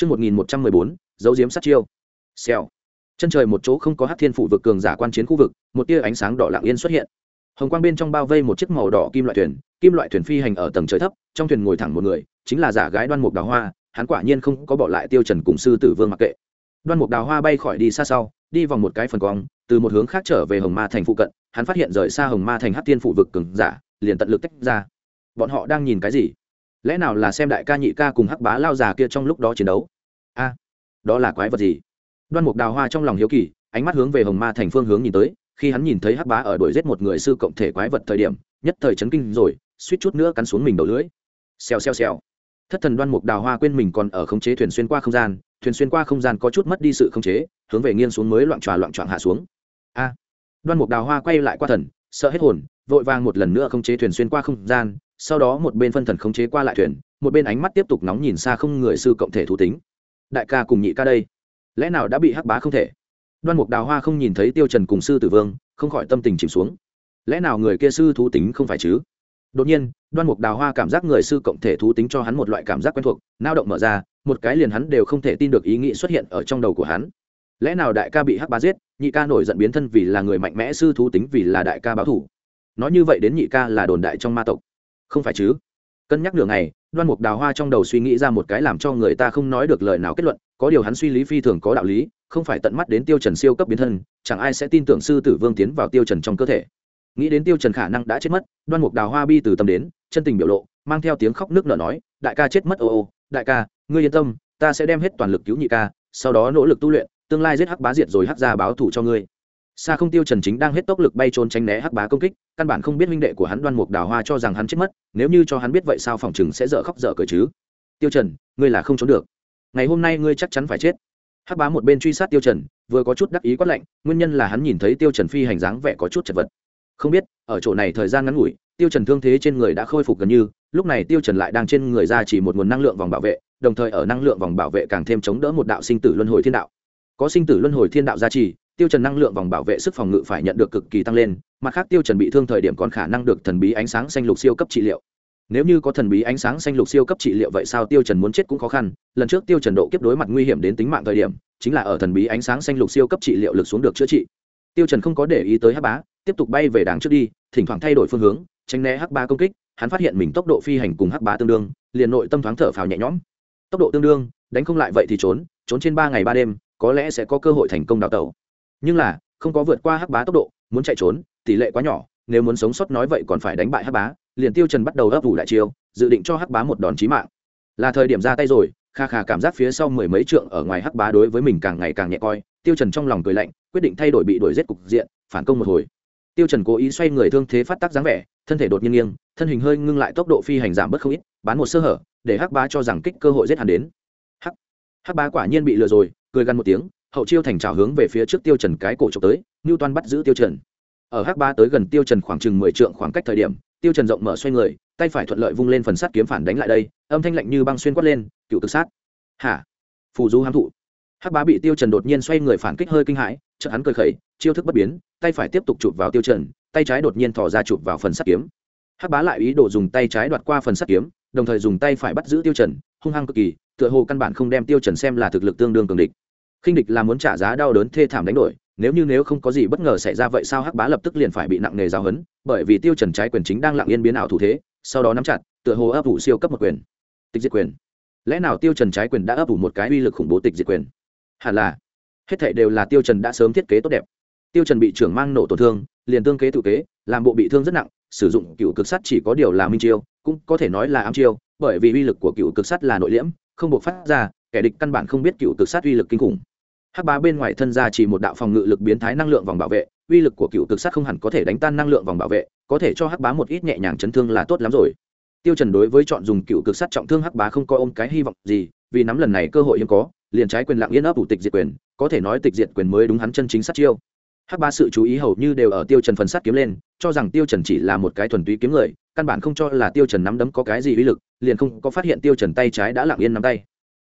Chương 1114, dấu diếm sát chiêu. Xèo. Chân trời một chỗ không có hắc thiên phủ vực cường giả quan chiến khu vực, một tia ánh sáng đỏ lặng yên xuất hiện. Hồng quang bên trong bao vây một chiếc màu đỏ kim loại thuyền, kim loại thuyền phi hành ở tầng trời thấp, trong thuyền ngồi thẳng một người, chính là giả gái Đoan Mục Đào Hoa, hắn quả nhiên không có bỏ lại Tiêu Trần cùng sư tử Vương mặc kệ. Đoan Mục Đào Hoa bay khỏi đi xa sau, đi vòng một cái phần cong, từ một hướng khác trở về Hồng Ma thành phụ cận, hắn phát hiện rời xa Hồng Ma thành Hắc Thiên phủ vực cường giả, liền tận lực tách ra. Bọn họ đang nhìn cái gì? Lẽ nào là xem đại ca nhị ca cùng Hắc Bá lao già kia trong lúc đó chiến đấu? A, đó là quái vật gì? Đoan Mục Đào Hoa trong lòng hiếu kỳ, ánh mắt hướng về Hồng Ma thành phương hướng nhìn tới, khi hắn nhìn thấy Hắc Bá ở đuổi giết một người sư cộng thể quái vật thời điểm, nhất thời chấn kinh rồi, suýt chút nữa cắn xuống mình đầu lưỡi. Xèo xèo xèo. Thất thần Đoan Mục Đào Hoa quên mình còn ở khống chế thuyền xuyên qua không gian, thuyền xuyên qua không gian có chút mất đi sự khống chế, hướng về nghiêng xuống mới loạn tròa loạn trọn hạ xuống. A. Đoan Mục Đào Hoa quay lại qua thần, sợ hết hồn, vội vàng một lần nữa khống chế thuyền xuyên qua không gian, sau đó một bên phân thần khống chế qua lại thuyền, một bên ánh mắt tiếp tục nóng nhìn xa không người sư cộng thể thú tính. Đại ca cùng nhị ca đây, lẽ nào đã bị hắc bá không thể? Đoan Mục Đào Hoa không nhìn thấy Tiêu Trần cùng sư tử vương, không khỏi tâm tình chìm xuống. Lẽ nào người kia sư thú tính không phải chứ? Đột nhiên, Đoan Mục Đào Hoa cảm giác người sư cộng thể thú tính cho hắn một loại cảm giác quen thuộc, nao động mở ra, một cái liền hắn đều không thể tin được ý nghĩ xuất hiện ở trong đầu của hắn lẽ nào đại ca bị hắc bá giết nhị ca nổi giận biến thân vì là người mạnh mẽ sư thú tính vì là đại ca báo thủ nói như vậy đến nhị ca là đồn đại trong ma tộc không phải chứ? Cân nhắc đường này đoan mục đào hoa trong đầu suy nghĩ ra một cái làm cho người ta không nói được lời nào kết luận, có điều hắn suy lý phi thường có đạo lý, không phải tận mắt đến tiêu trần siêu cấp biến thân, chẳng ai sẽ tin tưởng sư tử vương tiến vào tiêu trần trong cơ thể. Nghĩ đến tiêu trần khả năng đã chết mất, đoan mục đào hoa bi từ tâm đến, chân tình biểu lộ, mang theo tiếng khóc nước nở nói, đại ca chết mất, ô ô, đại ca, ngươi yên tâm, ta sẽ đem hết toàn lực cứu nhị ca, sau đó nỗ lực tu luyện, tương lai giết hắc bá diệt rồi hắc ra báo thủ cho ngươi xa không tiêu trần chính đang hết tốc lực bay trốn tránh né hắc bá công kích, căn bản không biết minh đệ của hắn đoan mục đào hoa cho rằng hắn chết mất, nếu như cho hắn biết vậy sao phòng chừng sẽ dở khóc dở cười chứ? Tiêu trần, ngươi là không trốn được. Ngày hôm nay ngươi chắc chắn phải chết. Hắc bá một bên truy sát tiêu trần, vừa có chút đắc ý quát lạnh, nguyên nhân là hắn nhìn thấy tiêu trần phi hành dáng vẻ có chút chật vật. Không biết, ở chỗ này thời gian ngắn ngủi, tiêu trần thương thế trên người đã khôi phục gần như, lúc này tiêu trần lại đang trên người ra chỉ một nguồn năng lượng vòng bảo vệ, đồng thời ở năng lượng vòng bảo vệ càng thêm chống đỡ một đạo sinh tử luân hồi thiên đạo. Có sinh tử luân hồi thiên đạo gia trì tiêu trần năng lượng vòng bảo vệ sức phòng ngự phải nhận được cực kỳ tăng lên, mặt khác tiêu trần bị thương thời điểm còn khả năng được thần bí ánh sáng xanh lục siêu cấp trị liệu. Nếu như có thần bí ánh sáng xanh lục siêu cấp trị liệu vậy sao tiêu trần muốn chết cũng khó khăn, lần trước tiêu trần độ kiếp đối mặt nguy hiểm đến tính mạng thời điểm, chính là ở thần bí ánh sáng xanh lục siêu cấp trị liệu lực xuống được chữa trị. Tiêu trần không có để ý tới hắc bá, tiếp tục bay về đằng trước đi, thỉnh thoảng thay đổi phương hướng, tránh né hắc bá công kích, hắn phát hiện mình tốc độ phi hành cùng hắc bá tương đương, liền nội tâm thoáng thở phào nhẹ nhõm. Tốc độ tương đương, đánh không lại vậy thì trốn trốn trên ba ngày ba đêm, có lẽ sẽ có cơ hội thành công đào tẩu nhưng là, không có vượt qua hắc bá tốc độ, muốn chạy trốn, tỷ lệ quá nhỏ, nếu muốn sống sót nói vậy còn phải đánh bại hắc bá, liền tiêu trần bắt đầu ấp ủ đại chiêu, dự định cho hắc bá một đòn chí mạng. Là thời điểm ra tay rồi, kha kha cảm giác phía sau mười mấy trượng ở ngoài hắc bá đối với mình càng ngày càng nhẹ coi, tiêu trần trong lòng cười lạnh, quyết định thay đổi bị đuổi giết cục diện, phản công một hồi. Tiêu trần cố ý xoay người thương thế phát tác dáng vẻ, thân thể đột nhiên nghiêng, thân hình hơi ngưng lại tốc độ phi hành giảm bớt không ít, bán một sơ hở, để hắc bá cho rằng kích cơ hội giết hắn đến. Hắc hắc bá quả nhiên bị lừa rồi, cười gần một tiếng hậu chiêu thành trào hướng về phía trước tiêu trần cái cổ trục tới ngưu toan bắt giữ tiêu trần. Ở hắc bá tới gần tiêu trần khoảng chừng mười trượng khoảng cách thời điểm, tiêu trần rộng mở xoay người, tay phải thuận lợi vung lên phần sắt kiếm phản đánh lại đây, âm thanh lạnh như băng xuyên quát lên, cựu tự sát. Hả? Phù du hám thụ. Hắc bá bị tiêu trần đột nhiên xoay người phản kích hơi kinh hãi, chợt hắn cười khẩy, chiêu thức bất biến, tay phải tiếp tục chụp vào tiêu trần, tay trái đột nhiên thò ra chụp vào phần sắt kiếm. Hắc bá lại ý đồ dùng tay trái đoạt qua phần sắt kiếm, đồng thời dùng tay phải bắt giữ tiêu trần, hung hăng cực kỳ, tựa hồ căn bản không đem tiêu trần xem là thực lực tương đương cường địch khinh địch là muốn trả giá đau đớn thê thảm đánh đổi, nếu như nếu không có gì bất ngờ xảy ra vậy sao hắc bá lập tức liền phải bị nặng nề giáo hấn bởi vì tiêu trần trái quyền chính đang lặng yên biến ảo thủ thế, sau đó nắm chặt, tựa hồ ấp ủ siêu cấp một quyền. Tịch diệt quyền. Lẽ nào tiêu trần trái quyền đã ấp ủ một cái uy lực khủng bố tịch diệt quyền? Hẳn là. Hết thảy đều là tiêu trần đã sớm thiết kế tốt đẹp. Tiêu trần bị trưởng mang nổ tổn thương, liền tương kế tự kế, làm bộ bị thương rất nặng, sử dụng cựu cực sắt chỉ có điều là minh chiêu, cũng có thể nói là ám chiêu, bởi vì uy lực của cựu cực sắt là nội liễm, không buộc phát ra, kẻ địch căn bản không biết cựu cực sát uy lực kinh khủng hắc bá bên ngoài thân ra chỉ một đạo phòng ngự lực biến thái năng lượng vòng bảo vệ, uy lực của cựu cực sát không hẳn có thể đánh tan năng lượng vòng bảo vệ, có thể cho hắc bá một ít nhẹ nhàng chấn thương là tốt lắm rồi. Tiêu trần đối với chọn dùng cựu cực sát trọng thương hắc bá không coi ôm cái hy vọng gì, vì nắm lần này cơ hội hiếm có, liền trái quyền lặng yên ấp ủ tịch diệt quyền, có thể nói tịch diệt quyền mới đúng hắn chân chính sát chiêu. Hắc bá sự chú ý hầu như đều ở tiêu trần phần sát kiếm lên, cho rằng tiêu trần chỉ là một cái thuần túy kiếm người, căn bản không cho là tiêu trần nắm đấm có cái gì uy lực, liền không có phát hiện tiêu trần tay trái đã lặng yên nắm tay.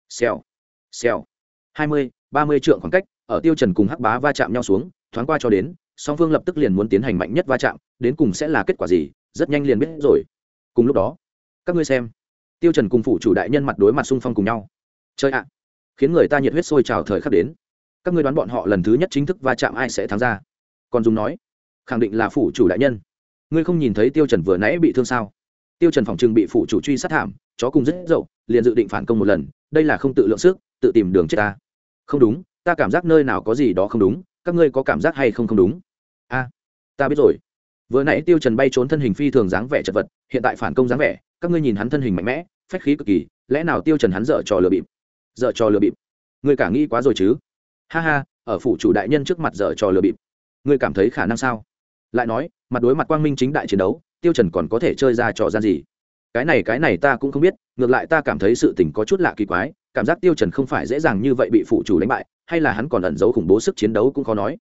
Xèo xèo. Hai mươi ba mươi trượng khoảng cách, ở tiêu trần cùng hắc bá va chạm nhau xuống, thoáng qua cho đến, song phương lập tức liền muốn tiến hành mạnh nhất va chạm, đến cùng sẽ là kết quả gì, rất nhanh liền biết rồi. Cùng lúc đó, các ngươi xem. Tiêu trần cùng phụ chủ đại nhân mặt đối mặt xung phong cùng nhau. Chơi ạ, khiến người ta nhiệt huyết sôi trào thời khắc đến. Các ngươi đoán bọn họ lần thứ nhất chính thức va chạm ai sẽ thắng ra? Còn dùng nói, khẳng định là phủ chủ đại nhân. Ngươi không nhìn thấy tiêu trần vừa nãy bị thương sao? Tiêu trần phòng trừng bị phủ chủ truy sát thảm, chó cùng rất dậu, liền dự định phản công một lần, đây là không tự lượng sức, tự tìm đường chết ta không đúng, ta cảm giác nơi nào có gì đó không đúng, các ngươi có cảm giác hay không không đúng? A, ta biết rồi. Vừa nãy tiêu trần bay trốn thân hình phi thường dáng vẻ chật vật, hiện tại phản công dáng vẻ, các ngươi nhìn hắn thân hình mạnh mẽ, phách khí cực kỳ, lẽ nào tiêu trần hắn dở trò lừa bịp? Dở trò lừa bịp. Ngươi cả nghĩ quá rồi chứ? Ha ha, ở phủ chủ đại nhân trước mặt dở trò lừa bịp. Ngươi cảm thấy khả năng sao? Lại nói, mặt đối mặt quang minh chính đại chiến đấu, tiêu trần còn có thể chơi ra trò gian gì? Cái này cái này ta cũng không biết, ngược lại ta cảm thấy sự tình có chút lạ kỳ quái, cảm giác tiêu trần không phải dễ dàng như vậy bị phụ chủ đánh bại, hay là hắn còn ẩn giấu khủng bố sức chiến đấu cũng khó nói.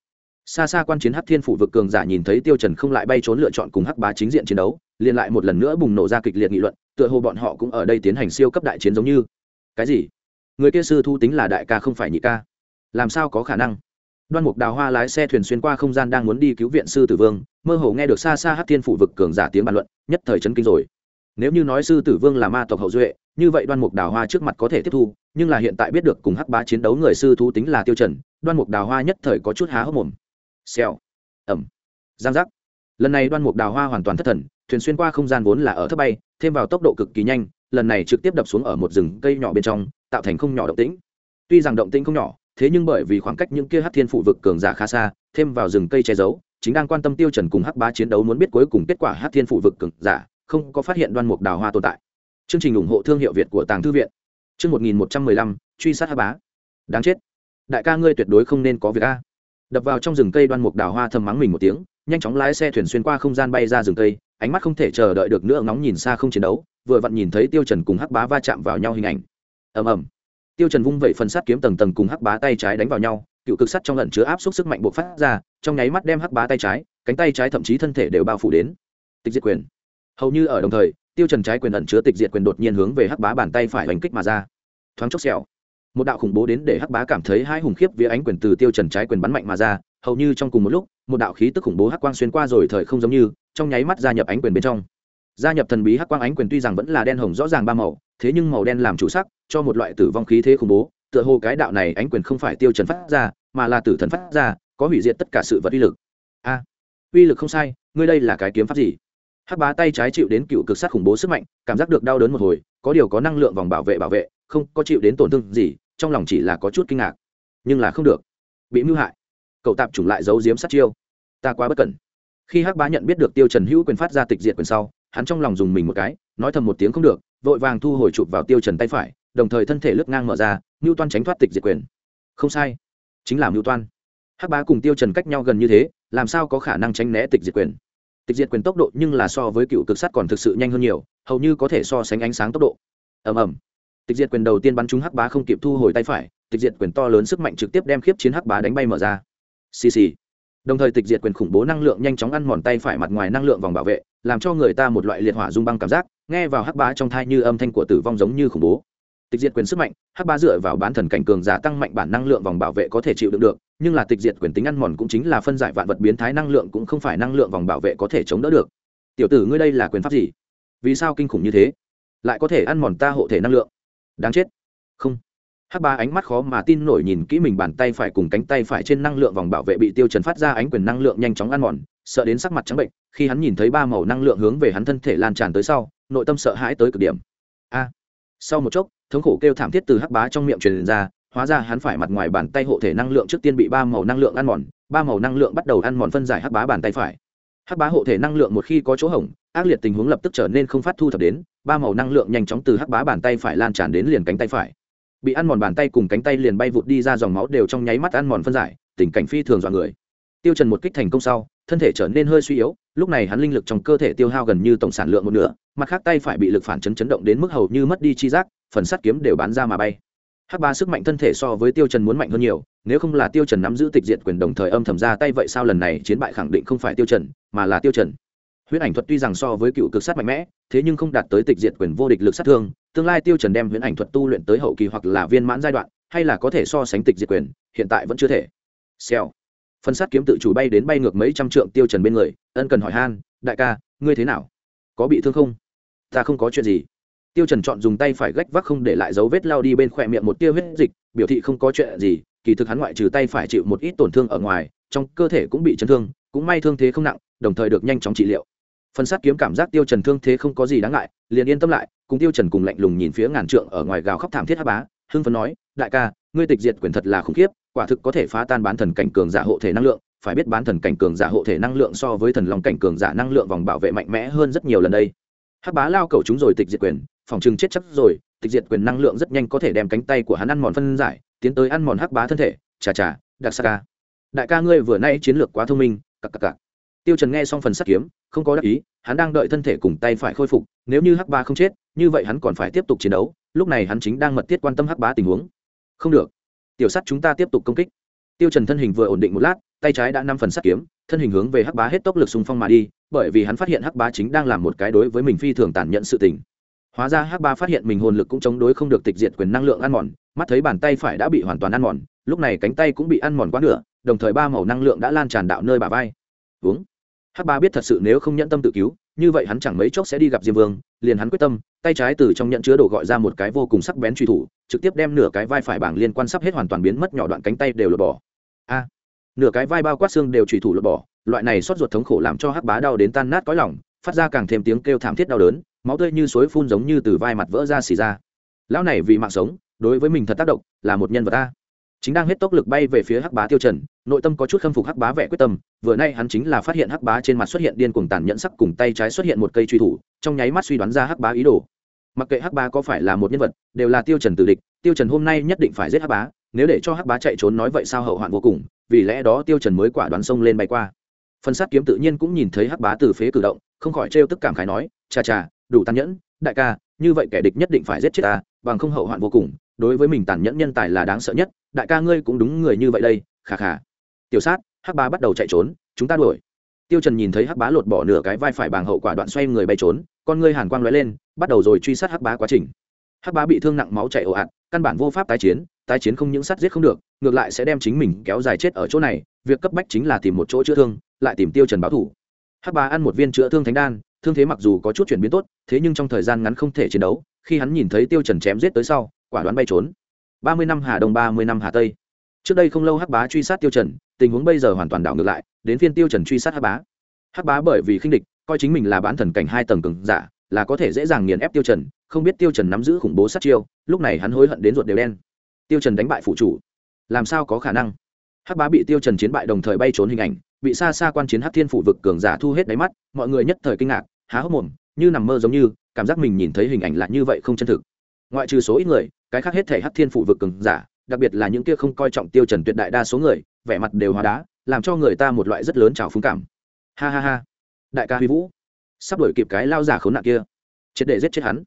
Xa xa quan chiến hắc thiên phủ vực cường giả nhìn thấy tiêu trần không lại bay trốn lựa chọn cùng hắc bá chính diện chiến đấu, liền lại một lần nữa bùng nổ ra kịch liệt nghị luận, tựa hồ bọn họ cũng ở đây tiến hành siêu cấp đại chiến giống như. Cái gì? Người kia sư thu tính là đại ca không phải nhị ca? Làm sao có khả năng? Đoan mục đào hoa lái xe thuyền xuyên qua không gian đang muốn đi cứu viện sư tử vương, mơ hồ nghe được xa xa hắc thiên phủ vực cường giả tiếng bàn luận, nhất thời chấn kinh rồi nếu như nói sư tử vương là ma tộc hậu duệ, như vậy đoan mục đào hoa trước mặt có thể tiếp thu, nhưng là hiện tại biết được cùng hắc bá chiến đấu người sư thú tính là tiêu trần, đoan mục đào hoa nhất thời có chút há hốc mồm. Xèo. Ẩm. Giang giác. Lần này đoan mục đào hoa hoàn toàn thất thần, thuyền xuyên qua không gian vốn là ở thấp bay, thêm vào tốc độ cực kỳ nhanh, lần này trực tiếp đập xuống ở một rừng cây nhỏ bên trong, tạo thành không nhỏ động tĩnh. Tuy rằng động tĩnh không nhỏ, thế nhưng bởi vì khoảng cách những kia hắc thiên phụ vực cường giả khá xa, thêm vào rừng cây che giấu, chính đang quan tâm tiêu trần cùng hắc bá chiến đấu muốn biết cuối cùng kết quả hắc thiên phụ vực cường giả không có phát hiện đoan mục đào hoa tồn tại. Chương trình ủng hộ thương hiệu việt của tàng thư viện. Chương một nghìn một trăm mười lăm, truy sát hắc bá. Đáng chết. Đại ca ngươi tuyệt đối không nên có việc a. Đập vào trong rừng cây đoan mục đào hoa thầm mắng mình một tiếng, nhanh chóng lái xe thuyền xuyên qua không gian bay ra rừng cây, ánh mắt không thể chờ đợi được nữa ngóng nhìn xa không chiến đấu, vừa vặn nhìn thấy tiêu trần cùng hắc bá va chạm vào nhau hình ảnh. Ầm ầm. Tiêu trần vung vẩy phần sắt kiếm tầng tầng cùng hắc bá tay trái đánh vào nhau, cựu cực sắt trong lần chứa áp suất sức mạnh bộc phát ra, trong nháy mắt đem hắc bá tay trái, cánh tay trái thậm chí thân thể đều bao phủ đến. Tịch diệt quyền hầu như ở đồng thời, tiêu trần trái quyền ẩn chứa tịch diệt quyền đột nhiên hướng về hắc bá bàn tay phải đánh kích mà ra. Thoáng chốc sẹo một đạo khủng bố đến để hắc bá cảm thấy hai hùng khiếp vía ánh quyền từ tiêu trần trái quyền bắn mạnh mà ra, hầu như trong cùng một lúc, một đạo khí tức khủng bố hắc quang xuyên qua rồi thời không giống như, trong nháy mắt gia nhập ánh quyền bên trong. Gia nhập thần bí hắc quang ánh quyền tuy rằng vẫn là đen hồng rõ ràng ba màu, thế nhưng màu đen làm chủ sắc, cho một loại tử vong khí thế khủng bố, tựa hồ cái đạo này ánh quyền không phải tiêu trần phát ra, mà là tử thần phát ra, có hủy diệt tất cả sự vật uy lực. A, uy lực không sai, ngươi đây là cái kiếm pháp gì? Hắc bá tay trái chịu đến cựu cực sát khủng bố sức mạnh, cảm giác được đau đớn một hồi, có điều có năng lượng vòng bảo vệ bảo vệ, không có chịu đến tổn thương gì, trong lòng chỉ là có chút kinh ngạc. Nhưng là không được. Bị mưu hại. Cậu tạp chủng lại giấu giếm sát chiêu. Ta quá bất cẩn. Khi hắc bá nhận biết được tiêu trần hữu quyền phát ra tịch diệt quyền sau, hắn trong lòng dùng mình một cái, nói thầm một tiếng không được, vội vàng thu hồi chụp vào tiêu trần tay phải, đồng thời thân thể lướt ngang mở ra mưu toan tránh thoát tịch diệt quyền. Không sai. Chính là mưu toan. Hắc bá cùng tiêu trần cách nhau gần như thế, làm sao có khả năng tránh né tịch diệt quyền? Tịch diệt quyền tốc độ nhưng là so với cựu cực sắt còn thực sự nhanh hơn nhiều, hầu như có thể so sánh ánh sáng tốc độ. Ầm ầm. Tịch diệt quyền đầu tiên bắn trúng hắc bá không kịp thu hồi tay phải, tịch diệt quyền to lớn sức mạnh trực tiếp đem khiếp chiến hắc bá đánh bay mở ra. Xì xì. Đồng thời tịch diệt quyền khủng bố năng lượng nhanh chóng ăn mòn tay phải mặt ngoài năng lượng vòng bảo vệ, làm cho người ta một loại liệt hỏa dung băng cảm giác, nghe vào hắc bá trong thai như âm thanh của tử vong giống như khủng bố. Tịch diệt quyền sức mạnh, hắc bá dựa vào bán thần cảnh cường giả tăng mạnh bản năng lượng vòng bảo vệ có thể chịu đựng được nhưng là tịch diệt quyền tính ăn mòn cũng chính là phân giải vạn vật biến thái năng lượng cũng không phải năng lượng vòng bảo vệ có thể chống đỡ được. Tiểu tử ngươi đây là quyền pháp gì? Vì sao kinh khủng như thế? Lại có thể ăn mòn ta hộ thể năng lượng? Đáng chết. Không. Hắc ba ánh mắt khó mà tin nổi nhìn kỹ mình bàn tay phải cùng cánh tay phải trên năng lượng vòng bảo vệ bị tiêu trần phát ra ánh quyền năng lượng nhanh chóng ăn mòn, sợ đến sắc mặt trắng bệnh, khi hắn nhìn thấy ba màu năng lượng hướng về hắn thân thể lan tràn tới sau, nội tâm sợ hãi tới cực điểm. A. Sau một chốc, thống khổ kêu thảm thiết từ hắc bá trong miệng truyền ra hóa ra hắn phải mặt ngoài bàn tay hộ thể năng lượng trước tiên bị ba màu năng lượng ăn mòn, ba màu năng lượng bắt đầu ăn mòn phân giải hắc bá bàn tay phải. Hắc bá hộ thể năng lượng một khi có chỗ hỏng, ác liệt tình huống lập tức trở nên không phát thu thập đến, ba màu năng lượng nhanh chóng từ hắc bá bàn tay phải lan tràn đến liền cánh tay phải. Bị ăn mòn bàn tay cùng cánh tay liền bay vụt đi ra dòng máu đều trong nháy mắt ăn mòn phân giải, tình cảnh phi thường dọa người. Tiêu trần một kích thành công sau, thân thể trở nên hơi suy yếu, lúc này hắn linh lực trong cơ thể tiêu hao gần như tổng sản lượng một nửa, mặt khác tay phải bị lực phản chấn chấn động đến mức hầu như mất đi chi giác, phần sắt kiếm đều bán ra mà bay hắc ba sức mạnh thân thể so với tiêu trần muốn mạnh hơn nhiều, nếu không là tiêu trần nắm giữ tịch diệt quyền đồng thời âm thầm ra tay vậy sao lần này chiến bại khẳng định không phải tiêu trần, mà là tiêu trần. Huyễn ảnh thuật tuy rằng so với cựu cực sát mạnh mẽ, thế nhưng không đạt tới tịch diệt quyền vô địch lực sát thương, tương lai tiêu trần đem huyễn ảnh thuật tu luyện tới hậu kỳ hoặc là viên mãn giai đoạn, hay là có thể so sánh tịch diệt quyền, hiện tại vẫn chưa thể. Xèo. Phân sát kiếm tự chủ bay đến bay ngược mấy trăm trượng tiêu trần bên người, ân cần hỏi han, đại ca, ngươi thế nào? Có bị thương không? Ta không có chuyện gì tiêu trần chọn dùng tay phải gách vác không để lại dấu vết lao đi bên khỏe miệng một tia huyết dịch, biểu thị không có chuyện gì, kỳ thực hắn ngoại trừ tay phải chịu một ít tổn thương ở ngoài, trong cơ thể cũng bị chấn thương, cũng may thương thế không nặng, đồng thời được nhanh chóng trị liệu. Phần sát kiếm cảm giác tiêu trần thương thế không có gì đáng ngại, liền yên tâm lại, cùng tiêu trần cùng lạnh lùng nhìn phía ngàn trượng ở ngoài gào khóc thảm thiết hắc bá, hưng phấn nói, đại ca, ngươi tịch diệt quyền thật là khủng khiếp, quả thực có thể phá tan bán thần cảnh cường giả hộ thể năng lượng, phải biết bán thần cảnh cường giả hộ thể năng lượng so với thần long cảnh cường giả năng lượng vòng bảo vệ mạnh mẽ hơn rất nhiều lần đây. Hắc bá lao cầu chúng rồi tịch diệt quyền phòng chừng chết chắc rồi, tịch diệt quyền năng lượng rất nhanh có thể đem cánh tay của hắn ăn mòn phân giải, tiến tới ăn mòn hắc bá thân thể. Chà chà, đặc sa ca. Đại ca ngươi vừa nay chiến lược quá thông minh, cặc cặc cặc. Tiêu trần nghe xong phần sát kiếm, không có đắc ý, hắn đang đợi thân thể cùng tay phải khôi phục, nếu như hắc bá không chết, như vậy hắn còn phải tiếp tục chiến đấu, lúc này hắn chính đang mật thiết quan tâm hắc bá tình huống. Không được. Tiểu sắt chúng ta tiếp tục công kích. Tiêu trần thân hình vừa ổn định một lát, tay trái đã năm phần sắt kiếm, thân hình hướng về hắc bá hết tốc lực xung phong mà đi, bởi vì hắn phát hiện hắc bá chính đang làm một cái đối với mình phi thường tàn nhẫn sự tình hóa ra hắc Ba phát hiện mình hồn lực cũng chống đối không được tịch diệt quyền năng lượng ăn mòn, mắt thấy bàn tay phải đã bị hoàn toàn ăn mòn, lúc này cánh tay cũng bị ăn mòn quá nửa, đồng thời ba màu năng lượng đã lan tràn đạo nơi bả vai. Uống. Hắc Ba biết thật sự nếu không nhẫn tâm tự cứu, như vậy hắn chẳng mấy chốc sẽ đi gặp diêm vương, liền hắn quyết tâm, tay trái từ trong nhận chứa đồ gọi ra một cái vô cùng sắc bén truy thủ, trực tiếp đem nửa cái vai phải bảng liên quan sắp hết hoàn toàn biến mất nhỏ đoạn cánh tay đều lột bỏ. A. Nửa cái vai bao quát xương đều truy thủ lột bỏ, loại này xót ruột thống khổ làm cho hắc bá đau đến tan nát cõi lòng phát ra càng thêm tiếng kêu thảm thiết đau đớn, máu tươi như suối phun giống như từ vai mặt vỡ ra xì ra. Lão này vì mạng sống, đối với mình thật tác động, là một nhân vật ta chính đang hết tốc lực bay về phía hắc bá tiêu trần, nội tâm có chút khâm phục hắc bá vẻ quyết tâm, vừa nay hắn chính là phát hiện hắc bá trên mặt xuất hiện điên cuồng tàn nhẫn sắc cùng tay trái xuất hiện một cây truy thủ, trong nháy mắt suy đoán ra hắc bá ý đồ. Mặc kệ hắc bá có phải là một nhân vật, đều là tiêu trần tử địch, tiêu trần hôm nay nhất định phải giết hắc bá, nếu để cho hắc bá chạy trốn nói vậy sao hậu hoạn vô cùng, vì lẽ đó tiêu trần mới quả đoán xông lên bay qua. Phần sát kiếm tự nhiên cũng nhìn thấy hắc bá từ phế cử động không khỏi trêu tức cảm khái nói cha cha đủ tàn nhẫn, đại ca, như vậy kẻ địch nhất định phải giết chết ta, bằng không hậu hoạn vô cùng, đối với mình tàn nhẫn nhân tài là đáng sợ nhất, đại ca ngươi cũng đúng người như vậy đây, khà khà. Tiểu sát, hắc bá bắt đầu chạy trốn, chúng ta đuổi. Tiêu trần nhìn thấy hắc bá lột bỏ nửa cái vai phải bằng hậu quả đoạn xoay người bay trốn, con ngươi hàn quang lóe lên, bắt đầu rồi truy sát hắc bá quá trình. Hắc bá bị thương nặng máu chảy ồ ạt, căn bản vô pháp tái chiến tái chiến không những sát giết không được, ngược lại sẽ đem chính mình kéo dài chết ở chỗ này, việc cấp bách chính là tìm một chỗ chữa thương, lại tìm tiêu trần báo thủ hắc bá ăn một viên chữa thương thánh đan, thương thế mặc dù có chút chuyển biến tốt, thế nhưng trong thời gian ngắn không thể chiến đấu, khi hắn nhìn thấy tiêu trần chém giết tới sau, quả đoán bay trốn. Ba mươi năm hà đông, ba mươi năm hà tây. Trước đây không lâu hắc bá truy sát tiêu trần, tình huống bây giờ hoàn toàn đảo ngược lại, đến phiên tiêu trần truy sát hắc bá. Hắc bá bởi vì khinh địch, coi chính mình là bán thần cảnh hai tầng cường giả, là có thể dễ dàng nghiền ép tiêu trần, không biết tiêu trần nắm giữ khủng bố sát chiêu, lúc này hắn hối hận đến ruột đều đen. Tiêu trần đánh bại phụ chủ. Làm sao có khả năng? Hắc bá bị tiêu trần chiến bại đồng thời bay trốn hình ảnh bị xa xa quan chiến hát thiên phủ vực cường giả thu hết đáy mắt, mọi người nhất thời kinh ngạc, há hốc mồm, như nằm mơ giống như, cảm giác mình nhìn thấy hình ảnh lạ như vậy không chân thực. Ngoại trừ số ít người, cái khác hết thể hát thiên phủ vực cường giả, đặc biệt là những kia không coi trọng tiêu trần tuyệt đại đa số người, vẻ mặt đều hóa đá, làm cho người ta một loại rất lớn trào phúng cảm. Ha ha ha. Đại ca huy vũ, sắp đuổi kịp cái lao giả khốn nạn kia. Triệt để giết chết hắn.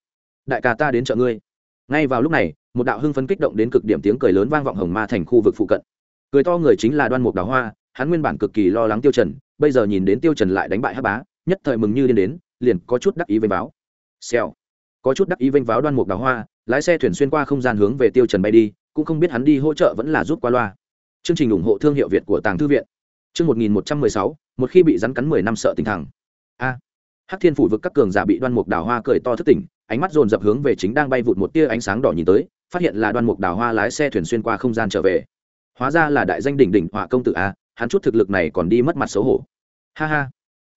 Đại ca ta đến chợ ngươi. Ngay vào lúc này, một đạo hưng phấn kích động đến cực điểm tiếng cười lớn vang vọng hồng ma thành khu vực phụ cận. Cười to người chính là đoan mục đào hoa hắn nguyên bản cực kỳ lo lắng tiêu trần, bây giờ nhìn đến tiêu trần lại đánh bại hắc bá, nhất thời mừng như điên đến, liền có chút đắc ý vênh báo xèo. Có chút đắc ý vênh báo đoan mục đào hoa, lái xe thuyền xuyên qua không gian hướng về tiêu trần bay đi, cũng không biết hắn đi hỗ trợ vẫn là rút qua loa. Chương trình ủng hộ thương hiệu việt của tàng thư viện. Chương một nghìn một trăm mười sáu, một khi bị rắn cắn mười năm sợ tình thẳng a. Hắc thiên phủ vực các cường giả bị đoan mục đào hoa cười to thất tỉnh, ánh mắt dồn dập hướng về chính đang bay vụt một tia ánh sáng đỏ nhìn tới, phát hiện là đoan mục đào hoa lái xe thuyền xuyên qua không gian trở về. Hóa ra là đại danh đỉnh đỉnh họa công tử a hắn chút thực lực này còn đi mất mặt xấu hổ. Ha ha.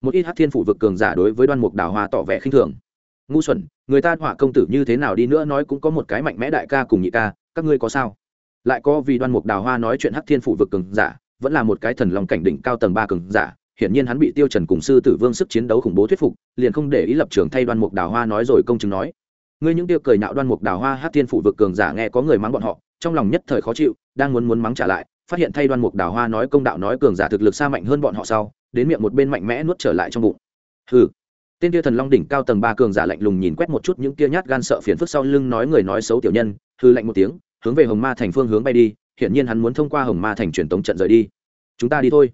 Một ít Hát thiên phủ vực cường giả đối với đoan mục đào hoa tỏ vẻ khinh thường. Ngu xuẩn, người ta họa công tử như thế nào đi nữa nói cũng có một cái mạnh mẽ đại ca cùng nhị ca, các ngươi có sao? Lại có vì đoan mục đào hoa nói chuyện Hát thiên phủ vực cường giả, vẫn là một cái thần lòng cảnh đỉnh cao tầng ba cường giả, hiển nhiên hắn bị tiêu trần cùng sư tử vương sức chiến đấu khủng bố thuyết phục, liền không để ý lập trường thay đoan mục đào hoa nói rồi công chứng nói. Ngươi những tiêu cười nạo đoan mục đào hoa Hát thiên phủ vực cường giả nghe có người mắng bọn họ, trong lòng nhất thời khó chịu, đang muốn muốn mắng trả lại phát hiện thay đoan mục đào hoa nói công đạo nói cường giả thực lực xa mạnh hơn bọn họ sau, đến miệng một bên mạnh mẽ nuốt trở lại trong bụng. Hừ. Tên kia thần long đỉnh cao tầng ba cường giả lạnh lùng nhìn quét một chút những kia nhát gan sợ phiền phức sau lưng nói người nói xấu tiểu nhân hư lạnh một tiếng, hướng về hồng ma thành phương hướng bay đi, hiển nhiên hắn muốn thông qua hồng ma thành truyền tống trận rời đi. Chúng ta đi thôi.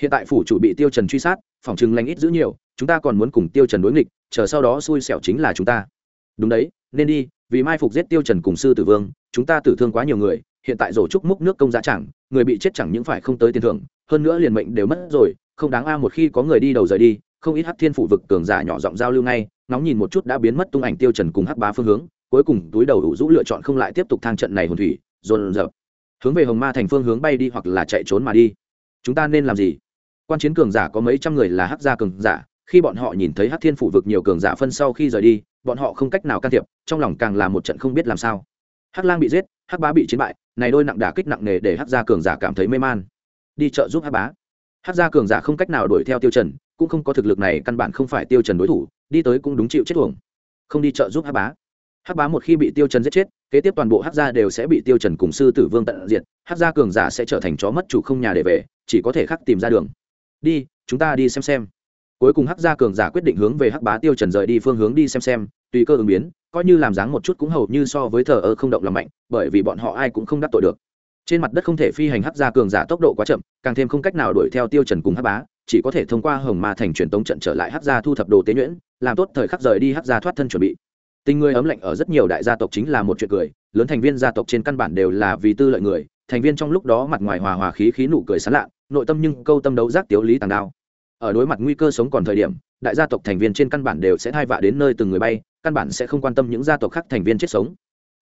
Hiện tại phủ chủ bị tiêu trần truy sát, phòng trừng lành ít giữ nhiều, chúng ta còn muốn cùng tiêu trần đối nghịch, chờ sau đó xui xẻo chính là chúng ta. Đúng đấy, nên đi, vì mai phục giết tiêu trần cùng sư tử vương, chúng ta tử thương quá nhiều người hiện tại rổ trúc múc nước công giá chẳng, người bị chết chẳng những phải không tới tiền thưởng, hơn nữa liền mệnh đều mất rồi, không đáng a, một khi có người đi đầu rời đi, không ít hắc thiên phủ vực cường giả nhỏ giọng giao lưu ngay nóng nhìn một chút đã biến mất tung ảnh tiêu trần cùng hắc bá phương hướng, cuối cùng túi đầu đủ rũ lựa chọn không lại tiếp tục thang trận này hồn thủy, dồn dập. Hướng về hồng ma thành phương hướng bay đi hoặc là chạy trốn mà đi. Chúng ta nên làm gì? Quan chiến cường giả có mấy trăm người là hắc gia cường giả, khi bọn họ nhìn thấy hắc thiên phủ vực nhiều cường giả phân sau khi rời đi, bọn họ không cách nào can thiệp, trong lòng càng là một trận không biết làm sao. Hắc lang bị giết hắc bá bị chiến bại, này đôi nặng đả kích nặng nề để hắc gia cường giả cảm thấy mê man. Đi chợ giúp hắc bá. Hắc gia cường giả không cách nào đuổi theo tiêu trần, cũng không có thực lực này, căn bản không phải tiêu trần đối thủ, đi tới cũng đúng chịu chết uổng. Không đi chợ giúp hắc bá. Hắc bá một khi bị tiêu trần giết chết, kế tiếp toàn bộ hắc gia đều sẽ bị tiêu trần cùng sư tử vương tận diệt, hắc gia cường giả sẽ trở thành chó mất chủ không nhà để về, chỉ có thể khắc tìm ra đường. Đi, chúng ta đi xem xem cuối cùng hắc gia cường giả quyết định hướng về hắc bá tiêu trần rời đi phương hướng đi xem xem, tùy cơ ứng biến, coi như làm dáng một chút cũng hầu như so với thờ ơ không động làm mạnh, bởi vì bọn họ ai cũng không đắc tội được. Trên mặt đất không thể phi hành hắc gia cường giả tốc độ quá chậm, càng thêm không cách nào đuổi theo tiêu trần cùng hắc bá, chỉ có thể thông qua hồng ma thành truyền tống trận trở lại hắc gia thu thập đồ tế nhuyễn, làm tốt thời khắc rời đi hắc gia thoát thân chuẩn bị. Tình người ấm lạnh ở rất nhiều đại gia tộc chính là một chuyện cười, lớn thành viên gia tộc trên căn bản đều là vì tư lợi người, thành viên trong lúc đó mặt ngoài hòa hòa khí khí nụ cười sán lạ, nội tâm nhưng câu tâm đấu giác tiếu lý tàng đao ở đối mặt nguy cơ sống còn thời điểm, đại gia tộc thành viên trên căn bản đều sẽ thai vạ đến nơi từng người bay, căn bản sẽ không quan tâm những gia tộc khác thành viên chết sống.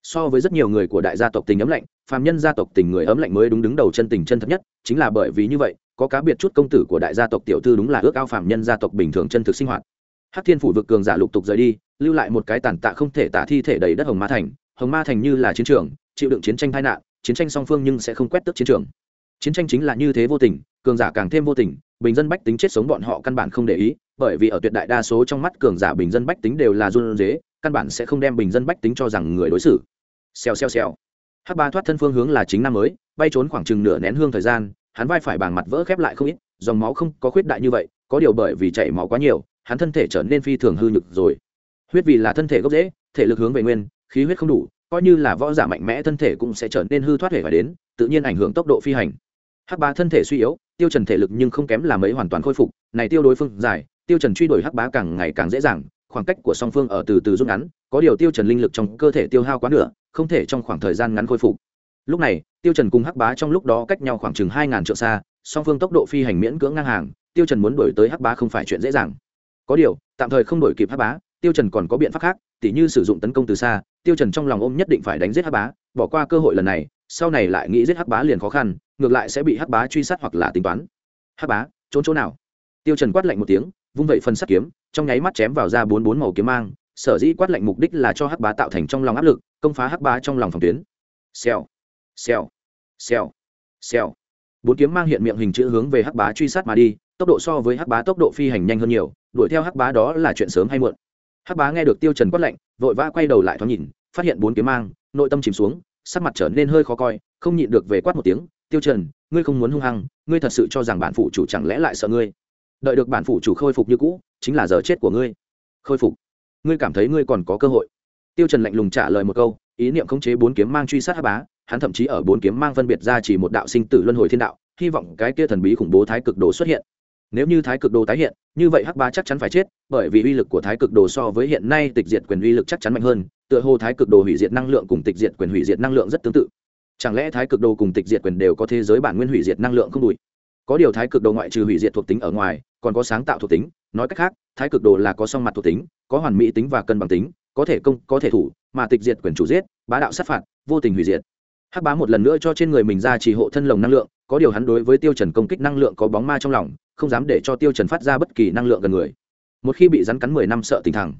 So với rất nhiều người của đại gia tộc tình ấm lạnh, phàm nhân gia tộc tình người ấm lạnh mới đúng đứng đầu chân tình chân thật nhất, chính là bởi vì như vậy, có cá biệt chút công tử của đại gia tộc tiểu thư đúng là ước ao phàm nhân gia tộc bình thường chân thực sinh hoạt. Hắc thiên phủ vực cường giả lục tục rời đi, lưu lại một cái tàn tạ không thể tả thi thể đầy đất hồng ma thành. Hồng ma thành như là chiến trường, chịu đựng chiến tranh tai nạn, chiến tranh song phương nhưng sẽ không quét tước chiến trường. Chiến tranh chính là như thế vô tình cường giả càng thêm vô tình, bình dân bách tính chết sống bọn họ căn bản không để ý, bởi vì ở tuyệt đại đa số trong mắt cường giả bình dân bách tính đều là run dế căn bản sẽ không đem bình dân bách tính cho rằng người đối xử. Xèo xèo xèo. Hắc ba thoát thân phương hướng là chính năm mới, bay trốn khoảng chừng nửa nén hương thời gian, hắn vai phải bàn mặt vỡ khép lại không ít, dòng máu không có khuyết đại như vậy, có điều bởi vì chảy máu quá nhiều, hắn thân thể trở nên phi thường hư nhực rồi. Huyết vì là thân thể gốc dễ thể lực hướng về nguyên, khí huyết không đủ, coi như là võ giả mạnh mẽ thân thể cũng sẽ trở nên hư thoát thể phải đến, tự nhiên ảnh hưởng tốc độ phi hành. Hắc ba thân thể suy yếu tiêu trần thể lực nhưng không kém là mấy hoàn toàn khôi phục, này tiêu đối phương dài, tiêu trần truy đuổi hắc bá càng ngày càng dễ dàng, khoảng cách của song phương ở từ từ rút ngắn, có điều tiêu trần linh lực trong cơ thể tiêu hao quá nửa, không thể trong khoảng thời gian ngắn khôi phục. Lúc này, tiêu trần cùng hắc bá trong lúc đó cách nhau khoảng chừng hai ngàn trượng xa, song phương tốc độ phi hành miễn cưỡng ngang hàng, tiêu trần muốn đuổi tới hắc bá không phải chuyện dễ dàng. Có điều, tạm thời không đuổi kịp hắc bá, tiêu trần còn có biện pháp khác, tỉ như sử dụng tấn công từ xa, tiêu trần trong lòng ôm nhất định phải đánh giết hắc bá, bỏ qua cơ hội lần này sau này lại nghĩ giết hắc bá liền khó khăn, ngược lại sẽ bị hắc bá truy sát hoặc là tính toán. Hắc bá, trốn chỗ nào? Tiêu trần quát lạnh một tiếng, vung vậy phần sắt kiếm, trong nháy mắt chém vào ra bốn bốn màu kiếm mang, sở dĩ quát lạnh mục đích là cho hắc bá tạo thành trong lòng áp lực, công phá hắc bá trong lòng phòng tuyến. Xèo xèo xèo xèo. Bốn kiếm mang hiện miệng hình chữ hướng về hắc bá truy sát mà đi, tốc độ so với hắc bá tốc độ phi hành nhanh hơn nhiều, đuổi theo hắc bá đó là chuyện sớm hay muộn. Hắc bá nghe được tiêu trần quát lạnh, vội vã quay đầu lại thoáng nhìn, phát hiện bốn kiếm mang, nội tâm chìm xuống sắc mặt trở nên hơi khó coi, không nhịn được về quát một tiếng, tiêu trần, ngươi không muốn hung hăng, ngươi thật sự cho rằng bản phụ chủ chẳng lẽ lại sợ ngươi? Đợi được bản phụ chủ khôi phục như cũ, chính là giờ chết của ngươi. Khôi phục? Ngươi cảm thấy ngươi còn có cơ hội? Tiêu trần lạnh lùng trả lời một câu, ý niệm khống chế bốn kiếm mang truy sát hắc bá, hắn thậm chí ở bốn kiếm mang phân biệt ra chỉ một đạo sinh tử luân hồi thiên đạo, hy vọng cái kia thần bí khủng bố thái cực đồ xuất hiện nếu như thái cực đồ tái hiện, như vậy hắc bá chắc chắn phải chết, bởi vì uy lực của thái cực đồ so với hiện nay tịch diệt quyền uy lực chắc chắn mạnh hơn, tựa hồ thái cực đồ hủy diệt năng lượng cùng tịch diệt quyền hủy diệt năng lượng rất tương tự. Chẳng lẽ thái cực đồ cùng tịch diệt quyền đều có thế giới bản nguyên hủy diệt năng lượng không đùi? Có điều thái cực đồ ngoại trừ hủy diệt thuộc tính ở ngoài, còn có sáng tạo thuộc tính, nói cách khác, thái cực đồ là có song mặt thuộc tính, có hoàn mỹ tính và cân bằng tính, có thể công, có thể thủ, mà tịch diệt quyền chủ giết, bá đạo sát phạt, vô tình hủy diệt hắc bá một lần nữa cho trên người mình ra chỉ hộ thân lồng năng lượng, có điều hắn đối với tiêu trần công kích năng lượng có bóng ma trong lòng, không dám để cho tiêu trần phát ra bất kỳ năng lượng gần người. Một khi bị rắn cắn mười năm sợ tình thẳng.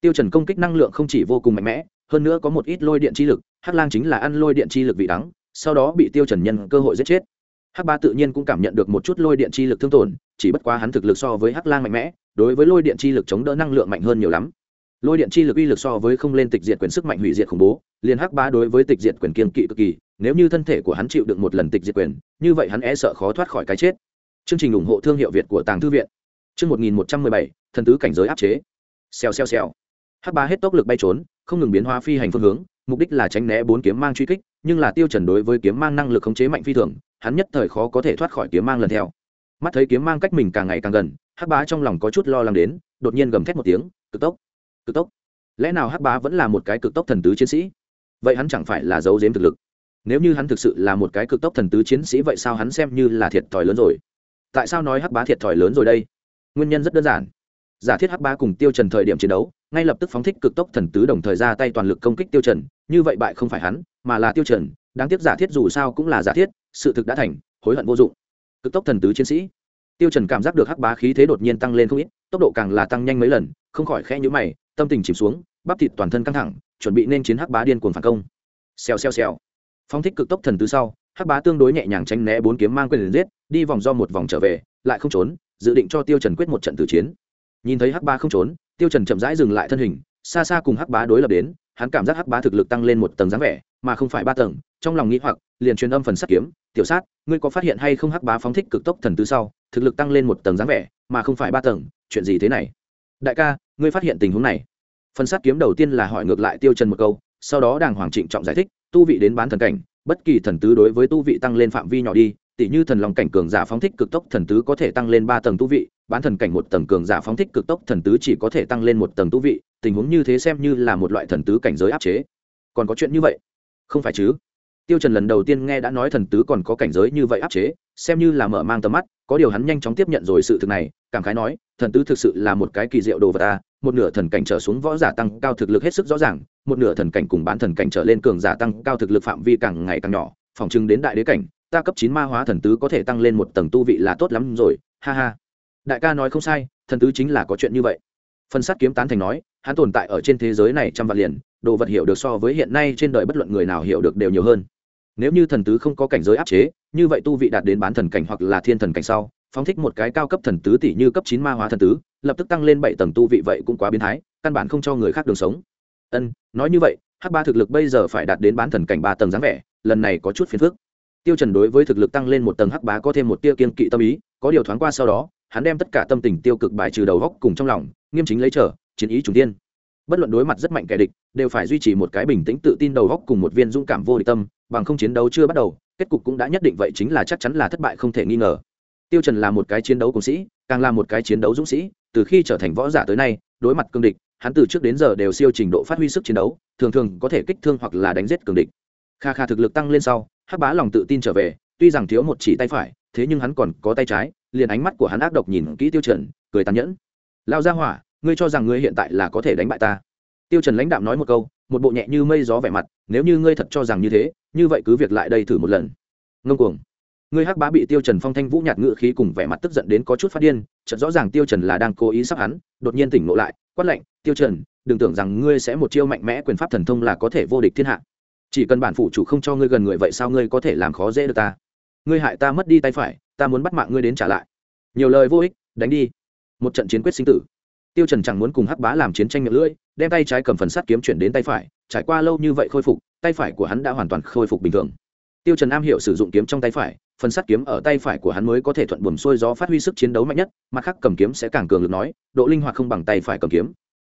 Tiêu trần công kích năng lượng không chỉ vô cùng mạnh mẽ, hơn nữa có một ít lôi điện chi lực, hắc lang chính là ăn lôi điện chi lực vị đắng, sau đó bị tiêu trần nhân cơ hội giết chết. Hắc ba tự nhiên cũng cảm nhận được một chút lôi điện chi lực thương tổn, chỉ bất quá hắn thực lực so với hắc lang mạnh mẽ, đối với lôi điện chi lực chống đỡ năng lượng mạnh hơn nhiều lắm lôi điện chi lực uy lực so với không lên tịch diệt quyền sức mạnh hủy diệt khủng bố, liền hắc ba đối với tịch diệt quyền kiên kỵ cực kỳ, nếu như thân thể của hắn chịu được một lần tịch diệt quyền, như vậy hắn e sợ khó thoát khỏi cái chết. Chương trình ủng hộ thương hiệu việt của tàng thư viện. Chương một nghìn một trăm mười bảy, thần tứ cảnh giới áp chế. Xèo xèo xèo. Hắc ba hết tốc lực bay trốn, không ngừng biến hóa phi hành phương hướng, mục đích là tránh né bốn kiếm mang truy kích, nhưng là tiêu trần đối với kiếm mang năng lực khống chế mạnh phi thường, hắn nhất thời khó có thể thoát khỏi kiếm mang lần theo. Mắt thấy kiếm mang cách mình càng ngày càng gần, hắc bá trong lòng có chút lo lắng đến, đột nhiên gầm thét một tiếng, cực tốc cực tốc. Lẽ nào hắc bá vẫn là một cái cực tốc thần tứ chiến sĩ? Vậy hắn chẳng phải là giấu giếm thực lực? Nếu như hắn thực sự là một cái cực tốc thần tứ chiến sĩ, vậy sao hắn xem như là thiệt thòi lớn rồi? Tại sao nói hắc bá thiệt thòi lớn rồi đây? Nguyên nhân rất đơn giản. Giả thiết hắc bá cùng tiêu trần thời điểm chiến đấu, ngay lập tức phóng thích cực tốc thần tứ đồng thời ra tay toàn lực công kích tiêu trần. Như vậy bại không phải hắn, mà là tiêu trần. Đáng tiếc giả thiết dù sao cũng là giả thiết, sự thực đã thành, hối hận vô dụng. Cực tốc thần tứ chiến sĩ. Tiêu trần cảm giác được hắc bá khí thế đột nhiên tăng lên không ít, tốc độ càng là tăng nhanh mấy lần, không khỏi khẽ nhíu mày tâm tình chìm xuống, bắp thịt toàn thân căng thẳng, chuẩn bị nên chiến hắc bá điên cuồng phản công. Xèo xèo xèo. Phóng thích cực tốc thần tứ sau, hắc bá tương đối nhẹ nhàng tránh né bốn kiếm mang quyền giết, đi vòng do một vòng trở về, lại không trốn, dự định cho tiêu trần quyết một trận tử chiến. Nhìn thấy hắc bá không trốn, tiêu trần chậm rãi dừng lại thân hình, xa xa cùng hắc bá đối lập đến, hắn cảm giác hắc bá thực lực tăng lên một tầng dáng vẻ, mà không phải ba tầng, trong lòng nghĩ hoặc, liền truyền âm phần sát kiếm, tiểu sát, ngươi có phát hiện hay không hắc bá phóng thích cực tốc thần tứ sau, thực lực tăng lên một tầng dáng vẻ, mà không phải ba tầng, chuyện gì thế này? Đại ca ngươi phát hiện tình huống này. Phần sát kiếm đầu tiên là hỏi ngược lại tiêu trần một câu, sau đó đàng hoàng trịnh trọng giải thích, tu vị đến bán thần cảnh, bất kỳ thần tứ đối với tu vị tăng lên phạm vi nhỏ đi tỷ như thần lòng cảnh cường giả phóng thích cực tốc thần tứ có thể tăng lên ba tầng tu vị, bán thần cảnh một tầng cường giả phóng thích cực tốc thần tứ chỉ có thể tăng lên một tầng tu vị, tình huống như thế xem như là một loại thần tứ cảnh giới áp chế. Còn có chuyện như vậy? Không phải chứ? Tiêu trần lần đầu tiên nghe đã nói thần tứ còn có cảnh giới như vậy áp chế xem như là mở mang tầm mắt, có điều hắn nhanh chóng tiếp nhận rồi sự thực này, cảm khái nói, thần tứ thực sự là một cái kỳ diệu đồ vật ta một nửa thần cảnh trở xuống võ giả tăng cao thực lực hết sức rõ ràng, một nửa thần cảnh cùng bán thần cảnh trở lên cường giả tăng cao thực lực phạm vi càng ngày càng nhỏ, phòng trưng đến đại đế cảnh, ta cấp chín ma hóa thần tứ có thể tăng lên một tầng tu vị là tốt lắm rồi, ha ha. Đại ca nói không sai, thần tứ chính là có chuyện như vậy. Phân sát kiếm tán thành nói, hắn tồn tại ở trên thế giới này trăm vạn liền, đồ vật hiểu được so với hiện nay trên đời bất luận người nào hiểu được đều nhiều hơn. Nếu như thần tứ không có cảnh giới áp chế như vậy tu vị đạt đến bán thần cảnh hoặc là thiên thần cảnh sau, phóng thích một cái cao cấp thần tứ tỷ như cấp chín ma hóa thần tứ, lập tức tăng lên bảy tầng tu vị vậy cũng quá biến thái, căn bản không cho người khác đường sống. Ân, nói như vậy, hắc ba thực lực bây giờ phải đạt đến bán thần cảnh ba tầng dáng vẻ, lần này có chút phiền phức. Tiêu trần đối với thực lực tăng lên một tầng hắc bá có thêm một tia kiên kỵ tâm ý, có điều thoáng qua sau đó, hắn đem tất cả tâm tình tiêu cực bài trừ đầu góc cùng trong lòng, nghiêm chính lấy trở, chiến ý trùng tiên bất luận đối mặt rất mạnh kẻ địch, đều phải duy trì một cái bình tĩnh tự tin đầu góc cùng một viên dũng cảm vô địch tâm, bằng không chiến đấu chưa bắt đầu kết cục cũng đã nhất định vậy chính là chắc chắn là thất bại không thể nghi ngờ. Tiêu trần là một cái chiến đấu cùng sĩ, càng là một cái chiến đấu dũng sĩ, từ khi trở thành võ giả tới nay, đối mặt cương địch, hắn từ trước đến giờ đều siêu trình độ phát huy sức chiến đấu, thường thường có thể kích thương hoặc là đánh giết cường địch. Kha kha thực lực tăng lên sau, hắc bá lòng tự tin trở về, tuy rằng thiếu một chỉ tay phải, thế nhưng hắn còn có tay trái, liền ánh mắt của hắn ác độc nhìn kỹ tiêu trần, cười tàn nhẫn. Lao ra hỏa, ngươi cho rằng ngươi hiện tại là có thể đánh bại ta? Tiêu trần lãnh đạm nói một câu một bộ nhẹ như mây gió vẻ mặt, nếu như ngươi thật cho rằng như thế, như vậy cứ việc lại đây thử một lần. Ngông cuồng. Ngươi hắc bá bị tiêu trần phong thanh vũ nhạt ngựa khí cùng vẻ mặt tức giận đến có chút phát điên, chợt rõ ràng tiêu trần là đang cố ý sắp hắn, đột nhiên tỉnh ngộ lại, quát lạnh, tiêu trần, đừng tưởng rằng ngươi sẽ một chiêu mạnh mẽ quyền pháp thần thông là có thể vô địch thiên hạ. Chỉ cần bản phủ chủ không cho ngươi gần người vậy sao ngươi có thể làm khó dễ được ta? Ngươi hại ta mất đi tay phải, ta muốn bắt mạng ngươi đến trả lại. Nhiều lời vô ích, đánh đi. Một trận chiến quyết sinh tử tiêu trần chẳng muốn cùng hắc bá làm chiến tranh miệng lưỡi, đem tay trái cầm phần sắt kiếm chuyển đến tay phải, trải qua lâu như vậy khôi phục, tay phải của hắn đã hoàn toàn khôi phục bình thường. Tiêu trần am hiểu sử dụng kiếm trong tay phải, phần sắt kiếm ở tay phải của hắn mới có thể thuận buồm xuôi gió phát huy sức chiến đấu mạnh nhất, mặt khác cầm kiếm sẽ càng cường lực nói, độ linh hoạt không bằng tay phải cầm kiếm.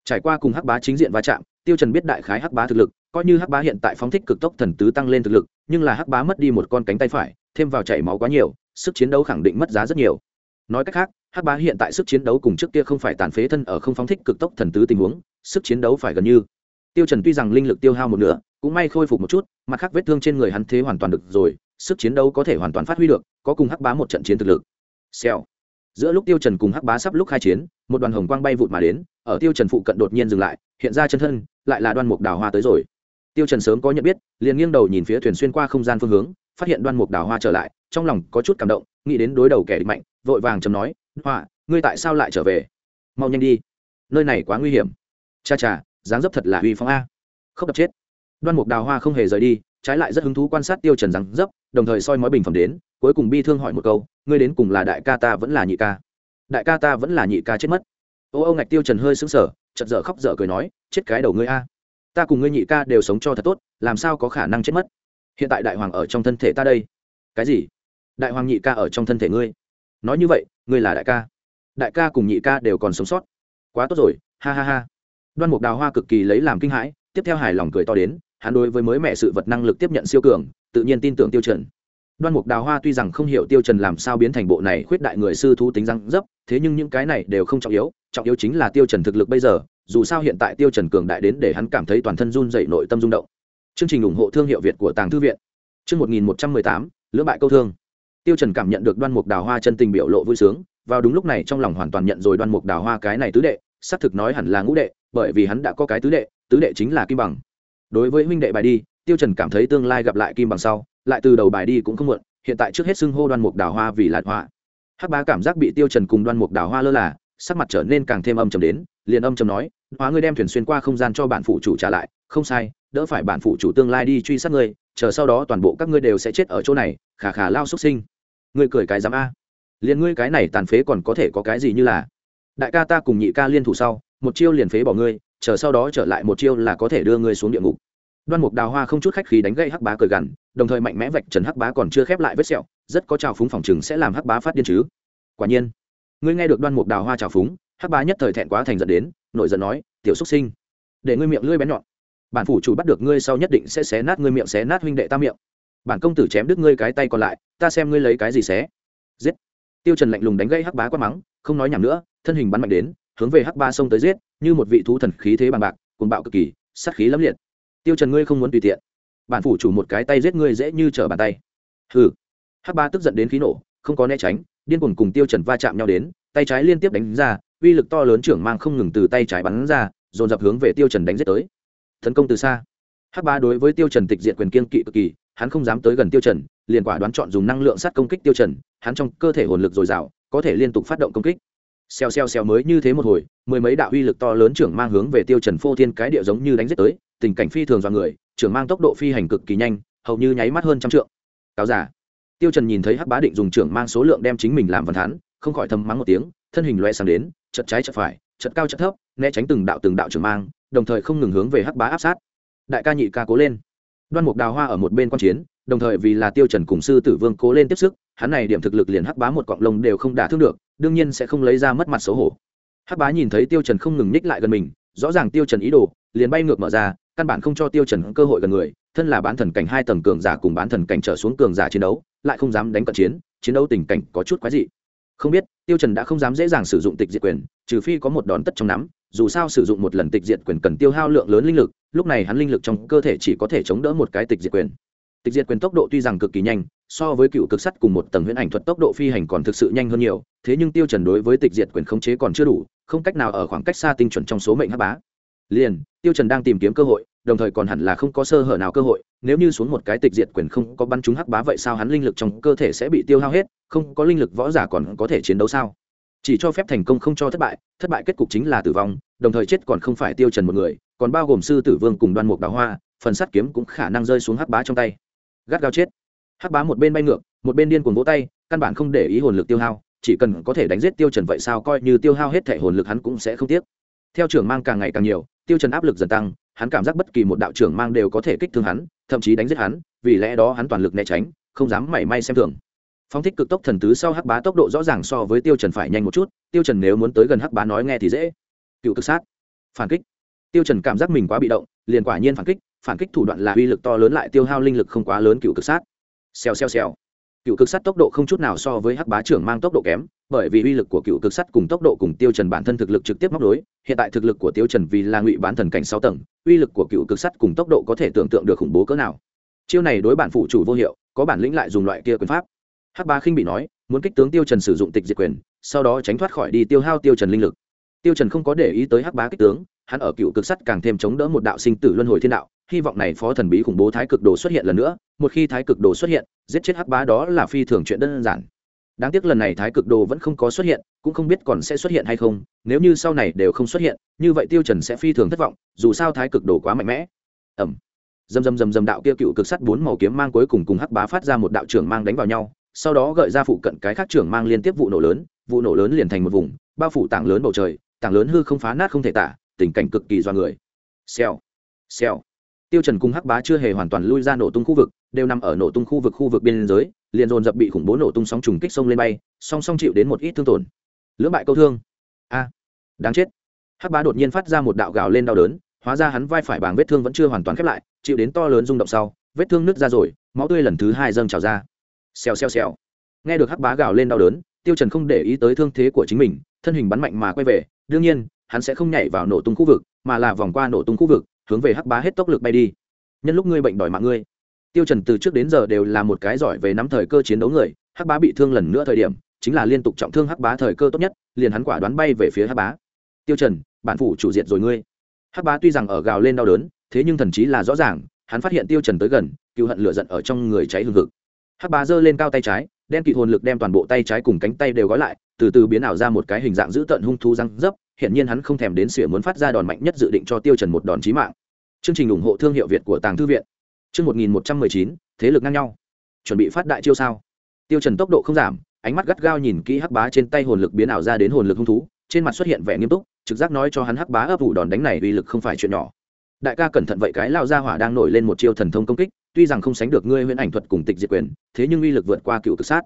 Trải qua cùng hắc bá chính diện va chạm, tiêu trần biết đại khái hắc bá thực lực, coi như hắc bá hiện tại phóng thích cực tốc thần tứ tăng lên thực lực, nhưng là hắc bá mất đi một con cánh tay phải, thêm vào chảy máu quá nhiều, sức chiến đấu khẳng định mất giá rất nhiều. Nói cách khác hắc bá hiện tại sức chiến đấu cùng trước kia không phải tàn phế thân ở không phóng thích cực tốc thần tứ tình huống, sức chiến đấu phải gần như. Tiêu trần tuy rằng linh lực tiêu hao một nửa, cũng may khôi phục một chút, mặt khác vết thương trên người hắn thế hoàn toàn được rồi, sức chiến đấu có thể hoàn toàn phát huy được, có cùng hắc bá một trận chiến thực lực. Xèo. Giữa lúc tiêu trần cùng hắc bá sắp lúc khai chiến, một đoàn hồng quang bay vụt mà đến, ở tiêu trần phụ cận đột nhiên dừng lại, hiện ra chân thân, lại là đoan mục đào hoa tới rồi. Tiêu trần sớm có nhận biết, liền nghiêng đầu nhìn phía thuyền xuyên qua không gian phương hướng, phát hiện đoan mục đào hoa trở lại, trong lòng có chút cảm động, nghĩ đến đối đầu kẻ địch mạnh, vội vàng chấm nói hoa ngươi tại sao lại trở về? Mau nhanh đi. Nơi này quá nguy hiểm. Cha cha, dáng dấp thật là uy phong a. Không đập chết. Đoan mục đào hoa không hề rời đi, trái lại rất hứng thú quan sát tiêu trần dáng dấp, đồng thời soi mói bình phẩm đến, cuối cùng bi thương hỏi một câu, ngươi đến cùng là đại ca ta vẫn là nhị ca? Đại ca ta vẫn là nhị ca chết mất. Ô ô ngạch tiêu trần hơi sững sờ, chợt dở khóc dở cười nói, chết cái đầu ngươi a. Ta cùng ngươi nhị ca đều sống cho thật tốt, làm sao có khả năng chết mất? Hiện tại đại hoàng ở trong thân thể ta đây. Cái gì? Đại hoàng nhị ca ở trong thân thể ngươi? Nói như vậy, ngươi là đại ca. Đại ca cùng nhị ca đều còn sống sót. Quá tốt rồi, ha ha ha. Đoan mục đào hoa cực kỳ lấy làm kinh hãi, tiếp theo hài lòng cười to đến, hắn đối với mới mẹ sự vật năng lực tiếp nhận siêu cường, tự nhiên tin tưởng tiêu trần. Đoan mục đào hoa tuy rằng không hiểu tiêu trần làm sao biến thành bộ này khuyết đại người sư thú tính răng dấp, thế nhưng những cái này đều không trọng yếu trọng yếu chính là tiêu trần thực lực bây giờ, dù sao hiện tại tiêu trần cường đại đến để hắn cảm thấy toàn thân run dậy nội tâm rung động. Chương trình ủng hộ thương hiệu việt của tàng thư viện. Chương 1118 lưỡng bại câu thương tiêu trần cảm nhận được đoan mục đào hoa chân tình biểu lộ vui sướng, vào đúng lúc này trong lòng hoàn toàn nhận rồi đoan mục đào hoa cái này tứ đệ, xác thực nói hẳn là ngũ đệ, bởi vì hắn đã có cái tứ đệ tứ đệ chính là kim bằng. Đối với huynh đệ bài đi, tiêu trần cảm thấy tương lai gặp lại kim bằng sau, lại từ đầu bài đi cũng không muộn, hiện tại trước hết xưng hô đoan mục đào hoa vì là hoa hắc bá cảm giác bị tiêu trần cùng đoan mục đào hoa lơ là, sắc mặt trở nên càng thêm âm trầm đến, liền âm trầm nói, hóa ngươi đem thuyền xuyên qua không gian cho bản phụ chủ trả lại, không sai, đỡ phải bản phụ chủ tương lai đi truy sát ngươi, chờ sau đó toàn bộ các ngươi đều sẽ chết ở chỗ này, khà khà lao xuất sinh ngươi cười cái dám a. Liền ngươi cái này tàn phế còn có thể có cái gì như là? Đại ca ta cùng nhị ca liên thủ sau, một chiêu liền phế bỏ ngươi, chờ sau đó trở lại một chiêu là có thể đưa ngươi xuống địa ngục. Đoan mục đào hoa không chút khách khí đánh gây hắc bá cười gằn, đồng thời mạnh mẽ vạch trần hắc bá còn chưa khép lại vết sẹo, rất có trào phúng phòng chừng sẽ làm hắc bá phát điên chứ. Quả nhiên, ngươi nghe được đoan mục đào hoa trào phúng, hắc bá nhất thời thẹn quá thành giận đến nội giận nói, tiểu xúc sinh, để ngươi miệng lưỡi bén nhọn. Bản phủ chủ bắt được ngươi sau nhất định sẽ xé nát ngươi miệng, xé nát huynh đệ ta miệng bản công tử chém đứt ngươi cái tay còn lại, ta xem ngươi lấy cái gì xé. Giết. Tiêu trần lạnh lùng đánh gãy hắc bá quát mắng, không nói nhảm nữa, thân hình bắn mạnh đến, hướng về hắc ba xông tới giết, như một vị thú thần khí thế bằng bạc, cuồng bạo cực kỳ, sát khí lẫm liệt. Tiêu trần ngươi không muốn tùy tiện. Bản phủ chủ một cái tay giết ngươi dễ như trở bàn tay. Hừ. Hắc ba tức giận đến khí nổ, không có né tránh, điên cuồng cùng tiêu trần va chạm nhau đến, tay trái liên tiếp đánh ra, uy lực to lớn trưởng mang không ngừng từ tay trái bắn ra, dồn dập hướng về tiêu trần đánh giết tới. Tấn công từ xa. Hắc ba đối với tiêu trần tịch diện quyền kiên kỵ cực kỳ hắn không dám tới gần tiêu trần, liền quả đoán chọn dùng năng lượng sát công kích tiêu trần, hắn trong cơ thể hồn lực dồi dào, có thể liên tục phát động công kích. Xèo xèo xèo mới như thế một hồi, mười mấy đạo uy lực to lớn trưởng mang hướng về tiêu trần phô thiên cái địa giống như đánh giết tới, tình cảnh phi thường do người, trưởng mang tốc độ phi hành cực kỳ nhanh, hầu như nháy mắt hơn trăm trượng. Cáo giả. Tiêu trần nhìn thấy hắc bá định dùng trưởng mang số lượng đem chính mình làm văn thán, không khỏi thầm mắng một tiếng, thân hình loe sang đến chật trái chật phải chật cao chật thấp, né tránh từng đạo từng đạo trưởng mang, đồng thời không ngừng hướng về hắc bá áp sát. Đại ca nhị ca cố lên đoan mục đào hoa ở một bên quan chiến, đồng thời vì là tiêu trần cùng sư tử vương cố lên tiếp sức, hắn này điểm thực lực liền hắc bá một cọng lông đều không đả thương được, đương nhiên sẽ không lấy ra mất mặt xấu hổ. Hắc bá nhìn thấy tiêu trần không ngừng ních lại gần mình, rõ ràng tiêu trần ý đồ, liền bay ngược mở ra, căn bản không cho tiêu trần cơ hội gần người, thân là bán thần cảnh hai tầng cường giả cùng bán thần cảnh trở xuống cường giả chiến đấu, lại không dám đánh cận chiến chiến đấu tình cảnh có chút quái dị. Không biết, tiêu trần đã không dám dễ dàng sử dụng tịch diệt quyền, trừ phi có một đòn tất trong nắm dù sao sử dụng một lần tịch diệt quyền cần tiêu hao lượng lớn linh lực, lúc này hắn linh lực trong cơ thể chỉ có thể chống đỡ một cái tịch diệt quyền. Tịch diệt quyền tốc độ tuy rằng cực kỳ nhanh, so với cựu cực sắt cùng một tầng huyễn ảnh thuật tốc độ phi hành còn thực sự nhanh hơn nhiều, thế nhưng tiêu trần đối với tịch diệt quyền khống chế còn chưa đủ, không cách nào ở khoảng cách xa tinh chuẩn trong số mệnh hắc bá. Liền, tiêu trần đang tìm kiếm cơ hội, đồng thời còn hẳn là không có sơ hở nào cơ hội, nếu như xuống một cái tịch diệt quyền không có bắn trúng hắc bá vậy sao hắn linh lực trong cơ thể sẽ bị tiêu hao hết, không có linh lực võ giả còn có thể chiến đấu sao? Chỉ cho phép thành công không cho thất bại thất bại kết cục chính là tử vong, đồng thời chết còn không phải tiêu trần một người, còn bao gồm sư tử vương cùng đoan mục đào hoa, phần sắt kiếm cũng khả năng rơi xuống hắc bá trong tay. Gắt gao chết. Hắc bá một bên bay ngược, một bên điên cuồng vỗ tay, căn bản không để ý hồn lực tiêu hao, chỉ cần có thể đánh giết tiêu trần vậy sao coi như tiêu hao hết thể hồn lực hắn cũng sẽ không tiếc. Theo trưởng mang càng ngày càng nhiều, tiêu trần áp lực dần tăng, hắn cảm giác bất kỳ một đạo trưởng mang đều có thể kích thương hắn, thậm chí đánh giết hắn, vì lẽ đó hắn toàn lực né tránh, không dám mảy may xem thường phong thích cực tốc thần tứ sau hắc bá tốc độ rõ ràng so với tiêu trần phải nhanh một chút, tiêu trần nếu muốn tới gần hắc bá nói nghe thì dễ. Cựu cực sát. Phản kích. Tiêu trần cảm giác mình quá bị động, liền quả nhiên phản kích phản kích thủ đoạn là uy lực to lớn lại tiêu hao linh lực không quá lớn cựu cực sát. Xèo xèo xèo. Cựu cực sắt tốc độ không chút nào so với hắc bá trưởng mang tốc độ kém, bởi vì uy lực của cựu cực sắt cùng tốc độ cùng tiêu trần bản thân thực lực trực tiếp móc đối hiện tại thực lực của tiêu trần vì là ngụy bán thần cảnh sáu tầng, uy lực của cựu cực sắt cùng tốc độ có thể tưởng tượng được khủng bố cỡ nào. Chiêu này đối bản phụ chủ vô hiệu, có bản lĩnh lại dùng loại kia quyền pháp hắc bá khinh bị nói, muốn kích tướng tiêu trần sử dụng tịch diệt quyền, sau đó tránh thoát khỏi đi tiêu hao tiêu trần linh lực. Tiêu trần không có để ý tới hắc bá kích tướng, hắn ở cựu cực sắt càng thêm chống đỡ một đạo sinh tử luân hồi thiên đạo, hy vọng này phó thần bí khủng bố thái cực đồ xuất hiện lần nữa, một khi thái cực đồ xuất hiện, giết chết hắc bá đó là phi thường chuyện đơn giản. Đáng tiếc lần này thái cực đồ vẫn không có xuất hiện, cũng không biết còn sẽ xuất hiện hay không, nếu như sau này đều không xuất hiện, như vậy tiêu trần sẽ phi thường thất vọng, dù sao thái cực đồ quá mạnh mẽ. Ầm. dầm dầm dầm dầm đạo kia cựu cực sắt bốn màu kiếm mang cuối cùng cùng hắc bá phát ra một đạo trưởng mang đánh vào nhau sau đó gợi ra phụ cận cái khác trưởng mang liên tiếp vụ nổ lớn, vụ nổ lớn liền thành một vùng, bao phủ tảng lớn bầu trời, tảng lớn hư không phá nát không thể tả, tình cảnh cực kỳ do người. Xèo xèo. Tiêu trần cùng hắc bá chưa hề hoàn toàn lui ra nổ tung khu vực, đều nằm ở nổ tung khu vực khu vực biên giới, liền dồn dập bị khủng bố nổ tung sóng trùng kích sông lên bay, song song chịu đến một ít thương tổn. Lưỡng bại câu thương. A, đáng chết. Hắc bá đột nhiên phát ra một đạo gào lên đau đớn, hóa ra hắn vai phải bàng vết thương vẫn chưa hoàn toàn khép lại, chịu đến to lớn rung động sau, vết thương nứt ra rồi, máu tươi lần thứ hai dâng trào ra xèo xèo xèo. Nghe được hắc bá gào lên đau đớn, tiêu trần không để ý tới thương thế của chính mình, thân hình bắn mạnh mà quay về. Đương nhiên, hắn sẽ không nhảy vào nổ tung khu vực, mà là vòng qua nổ tung khu vực, hướng về hắc bá hết tốc lực bay đi. Nhân lúc ngươi bệnh đòi mạng ngươi. Tiêu trần từ trước đến giờ đều là một cái giỏi về nắm thời cơ chiến đấu người, hắc bá bị thương lần nữa thời điểm, chính là liên tục trọng thương hắc bá thời cơ tốt nhất, liền hắn quả đoán bay về phía hắc bá. Tiêu trần bản phủ chủ diệt rồi ngươi. Hắc bá tuy rằng ở gào lên đau đớn, thế nhưng thần chí là rõ ràng, hắn phát hiện tiêu trần tới gần, cựu hận lửa giận ở trong người cháy hừng hực hắc bá giơ lên cao tay trái, đen kịt hồn lực đem toàn bộ tay trái cùng cánh tay đều gói lại, từ từ biến ảo ra một cái hình dạng dữ tợn hung thú răng dấp hiện nhiên hắn không thèm đến sửa muốn phát ra đòn mạnh nhất dự định cho tiêu trần một đòn chí mạng. Chương trình ủng hộ thương hiệu việt của tàng thư viện. Chương 1119 thế lực ngang nhau. Chuẩn bị phát đại chiêu sao? Tiêu trần tốc độ không giảm, ánh mắt gắt gao nhìn kỹ hắc bá trên tay hồn lực biến ảo ra đến hồn lực hung thú, trên mặt xuất hiện vẻ nghiêm túc, trực giác nói cho hắn hắc bá ấp ủ đòn đánh này uy lực không phải chuyện nhỏ. Đại ca cẩn thận vậy cái lao ra hỏa đang nổi lên một chiêu thần thông công kích tuy rằng không sánh được ngươi huyễn ảnh thuật cùng tịch diệt quyền, thế nhưng uy lực vượt qua cựu cực sát.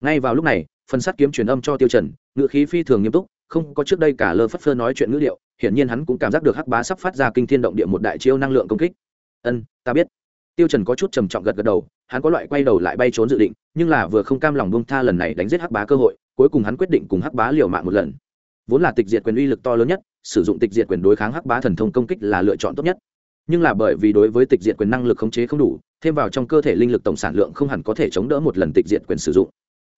Ngay vào lúc này, phần sát kiếm truyền âm cho tiêu trần, ngựa khí phi thường nghiêm túc, không có trước đây cả lơ phất phơ nói chuyện ngữ liệu hiển nhiên hắn cũng cảm giác được hắc bá sắp phát ra kinh thiên động địa một đại chiêu năng lượng công kích. Ân, ta biết. Tiêu trần có chút trầm trọng gật gật đầu, hắn có loại quay đầu lại bay trốn dự định, nhưng là vừa không cam lòng buông tha lần này đánh giết hắc bá cơ hội, cuối cùng hắn quyết định cùng hắc bá liều mạng một lần. Vốn là tịch diệt quyền uy lực to lớn nhất, sử dụng tịch diệt quyền đối kháng hắc bá thần thông công kích là lựa chọn tốt nhất nhưng là bởi vì đối với tịch diệt quyền năng lực khống chế không đủ, thêm vào trong cơ thể linh lực tổng sản lượng không hẳn có thể chống đỡ một lần tịch diệt quyền sử dụng.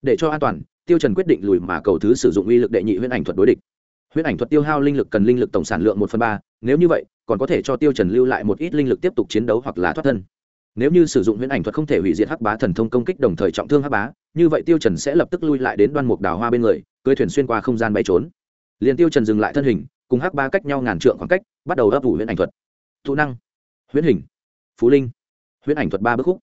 Để cho an toàn, tiêu trần quyết định lùi mà cầu thứ sử dụng uy lực đệ nhị huyễn ảnh thuật đối địch. Huyễn ảnh thuật tiêu hao linh lực cần linh lực tổng sản lượng một phần ba, nếu như vậy, còn có thể cho tiêu trần lưu lại một ít linh lực tiếp tục chiến đấu hoặc là thoát thân. Nếu như sử dụng huyễn ảnh thuật không thể hủy diệt hắc bá thần thông công kích đồng thời trọng thương hắc bá, như vậy tiêu trần sẽ lập tức lui lại đến đoan mục đào hoa bên người, cưỡi thuyền xuyên qua không gian bay trốn. Liền tiêu trần dừng lại thân hình, cùng hắc bá cách nhau ngàn trượng khoảng cách, bắt đầu ấp ủ huyễn ảnh thuật thụ năng, huyễn hình, phú linh, huyễn ảnh thuật ba bước khúc.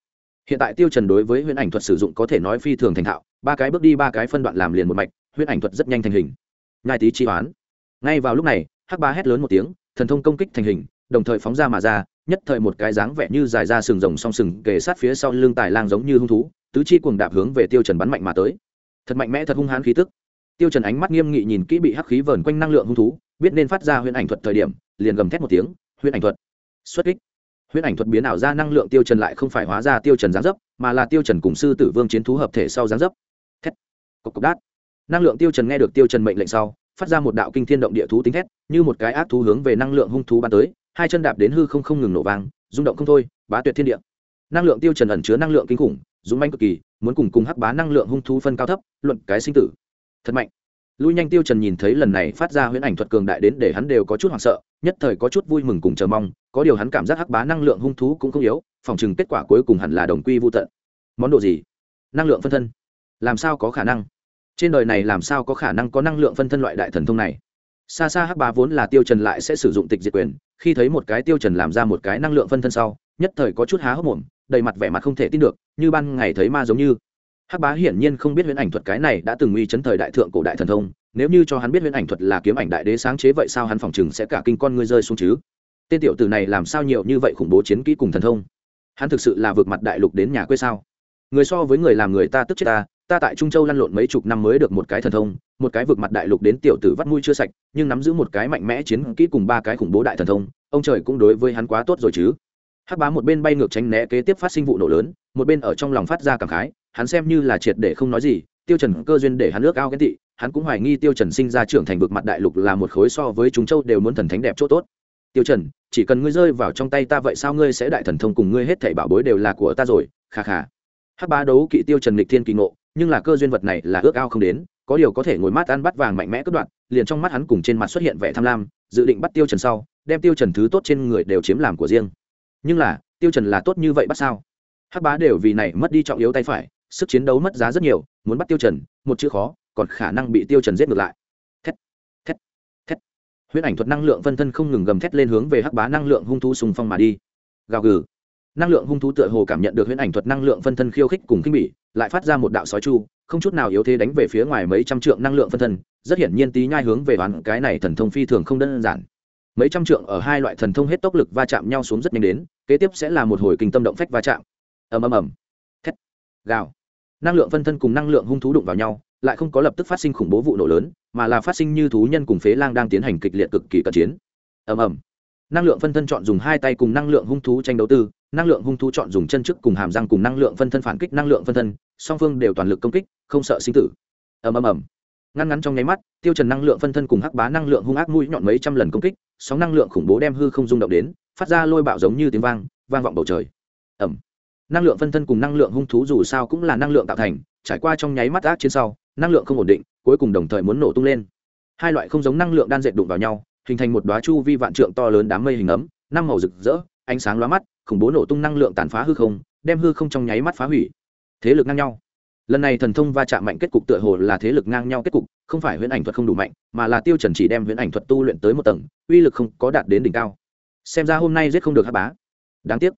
Hiện tại tiêu trần đối với huyễn ảnh thuật sử dụng có thể nói phi thường thành thạo, ba cái bước đi, ba cái phân đoạn làm liền một mạch, huyễn ảnh thuật rất nhanh thành hình. Ngai tí chi hoán. ngay vào lúc này, hắc ba hét lớn một tiếng, thần thông công kích thành hình, đồng thời phóng ra mà ra, nhất thời một cái dáng vẻ như dài ra sừng rồng song sừng kề sát phía sau lưng tài lang giống như hung thú, tứ chi cuồng đạp hướng về tiêu trần bắn mạnh mà tới. Thật mạnh mẽ, thật hung hãn khí tức. Tiêu trần ánh mắt nghiêm nghị nhìn kỹ bị hắc khí vờn quanh năng lượng hung thú, biết nên phát ra huyễn ảnh thuật thời điểm, liền gầm thét một tiếng, huyễn ảnh thuật xuất kích. Huyễn ảnh thuật biến ảo ra năng lượng tiêu trần lại không phải hóa ra tiêu trần giáng dấp, mà là tiêu trần cùng sư tử vương chiến thú hợp thể sau giáng dấp. Thét. Cục cục đát. Năng lượng tiêu trần nghe được tiêu trần mệnh lệnh sau, phát ra một đạo kinh thiên động địa thú tính thét, như một cái ác thú hướng về năng lượng hung thú bắn tới, hai chân đạp đến hư không không ngừng nổ vang, rung động không thôi, bá tuyệt thiên địa. Năng lượng tiêu trần ẩn chứa năng lượng kinh khủng, dũng manh cực kỳ, muốn cùng cùng hắc bá năng lượng hung thú phân cao thấp, luận cái sinh tử. Thật mạnh. Lui nhanh tiêu trần nhìn thấy lần này phát ra huyễn ảnh thuật cường đại đến để hắn đều có chút hoảng sợ, nhất thời có chút vui mừng cùng chờ mong có điều hắn cảm giác hắc bá năng lượng hung thú cũng không yếu, phòng chừng kết quả cuối cùng hẳn là đồng quy vô tận. Món đồ gì? Năng lượng phân thân. Làm sao có khả năng? Trên đời này làm sao có khả năng có năng lượng phân thân loại đại thần thông này? Xa xa hắc bá vốn là tiêu trần lại sẽ sử dụng tịch diệt quyền, khi thấy một cái tiêu trần làm ra một cái năng lượng phân thân sau, nhất thời có chút há hốc mồm, đầy mặt vẻ mặt không thể tin được, như ban ngày thấy ma giống như. Hắc bá hiển nhiên không biết huyễn ảnh thuật cái này đã từng uy chấn thời đại thượng cổ đại thần thông, nếu như cho hắn biết huyễn ảnh thuật là kiếm ảnh đại đế sáng chế vậy sao hắn phòng chừng sẽ cả kinh con ngươi rơi xuống chứ? Tên tiểu tử này làm sao nhiều như vậy khủng bố chiến kỹ cùng thần thông? Hắn thực sự là vượt mặt đại lục đến nhà quê sao? Người so với người làm người ta tức chết ta ta tại trung châu lăn lộn mấy chục năm mới được một cái thần thông, một cái vượt mặt đại lục đến tiểu tử vắt mũi chưa sạch, nhưng nắm giữ một cái mạnh mẽ chiến kỹ cùng ba cái khủng bố đại thần thông, ông trời cũng đối với hắn quá tốt rồi chứ. Hắc bá một bên bay ngược tránh né kế tiếp phát sinh vụ nổ lớn, một bên ở trong lòng phát ra cảm khái, hắn xem như là triệt để không nói gì, tiêu trần cơ duyên để hắn ước ao ghen tị, hắn cũng hoài nghi tiêu trần sinh ra trưởng thành vượt mặt đại lục là một khối so với chúng châu đều muốn thần thánh đẹp chỗ tốt tiêu trần, chỉ cần ngươi rơi vào trong tay ta vậy sao ngươi sẽ đại thần thông cùng ngươi hết thảy bảo bối đều là của ta rồi, kha kha. Hắc bá đấu kỵ tiêu trần lịch thiên kỳ ngộ, nhưng là cơ duyên vật này là ước ao không đến, có điều có thể ngồi mát ăn bắt vàng mạnh mẽ cất đoạn liền trong mắt hắn cùng trên mặt xuất hiện vẻ tham lam, dự định bắt tiêu trần sau, đem tiêu trần thứ tốt trên người đều chiếm làm của riêng. Nhưng là, tiêu trần là tốt như vậy bắt sao? Hắc bá đều vì này mất đi trọng yếu tay phải, sức chiến đấu mất giá rất nhiều, muốn bắt tiêu trần, một chữ khó, còn khả năng bị tiêu trần giết ngược lại huyễn ảnh thuật năng lượng phân thân không ngừng gầm thét lên hướng về hắc bá năng lượng hung thú sùng phong mà đi. Gào gừ. Năng lượng hung thú tựa hồ cảm nhận được huyễn ảnh thuật năng lượng phân thân khiêu khích cùng kinh bỉ, lại phát ra một đạo sói chu, không chút nào yếu thế đánh về phía ngoài mấy trăm trượng năng lượng phân thân, rất hiển nhiên tí nhai hướng về đoán cái này thần thông phi thường không đơn giản. Mấy trăm trượng ở hai loại thần thông hết tốc lực va chạm nhau xuống rất nhanh đến, kế tiếp sẽ là một hồi kinh tâm động phách va chạm. Ầm ầm ầm. Thét. Gào. Năng lượng phân thân cùng năng lượng hung thú đụng vào nhau lại không có lập tức phát sinh khủng bố vụ nổ lớn, mà là phát sinh như thú nhân cùng phế lang đang tiến hành kịch liệt cực kỳ cận chiến. Ầm ầm. Năng lượng phân thân chọn dùng hai tay cùng năng lượng hung thú tranh đấu tư, năng lượng hung thú chọn dùng chân trước cùng hàm răng cùng năng lượng phân thân phản kích năng lượng phân thân, song phương đều toàn lực công kích, không sợ sinh tử. Ầm ầm ầm. Ngăn ngắn trong nháy mắt, tiêu trần năng lượng phân thân cùng hắc bá năng lượng hung ác mũi nhọn mấy trăm lần công kích, sóng năng lượng khủng bố đem hư không rung động đến, phát ra lôi bạo giống như tiếng vang vang vọng bầu trời. Ầm. Năng lượng phân thân cùng năng lượng hung thú dù sao cũng là năng lượng tạo thành, trải qua trong nháy mắt ác chiến sau năng lượng không ổn định, cuối cùng đồng thời muốn nổ tung lên. Hai loại không giống năng lượng đan dệt đụng vào nhau, hình thành một đoá chu vi vạn trượng to lớn đám mây hình ấm, năm màu rực rỡ, ánh sáng lóa mắt, khủng bố nổ tung năng lượng tàn phá hư không, đem hư không trong nháy mắt phá hủy. Thế lực ngang nhau. Lần này thần thông va chạm mạnh kết cục tựa hồ là thế lực ngang nhau kết cục, không phải huyễn ảnh thuật không đủ mạnh, mà là tiêu trần chỉ đem huyễn ảnh thuật tu luyện tới một tầng, uy lực không có đạt đến đỉnh cao. Xem ra hôm nay giết không được hắc bá. Đáng tiếc.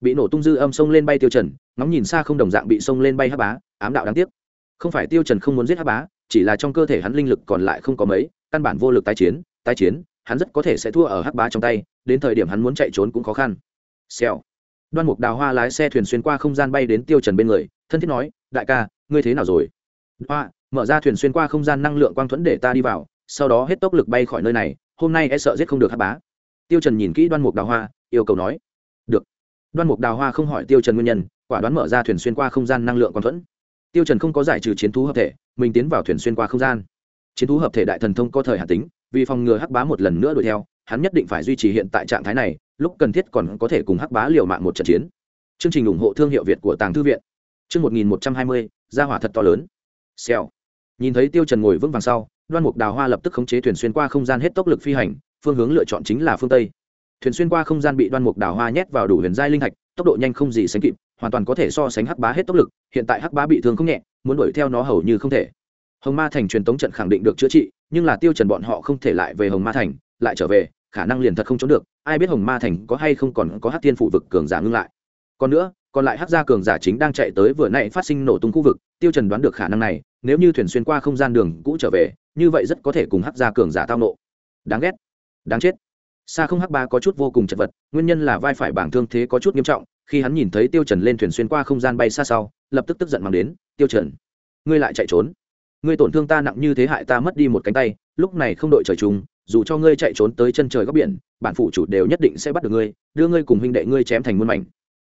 Bị nổ tung dư âm sông lên bay tiêu trần, ngóng nhìn xa không đồng dạng bị sông lên bay hắc bá, ám đạo đáng tiếc không phải tiêu trần không muốn giết hắc bá, chỉ là trong cơ thể hắn linh lực còn lại không có mấy, căn bản vô lực tái chiến tái chiến, hắn rất có thể sẽ thua ở hắc bá trong tay, đến thời điểm hắn muốn chạy trốn cũng khó khăn. Xèo. Đoan mục đào hoa lái xe thuyền xuyên qua không gian bay đến tiêu trần bên người, thân thiết nói, đại ca, ngươi thế nào rồi? Hoa, mở ra thuyền xuyên qua không gian năng lượng quang thuẫn để ta đi vào, sau đó hết tốc lực bay khỏi nơi này, hôm nay e sợ giết không được hắc bá. Tiêu trần nhìn kỹ đoan mục đào hoa, yêu cầu nói, được. Đoan mục đào hoa không hỏi tiêu trần nguyên nhân, quả đoán mở ra thuyền xuyên qua không gian năng lượng quang thuẫn tiêu trần không có giải trừ chiến thú hợp thể, mình tiến vào thuyền xuyên qua không gian. Chiến thú hợp thể đại thần thông có thời hạn tính, vì phòng ngừa hắc bá một lần nữa đuổi theo, hắn nhất định phải duy trì hiện tại trạng thái này, lúc cần thiết còn có thể cùng hắc bá liều mạng một trận chiến. Chương trình ủng hộ thương hiệu việt của tàng thư viện. Chương một nghìn một trăm hai mươi, gia hỏa thật to lớn. Xèo. Nhìn thấy tiêu trần ngồi vững vàng sau, đoan mục đào hoa lập tức khống chế thuyền xuyên qua không gian hết tốc lực phi hành, phương hướng lựa chọn chính là phương tây. Thuyền xuyên qua không gian bị đoan mục đào hoa nhét vào đủ huyền giai linh thạch tốc độ nhanh không gì sánh kịp hoàn toàn có thể so sánh hắc bá hết tốc lực, hiện tại hắc bá bị thương không nhẹ, muốn đuổi theo nó hầu như không thể. Hồng ma thành truyền tống trận khẳng định được chữa trị, nhưng là tiêu trần bọn họ không thể lại về hồng ma thành, lại trở về, khả năng liền thật không trốn được, ai biết hồng ma thành có hay không còn có hắc tiên phụ vực cường giả ngưng lại. Còn nữa, còn lại hắc gia cường giả chính đang chạy tới vừa nãy phát sinh nổ tung khu vực, tiêu trần đoán được khả năng này, nếu như thuyền xuyên qua không gian đường cũ trở về, như vậy rất có thể cùng hắc gia cường giả tao nộ. Đáng ghét, đáng chết. Xa không hắc ba có chút vô cùng chật vật, nguyên nhân là vai phải bảng thương thế có chút nghiêm trọng khi hắn nhìn thấy tiêu trần lên thuyền xuyên qua không gian bay xa sau, lập tức tức giận mang đến, tiêu trần, ngươi lại chạy trốn. Ngươi tổn thương ta nặng như thế hại ta mất đi một cánh tay, lúc này không đội trời chung, dù cho ngươi chạy trốn tới chân trời góc biển, bản phụ chủ đều nhất định sẽ bắt được ngươi, đưa ngươi cùng huynh đệ ngươi chém thành muôn mảnh.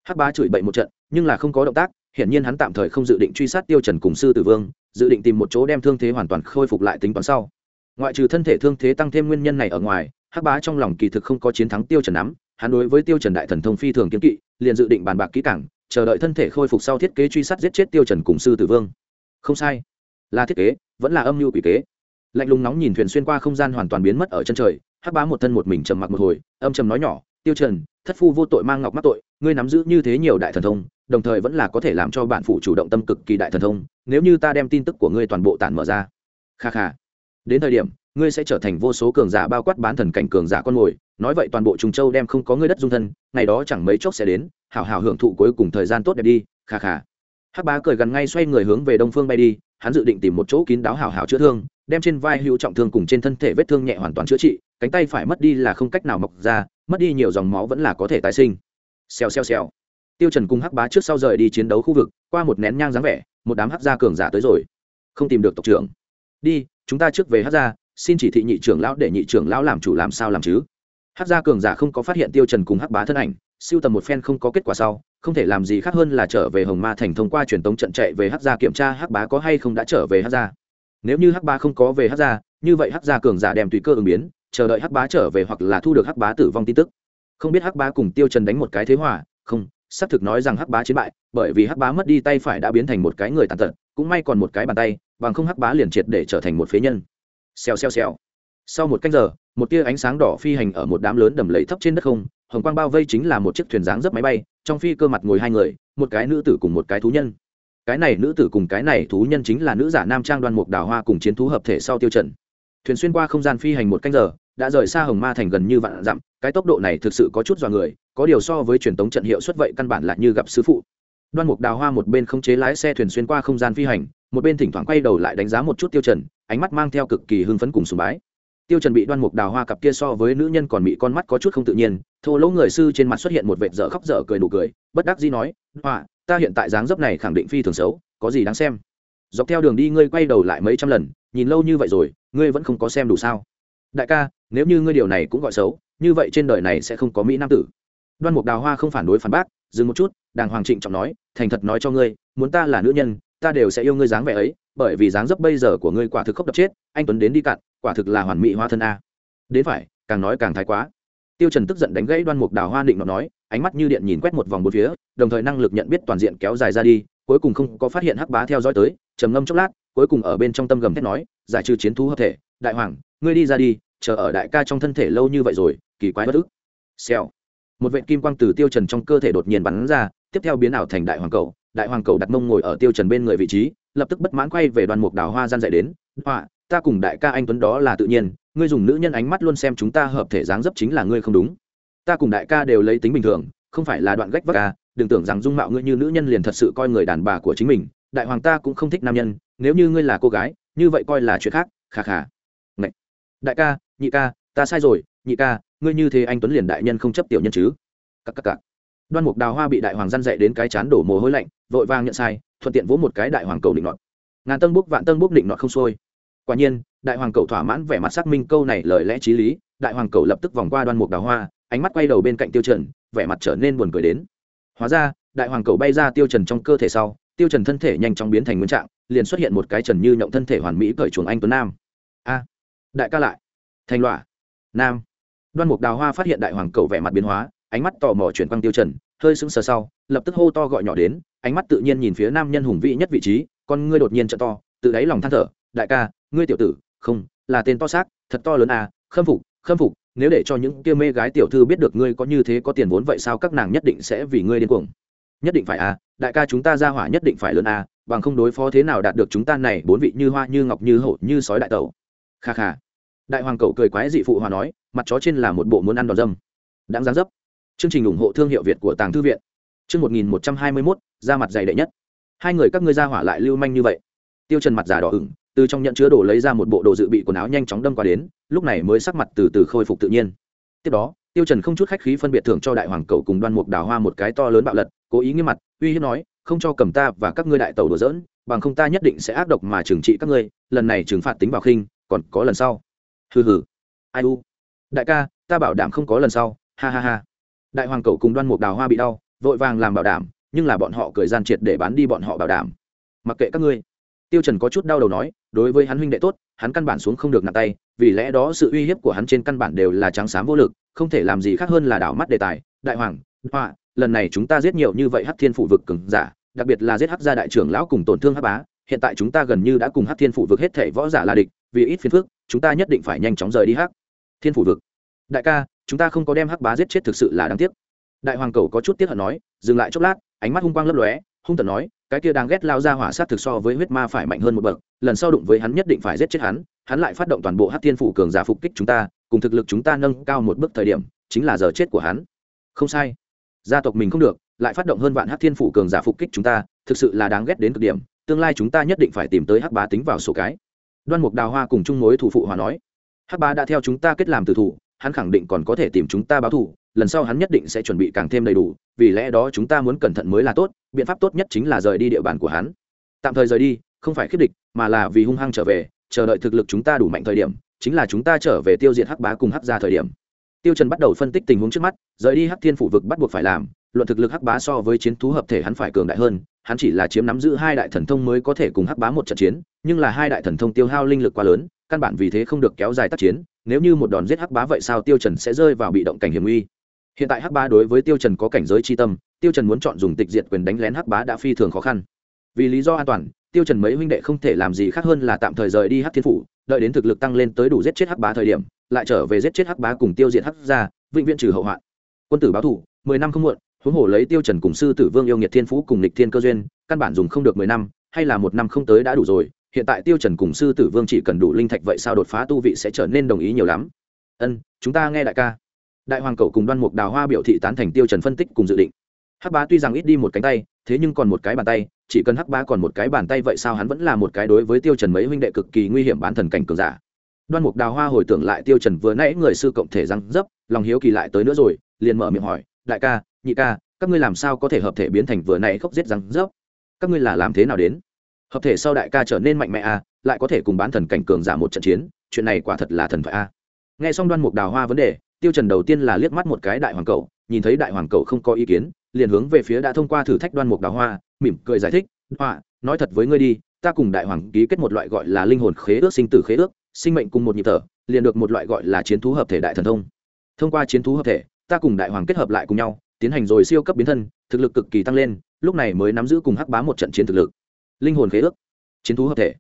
Hắc bá chửi bậy một trận, nhưng là không có động tác, hiển nhiên hắn tạm thời không dự định truy sát tiêu trần cùng sư tử vương, dự định tìm một chỗ đem thương thế hoàn toàn khôi phục lại tính toán sau. Ngoại trừ thân thể thương thế tăng thêm nguyên nhân này ở ngoài, hắc bá trong lòng kỳ thực không có chiến thắng tiêu trần nắm hắn đối với tiêu trần đại thần thông phi thường kiến kỵ, liền dự định bàn bạc kỹ càng, chờ đợi thân thể khôi phục sau thiết kế truy sát giết chết tiêu trần cùng sư tử vương. Không sai. Là thiết kế, vẫn là âm mưu quỷ kế. Lạnh lùng nóng nhìn thuyền xuyên qua không gian hoàn toàn biến mất ở chân trời, hắc bá một thân một mình trầm mặc một hồi, âm trầm nói nhỏ, tiêu trần, thất phu vô tội mang ngọc mắc tội, ngươi nắm giữ như thế nhiều đại thần thông, đồng thời vẫn là có thể làm cho bản phụ chủ động tâm cực kỳ đại thần thông, nếu như ta đem tin tức của ngươi toàn bộ tản mở ra. Kha kha. Đến thời điểm, ngươi sẽ trở thành vô số cường giả bao quát bán thần cảnh cường giả con mồi nói vậy toàn bộ trùng châu đem không có ngươi đất dung thân, ngày đó chẳng mấy chốc sẽ đến, hảo hảo hưởng thụ cuối cùng thời gian tốt đẹp đi, kha kha. Hắc bá cười gần ngay xoay người hướng về đông phương bay đi, hắn dự định tìm một chỗ kín đáo hảo hảo chữa thương, đem trên vai hữu trọng thương cùng trên thân thể vết thương nhẹ hoàn toàn chữa trị, cánh tay phải mất đi là không cách nào mọc ra, mất đi nhiều dòng máu vẫn là có thể tái sinh. Xèo xèo xèo. Tiêu trần cùng hắc bá trước sau rời đi chiến đấu khu vực, qua một nén nhang dáng vẻ, một đám hắc gia cường giả tới rồi. Không tìm được tộc trưởng. Đi, chúng ta trước về hắc gia, xin chỉ thị nhị trưởng lão để nhị trưởng lão làm chủ làm sao làm chứ? Hắc gia cường giả không có phát hiện tiêu trần cùng hắc bá thân ảnh, siêu tầm một phen không có kết quả sau, không thể làm gì khác hơn là trở về hồng ma thành thông qua truyền tống trận chạy về hắc gia kiểm tra hắc bá có hay không đã trở về hắc gia. Nếu như hắc bá không có về hắc gia, như vậy hắc gia cường giả đem tùy cơ ứng biến, chờ đợi hắc bá trở về hoặc là thu được hắc bá tử vong tin tức. Không biết hắc bá cùng tiêu trần đánh một cái thế hòa, không, xác thực nói rằng hắc bá chiến bại, bởi vì hắc bá mất đi tay phải đã biến thành một cái người tàn tật, cũng may còn một cái bàn tay, bằng không hắc bá liền triệt để trở thành một phế nhân. Xèo xèo xèo sau một canh giờ, một tia ánh sáng đỏ phi hành ở một đám lớn đầm lầy thấp trên đất không, hồng quang bao vây chính là một chiếc thuyền dáng dấp máy bay, trong phi cơ mặt ngồi hai người, một cái nữ tử cùng một cái thú nhân. Cái này nữ tử cùng cái này thú nhân chính là nữ giả nam trang đoan mục đào hoa cùng chiến thú hợp thể sau tiêu trần thuyền xuyên qua không gian phi hành một canh giờ, đã rời xa hồng ma thành gần như vạn dặm, cái tốc độ này thực sự có chút dọa người, có điều so với truyền thống trận hiệu suất vậy căn bản là như gặp sư phụ. Đoan mục đào hoa một bên không chế lái xe thuyền xuyên qua không gian phi hành, một bên thỉnh thoảng quay đầu lại đánh giá một chút tiêu trần ánh mắt mang theo cực kỳ hưng phấn cùng sùng bái tiêu trần bị đoan mục đào hoa cặp kia so với nữ nhân còn bị con mắt có chút không tự nhiên, thô lỗ người sư trên mặt xuất hiện một vệt dở khóc dở cười nụ cười, bất đắc dĩ nói, hoa, ta hiện tại dáng dấp này khẳng định phi thường xấu, có gì đáng xem? Dọc theo đường đi ngươi quay đầu lại mấy trăm lần, nhìn lâu như vậy rồi, ngươi vẫn không có xem đủ sao? Đại ca, nếu như ngươi điều này cũng gọi xấu, như vậy trên đời này sẽ không có mỹ nam tử. Đoan mục đào hoa không phản đối phản bác, dừng một chút, đàng hoàng trịnh trọng nói, thành thật nói cho ngươi, muốn ta là nữ nhân ta đều sẽ yêu ngươi dáng vẻ ấy bởi vì dáng dấp bây giờ của ngươi quả thực khóc đập chết anh tuấn đến đi cạn, quả thực là hoàn mỹ hoa thân a. Đến phải càng nói càng thái quá. Tiêu trần tức giận đánh gãy đoan mục đào hoa định nó nói ánh mắt như điện nhìn quét một vòng bốn phía đồng thời năng lực nhận biết toàn diện kéo dài ra đi cuối cùng không có phát hiện hắc bá theo dõi tới trầm ngâm chốc lát cuối cùng ở bên trong tâm gầm thét nói giải trừ chiến thú hợp thể đại hoàng ngươi đi ra đi chờ ở đại ca trong thân thể lâu như vậy rồi kỳ quái bất ức. Xèo. Một vệt kim quang từ tiêu trần trong cơ thể đột nhiên bắn ra tiếp theo biến ảo thành đại hoàng cầu đại hoàng cầu đặt mông ngồi ở tiêu trần bên người vị trí, lập tức bất mãn quay về đoàn mục đào hoa gian dạy đến, hoa, ta cùng đại ca anh tuấn đó là tự nhiên, ngươi dùng nữ nhân ánh mắt luôn xem chúng ta hợp thể dáng dấp chính là ngươi không đúng. Ta cùng đại ca đều lấy tính bình thường, không phải là đoạn gách vác ca đừng tưởng rằng dung mạo ngươi như nữ nhân liền thật sự coi người đàn bà của chính mình, đại hoàng ta cũng không thích nam nhân, nếu như ngươi là cô gái, như vậy coi là chuyện khác khà khà Ngậy. đại ca, nhị ca, ta sai rồi, nhị ca, ngươi như thế anh tuấn liền đại nhân không chấp tiểu nhân chứ. Cắc cắc cắc đoan mục đào hoa bị đại hoàng gian dạy đến cái chán đổ mồ hôi lạnh, vội vàng nhận sai, thuận tiện vỗ một cái đại hoàng cầu định nọt. Ngàn tân bút, vạn tân bút định nọt không xuôi. Quả nhiên, đại hoàng cầu thỏa mãn vẻ mặt xác minh câu này lời lẽ t r í lý, đại hoàng cầu lập tức vòng qua đoan mục đào hoa, ánh mắt quay đầu bên cạnh tiêu trần, vẻ mặt trở nên buồn cười đến. Hóa ra, đại hoàng cầu bay ra tiêu trần trong cơ thể sau, tiêu trần thân thể nhanh chóng biến thành nguyên trạng, liền xuất hiện một cái trần như nhộng thân thể hoàn mỹ cởi chuồng anh tuấn nam. A, đại ca lại. Thành loạ nam. Đoan mục đào hoa phát hiện đại hoàng cầu vẻ mặt biến hóa ánh mắt tò mò chuyển quang tiêu trần, hơi sững sờ sau, lập tức hô to gọi nhỏ đến, ánh mắt tự nhiên nhìn phía nam nhân hùng vĩ nhất vị trí, con ngươi đột nhiên trợ to, tự đáy lòng than thở, đại ca, ngươi tiểu tử, không, là tên to xác, thật to lớn à khâm phục khâm phục, nếu để cho những kia mê gái tiểu thư biết được ngươi có như thế có tiền vốn vậy sao các nàng nhất định sẽ vì ngươi điên cuồng. Nhất định phải à đại ca chúng ta ra hỏa nhất định phải lớn à bằng không đối phó thế nào đạt được chúng ta này, bốn vị như hoa, như ngọc, như hổ, như sói đại tẩu. Kha kha. Đại hoàng cậu cười quái dị phụ hòa nói, mặt chó trên là một bộ muốn ăn đòn dâm. Đáng dáng dấp chương trình ủng hộ thương hiệu việt của tàng thư viện. Chương một nghìn một trăm hai mươi mốt, ra mặt dày đệ nhất. Hai người các ngươi ra hỏa lại lưu manh như vậy. Tiêu trần mặt giả đỏ ửng, từ trong nhận chứa đồ lấy ra một bộ đồ dự bị quần áo nhanh chóng đâm qua đến, lúc này mới sắc mặt từ từ khôi phục tự nhiên. Tiếp đó, tiêu trần không chút khách khí phân biệt thưởng cho đại hoàng Cầu cùng đoan mục đào hoa một cái to lớn bạo lật, cố ý nghiêm mặt, uy hiếp nói, không cho cầm ta và các ngươi đại tàu đùa dỡn bằng không ta nhất định sẽ ác độc mà trừng trị các ngươi, lần này trừng phạt tính vào khinh, còn có lần sau. Hừ hừ. Ai u. Đại ca, ta bảo đảm không có lần sau. Ha ha ha đại hoàng cầu cùng đoan mục đào hoa bị đau, vội vàng làm bảo đảm, nhưng là bọn họ cười gian triệt để bán đi bọn họ bảo đảm. Mặc kệ các ngươi. Tiêu trần có chút đau đầu nói, đối với hắn huynh đệ tốt, hắn căn bản xuống không được nặng tay, vì lẽ đó sự uy hiếp của hắn trên căn bản đều là trắng xám vô lực, không thể làm gì khác hơn là đảo mắt đề tài, đại hoàng, hoa, lần này chúng ta giết nhiều như vậy hắc thiên phủ vực cường giả, đặc biệt là giết hắc gia đại trưởng lão cùng tổn thương hắc bá, hiện tại chúng ta gần như đã cùng hắc thiên phủ vực hết thể võ giả là địch, vì ít phiền phức, chúng ta nhất định phải nhanh chóng rời đi hắc thiên phủ vực. Đại ca chúng ta không có đem hắc bá giết chết thực sự là đáng tiếc. Đại hoàng cầu có chút tiếc hận nói, dừng lại chốc lát, ánh mắt hung quang lấp lóe, hung tần nói, cái kia đang ghét lao ra hỏa sát thực so với huyết ma phải mạnh hơn một bậc, lần sau đụng với hắn nhất định phải giết chết hắn hắn lại phát động toàn bộ hát thiên phủ cường giả phục kích chúng ta, cùng thực lực chúng ta nâng cao một bước thời điểm, chính là giờ chết của hắn. Không sai. Gia tộc mình không được, lại phát động hơn vạn hát thiên phủ cường giả phục kích chúng ta, thực sự là đáng ghét đến cực điểm, tương lai chúng ta nhất định phải tìm tới hắc bá tính vào sổ cái. Đoan mục đào hoa cùng chung mối thủ phụ hòa nói, hắc bá đã theo chúng ta kết làm từ thủ hắn khẳng định còn có thể tìm chúng ta báo thù, lần sau hắn nhất định sẽ chuẩn bị càng thêm đầy đủ, vì lẽ đó chúng ta muốn cẩn thận mới là tốt, biện pháp tốt nhất chính là rời đi địa bàn của hắn. Tạm thời rời đi, không phải khiết địch, mà là vì hung hăng trở về, chờ đợi thực lực chúng ta đủ mạnh thời điểm, chính là chúng ta trở về tiêu diệt hắc bá cùng hắc ra thời điểm. Tiêu trần bắt đầu phân tích tình huống trước mắt, rời đi hắc thiên phủ vực bắt buộc phải làm, luận thực lực hắc bá so với chiến thú hợp thể hắn phải cường đại hơn, hắn chỉ là chiếm nắm giữ hai đại thần thông mới có thể cùng hắc bá một trận chiến, nhưng là hai đại thần thông tiêu hao linh lực quá lớn căn bản vì thế không được kéo dài tác chiến, nếu như một đòn giết hắc bá vậy sao tiêu trần sẽ rơi vào bị động cảnh hiểm nguy? Hiện tại hắc bá đối với tiêu trần có cảnh giới chi tâm, tiêu trần muốn chọn dùng tịch diệt quyền đánh lén hắc bá đã phi thường khó khăn. Vì lý do an toàn, tiêu trần mấy huynh đệ không thể làm gì khác hơn là tạm thời rời đi hắc thiên phủ, đợi đến thực lực tăng lên tới đủ giết chết hắc bá thời điểm, lại trở về giết chết hắc bá cùng tiêu diệt hắc gia, vĩnh viễn trừ hậu hoạn. Quân tử báo thủ, mười năm không muộn, huống hồ lấy tiêu trần cùng sư tử vương yêu nghiệt thiên phú cùng lịch thiên cơ duyên, căn bản dùng không được mười năm, hay là một năm không tới đã đủ rồi hiện tại tiêu trần cùng sư tử vương chỉ cần đủ linh thạch vậy sao đột phá tu vị sẽ trở nên đồng ý nhiều lắm. Ân, chúng ta nghe đại ca. Đại hoàng cầu cùng đoan mục đào hoa biểu thị tán thành tiêu trần phân tích cùng dự định. Hắc bá tuy rằng ít đi một cánh tay, thế nhưng còn một cái bàn tay, chỉ cần hắc bá còn một cái bàn tay vậy sao hắn vẫn là một cái đối với tiêu trần mấy huynh đệ cực kỳ nguy hiểm bán thần cảnh cường giả. Đoan mục đào hoa hồi tưởng lại tiêu trần vừa nãy người sư cộng thể răng dấp, lòng hiếu kỳ lại tới nữa rồi, liền mở miệng hỏi, đại ca, nhị ca, các ngươi làm sao có thể hợp thể biến thành vừa nãy khốc giết răng dấp? Các ngươi là làm thế nào đến? Hợp thể sau đại ca trở nên mạnh mẽ à lại có thể cùng bán thần cảnh cường giả một trận chiến, chuyện này quả thật là thần thoại a à. nghe xong đoan mục đào hoa vấn đề, tiêu trần đầu tiên là liếc mắt một cái đại hoàng cậu nhìn thấy đại hoàng cậu không có ý kiến, liền hướng về phía đã thông qua thử thách đoan mục đào hoa, mỉm cười giải thích, hoa, nói thật với ngươi đi, ta cùng đại hoàng ký kết một loại gọi là linh hồn khế ước sinh tử khế ước, sinh mệnh cùng một nhịp thở, liền được một loại gọi là chiến thú hợp thể đại thần thông thông qua chiến thú hợp thể, ta cùng đại hoàng kết hợp lại cùng nhau, tiến hành rồi siêu cấp biến thân, thực lực cực kỳ tăng lên, lúc này mới nắm giữ cùng hắc bá một trận chiến thực lực linh hồn khế ước, chiến thú hợp thể.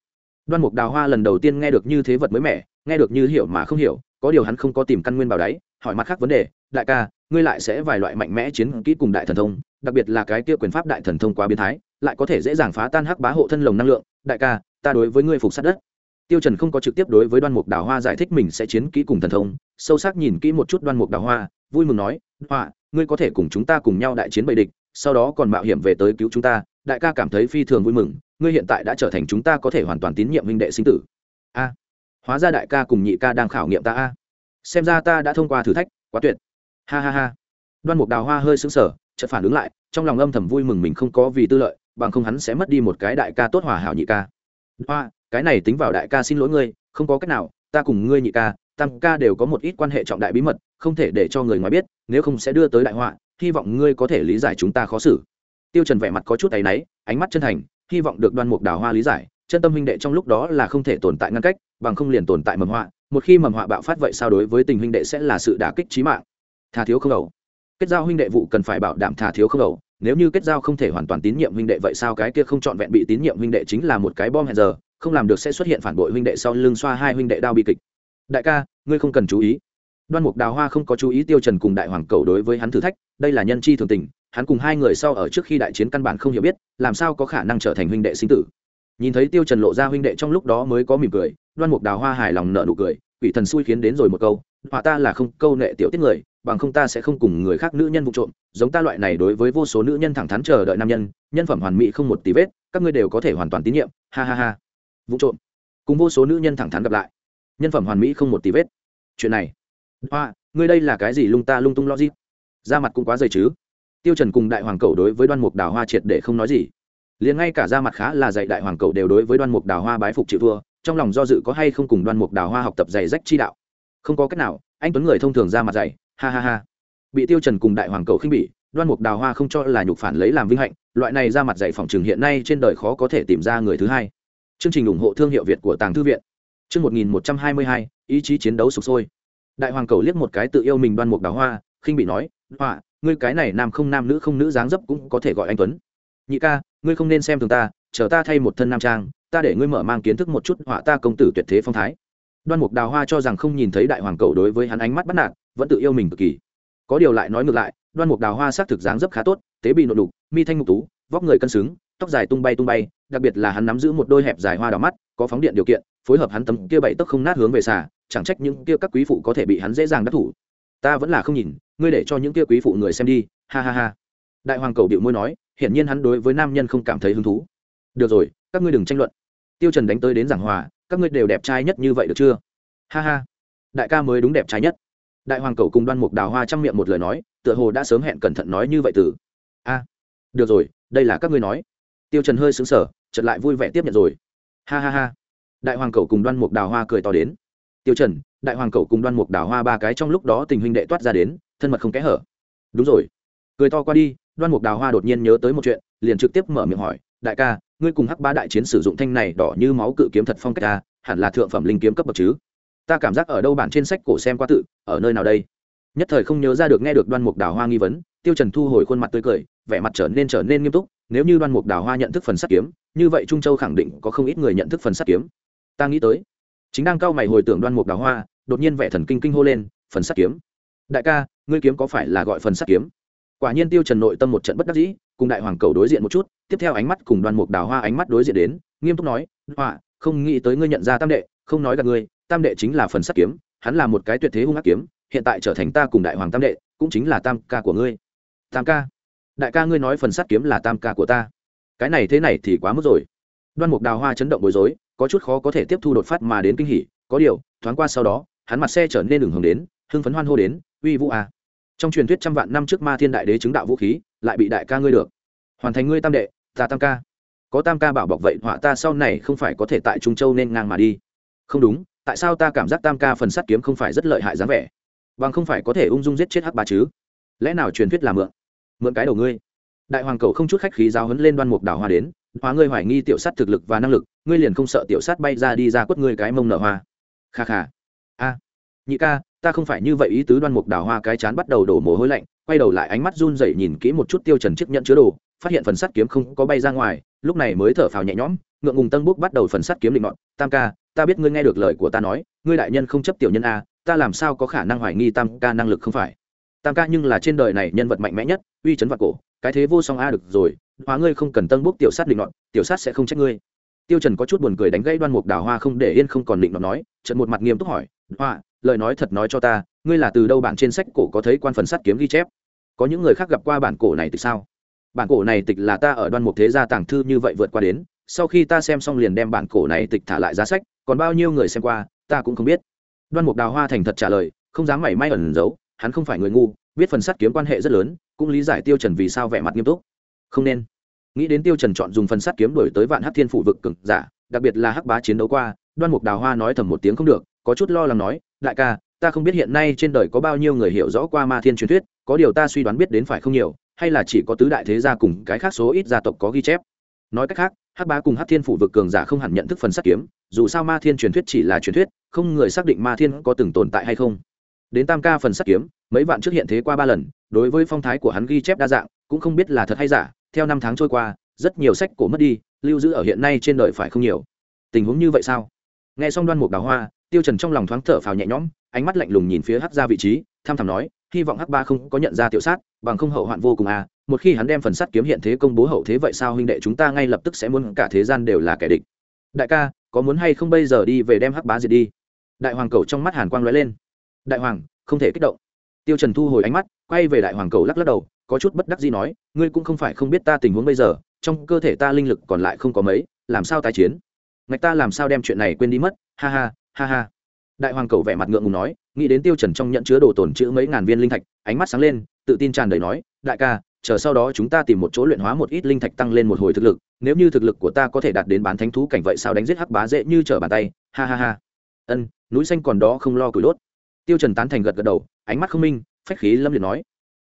Đoan mục đào hoa lần đầu tiên nghe được như thế vật mới mẻ, nghe được như hiểu mà không hiểu, có điều hắn không có tìm căn nguyên bảo đáy, hỏi mặt khác vấn đề, đại ca, ngươi lại sẽ vài loại mạnh mẽ chiến kỹ cùng đại thần thông, đặc biệt là cái kia quyền pháp đại thần thông quá biến thái, lại có thể dễ dàng phá tan hắc bá hộ thân lồng năng lượng. Đại ca, ta đối với ngươi phục sát đất. Tiêu trần không có trực tiếp đối với đoan mục đào hoa giải thích mình sẽ chiến kỹ cùng thần thông, sâu sắc nhìn kỹ một chút đoan mục đào hoa, vui mừng nói, hoa, ngươi có thể cùng chúng ta cùng nhau đại chiến bầy địch, sau đó còn mạo hiểm về tới cứu chúng ta đại ca cảm thấy phi thường vui mừng, ngươi hiện tại đã trở thành chúng ta có thể hoàn toàn tín nhiệm huynh đệ sinh tử. A, hóa ra đại ca cùng nhị ca đang khảo nghiệm ta a. Xem ra ta đã thông qua thử thách, quá tuyệt. Ha ha ha. Đoan mục đào hoa hơi xứng sở chợt phản ứng lại, trong lòng âm thầm vui mừng mình không có vì tư lợi, bằng không hắn sẽ mất đi một cái đại ca tốt hòa hảo nhị ca. Hoa, cái này tính vào đại ca xin lỗi ngươi, không có cách nào, ta cùng ngươi nhị ca, tam ca đều có một ít quan hệ trọng đại bí mật, không thể để cho người ngoài biết, nếu không sẽ đưa tới đại họa, hy vọng ngươi có thể lý giải chúng ta khó xử tiêu trần vẻ mặt có chút tay náy, ánh mắt chân thành, hy vọng được đoan mục đào hoa lý giải, chân tâm huynh đệ trong lúc đó là không thể tồn tại ngăn cách, bằng không liền tồn tại mầm họa, một khi mầm họa bạo phát vậy sao đối với tình huynh đệ sẽ là sự đả kích chí mạng. Tha thiếu không đầu. Kết giao huynh đệ vụ cần phải bảo đảm thà thiếu không đầu, nếu như kết giao không thể hoàn toàn tín nhiệm huynh đệ vậy sao cái kia không chọn vẹn bị tín nhiệm huynh đệ chính là một cái bom hẹn giờ, không làm được sẽ xuất hiện phản bội huynh đệ sau lưng xoa hai huynh đệ đao bi kịch. Đại ca, ngươi không cần chú ý. Đoan mục đào hoa không có chú ý tiêu trần cùng đại hoàng cầu đối với hắn thử thách, đây là nhân chi thường tình hắn cùng hai người sau ở trước khi đại chiến căn bản không hiểu biết, làm sao có khả năng trở thành huynh đệ sinh tử. Nhìn thấy tiêu trần lộ ra huynh đệ trong lúc đó mới có mỉm cười, đoan mục đào hoa hài lòng nở nụ cười, quỷ thần xui khiến đến rồi một câu, họa ta là không câu nệ tiểu tiết người, bằng không ta sẽ không cùng người khác nữ nhân vụ trộm, giống ta loại này đối với vô số nữ nhân thẳng thắn chờ đợi nam nhân nhân phẩm hoàn mỹ không một tí vết, các ngươi đều có thể hoàn toàn tín nhiệm, ha ha ha. Vụ trộm. Cùng vô số nữ nhân thẳng thắn gặp lại. Nhân phẩm hoàn mỹ không một tí vết. Chuyện này. Hoa ngươi đây là cái gì lung ta lung tung logic? Da mặt cũng quá dày chứ tiêu trần cùng đại hoàng cầu đối với đoan mục đào hoa triệt để không nói gì. Liền ngay cả ra mặt khá là dạy đại hoàng cầu đều đối với đoan mục đào hoa bái phục chịu thua, trong lòng do dự có hay không cùng đoan mục đào hoa học tập giày rách chi đạo. Không có cách nào, anh tuấn người thông thường ra mặt dạy. ha ha ha. Bị tiêu trần cùng đại hoàng cầu khinh bỉ, đoan mục đào hoa không cho là nhục phản lấy làm vinh hạnh, loại này ra mặt dạy phòng trường hiện nay trên đời khó có thể tìm ra người thứ hai. Chương trình ủng hộ thương hiệu việt của tàng thư viện. Chương 1122 ý chí chiến đấu sục sôi. Đại hoàng cầu liếc một cái tự yêu mình đoan mục đào hoa, khinh bỉ nói, hoa ngươi cái này nam không nam nữ không nữ dáng dấp cũng có thể gọi anh tuấn. Nhị ca, ngươi không nên xem thường ta, chờ ta thay một thân nam trang, ta để ngươi mở mang kiến thức một chút họa ta công tử tuyệt thế phong thái. Đoan mục đào hoa cho rằng không nhìn thấy đại hoàng cầu đối với hắn ánh mắt bắt nạt, vẫn tự yêu mình cực kỳ. Có điều lại nói ngược lại, đoan mục đào hoa xác thực dáng dấp khá tốt, tế bị nội đục, mi thanh mục tú, vóc người cân xứng, tóc dài tung bay tung bay, đặc biệt là hắn nắm giữ một đôi hẹp dài hoa đào mắt, có phóng điện điều kiện, phối hợp hắn tấm kia bảy tấc không nát hướng về xà, chẳng trách những kia các quý phụ có thể bị hắn dễ dàng đắc thủ ta vẫn là không nhìn, ngươi để cho những kia quý phụ người xem đi, ha ha ha. Đại hoàng cầu điệu môi nói, hiển nhiên hắn đối với nam nhân không cảm thấy hứng thú. Được rồi, các ngươi đừng tranh luận. Tiêu trần đánh tới đến giảng hòa, các ngươi đều đẹp trai nhất như vậy được chưa? Ha ha. Đại ca mới đúng đẹp trai nhất. Đại hoàng cầu cùng đoan mục đào hoa chăm miệng một lời nói, tựa hồ đã sớm hẹn cẩn thận nói như vậy từ. A, được rồi, đây là các ngươi nói. Tiêu trần hơi sững sờ, chợt lại vui vẻ tiếp nhận rồi. Ha ha ha. Đại hoàng cầu cùng đoan mục đào hoa cười to đến. Tiêu trần đại hoàng cậu cùng đoan mục đào hoa ba cái trong lúc đó tình huynh đệ toát ra đến, thân mật không kẽ hở. Đúng rồi. Cười to qua đi, đoan mục đào hoa đột nhiên nhớ tới một chuyện, liền trực tiếp mở miệng hỏi, đại ca, ngươi cùng hắc ba đại chiến sử dụng thanh này đỏ như máu cự kiếm thật phong cách ta, hẳn là thượng phẩm linh kiếm cấp bậc chứ? Ta cảm giác ở đâu bản trên sách cổ xem qua tự, ở nơi nào đây? Nhất thời không nhớ ra được nghe được đoan mục đào hoa nghi vấn, tiêu trần thu hồi khuôn mặt tươi cười, vẻ mặt trở nên trở nên nghiêm túc, nếu như đoan mục đào hoa nhận thức phần sắt kiếm, như vậy trung châu khẳng định có không ít người nhận thức phần sắt kiếm. Ta nghĩ tới. Chính đang cao mày hồi tưởng đoan mục đào hoa đột nhiên vẻ thần kinh kinh hô lên, phần sắt kiếm. Đại ca, ngươi kiếm có phải là gọi phần sắt kiếm? Quả nhiên tiêu trần nội tâm một trận bất đắc dĩ, cùng đại hoàng cầu đối diện một chút, tiếp theo ánh mắt cùng đoan mục đào hoa ánh mắt đối diện đến, nghiêm túc nói họa không nghĩ tới ngươi nhận ra tam đệ, không nói gặp ngươi, tam đệ chính là phần sắt kiếm, hắn là một cái tuyệt thế hung ác kiếm, hiện tại trở thành ta cùng đại hoàng tam đệ, cũng chính là tam ca của ngươi. Tam ca? Đại ca ngươi nói phần sắt kiếm là tam ca của ta. Cái này thế này thì quá mức rồi. Đoan mục đào hoa chấn động bối rối, có chút khó có thể tiếp thu đột phát mà đến kinh hỉ, có điều, thoáng qua sau đó hắn mặt xe trở nên đường hướng đến, hưng phấn hoan hô đến, uy vũ à trong truyền thuyết trăm vạn năm trước ma thiên đại đế chứng đạo vũ khí, lại bị đại ca ngươi được. Hoàn thành ngươi tam đệ, ta tam ca. Có tam ca bảo bọc vậy, họa ta sau này không phải có thể tại trung châu nên ngang mà đi. Không đúng, tại sao ta cảm giác tam ca phần sắt kiếm không phải rất lợi hại dáng vẻ? Bằng không phải có thể ung dung giết chết hắc ba chứ? Lẽ nào truyền thuyết là mượn mượn cái đầu ngươi? Đại hoàng cầu không chút khách khí giáo hấn lên đoan mục đào hoa đến, hóa ngươi hoài nghi tiểu sát thực lực và năng lực, ngươi liền không sợ tiểu sát bay ra đi ra quất ngươi cái mông nở hoa. Kha kha a, nhị ca, ta không phải như vậy, ý tứ đoan mục đào hoa cái chán bắt đầu đổ mồ hôi lạnh, quay đầu lại ánh mắt run rẩy nhìn kỹ một chút tiêu trần chiếc nhận chứa đồ, phát hiện phần sắt kiếm không có bay ra ngoài, lúc này mới thở phào nhẹ nhõm, ngượng ngùng tân bút bắt đầu phần sắt kiếm định ngọn tam ca, ta biết ngươi nghe được lời của ta nói, ngươi đại nhân không chấp tiểu nhân a, ta làm sao có khả năng hoài nghi tam ca năng lực không phải? Tam ca nhưng là trên đời này nhân vật mạnh mẽ nhất, uy chấn vạn cổ, cái thế vô song a được rồi, hóa ngươi không cần tân bốc tiểu sát định ngọn tiểu sát sẽ không trách ngươi. Tiêu trần có chút buồn cười đánh gãy đoan mục đào hoa không để yên không còn định luận nói trận một mặt nghiêm túc hỏi họa, lời nói thật nói cho ta, ngươi là từ đâu bản trên sách cổ có thấy quan phần sắt kiếm ghi chép? Có những người khác gặp qua bản cổ này từ sao? Bản cổ này tịch là ta ở đoan mục thế gia tàng thư như vậy vượt qua đến, sau khi ta xem xong liền đem bản cổ này tịch thả lại giá sách, còn bao nhiêu người xem qua, ta cũng không biết. Đoan mục đào hoa thành thật trả lời, không dám mảy may ẩn giấu, hắn không phải người ngu, biết phần sắt kiếm quan hệ rất lớn, cũng lý giải tiêu trần vì sao vẻ mặt nghiêm túc. Không nên. Nghĩ đến tiêu trần chọn dùng phần sắt kiếm đổi tới vạn hắc thiên phủ vực cường giả, đặc biệt là hắc bá chiến đấu qua, đoan mục đào hoa nói thầm một tiếng không được có chút lo lắng nói, đại ca, ta không biết hiện nay trên đời có bao nhiêu người hiểu rõ qua ma thiên truyền thuyết, có điều ta suy đoán biết đến phải không nhiều, hay là chỉ có tứ đại thế gia cùng cái khác số ít gia tộc có ghi chép. Nói cách khác, hắc bá cùng hắc thiên phủ vực cường giả không hẳn nhận thức phần sắt kiếm, dù sao ma thiên truyền thuyết chỉ là truyền thuyết, không người xác định ma thiên có từng tồn tại hay không. Đến tam ca phần sắt kiếm, mấy vạn trước hiện thế qua ba lần, đối với phong thái của hắn ghi chép đa dạng, cũng không biết là thật hay giả, theo năm tháng trôi qua, rất nhiều sách cổ mất đi, lưu giữ ở hiện nay trên đời phải không nhiều. Tình huống như vậy sao? Nghe xong đoan mục đào hoa tiêu trần trong lòng thoáng thở phào nhẹ nhõm, ánh mắt lạnh lùng nhìn phía hắc ra vị trí tham thầm nói, hy vọng hắc ba không có nhận ra tiểu sát, bằng không hậu hoạn vô cùng à một khi hắn đem phần sắt kiếm hiện thế công bố hậu thế vậy sao huynh đệ chúng ta ngay lập tức sẽ muốn cả thế gian đều là kẻ địch? Đại ca, có muốn hay không bây giờ đi về đem hắc bá diệt đi? Đại hoàng cầu trong mắt hàn quang lóe lên. Đại hoàng, không thể kích động. Tiêu trần thu hồi ánh mắt, quay về đại hoàng cầu lắc lắc đầu, có chút bất đắc dĩ nói, ngươi cũng không phải không biết ta tình huống bây giờ, trong cơ thể ta linh lực còn lại không có mấy, làm sao tái chiến? Ngạch ta làm sao đem chuyện này quên đi mất, ha ha ha ha. Đại hoàng cầu vẻ mặt ngượng ngùng nói, nghĩ đến tiêu trần trong nhận chứa đồ tồn chữ mấy ngàn viên linh thạch, ánh mắt sáng lên, tự tin tràn đầy nói, đại ca, chờ sau đó chúng ta tìm một chỗ luyện hóa một ít linh thạch tăng lên một hồi thực lực, nếu như thực lực của ta có thể đạt đến bán thánh thú cảnh vậy sao đánh giết hắc bá dễ như trở bàn tay, ha ha ha. Ân, núi xanh còn đó không lo củi đốt. Tiêu trần tán thành gật gật đầu, ánh mắt không minh, phách khí lâm liệt nói,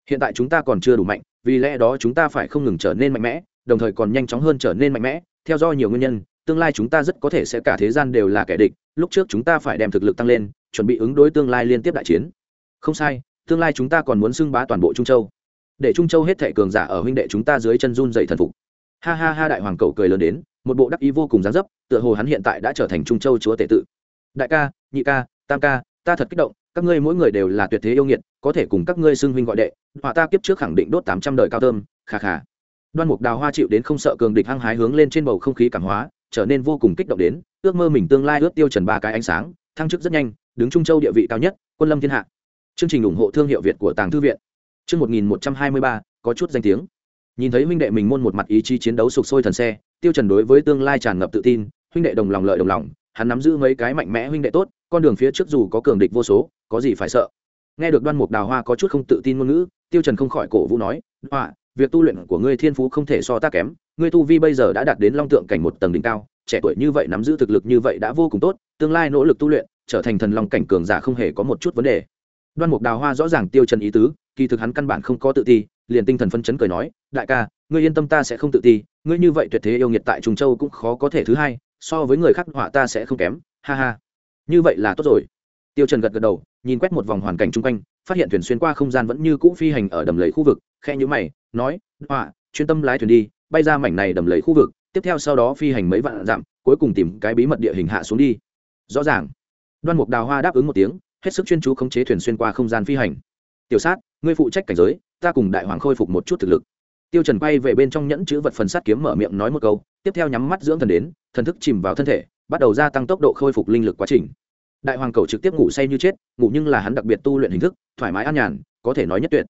hiện tại chúng ta còn chưa đủ mạnh, vì lẽ đó chúng ta phải không ngừng trở nên mạnh mẽ, đồng thời còn nhanh chóng hơn trở nên mạnh mẽ, theo do nhiều nguyên nhân, tương lai chúng ta rất có thể sẽ cả thế gian đều là kẻ địch lúc trước chúng ta phải đem thực lực tăng lên, chuẩn bị ứng đối tương lai liên tiếp đại chiến. Không sai, tương lai chúng ta còn muốn xưng bá toàn bộ trung châu. Để trung châu hết thệ cường giả ở huynh đệ chúng ta dưới chân run dậy thần phục. Ha ha ha, đại hoàng cầu cười lớn đến, một bộ đắc ý vô cùng dáng dấp, tựa hồ hắn hiện tại đã trở thành trung châu chúa tể tự. Đại ca, nhị ca, tam ca, ta thật kích động, các ngươi mỗi người đều là tuyệt thế yêu nghiệt, có thể cùng các ngươi xưng huynh gọi đệ, họa ta kiếp trước khẳng định đốt tám trăm đời cao thơm khà khà đoan mục đào hoa chịu đến không sợ cường địch hăng hái hướng lên trên bầu không khí cảm hóa trở nên vô cùng kích động đến, ước mơ mình tương lai ước tiêu trần ba cái ánh sáng, thăng chức rất nhanh, đứng trung châu địa vị cao nhất, quân lâm thiên hạ. Chương trình ủng hộ thương hiệu việt của tàng thư viện. Chương một nghìn một trăm hai mươi ba, có chút danh tiếng. Nhìn thấy huynh đệ mình môn một mặt ý chí chiến đấu sục sôi thần xe, tiêu trần đối với tương lai tràn ngập tự tin, huynh đệ đồng lòng lợi đồng lòng, hắn nắm giữ mấy cái mạnh mẽ huynh đệ tốt, con đường phía trước dù có cường địch vô số, có gì phải sợ. Nghe được đoan mục đào hoa có chút không tự tin ngôn ngữ, tiêu trần không khỏi cổ vũ nói, hoa, việc tu luyện của ngươi thiên phú không thể so ta kém ngươi tu vi bây giờ đã đạt đến long tượng cảnh một tầng đỉnh cao, trẻ tuổi như vậy nắm giữ thực lực như vậy đã vô cùng tốt, tương lai nỗ lực tu luyện, trở thành thần long cảnh cường giả không hề có một chút vấn đề. Đoan mục đào hoa rõ ràng tiêu trần ý tứ, kỳ thực hắn căn bản không có tự ti, liền tinh thần phân chấn cười nói, đại ca, ngươi yên tâm ta sẽ không tự ti, ngươi như vậy tuyệt thế yêu nghiệt tại trung châu cũng khó có thể thứ hai, so với người khác họa ta sẽ không kém, ha ha. Như vậy là tốt rồi. Tiêu trần gật gật đầu, nhìn quét một vòng hoàn cảnh chung quanh, phát hiện thuyền xuyên qua không gian vẫn như cũ phi hành ở đầm lầy khu vực khe như mày, nói, họa, chuyên tâm lái thuyền đi bay ra mảnh này đầm lầy khu vực, tiếp theo sau đó phi hành mấy vạn dặm, cuối cùng tìm cái bí mật địa hình hạ xuống đi. Rõ ràng, đoan mục đào hoa đáp ứng một tiếng, hết sức chuyên chú khống chế thuyền xuyên qua không gian phi hành. Tiểu sát, ngươi phụ trách cảnh giới, ta cùng đại hoàng khôi phục một chút thực lực. Tiêu trần bay về bên trong nhẫn chữ vật phần sắt kiếm mở miệng nói một câu, tiếp theo nhắm mắt dưỡng thần đến, thần thức chìm vào thân thể, bắt đầu gia tăng tốc độ khôi phục linh lực quá trình. Đại hoàng cầu trực tiếp ngủ say như chết, ngủ nhưng là hắn đặc biệt tu luyện hình thức, thoải mái an nhàn, có thể nói nhất tuyệt.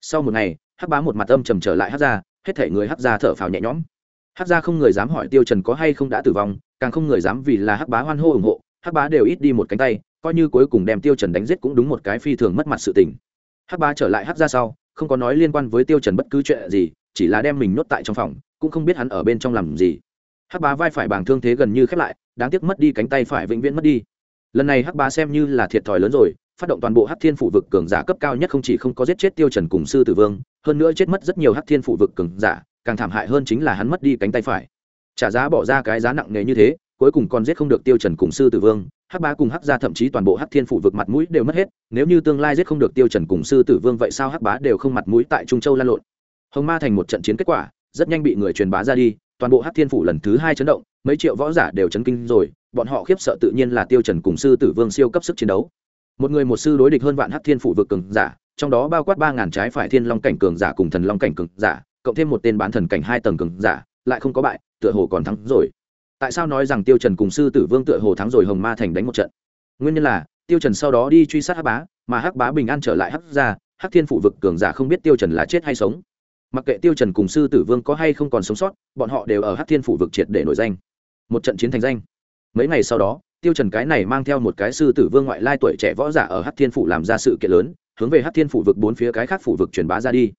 Sau một ngày, hắc bá một mặt âm trầm trở lại hắc ra hết thể người hắc gia thở phào nhẹ nhõm. Hắc gia không người dám hỏi tiêu trần có hay không đã tử vong, càng không người dám vì là hắc bá hoan hô ủng hộ, hắc bá đều ít đi một cánh tay, coi như cuối cùng đem tiêu trần đánh giết cũng đúng một cái phi thường mất mặt sự tình. Hắc bá trở lại hắc gia sau, không có nói liên quan với tiêu trần bất cứ chuyện gì, chỉ là đem mình nhốt tại trong phòng, cũng không biết hắn ở bên trong làm gì. Hắc bá vai phải bàng thương thế gần như khép lại, đáng tiếc mất đi cánh tay phải vĩnh viễn mất đi. Lần này hắc bá xem như là thiệt thòi lớn rồi, phát động toàn bộ hắc thiên phủ vực cường giả cấp cao nhất không chỉ không có giết chết tiêu trần cùng sư tử vương hơn nữa chết mất rất nhiều hắc thiên phủ vực cường giả, càng thảm hại hơn chính là hắn mất đi cánh tay phải. Trả giá bỏ ra cái giá nặng nề như thế, cuối cùng còn giết không được tiêu trần cùng sư tử vương, hắc bá cùng hắc gia thậm chí toàn bộ hắc thiên phủ vực mặt mũi đều mất hết, nếu như tương lai giết không được tiêu trần cùng sư tử vương vậy sao hắc bá đều không mặt mũi tại trung châu lan lộn? Hồng ma thành một trận chiến kết quả, rất nhanh bị người truyền bá ra đi, toàn bộ hắc thiên phủ lần thứ hai chấn động, mấy triệu võ giả đều chấn kinh rồi, bọn họ khiếp sợ tự nhiên là tiêu trần cùng sư tử vương siêu cấp sức chiến đấu. Một người một sư đối địch hơn vạn hắc thiên phủ vực cường giả trong đó bao quát ba ngàn trái phải thiên long cảnh cường giả cùng thần long cảnh cường giả cộng thêm một tên bán thần cảnh hai tầng cường giả lại không có bại tựa hồ còn thắng rồi. Tại sao nói rằng tiêu trần cùng sư tử vương tựa hồ thắng rồi hồng ma thành đánh một trận? Nguyên nhân là tiêu trần sau đó đi truy sát hắc bá mà hắc bá bình an trở lại hắc gia, hắc thiên phụ vực cường giả không biết tiêu trần là chết hay sống. Mặc kệ tiêu trần cùng sư tử vương có hay không còn sống sót bọn họ đều ở hắc thiên phụ vực triệt để nổi danh. Một trận chiến thành danh. Mấy ngày sau đó tiêu trần cái này mang theo một cái sư tử vương ngoại lai tuổi trẻ võ giả ở hắc thiên phụ làm ra sự kiện lớn hướng về hắc thiên phủ vực bốn phía cái khác phủ vực truyền bá ra đi.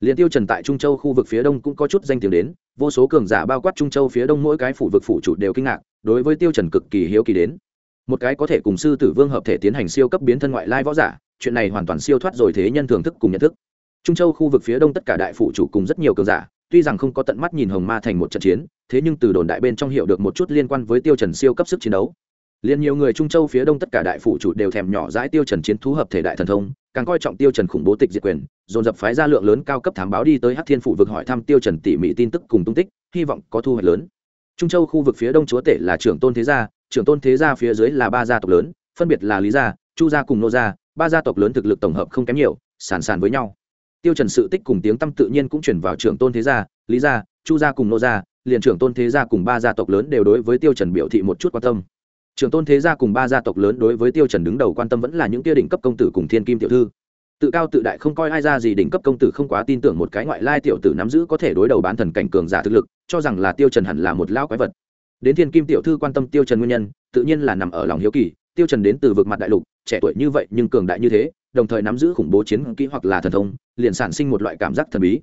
Liền tiêu trần tại trung châu khu vực phía đông cũng có chút danh tiếng đến, vô số cường giả bao quát trung châu phía đông mỗi cái phủ vực phụ chủ đều kinh ngạc, đối với tiêu trần cực kỳ hiếu kỳ đến. Một cái có thể cùng sư tử vương hợp thể tiến hành siêu cấp biến thân ngoại lai võ giả, chuyện này hoàn toàn siêu thoát rồi thế nhân thưởng thức cùng nhận thức. Trung châu khu vực phía đông tất cả đại phụ chủ cùng rất nhiều cường giả, tuy rằng không có tận mắt nhìn hồng ma thành một trận chiến, thế nhưng từ đồn đại bên trong hiểu được một chút liên quan với tiêu trần siêu cấp sức chiến đấu liền nhiều người trung châu phía đông tất cả đại phụ chủ đều thèm nhỏ dãi tiêu trần chiến thú hợp thể đại thần thông, càng coi trọng tiêu trần khủng bố tịch diệt quyền, dồn dập phái ra lượng lớn cao cấp thám báo đi tới hắc thiên phủ vực hỏi thăm tiêu trần tỉ mỉ tin tức cùng tung tích, hy vọng có thu hoạch lớn. Trung châu khu vực phía đông chúa tể là trưởng tôn thế gia, trưởng tôn thế gia phía dưới là ba gia tộc lớn, phân biệt là lý gia, chu gia cùng nô gia, ba gia tộc lớn thực lực tổng hợp không kém nhiều, sàn sàn với nhau. Tiêu trần sự tích cùng tiếng tâm tự nhiên cũng chuyển vào trưởng tôn thế gia, lý gia, chu gia cùng nô gia, liền trưởng tôn thế gia cùng ba gia tộc lớn đều đối với tiêu trần biểu thị một chút quan tâm trưởng tôn thế gia cùng ba gia tộc lớn đối với tiêu trần đứng đầu quan tâm vẫn là những kia đỉnh cấp công tử cùng thiên kim tiểu thư. Tự cao tự đại không coi ai ra gì, đỉnh cấp công tử không quá tin tưởng một cái ngoại lai tiểu tử nắm giữ có thể đối đầu bán thần cảnh cường giả thực lực, cho rằng là tiêu trần hẳn là một lão quái vật. Đến thiên kim tiểu thư quan tâm tiêu trần nguyên nhân, tự nhiên là nằm ở lòng hiếu kỳ, tiêu trần đến từ vực mặt đại lục, trẻ tuổi như vậy nhưng cường đại như thế, đồng thời nắm giữ khủng bố chiến kỹ hoặc là thần thông, liền sản sinh một loại cảm giác thần bí.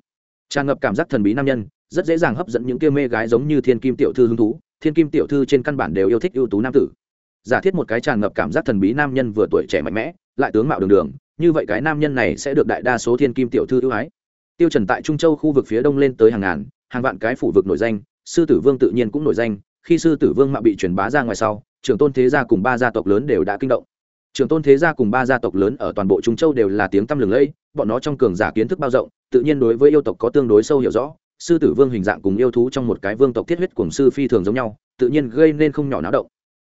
Tràn ngập cảm giác thần bí nam nhân, rất dễ dàng hấp dẫn những kia mê gái giống như thiên kim tiểu thư hứng thú thiên kim tiểu thư trên căn bản đều yêu thích ưu tú nam tử. Giả thiết một cái tràn ngập cảm giác thần bí nam nhân vừa tuổi trẻ mạnh mẽ, lại tướng mạo đường đường, như vậy cái nam nhân này sẽ được đại đa số thiên kim tiểu thư ưu ái. Tiêu trần tại trung châu khu vực phía đông lên tới hàng ngàn, hàng vạn cái phủ vực nổi danh, sư tử vương tự nhiên cũng nổi danh, khi sư tử vương mạo bị truyền bá ra ngoài sau, trưởng tôn thế gia cùng ba gia tộc lớn đều đã kinh động. Trưởng tôn thế gia cùng ba gia tộc lớn ở toàn bộ trung châu đều là tiếng tăm lừng lẫy, bọn nó trong cường giả kiến thức bao rộng, tự nhiên đối với yêu tộc có tương đối sâu hiểu rõ sư tử vương hình dạng cùng yêu thú trong một cái vương tộc thiết huyết cùng sư phi thường giống nhau, tự nhiên gây nên không nhỏ náo động.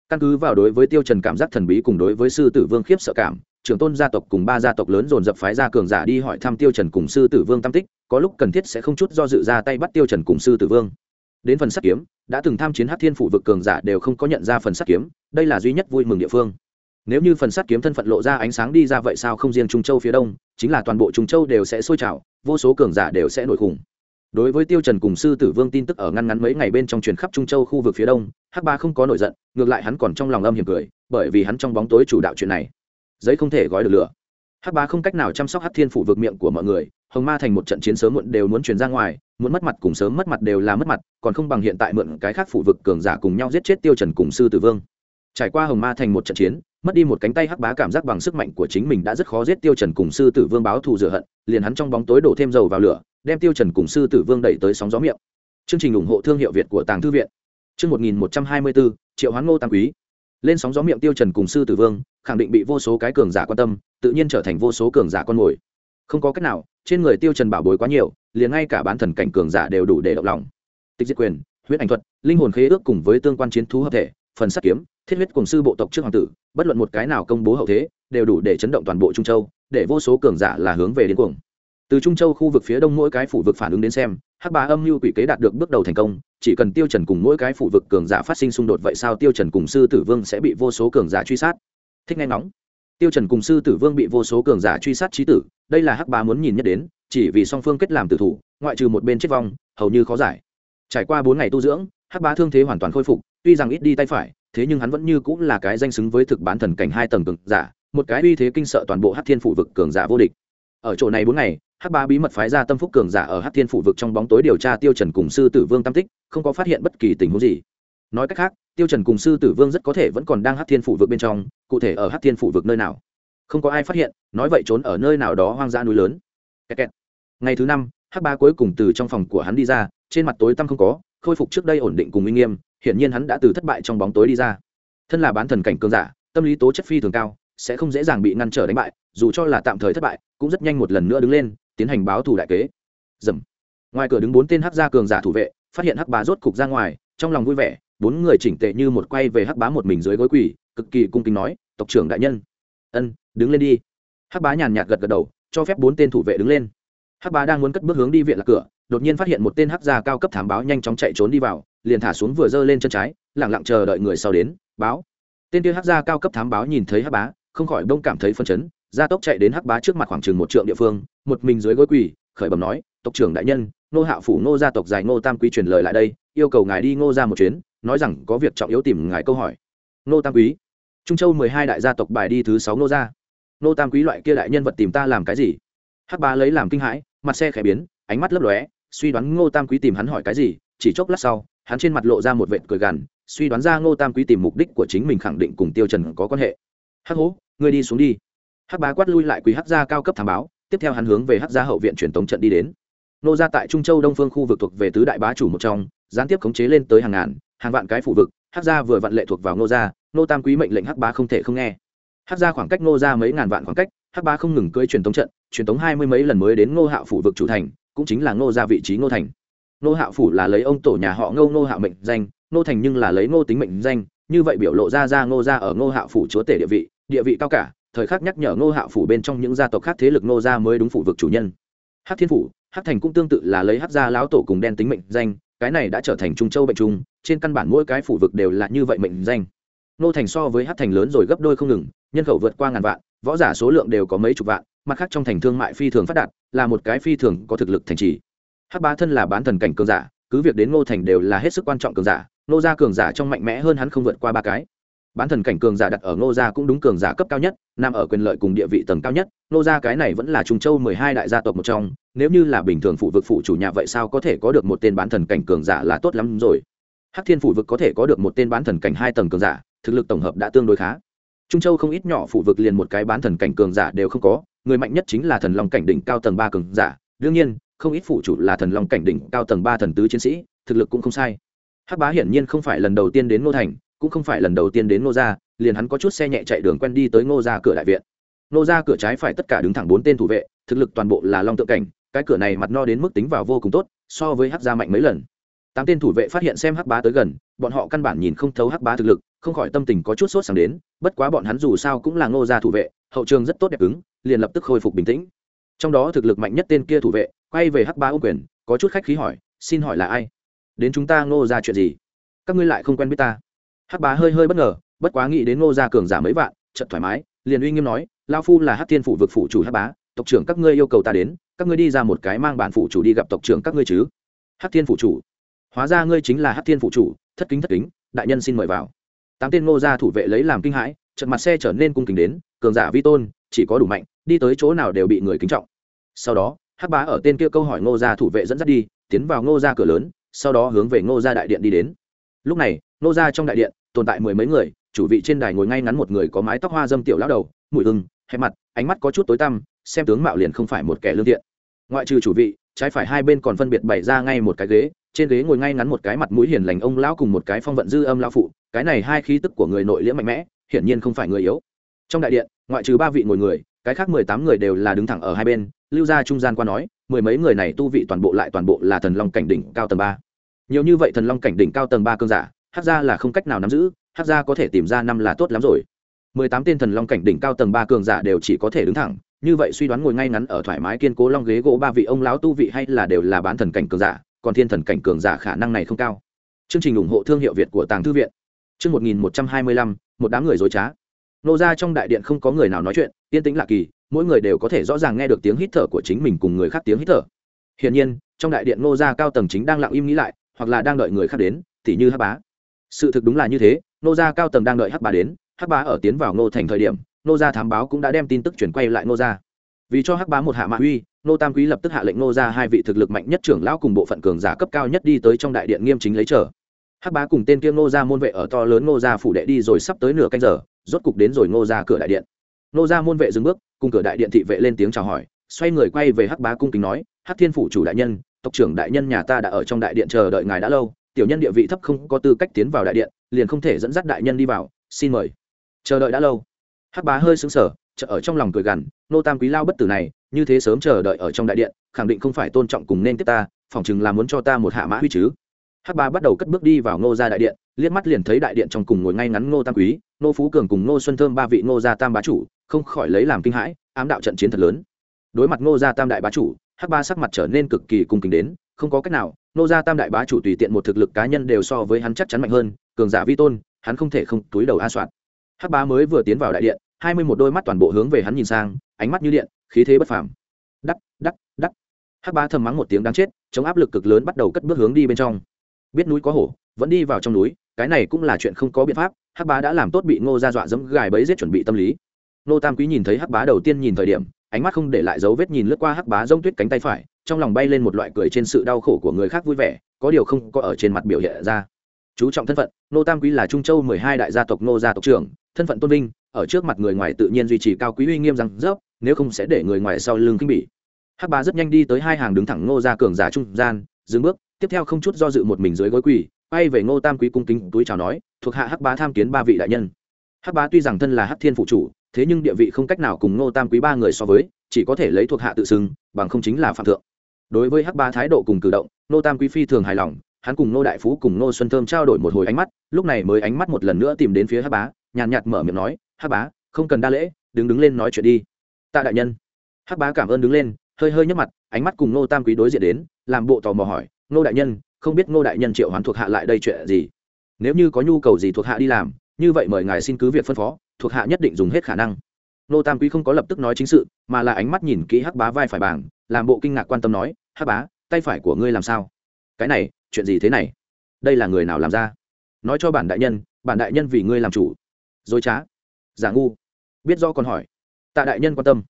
Căn cứ vào đối với tiêu trần cảm giác thần bí cùng đối với sư tử vương khiếp sợ cảm, trưởng tôn gia tộc cùng ba gia tộc lớn dồn dập phái ra cường giả đi hỏi thăm tiêu trần cùng sư tử vương tam tích, có lúc cần thiết sẽ không chút do dự ra tay bắt tiêu trần cùng sư tử vương. Đến phần sắt kiếm, đã từng tham chiến hắc thiên phủ vực cường giả đều không có nhận ra phần sắt kiếm, đây là duy nhất vui mừng địa phương. Nếu như phần sắt kiếm thân phận lộ ra ánh sáng đi ra vậy sao không riêng trung châu phía đông, chính là toàn bộ trung châu đều sẽ sôi trào, vô số cường giả đều sẽ nổi khủng đối với tiêu trần cùng sư tử vương tin tức ở ngăn ngắn mấy ngày bên trong truyền khắp trung châu khu vực phía đông, hắc ba không có nổi giận, ngược lại hắn còn trong lòng âm hiểm cười, bởi vì hắn trong bóng tối chủ đạo chuyện này. Giấy không thể gói được lửa. Hắc ba không cách nào chăm sóc hắc thiên phủ vực miệng của mọi người, hồng ma thành một trận chiến sớm muộn đều muốn truyền ra ngoài, muốn mất mặt cùng sớm mất mặt đều là mất mặt, còn không bằng hiện tại mượn cái khác phủ vực cường giả cùng nhau giết chết tiêu trần cùng sư tử vương. Trải qua hồng ma thành một trận chiến mất đi một cánh tay hắc bá cảm giác bằng sức mạnh của chính mình đã rất khó giết tiêu trần cùng sư tử vương báo thù rửa hận, liền hắn trong bóng tối đổ thêm dầu vào lửa, đem tiêu trần cùng sư tử vương đẩy tới sóng gió miệng. Chương trình ủng hộ thương hiệu việt của tàng thư viện. Chương 1124 triệu hoán ngô tăng quý. Lên sóng gió miệng tiêu trần cùng sư tử vương, khẳng định bị vô số cái cường giả quan tâm, tự nhiên trở thành vô số cường giả con mồi. Không có cách nào, trên người tiêu trần bảo bối quá nhiều, liền ngay cả bán thần cảnh cường giả đều đủ để động lòng. Tịch diệt quyền, huyết ảnh thuật, linh hồn khế ước cùng với tương quan chiến thú hợp thể phần sắt kiếm, thiết huyết cùng sư bộ tộc trước hoàng tử, bất luận một cái nào công bố hậu thế, đều đủ để chấn động toàn bộ trung châu, để vô số cường giả là hướng về đến cuồng. Từ trung châu khu vực phía đông mỗi cái phủ vực phản ứng đến xem, hắc bá âm mưu quỷ kế đạt được bước đầu thành công, chỉ cần tiêu trần cùng mỗi cái phủ vực cường giả phát sinh xung đột vậy sao tiêu trần cùng sư tử vương sẽ bị vô số cường giả truy sát? Thích nghe ngóng. Tiêu trần cùng sư tử vương bị vô số cường giả truy sát chí tử, đây là hắc bá muốn nhìn nhất đến, chỉ vì song phương kết làm tử thủ, ngoại trừ một bên chết vong, hầu như khó giải. Trải qua bốn ngày tu dưỡng, hắc bá thương thế hoàn toàn khôi phục tuy rằng ít đi tay phải, thế nhưng hắn vẫn như cũng là cái danh xứng với thực bán thần cảnh hai tầng cường giả, một cái uy thế kinh sợ toàn bộ Hát thiên phủ vực cường giả vô địch. Ở chỗ này bốn ngày Hát Ba bí mật phái ra tâm phúc cường giả ở Hát thiên phủ vực trong bóng tối điều tra tiêu trần cùng sư tử vương tam tích, không có phát hiện bất kỳ tình huống gì. Nói cách khác, tiêu trần cùng sư tử vương rất có thể vẫn còn đang Hát thiên phủ vực bên trong, cụ thể ở Hát thiên phủ vực nơi nào? Không có ai phát hiện, nói vậy trốn ở nơi nào đó hoang dã núi lớn. Kẹt kẹt. ngày thứ năm Hát Ba cuối cùng từ trong phòng của hắn đi ra, trên mặt tối tăm không có, khôi phục trước đây ổn định cùng uy nghiêm hiển nhiên hắn đã từ thất bại trong bóng tối đi ra. Thân là bán thần cảnh cường giả, tâm lý tố chất phi thường cao, sẽ không dễ dàng bị ngăn trở đánh bại, dù cho là tạm thời thất bại, cũng rất nhanh một lần nữa đứng lên, tiến hành báo thù đại kế. Dầm. Ngoài cửa đứng bốn tên hắc gia cường giả thủ vệ, phát hiện hắc bá rốt cục ra ngoài, trong lòng vui vẻ, bốn người chỉnh tệ như một quay về hắc bá một mình dưới gối quỳ, cực kỳ cung kính nói, tộc trưởng đại nhân. Ân, đứng lên đi. Hắc bá nhàn nhạt gật gật đầu, cho phép bốn tên thủ vệ đứng lên. Hắc bá đang muốn cất bước hướng đi viện lạc cửa, đột nhiên phát hiện một tên hắc gia cao cấp thám báo nhanh chóng chạy trốn đi vào liền thả xuống vừa giơ lên chân trái lẳng lặng chờ đợi người sau đến, báo. Tên kia hắc gia cao cấp thám báo nhìn thấy hắc bá, không khỏi đông cảm thấy phân chấn, gia tốc chạy đến hắc bá trước mặt khoảng chừng một trượng địa phương, một mình dưới gối quỳ, khởi bẩm nói, tộc trưởng đại nhân, nô hạ phủ nô gia tộc dài nô tam quý truyền lời lại đây, yêu cầu ngài đi ngô ra một chuyến, nói rằng có việc trọng yếu tìm ngài câu hỏi. Nô tam quý. Trung châu mười hai đại gia tộc bài đi thứ sáu nô gia nô tam quý loại kia đại nhân vật tìm ta làm cái gì? Hắc bá lấy làm kinh hãi, mặt xe khẽ biến, ánh mắt lấp lóe, suy đoán ngô tam quý tìm hắn hỏi cái gì, chỉ chốc lát sau hắn trên mặt lộ ra một vệt cười gằn, suy đoán ra ngô tam quý tìm mục đích của chính mình khẳng định cùng tiêu trần có quan hệ. Hắc hố, ngươi đi xuống đi. Hắc bá quát lui lại quý hắc gia cao cấp thám báo, tiếp theo hắn hướng về hắc gia hậu viện truyền tống trận đi đến. Nô gia tại trung châu đông phương khu vực thuộc về tứ đại bá chủ một trong, gián tiếp khống chế lên tới hàng ngàn, hàng vạn cái phụ vực, hắc gia vừa vặn lệ thuộc vào nô gia, nô tam quý mệnh lệnh hắc bá không thể không nghe. Hắc gia khoảng cách nô gia mấy ngàn vạn khoảng cách, hắc bá không ngừng cưỡi truyền tống trận, truyền tống hai mươi mấy lần mới đến ngô hạo phủ vực chủ thành, cũng chính là ngô gia vị trí ngô thành. Nô hạo phủ là lấy ông tổ nhà họ ngô Nô hạo mệnh danh ngô thành nhưng là lấy ngô tính mệnh danh, như vậy biểu lộ ra ra ngô gia ở ngô hạo phủ chúa tể địa vị địa vị cao cả, thời khắc nhắc nhở ngô hạo phủ bên trong những gia tộc khác thế lực ngô gia mới đúng phủ vực chủ nhân. Hắc thiên phủ, hắc thành cũng tương tự là lấy hắc gia lão tổ cùng đen tính mệnh danh, cái này đã trở thành trung châu bệnh trung, trên căn bản mỗi cái phủ vực đều là như vậy mệnh danh. Nô thành so với hắc thành lớn rồi gấp đôi không ngừng, nhân khẩu vượt qua ngàn vạn, võ giả số lượng đều có mấy chục vạn, mặt khác trong thành thương mại phi thường phát đạt, là một cái phi thường có thực lực thành trì hắc bá thân là bán thần cảnh cường giả, cứ việc đến ngô thành đều là hết sức quan trọng cường giả, Ngô gia cường giả trong mạnh mẽ hơn hắn không vượt qua ba cái. Bán thần cảnh cường giả đặt ở ngô gia cũng đúng cường giả cấp cao nhất, nằm ở quyền lợi cùng địa vị tầng cao nhất, ngô gia cái này vẫn là trung châu mười hai đại gia tộc một trong, nếu như là bình thường phụ vực phụ chủ nhà vậy sao có thể có được một tên bán thần cảnh cường giả là tốt lắm rồi. Hắc thiên phụ vực có thể có được một tên bán thần cảnh hai tầng cường giả, thực lực tổng hợp đã tương đối khá. Trung châu không ít nhỏ phụ vực liền một cái bán thần cảnh cường giả đều không có, người mạnh nhất chính là thần long cảnh đỉnh cao tầng ba cường giả, đương nhiên không ít phụ chủ là thần long cảnh đỉnh cao tầng ba thần tứ chiến sĩ, thực lực cũng không sai. Hắc bá hiển nhiên không phải lần đầu tiên đến ngô thành, cũng không phải lần đầu tiên đến ngô gia, liền hắn có chút xe nhẹ chạy đường quen đi tới ngô gia cửa đại viện. Ngô gia cửa trái phải tất cả đứng thẳng bốn tên thủ vệ, thực lực toàn bộ là long tượng cảnh, cái cửa này mặt no đến mức tính vào vô cùng tốt, so với hắc gia mạnh mấy lần. Tám tên thủ vệ phát hiện xem hắc bá tới gần, bọn họ căn bản nhìn không thấu hắc bá thực lực, không khỏi tâm tình có chút sốt sáng đến, bất quá bọn hắn dù sao cũng là ngô gia thủ vệ, hậu trường rất tốt đẹp ứng liền lập tức khôi phục bình tĩnh trong đó thực lực mạnh nhất tên kia thủ vệ, quay về hắc ba ô quyền, có chút khách khí hỏi, xin hỏi là ai? Đến chúng ta ngô ra chuyện gì? Các ngươi lại không quen biết ta. Hắc bá hơi hơi bất ngờ, bất quá nghĩ đến ngô gia cường giả mấy vạn chật thoải mái, liền uy nghiêm nói lao phu là hát thiên phủ vực phủ chủ hắc bá, tộc trưởng các ngươi yêu cầu ta đến, các ngươi đi ra một cái mang bản phủ chủ đi gặp tộc trưởng các ngươi chứ? Hát thiên phủ chủ? Hóa ra ngươi chính là hát thiên phủ chủ, thất kính thất kính, đại nhân xin mời vào. Tám tên ngô gia thủ vệ lấy làm kinh hãi trận mặt xe trở nên cung kính đến, cường giả vi tôn, chỉ có đủ mạnh, đi tới chỗ nào đều bị người kính trọng sau đó, hắc bá ở tên kia câu hỏi ngô gia thủ vệ dẫn dắt đi, tiến vào ngô gia cửa lớn, sau đó hướng về ngô gia đại điện đi đến. Lúc này, ngô gia trong đại điện, tồn tại mười mấy người, chủ vị trên đài ngồi ngay ngắn một người có mái tóc hoa dâm tiểu lão đầu, mùi hưng hẹp mặt, ánh mắt có chút tối tăm, xem tướng mạo liền không phải một kẻ lương thiện. Ngoại trừ chủ vị, trái phải hai bên còn phân biệt bày ra ngay một cái ghế, trên ghế ngồi ngay ngắn một cái mặt mũi hiền lành ông lão cùng một cái phong vận dư âm lão phụ, cái này hai khí tức của người nội liễm mạnh mẽ, hiển nhiên không phải người yếu. Trong đại điện, ngoại trừ ba vị ngồi người, cái khác mười tám người đều là đứng thẳng ở hai bên lưu gia trung gian qua nói, mười mấy người này tu vị toàn bộ lại toàn bộ là thần long cảnh đỉnh cao tầng ba. Nhiều như vậy thần long cảnh đỉnh cao tầng ba cơn giả, hát ra là không cách nào nắm giữ, hát ra có thể tìm ra năm là tốt lắm rồi. Mười tám tên thần long cảnh đỉnh cao tầng ba cường giả đều chỉ có thể đứng thẳng, như vậy suy đoán ngồi ngay ngắn ở thoải mái kiên cố long ghế gỗ ba vị ông lão tu vị hay là đều là bán thần cảnh cường giả, còn thiên thần cảnh cường giả khả năng này không cao. Chương trình ủng hộ thương hiệu việt của tàng thư viện. Chương một nghìn một trăm hai mươi lăm, một đám người dối trá. Nô ra trong đại điện không có người nào nói chuyện, yên tĩnh lạ kỳ mỗi người đều có thể rõ ràng nghe được tiếng hít thở của chính mình cùng người khác tiếng hít thở. Hiển nhiên, trong đại điện nô gia cao tầng chính đang lặng im nghĩ lại, hoặc là đang đợi người khác đến, tỉ như hắc bá. Sự thực đúng là như thế nô gia cao tầng đang đợi hắc bá đến, hắc bá ở tiến vào Ngô thành thời điểm nô gia thám báo cũng đã đem tin tức chuyển quay lại nô gia. vì cho hắc bá một hạ mạ uy nô tam quý lập tức hạ lệnh nô gia hai vị thực lực mạnh nhất trưởng lão cùng bộ phận cường giả cấp cao nhất đi tới trong đại điện nghiêm chính lấy chờ. Hắc bá cùng tên kia nô gia môn vệ ở to lớn nô gia phủ đệ đi rồi sắp tới nửa canh giờ, rốt cục đến rồi nô gia cửa đại điện nô ra môn vệ dừng bước, cùng cửa đại điện thị vệ lên tiếng chào hỏi, xoay người quay về hắc bá cung kính nói, hắc thiên phủ chủ đại nhân, tộc trưởng đại nhân nhà ta đã ở trong đại điện chờ đợi ngài đã lâu, tiểu nhân địa vị thấp không có tư cách tiến vào đại điện, liền không thể dẫn dắt đại nhân đi vào, xin mời. Chờ đợi đã lâu. Hắc bá hơi xứng sở chợ ở trong lòng cười gằn, nô tam quý lao bất tử này, như thế sớm chờ đợi ở trong đại điện, khẳng định không phải tôn trọng cùng nên tiếp ta, phỏng chừng là muốn cho ta một hạ mã huy chứ hắc bá bắt đầu cất bước đi vào ngô gia đại điện, liếc mắt liền thấy đại điện trong cùng ngồi ngay ngắn ngô tam quý, ngô phú cường cùng ngô xuân thơm ba vị ngô gia tam bá chủ, không khỏi lấy làm kinh hãi, ám đạo trận chiến thật lớn. Đối mặt ngô gia tam đại bá chủ, hắc ba sắc mặt trở nên cực kỳ cung kính đến, không có cách nào, ngô gia tam đại bá chủ tùy tiện một thực lực cá nhân đều so với hắn chắc chắn mạnh hơn, cường giả vi tôn, hắn không thể không túi đầu a soạn. Hắc bá mới vừa tiến vào đại điện, hai mươi một đôi mắt toàn bộ hướng về hắn nhìn sang, ánh mắt như điện, khí thế bất phàm. Đắc đắc đắc. Hắc bá thầm mắng một tiếng đáng chết, chống áp lực cực lớn bắt đầu cất bước hướng đi bên trong biết núi có hổ, vẫn đi vào trong núi, cái này cũng là chuyện không có biện pháp, hắc bá đã làm tốt bị ngô gia dọa dẫm gài bẫy giết chuẩn bị tâm lý. Ngô tam quý nhìn thấy hắc bá đầu tiên nhìn thời điểm, ánh mắt không để lại dấu vết nhìn lướt qua hắc bá rông tuyết cánh tay phải, trong lòng bay lên một loại cười trên sự đau khổ của người khác vui vẻ, có điều không có ở trên mặt biểu hiện ra. Chú trọng thân phận, ngô tam quý là trung châu mười hai đại gia tộc ngô gia tộc trưởng, thân phận tôn vinh, ở trước mặt người ngoài tự nhiên duy trì cao quý uy nghiêm rằng dốc nếu không sẽ để người ngoài sau lưng khinh bỉ. Hắc bá rất nhanh đi tới hai hàng đứng thẳng ngô gia cường giả trung gian, dừng bước tiếp theo không chút do dự một mình dưới gối quỳ bay về ngô tam quý cung kính, túi chào nói, thuộc hạ hắc bá tham kiến ba vị đại nhân. Hắc bá tuy rằng thân là hắc thiên phụ chủ, thế nhưng địa vị không cách nào cùng ngô tam quý ba người so với, chỉ có thể lấy thuộc hạ tự xưng, bằng không chính là phạm thượng. Đối với hắc bá thái độ cùng cử động, ngô tam quý phi thường hài lòng, hắn cùng ngô đại phú cùng ngô xuân thơm trao đổi một hồi ánh mắt, lúc này mới ánh mắt một lần nữa tìm đến phía hắc bá, nhàn nhạt mở miệng nói, hắc bá, không cần đa lễ, đứng đứng lên nói chuyện đi. Tạ đại nhân. Hắc bá cảm ơn đứng lên, hơi hơi nhấc mặt, ánh mắt cùng ngô tam quý đối diện đến, làm bộ tò mò hỏi ngô đại nhân, không biết ngô đại nhân triệu hoán thuộc hạ lại đây chuyện gì? Nếu như có nhu cầu gì thuộc hạ đi làm, như vậy mời ngài xin cứ việc phân phó, thuộc hạ nhất định dùng hết khả năng. Nô tam quý không có lập tức nói chính sự, mà là ánh mắt nhìn kỹ hắc bá vai phải bảng, làm bộ kinh ngạc quan tâm nói, hắc bá, tay phải của ngươi làm sao? Cái này, chuyện gì thế này? Đây là người nào làm ra? Nói cho bản đại nhân, bản đại nhân vì ngươi làm chủ. Dối trá. Giả ngu. Biết do còn hỏi. Tạ đại nhân quan tâm.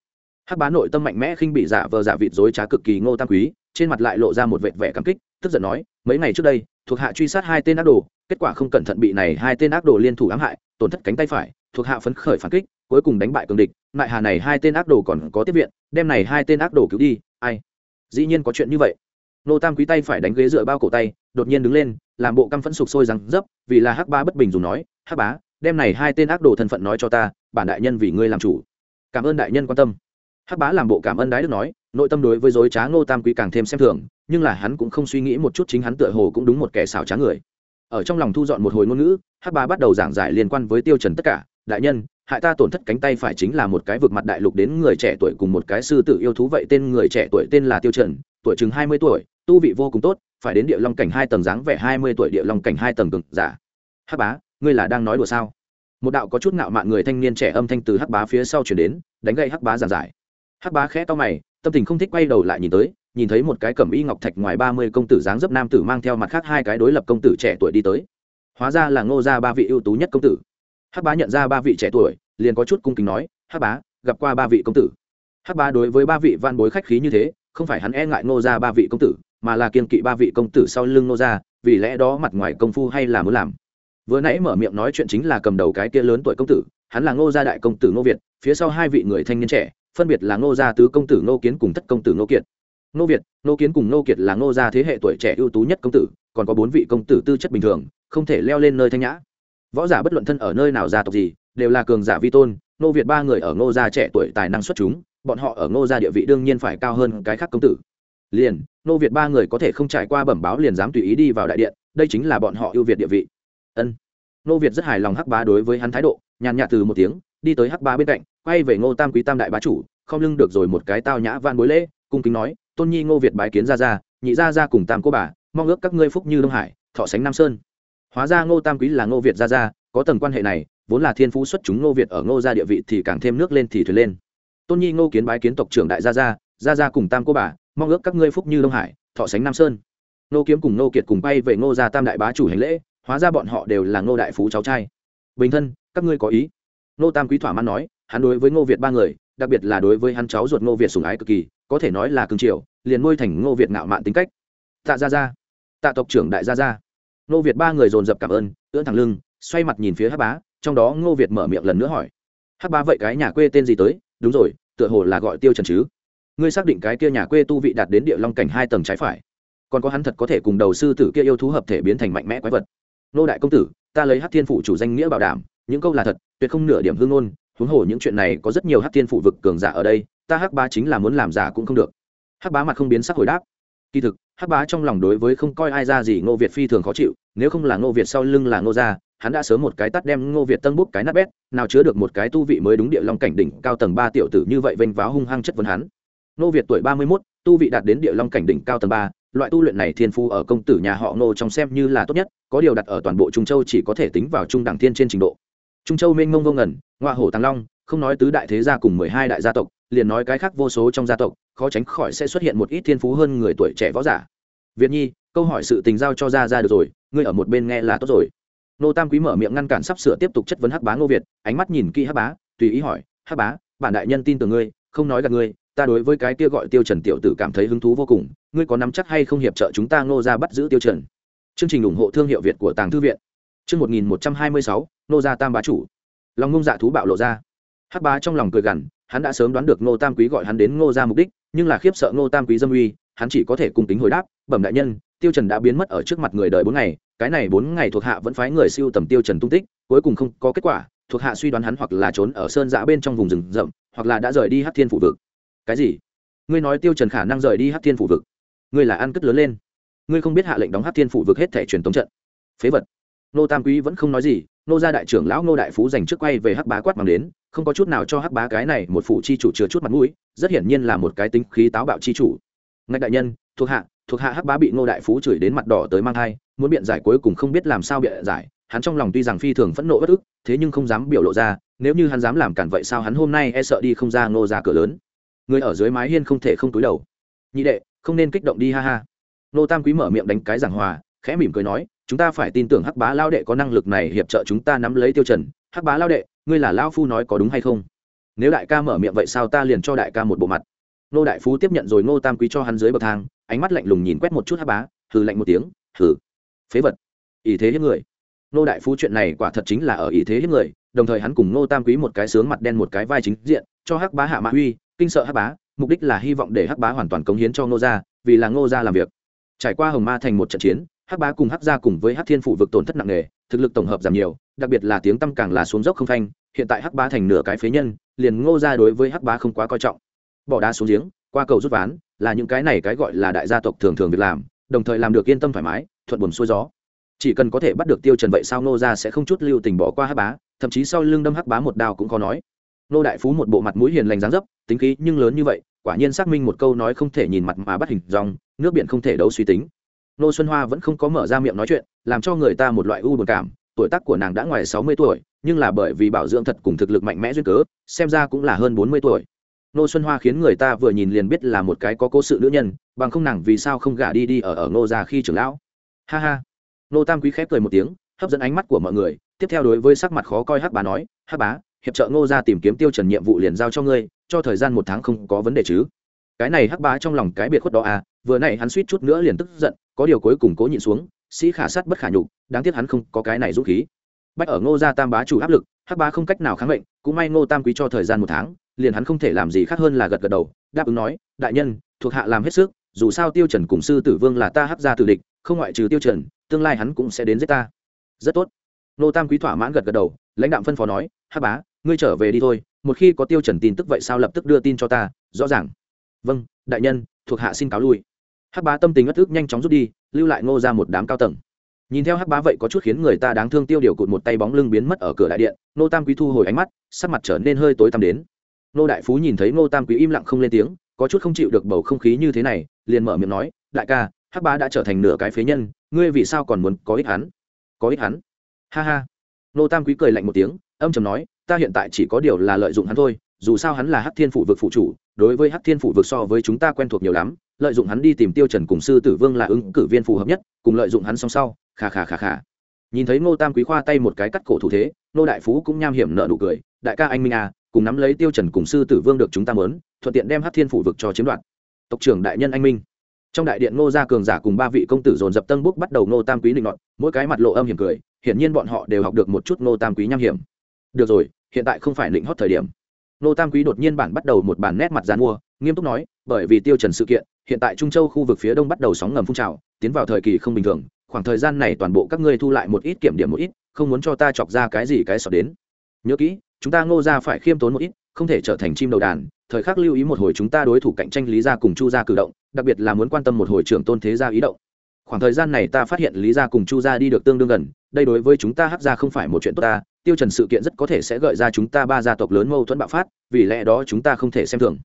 Hắc bá nội tâm mạnh mẽ khinh bị giả vờ giả vịt dối trá cực kỳ ngô tam quý trên mặt lại lộ ra một vệt vẻ cảm kích, tức giận nói, mấy ngày trước đây, thuộc hạ truy sát hai tên ác đồ, kết quả không cẩn thận bị này hai tên ác đồ liên thủ ám hại, tổn thất cánh tay phải. Thuộc hạ phấn khởi phản kích, cuối cùng đánh bại cường địch, lại hà này hai tên ác đồ còn có tiếp viện, đem này hai tên ác đồ cứu đi, ai? Dĩ nhiên có chuyện như vậy. Nô tam quý tay phải đánh ghế dựa bao cổ tay, đột nhiên đứng lên, làm bộ căm phẫn sục sôi rằng dấp, vì là hắc ba bất bình dùng nói, hắc bá, đem này hai tên ác đồ thân phận nói cho ta, bản đại nhân vì ngươi làm chủ. Cảm ơn đại nhân quan tâm. Hắc bá làm bộ cảm ơn đái được nói nội tâm đối với dối trá ngô tam quý càng thêm xem thường, nhưng là hắn cũng không suy nghĩ một chút chính hắn tựa hồ cũng đúng một kẻ xảo trá người. Ở trong lòng thu dọn một hồi ngôn ngữ, hắc bá bắt đầu giảng giải liên quan với tiêu trần tất cả. Đại nhân, hại ta tổn thất cánh tay phải chính là một cái vực mặt đại lục đến người trẻ tuổi cùng một cái sư tử yêu thú, vậy tên người trẻ tuổi tên là tiêu trần, tuổi chừng hai mươi tuổi, tu vị vô cùng tốt, phải đến địa long cảnh hai tầng dáng vẻ hai mươi tuổi địa long cảnh hai tầng cực giả. Hắc bá, ngươi là đang nói đùa sao? Một đạo có chút ngạo mạn người thanh niên trẻ âm thanh từ hắc bá phía sau chuyển đến, đánh gây hắc bá giảng giải. Hắc bá khẽ to mày tâm tình không thích quay đầu lại nhìn tới, nhìn thấy một cái cẩm y ngọc thạch ngoài ba mươi công tử dáng dấp nam tử mang theo mặt khác hai cái đối lập công tử trẻ tuổi đi tới. Hóa ra là ngô gia ba vị ưu tú nhất công tử. Hắc bá nhận ra ba vị trẻ tuổi, liền có chút cung kính nói, hắc bá, gặp qua ba vị công tử. Hắc bá đối với ba vị van bối khách khí như thế, không phải hắn e ngại ngô gia ba vị công tử, mà là kiên kỵ ba vị công tử sau lưng ngô gia, vì lẽ đó mặt ngoài công phu hay là muốn làm. Vừa nãy mở miệng nói chuyện chính là cầm đầu cái kia lớn tuổi công tử hắn là ngô gia đại công tử ngô việt, phía sau hai vị người thanh niên trẻ, phân biệt là ngô gia tứ công tử ngô kiến cùng thất công tử ngô kiệt. Ngô việt, ngô kiến cùng ngô kiệt là ngô gia thế hệ tuổi trẻ ưu tú nhất công tử, còn có bốn vị công tử tư chất bình thường, không thể leo lên nơi thanh nhã. Võ giả bất luận thân ở nơi nào gia tộc gì, đều là cường giả vi tôn, ngô việt ba người ở ngô gia trẻ tuổi tài năng xuất chúng, bọn họ ở ngô gia địa vị đương nhiên phải cao hơn cái khác công tử. Liền, ngô việt ba người có thể không trải qua bẩm báo liền dám tùy ý đi vào đại điện, đây chính là bọn họ ưu việt địa vị. Ân. Ngô việt rất hài lòng hắc bá đối với hắn thái độ nhàn nhạt từ một tiếng, đi tới hắc ba bên cạnh, quay về ngô tam quý tam đại bá chủ, không lưng được rồi một cái tao nhã van bối lễ, cung kính nói, tôn nhi ngô việt bái kiến ra ra nhị ra ra cùng tam cô bà, mong ước các ngươi phúc như đông hải, thọ sánh nam sơn. Hóa ra ngô tam quý là ngô việt ra ra có tầng quan hệ này, vốn là thiên phú xuất chúng ngô việt ở ngô gia địa vị thì càng thêm nước lên thì thuyền lên. Tôn nhi ngô kiến bái kiến tộc trưởng đại gia gia gia gia cùng tam cô bà, mong ước các ngươi phúc như đông hải, thọ sánh nam sơn. Ngô kiếm cùng ngô kiệt cùng bay về ngô gia tam đại bá chủ hành lễ, hóa ra bọn họ đều là ngô đại phú cháu trai. Bình thân các ngươi có ý. Ngô tam quý thỏa mãn nói, hắn đối với ngô việt ba người, đặc biệt là đối với hắn cháu ruột ngô việt sùng ái cực kỳ, có thể nói là cương triều, liền nuôi thành ngô việt ngạo mạn tính cách. Tạ gia gia, tạ tộc trưởng đại gia gia. Ngô việt ba người dồn dập cảm ơn, ưỡn thẳng lưng, xoay mặt nhìn phía hắc bá, trong đó ngô việt mở miệng lần nữa hỏi. Hắc bá vậy cái nhà quê tên gì tới? Đúng rồi, tựa hồ là gọi tiêu trần chứ. Ngươi xác định cái kia nhà quê tu vị đạt đến địa long cảnh hai tầng trái phải. Còn có hắn thật có thể cùng đầu sư tử kia yêu thú hợp thể biến thành mạnh mẽ quái vật. Nô đại công tử, ta lấy hát thiên phụ chủ danh nghĩa bảo đảm những câu là thật, tuyệt không nửa điểm hương ngôn, huống hồ những chuyện này có rất nhiều hắc thiên phụ vực cường giả ở đây, ta hắc bá chính là muốn làm giả cũng không được. Hắc bá mặt không biến sắc hồi đáp. Kỳ thực, hắc bá trong lòng đối với không coi ai ra gì ngô việt phi thường khó chịu, nếu không là ngô việt sau lưng là ngô gia, hắn đã sớm một cái tắt đem ngô việt tân bút cái nát bét, nào chứa được một cái tu vị mới đúng địa long cảnh đỉnh cao tầng ba tiểu tử như vậy vênh váo hung hăng chất vấn hắn. Ngô việt tuổi ba mươi mốt, tu vị đạt đến địa long cảnh đỉnh cao tầng ba, loại tu luyện này thiên phu ở công tử nhà họ ngô trong xem như là tốt nhất, có điều đặt ở toàn bộ trung châu chỉ có thể tính vào trung đẳng thiên trên trình độ trung châu mênh mông vô ngẩn ngoại hổ tăng long, không nói tứ đại thế gia cùng mười hai đại gia tộc, liền nói cái khác vô số trong gia tộc, khó tránh khỏi sẽ xuất hiện một ít thiên phú hơn người tuổi trẻ võ giả. Việt nhi, câu hỏi sự tình giao cho ra ra được rồi, ngươi ở một bên nghe là tốt rồi. Nô tam quý mở miệng ngăn cản sắp sửa tiếp tục chất vấn hắc bá ngô việt, ánh mắt nhìn kỹ hắc bá, tùy ý hỏi, hắc bá, bản đại nhân tin tưởng ngươi, không nói gặp ngươi, ta đối với cái kia gọi tiêu trần tiểu tử cảm thấy hứng thú vô cùng, ngươi có nắm chắc hay không hiệp trợ chúng ta ngô ra bắt giữ tiêu trần? Chương trình ủng hộ thương hiệu việt của tàng thư viện chương một nghìn một trăm hai mươi sáu nô gia tam bá chủ. Lòng ngông dạ thú bạo lộ ra. Hắc bá trong lòng cười gằn, hắn đã sớm đoán được ngô tam quý gọi hắn đến ngô Gia mục đích, nhưng là khiếp sợ ngô tam quý dâm uy, hắn chỉ có thể cùng tính hồi đáp, bẩm đại nhân, tiêu trần đã biến mất ở trước mặt người đời bốn ngày, cái này bốn ngày thuộc hạ vẫn phái người siêu tầm tiêu trần tung tích, cuối cùng không có kết quả, thuộc hạ suy đoán hắn hoặc là trốn ở sơn dã bên trong vùng rừng rậm, hoặc là đã rời đi hắc thiên phủ vực. Cái gì? Ngươi nói tiêu trần khả năng rời đi hắc thiên phủ vực? Ngươi là ăn cất lớn lên. Ngươi không biết hạ lệnh đóng hắc thiên phủ vực hết thảy truyền tống trận. Phế vật nô tam quý vẫn không nói gì, nô gia đại trưởng lão nô đại phú dành trước quay về hắc bá quát bằng đến, không có chút nào cho hắc bá cái này một phụ chi chủ chứa chút mặt mũi, rất hiển nhiên là một cái tính khí táo bạo chi chủ. Ngạch đại nhân, thuộc hạ thuộc hạ hắc bá bị Nô đại phú chửi đến mặt đỏ tới mang thai, muốn biện giải cuối cùng không biết làm sao biện giải, hắn trong lòng tuy rằng phi thường phẫn nộ bất ức, thế nhưng không dám biểu lộ ra, nếu như hắn dám làm cản vậy sao hắn hôm nay e sợ đi không ra Nô ra cửa lớn. Người ở dưới mái hiên không thể không túi đầu. Nhị đệ, không nên kích động đi, ha ha. Nô tam quý mở miệng đánh cái giảng hòa, khẽ mỉm cười nói chúng ta phải tin tưởng hắc bá lao đệ có năng lực này hiệp trợ chúng ta nắm lấy tiêu trần. Hắc bá lao đệ, ngươi là lao phu nói có đúng hay không? Nếu đại ca mở miệng vậy sao ta liền cho đại ca một bộ mặt. Nô đại phú tiếp nhận rồi ngô tam quý cho hắn dưới bậc thang, ánh mắt lạnh lùng nhìn quét một chút hắc bá, hừ lạnh một tiếng, hừ. Phế vật. Ý thế hiếp người. Nô đại phú chuyện này quả thật chính là ở ý thế hiếp người, đồng thời hắn cùng ngô tam quý một cái sướng mặt đen một cái vai chính diện, cho hắc bá hạ mã huy kinh sợ hắc bá, mục đích là hy vọng để hắc bá hoàn toàn cống hiến cho ngô gia, vì là ngô gia làm việc. Trải qua hồng ma thành một trận chiến hắc bá cùng hắc gia cùng với hắc thiên phủ vực tổn thất nặng nề, thực lực tổng hợp giảm nhiều, đặc biệt là tiếng tăm càng là xuống dốc không phanh, hiện tại hắc bá thành nửa cái phế nhân, liền ngô gia đối với hắc bá không quá coi trọng. Bỏ đá xuống giếng, qua cầu rút ván, là những cái này cái gọi là đại gia tộc thường thường việc làm, đồng thời làm được yên tâm thoải mái, thuận buồm xuôi gió. Chỉ cần có thể bắt được tiêu trần vậy sao ngô gia sẽ không chút lưu tình bỏ qua hắc bá, thậm chí sau lưng đâm hắc bá một đao cũng khó nói. Nô đại phú một bộ mặt mũi hiền lành dáng dấp, tính khí nhưng lớn như vậy, quả nhiên xác minh một câu nói không thể nhìn mặt mà bắt hình dòng nước biển không thể đấu suy tính nô xuân hoa vẫn không có mở ra miệng nói chuyện, làm cho người ta một loại u buồn cảm. Tuổi tác của nàng đã ngoài sáu mươi tuổi, nhưng là bởi vì bảo dưỡng thật cùng thực lực mạnh mẽ duyên cớ, xem ra cũng là hơn bốn mươi tuổi. Nô xuân hoa khiến người ta vừa nhìn liền biết là một cái có cố sự nữ nhân, bằng không nàng vì sao không gả đi đi ở ở ngô già khi trưởng lão. Ha ha. Nô tam quý khép cười một tiếng, hấp dẫn ánh mắt của mọi người. Tiếp theo đối với sắc mặt khó coi hắc bá nói, hắc bá, hiệp trợ ngô ra tìm kiếm tiêu trần nhiệm vụ liền giao cho ngươi, cho thời gian một tháng không có vấn đề chứ. Cái này hắc bá trong lòng cái biệt khuất đó à vừa nãy hắn suýt chút nữa liền tức giận có điều cuối cùng cố nhịn xuống, sĩ khả sát bất khả nhục, đáng tiếc hắn không có cái này dũng khí. Bách ở ngô gia tam bá chủ áp lực, hắc bá không cách nào kháng mệnh, cũng may ngô tam quý cho thời gian một tháng, liền hắn không thể làm gì khác hơn là gật gật đầu, đáp ứng nói, đại nhân, thuộc hạ làm hết sức, dù sao tiêu trần cùng sư tử vương là ta hắc gia tử địch, không ngoại trừ tiêu trần, tương lai hắn cũng sẽ đến giết ta. Rất tốt. Ngô tam quý thỏa mãn gật gật đầu, lãnh đạm phân phó nói, hắc bá, ngươi trở về đi thôi, một khi có tiêu trần tin tức vậy sao lập tức đưa tin cho ta, rõ ràng. Vâng đại nhân, thuộc hạ xin cáo lui hắc bá tâm tình ất ức nhanh chóng rút đi, lưu lại ngô ra một đám cao tầng. Nhìn theo hắc bá vậy có chút khiến người ta đáng thương tiêu điều cụt một tay bóng lưng biến mất ở cửa đại điện nô tam quý thu hồi ánh mắt, sắc mặt trở nên hơi tối tăm đến. Nô đại phú nhìn thấy nô tam quý im lặng không lên tiếng, có chút không chịu được bầu không khí như thế này, liền mở miệng nói, đại ca, hắc bá đã trở thành nửa cái phế nhân, ngươi vì sao còn muốn có ích hắn? Có ích hắn? Ha ha. Nô tam quý cười lạnh một tiếng, âm trầm nói, ta hiện tại chỉ có điều là lợi dụng hắn thôi, dù sao hắn là hắc thiên phủ vực phụ chủ, đối với hắc thiên phủ vực so với chúng ta quen thuộc nhiều lắm lợi dụng hắn đi tìm tiêu trần cùng sư tử vương là ứng cử viên phù hợp nhất, cùng lợi dụng hắn song sau khà khà khà khà nhìn thấy ngô tam quý khoa tay một cái cắt cổ thủ thế, ngô đại phú cũng nham hiểm nợ nụ cười, đại ca anh minh à cùng nắm lấy tiêu trần cùng sư tử vương được chúng ta muốn thuận tiện đem hắc thiên phủ vực cho chiếm đoạt. Tộc trưởng đại nhân anh minh. Trong đại điện ngô gia cường giả cùng ba vị công tử dồn dập tân búc bắt đầu ngô tam quý định nọt, mỗi cái mặt lộ âm hiểm cười, hiển nhiên bọn họ đều học được một chút ngô tam quý nham hiểm. Được rồi, hiện tại không phải định hót thời điểm. Ngô tam quý đột nhiên bản bắt đầu một bản nét mặt dàn mua nghiêm túc nói, bởi vì tiêu trần sự kiện, hiện tại trung châu khu vực phía đông bắt đầu sóng ngầm phun trào, tiến vào thời kỳ không bình thường, khoảng thời gian này toàn bộ các ngươi thu lại một ít kiểm điểm một ít, không muốn cho ta chọc ra cái gì cái sọt đến. Nhớ kỹ, chúng ta ngô ra phải khiêm tốn một ít, không thể trở thành chim đầu đàn, thời khắc lưu ý một hồi chúng ta đối thủ cạnh tranh lý gia cùng chu gia cử động, đặc biệt là muốn quan tâm một hồi trưởng tôn thế gia ý động. Khoảng thời gian này ta phát hiện lý gia cùng chu gia đi được tương đương gần, đây đối với chúng ta hắc gia không phải một chuyện tốt ta, tiêu trần sự kiện rất có thể sẽ gợi ra chúng ta ba gia tộc lớn mâu thuẫn bạo phát, vì lẽ đó chúng ta không thể xem thường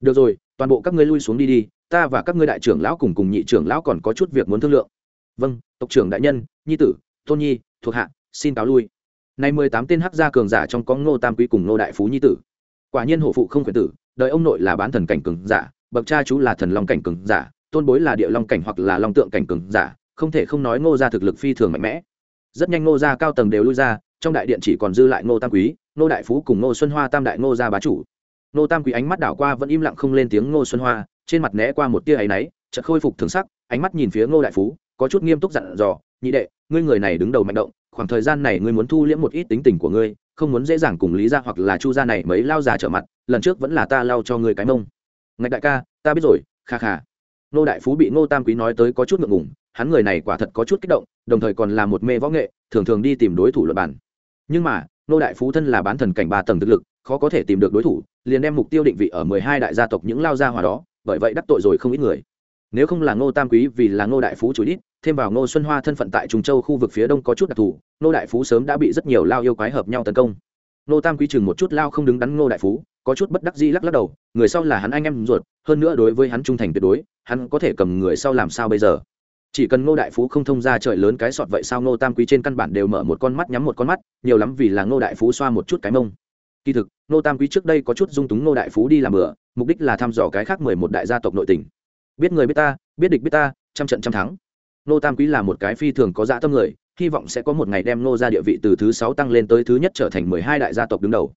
được rồi, toàn bộ các ngươi lui xuống đi đi, ta và các ngươi đại trưởng lão cùng cùng nhị trưởng lão còn có chút việc muốn thương lượng. Vâng tộc trưởng đại nhân, nhi tử, tôn nhi, thuộc hạ, xin cáo lui. Nay mười tám tên hắc gia cường giả trong có ngô tam quý cùng ngô đại phú nhi tử. Quả nhiên hổ phụ không khuyển tử, đời ông nội là bán thần cảnh cường giả, bậc cha chú là thần long cảnh cường giả, tôn bối là địa long cảnh hoặc là long tượng cảnh cường giả, không thể không nói ngô gia thực lực phi thường mạnh mẽ. Rất nhanh ngô gia cao tầng đều lui ra, trong đại điện chỉ còn dư lại ngô tam quý, ngô đại phú cùng ngô xuân hoa tam đại ngô gia bá chủ. Nô tam quý ánh mắt đảo qua vẫn im lặng không lên tiếng ngô xuân hoa, trên mặt né qua một tia áy náy, chợt khôi phục thường sắc, ánh mắt nhìn phía ngô đại phú, có chút nghiêm túc dặn dò, nhị đệ, ngươi người này đứng đầu mạnh động, khoảng thời gian này ngươi muốn thu liễm một ít tính tình của ngươi, không muốn dễ dàng cùng lý ra hoặc là chu gia này mấy lao già trở mặt, lần trước vẫn là ta lao cho ngươi cái mông. Ngạch đại ca, ta biết rồi, kha kha. Nô đại phú bị Ngô tam quý nói tới có chút ngượng ngùng, hắn người này quả thật có chút kích động, đồng thời còn là một mê võ nghệ, thường thường đi tìm đối thủ luật bản nhưng mà nô đại phú thân là bán thần cảnh ba tầng thực lực khó có thể tìm được đối thủ, liền đem mục tiêu định vị ở mười hai đại gia tộc những lao gia hòa đó, bởi vậy đắc tội rồi không ít người. Nếu không là ngô tam quý vì là ngô đại phú chủ ít thêm vào ngô xuân hoa thân phận tại trung châu khu vực phía đông có chút đặc thù, ngô đại phú sớm đã bị rất nhiều lao yêu quái hợp nhau tấn công. Ngô tam quý chừng một chút lao không đứng đắn ngô đại phú, có chút bất đắc di lắc lắc đầu, người sau là hắn anh em ruột, hơn nữa đối với hắn trung thành tuyệt đối, hắn có thể cầm người sau làm sao bây giờ? Chỉ cần ngô đại phú không thông ra trời lớn cái sọt vậy sao ngô tam quý trên căn bản đều mở một con mắt nhắm một con mắt, nhiều lắm vì là ngô đại phú xoa một chút cái mông kỳ thực Nô tam quý trước đây có chút dung túng Nô đại phú đi làm bừa, mục đích là thăm dò cái khác mười một đại gia tộc nội tỉnh biết người biết ta, biết địch biết ta, trăm trận trăm thắng. Nô tam quý là một cái phi thường có dạ tâm người, hy vọng sẽ có một ngày đem nô ra địa vị từ thứ sáu tăng lên tới thứ nhất trở thành mười hai đại gia tộc đứng đầu.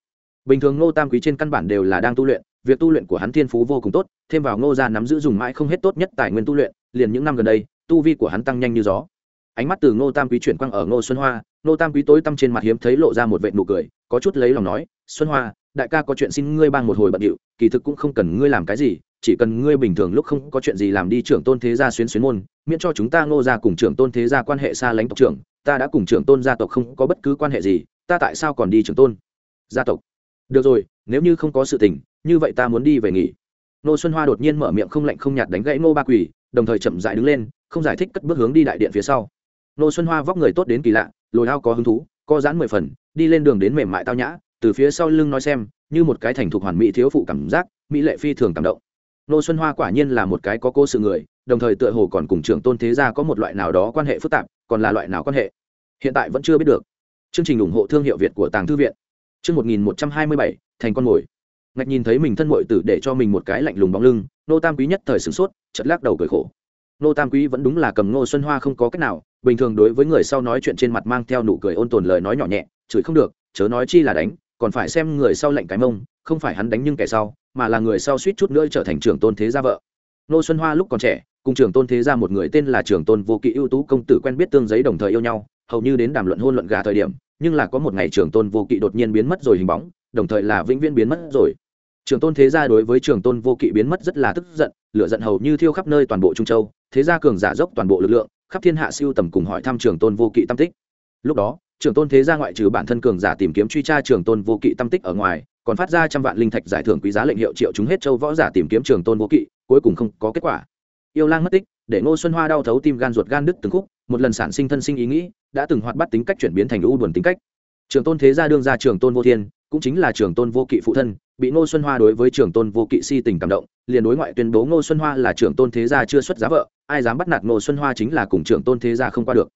Bình thường nô tam quý trên căn bản đều là đang tu luyện, việc tu luyện của hắn thiên phú vô cùng tốt, thêm vào nô gia nắm giữ dùng mãi không hết tốt nhất tài nguyên tu luyện, liền những năm gần đây, tu vi của hắn tăng nhanh như gió ánh mắt từ Ngô tam quý chuyển quang ở Ngô xuân hoa, Ngô tam quý tối tăm trên mặt hiếm thấy lộ ra một vệ nụ cười, có chút lấy lòng nói, xuân hoa, đại ca có chuyện xin ngươi bang một hồi bận điệu, kỳ thực cũng không cần ngươi làm cái gì, chỉ cần ngươi bình thường lúc không có chuyện gì làm đi trưởng tôn thế gia xuyến xuyến môn, miễn cho chúng ta ngô gia cùng trưởng tôn thế gia quan hệ xa lánh tộc trưởng, ta đã cùng trưởng tôn gia tộc không có bất cứ quan hệ gì, ta tại sao còn đi trưởng tôn gia tộc? Được rồi, nếu như không có sự tình, như vậy ta muốn đi về nghỉ. Nô xuân hoa đột nhiên mở miệng không lạnh không nhạt đánh gãy Ngô ba quỷ đồng thời chậm dại đứng lên, không giải thích cất bước hướng đi đại điện phía sau nô xuân hoa vóc người tốt đến kỳ lạ, lồi ao có hứng thú, co giãn mười phần, đi lên đường đến mềm mại tao nhã, từ phía sau lưng nói xem, như một cái thành thục hoàn mỹ thiếu phụ cảm giác, mỹ lệ phi thường cảm động. Nô xuân hoa quả nhiên là một cái có cô sự người, đồng thời tựa hồ còn cùng trưởng tôn thế gia có một loại nào đó quan hệ phức tạp, còn là loại nào quan hệ? Hiện tại vẫn chưa biết được. Chương trình ủng hộ thương hiệu việt của tàng thư viện. Chương một nghìn một trăm hai mươi bảy, thành con mồi. Ngạch nhìn thấy mình thân mội tử để cho mình một cái lạnh lùng bóng lưng, nô tam quý nhất thời sửng sốt chật lắc đầu cười khổ nô tam quý vẫn đúng là cầm ngô xuân hoa không có cách nào, bình thường đối với người sau nói chuyện trên mặt mang theo nụ cười ôn tồn lời nói nhỏ nhẹ, chửi không được, chớ nói chi là đánh, còn phải xem người sau lệnh cái mông, không phải hắn đánh nhưng kẻ sau, mà là người sau suýt chút nữa trở thành trưởng tôn thế gia vợ. Nô xuân hoa lúc còn trẻ, cùng trưởng tôn thế gia một người tên là trưởng tôn vô kỵ ưu tú công tử quen biết tương giấy đồng thời yêu nhau, hầu như đến đàm luận hôn luận gà thời điểm, nhưng là có một ngày trưởng tôn vô kỵ đột nhiên biến mất rồi hình bóng, đồng thời là vĩnh viễn biến mất rồi. Trưởng tôn thế gia đối với trưởng tôn vô kỵ biến mất rất là tức giận, lửa giận hầu như thiêu khắp nơi toàn bộ trung châu thế gia cường giả dốc toàn bộ lực lượng, khắp thiên hạ siêu tầm cùng hỏi thăm trưởng tôn vô kỵ tam tích. Lúc đó trưởng tôn thế gia ngoại trừ bản thân cường giả tìm kiếm truy tra trưởng tôn vô kỵ tam tích ở ngoài, còn phát ra trăm vạn linh thạch giải thưởng quý giá lệnh hiệu triệu chúng hết châu võ giả tìm kiếm trường tôn vô kỵ, cuối cùng không có kết quả. Yêu lang mất tích, để ngô xuân hoa đau thấu tim gan ruột gan đứt từng khúc, một lần sản sinh thân sinh ý nghĩ, đã từng hoạt bắt tính cách chuyển biến thành u buồn tính cách. Trường tôn thế gia đương ra trường tôn vô thiên, cũng chính là trường tôn vô kỵ phụ thân bị ngô xuân hoa đối với trưởng tôn vô kỵ si tình cảm động, liền đối ngoại tuyên bố ngô xuân hoa là trưởng tôn thế gia chưa xuất giá vợ, ai dám bắt nạt ngô xuân hoa chính là cùng trưởng tôn thế gia không qua được.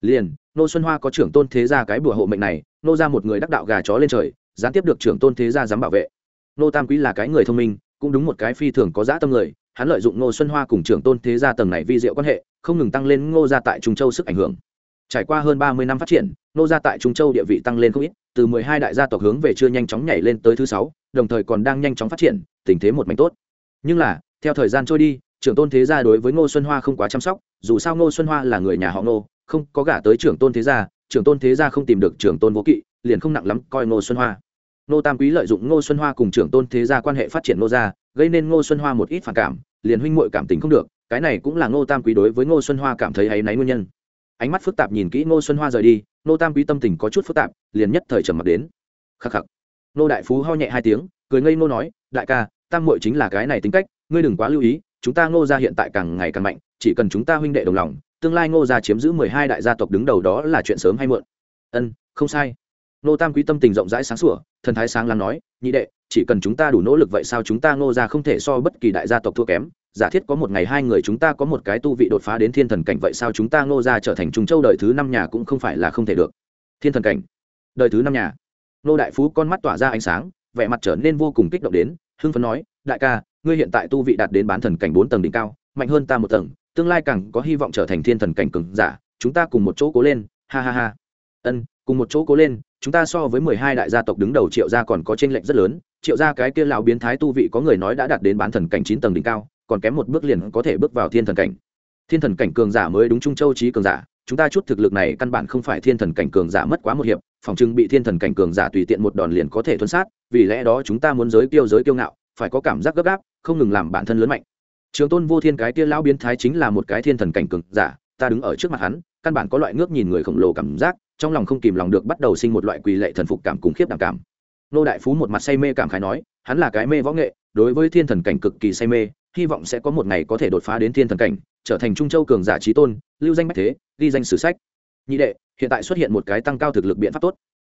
Liền, ngô xuân hoa có trưởng tôn thế gia cái bùa hộ mệnh này, nô ra một người đắc đạo gà chó lên trời, gián tiếp được trưởng tôn thế gia dám bảo vệ. Nô tam quý là cái người thông minh, cũng đúng một cái phi thường có dã tâm người, hắn lợi dụng ngô xuân hoa cùng trưởng tôn thế gia tầng này vi diệu quan hệ, không ngừng tăng lên ngô gia tại trung châu sức ảnh hưởng. Trải qua hơn ba mươi năm phát triển, ngô gia tại trung châu địa vị tăng lên không ít, từ mười hai đại gia tộc hướng về chưa nhanh chóng nhảy lên tới thứ sáu đồng thời còn đang nhanh chóng phát triển, tình thế một mảnh tốt. Nhưng là, theo thời gian trôi đi, trưởng tôn thế gia đối với ngô xuân hoa không quá chăm sóc, dù sao ngô xuân hoa là người nhà họ ngô, không có gả tới trưởng tôn thế gia, trưởng tôn thế gia không tìm được trưởng tôn vô kỵ, liền không nặng lắm coi ngô xuân hoa. Ngô tam quý lợi dụng ngô xuân hoa cùng trưởng tôn thế gia quan hệ phát triển ngô gia, gây nên ngô xuân hoa một ít phản cảm, liền huynh muội cảm tình không được, cái này cũng là ngô tam quý đối với ngô xuân hoa cảm thấy hay náy nguyên nhân. Ánh mắt phức tạp nhìn kỹ ngô xuân hoa rời đi, ngô tam quý tâm tình có chút phức tạp, liền nhất thời trầm mặc đến. Khắc khắc. Nô đại phú ho nhẹ hai tiếng, cười ngây nô nói, đại ca, tam muội chính là cái này tính cách, ngươi đừng quá lưu ý, chúng ta ngô gia hiện tại càng ngày càng mạnh, chỉ cần chúng ta huynh đệ đồng lòng, tương lai ngô gia chiếm giữ mười hai đại gia tộc đứng đầu đó là chuyện sớm hay muộn. Ân, không sai. Nô tam quý tâm tình rộng rãi sáng sủa, thần thái sáng lắng nói, nhị đệ, chỉ cần chúng ta đủ nỗ lực vậy sao chúng ta ngô gia không thể so bất kỳ đại gia tộc thua kém? Giả thiết có một ngày hai người chúng ta có một cái tu vị đột phá đến thiên thần cảnh vậy sao chúng ta ngô gia trở thành trung châu đời thứ năm nhà cũng không phải là không thể được. Thiên thần cảnh. Đời thứ năm nhà nô đại phú con mắt tỏa ra ánh sáng, vẻ mặt trở nên vô cùng kích động đến, hưng phấn nói, đại ca, ngươi hiện tại tu vị đạt đến bán thần cảnh bốn tầng đỉnh cao, mạnh hơn ta một tầng, tương lai càng có hy vọng trở thành thiên thần cảnh cường giả, chúng ta cùng một chỗ cố lên, ha ha ha. Ân, cùng một chỗ cố lên, chúng ta so với mười hai đại gia tộc đứng đầu triệu gia còn có tranh lệch rất lớn, triệu gia cái kia lão biến thái tu vị có người nói đã đạt đến bán thần cảnh chín tầng đỉnh cao, còn kém một bước liền có thể bước vào thiên thần cảnh. Thiên thần cảnh cường giả mới đúng trung châu trí cường giả, chúng ta chút thực lực này căn bản không phải thiên thần cảnh cường giả mất quá một hiệp phòng chừng bị thiên thần cảnh cường giả tùy tiện một đòn liền có thể thuấn sát, vì lẽ đó chúng ta muốn giới tiêu giới kiêu ngạo, phải có cảm giác gấp gáp, không ngừng làm bản thân lớn mạnh. Trường tôn vô thiên cái kia lão biến thái chính là một cái thiên thần cảnh cường giả, ta đứng ở trước mặt hắn, căn bản có loại ngước nhìn người khổng lồ cảm giác, trong lòng không kìm lòng được bắt đầu sinh một loại quỳ lệ thần phục cảm cùng khiếp đảm cảm. Nô đại phú một mặt say mê cảm khái nói, hắn là cái mê võ nghệ, đối với thiên thần cảnh cực kỳ say mê, hy vọng sẽ có một ngày có thể đột phá đến thiên thần cảnh, trở thành trung châu cường giả trí tôn, lưu danh bách thế, ghi danh sử sách nhị đệ, hiện tại xuất hiện một cái tăng cao thực lực biện pháp tốt.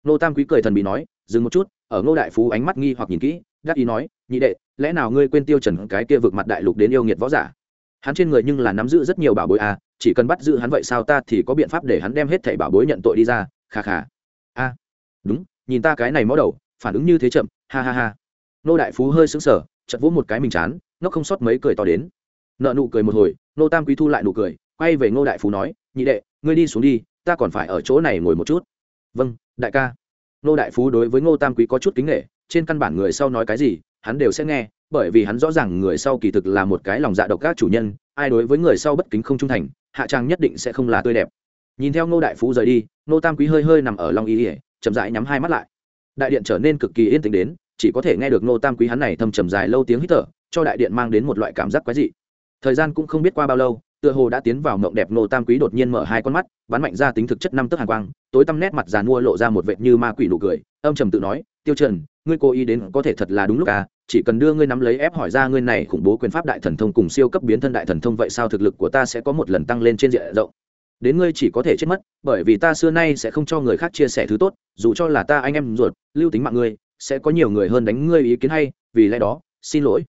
Nô tam quý cười thần bị nói, dừng một chút. Ở ngô đại phú ánh mắt nghi hoặc nhìn kỹ, đắc ý nói, nhị đệ, lẽ nào ngươi quên tiêu trần cái kia vực mặt đại lục đến yêu nghiệt võ giả? Hắn trên người nhưng là nắm giữ rất nhiều bảo bối à chỉ cần bắt giữ hắn vậy sao ta thì có biện pháp để hắn đem hết thảy bảo bối nhận tội đi ra, kha kha. A, đúng, nhìn ta cái này mó đầu, phản ứng như thế chậm, ha ha ha. Nô đại phú hơi sững sờ, chợt vỗ một cái mình chán nó không sót mấy cười to đến. Nợ nụ cười một hồi nô tam quý thu lại nụ cười, quay về ngô đại phú nói, nhị đệ, ngươi đi xuống đi ta còn phải ở chỗ này ngồi một chút. Vâng đại ca. Nô đại phú đối với ngô tam quý có chút kính nghệ trên căn bản người sau nói cái gì, hắn đều sẽ nghe, bởi vì hắn rõ ràng người sau kỳ thực là một cái lòng dạ độc các chủ nhân, ai đối với người sau bất kính không trung thành, hạ trang nhất định sẽ không là tươi đẹp. Nhìn theo ngô đại phú rời đi, ngô tam quý hơi hơi nằm ở long y ỉa chậm rãi nhắm hai mắt lại. Đại điện trở nên cực kỳ yên tĩnh đến, chỉ có thể nghe được ngô tam quý hắn này thâm trầm dài lâu tiếng hít thở, cho đại điện mang đến một loại cảm giác quái dị. Thời gian cũng không biết qua bao lâu tựa hồ đã tiến vào mộng đẹp Nô tam quý đột nhiên mở hai con mắt, bắn mạnh ra tính thực chất năm tức hàng quang, tối tăm nét mặt già mua lộ ra một vệt như ma quỷ nụ cười, âm trầm tự nói, tiêu trần, ngươi cố ý đến có thể thật là đúng lúc à chỉ cần đưa ngươi nắm lấy ép hỏi ra ngươi này khủng bố quyền pháp đại thần thông cùng siêu cấp biến thân đại thần thông vậy sao thực lực của ta sẽ có một lần tăng lên trên diện rộng? Đến ngươi chỉ có thể chết mất, bởi vì ta xưa nay sẽ không cho người khác chia sẻ thứ tốt, dù cho là ta anh em ruột, lưu tính mạng ngươi, sẽ có nhiều người hơn đánh ngươi ý kiến hay, vì lẽ đó, xin lỗi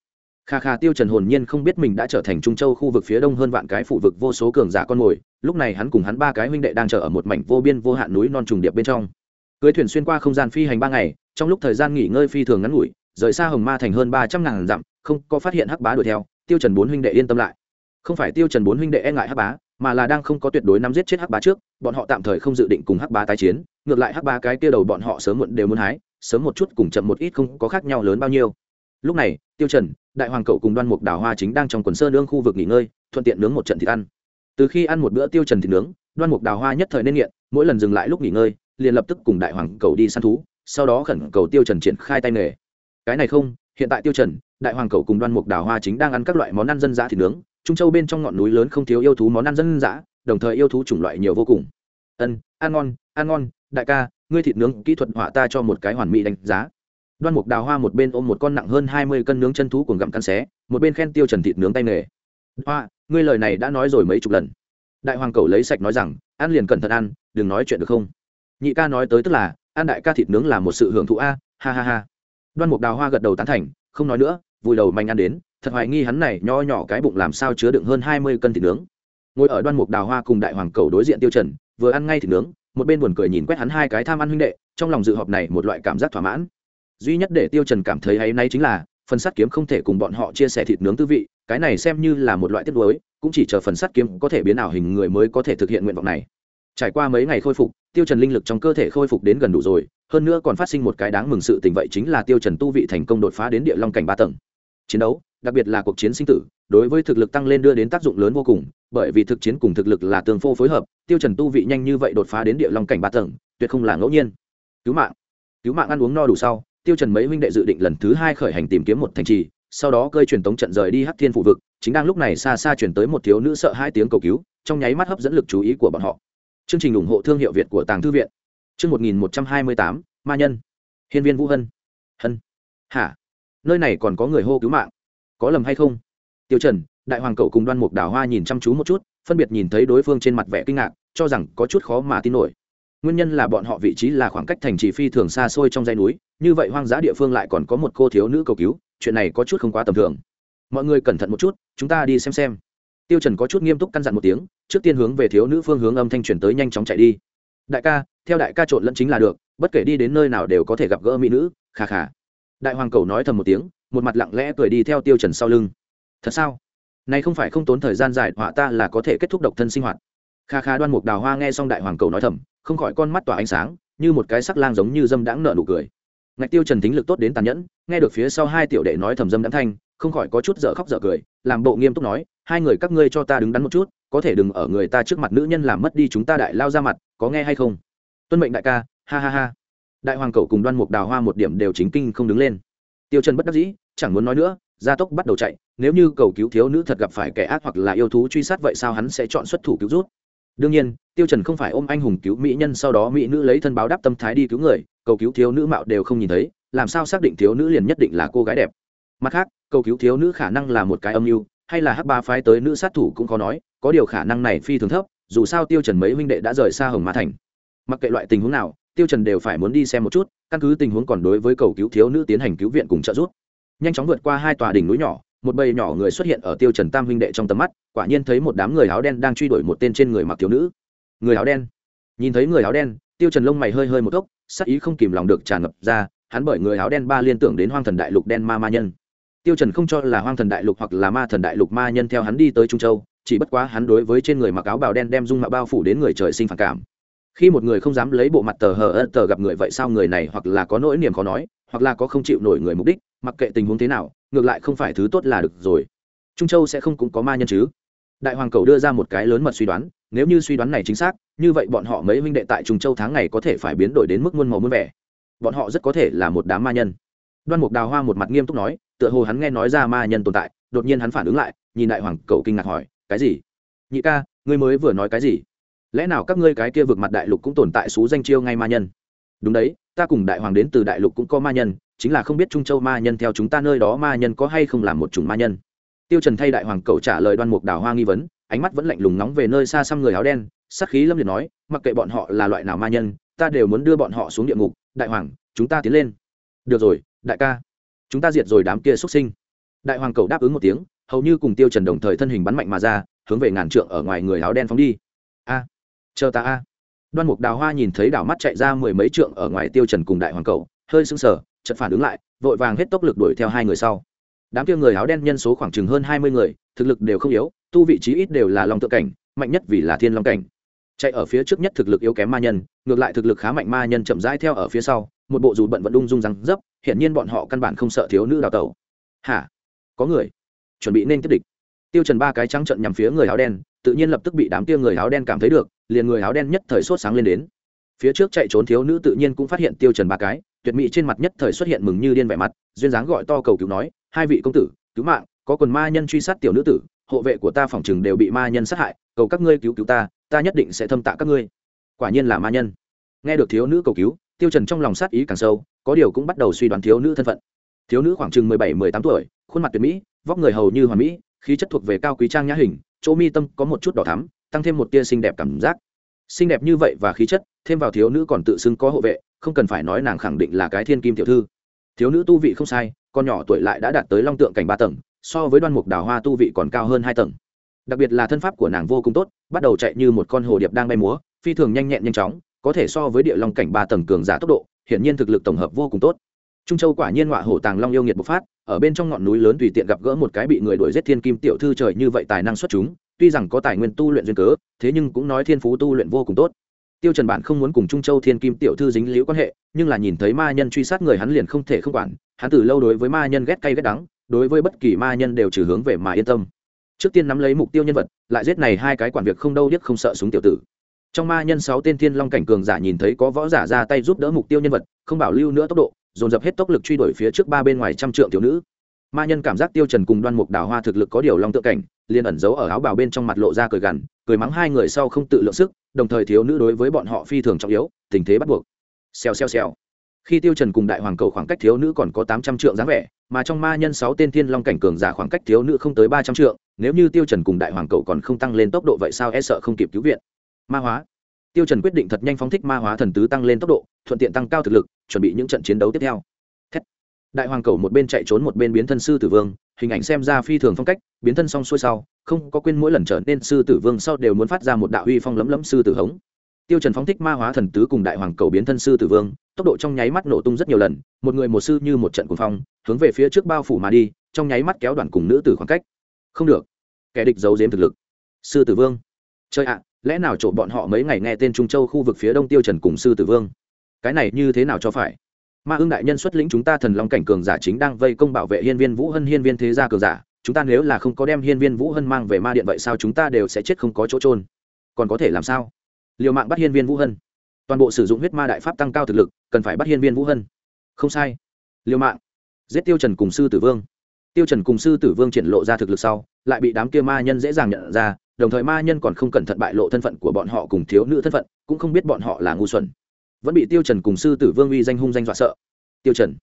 kha kha tiêu trần hồn nhiên không biết mình đã trở thành trung châu khu vực phía đông hơn vạn cái phụ vực vô số cường giả con mồi, lúc này hắn cùng hắn ba cái huynh đệ đang chờ ở một mảnh vô biên vô hạn núi non trùng điệp bên trong. Cưới thuyền xuyên qua không gian phi hành ba ngày, trong lúc thời gian nghỉ ngơi phi thường ngắn ngủi, rời xa hồng ma thành hơn ba trăm ngàn dặm, không có phát hiện hắc bá đuổi theo, tiêu trần bốn huynh đệ yên tâm lại. Không phải tiêu trần bốn huynh đệ e ngại hắc bá, mà là đang không có tuyệt đối nắm giết chết hắc bá trước, bọn họ tạm thời không dự định cùng hắc bá tái chiến, ngược lại hắc bá cái kia đầu bọn họ sớm muộn đều muốn hái, sớm một chút cùng chậm một ít không có khác nhau lớn bao nhiêu. Lúc này, tiêu trần đại hoàng cậu cùng đoan mục đào hoa chính đang trong quần sơn nương khu vực nghỉ ngơi, thuận tiện nướng một trận thịt ăn. Từ khi ăn một bữa tiêu trần thịt nướng, đoan mục đào hoa nhất thời nên nghiện, mỗi lần dừng lại lúc nghỉ ngơi, liền lập tức cùng đại hoàng cậu đi săn thú, sau đó khẩn cầu tiêu trần triển khai tay nghề. Cái này không, hiện tại tiêu trần, đại hoàng cậu cùng đoan mục đào hoa chính đang ăn các loại món ăn dân dã thịt nướng, trung châu bên trong ngọn núi lớn không thiếu yêu thú món ăn dân dã, đồng thời yêu thú chủng loại nhiều vô cùng. Ân, ăn ngon ăn ngon, đại ca, ngươi thịt nướng kỹ thuật họa ta cho một cái hoàn mỹ đánh giá đoan mục đào hoa một bên ôm một con nặng hơn hai mươi cân nướng chân thú cuồng gặm căn xé, một bên khen tiêu trần thịt nướng tay nghề. Hoa, ngươi lời này đã nói rồi mấy chục lần. Đại hoàng cầu lấy sạch nói rằng, ăn liền cẩn thận ăn, đừng nói chuyện được không? Nhị ca nói tới tức là, ăn đại ca thịt nướng là một sự hưởng thụ a, ha ha ha. Đoan mục đào hoa gật đầu tán thành, không nói nữa, vùi đầu manh ăn đến, thật hoài nghi hắn này nho nhỏ cái bụng làm sao chứa đựng hơn hai mươi cân thịt nướng. Ngồi ở đoan mục đào hoa cùng đại hoàng cầu đối diện tiêu trần, vừa ăn ngay thịt nướng, một bên buồn cười nhìn quét hắn hai cái tham ăn huynh đệ, trong lòng dự họp này một loại cảm giác thỏa mãn duy nhất để tiêu trần cảm thấy hay nay chính là, phần sắt kiếm không thể cùng bọn họ chia sẻ thịt nướng tư vị, cái này xem như là một loại tiết đối cũng chỉ chờ phần sắt kiếm có thể biến ảo hình người mới có thể thực hiện nguyện vọng này. Trải qua mấy ngày khôi phục, tiêu trần linh lực trong cơ thể khôi phục đến gần đủ rồi, hơn nữa còn phát sinh một cái đáng mừng sự tình vậy chính là tiêu trần tu vị thành công đột phá đến địa long cảnh ba tầng. Chiến đấu, đặc biệt là cuộc chiến sinh tử, đối với thực lực tăng lên đưa đến tác dụng lớn vô cùng, bởi vì thực chiến cùng thực lực là tương phô phối hợp, tiêu trần tu vị nhanh như vậy đột phá đến địa long cảnh ba tầng, tuyệt không là ngẫu nhiên. Cứu mạng. Cứu mạng ăn uống no đủ sau tiêu trần mấy huynh đệ dự định lần thứ hai khởi hành tìm kiếm một thành trì, sau đó cơi truyền tống trận rời đi hắc thiên phụ vực, chính đang lúc này xa xa truyền tới một thiếu nữ sợ hai tiếng cầu cứu, trong nháy mắt hấp dẫn lực chú ý của bọn họ. Chương trình ủng hộ thương hiệu việt của tàng thư viện. Chương một nghìn một trăm hai mươi tám, ma nhân. Hiên viên vũ hân. Hân. Hả? Nơi này còn có người hô cứu mạng. Có lầm hay không? Tiêu trần, đại hoàng cậu cùng đoan mục đào hoa nhìn chăm chú một chút, phân biệt nhìn thấy đối phương trên mặt vẻ kinh ngạc, cho rằng có chút khó mà tin nổi nguyên nhân là bọn họ vị trí là khoảng cách thành trì phi thường xa xôi trong dãy núi, như vậy hoang dã địa phương lại còn có một cô thiếu nữ cầu cứu, chuyện này có chút không quá tầm thường. Mọi người cẩn thận một chút, chúng ta đi xem xem. Tiêu trần có chút nghiêm túc căn dặn một tiếng, trước tiên hướng về thiếu nữ phương hướng âm thanh truyền tới nhanh chóng chạy đi. Đại ca, theo đại ca trộn lẫn chính là được, bất kể đi đến nơi nào đều có thể gặp gỡ mỹ nữ khà khà đại hoàng cầu nói thầm một tiếng, một mặt lặng lẽ cười đi theo tiêu trần sau lưng. Thật sao? Này không phải không tốn thời gian dài họa ta là có thể kết thúc độc thân sinh hoạt. Kha kha đoan mục đào hoa nghe xong đại hoàng cầu nói thầm không khỏi con mắt tỏa ánh sáng, như một cái sắc lang giống như dâm đãng nợ nụ cười. Ngạch tiêu trần tính lực tốt đến tàn nhẫn, nghe được phía sau hai tiểu đệ nói thầm dâm đãng thanh, không khỏi có chút dở khóc dở cười, làm bộ nghiêm túc nói, hai người các ngươi cho ta đứng đắn một chút, có thể đừng ở người ta trước mặt nữ nhân làm mất đi chúng ta đại lao ra mặt, có nghe hay không? Tuân mệnh đại ca, ha ha ha. Đại hoàng cầu cùng đoan mục đào hoa một điểm đều chính kinh không đứng lên. Tiêu trần bất đắc dĩ, chẳng muốn nói nữa, gia tốc bắt đầu chạy, nếu như cầu cứu thiếu nữ thật gặp phải kẻ ác hoặc là yêu thú truy sát vậy sao hắn sẽ chọn xuất thủ cứu rút? Đương nhiên, tiêu trần không phải ôm anh hùng cứu mỹ nhân sau đó mỹ nữ lấy thân báo đáp tâm thái đi cứu người, cầu cứu thiếu nữ mạo đều không nhìn thấy, làm sao xác định thiếu nữ liền nhất định là cô gái đẹp. Mặt khác, cầu cứu thiếu nữ khả năng là một cái âm mưu, hay là hắc ba phái tới nữ sát thủ cũng khó nói, có điều khả năng này phi thường thấp, dù sao tiêu trần mấy huynh đệ đã rời xa hồng ma thành. Mặc kệ loại tình huống nào, tiêu trần đều phải muốn đi xem một chút, căn cứ tình huống còn đối với cầu cứu thiếu nữ tiến hành cứu viện cùng trợ giúp. Nhanh chóng vượt qua hai tòa đỉnh núi nhỏ một bầy nhỏ người xuất hiện ở tiêu trần tam huynh đệ trong tầm mắt, quả nhiên thấy một đám người áo đen đang truy đuổi một tên trên người mặc thiếu nữ. Người áo đen? Nhìn thấy người áo đen, tiêu trần lông mày hơi hơi một gốc sắc ý không kìm lòng được tràn ngập ra, hắn bởi người áo đen ba liên tưởng đến hoang thần đại lục đen ma ma nhân. Tiêu trần không cho là hoang thần đại lục hoặc là ma thần đại lục ma nhân theo hắn đi tới trung châu, chỉ bất quá hắn đối với trên người mặc áo bào đen đem dung mạo bao phủ đến người trời sinh phản cảm. Khi một người không dám lấy bộ mặt tờ hờ ơ tờ gặp người vậy sao người này hoặc là có nỗi niềm khó nói, hoặc là có không chịu nổi người mục đích, mặc kệ tình huống thế nào ngược lại không phải thứ tốt là được rồi. Trung châu sẽ không cũng có ma nhân chứ? Đại hoàng cầu đưa ra một cái lớn mật suy đoán, nếu như suy đoán này chính xác, như vậy bọn họ mấy huynh đệ tại trung châu tháng ngày có thể phải biến đổi đến mức muôn màu muôn vẻ. Bọn họ rất có thể là một đám ma nhân. Đoan mục đào hoa một mặt nghiêm túc nói, tựa hồ hắn nghe nói ra ma nhân tồn tại, đột nhiên hắn phản ứng lại, nhìn đại hoàng cầu kinh ngạc hỏi, cái gì? Nhị ca, ngươi mới vừa nói cái gì? Lẽ nào các ngươi cái kia vực mặt đại lục cũng tồn tại xú danh chiêu ngay ma nhân? Đúng đấy, ta cùng đại hoàng đến từ đại lục cũng có ma nhân chính là không biết trung châu ma nhân theo chúng ta nơi đó ma nhân có hay không làm một chủng ma nhân. Tiêu trần thay đại hoàng cầu trả lời đoan mục đào hoa nghi vấn, ánh mắt vẫn lạnh lùng nóng về nơi xa xăm người áo đen, sắc khí lâm liệt nói, mặc kệ bọn họ là loại nào ma nhân, ta đều muốn đưa bọn họ xuống địa ngục, đại hoàng, chúng ta tiến lên. Được rồi, đại ca. Chúng ta diệt rồi đám kia xuất sinh. Đại hoàng cầu đáp ứng một tiếng, hầu như cùng tiêu trần đồng thời thân hình bắn mạnh mà ra, hướng về ngàn trượng ở ngoài người áo đen phóng đi. A, chờ ta a. Đoan mục đào hoa nhìn thấy đảo mắt chạy ra mười mấy trượng ở ngoài tiêu trần cùng đại hoàng cầu, hơi sững sờ chợt phản ứng lại, vội vàng hết tốc lực đuổi theo hai người sau. Đám kia người áo đen nhân số khoảng chừng hơn hai mươi người, thực lực đều không yếu, tu vị trí ít đều là long tự cảnh, mạnh nhất vì là thiên long cảnh. Chạy ở phía trước nhất thực lực yếu kém ma nhân, ngược lại thực lực khá mạnh ma nhân chậm rãi theo ở phía sau, một bộ dù bận vận ung dung răng dấp hiện nhiên bọn họ căn bản không sợ thiếu nữ đào tẩu. Hả? Có người? Chuẩn bị nên tiếp địch. Tiêu trần ba cái trắng trận nhằm phía người áo đen, tự nhiên lập tức bị đám kia người áo đen cảm thấy được, liền người áo đen nhất thời sốt sáng lên đến phía trước chạy trốn thiếu nữ tự nhiên cũng phát hiện tiêu trần ba cái, tuyệt mỹ trên mặt nhất thời xuất hiện mừng như điên vẻ mặt, duyên dáng gọi to cầu cứu nói, hai vị công tử, cứu mạng, có quần ma nhân truy sát tiểu nữ tử, hộ vệ của ta phòng chừng đều bị ma nhân sát hại, cầu các ngươi cứu cứu ta ta nhất định sẽ thâm tạ các ngươi. Quả nhiên là ma nhân. Nghe được thiếu nữ cầu cứu, tiêu trần trong lòng sát ý càng sâu, có điều cũng bắt đầu suy đoán thiếu nữ thân phận. Thiếu nữ khoảng chừng mười bảy, mười tám tuổi, khuôn mặt tuyệt mỹ, vóc người hầu như hoàn mỹ, khí chất thuộc về cao quý trang nhã hình, chỗ mi tâm có một chút đỏ thắm, tăng thêm một tia xinh đẹp cảm giác. Xinh đẹp như vậy và khí chất thêm vào thiếu nữ còn tự xưng có hộ vệ, không cần phải nói nàng khẳng định là cái thiên kim tiểu thư. Thiếu nữ tu vị không sai, con nhỏ tuổi lại đã đạt tới long tượng cảnh ba tầng, so với đoan mục đào hoa tu vị còn cao hơn hai tầng. Đặc biệt là thân pháp của nàng vô cùng tốt, bắt đầu chạy như một con hồ điệp đang bay múa, phi thường nhanh nhẹn nhanh chóng, có thể so với địa long cảnh ba tầng cường giả tốc độ, hiển nhiên thực lực tổng hợp vô cùng tốt. Trung châu quả nhiên ngọa hổ tàng long yêu nghiệt bộc phát, ở bên trong ngọn núi lớn tùy tiện gặp gỡ một cái bị người đuổi giết thiên kim tiểu thư trời như vậy tài năng xuất chúng, tuy rằng có tài nguyên tu luyện duyên cớ, thế nhưng cũng nói thiên phú tu luyện vô cùng tốt tiêu trần bản không muốn cùng trung châu thiên kim tiểu thư dính liễu quan hệ, nhưng là nhìn thấy ma nhân truy sát người hắn liền không thể không quản, hắn từ lâu đối với ma nhân ghét cay ghét đắng, đối với bất kỳ ma nhân đều trừ hướng về mà yên tâm. Trước tiên nắm lấy mục tiêu nhân vật, lại giết này hai cái quản việc không đâu biết không sợ súng tiểu tử. Trong ma nhân sáu tên thiên long cảnh cường giả nhìn thấy có võ giả ra tay giúp đỡ mục tiêu nhân vật, không bảo lưu nữa tốc độ, dồn dập hết tốc lực truy đuổi phía trước ba bên ngoài trăm trượng tiểu nữ. Ma nhân cảm giác tiêu trần cùng đoan mục đào hoa thực lực có điều long tự cảnh liền ẩn giấu ở áo bào bên trong mặt lộ ra cười gằn, cười mắng hai người sau không tự lượng sức, đồng thời thiếu nữ đối với bọn họ phi thường trọng yếu, tình thế bắt buộc. Xèo xèo xèo. Khi tiêu trần cùng đại hoàng cầu khoảng cách thiếu nữ còn có tám trăm trượng dáng vẻ, mà trong ma nhân sáu tên thiên long cảnh cường giả khoảng cách thiếu nữ không tới ba trăm trượng, nếu như tiêu trần cùng đại hoàng cầu còn không tăng lên tốc độ vậy sao e sợ không kịp cứu viện. Ma hóa. Tiêu trần quyết định thật nhanh phóng thích ma hóa thần tứ tăng lên tốc độ, thuận tiện tăng cao thực lực, chuẩn bị những trận chiến đấu tiếp theo. Thét. đại hoàng cầu một bên chạy trốn một bên biến thân sư tử vương hình ảnh xem ra phi thường phong cách, biến thân xong xuôi sau, không có quên mỗi lần trở nên sư tử vương sau đều muốn phát ra một đạo huy phong lấm lấm sư tử hống. Tiêu trần phóng thích ma hóa thần tứ cùng đại hoàng cầu biến thân sư tử vương, tốc độ trong nháy mắt nổ tung rất nhiều lần, một người một sư như một trận cuồng phong, hướng về phía trước bao phủ mà đi, trong nháy mắt kéo đoạn cùng nữ tử khoảng cách. Không được. Kẻ địch giấu giếm thực lực. Sư tử vương. Chơi ạ, lẽ nào trộm bọn họ mấy ngày nghe tên trung châu khu vực phía đông tiêu trần cùng sư tử vương? Cái này như thế nào cho phải? Ma ương đại nhân xuất lĩnh chúng ta thần long cảnh cường giả chính đang vây công bảo vệ hiên viên vũ hân, hiên viên thế gia cường giả. Chúng ta nếu là không có đem hiên viên vũ hân mang về ma điện vậy sao chúng ta đều sẽ chết không có chỗ trôn còn có thể làm sao? Liều mạng bắt hiên viên vũ hân. Toàn bộ sử dụng huyết ma đại pháp tăng cao thực lực, cần phải bắt hiên viên vũ hân. Không sai. Liều mạng. Giết tiêu trần cùng sư tử vương. Tiêu trần cùng sư tử vương triển lộ ra thực lực sau, lại bị đám kia ma nhân dễ dàng nhận ra, đồng thời ma nhân còn không cẩn thận bại lộ thân phận của bọn họ cùng thiếu nữ thân phận, cũng không biết bọn họ là ngu xuẩn vẫn bị tiêu trần cùng sư tử vương uy danh hung danh dọa sợ tiêu trần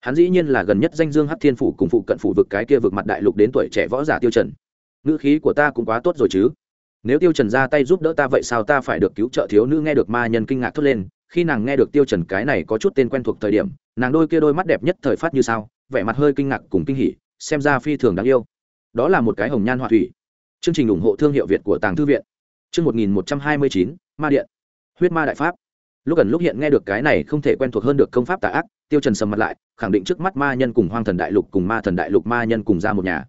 hắn dĩ nhiên là gần nhất danh dương hắc thiên phủ cùng phụ cận phủ vực cái kia vực mặt đại lục đến tuổi trẻ võ giả tiêu trần ngữ khí của ta cũng quá tốt rồi chứ nếu tiêu trần ra tay giúp đỡ ta vậy sao ta phải được cứu trợ thiếu nữ nghe được ma nhân kinh ngạc thốt lên khi nàng nghe được tiêu trần cái này có chút tên quen thuộc thời điểm nàng đôi kia đôi mắt đẹp nhất thời phát như sao vẻ mặt hơi kinh ngạc cùng kinh hỉ xem ra phi thường đáng yêu đó là một cái hồng nhan họa thủy chương trình ủng hộ thương hiệu việt của tàng thư viện chương một nghìn một trăm hai mươi chín ma điện huyết ma đại pháp lúc gần lúc hiện nghe được cái này không thể quen thuộc hơn được công pháp tà ác, tiêu trần sầm mặt lại, khẳng định trước mắt ma nhân cùng hoang thần đại lục cùng ma thần đại lục ma nhân cùng ra một nhà.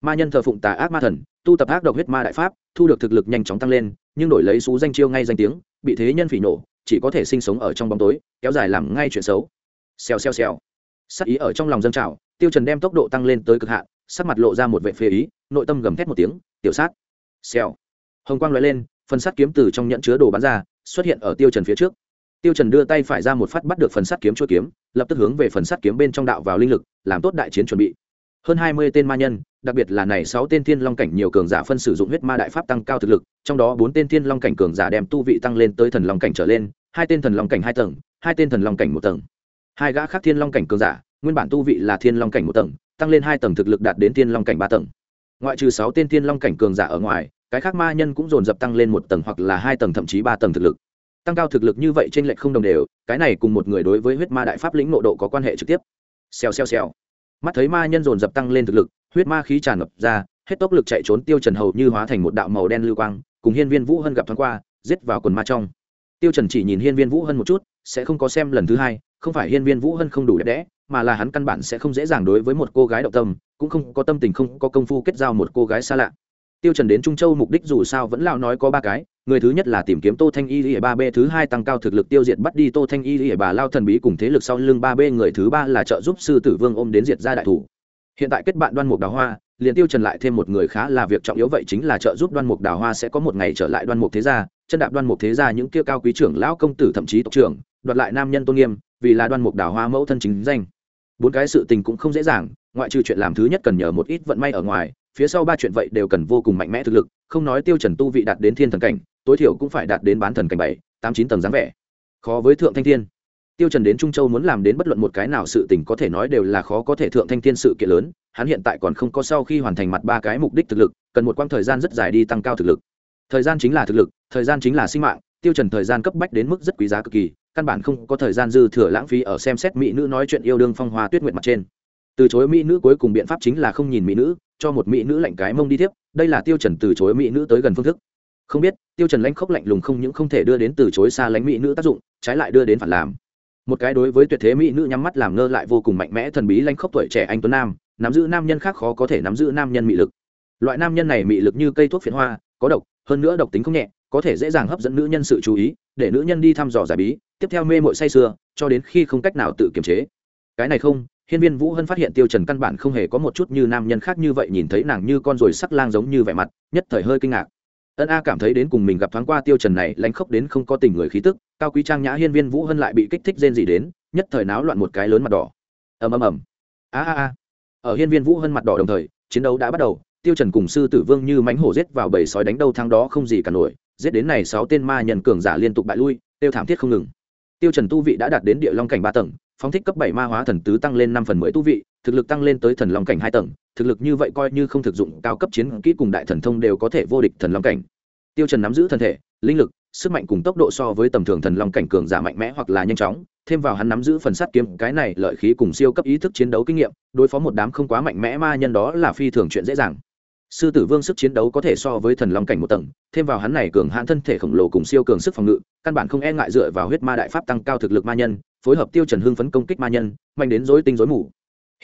Ma nhân thờ phụng tà ác ma thần, tu tập ác độc huyết ma đại pháp, thu được thực lực nhanh chóng tăng lên, nhưng đổi lấy xú danh chiêu ngay danh tiếng, bị thế nhân phỉ nổ, chỉ có thể sinh sống ở trong bóng tối, kéo dài làm ngay chuyện xấu. Xèo xèo xèo. Sắc ý ở trong lòng dân trào, tiêu trần đem tốc độ tăng lên tới cực hạn, sắc mặt lộ ra một vẻ phê ý, nội tâm gầm thét một tiếng, tiểu sát. Xèo. Hồng quang lóe lên, phần sắt kiếm từ trong nhẫn chứa đồ bắn ra, xuất hiện ở tiêu trần phía trước tiêu trần đưa tay phải ra một phát bắt được phần sắt kiếm chuôi kiếm, lập tức hướng về phần sắt kiếm bên trong đạo vào linh lực, làm tốt đại chiến chuẩn bị. Hơn hai mươi tên ma nhân, đặc biệt là này sáu tên thiên long cảnh nhiều cường giả phân sử dụng huyết ma đại pháp tăng cao thực lực, trong đó bốn tên thiên long cảnh cường giả đem tu vị tăng lên tới thần long cảnh trở lên, hai tên thần long cảnh hai tầng, hai tên thần long cảnh một tầng. Hai gã khác thiên long cảnh cường giả, nguyên bản tu vị là thiên long cảnh một tầng, tăng lên hai tầng thực lực đạt đến thiên long cảnh ba tầng. Ngoại trừ sáu tên thiên long cảnh cường giả ở ngoài, cái khác ma nhân cũng dồn dập tăng lên một tầng hoặc là hai tầng thậm chí ba tầng thực lực tăng cao thực lực như vậy trên lệch không đồng đều, cái này cùng một người đối với huyết ma đại pháp lĩnh nộ độ có quan hệ trực tiếp. Xèo xèo xèo. Mắt thấy ma nhân dồn dập tăng lên thực lực, huyết ma khí tràn ngập ra, hết tốc lực chạy trốn tiêu trần hầu như hóa thành một đạo màu đen lưu quang, cùng hiên viên vũ hân gặp thoáng qua, giết vào quần ma trong. Tiêu trần chỉ nhìn hiên viên vũ hân một chút, sẽ không có xem lần thứ hai, không phải hiên viên vũ hân không đủ đẹp đẽ, mà là hắn căn bản sẽ không dễ dàng đối với một cô gái động tâm, cũng không có tâm tình không có công phu kết giao một cô gái xa lạ tiêu trần đến trung châu mục đích dù sao vẫn lao nói có ba cái, người thứ nhất là tìm kiếm tô thanh y lìa ba b, thứ hai tăng cao thực lực tiêu diệt bắt đi tô thanh y lìa bà lao thần bí cùng thế lực sau lưng ba b, người thứ ba là trợ giúp sư tử vương ôm đến diệt ra đại thủ. Hiện tại kết bạn đoan mục đào hoa, liền tiêu trần lại thêm một người khá là việc trọng yếu vậy chính là trợ giúp đoan mục đào hoa sẽ có một ngày trở lại đoan mục thế gia, chân đạp đoan mục thế gia những kia cao quý trưởng lão công tử thậm chí tộc trưởng, đoạt lại nam nhân tôn nghiêm, vì là đoan mục đào hoa mẫu thân chính danh. Bốn cái sự tình cũng không dễ dàng, ngoại trừ chuyện làm thứ nhất cần nhờ một ít vận may ở ngoài phía sau ba chuyện vậy đều cần vô cùng mạnh mẽ thực lực, không nói tiêu trần tu vị đạt đến thiên thần cảnh, tối thiểu cũng phải đạt đến bán thần cảnh bảy, tám, chín tầng dáng vẻ. Khó với thượng thanh thiên. Tiêu trần đến trung châu muốn làm đến bất luận một cái nào sự tình có thể nói đều là khó có thể thượng thanh thiên sự kiện lớn, hắn hiện tại còn không có sau khi hoàn thành mặt ba cái mục đích thực lực, cần một quãng thời gian rất dài đi tăng cao thực lực. Thời gian chính là thực lực, thời gian chính là sinh mạng, tiêu trần thời gian cấp bách đến mức rất quý giá cực kỳ, căn bản không có thời gian dư thừa lãng phí ở xem xét mỹ nữ nói chuyện yêu đương phong hoa tuyết nguyệt mặt trên. Từ chối mỹ nữ cuối cùng biện pháp chính là không nhìn mỹ nữ cho một mỹ nữ lạnh cái mông đi tiếp, đây là tiêu trần từ chối mỹ nữ tới gần phương thức. Không biết, tiêu trần lãnh khốc lạnh lùng không những không thể đưa đến từ chối xa lãnh mỹ nữ tác dụng, trái lại đưa đến phản làm. Một cái đối với tuyệt thế mỹ nữ nhắm mắt làm ngơ lại vô cùng mạnh mẽ thần bí lãnh khốc tuổi trẻ anh tuấn nam, nắm giữ nam nhân khác khó có thể nắm giữ nam nhân mị lực. Loại nam nhân này mị lực như cây thuốc phiện hoa, có độc, hơn nữa độc tính không nhẹ, có thể dễ dàng hấp dẫn nữ nhân sự chú ý, để nữ nhân đi thăm dò giải bí, tiếp theo mê mội say sưa, cho đến khi không cách nào tự kiềm chế. Cái này không hiên viên vũ hân phát hiện tiêu trần căn bản không hề có một chút như nam nhân khác như vậy nhìn thấy nàng như con rồi sắc lang giống như vẻ mặt, nhất thời hơi kinh ngạc. Ân a cảm thấy đến cùng mình gặp thoáng qua tiêu trần này, lãnh khốc đến không có tình người khí tức, cao quý trang nhã hiên viên vũ hân lại bị kích thích rên gì đến, nhất thời náo loạn một cái lớn mặt đỏ. Ầm ầm ầm. A a a. Ở hiên viên vũ hân mặt đỏ đồng thời, chiến đấu đã bắt đầu, tiêu trần cùng sư tử vương như mãnh hổ giết vào bầy sói đánh đâu thắng đó không gì cả nổi, giết đến này sáu tên ma nhân cường giả liên tục bại lui, tiêu thảm thiết không ngừng. Tiêu trần tu vị đã đạt đến địa long cảnh ba tầng phóng thích cấp bảy ma hóa thần tứ tăng lên năm phần mười tu vị, thực lực tăng lên tới thần long cảnh hai tầng, thực lực như vậy coi như không thực dụng, cao cấp chiến kỹ cùng đại thần thông đều có thể vô địch thần long cảnh. Tiêu trần nắm giữ thân thể, linh lực, sức mạnh cùng tốc độ so với tầm thường thần long cảnh cường giả mạnh mẽ hoặc là nhanh chóng, thêm vào hắn nắm giữ phần sát kiếm, cái này lợi khí cùng siêu cấp ý thức chiến đấu kinh nghiệm, đối phó một đám không quá mạnh mẽ ma nhân đó là phi thường chuyện dễ dàng. Sư tử vương sức chiến đấu có thể so với thần long cảnh một tầng, thêm vào hắn này cường hãn thân thể khổng lồ cùng siêu cường sức phòng ngự, căn bản không e ngại dựa vào huyết ma đại pháp tăng cao thực lực ma nhân phối hợp tiêu trần hưng phấn công kích ma nhân, mạnh đến rối tinh rối mù.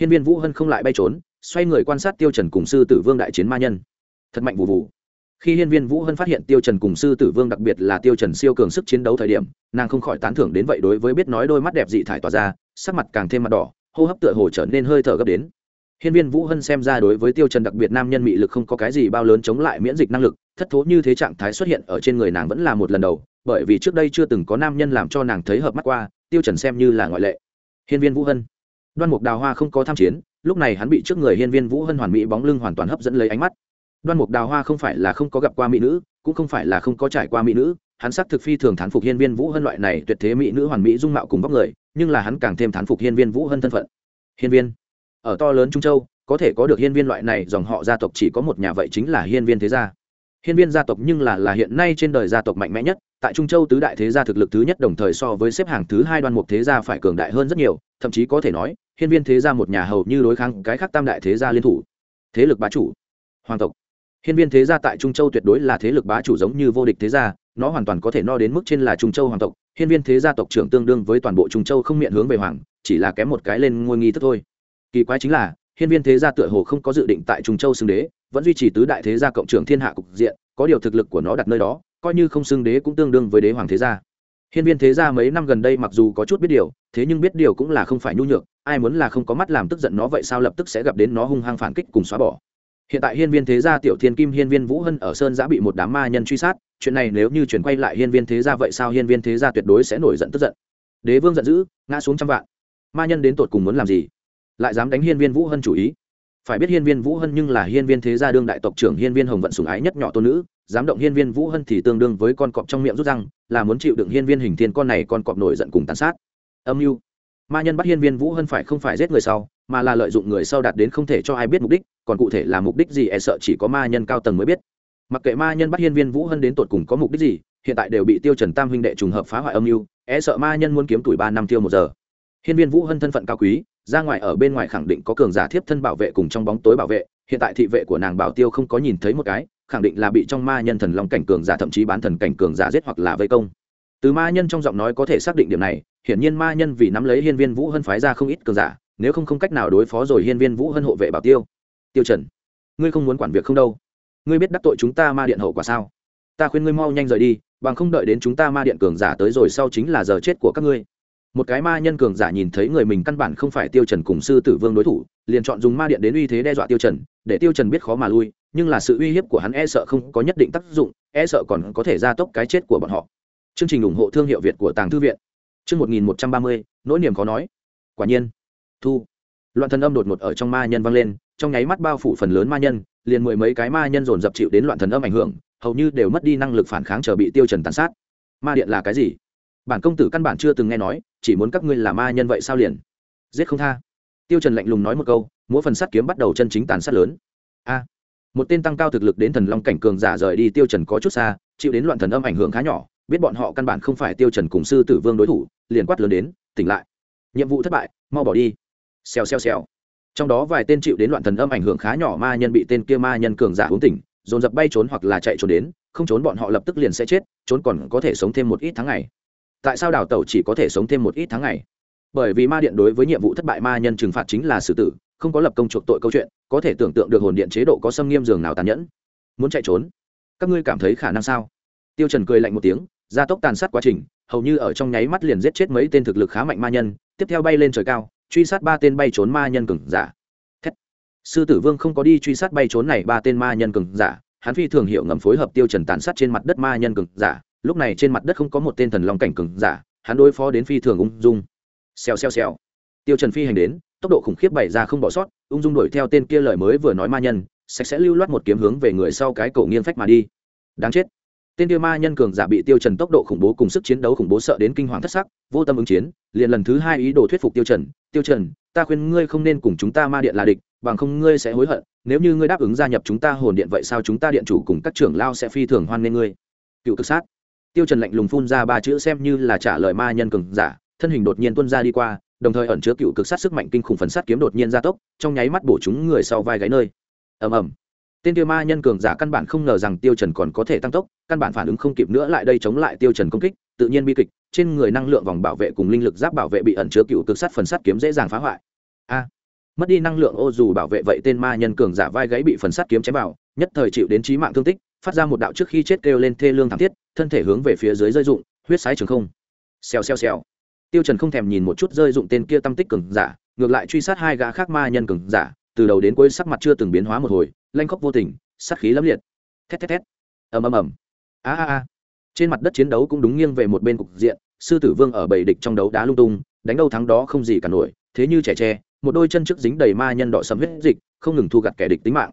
Hiên viên vũ hân không lại bay trốn, xoay người quan sát tiêu trần cùng sư tử vương đại chiến ma nhân. Thật mạnh vụ vụ khi hiên viên vũ hân phát hiện tiêu trần cùng sư tử vương đặc biệt là tiêu trần siêu cường sức chiến đấu thời điểm, nàng không khỏi tán thưởng đến vậy đối với biết nói đôi mắt đẹp dị thải tỏa ra, sắc mặt càng thêm mặt đỏ, hô hấp tựa hồ trở nên hơi thở gấp đến. Hiên viên vũ hân xem ra đối với tiêu trần đặc biệt nam nhân mị lực không có cái gì bao lớn chống lại miễn dịch năng lực, thất thố như thế trạng thái xuất hiện ở trên người nàng vẫn là một lần đầu, bởi vì trước đây chưa từng có nam nhân làm cho nàng thấy hợp mắt qua tiêu trần xem như là ngoại lệ. Hiên viên vũ hân. Đoan mục đào hoa không có tham chiến, lúc này hắn bị trước người hiên viên vũ hân hoàn mỹ bóng lưng hoàn toàn hấp dẫn lấy ánh mắt. Đoan mục đào hoa không phải là không có gặp qua mỹ nữ, cũng không phải là không có trải qua mỹ nữ, hắn xác thực phi thường thán phục hiên viên vũ hân loại này tuyệt thế mỹ nữ hoàn mỹ dung mạo cùng vóc người, nhưng là hắn càng thêm thán phục hiên viên vũ hân thân phận. Hiên viên. Ở to lớn trung châu, có thể có được hiên viên loại này, dòng họ gia tộc chỉ có một nhà vậy chính là hiên viên thế gia hiên viên gia tộc nhưng là là hiện nay trên đời gia tộc mạnh mẽ nhất, tại trung châu tứ đại thế gia thực lực thứ nhất đồng thời so với xếp hàng thứ hai đoan mục thế gia phải cường đại hơn rất nhiều, thậm chí có thể nói, hiên viên thế gia một nhà hầu như đối kháng cái khác tam đại thế gia liên thủ. Thế lực bá chủ, hoàng tộc. Hiên viên thế gia tại trung châu tuyệt đối là thế lực bá chủ giống như vô địch thế gia, nó hoàn toàn có thể no đến mức trên là trung châu hoàng tộc. Hiên viên thế gia tộc trưởng tương đương với toàn bộ trung châu không miệng hướng về hoàng, chỉ là kém một cái lên ngôi nghi thức thôi. Kỳ quái chính là, hiên viên thế gia tựa hồ không có dự định tại trung châu xưng đế vẫn duy trì tứ đại thế gia cộng trưởng thiên hạ cục diện, có điều thực lực của nó đặt nơi đó, coi như không xưng đế cũng tương đương với đế hoàng thế gia. Hiên viên thế gia mấy năm gần đây mặc dù có chút biết điều, thế nhưng biết điều cũng là không phải nhu nhược, ai muốn là không có mắt làm tức giận nó vậy sao lập tức sẽ gặp đến nó hung hăng phản kích cùng xóa bỏ. Hiện tại hiên viên thế gia tiểu thiên kim hiên viên vũ hân ở sơn giã bị một đám ma nhân truy sát, chuyện này nếu như chuyển quay lại hiên viên thế gia vậy sao hiên viên thế gia tuyệt đối sẽ nổi giận tức giận. Đế vương giận dữ, ngã xuống trăm vạn. Ma nhân đến tột cùng muốn làm gì? Lại dám đánh hiên viên vũ hân chủ ý phải biết hiên viên vũ hân nhưng là hiên viên thế gia đương đại tộc trưởng hiên viên hồng vận sùng ái nhất nhỏ tôn nữ, dám động hiên viên vũ hân thì tương đương với con cọp trong miệng rút răng, là muốn chịu đựng hiên viên hình thiên con này con cọp nổi giận cùng tàn sát. Âm mưu. Ma nhân bắt hiên viên vũ hân phải không phải giết người sau, mà là lợi dụng người sau đạt đến không thể cho ai biết mục đích, còn cụ thể là mục đích gì e sợ chỉ có ma nhân cao tầng mới biết. Mặc kệ ma nhân bắt hiên viên vũ hân đến tột cùng có mục đích gì, hiện tại đều bị tiêu trần tam huynh đệ trùng hợp phá hoại âm mưu e sợ ma nhân muốn kiếm tuổi ba năm tiêu một giờ. Hiên viên vũ hân thân phận cao quý ra ngoài ở bên ngoài khẳng định có cường giả thiếp thân bảo vệ cùng trong bóng tối bảo vệ, hiện tại thị vệ của nàng bảo tiêu không có nhìn thấy một cái, khẳng định là bị trong ma nhân thần long cảnh cường giả thậm chí bán thần cảnh cường giả giết hoặc là vây công. Từ ma nhân trong giọng nói có thể xác định điểm này, hiển nhiên ma nhân vì nắm lấy hiên viên vũ hân phái ra không ít cường giả, nếu không không cách nào đối phó rồi hiên viên vũ hân hộ vệ bảo tiêu. Tiêu trần, ngươi không muốn quản việc không đâu. Ngươi biết đắc tội chúng ta ma điện hậu quả sao? Ta khuyên ngươi mau nhanh rời đi, bằng không đợi đến chúng ta ma điện cường giả tới rồi sau chính là giờ chết của các ngươi một cái ma nhân cường giả nhìn thấy người mình căn bản không phải tiêu trần cùng sư tử vương đối thủ, liền chọn dùng ma điện đến uy thế đe dọa tiêu trần, để tiêu trần biết khó mà lui, nhưng là sự uy hiếp của hắn e sợ không có nhất định tác dụng e sợ còn có thể gia tốc cái chết của bọn họ. Chương trình ủng hộ thương hiệu việt của tàng thư viện. Chương một nghìn một trăm ba mươi, nỗi niềm khó nói. Quả nhiên, thu. Loạn thần âm đột ngột ở trong ma nhân vang lên, trong nháy mắt bao phủ phần lớn ma nhân, liền mười mấy cái ma nhân dồn dập chịu đến loạn thần âm ảnh hưởng, hầu như đều mất đi năng lực phản kháng chờ bị tiêu trần tàn sát. Ma điện là cái gì? Bản công tử căn bản chưa từng nghe nói, chỉ muốn các ngươi là ma nhân vậy sao liền? Giết không tha. Tiêu trần lạnh lùng nói một câu, mỗi phần sắt kiếm bắt đầu chân chính tàn sát lớn. A, một tên tăng cao thực lực đến thần long cảnh cường giả rời đi tiêu trần có chút xa, chịu đến loạn thần âm ảnh hưởng khá nhỏ, biết bọn họ căn bản không phải tiêu trần cùng sư tử vương đối thủ, liền quát lớn đến, tỉnh lại. Nhiệm vụ thất bại, mau bỏ đi. Xèo xèo xèo. Trong đó vài tên chịu đến loạn thần âm ảnh hưởng khá nhỏ ma nhân bị tên kia ma nhân cường giả uống tỉnh, dồn dập bay trốn hoặc là chạy trốn đến, không trốn bọn họ lập tức liền sẽ chết, trốn còn có thể sống thêm một ít tháng ngày tại sao đào tẩu chỉ có thể sống thêm một ít tháng ngày? Bởi vì ma điện đối với nhiệm vụ thất bại ma nhân trừng phạt chính là xử tử, không có lập công chuộc tội câu chuyện, có thể tưởng tượng được hồn điện chế độ có xâm nghiêm dường nào tàn nhẫn. Muốn chạy trốn? Các ngươi cảm thấy khả năng sao? Tiêu trần cười lạnh một tiếng, gia tốc tàn sát quá trình, hầu như ở trong nháy mắt liền giết chết mấy tên thực lực khá mạnh ma nhân, tiếp theo bay lên trời cao, truy sát ba tên bay trốn ma nhân cường giả. Thét. sư tử vương không có đi truy sát bay trốn này ba tên ma nhân cường giả, hắn phi thường hiểu ngầm phối hợp tiêu trần tàn sát trên mặt đất ma nhân cường giả lúc này trên mặt đất không có một tên thần long cảnh cường giả, hắn đối phó đến phi thường ung dung. Xèo xèo xèo. Tiêu trần phi hành đến, tốc độ khủng khiếp bày ra không bỏ sót, ung dung đuổi theo tên kia lời mới vừa nói ma nhân, sạch sẽ lưu loát một kiếm hướng về người sau cái cổ nghiêng phách mà đi. Đáng chết. Tên kia ma nhân cường giả bị tiêu trần tốc độ khủng bố cùng sức chiến đấu khủng bố sợ đến kinh hoàng thất sắc, vô tâm ứng chiến, liền lần thứ hai ý đồ thuyết phục tiêu trần tiêu trần, ta khuyên ngươi không nên cùng chúng ta ma điện là địch, bằng không ngươi sẽ hối hận, nếu như ngươi đáp ứng gia nhập chúng ta hồn điện vậy sao chúng ta điện chủ cùng các trưởng lao sẽ phi thường hoan nghênh ngươi. Cựu cực sát tiêu trần lạnh lùng phun ra ba chữ xem như là trả lời ma nhân cường giả, thân hình đột nhiên tuôn ra đi qua, đồng thời ẩn chứa cựu cực sát sức mạnh kinh khủng phần sát kiếm đột nhiên gia tốc, trong nháy mắt bổ chúng người sau vai gáy nơi. Ầm ầm. Tên tiêu ma nhân cường giả căn bản không ngờ rằng tiêu trần còn có thể tăng tốc, căn bản phản ứng không kịp nữa lại đây chống lại tiêu trần công kích, tự nhiên bi kịch, trên người năng lượng vòng bảo vệ cùng linh lực giáp bảo vệ bị ẩn chứa cựu cực sát phần sát kiếm dễ dàng phá hoại. A. Mất đi năng lượng ô dù bảo vệ vậy tên ma nhân cường giả vai gáy bị phần sát kiếm chém vào, nhất thời chịu đến chí mạng thương tích, phát ra một đạo trước khi chết kêu lên thê lương thảm thiết thân thể hướng về phía dưới rơi dụng, huyết sái trường không. Xèo xèo xèo. Tiêu trần không thèm nhìn một chút rơi dụng tên kia tâm tích cường giả, ngược lại truy sát hai gã khác ma nhân cường giả, từ đầu đến cuối sắc mặt chưa từng biến hóa một hồi, lanh khóc vô tình, sát khí lẫm liệt. Thét thét thét. Ầm ầm ầm. A a a. Trên mặt đất chiến đấu cũng đúng nghiêng về một bên cục diện, sư tử vương ở bầy địch trong đấu đá lung tung, đánh đâu thắng đó không gì cả nổi, thế như trẻ tre, một đôi chân trước dính đầy ma nhân đỏ sầm huyết dịch, không ngừng thu gặt kẻ địch tính mạng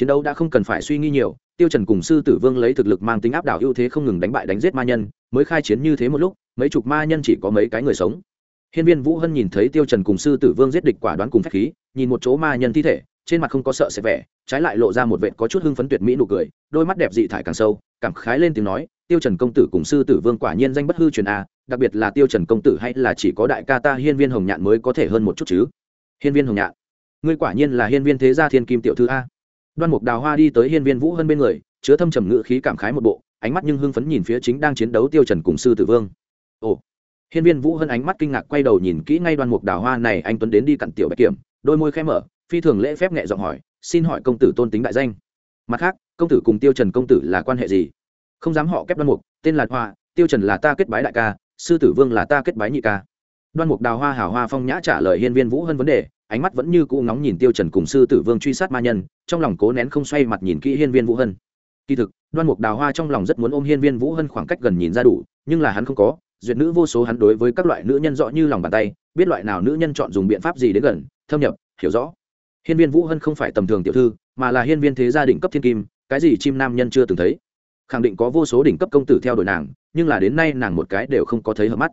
chiến đấu đã không cần phải suy nghĩ nhiều, tiêu trần cùng sư tử vương lấy thực lực mang tính áp đảo ưu thế không ngừng đánh bại đánh giết ma nhân, mới khai chiến như thế một lúc, mấy chục ma nhân chỉ có mấy cái người sống. Hiên viên vũ hân nhìn thấy tiêu trần cùng sư tử vương giết địch quả đoán cùng phách khí, nhìn một chỗ ma nhân thi thể, trên mặt không có sợ sẽ vẻ, trái lại lộ ra một vệt có chút hưng phấn tuyệt mỹ nụ cười, đôi mắt đẹp dị thải càng sâu, cảm khái lên tiếng nói, tiêu trần công tử cùng sư tử vương quả nhiên danh bất hư truyền a đặc biệt là tiêu trần công tử hay là chỉ có đại ca ta hiên viên hồng nhạn mới có thể hơn một chút chứ? Hiên viên hồng nhạn, ngươi quả nhiên là hiên viên thế gia thiên kim tiểu thư a đoan mục đào hoa đi tới hiên viên vũ hân bên người, chứa thâm trầm ngự khí cảm khái một bộ, ánh mắt nhưng hưng phấn nhìn phía chính đang chiến đấu tiêu trần cùng sư tử vương. Ồ! Hiên viên vũ hân ánh mắt kinh ngạc quay đầu nhìn kỹ ngay đoan mục đào hoa này, anh tuấn đến đi cặn tiểu bạch kiểm, đôi môi khẽ mở, phi thường lễ phép nhẹ giọng hỏi, xin hỏi công tử tôn tính đại danh? Mặt khác, công tử cùng tiêu trần công tử là quan hệ gì? Không dám họ kép đoan mục, tên là hoa, tiêu trần là ta kết bái đại ca, sư tử vương là ta kết bái nhị ca đoan mục đào hoa hào hoa phong nhã trả lời hiên viên vũ hân vấn đề, ánh mắt vẫn như cũ ngóng nhìn tiêu trần cùng sư tử vương truy sát ma nhân, trong lòng cố nén không xoay mặt nhìn kỹ hiên viên vũ hân. Kỳ thực, đoan mục đào hoa trong lòng rất muốn ôm hiên viên vũ hân khoảng cách gần nhìn ra đủ, nhưng là hắn không có, duyệt nữ vô số hắn đối với các loại nữ nhân rõ như lòng bàn tay, biết loại nào nữ nhân chọn dùng biện pháp gì đến gần, thâm nhập, hiểu rõ. Hiên viên vũ hân không phải tầm thường tiểu thư, mà là hiên viên thế gia đình cấp thiên kim, cái gì chim nam nhân chưa từng thấy. Khẳng định có vô số đỉnh cấp công tử theo đuổi nàng, nhưng là đến nay nàng một cái đều không có thấy hợp mắt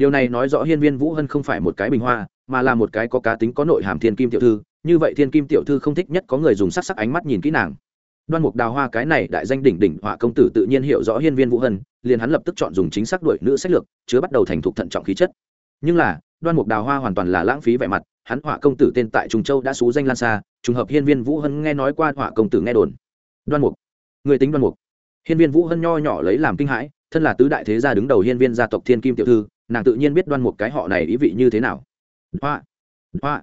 điều này nói rõ hiên viên vũ hân không phải một cái bình hoa, mà là một cái có cá tính có nội hàm thiên kim tiểu thư. Như vậy thiên kim tiểu thư không thích nhất có người dùng sắc sắc ánh mắt nhìn kỹ nàng. Đoan mục đào hoa cái này đại danh đỉnh đỉnh họa công tử tự nhiên hiểu rõ hiên viên vũ hân, liền hắn lập tức chọn dùng chính xác đuổi nữ sách lược, chứa bắt đầu thành thục thận trọng khí chất. Nhưng là, đoan mục đào hoa hoàn toàn là lãng phí vẻ mặt, hắn họa công tử tên tại trung châu đã xú danh lan xa, trùng hợp hiên viên vũ hân nghe nói qua họa công tử nghe đồn. Đoan mục, người tính đoan mục. Hiên viên vũ hân nho nhỏ lấy làm kinh hãi, thân là tứ đại thế gia đứng đầu hiên viên gia tộc thiên kim tiểu thư nàng tự nhiên biết đoan mục cái họ này ý vị như thế nào. Hoa hoa,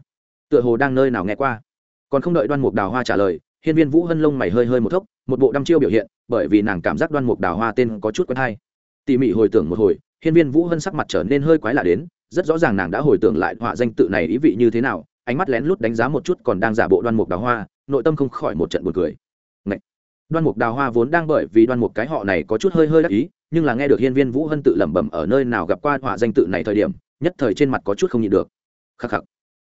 tựa hồ đang nơi nào nghe qua. Còn không đợi đoan mục đào hoa trả lời, hiên viên vũ hân lông mày hơi hơi một thốc, một bộ đăm chiêu biểu hiện, bởi vì nàng cảm giác đoan mục đào hoa tên có chút quen hay. Tỉ mỉ hồi tưởng một hồi, hiên viên vũ hân sắc mặt trở nên hơi quái lạ đến, rất rõ ràng nàng đã hồi tưởng lại họa danh tự này ý vị như thế nào, ánh mắt lén lút đánh giá một chút còn đang giả bộ đoan mục đào hoa, nội tâm không khỏi một trận buồn cười đoan mục đào hoa vốn đang bởi vì đoan mục cái họ này có chút hơi hơi đắc ý, nhưng là nghe được hiên viên vũ hân tự lẩm bẩm ở nơi nào gặp qua họa danh tự này thời điểm, nhất thời trên mặt có chút không nhịn được. Khắc khắc.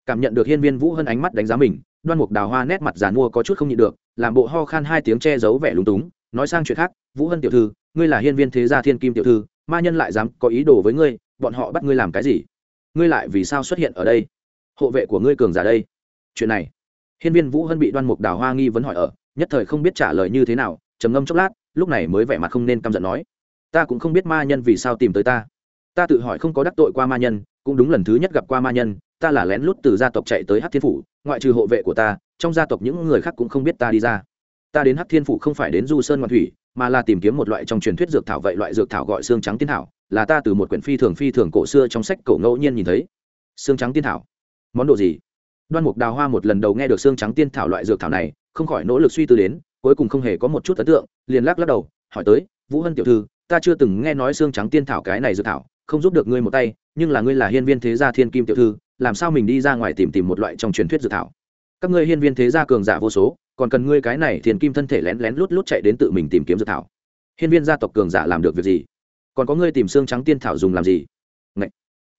Cảm nhận được hiên viên vũ hân ánh mắt đánh giá mình, đoan mục đào hoa nét mặt giàn mua có chút không nhịn được, làm bộ ho khan hai tiếng che giấu vẻ lúng túng, nói sang chuyện khác, vũ hân tiểu thư, ngươi là hiên viên thế gia thiên kim tiểu thư, ma nhân lại dám có ý đồ với ngươi, bọn họ bắt ngươi làm cái gì? Ngươi lại vì sao xuất hiện ở đây? Hộ vệ của ngươi cường giả đây. Chuyện này, hiên viên vũ hân bị đoan mục đào hoa nghi vấn hỏi ở nhất thời không biết trả lời như thế nào, trầm ngâm chốc lát, lúc này mới vẻ mặt không nên căm giận nói, ta cũng không biết ma nhân vì sao tìm tới ta. Ta tự hỏi không có đắc tội qua ma nhân, cũng đúng lần thứ nhất gặp qua ma nhân, ta là lén lút từ gia tộc chạy tới hát thiên phủ, ngoại trừ hộ vệ của ta, trong gia tộc những người khác cũng không biết ta đi ra. Ta đến hát thiên phủ không phải đến du sơn ngoan thủy, mà là tìm kiếm một loại trong truyền thuyết dược thảo vậy loại dược thảo gọi xương trắng tiên thảo, là ta từ một quyển phi thường phi thường cổ xưa trong sách cổ ngẫu nhiên nhìn thấy. Xương trắng tiên thảo? Món đồ gì? Đoan mục đào hoa một lần đầu nghe được xương trắng tiên thảo loại dược thảo này không khỏi nỗ lực suy tư đến, cuối cùng không hề có một chút ấn tượng, liền lắc lắc đầu, hỏi tới, vũ hân tiểu thư, ta chưa từng nghe nói xương trắng tiên thảo cái này dự thảo, không giúp được ngươi một tay, nhưng là ngươi là hiên viên thế gia thiên kim tiểu thư, làm sao mình đi ra ngoài tìm tìm một loại trong truyền thuyết dự thảo? Các ngươi hiên viên thế gia cường giả vô số, còn cần ngươi cái này thiên kim thân thể lén lén lút lút chạy đến tự mình tìm kiếm dự thảo. Hiên viên gia tộc cường giả làm được việc gì? Còn có ngươi tìm xương trắng tiên thảo dùng làm gì? Ngậy!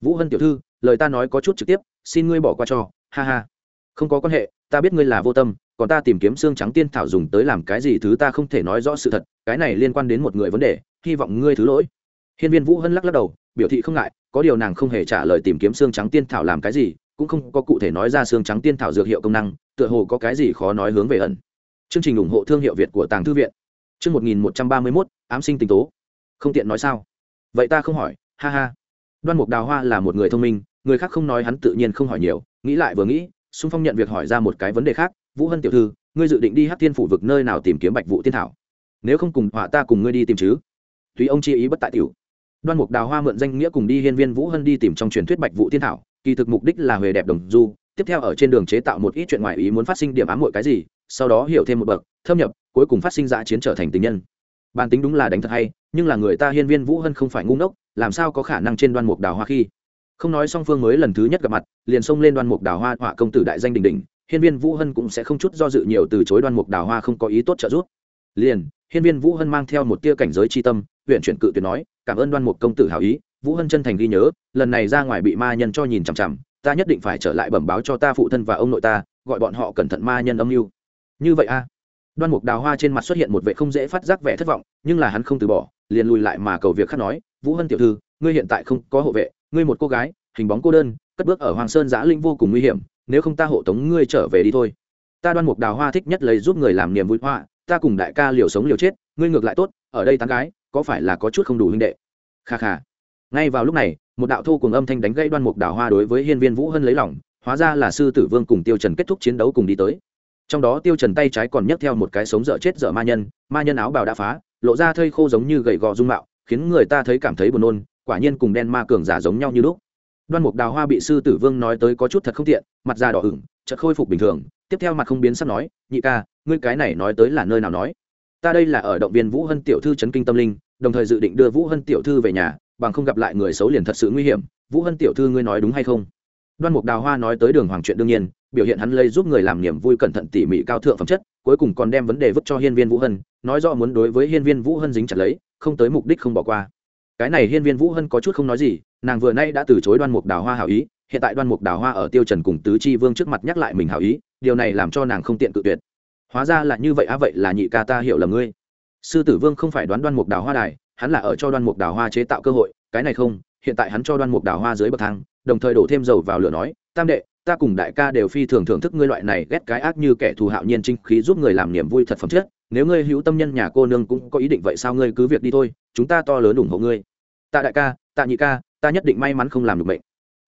vũ hân tiểu thư, lời ta nói có chút trực tiếp, xin ngươi bỏ qua cho, ha ha. Không có quan hệ, ta biết ngươi là vô tâm còn ta tìm kiếm xương trắng tiên thảo dùng tới làm cái gì thứ ta không thể nói rõ sự thật, cái này liên quan đến một người vấn đề, hy vọng ngươi thứ lỗi. Hiên viên vũ hân lắc lắc đầu, biểu thị không ngại, có điều nàng không hề trả lời tìm kiếm xương trắng tiên thảo làm cái gì, cũng không có cụ thể nói ra xương trắng tiên thảo dược hiệu công năng, tựa hồ có cái gì khó nói hướng về ẩn. Chương trình ủng hộ thương hiệu việt của tàng thư viện. Chương một nghìn một trăm ba mươi mốt, ám sinh tình tố. Không tiện nói sao? Vậy ta không hỏi, ha ha. Đoan mục đào hoa là một người thông minh, người khác không nói hắn tự nhiên không hỏi nhiều, nghĩ lại vừa nghĩ, xung phong nhận việc hỏi ra một cái vấn đề khác vũ hân tiểu thư, ngươi dự định đi hát thiên phủ vực nơi nào tìm kiếm bạch vụ thiên thảo? Nếu không cùng họa ta cùng ngươi đi tìm chứ? Tùy ông chi ý bất tại tiểu. Đoan mục đào hoa mượn danh nghĩa cùng đi hiên viên vũ hân đi tìm trong truyền thuyết bạch vụ thiên thảo, kỳ thực mục đích là huề đẹp đồng du. Tiếp theo ở trên đường chế tạo một ít chuyện ngoài ý muốn phát sinh điểm ám muội cái gì, sau đó hiểu thêm một bậc, thâm nhập, cuối cùng phát sinh ra chiến trở thành tình nhân. Bản tính đúng là đánh thật hay, nhưng là người ta hiên viên vũ hân không phải ngu ngốc, làm sao có khả năng trên đoan mục đào hoa khi? Không nói song phương mới lần thứ nhất gặp mặt, liền xông lên đoan mục đào hoa họa công tử đại danh đình đình hiên viên vũ hân cũng sẽ không chút do dự nhiều từ chối đoan mục đào hoa không có ý tốt trợ giúp. Liền, hiên viên vũ hân mang theo một tia cảnh giới chi tâm, huyện chuyển cự tuyệt nói, cảm ơn đoan mục công tử hảo ý, vũ hân chân thành ghi nhớ, lần này ra ngoài bị ma nhân cho nhìn chằm chằm, ta nhất định phải trở lại bẩm báo cho ta phụ thân và ông nội ta, gọi bọn họ cẩn thận ma nhân âm mưu. Như vậy a đoan mục đào hoa trên mặt xuất hiện một vệ không dễ phát giác vẻ thất vọng, nhưng là hắn không từ bỏ, liền lùi lại mà cầu việc khác nói, vũ hân tiểu thư, ngươi hiện tại không có hộ vệ, ngươi một cô gái, hình bóng cô đơn, cất bước ở hoàng sơn giã linh vô cùng nguy hiểm nếu không ta hộ tống ngươi trở về đi thôi. Ta đoan mục đào hoa thích nhất lấy giúp người làm niềm vui hoa, ta cùng đại ca liều sống liều chết, ngươi ngược lại tốt, ở đây tán gái, có phải là có chút không đủ huynh đệ? Kha kha. Ngay vào lúc này, một đạo thu cùng âm thanh đánh gây đoan mục đào hoa đối với hiên viên vũ hân lấy lòng, hóa ra là sư tử vương cùng tiêu trần kết thúc chiến đấu cùng đi tới. Trong đó tiêu trần tay trái còn nhấc theo một cái sống dở chết dở ma nhân ma nhân áo bào đã phá, lộ ra thây khô giống như gầy gò dung mạo, khiến người ta thấy cảm thấy buồn nôn, quả nhiên cùng đen ma cường giả giống nhau như lúc đoan mục đào hoa bị sư tử vương nói tới có chút thật không tiện, mặt da đỏ ửng, chợt khôi phục bình thường, tiếp theo mặt không biến sắp nói, nhị ca, ngươi cái này nói tới là nơi nào nói? Ta đây là ở động viên vũ hân tiểu thư chấn kinh tâm linh, đồng thời dự định đưa vũ hân tiểu thư về nhà, bằng không gặp lại người xấu liền thật sự nguy hiểm. Vũ hân tiểu thư ngươi nói đúng hay không? Đoan mục đào hoa nói tới đường hoàng chuyện đương nhiên, biểu hiện hắn lây giúp người làm niềm vui cẩn thận tỉ mỉ cao thượng phẩm chất, cuối cùng còn đem vấn đề vứt cho hiên viên vũ hân, nói rõ muốn đối với hiên viên vũ hân dính chặt lấy, không tới mục đích không bỏ qua. Cái này hiên viên vũ hân có chút không nói gì nàng vừa nay đã từ chối đoan mục đào hoa hảo ý, hiện tại đoan mục đào hoa ở tiêu trần cùng tứ chi vương trước mặt nhắc lại mình hảo ý, điều này làm cho nàng không tiện cự tuyệt. Hóa ra là như vậy á, vậy là nhị ca ta hiểu là ngươi. Sư tử vương không phải đoán đoan mục đào hoa đài, hắn là ở cho đoan mục đào hoa chế tạo cơ hội, cái này không, hiện tại hắn cho đoan mục đào hoa dưới bậc thang, đồng thời đổ thêm dầu vào lửa nói, tam đệ, ta cùng đại ca đều phi thường thưởng thức ngươi loại này ghét cái ác như kẻ thù hạo nhiên trinh khí giúp người làm niềm vui thật phẩm chất, nếu ngươi hữu tâm nhân nhà cô nương cũng có ý định vậy sao ngươi cứ việc đi thôi, chúng ta to lớn ủng hộ ngươi. Tạ đại ca tạ nhị ca ta nhất định may mắn không làm được mệnh.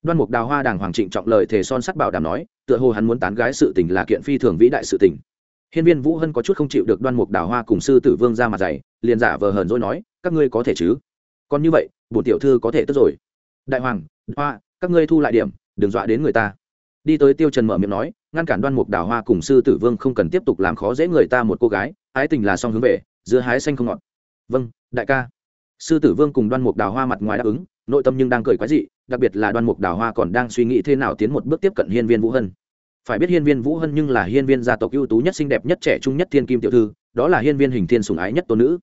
đoan mục đào hoa đàng hoàng trịnh trọng lời thề son sắt bảo đảm nói, tựa hồ hắn muốn tán gái sự tình là kiện phi thường vĩ đại sự tình. Hiên viên vũ hân có chút không chịu được đoan mục đào hoa cùng sư tử vương ra mặt dày, liền giả vờ hờn dỗi nói, các ngươi có thể chứ? Còn như vậy bổn tiểu thư có thể tức rồi. Đại hoàng, hoa, các ngươi thu lại điểm, đừng dọa đến người ta. Đi tới tiêu trần mở miệng nói, ngăn cản đoan mục đào hoa cùng sư tử vương không cần tiếp tục làm khó dễ người ta một cô gái, ái tình là song hướng về giữa hái xanh không ngọt. Vâng đại ca. Sư tử vương cùng đoan mục đào hoa mặt ngoài đáp ứng nội tâm nhưng đang cười quái dị, đặc biệt là đoan mục đào hoa còn đang suy nghĩ thế nào tiến một bước tiếp cận hiên viên vũ hân. Phải biết hiên viên vũ hân nhưng là hiên viên gia tộc ưu tú nhất xinh đẹp nhất trẻ trung nhất thiên kim tiểu thư, đó là hiên viên hình thiên sùng ái nhất tôn nữ.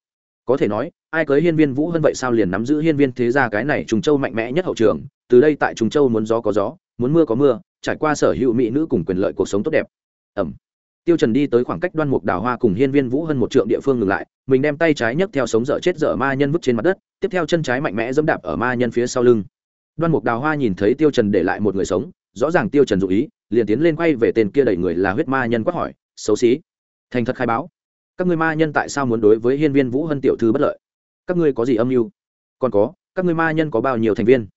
Có thể nói, ai cưới hiên viên vũ hân vậy sao liền nắm giữ hiên viên thế gia cái này trùng châu mạnh mẽ nhất hậu trường, từ đây tại trùng châu muốn gió có gió, muốn mưa có mưa, trải qua sở hữu mỹ nữ cùng quyền lợi cuộc sống tốt đẹp. Ẩm tiêu trần đi tới khoảng cách đoan mục đào hoa cùng hiên viên vũ hơn một trượng địa phương ngừng lại, mình đem tay trái nhấc theo sống dở chết dở ma nhân vứt trên mặt đất, tiếp theo chân trái mạnh mẽ dẫm đạp ở ma nhân phía sau lưng. Đoan mục đào hoa nhìn thấy tiêu trần để lại một người sống, rõ ràng tiêu trần dụ ý, liền tiến lên quay về tên kia đẩy người là huyết ma nhân quát hỏi, xấu xí, thành thật khai báo, các ngươi ma nhân tại sao muốn đối với hiên viên vũ hân tiểu thư bất lợi? Các ngươi có gì âm mưu? Còn có, các ngươi ma nhân có bao nhiêu thành viên?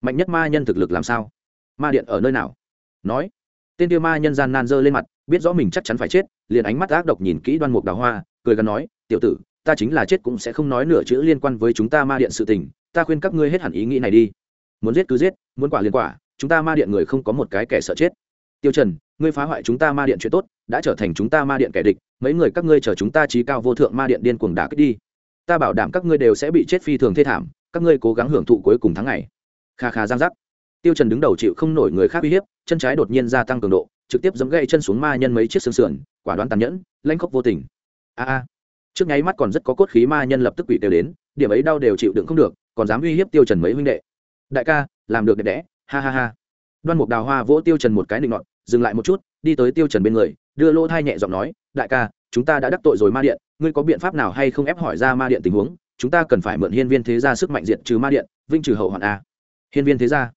Mạnh nhất ma nhân thực lực làm sao? Ma điện ở nơi nào? Nói, tên tiêu ma nhân gian nan dơ lên mặt biết rõ mình chắc chắn phải chết, liền ánh mắt ác độc nhìn kỹ đoan mục đào hoa, cười gần nói, tiểu tử, ta chính là chết cũng sẽ không nói nửa chữ liên quan với chúng ta ma điện sự tình, ta khuyên các ngươi hết hẳn ý nghĩ này đi. Muốn giết cứ giết, muốn quả liên quả, chúng ta ma điện người không có một cái kẻ sợ chết. Tiêu trần, ngươi phá hoại chúng ta ma điện chuyện tốt, đã trở thành chúng ta ma điện kẻ địch, mấy người các ngươi chờ chúng ta trí cao vô thượng ma điện điên cuồng đả kích đi. Ta bảo đảm các ngươi đều sẽ bị chết phi thường thê thảm, các ngươi cố gắng hưởng thụ cuối cùng tháng ngày. Kha kha giang giác tiêu trần đứng đầu chịu không nổi người khác uy hiếp, chân trái đột nhiên gia tăng cường độ, trực tiếp giẫm gãy chân xuống ma nhân mấy chiếc xương sườn, quả đoán tàn nhẫn, lãnh khốc vô tình. A a. Trước nháy mắt còn rất có cốt khí ma nhân lập tức quỷ đều đến, điểm ấy đau đều chịu đựng không được, còn dám uy hiếp tiêu trần mấy huynh đệ. Đại ca, làm được đẹp đẽ, ha ha ha. Đoan mục đào hoa vỗ tiêu trần một cái định nọt, dừng lại một chút, đi tới tiêu trần bên người, đưa lỗ thai nhẹ giọng nói, đại ca, chúng ta đã đắc tội rồi ma điện, ngươi có biện pháp nào hay không ép hỏi ra ma điện tình huống? Chúng ta cần phải mượn hiên viên thế gia sức mạnh diện trừ ma điện, vinh trừ hậu hoạn a. Hiên viên thế gia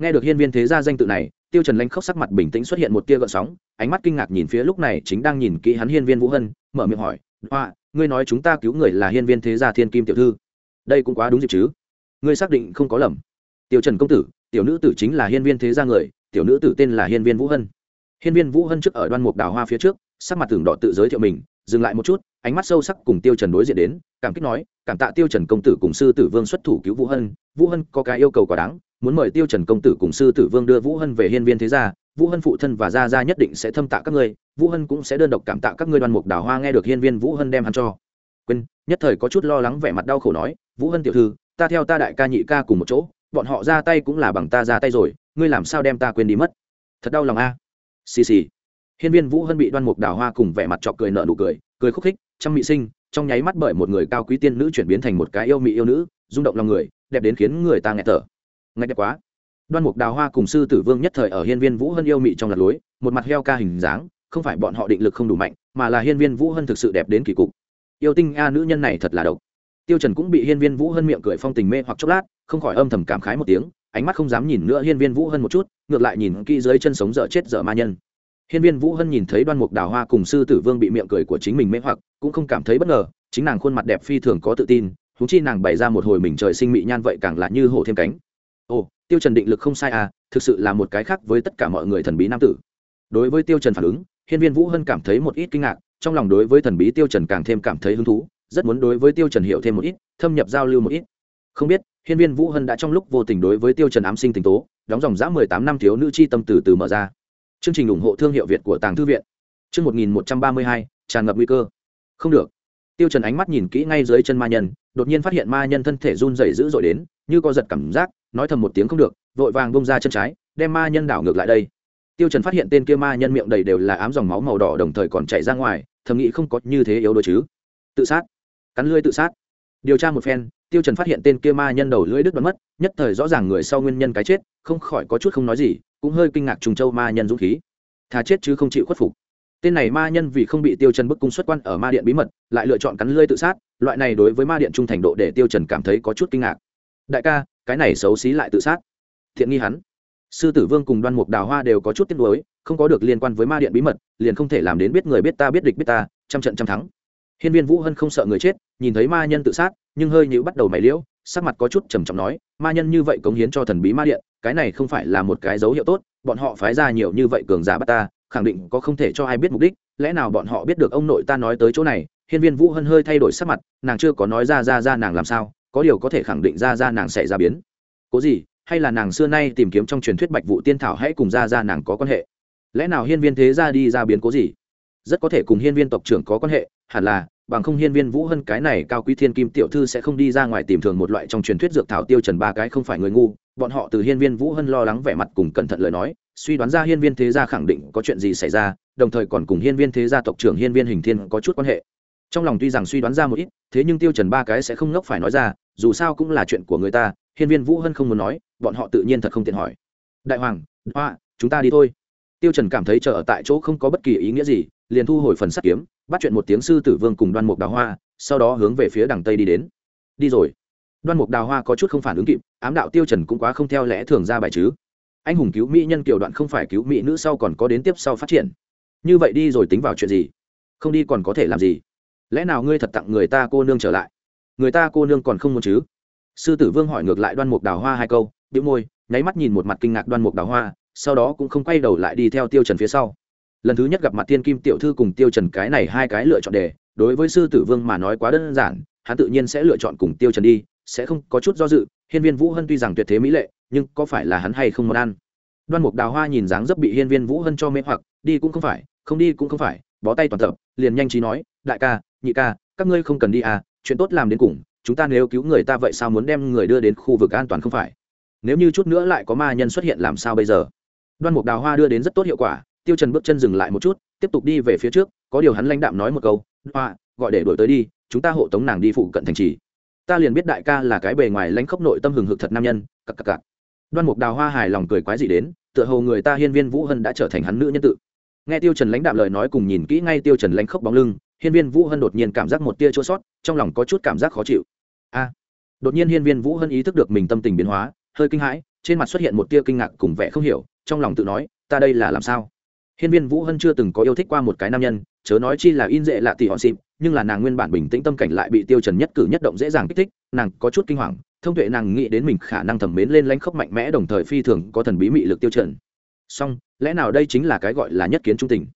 nghe được hiên viên thế gia danh tự này, tiêu trần lanh khóc sắc mặt bình tĩnh xuất hiện một tia gợn sóng, ánh mắt kinh ngạc nhìn phía lúc này chính đang nhìn kỹ hắn hiên viên vũ hân, mở miệng hỏi, hoa, ngươi nói chúng ta cứu người là hiên viên thế gia thiên kim tiểu thư. Đây cũng quá đúng dịp chứ? Ngươi xác định không có lầm. Tiêu trần công tử, tiểu nữ tử chính là hiên viên thế gia người, tiểu nữ tử tên là hiên viên vũ hân. Hiên viên vũ hân trước ở đoan mục đào hoa phía trước, sắc mặt tưởng đỏ tự giới thiệu mình, dừng lại một chút, ánh mắt sâu sắc cùng tiêu trần đối diện đến, cảm kích nói, cảm tạ tiêu trần công tử cùng sư tử vương xuất thủ cứu vũ hân vũ hân có cái yêu cầu quá đáng muốn mời tiêu trần công tử cùng sư tử vương đưa vũ hân về hiên viên thế gia, vũ hân phụ thân và gia gia nhất định sẽ thâm tạ các ngươi, vũ hân cũng sẽ đơn độc cảm tạ các ngươi đoan mục đào hoa nghe được hiên viên vũ hân đem hắn cho. Quên, nhất thời có chút lo lắng vẻ mặt đau khổ nói, vũ hân tiểu thư, ta theo ta đại ca nhị ca cùng một chỗ, bọn họ ra tay cũng là bằng ta ra tay rồi, ngươi làm sao đem ta quên đi mất? Thật đau lòng a. Xì xì. Hiên viên vũ hân bị đoan mục đào hoa cùng vẻ mặt trọc cười nợ nụ cười cười khúc khích trong mị sinh, trong nháy mắt bởi một người cao quý tiên nữ chuyển biến thành một cái yêu mị yêu nữ, rung động lòng người, đẹp đến khiến người ta nghẹt thở ngạch đẹp quá. Đoan mục đào hoa cùng sư tử vương nhất thời ở hiên viên vũ hân yêu mị trong lạc lối, một mặt heo ca hình dáng, không phải bọn họ định lực không đủ mạnh, mà là hiên viên vũ hân thực sự đẹp đến kỳ cục. Yêu tinh a nữ nhân này thật là độc. Tiêu trần cũng bị hiên viên vũ hân miệng cười phong tình mê hoặc chốc lát, không khỏi âm thầm cảm khái một tiếng, ánh mắt không dám nhìn nữa hiên viên vũ hân một chút, ngược lại nhìn kỹ dưới chân sống dở chết dở ma nhân. Hiên viên vũ hân nhìn thấy đoan mục đào hoa cùng sư tử vương bị miệng cười của chính mình mê hoặc, cũng không cảm thấy bất ngờ, chính nàng khuôn mặt đẹp phi thường có tự tin thú chi nàng bày ra một hồi mình trời sinh mị nhan vậy càng là như hổ thêm cánh tiêu trần định lực không sai à thực sự là một cái khác với tất cả mọi người thần bí nam tử. Đối với tiêu trần phản ứng, hiên viên vũ hân cảm thấy một ít kinh ngạc, trong lòng đối với thần bí tiêu trần càng thêm cảm thấy hứng thú, rất muốn đối với tiêu trần hiểu thêm một ít, thâm nhập giao lưu một ít. Không biết, hiên viên vũ hân đã trong lúc vô tình đối với tiêu trần ám sinh tình tố, đóng dòng dã mười tám năm thiếu nữ chi tâm từ từ mở ra. Chương trình ủng hộ thương hiệu việt của tàng thư viện. Chương một nghìn một trăm ba mươi hai, tràn ngập nguy cơ. Không được. Tiêu trần ánh mắt nhìn kỹ ngay dưới chân ma nhân, đột nhiên phát hiện ma nhân thân thể run rẩy dữ dội đến, như có giật cảm giác nói thầm một tiếng không được, vội vàng bông ra chân trái, đem ma nhân đảo ngược lại đây. Tiêu trần phát hiện tên kia ma nhân miệng đầy đều là ám dòng máu màu đỏ đồng thời còn chảy ra ngoài, thầm nghĩ không có như thế yếu đuối chứ. Tự sát. Cắn lưỡi tự sát. Điều tra một phen, tiêu trần phát hiện tên kia ma nhân đầu lưỡi đứt đoạn mất, nhất thời rõ ràng người sau nguyên nhân cái chết, không khỏi có chút không nói gì, cũng hơi kinh ngạc trùng châu ma nhân dũng khí. Thà chết chứ không chịu khuất phục. Tên này ma nhân vì không bị tiêu trần bức cung xuất quan ở ma điện bí mật, lại lựa chọn cắn lưỡi tự sát, loại này đối với ma điện trung thành độ để tiêu trần cảm thấy có chút kinh ngạc đại ca, cái này xấu xí lại tự sát. Thiện nghi hắn. Sư tử vương cùng đoan mục đào hoa đều có chút tiếc nuối, không có được liên quan với ma điện bí mật, liền không thể làm đến biết người biết ta, biết địch biết ta, trăm trận trăm thắng. Hiên viên vũ hân không sợ người chết, nhìn thấy ma nhân tự sát, nhưng hơi nhíu bắt đầu mày liễu, sắc mặt có chút trầm trọng nói, ma nhân như vậy cống hiến cho thần bí ma điện, cái này không phải là một cái dấu hiệu tốt, bọn họ phái ra nhiều như vậy cường giả bắt ta, khẳng định có không thể cho ai biết mục đích, lẽ nào bọn họ biết được ông nội ta nói tới chỗ này? Hiên viên vũ hân hơi thay đổi sắc mặt, nàng chưa có nói ra ra ra nàng làm sao có điều có thể khẳng định ra ra nàng sẽ ra biến. Cố gì, hay là nàng xưa nay tìm kiếm trong truyền thuyết bạch vụ tiên thảo hãy cùng ra ra nàng có quan hệ? Lẽ nào hiên viên thế ra đi ra biến cố gì? Rất có thể cùng hiên viên tộc trưởng có quan hệ, hẳn là, bằng không hiên viên vũ hân cái này cao quý thiên kim tiểu thư sẽ không đi ra ngoài tìm thường một loại trong truyền thuyết dược thảo tiêu trần ba cái không phải người ngu. Bọn họ từ hiên viên vũ hân lo lắng vẻ mặt cùng cẩn thận lời nói, suy đoán ra hiên viên thế gia khẳng định có chuyện gì xảy ra, đồng thời còn cùng hiên viên thế gia tộc trưởng hiên viên hình thiên có chút quan hệ. Trong lòng tuy rằng suy đoán ra một ít, thế nhưng tiêu trần ba cái sẽ không ngốc phải nói ra dù sao cũng là chuyện của người ta, hiên viên vũ hân không muốn nói, bọn họ tự nhiên thật không tiện hỏi. Đại hoàng, hoa, chúng ta đi thôi. Tiêu trần cảm thấy chờ ở tại chỗ không có bất kỳ ý nghĩa gì, liền thu hồi phần sắt kiếm, bắt chuyện một tiếng sư tử vương cùng đoan mục đào hoa, sau đó hướng về phía đằng tây đi đến. Đi rồi. Đoan mục đào hoa có chút không phản ứng kịp, ám đạo tiêu trần cũng quá không theo lẽ thường ra bài chứ. Anh hùng cứu mỹ nhân kiểu đoạn không phải cứu mỹ nữ sau còn có đến tiếp sau phát triển. Như vậy đi rồi tính vào chuyện gì? Không đi còn có thể làm gì? Lẽ nào ngươi thật tặng người ta cô nương trở lại? Người ta cô nương còn không muốn chứ? Sư tử vương hỏi ngược lại đoan mục đào hoa hai câu, bĩu môi, nháy mắt nhìn một mặt kinh ngạc đoan mục đào hoa, sau đó cũng không quay đầu lại đi theo tiêu trần phía sau. Lần thứ nhất gặp mặt tiên kim tiểu thư cùng tiêu trần cái này hai cái lựa chọn đề, đối với sư tử vương mà nói quá đơn giản, hắn tự nhiên sẽ lựa chọn cùng tiêu trần đi, sẽ không có chút do dự, hiên viên vũ hân tuy rằng tuyệt thế mỹ lệ, nhưng có phải là hắn hay không muốn ăn? Đoan mục đào hoa nhìn dáng dấp bị hiên viên vũ hân cho mê hoặc, đi cũng không phải, không đi cũng không phải, bó tay toàn tập, liền nhanh trí nói, đại ca, nhị ca, các ngươi không cần đi à chuyện tốt làm đến cùng, chúng ta nếu cứu người ta vậy sao muốn đem người đưa đến khu vực an toàn không phải? Nếu như chút nữa lại có ma nhân xuất hiện làm sao bây giờ? Đoan mục đào hoa đưa đến rất tốt hiệu quả, tiêu trần bước chân dừng lại một chút, tiếp tục đi về phía trước, có điều hắn lãnh đạm nói một câu, hoa, gọi để đuổi tới đi, chúng ta hộ tống nàng đi phụ cận thành trì. Ta liền biết đại ca là cái bề ngoài lãnh khốc nội tâm hừng hực thật nam nhân, cặc cặc cặc. Đoan mục đào hoa hài lòng cười quái gì đến, tựa hồ người ta hiên viên vũ hân đã trở thành hắn nữ nhân tự. Nghe tiêu trần lãnh đạm lời nói cùng nhìn kỹ ngay tiêu trần lãnh khốc bóng lưng hiên viên vũ hân đột nhiên cảm giác một tia chua sót, trong lòng có chút cảm giác khó chịu. A! Đột nhiên hiên viên vũ hân ý thức được mình tâm tình biến hóa, hơi kinh hãi, trên mặt xuất hiện một tia kinh ngạc cùng vẻ không hiểu, trong lòng tự nói, ta đây là làm sao? Hiên viên vũ hân chưa từng có yêu thích qua một cái nam nhân, chớ nói chi là in dễ lạ tỷ họ xịp, nhưng là nàng nguyên bản bình tĩnh tâm cảnh lại bị tiêu trần nhất cử nhất động dễ dàng kích thích, nàng có chút kinh hoàng, thông tuệ nàng nghĩ đến mình khả năng thẩm mến lên lãnh khốc mạnh mẽ đồng thời phi thường có thần bí mị lực tiêu trần. Song lẽ nào đây chính là cái gọi là nhất kiến trung tình?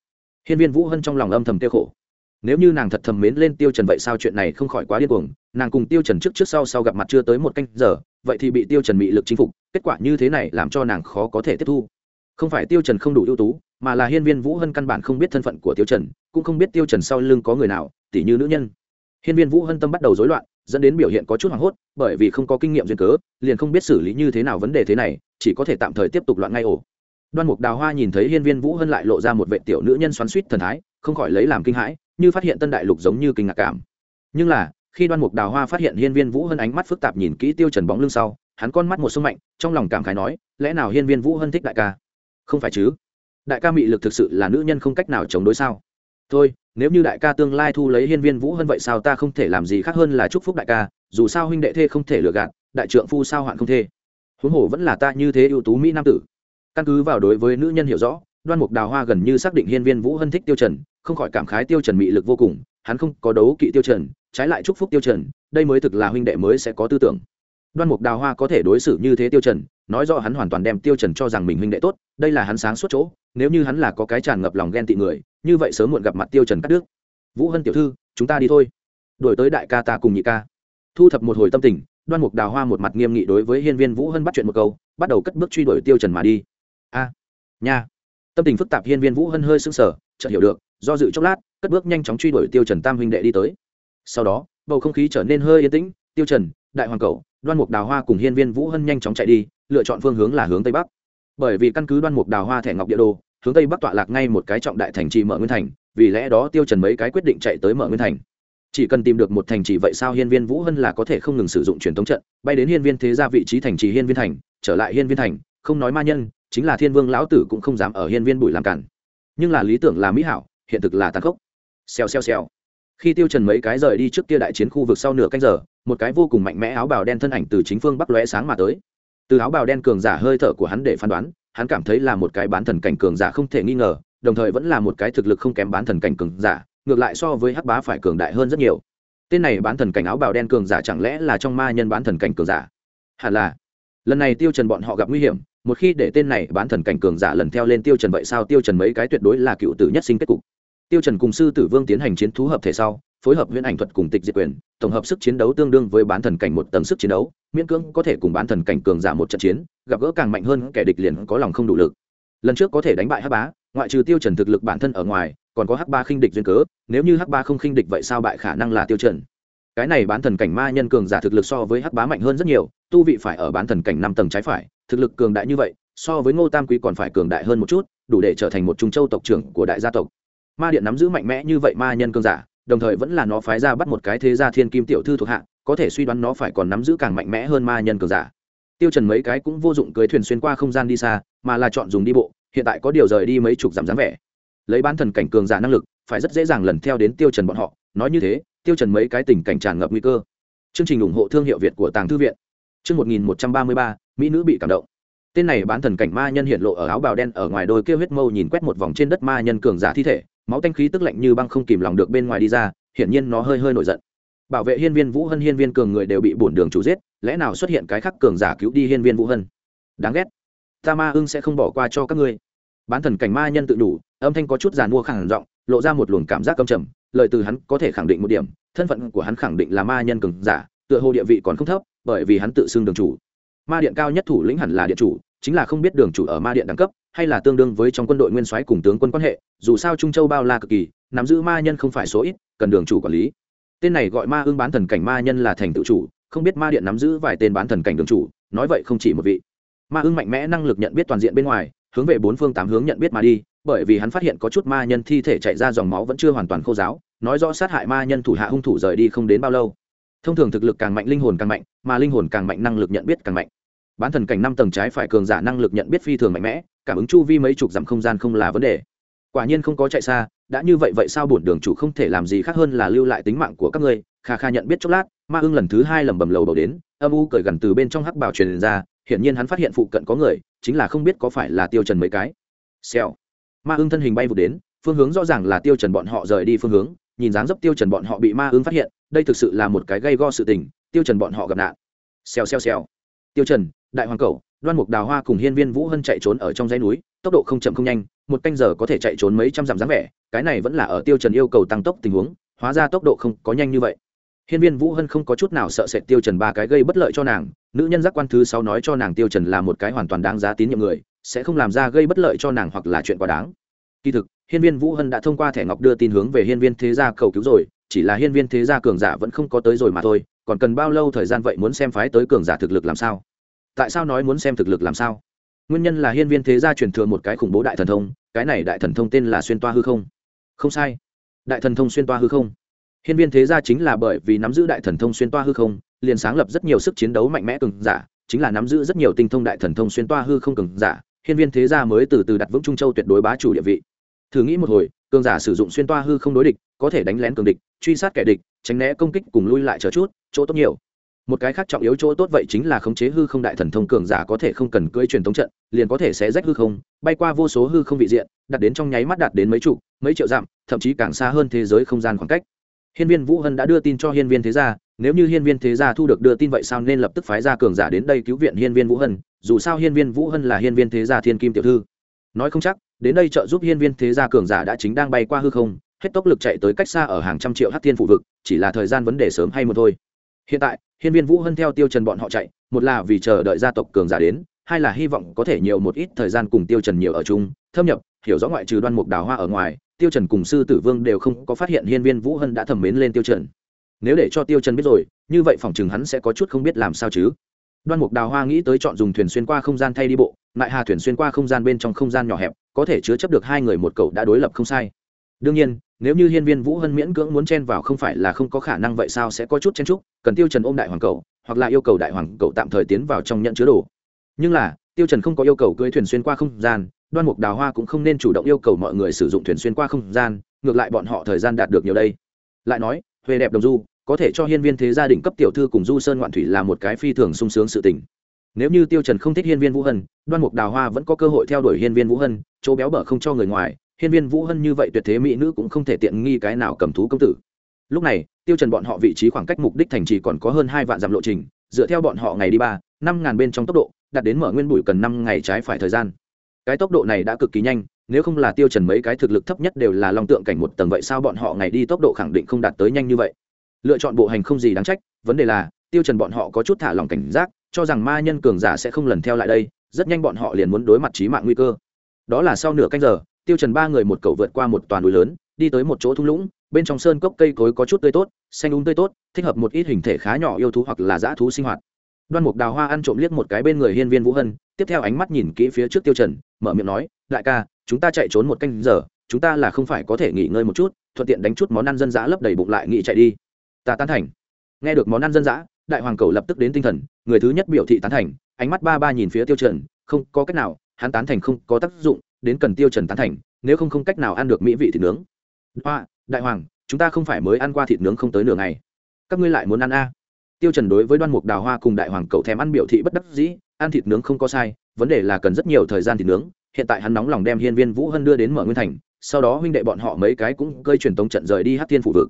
Hiên viên vũ hân trong lòng âm thầm tiêu khổ nếu như nàng thật thầm mến lên tiêu trần vậy sao chuyện này không khỏi quá điên cuồng, nàng cùng tiêu trần trước trước sau sau gặp mặt chưa tới một canh giờ, vậy thì bị tiêu trần bị lực chinh phục, kết quả như thế này làm cho nàng khó có thể tiếp thu. Không phải tiêu trần không đủ ưu tú, mà là hiên viên vũ hân căn bản không biết thân phận của tiêu trần, cũng không biết tiêu trần sau lưng có người nào tỷ như nữ nhân. Hiên viên vũ hân tâm bắt đầu rối loạn, dẫn đến biểu hiện có chút hoảng hốt, bởi vì không có kinh nghiệm duyên cớ, liền không biết xử lý như thế nào vấn đề thế này, chỉ có thể tạm thời tiếp tục loạn ngay ổ. Đoan mục đào hoa nhìn thấy hiên viên vũ hân lại lộ ra một vệ tiểu nữ nhân xoắn suýt thần thái, không khỏi lấy làm kinh hãi như phát hiện tân đại lục giống như kinh ngạc cảm. Nhưng là, khi đoan mục đào hoa phát hiện hiên viên vũ hân ánh mắt phức tạp nhìn kỹ tiêu trần bóng lưng sau, hắn con mắt một sông mạnh, trong lòng cảm khái nói, lẽ nào hiên viên vũ hân thích đại ca? Không phải chứ. Đại ca mị lực thực sự là nữ nhân không cách nào chống đối sao? Thôi, nếu như đại ca tương lai thu lấy hiên viên vũ hân vậy sao ta không thể làm gì khác hơn là chúc phúc đại ca, dù sao huynh đệ thê không thể lừa gạt, đại trượng phu sao hoạn không thê. Huống hồ vẫn là ta như thế ưu tú mỹ nam tử. Căn cứ vào đối với nữ nhân hiểu rõ, đoan mục đào hoa gần như xác định hiên viên vũ hân thích tiêu trần không khỏi cảm khái tiêu trần mị lực vô cùng, hắn không có đấu kỵ tiêu trần, trái lại chúc phúc tiêu trần, đây mới thực là huynh đệ mới sẽ có tư tưởng. Đoan mục đào hoa có thể đối xử như thế tiêu trần, nói rõ hắn hoàn toàn đem tiêu trần cho rằng mình huynh đệ tốt, đây là hắn sáng suốt chỗ, nếu như hắn là có cái tràn ngập lòng ghen tị người, như vậy sớm muộn gặp mặt tiêu trần cắt đứt. Vũ hân tiểu thư, chúng ta đi thôi. Đuổi tới đại ca ta cùng nhị ca. Thu thập một hồi tâm tình, đoan mục đào hoa một mặt nghiêm nghị đối với hiên viên vũ hân bắt chuyện một câu, bắt đầu cất bước truy đuổi tiêu trần mà đi. A, nha. Tâm tình phức tạp hiên viên vũ hân hơi sững sờ, chợt hiểu được do dự chốc lát, cất bước nhanh chóng truy đuổi tiêu trần tam huynh đệ đi tới. Sau đó, bầu không khí trở nên hơi yên tĩnh, tiêu trần, đại hoàng cầu đoan mục đào hoa cùng hiên viên vũ hân nhanh chóng chạy đi, lựa chọn phương hướng là hướng tây bắc. Bởi vì căn cứ đoan mục đào hoa thẻ ngọc địa đồ, hướng tây bắc tọa lạc ngay một cái trọng đại thành trì mở nguyên thành, vì lẽ đó tiêu trần mấy cái quyết định chạy tới mở nguyên thành. Chỉ cần tìm được một thành trì vậy sao hiên viên vũ hân là có thể không ngừng sử dụng truyền thống trận, bay đến hiên viên thế gia vị trí thành trì hiên viên thành, trở lại hiên viên thành, không nói ma nhân, chính là thiên vương lão tử cũng không dám ở hiên viên bụi làm cản. Nhưng là lý tưởng là mỹ hảo hiện thực là tàn khốc. Xèo xèo xèo. Khi tiêu trần mấy cái rời đi trước kia đại chiến khu vực sau nửa canh giờ, một cái vô cùng mạnh mẽ áo bào đen thân ảnh từ chính phương bắc lóe sáng mà tới. Từ áo bào đen cường giả hơi thở của hắn để phán đoán, hắn cảm thấy là một cái bán thần cảnh cường giả không thể nghi ngờ, đồng thời vẫn là một cái thực lực không kém bán thần cảnh cường giả, ngược lại so với hắc bá phải cường đại hơn rất nhiều. Tên này bán thần cảnh áo bào đen cường giả chẳng lẽ là trong ma nhân bán thần cảnh cường giả? Hẳn là. Lần này tiêu trần bọn họ gặp nguy hiểm, một khi để tên này bán thần cảnh cường giả lần theo lên tiêu trần vậy sao tiêu trần mấy cái tuyệt đối là cựu tử nhất sinh kết cục tiêu trần cùng sư tử vương tiến hành chiến thú hợp thể sau, phối hợp huyễn ảnh thuật cùng tịch diệt quyền, tổng hợp sức chiến đấu tương đương với bán thần cảnh một tầng sức chiến đấu, miễn cưỡng có thể cùng bán thần cảnh cường giả một trận chiến, gặp gỡ càng mạnh hơn kẻ địch liền có lòng không đủ lực. Lần trước có thể đánh bại hắc bá, ngoại trừ tiêu trần thực lực bản thân ở ngoài, còn có hắc ba khinh địch duyên cớ, nếu như hắc ba không khinh địch vậy sao bại khả năng là tiêu trần? Cái này bán thần cảnh ma nhân cường giả thực lực so với hắc bá mạnh hơn rất nhiều, tu vị phải ở bán thần cảnh năm tầng trái phải, thực lực cường đại như vậy, so với ngô tam quý còn phải cường đại hơn một chút, đủ để trở thành một trung châu tộc trưởng của đại gia tộc ma điện nắm giữ mạnh mẽ như vậy ma nhân cường giả, đồng thời vẫn là nó phái ra bắt một cái thế gia thiên kim tiểu thư thuộc hạ, có thể suy đoán nó phải còn nắm giữ càng mạnh mẽ hơn ma nhân cường giả. Tiêu trần mấy cái cũng vô dụng cưới thuyền xuyên qua không gian đi xa, mà là chọn dùng đi bộ, hiện tại có điều rời đi mấy chục dặm dáng vẻ. Lấy bán thần cảnh cường giả năng lực, phải rất dễ dàng lần theo đến tiêu trần bọn họ, nói như thế, tiêu trần mấy cái tình cảnh tràn ngập nguy cơ. Chương trình ủng hộ thương hiệu việt của tàng thư viện. Chương 1133 mỹ nữ bị cảm động. Tên này bán thần cảnh ma nhân hiện lộ ở áo bào đen ở ngoài đôi kia huyết mâu nhìn quét một vòng trên đất ma nhân cường giả thi thể máu tanh khí tức lạnh như băng không kìm lòng được bên ngoài đi ra, hiển nhiên nó hơi hơi nổi giận. Bảo vệ hiên viên vũ hân, hiên viên cường người đều bị bổn đường chủ giết, lẽ nào xuất hiện cái khắc cường giả cứu đi hiên viên vũ hân? Đáng ghét. Ta ma ưng sẽ không bỏ qua cho các ngươi. Bán thần cảnh ma nhân tự đủ, âm thanh có chút giàn mua khẳng giọng, lộ ra một luồng cảm giác cầm trầm lợi từ hắn có thể khẳng định một điểm, thân phận của hắn khẳng định là ma nhân cường giả, tựa hồ địa vị còn không thấp, bởi vì hắn tự xưng đường chủ. Ma điện cao nhất thủ lĩnh hẳn là điện chủ, chính là không biết đường chủ ở ma điện đẳng cấp hay là tương đương với trong quân đội nguyên soái cùng tướng quân quan hệ, dù sao trung châu bao la cực kỳ, nắm giữ ma nhân không phải số ít, cần đường chủ quản lý. Tên này gọi ma ương bán thần cảnh ma nhân là thành tự chủ, không biết ma điện nắm giữ vài tên bán thần cảnh đường chủ, nói vậy không chỉ một vị. Ma ương mạnh mẽ năng lực nhận biết toàn diện bên ngoài, hướng về bốn phương tám hướng nhận biết mà đi, bởi vì hắn phát hiện có chút ma nhân thi thể chạy ra dòng máu vẫn chưa hoàn toàn khô giáo, nói rõ sát hại ma nhân thủ hạ hung thủ rời đi không đến bao lâu. Thông thường thực lực càng mạnh, linh hồn càng mạnh, mà linh hồn càng mạnh, năng lực nhận biết càng mạnh bán thần cảnh năm tầng trái phải cường giả năng lực nhận biết phi thường mạnh mẽ, cảm ứng chu vi mấy chục dặm không gian không là vấn đề. Quả nhiên không có chạy xa, đã như vậy vậy sao bổn đường chủ không thể làm gì khác hơn là lưu lại tính mạng của các ngươi, kha kha nhận biết chốc lát, ma ưng lần thứ hai lẩm bẩm lầu bầu đến, âm u cởi gần từ bên trong hắc bảo truyền ra, hiển nhiên hắn phát hiện phụ cận có người, chính là không biết có phải là tiêu trần mấy cái. Xèo. Ma ưng thân hình bay vụt đến, phương hướng rõ ràng là tiêu trần bọn họ rời đi phương hướng, nhìn dáng dấp tiêu trần bọn họ bị ma ưng phát hiện, đây thực sự là một cái gây go sự tình, tiêu trần bọn họ gặp nạn. Xèo xèo xèo. Tiêu trần đại hoàng cầu, đoan mục đào hoa cùng hiên viên vũ hân chạy trốn ở trong dãy núi, tốc độ không chậm không nhanh, một canh giờ có thể chạy trốn mấy trăm dặm dáng vẻ, cái này vẫn là ở tiêu trần yêu cầu tăng tốc tình huống, hóa ra tốc độ không có nhanh như vậy. Hiên viên vũ hân không có chút nào sợ sệt tiêu trần ba cái gây bất lợi cho nàng, nữ nhân giác quan thứ sáu nói cho nàng tiêu trần là một cái hoàn toàn đáng giá tín nhiệm người, sẽ không làm ra gây bất lợi cho nàng hoặc là chuyện quá đáng. Kỳ thực, hiên viên vũ hân đã thông qua thẻ ngọc đưa tin hướng về hiên viên thế gia cầu cứu rồi, chỉ là hiên viên thế gia cường giả vẫn không có tới rồi mà thôi, còn cần bao lâu thời gian vậy muốn xem phái tới cường giả thực lực làm sao? Tại sao nói muốn xem thực lực làm sao? Nguyên nhân là hiên viên thế gia truyền thừa một cái khủng bố đại thần thông, cái này đại thần thông tên là xuyên toa hư không. Không sai. Đại thần thông xuyên toa hư không. Hiên viên thế gia chính là bởi vì nắm giữ đại thần thông xuyên toa hư không, liền sáng lập rất nhiều sức chiến đấu mạnh mẽ cường giả, chính là nắm giữ rất nhiều tinh thông đại thần thông xuyên toa hư không cường giả, hiên viên thế gia mới từ từ đặt vững trung châu tuyệt đối bá chủ địa vị. Thử nghĩ một hồi, cường giả sử dụng xuyên toa hư không đối địch, có thể đánh lén cường địch, truy sát kẻ địch, tránh né công kích cùng lui lại chờ chút, chỗ tốt nhiều một cái khác trọng yếu chỗ tốt vậy chính là khống chế hư không đại thần thông cường giả có thể không cần cưỡi truyền thống trận, liền có thể sẽ rách hư không, bay qua vô số hư không vị diện, đặt đến trong nháy mắt đạt đến mấy chục, mấy triệu dặm, thậm chí càng xa hơn thế giới không gian khoảng cách. Hiên viên vũ hân đã đưa tin cho hiên viên thế gia, nếu như hiên viên thế gia thu được đưa tin vậy sao nên lập tức phái ra cường giả đến đây cứu viện hiên viên vũ hân, dù sao hiên viên vũ hân là hiên viên thế gia thiên kim tiểu thư. Nói không chắc, đến đây trợ giúp hiên viên thế gia cường giả đã chính đang bay qua hư không, hết tốc lực chạy tới cách xa ở hàng trăm triệu hát thiên phụ vực, chỉ là thời gian vấn đề sớm hay một thôi. Hiện tại hiên viên vũ hân theo tiêu trần bọn họ chạy, một là vì chờ đợi gia tộc cường giả đến, hai là hy vọng có thể nhiều một ít thời gian cùng tiêu trần nhiều ở chung, thâm nhập, hiểu rõ ngoại trừ đoan mục đào hoa ở ngoài, tiêu trần cùng sư tử vương đều không có phát hiện hiên viên vũ hân đã thầm mến lên tiêu trần. Nếu để cho tiêu trần biết rồi, như vậy phòng chừng hắn sẽ có chút không biết làm sao chứ. Đoan mục đào hoa nghĩ tới chọn dùng thuyền xuyên qua không gian thay đi bộ, lại hà thuyền xuyên qua không gian bên trong không gian nhỏ hẹp, có thể chứa chấp được hai người một cậu đã đối lập không sai. Đương nhiên nếu như hiên viên vũ hân miễn cưỡng muốn chen vào không phải là không có khả năng vậy sao sẽ có chút chen trúc cần tiêu trần ôm đại hoàng cầu, hoặc là yêu cầu đại hoàng cầu tạm thời tiến vào trong nhận chứa đồ. Nhưng là, tiêu trần không có yêu cầu cưỡi thuyền xuyên qua không gian, đoan mục đào hoa cũng không nên chủ động yêu cầu mọi người sử dụng thuyền xuyên qua không gian, ngược lại bọn họ thời gian đạt được nhiều đây. Lại nói, huệ đẹp đồng du, có thể cho hiên viên thế gia đình cấp tiểu thư cùng du sơn ngoạn thủy là một cái phi thường sung sướng sự tình. Nếu như tiêu trần không thích hiên viên vũ hân, đoan mục đào hoa vẫn có cơ hội theo đuổi hiên viên vũ hân, chỗ béo bở không cho người ngoài hiên viên vũ hân như vậy tuyệt thế mỹ nữ cũng không thể tiện nghi cái nào cầm thú công tử. Lúc này, tiêu trần bọn họ vị trí khoảng cách mục đích thành trì còn có hơn hai vạn dặm lộ trình, dựa theo bọn họ ngày đi ba, năm ngàn bên trong tốc độ, đạt đến mở nguyên bụi cần năm ngày trái phải thời gian. Cái tốc độ này đã cực kỳ nhanh, nếu không là tiêu trần mấy cái thực lực thấp nhất đều là long tượng cảnh một tầng vậy sao bọn họ ngày đi tốc độ khẳng định không đạt tới nhanh như vậy? Lựa chọn bộ hành không gì đáng trách, vấn đề là, tiêu trần bọn họ có chút thả lòng cảnh giác, cho rằng ma nhân cường giả sẽ không lần theo lại đây, rất nhanh bọn họ liền muốn đối mặt chí mạng nguy cơ. Đó là sau nửa canh giờ tiêu trần ba người một cầu vượt qua một toàn núi lớn, đi tới một chỗ thung lũng, bên trong sơn cốc cây cối có chút tươi tốt, xanh úng tươi tốt, thích hợp một ít hình thể khá nhỏ yêu thú hoặc là dã thú sinh hoạt. Đoan mục đào hoa ăn trộm liếc một cái bên người hiên viên vũ hân, tiếp theo ánh mắt nhìn kỹ phía trước tiêu trần, mở miệng nói, đại ca, chúng ta chạy trốn một canh giờ, chúng ta là không phải có thể nghỉ ngơi một chút, thuận tiện đánh chút món ăn dân dã lấp đầy bụng lại nghỉ chạy đi. Ta tán thành. Nghe được món ăn dân dã, đại hoàng cầu lập tức đến tinh thần, người thứ nhất biểu thị tán thành, ánh mắt ba ba nhìn phía tiêu trần, không có cách nào, hắn tán thành không có tác dụng đến cần tiêu trần tán thành, nếu không không cách nào ăn được mỹ vị thịt nướng. Hoa, đại hoàng, chúng ta không phải mới ăn qua thịt nướng không tới nửa ngày. Các ngươi lại muốn ăn a? Tiêu trần đối với đoan mục đào hoa cùng đại hoàng cậu thèm ăn biểu thị bất đắc dĩ, ăn thịt nướng không có sai, vấn đề là cần rất nhiều thời gian thịt nướng. Hiện tại hắn nóng lòng đem hiên viên vũ hân đưa đến mở nguyên thành, sau đó huynh đệ bọn họ mấy cái cũng gây truyền tống trận rời đi hắc thiên phủ vực.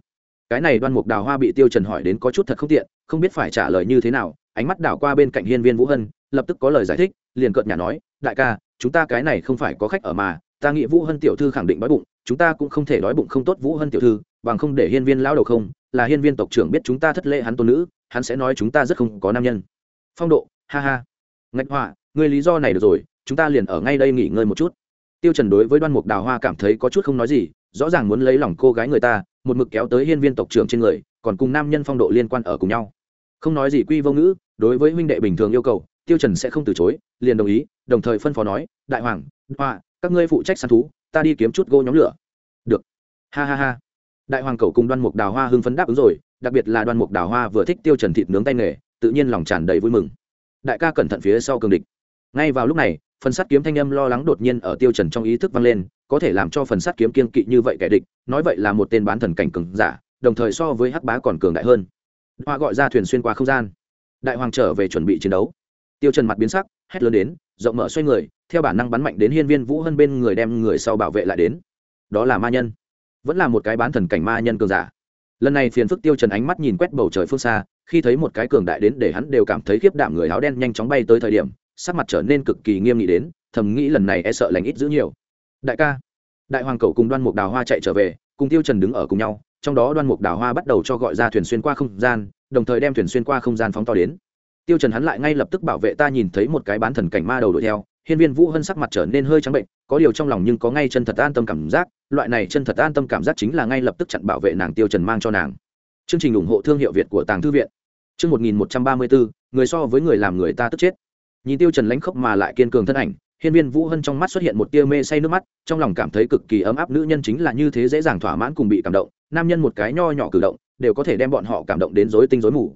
Cái này đoan mục đào hoa bị tiêu trần hỏi đến có chút thật không tiện, không biết phải trả lời như thế nào, ánh mắt đảo qua bên cạnh hiên viên vũ hân lập tức có lời giải thích, liền cợt nhà nói, đại ca, chúng ta cái này không phải có khách ở mà, ta nghĩ vũ hân tiểu thư khẳng định đói bụng, chúng ta cũng không thể đói bụng không tốt vũ hân tiểu thư, bằng không để hiên viên lão đầu không, là hiên viên tộc trưởng biết chúng ta thất lễ hắn tôn nữ, hắn sẽ nói chúng ta rất không có nam nhân. Phong độ, ha ha. Ngạch họa người lý do này được rồi, chúng ta liền ở ngay đây nghỉ ngơi một chút. Tiêu trần đối với đoan mục đào hoa cảm thấy có chút không nói gì, rõ ràng muốn lấy lòng cô gái người ta, một mực kéo tới hiên viên tộc trưởng trên người, còn cùng nam nhân phong độ liên quan ở cùng nhau. Không nói gì quy vô ngữ, đối với huynh đệ bình thường yêu cầu tiêu trần sẽ không từ chối, liền đồng ý, đồng thời phân phó nói, đại hoàng, hoa, các ngươi phụ trách săn thú, ta đi kiếm chút gỗ nhóm lửa. Được. Ha ha ha. Đại hoàng cầu cùng đoan mục đào hoa hưng phấn đáp ứng rồi, đặc biệt là đoan mục đào hoa vừa thích tiêu trần thịt nướng tay nghề, tự nhiên lòng tràn đầy vui mừng. Đại ca cẩn thận phía sau cường địch. Ngay vào lúc này, phần sắt kiếm thanh âm lo lắng đột nhiên ở tiêu trần trong ý thức vang lên, có có thể làm cho phần sắt kiếm kiên kỵ như vậy kẻ địch, nói vậy là một tên bán thần cảnh cường giả, đồng thời so với hắc bá còn cường đại hơn. Hoa gọi ra thuyền xuyên qua không gian. Đại hoàng trở về chuẩn bị chiến đấu tiêu trần mặt biến sắc, hét lớn đến, rộng mở xoay người, theo bản năng bắn mạnh đến hiên viên vũ hân bên người đem người sau bảo vệ lại đến. Đó là ma nhân. Vẫn là một cái bán thần cảnh ma nhân cường giả. Lần này phiền phức tiêu trần ánh mắt nhìn quét bầu trời phương xa, khi thấy một cái cường đại đến để hắn đều cảm thấy khiếp đảm người áo đen nhanh chóng bay tới thời điểm, sắc mặt trở nên cực kỳ nghiêm nghị đến, thầm nghĩ lần này e sợ lành ít dữ nhiều. Đại ca, đại hoàng cầu cùng đoan mục đào hoa chạy trở về, cùng tiêu trần đứng ở cùng nhau, trong đó đoan mục đào hoa bắt đầu cho gọi ra thuyền xuyên qua không gian, đồng thời đem thuyền xuyên qua không gian phóng to đến tiêu trần hắn lại ngay lập tức bảo vệ ta nhìn thấy một cái bán thần cảnh ma đầu đuổi theo hiên viên vũ hân sắc mặt trở nên hơi trắng bệnh có điều trong lòng nhưng có ngay chân thật an tâm cảm giác loại này chân thật an tâm cảm giác chính là ngay lập tức chặn bảo vệ nàng tiêu trần mang cho nàng. Chương trình ủng hộ thương hiệu việt của tàng thư viện. Chương 1134, người so với người làm người ta tức chết. Nhìn tiêu trần lãnh khốc mà lại kiên cường thân ảnh hiên viên vũ hân trong mắt xuất hiện một tia mê say nước mắt trong lòng cảm thấy cực kỳ ấm áp nữ nhân chính là như thế dễ dàng thỏa mãn cùng bị cảm động nam nhân một cái nho nhỏ cử động đều có thể đem bọn họ cảm động đến rối tinh rối mù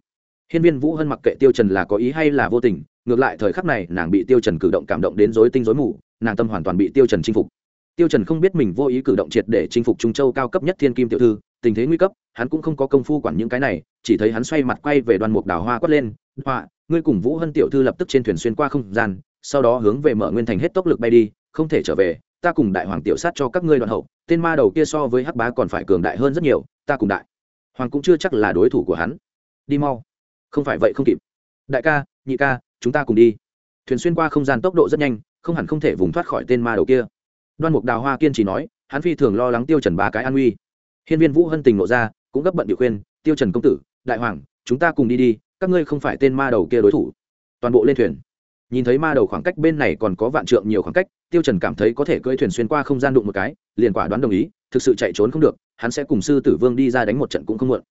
hiên viên vũ hân mặc kệ tiêu trần là có ý hay là vô tình, ngược lại thời khắc này nàng bị tiêu trần cử động cảm động đến rối tinh rối mù, nàng tâm hoàn toàn bị tiêu trần chinh phục. Tiêu trần không biết mình vô ý cử động triệt để chinh phục trung châu cao cấp nhất thiên kim tiểu thư, tình thế nguy cấp, hắn cũng không có công phu quản những cái này, chỉ thấy hắn xoay mặt quay về đoàn mục đào hoa quát lên, hoa, ngươi cùng vũ hân tiểu thư lập tức trên thuyền xuyên qua không gian, sau đó hướng về mở nguyên thành hết tốc lực bay đi, không thể trở về, ta cùng đại hoàng tiểu sát cho các ngươi đoạn hậu, tên ma đầu kia so với hắc bá còn phải cường đại hơn rất nhiều, ta cùng đại hoàng cũng chưa chắc là đối thủ của hắn. Đi mau không phải vậy không kịp. Đại ca, nhị ca, chúng ta cùng đi. Thuyền xuyên qua không gian tốc độ rất nhanh, không hẳn không thể vùng thoát khỏi tên ma đầu kia. Đoan mục đào hoa kiên trì nói, hắn phi thường lo lắng tiêu trần ba cái an nguy hiên viên vũ hân tình nộ ra, cũng gấp bận bị khuyên, tiêu trần công tử, đại hoàng, chúng ta cùng đi đi, các ngươi không phải tên ma đầu kia đối thủ. Toàn bộ lên thuyền. Nhìn thấy ma đầu khoảng cách bên này còn có vạn trượng nhiều khoảng cách, tiêu trần cảm thấy có thể cưỡi thuyền xuyên qua không gian đụng một cái, liền quả đoán đồng ý, thực sự chạy trốn không được, hắn sẽ cùng sư tử vương đi ra đánh một trận cũng không muộn.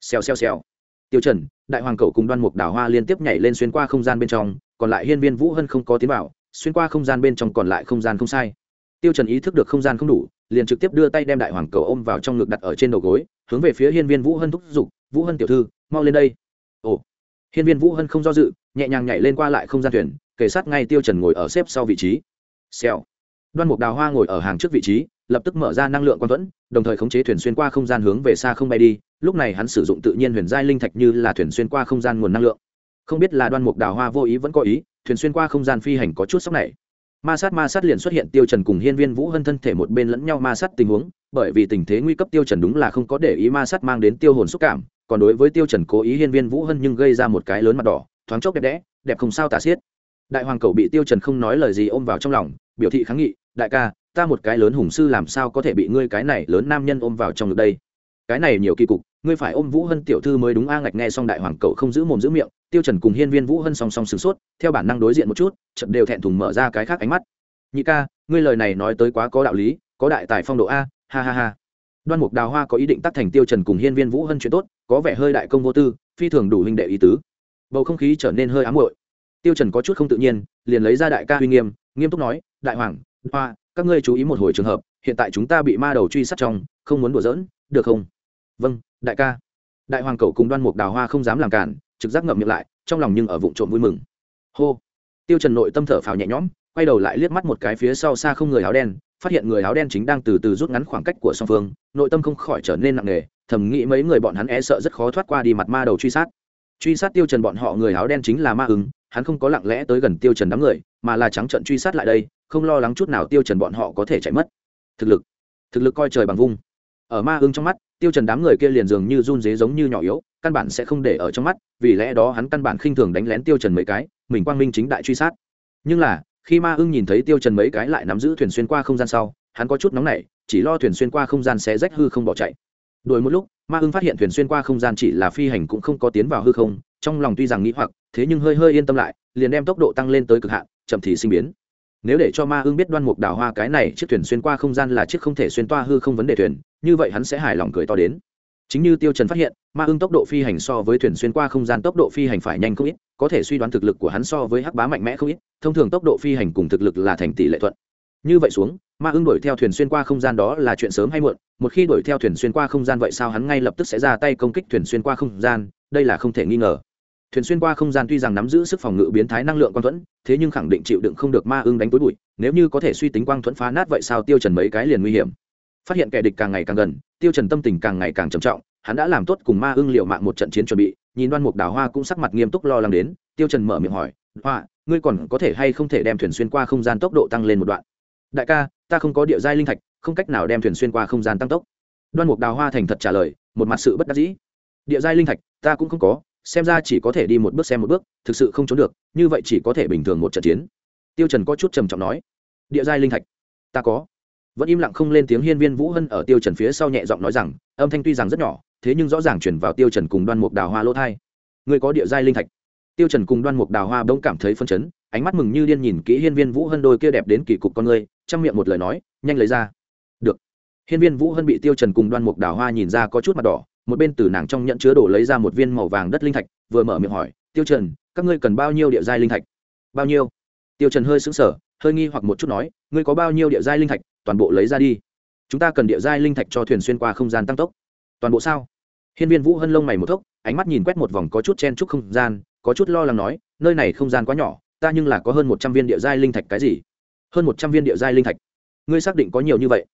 Xèo xèo xèo tiêu trần, đại hoàng Cầu cùng đoan mục đào hoa liên tiếp nhảy lên xuyên qua không gian bên trong, còn lại hiên viên vũ hân không có tiến vào, xuyên qua không gian bên trong còn lại không gian không sai. Tiêu trần ý thức được không gian không đủ, liền trực tiếp đưa tay đem đại hoàng cầu ôm vào trong ngực đặt ở trên đầu gối, hướng về phía hiên viên vũ hân thúc giục, vũ hân tiểu thư, mau lên đây. Ồ. Hiên viên vũ hân không do dự, nhẹ nhàng nhảy lên qua lại không gian thuyền, kề sát ngay tiêu trần ngồi ở xếp sau vị trí. Xèo. Đoan mục đào hoa ngồi ở hàng trước vị trí, lập tức mở ra năng lượng quan thuẫn, đồng thời khống chế thuyền xuyên qua không gian hướng về xa không bay đi lúc này hắn sử dụng tự nhiên huyền giai linh thạch như là thuyền xuyên qua không gian nguồn năng lượng. Không biết là đoan mục đào hoa vô ý vẫn có ý, thuyền xuyên qua không gian phi hành có chút sốc này. Ma sát ma sát liền xuất hiện tiêu trần cùng hiên viên vũ hân thân thể một bên lẫn nhau ma sát tình huống, bởi vì tình thế nguy cấp tiêu trần đúng là không có để ý ma sát mang đến tiêu hồn xúc cảm, còn đối với tiêu trần cố ý hiên viên vũ hân nhưng gây ra một cái lớn mặt đỏ, thoáng chốc đẹp đẽ, đẹp không sao tả xiết. Đại hoàng cầu bị tiêu trần không nói lời gì ôm vào trong lòng, biểu thị kháng nghị, đại ca, ta một cái lớn hùng sư làm sao có thể bị ngươi cái này lớn nam nhân ôm vào trong ngực đây? Cái này nhiều kỳ cục, ngươi phải ôm vũ hân tiểu thư mới đúng a, ngạch nghe xong đại hoàng cậu không giữ mồm giữ miệng, tiêu trần cùng hiên viên vũ hân song song sửng sốt, theo bản năng đối diện một chút, chợt đều thẹn thùng mở ra cái khác ánh mắt. Nhị ca, ngươi lời này nói tới quá có đạo lý, có đại tài phong độ a, ha ha ha. Đoan mục đào hoa có ý định tắt thành tiêu trần cùng hiên viên vũ hân chuyện tốt, có vẻ hơi đại công vô tư, phi thường đủ huynh đệ ý tứ. Bầu không khí trở nên hơi ám muội. Tiêu trần có chút không tự nhiên, liền lấy ra đại ca uy nghiêm nghiêm túc nói, đại hoàng, hoa, các ngươi chú ý một hồi trường hợp, hiện tại chúng ta bị ma đầu truy sát trong, không muốn đùa giỡn, được không? Vâng đại ca. Đại hoàng cầu cùng đoan mục đào hoa không dám làm cản, trực giác ngậm miệng lại, trong lòng nhưng ở vụ trộm vui mừng. Hô. Tiêu trần nội tâm thở phào nhẹ nhõm, quay đầu lại liếc mắt một cái phía sau xa không người áo đen, phát hiện người áo đen chính đang từ từ rút ngắn khoảng cách của song phương, nội tâm không khỏi trở nên nặng nề, thầm nghĩ mấy người bọn hắn e sợ rất khó thoát qua đi mặt ma đầu truy sát. Truy sát tiêu trần bọn họ người áo đen chính là ma ứng, hắn không có lặng lẽ tới gần tiêu trần đám người, mà là trắng trợn truy sát lại đây, không lo lắng chút nào tiêu trần bọn họ có thể chạy mất. Thực lực. Thực lực coi trời bằng vung. Ở ma ứng trong mắt tiêu trần đám người kia liền dường như run rế giống như nhỏ yếu, căn bản sẽ không để ở trong mắt, vì lẽ đó hắn căn bản khinh thường đánh lén tiêu trần mấy cái, mình quang minh chính đại truy sát. Nhưng là, khi ma ưng nhìn thấy tiêu trần mấy cái lại nắm giữ thuyền xuyên qua không gian sau, hắn có chút nóng nảy, chỉ lo thuyền xuyên qua không gian sẽ rách hư không bỏ chạy. Đuổi một lúc, ma ưng phát hiện thuyền xuyên qua không gian chỉ là phi hành cũng không có tiến vào hư không, trong lòng tuy rằng nghĩ hoặc, thế nhưng hơi hơi yên tâm lại, liền đem tốc độ tăng lên tới cực hạn, chậm thì sinh biến nếu để cho ma ưng biết đoan mục đào hoa cái này chiếc thuyền xuyên qua không gian là chiếc không thể xuyên toa hư không vấn đề thuyền, như vậy hắn sẽ hài lòng cười to đến. Chính như tiêu trần phát hiện, ma ưng tốc độ phi hành so với thuyền xuyên qua không gian tốc độ phi hành phải nhanh không ít, có thể suy đoán thực lực của hắn so với hắc bá mạnh mẽ không ít, thông thường tốc độ phi hành cùng thực lực là thành tỷ lệ thuận. Như vậy xuống, ma ưng đuổi theo thuyền xuyên qua không gian đó là chuyện sớm hay muộn, một khi đuổi theo thuyền xuyên qua không gian vậy sao hắn ngay lập tức sẽ ra tay công kích thuyền xuyên qua không gian, đây là không thể nghi ngờ thuyền xuyên qua không gian tuy rằng nắm giữ sức phòng ngự biến thái năng lượng quang thuẫn, thế nhưng khẳng định chịu đựng không được ma ưng đánh tối bụi, nếu như có thể suy tính quang thuẫn phá nát vậy sao tiêu trần mấy cái liền nguy hiểm. Phát hiện kẻ địch càng ngày càng gần, tiêu trần tâm tình càng ngày càng trầm trọng, hắn đã làm tốt cùng ma ưng liệu mạng một trận chiến chuẩn bị, nhìn đoan mục đào hoa cũng sắc mặt nghiêm túc lo lắng đến, tiêu trần mở miệng hỏi, hoa, ngươi còn có thể hay không thể đem thuyền xuyên qua không gian tốc độ tăng lên một đoạn? Đại ca, ta không có địa giai linh thạch, không cách nào đem thuyền xuyên qua không gian tăng tốc. Đoan mục đào hoa thành thật trả lời, một mặt sự bất đắc dĩ. Địa giai linh thạch, ta cũng không có xem ra chỉ có thể đi một bước xem một bước, thực sự không trốn được, như vậy chỉ có thể bình thường một trận chiến. Tiêu trần có chút trầm trọng nói. Địa giai linh thạch? Ta có. Vẫn im lặng không lên tiếng hiên viên vũ hân ở tiêu trần phía sau nhẹ giọng nói rằng, âm thanh tuy rằng rất nhỏ, thế nhưng rõ ràng truyền vào tiêu trần cùng đoan mục đào hoa lỗ thai người có địa giai linh thạch? Tiêu trần cùng đoan mục đào hoa bỗng cảm thấy phân chấn, ánh mắt mừng như điên nhìn kỹ hiên viên vũ hân đôi kia đẹp đến kỳ cục con người, trong miệng một lời nói, nhanh lấy ra. Được. Hiên viên vũ hân bị tiêu trần cùng đoan mục đào hoa nhìn ra có chút mặt đỏ một bên từ nàng trong nhận chứa đồ lấy ra một viên màu vàng đất linh thạch, vừa mở miệng hỏi, tiêu trần, các ngươi cần bao nhiêu địa giai linh thạch? Bao nhiêu? Tiêu trần hơi sững sờ, hơi nghi hoặc một chút nói, ngươi có bao nhiêu địa giai linh thạch? Toàn bộ lấy ra đi. Chúng ta cần địa giai linh thạch cho thuyền xuyên qua không gian tăng tốc. Toàn bộ sao? Hiên viên vũ hân lông mày một thốc, ánh mắt nhìn quét một vòng có chút chen chúc không gian, có chút lo lắng nói, nơi này không gian quá nhỏ, ta nhưng là có hơn một trăm viên địa giai linh thạch cái gì? Hơn một trăm viên địa giai linh thạch. Ngươi xác định có nhiều như vậy?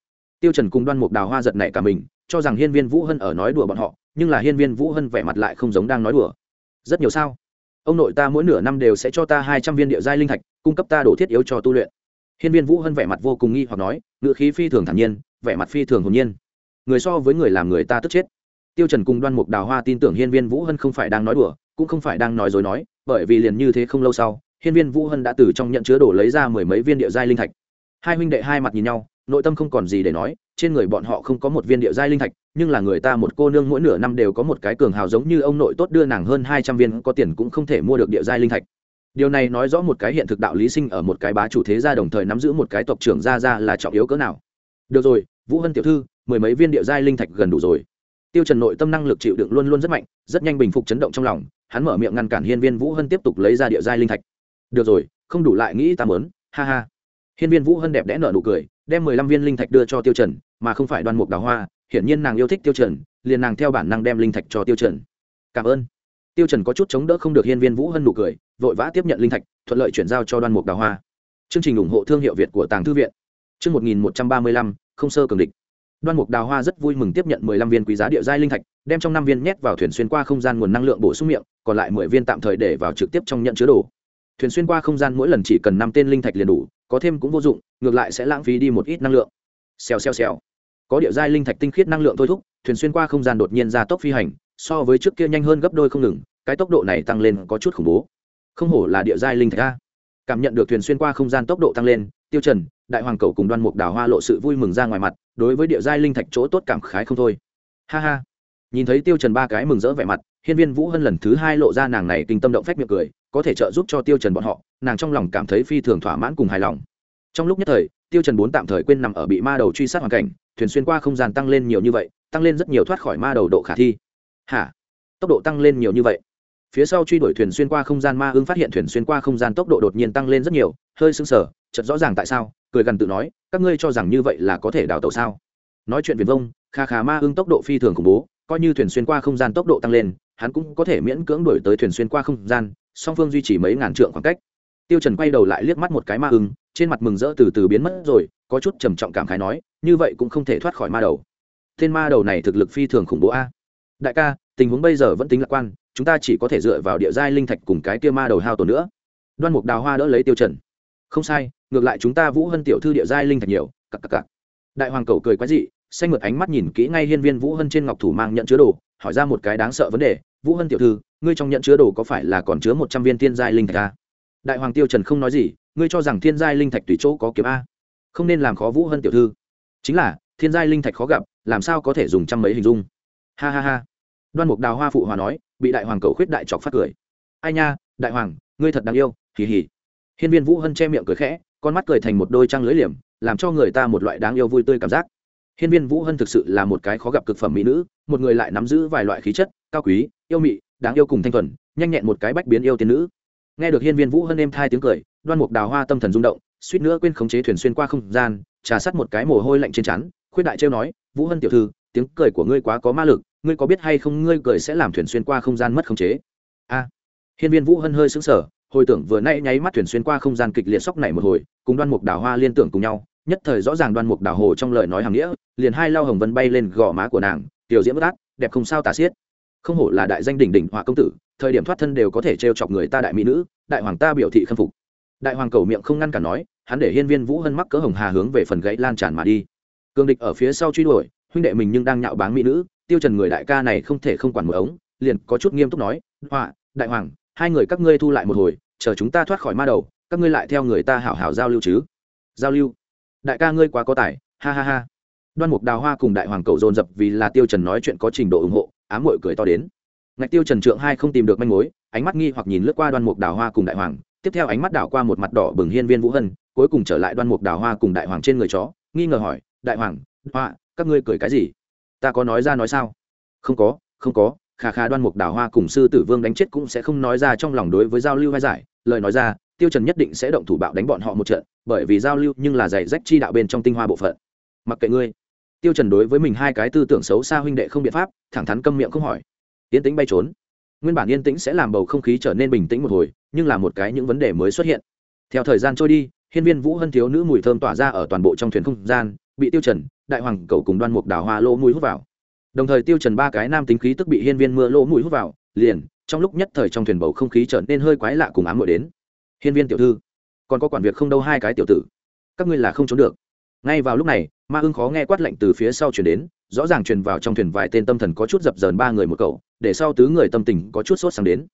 Tiêu trần cùng đoan mục đào hoa giật nảy cả mình, cho rằng hiên viên vũ hân ở nói đùa bọn họ, nhưng là hiên viên vũ hân vẻ mặt lại không giống đang nói đùa. Rất nhiều sao? Ông nội ta mỗi nửa năm đều sẽ cho ta hai trăm viên địa giai linh thạch, cung cấp ta đồ thiết yếu cho tu luyện. Hiên viên vũ hân vẻ mặt vô cùng nghi hoặc nói ngự khí phi thường thản nhiên, vẻ mặt phi thường hồn nhiên. Người so với người làm người ta tức chết. Tiêu trần cùng đoan mục đào hoa tin tưởng hiên viên vũ hân không phải đang nói đùa, cũng không phải đang nói dối nói, bởi vì liền như thế không lâu sau, hiên viên vũ hân đã từ trong nhận chứa đồ lấy ra mười mấy viên địa giai linh thạch. Hai huynh đệ hai mặt nhìn nhau nội tâm không còn gì để nói, trên người bọn họ không có một viên địa giai linh thạch, nhưng là người ta một cô nương mỗi nửa năm đều có một cái cường hào giống như ông nội tốt đưa nàng hơn hai trăm viên, có tiền cũng không thể mua được địa giai linh thạch. Điều này nói rõ một cái hiện thực đạo lý sinh ở một cái bá chủ thế gia đồng thời nắm giữ một cái tộc trưởng gia gia là trọng yếu cỡ nào. Được rồi, vũ hân tiểu thư, mười mấy viên địa giai linh thạch gần đủ rồi. Tiêu trần nội tâm năng lực chịu đựng luôn luôn rất mạnh, rất nhanh bình phục chấn động trong lòng, hắn mở miệng ngăn cản hiên viên vũ hân tiếp tục lấy ra địa giai linh thạch. Được rồi, không đủ lại nghĩ ta muốn. Ha ha. Hiên viên vũ hân đẹp đẽ nở nụ cười đem mười lăm viên linh thạch đưa cho tiêu trần, mà không phải đoan mục đào hoa, hiển nhiên nàng yêu thích tiêu trần, liền nàng theo bản năng đem linh thạch cho tiêu trần. Cảm ơn. Tiêu trần có chút chống đỡ không được hiên viên vũ hân nụ cười, vội vã tiếp nhận linh thạch, thuận lợi chuyển giao cho đoan mục đào hoa. Chương trình ủng hộ thương hiệu việt của tàng thư viện. Chương một nghìn một trăm ba mươi lăm, không sơ cường địch. Đoan mục đào hoa rất vui mừng tiếp nhận mười lăm viên quý giá địa giai linh thạch, đem trong năm viên nhét vào thuyền xuyên qua không gian nguồn năng lượng bổ sung miệng, còn lại mười viên tạm thời để vào trực tiếp trong nhận chứa đồ thuyền xuyên qua không gian mỗi lần chỉ cần năm tên linh thạch liền đủ, có thêm cũng vô dụng, ngược lại sẽ lãng phí đi một ít năng lượng. Xèo xèo xèo. Có địa giai linh thạch tinh khiết năng lượng thôi thúc, thuyền xuyên qua không gian đột nhiên ra tốc phi hành, so với trước kia nhanh hơn gấp đôi không ngừng, cái tốc độ này tăng lên có chút khủng bố. Không hổ là địa giai linh thạch a. Cảm nhận được thuyền xuyên qua không gian tốc độ tăng lên, tiêu trần, đại hoàng cầu cùng đoan mục đào hoa lộ sự vui mừng ra ngoài mặt, đối với địa giai linh thạch chỗ tốt cảm khái không thôi. Ha ha. Nhìn thấy tiêu trần ba cái mừng rỡ vẻ mặt hiên viên vũ hân lần thứ hai lộ ra nàng này kinh tâm động phách miệng cười, có thể trợ giúp cho tiêu trần bọn họ, nàng trong lòng cảm thấy phi thường thỏa mãn cùng hài lòng. Trong lúc nhất thời, tiêu trần bốn tạm thời quên nằm ở bị ma đầu truy sát hoàn cảnh, thuyền xuyên qua không gian tăng lên nhiều như vậy, tăng lên rất nhiều thoát khỏi ma đầu độ khả thi. Hả? Tốc độ tăng lên nhiều như vậy? Phía sau truy đuổi thuyền xuyên qua không gian ma ưng phát hiện thuyền xuyên qua không gian tốc độ đột nhiên tăng lên rất nhiều, hơi sưng sờ, chợt rõ ràng tại sao, cười gần tự nói, các ngươi cho rằng như vậy là có thể đào tàu sao? Nói chuyện viền vông, kha khá ma ưng tốc độ phi thường khủng bố, coi như thuyền xuyên qua không gian tốc độ tăng lên hắn cũng có thể miễn cưỡng đuổi tới thuyền xuyên qua không gian, song phương duy trì mấy ngàn trượng khoảng cách. Tiêu trần quay đầu lại liếc mắt một cái ma ưng, trên mặt mừng rỡ từ từ biến mất rồi, có chút trầm trọng cảm khái nói, như vậy cũng không thể thoát khỏi ma đầu. Tên ma đầu này thực lực phi thường khủng bố a. Đại ca, tình huống bây giờ vẫn tính lạc quan, chúng ta chỉ có thể dựa vào địa giai linh thạch cùng cái kia ma đầu hao tổn nữa. Đoan mục đào hoa đỡ lấy tiêu trần. Không sai, ngược lại chúng ta vũ hân tiểu thư địa giai linh thạch nhiều, cặc cặc cặc. Đại hoàng cầu cười quái dị, xanh mượt ánh mắt nhìn kỹ ngay hiên viên vũ hân trên ngọc thủ mang nhận chứa đồ, hỏi ra một cái đáng sợ vấn đề vũ hân tiểu thư, ngươi trong nhận chứa đồ có phải là còn chứa một trăm viên thiên giai linh thạch a đại hoàng tiêu trần không nói gì, ngươi cho rằng thiên giai linh thạch tùy chỗ có kiếm a? Không nên làm khó vũ hân tiểu thư. Chính là, thiên giai linh thạch khó gặp, làm sao có thể dùng trăm mấy hình dung? Ha ha ha. Đoan mục đào hoa phụ hòa nói, bị đại hoàng cầu khuyết đại chọc phát cười. Ai nha, đại hoàng, ngươi thật đáng yêu, hì hì. Hiên viên vũ hân che miệng cười khẽ, con mắt cười thành một đôi trăng lưỡi liềm, làm cho người ta một loại đáng yêu vui tươi cảm giác. Hiên viên vũ hân thực sự là một cái khó gặp cực phẩm mỹ nữ một người lại nắm giữ vài loại khí chất, cao quý, yêu mị, đáng yêu cùng thanh thuần, nhanh nhẹn một cái bách biến yêu tiên nữ. Nghe được hiên viên vũ hân êm thai tiếng cười, đoan mục đào hoa tâm thần rung động, suýt nữa quên khống chế thuyền xuyên qua không gian, trà sát một cái mồ hôi lạnh trên chắn khuyết đại trêu nói, vũ hân tiểu thư, tiếng cười của ngươi quá có ma lực, ngươi có biết hay không ngươi cười sẽ làm thuyền xuyên qua không gian mất khống chế? A. Hiên viên vũ hân hơi sững sờ, hồi tưởng vừa nay nháy mắt thuyền xuyên qua không gian kịch liệt sóc này một hồi, cùng đoan mục đào hoa liên tưởng cùng nhau, nhất thời rõ ràng đoan mục đào hồ trong lời nói hàng nghĩa, liền hai lao hồng vân bay lên gò má của nàng tiểu diễm bất át, đẹp không sao tả xiết. Không hổ là đại danh đỉnh đỉnh họa công tử, thời điểm thoát thân đều có thể trêu chọc người ta đại mỹ nữ, đại hoàng ta biểu thị khâm phục. Đại hoàng cầu miệng không ngăn cản nói, hắn để hiên viên vũ hân mắc cỡ hồng hà hướng về phần gãy lan tràn mà đi. Cương địch ở phía sau truy đuổi, huynh đệ mình nhưng đang nhạo báng mỹ nữ, tiêu trần người đại ca này không thể không quản một ống, liền có chút nghiêm túc nói, họa, đại hoàng, hai người các ngươi thu lại một hồi, chờ chúng ta thoát khỏi ma đầu, các ngươi lại theo người ta hảo hảo giao lưu chứ. Giao lưu? Đại ca ngươi quá có tài, ha ha ha đoan mục đào hoa cùng đại hoàng cầu dồn dập vì là tiêu trần nói chuyện có trình độ ủng hộ ám muội cười to đến. Ngạch tiêu trần trượng hai không tìm được manh mối, ánh mắt nghi hoặc nhìn lướt qua đoan mục đào hoa cùng đại hoàng, tiếp theo ánh mắt đảo qua một mặt đỏ bừng hiên viên vũ hân, cuối cùng trở lại đoan mục đào hoa cùng đại hoàng trên người chó, nghi ngờ hỏi, đại hoàng, hoa, các ngươi cười cái gì? Ta có nói ra nói sao? Không có không có khà khà đoan mục đào hoa cùng sư tử vương đánh chết cũng sẽ không nói ra trong lòng đối với giao lưu hay giải. Lời nói ra, tiêu trần nhất định sẽ động thủ bạo đánh bọn họ một trận, bởi vì giao lưu nhưng là giày rách chi đạo bên trong tinh hoa bộ phận. Mặc kệ ngươi tiêu trần đối với mình hai cái tư tưởng xấu xa huynh đệ không biện pháp, thẳng thắn câm miệng không hỏi. Yên tĩnh bay trốn. Nguyên bản yên tĩnh sẽ làm bầu không khí trở nên bình tĩnh một hồi, nhưng là một cái những vấn đề mới xuất hiện. Theo thời gian trôi đi, hiên viên vũ hân thiếu nữ mùi thơm tỏa ra ở toàn bộ trong thuyền không gian, bị tiêu trần, đại hoàng cầu cùng đoan mục đào hoa lỗ mũi hút vào. Đồng thời tiêu trần ba cái nam tính khí tức bị hiên viên mưa lỗ mũi hút vào, liền, trong lúc nhất thời trong thuyền bầu không khí trở nên hơi quái lạ cùng ám muội đến. Hiên viên tiểu thư, còn có quản việc không đâu hai cái tiểu tử. Các ngươi là không trốn được. Ngay vào lúc này ma ưng khó nghe quát lệnh từ phía sau chuyển đến, rõ ràng truyền vào trong thuyền vài tên tâm thần có chút dập dờn ba người một cậu, để sau tứ người tâm tình có chút sốt sáng đến.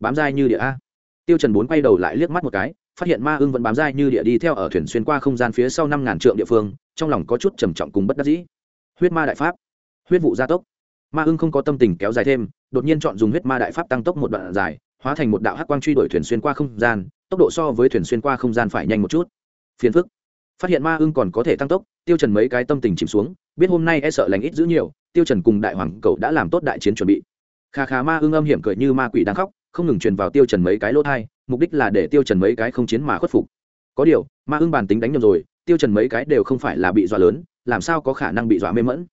Bám dai như địa a. Tiêu trần bốn quay đầu lại liếc mắt một cái, phát hiện ma ưng vẫn bám dai như địa đi theo ở thuyền xuyên qua không gian phía sau năm ngàn trượng địa phương, trong lòng có chút trầm trọng cùng bất đắc dĩ. Huyết ma đại pháp. Huyết vụ gia tốc. Ma ưng không có tâm tình kéo dài thêm, đột nhiên chọn dùng huyết ma đại pháp tăng tốc một đoạn dài, hóa thành một đạo hắc quang truy đuổi thuyền xuyên qua không gian, tốc độ so với thuyền xuyên qua không gian phải nhanh một chút. Phiền phức phát hiện ma ưng còn có thể tăng tốc, tiêu trần mấy cái tâm tình chìm xuống, biết hôm nay e sợ lành ít giữ nhiều, tiêu trần cùng đại hoàng cậu đã làm tốt đại chiến chuẩn bị. Kha kha ma ưng âm hiểm cười như ma quỷ đang khóc, không ngừng truyền vào tiêu trần mấy cái lỗ thai mục đích là để tiêu trần mấy cái không chiến mà khuất phục. Có điều, ma ưng bản tính đánh nhầm rồi, tiêu trần mấy cái đều không phải là bị dọa lớn, làm sao có khả năng bị dọa mê mẫn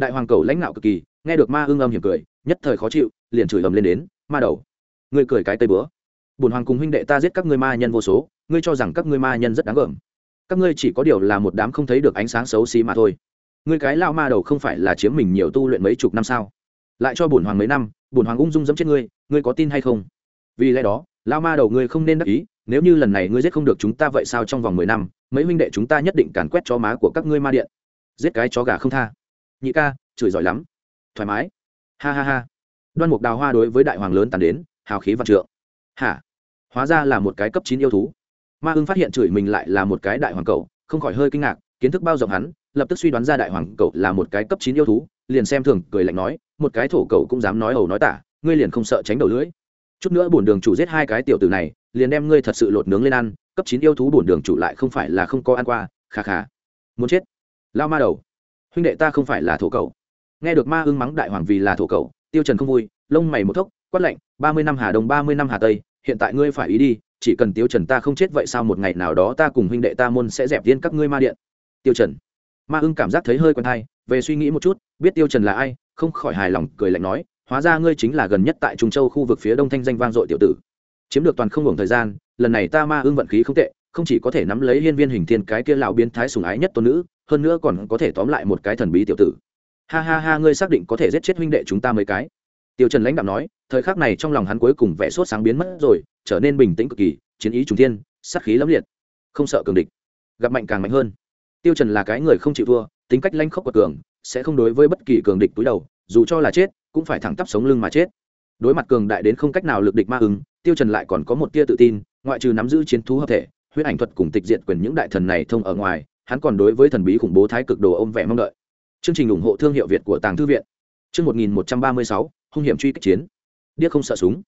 đại hoàng cầu lãnh nạo cực kỳ, nghe được ma ưng âm hiểm cười, nhất thời khó chịu, liền chửi ầm lên đến, ma đầu, ngươi cười cái tây bữa. Bùn hoàng cùng huynh đệ ta giết các ngươi ma nhân vô số, ngươi cho rằng các ngươi ma nhân rất đáng gờm các ngươi chỉ có điều là một đám không thấy được ánh sáng xấu xí mà thôi. Ngươi cái lao ma đầu không phải là chiếm mình nhiều tu luyện mấy chục năm sao? Lại cho bổn hoàng mấy năm, bổn hoàng ung dung dẫm chết ngươi ngươi có tin hay không? Vì lẽ đó, lao ma đầu ngươi không nên đắc ý, nếu như lần này ngươi giết không được chúng ta vậy sao trong vòng mười năm, mấy huynh đệ chúng ta nhất định càn quét cho má của các ngươi ma điện. Giết cái chó gà không tha. Nhị ca, chửi giỏi lắm. Thoải mái. Ha ha ha. Đoan mục đào hoa đối với đại hoàng lớn tàn đến, hào khí văn trượng. Hả? Hóa ra là một cái cấp chín yêu thú ma ưng phát hiện chửi mình lại là một cái đại hoàng cầu, không khỏi hơi kinh ngạc, kiến thức bao rộng hắn, lập tức suy đoán ra đại hoàng cầu là một cái cấp chín yêu thú, liền xem thường, cười lạnh nói, một cái thổ cầu cũng dám nói ẩu nói tả, ngươi liền không sợ tránh đầu lưỡi. Chút nữa bổn đường chủ giết hai cái tiểu tử này, liền đem ngươi thật sự lột nướng lên ăn, cấp chín yêu thú bổn đường chủ lại không phải là không có ăn qua khà khà muốn chết? Lao ma đầu, huynh đệ ta không phải là thổ cầu. Nghe được ma ưng mắng đại hoàng vì là thổ cầu, tiêu trần không vui, lông mày một thốc, quát lạnh, ba mươi năm hà đông, ba mươi năm hà tây, hiện tại ngươi phải ý đi chỉ cần tiêu trần ta không chết vậy sao một ngày nào đó ta cùng huynh đệ ta môn sẽ dẹp tiên các ngươi ma điện? Tiêu trần. Ma ưng cảm giác thấy hơi quen thai về suy nghĩ một chút, biết tiêu trần là ai, không khỏi hài lòng, cười lạnh nói, hóa ra ngươi chính là gần nhất tại trung châu khu vực phía đông thanh danh vang dội tiểu tử. Chiếm được toàn không ngừng thời gian, lần này ta ma ưng vận khí không tệ, không chỉ có thể nắm lấy hiên viên hình thiên cái kia lão biến thái sùng ái nhất tôn nữ, hơn nữa còn có thể tóm lại một cái thần bí tiểu tử. Ha ha ha, ngươi xác định có thể giết chết huynh đệ chúng ta mấy cái? Tiêu trần lãnh đạo nói thời khắc này trong lòng hắn cuối cùng vẻ sốt sáng biến mất rồi, trở nên bình tĩnh cực kỳ, chiến ý trùng thiên, sát khí lẫm liệt. Không sợ cường địch, gặp mạnh càng mạnh hơn. Tiêu trần là cái người không chịu thua, tính cách lanh khốc của cường, sẽ không đối với bất kỳ cường địch túi đầu, dù cho là chết, cũng phải thẳng tắp sống lưng mà chết. Đối mặt cường đại đến không cách nào lực địch ma ứng, tiêu trần lại còn có một tia tự tin, ngoại trừ nắm giữ chiến thú hợp thể, huyết ảnh thuật cùng tịch diệt quyền những đại thần này thông ở ngoài, hắn còn đối với thần bí khủng bố thái cực đồ ôm vẻ mong đợi. Chương trình ủng hộ thương hiệu việt của tàng thư viện. Chương 1136 hung hiểm truy kích chiến điếc không sợ súng.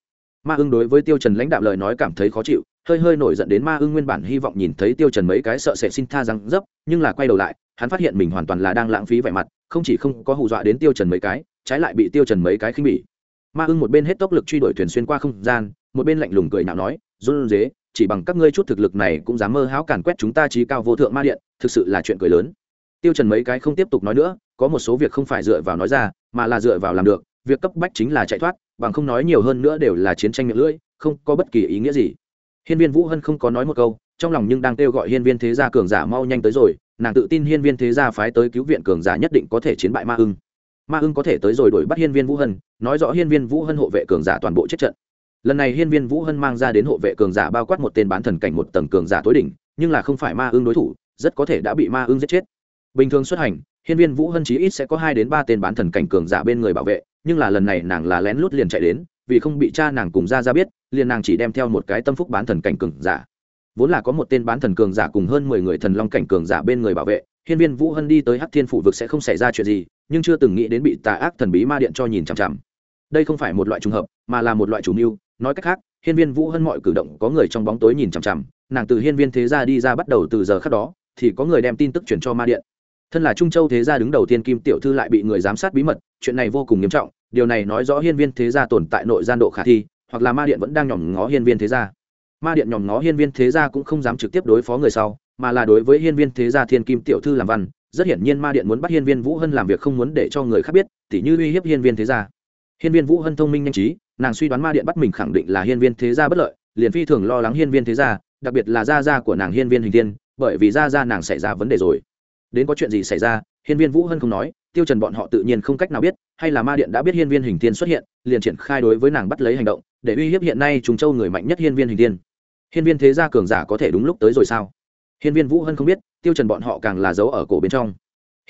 Ma ưng đối với tiêu trần lãnh đạm lời nói cảm thấy khó chịu, hơi hơi nổi giận đến ma ưng nguyên bản hy vọng nhìn thấy tiêu trần mấy cái sợ sẽ xin tha răng dấp, nhưng là quay đầu lại, hắn phát hiện mình hoàn toàn là đang lãng phí vẻ mặt, không chỉ không có hù dọa đến tiêu trần mấy cái, trái lại bị tiêu trần mấy cái khinh bỉ. Ma ưng một bên hết tốc lực truy đuổi thuyền xuyên qua không gian, một bên lạnh lùng cười nhạo nói, run dế chỉ bằng các ngươi chút thực lực này cũng dám mơ háo càn quét chúng ta trí cao vô thượng ma điện, thực sự là chuyện cười lớn. Tiêu trần mấy cái không tiếp tục nói nữa, có một số việc không phải dựa vào nói ra, mà là dựa vào làm được, việc cấp bách chính là chạy thoát bằng không nói nhiều hơn nữa đều là chiến tranh miệng lưỡi, không có bất kỳ ý nghĩa gì. Hiên viên vũ hân không có nói một câu, trong lòng nhưng đang kêu gọi hiên viên thế gia cường giả mau nhanh tới rồi, nàng tự tin hiên viên thế gia phái tới cứu viện cường giả nhất định có thể chiến bại ma ưng. Ma ưng có thể tới rồi đuổi bắt hiên viên vũ hân, nói rõ hiên viên vũ hân hộ vệ cường giả toàn bộ chết trận. Lần này hiên viên vũ hân mang ra đến hộ vệ cường giả bao quát một tên bán thần cảnh một tầng cường giả tối đỉnh, nhưng là không phải ma ưng đối thủ, rất có thể đã bị ma ưng giết chết. Bình thường xuất hành hiên viên vũ hân chí ít sẽ có hai đến ba tên bán thần cảnh cường giả bên người bảo vệ, nhưng là lần này nàng là lén lút liền chạy đến, vì không bị cha nàng cùng ra ra biết, liền nàng chỉ đem theo một cái tâm phúc bán thần cảnh cường giả. Vốn là có một tên bán thần cường giả cùng hơn mười người thần long cảnh cường giả bên người bảo vệ, hiên viên vũ hân đi tới hắc thiên phủ vực sẽ không xảy ra chuyện gì, nhưng chưa từng nghĩ đến bị tà ác thần bí ma điện cho nhìn chằm chằm. Đây không phải một loại trùng hợp, mà là một loại chủ mưu. Nói cách khác, hiên viên vũ hân mọi cử động có người trong bóng tối nhìn chằm chằm, nàng từ hiên viên thế gia đi ra bắt đầu từ giờ khắc đó, thì có người đem tin tức chuyển cho ma điện thân là trung châu thế gia đứng đầu tiên kim tiểu thư lại bị người giám sát bí mật, chuyện này vô cùng nghiêm trọng, điều này nói rõ hiên viên thế gia tồn tại nội gian độ khả thi, hoặc là ma điện vẫn đang nhòm ngó hiên viên thế gia. Ma điện nhòm ngó hiên viên thế gia cũng không dám trực tiếp đối phó người sau, mà là đối với hiên viên thế gia thiên kim tiểu thư làm văn, rất hiển nhiên ma điện muốn bắt hiên viên vũ hân làm việc không muốn để cho người khác biết, tỉ như uy hiếp hiên viên thế gia. Hiên viên vũ hân thông minh nhanh trí, nàng suy đoán ma điện bắt mình khẳng định là hiên viên thế gia bất lợi, liền phi thường lo lắng hiên viên thế gia, đặc biệt là gia gia của nàng hiên viên hình tiên bởi vì gia gia nàng xảy ra vấn đề rồi đến có chuyện gì xảy ra, hiên viên vũ hân không nói, tiêu trần bọn họ tự nhiên không cách nào biết, hay là ma điện đã biết hiên viên hình tiên xuất hiện, liền triển khai đối với nàng bắt lấy hành động, để uy hiếp hiện nay trùng châu người mạnh nhất hiên viên hình tiên hiên viên thế gia cường giả có thể đúng lúc tới rồi sao? Hiên viên vũ hân không biết, tiêu trần bọn họ càng là giấu ở cổ bên trong.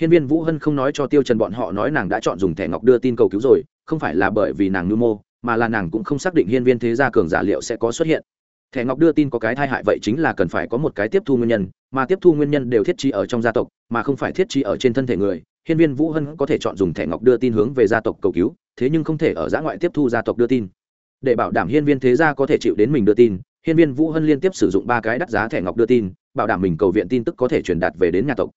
Hiên viên vũ hân không nói cho tiêu trần bọn họ nói nàng đã chọn dùng thẻ ngọc đưa tin cầu cứu rồi, không phải là bởi vì nàng nhu mô, mà là nàng cũng không xác định hiên viên thế gia cường giả liệu sẽ có xuất hiện thẻ ngọc đưa tin có cái thai hại vậy chính là cần phải có một cái tiếp thu nguyên nhân, mà tiếp thu nguyên nhân đều thiết trí ở trong gia tộc, mà không phải thiết trí ở trên thân thể người. Hiên viên vũ hân có thể chọn dùng thẻ ngọc đưa tin hướng về gia tộc cầu cứu, thế nhưng không thể ở giã ngoại tiếp thu gia tộc đưa tin. Để bảo đảm hiên viên thế gia có thể chịu đến mình đưa tin, hiên viên vũ hân liên tiếp sử dụng ba cái đắt giá thẻ ngọc đưa tin, bảo đảm mình cầu viện tin tức có thể truyền đạt về đến nhà tộc.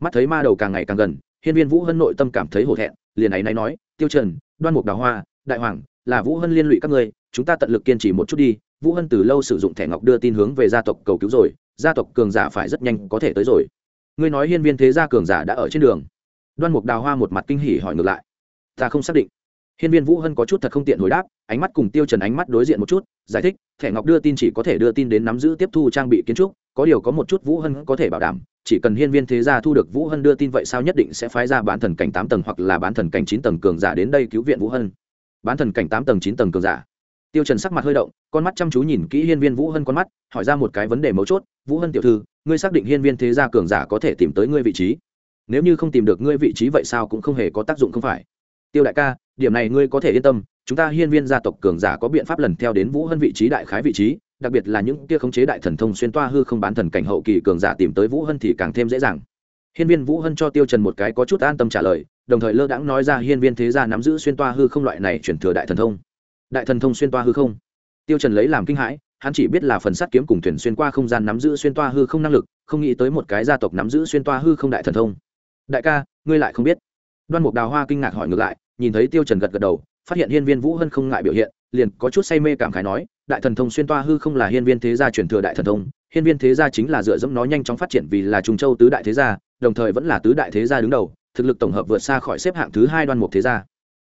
Mắt thấy ma đầu càng ngày càng gần, hiên viên vũ hân nội tâm cảm thấy hổ thẹn, liền ấy náy nói, tiêu trần, đoan mục đào hoa, đại hoàng, là vũ hân liên lụy các ngươi, chúng ta tận lực kiên trì một chút đi vũ hân từ lâu sử dụng thẻ ngọc đưa tin hướng về gia tộc cầu cứu rồi, gia tộc cường giả phải rất nhanh có thể tới rồi. Ngươi nói hiên viên thế gia cường giả đã ở trên đường. Đoan mục đào hoa một mặt kinh hỉ hỏi ngược lại. Ta không xác định. Hiên viên vũ hân có chút thật không tiện hồi đáp, ánh mắt cùng tiêu trần ánh mắt đối diện một chút, giải thích, thẻ ngọc đưa tin chỉ có thể đưa tin đến nắm giữ tiếp thu trang bị kiến trúc, có điều có một chút vũ hân có thể bảo đảm, chỉ cần hiên viên thế gia thu được vũ hân đưa tin vậy sao nhất định sẽ phái ra bán thần cảnh tám tầng hoặc là bán thần cảnh chín tầng cường giả đến đây cứu viện vũ hân. Bán thần cảnh tám tầng chín tầng cường giả tiêu trần sắc mặt hơi động, con mắt chăm chú nhìn kỹ hiên viên vũ hân con mắt, hỏi ra một cái vấn đề mấu chốt, vũ hân tiểu thư, ngươi xác định hiên viên thế gia cường giả có thể tìm tới ngươi vị trí? Nếu như không tìm được ngươi vị trí vậy sao cũng không hề có tác dụng không phải? Tiêu đại ca, điểm này ngươi có thể yên tâm, chúng ta hiên viên gia tộc cường giả có biện pháp lần theo đến vũ hân vị trí đại khái vị trí, đặc biệt là những kia khống chế đại thần thông xuyên toa hư không bán thần cảnh hậu kỳ cường giả tìm tới vũ hân thì càng thêm dễ dàng. Hiên viên vũ hân cho tiêu trần một cái có chút an tâm trả lời, đồng thời lơ đãng nói ra hiên viên thế gia nắm giữ xuyên toa hư không loại này chuyển thừa đại thần thông đại thần thông xuyên toa hư không. Tiêu trần lấy làm kinh hãi, hắn chỉ biết là phần sắt kiếm cùng thuyền xuyên qua không gian nắm giữ xuyên toa hư không năng lực, không nghĩ tới một cái gia tộc nắm giữ xuyên toa hư không đại thần thông. Đại ca, ngươi lại không biết. Đoan mục đào hoa kinh ngạc hỏi ngược lại, nhìn thấy tiêu trần gật gật đầu, phát hiện hiên viên vũ hân không ngại biểu hiện, liền có chút say mê cảm khái nói, đại thần thông xuyên toa hư không là hiên viên thế gia truyền thừa đại thần thông, hiên viên thế gia chính là dựa dẫm nó nhanh chóng phát triển vì là trung châu tứ đại thế gia, đồng thời vẫn là tứ đại thế gia đứng đầu, thực lực tổng hợp vượt xa khỏi xếp hạng thứ hai đoan mục thế gia.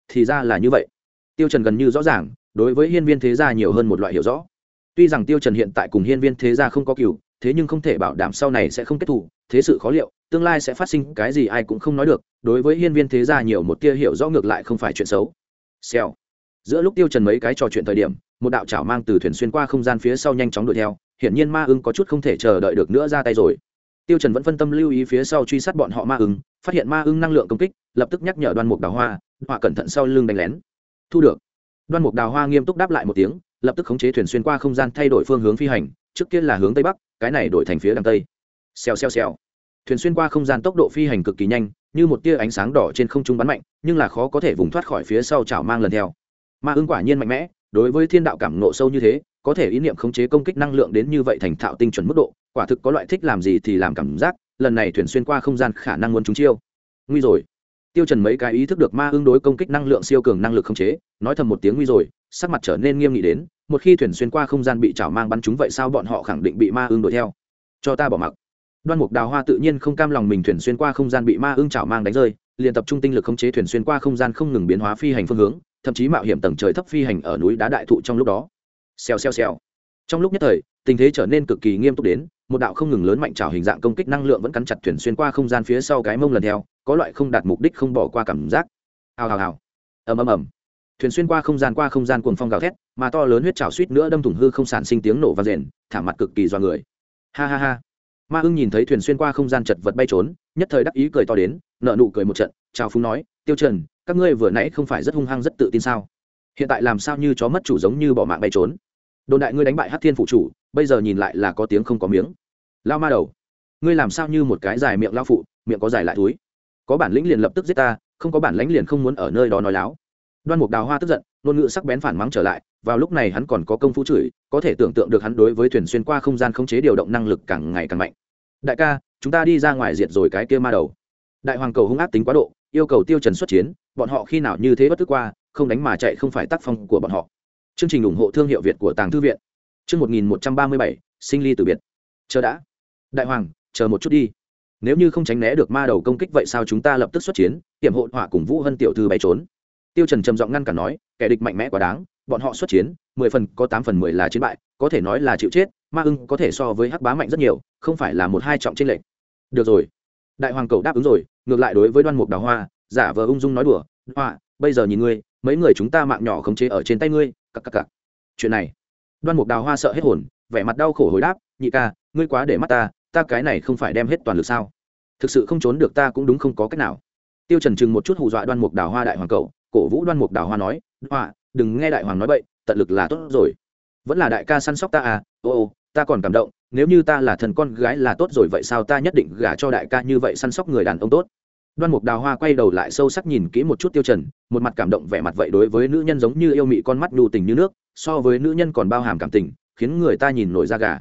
Thì ra là như vậy tiêu trần gần như rõ ràng, đối với hiên viên thế gia nhiều hơn một loại hiểu rõ. Tuy rằng tiêu trần hiện tại cùng hiên viên thế gia không có cửu, thế nhưng không thể bảo đảm sau này sẽ không kết thù, thế sự khó liệu, tương lai sẽ phát sinh cái gì ai cũng không nói được, đối với hiên viên thế gia nhiều một tia hiểu rõ ngược lại không phải chuyện xấu. Xèo. Giữa lúc tiêu trần mấy cái trò chuyện thời điểm, một đạo chảo mang từ thuyền xuyên qua không gian phía sau nhanh chóng đuổi theo, hiển nhiên ma ưng có chút không thể chờ đợi được nữa ra tay rồi. Tiêu trần vẫn phân tâm lưu ý phía sau truy sát bọn họ ma ưng, phát hiện ma ưng năng lượng công kích, lập tức nhắc nhở đoan mục đào hoa họa cẩn thận sau lưng đánh lén thu được. Đoan mục đào hoa nghiêm túc đáp lại một tiếng, lập tức khống chế thuyền xuyên qua không gian thay đổi phương hướng phi hành, trước kia là hướng tây bắc, cái này đổi thành phía đằng tây. Xèo xèo xèo. Thuyền xuyên qua không gian tốc độ phi hành cực kỳ nhanh, như một tia ánh sáng đỏ trên không trung bắn mạnh, nhưng là khó có thể vùng thoát khỏi phía sau chảo mang lần theo. Ma ưng quả nhiên mạnh mẽ, đối với thiên đạo cảm nộ sâu như thế, có thể ý niệm khống chế công kích năng lượng đến như vậy thành thạo tinh chuẩn mức độ, quả thực có loại thích làm gì thì làm cảm giác, lần này thuyền xuyên qua không gian khả năng muốn chúng chiêu. Nguy rồi tiêu trần mấy cái ý thức được ma ương đối công kích năng lượng siêu cường năng lực không chế, nói thầm một tiếng nguy rồi, sắc mặt trở nên nghiêm nghị đến, một khi thuyền xuyên qua không gian bị chảo mang bắn chúng vậy sao bọn họ khẳng định bị ma ương đuổi theo? Cho ta bỏ mặc. Đoan mục đào hoa tự nhiên không cam lòng mình thuyền xuyên qua không gian bị ma ương chảo mang đánh rơi, liền tập trung tinh lực khống chế thuyền xuyên qua không gian không ngừng biến hóa phi hành phương hướng, thậm chí mạo hiểm tầng trời thấp phi hành ở núi đá đại thụ trong lúc đó. Xèo xèo xèo. Trong lúc nhất thời, tình thế trở nên cực kỳ nghiêm túc đến, một đạo không ngừng lớn mạnh trào hình dạng công kích năng lượng vẫn cắn chặt thuyền xuyên qua không gian phía sau cái mông lần theo có loại không đạt mục đích không bỏ qua cảm giác. Hào hào hào. Ầm ầm ầm. Thuyền xuyên qua không gian qua không gian cuồng phong gào thét, mà to lớn huyết trào suýt nữa đâm thủng hư không sản sinh tiếng nổ và rền, thả mặt cực kỳ do người. Ha ha ha. Ma ưng nhìn thấy thuyền xuyên qua không gian chật vật bay trốn, nhất thời đắc ý cười to đến nợ nụ cười một trận, chào phúng nói, tiêu trần, các ngươi vừa nãy không phải rất hung hăng rất tự tin sao? Hiện tại làm sao như chó mất chủ giống như bỏ mạng bay trốn? Đồn đại ngươi đánh bại hắc thiên phụ chủ, bây giờ nhìn lại là có tiếng không có miếng. Lao ma đầu, ngươi làm sao như một cái dài miệng lao phụ, miệng có dài lại túi? Có bản lĩnh liền lập tức giết ta, không có bản lãnh liền không muốn ở nơi đó nói láo. Đoan mục đào hoa tức giận, ngôn ngữ sắc bén phản mắng trở lại, vào lúc này hắn còn có công phu chửi, có thể tưởng tượng được hắn đối với thuyền xuyên qua không gian khống chế điều động năng lực càng ngày càng mạnh. Đại ca, chúng ta đi ra ngoài diệt rồi cái kia ma đầu. Đại hoàng cầu hung ác tính quá độ, yêu cầu tiêu trần xuất chiến, bọn họ khi nào như thế bất tức qua, không đánh mà chạy không phải tác phong của bọn họ. Chương trình ủng hộ thương hiệu việt của tàng thư viện. Chương một nghìn một trăm ba mươi bảy, sinh ly từ biệt. Chờ đã. Đại hoàng, chờ một chút đi nếu như không tránh né được ma đầu công kích vậy sao chúng ta lập tức xuất chiến hiểm hộ họa cùng vũ hân tiểu thư bay trốn. Tiêu trần trầm giọng ngăn cản nói, kẻ địch mạnh mẽ quá đáng, bọn họ xuất chiến, mười phần có tám phần mười là chiến bại, có thể nói là chịu chết, ma ưng có thể so với hắc bá mạnh rất nhiều, không phải là một hai trọng trên lệnh được rồi. Đại hoàng cầu đáp ứng rồi, ngược lại đối với đoan mục đào hoa, giả vờ ung dung nói đùa, hoa, bây giờ nhìn ngươi, mấy người chúng ta mạng nhỏ khống chế ở trên tay ngươi, cặc cặc cặc. Chuyện này, đoan mục đào hoa sợ hết hồn, vẻ mặt đau khổ hồi đáp, nhị ca, ngươi quá để mắt ta ta cái này không phải đem hết toàn lực sao? Thực sự không trốn được ta cũng đúng không có cách nào. Tiêu trần chừng một chút hù dọa đoan mục đào hoa đại hoàng cậu, cổ vũ đoan mục đào hoa nói, hoa, đừng nghe đại hoàng nói bậy, tận lực là tốt rồi. Vẫn là đại ca săn sóc ta à ô ô, ta còn cảm động, nếu như ta là thần con gái là tốt rồi vậy sao ta nhất định gả cho đại ca như vậy săn sóc người đàn ông tốt? Đoan mục đào hoa quay đầu lại sâu sắc nhìn kỹ một chút tiêu trần, một mặt cảm động vẻ mặt vậy đối với nữ nhân giống như yêu mị con mắt nhu tình như nước, so với nữ nhân còn bao hàm cảm tình, khiến người ta nhìn nổi da gà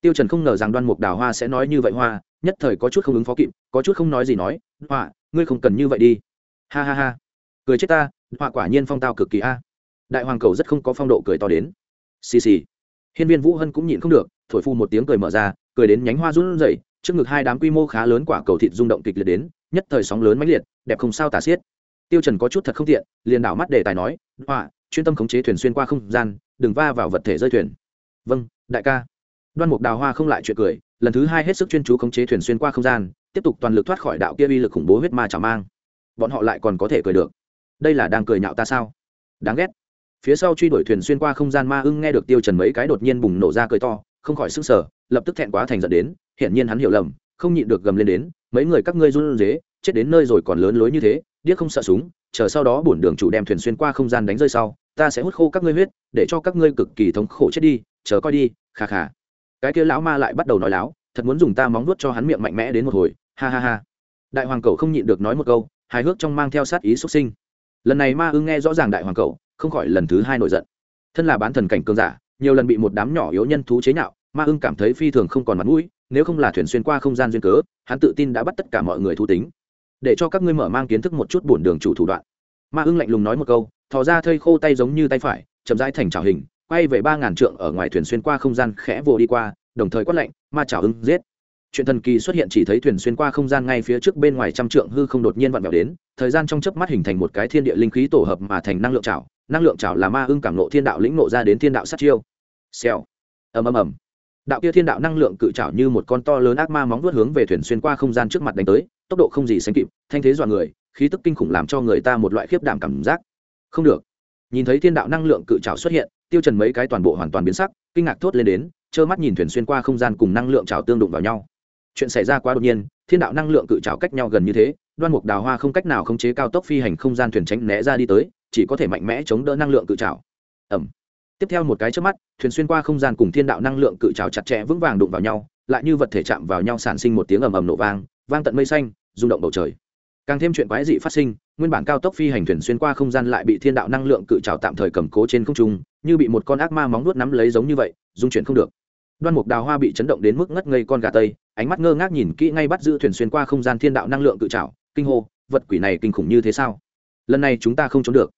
tiêu trần không ngờ rằng đoan mục đào hoa sẽ nói như vậy hoa, nhất thời có chút không ứng phó kịp, có chút không nói gì nói, hoa, ngươi không cần như vậy đi. Ha ha ha. Cười chết ta, hoa quả nhiên phong tao cực kỳ a. Đại hoàng cầu rất không có phong độ cười to đến. Xì xì. Hiên viên vũ hân cũng nhịn không được, thổi phu một tiếng cười mở ra, cười đến nhánh hoa run rẩy, trước ngực hai đám quy mô khá lớn quả cầu thịt rung động kịch liệt đến, nhất thời sóng lớn mãnh liệt, đẹp không sao tả xiết. Tiêu trần có chút thật không tiện, liền đảo mắt để tài nói, hoa, chuyên tâm khống chế thuyền xuyên qua không gian, đừng va vào vật thể rơi thuyền. Vâng đại ca đoan mục đào hoa không lại chuyện cười, lần thứ hai hết sức chuyên chú khống chế thuyền xuyên qua không gian, tiếp tục toàn lực thoát khỏi đạo kia uy lực khủng bố huyết ma chảo mang. Bọn họ lại còn có thể cười được. Đây là đang cười nhạo ta sao? Đáng ghét. Phía sau truy đuổi thuyền xuyên qua không gian ma ưng nghe được tiêu trần mấy cái đột nhiên bùng nổ ra cười to, không khỏi sức sở lập tức thẹn quá thành giận đến, hiển nhiên hắn hiểu lầm, không nhịn được gầm lên đến, mấy người các ngươi run rế, chết đến nơi rồi còn lớn lối như thế, điếc không sợ súng, chờ sau đó bổn đường chủ đem thuyền xuyên qua không gian đánh rơi sau, ta sẽ hút khô các ngươi huyết, để cho các ngươi cực kỳ thống khổ chết đi, chờ coi đi khà khà cái kia lão ma lại bắt đầu nói láo, thật muốn dùng ta móng nuốt cho hắn miệng mạnh mẽ đến một hồi, ha ha ha. Đại hoàng cậu không nhịn được nói một câu, hài hước trong mang theo sát ý xuất sinh. Lần này ma ưng nghe rõ ràng đại hoàng cậu không khỏi lần thứ hai nổi giận. Thân là bán thần cảnh cường giả, nhiều lần bị một đám nhỏ yếu nhân thú chế nhạo, ma ưng cảm thấy phi thường không còn mặt mũi, nếu không là thuyền xuyên qua không gian duyên cớ, hắn tự tin đã bắt tất cả mọi người thu tính. Để cho các ngươi mở mang kiến thức một chút bổn đường chủ thủ đoạn. Ma ưng lạnh lùng nói một câu, thò ra thây khô tay giống như tay phải, chậm rãi thành trào hình quay về ba ngàn trượng ở ngoài thuyền xuyên qua không gian khẽ vồ đi qua, đồng thời quát lạnh, ma chảo hưng giết. Chuyện thần kỳ xuất hiện chỉ thấy thuyền xuyên qua không gian ngay phía trước bên ngoài trăm trượng hư không đột nhiên vặn vẹo đến, thời gian trong chớp mắt hình thành một cái thiên địa linh khí tổ hợp mà thành năng lượng chảo, năng lượng chảo là ma ưng cảm nộ thiên đạo lĩnh nộ ra đến thiên đạo sát chiêu. Xèo. Ầm ầm ầm. Đạo kia thiên đạo năng lượng cự chảo như một con to lớn ác ma móng vuốt hướng về thuyền xuyên qua không gian trước mặt đánh tới, tốc độ không gì sánh kịp, thanh thế dọa người, khí tức kinh khủng làm cho người ta một loại khiếp đảm cảm giác. Không được. Nhìn thấy thiên đạo năng lượng cự trảo xuất hiện tiêu trần mấy cái toàn bộ hoàn toàn biến sắc, kinh ngạc thốt lên đến, trơ mắt nhìn thuyền xuyên qua không gian cùng năng lượng chảo tương đụng vào nhau. Chuyện xảy ra quá đột nhiên, thiên đạo năng lượng cự chảo cách nhau gần như thế, đoan mục đào hoa không cách nào khống chế cao tốc phi hành không gian thuyền tránh né ra đi tới, chỉ có thể mạnh mẽ chống đỡ năng lượng cự chảo. ẩm tiếp theo một cái trước mắt, thuyền xuyên qua không gian cùng thiên đạo năng lượng cự trào chặt chẽ vững vàng đụng vào nhau, lại như vật thể chạm vào nhau sản sinh một tiếng ầm ầm nổ vang vang tận mây xanh, rung động bầu trời. Càng thêm chuyện quái dị phát sinh nguyên bản cao tốc phi hành thuyền xuyên qua không gian lại bị thiên đạo năng lượng cự trào tạm thời cầm cố trên không trung, như bị một con ác ma móng nuốt nắm lấy giống như vậy, dung chuyển không được. Đoan mục đào hoa bị chấn động đến mức ngất ngây con gà tây, ánh mắt ngơ ngác nhìn kỹ ngay bắt giữ thuyền xuyên qua không gian thiên đạo năng lượng cự trào, kinh hô, vật quỷ này kinh khủng như thế sao? Lần này chúng ta không trốn được.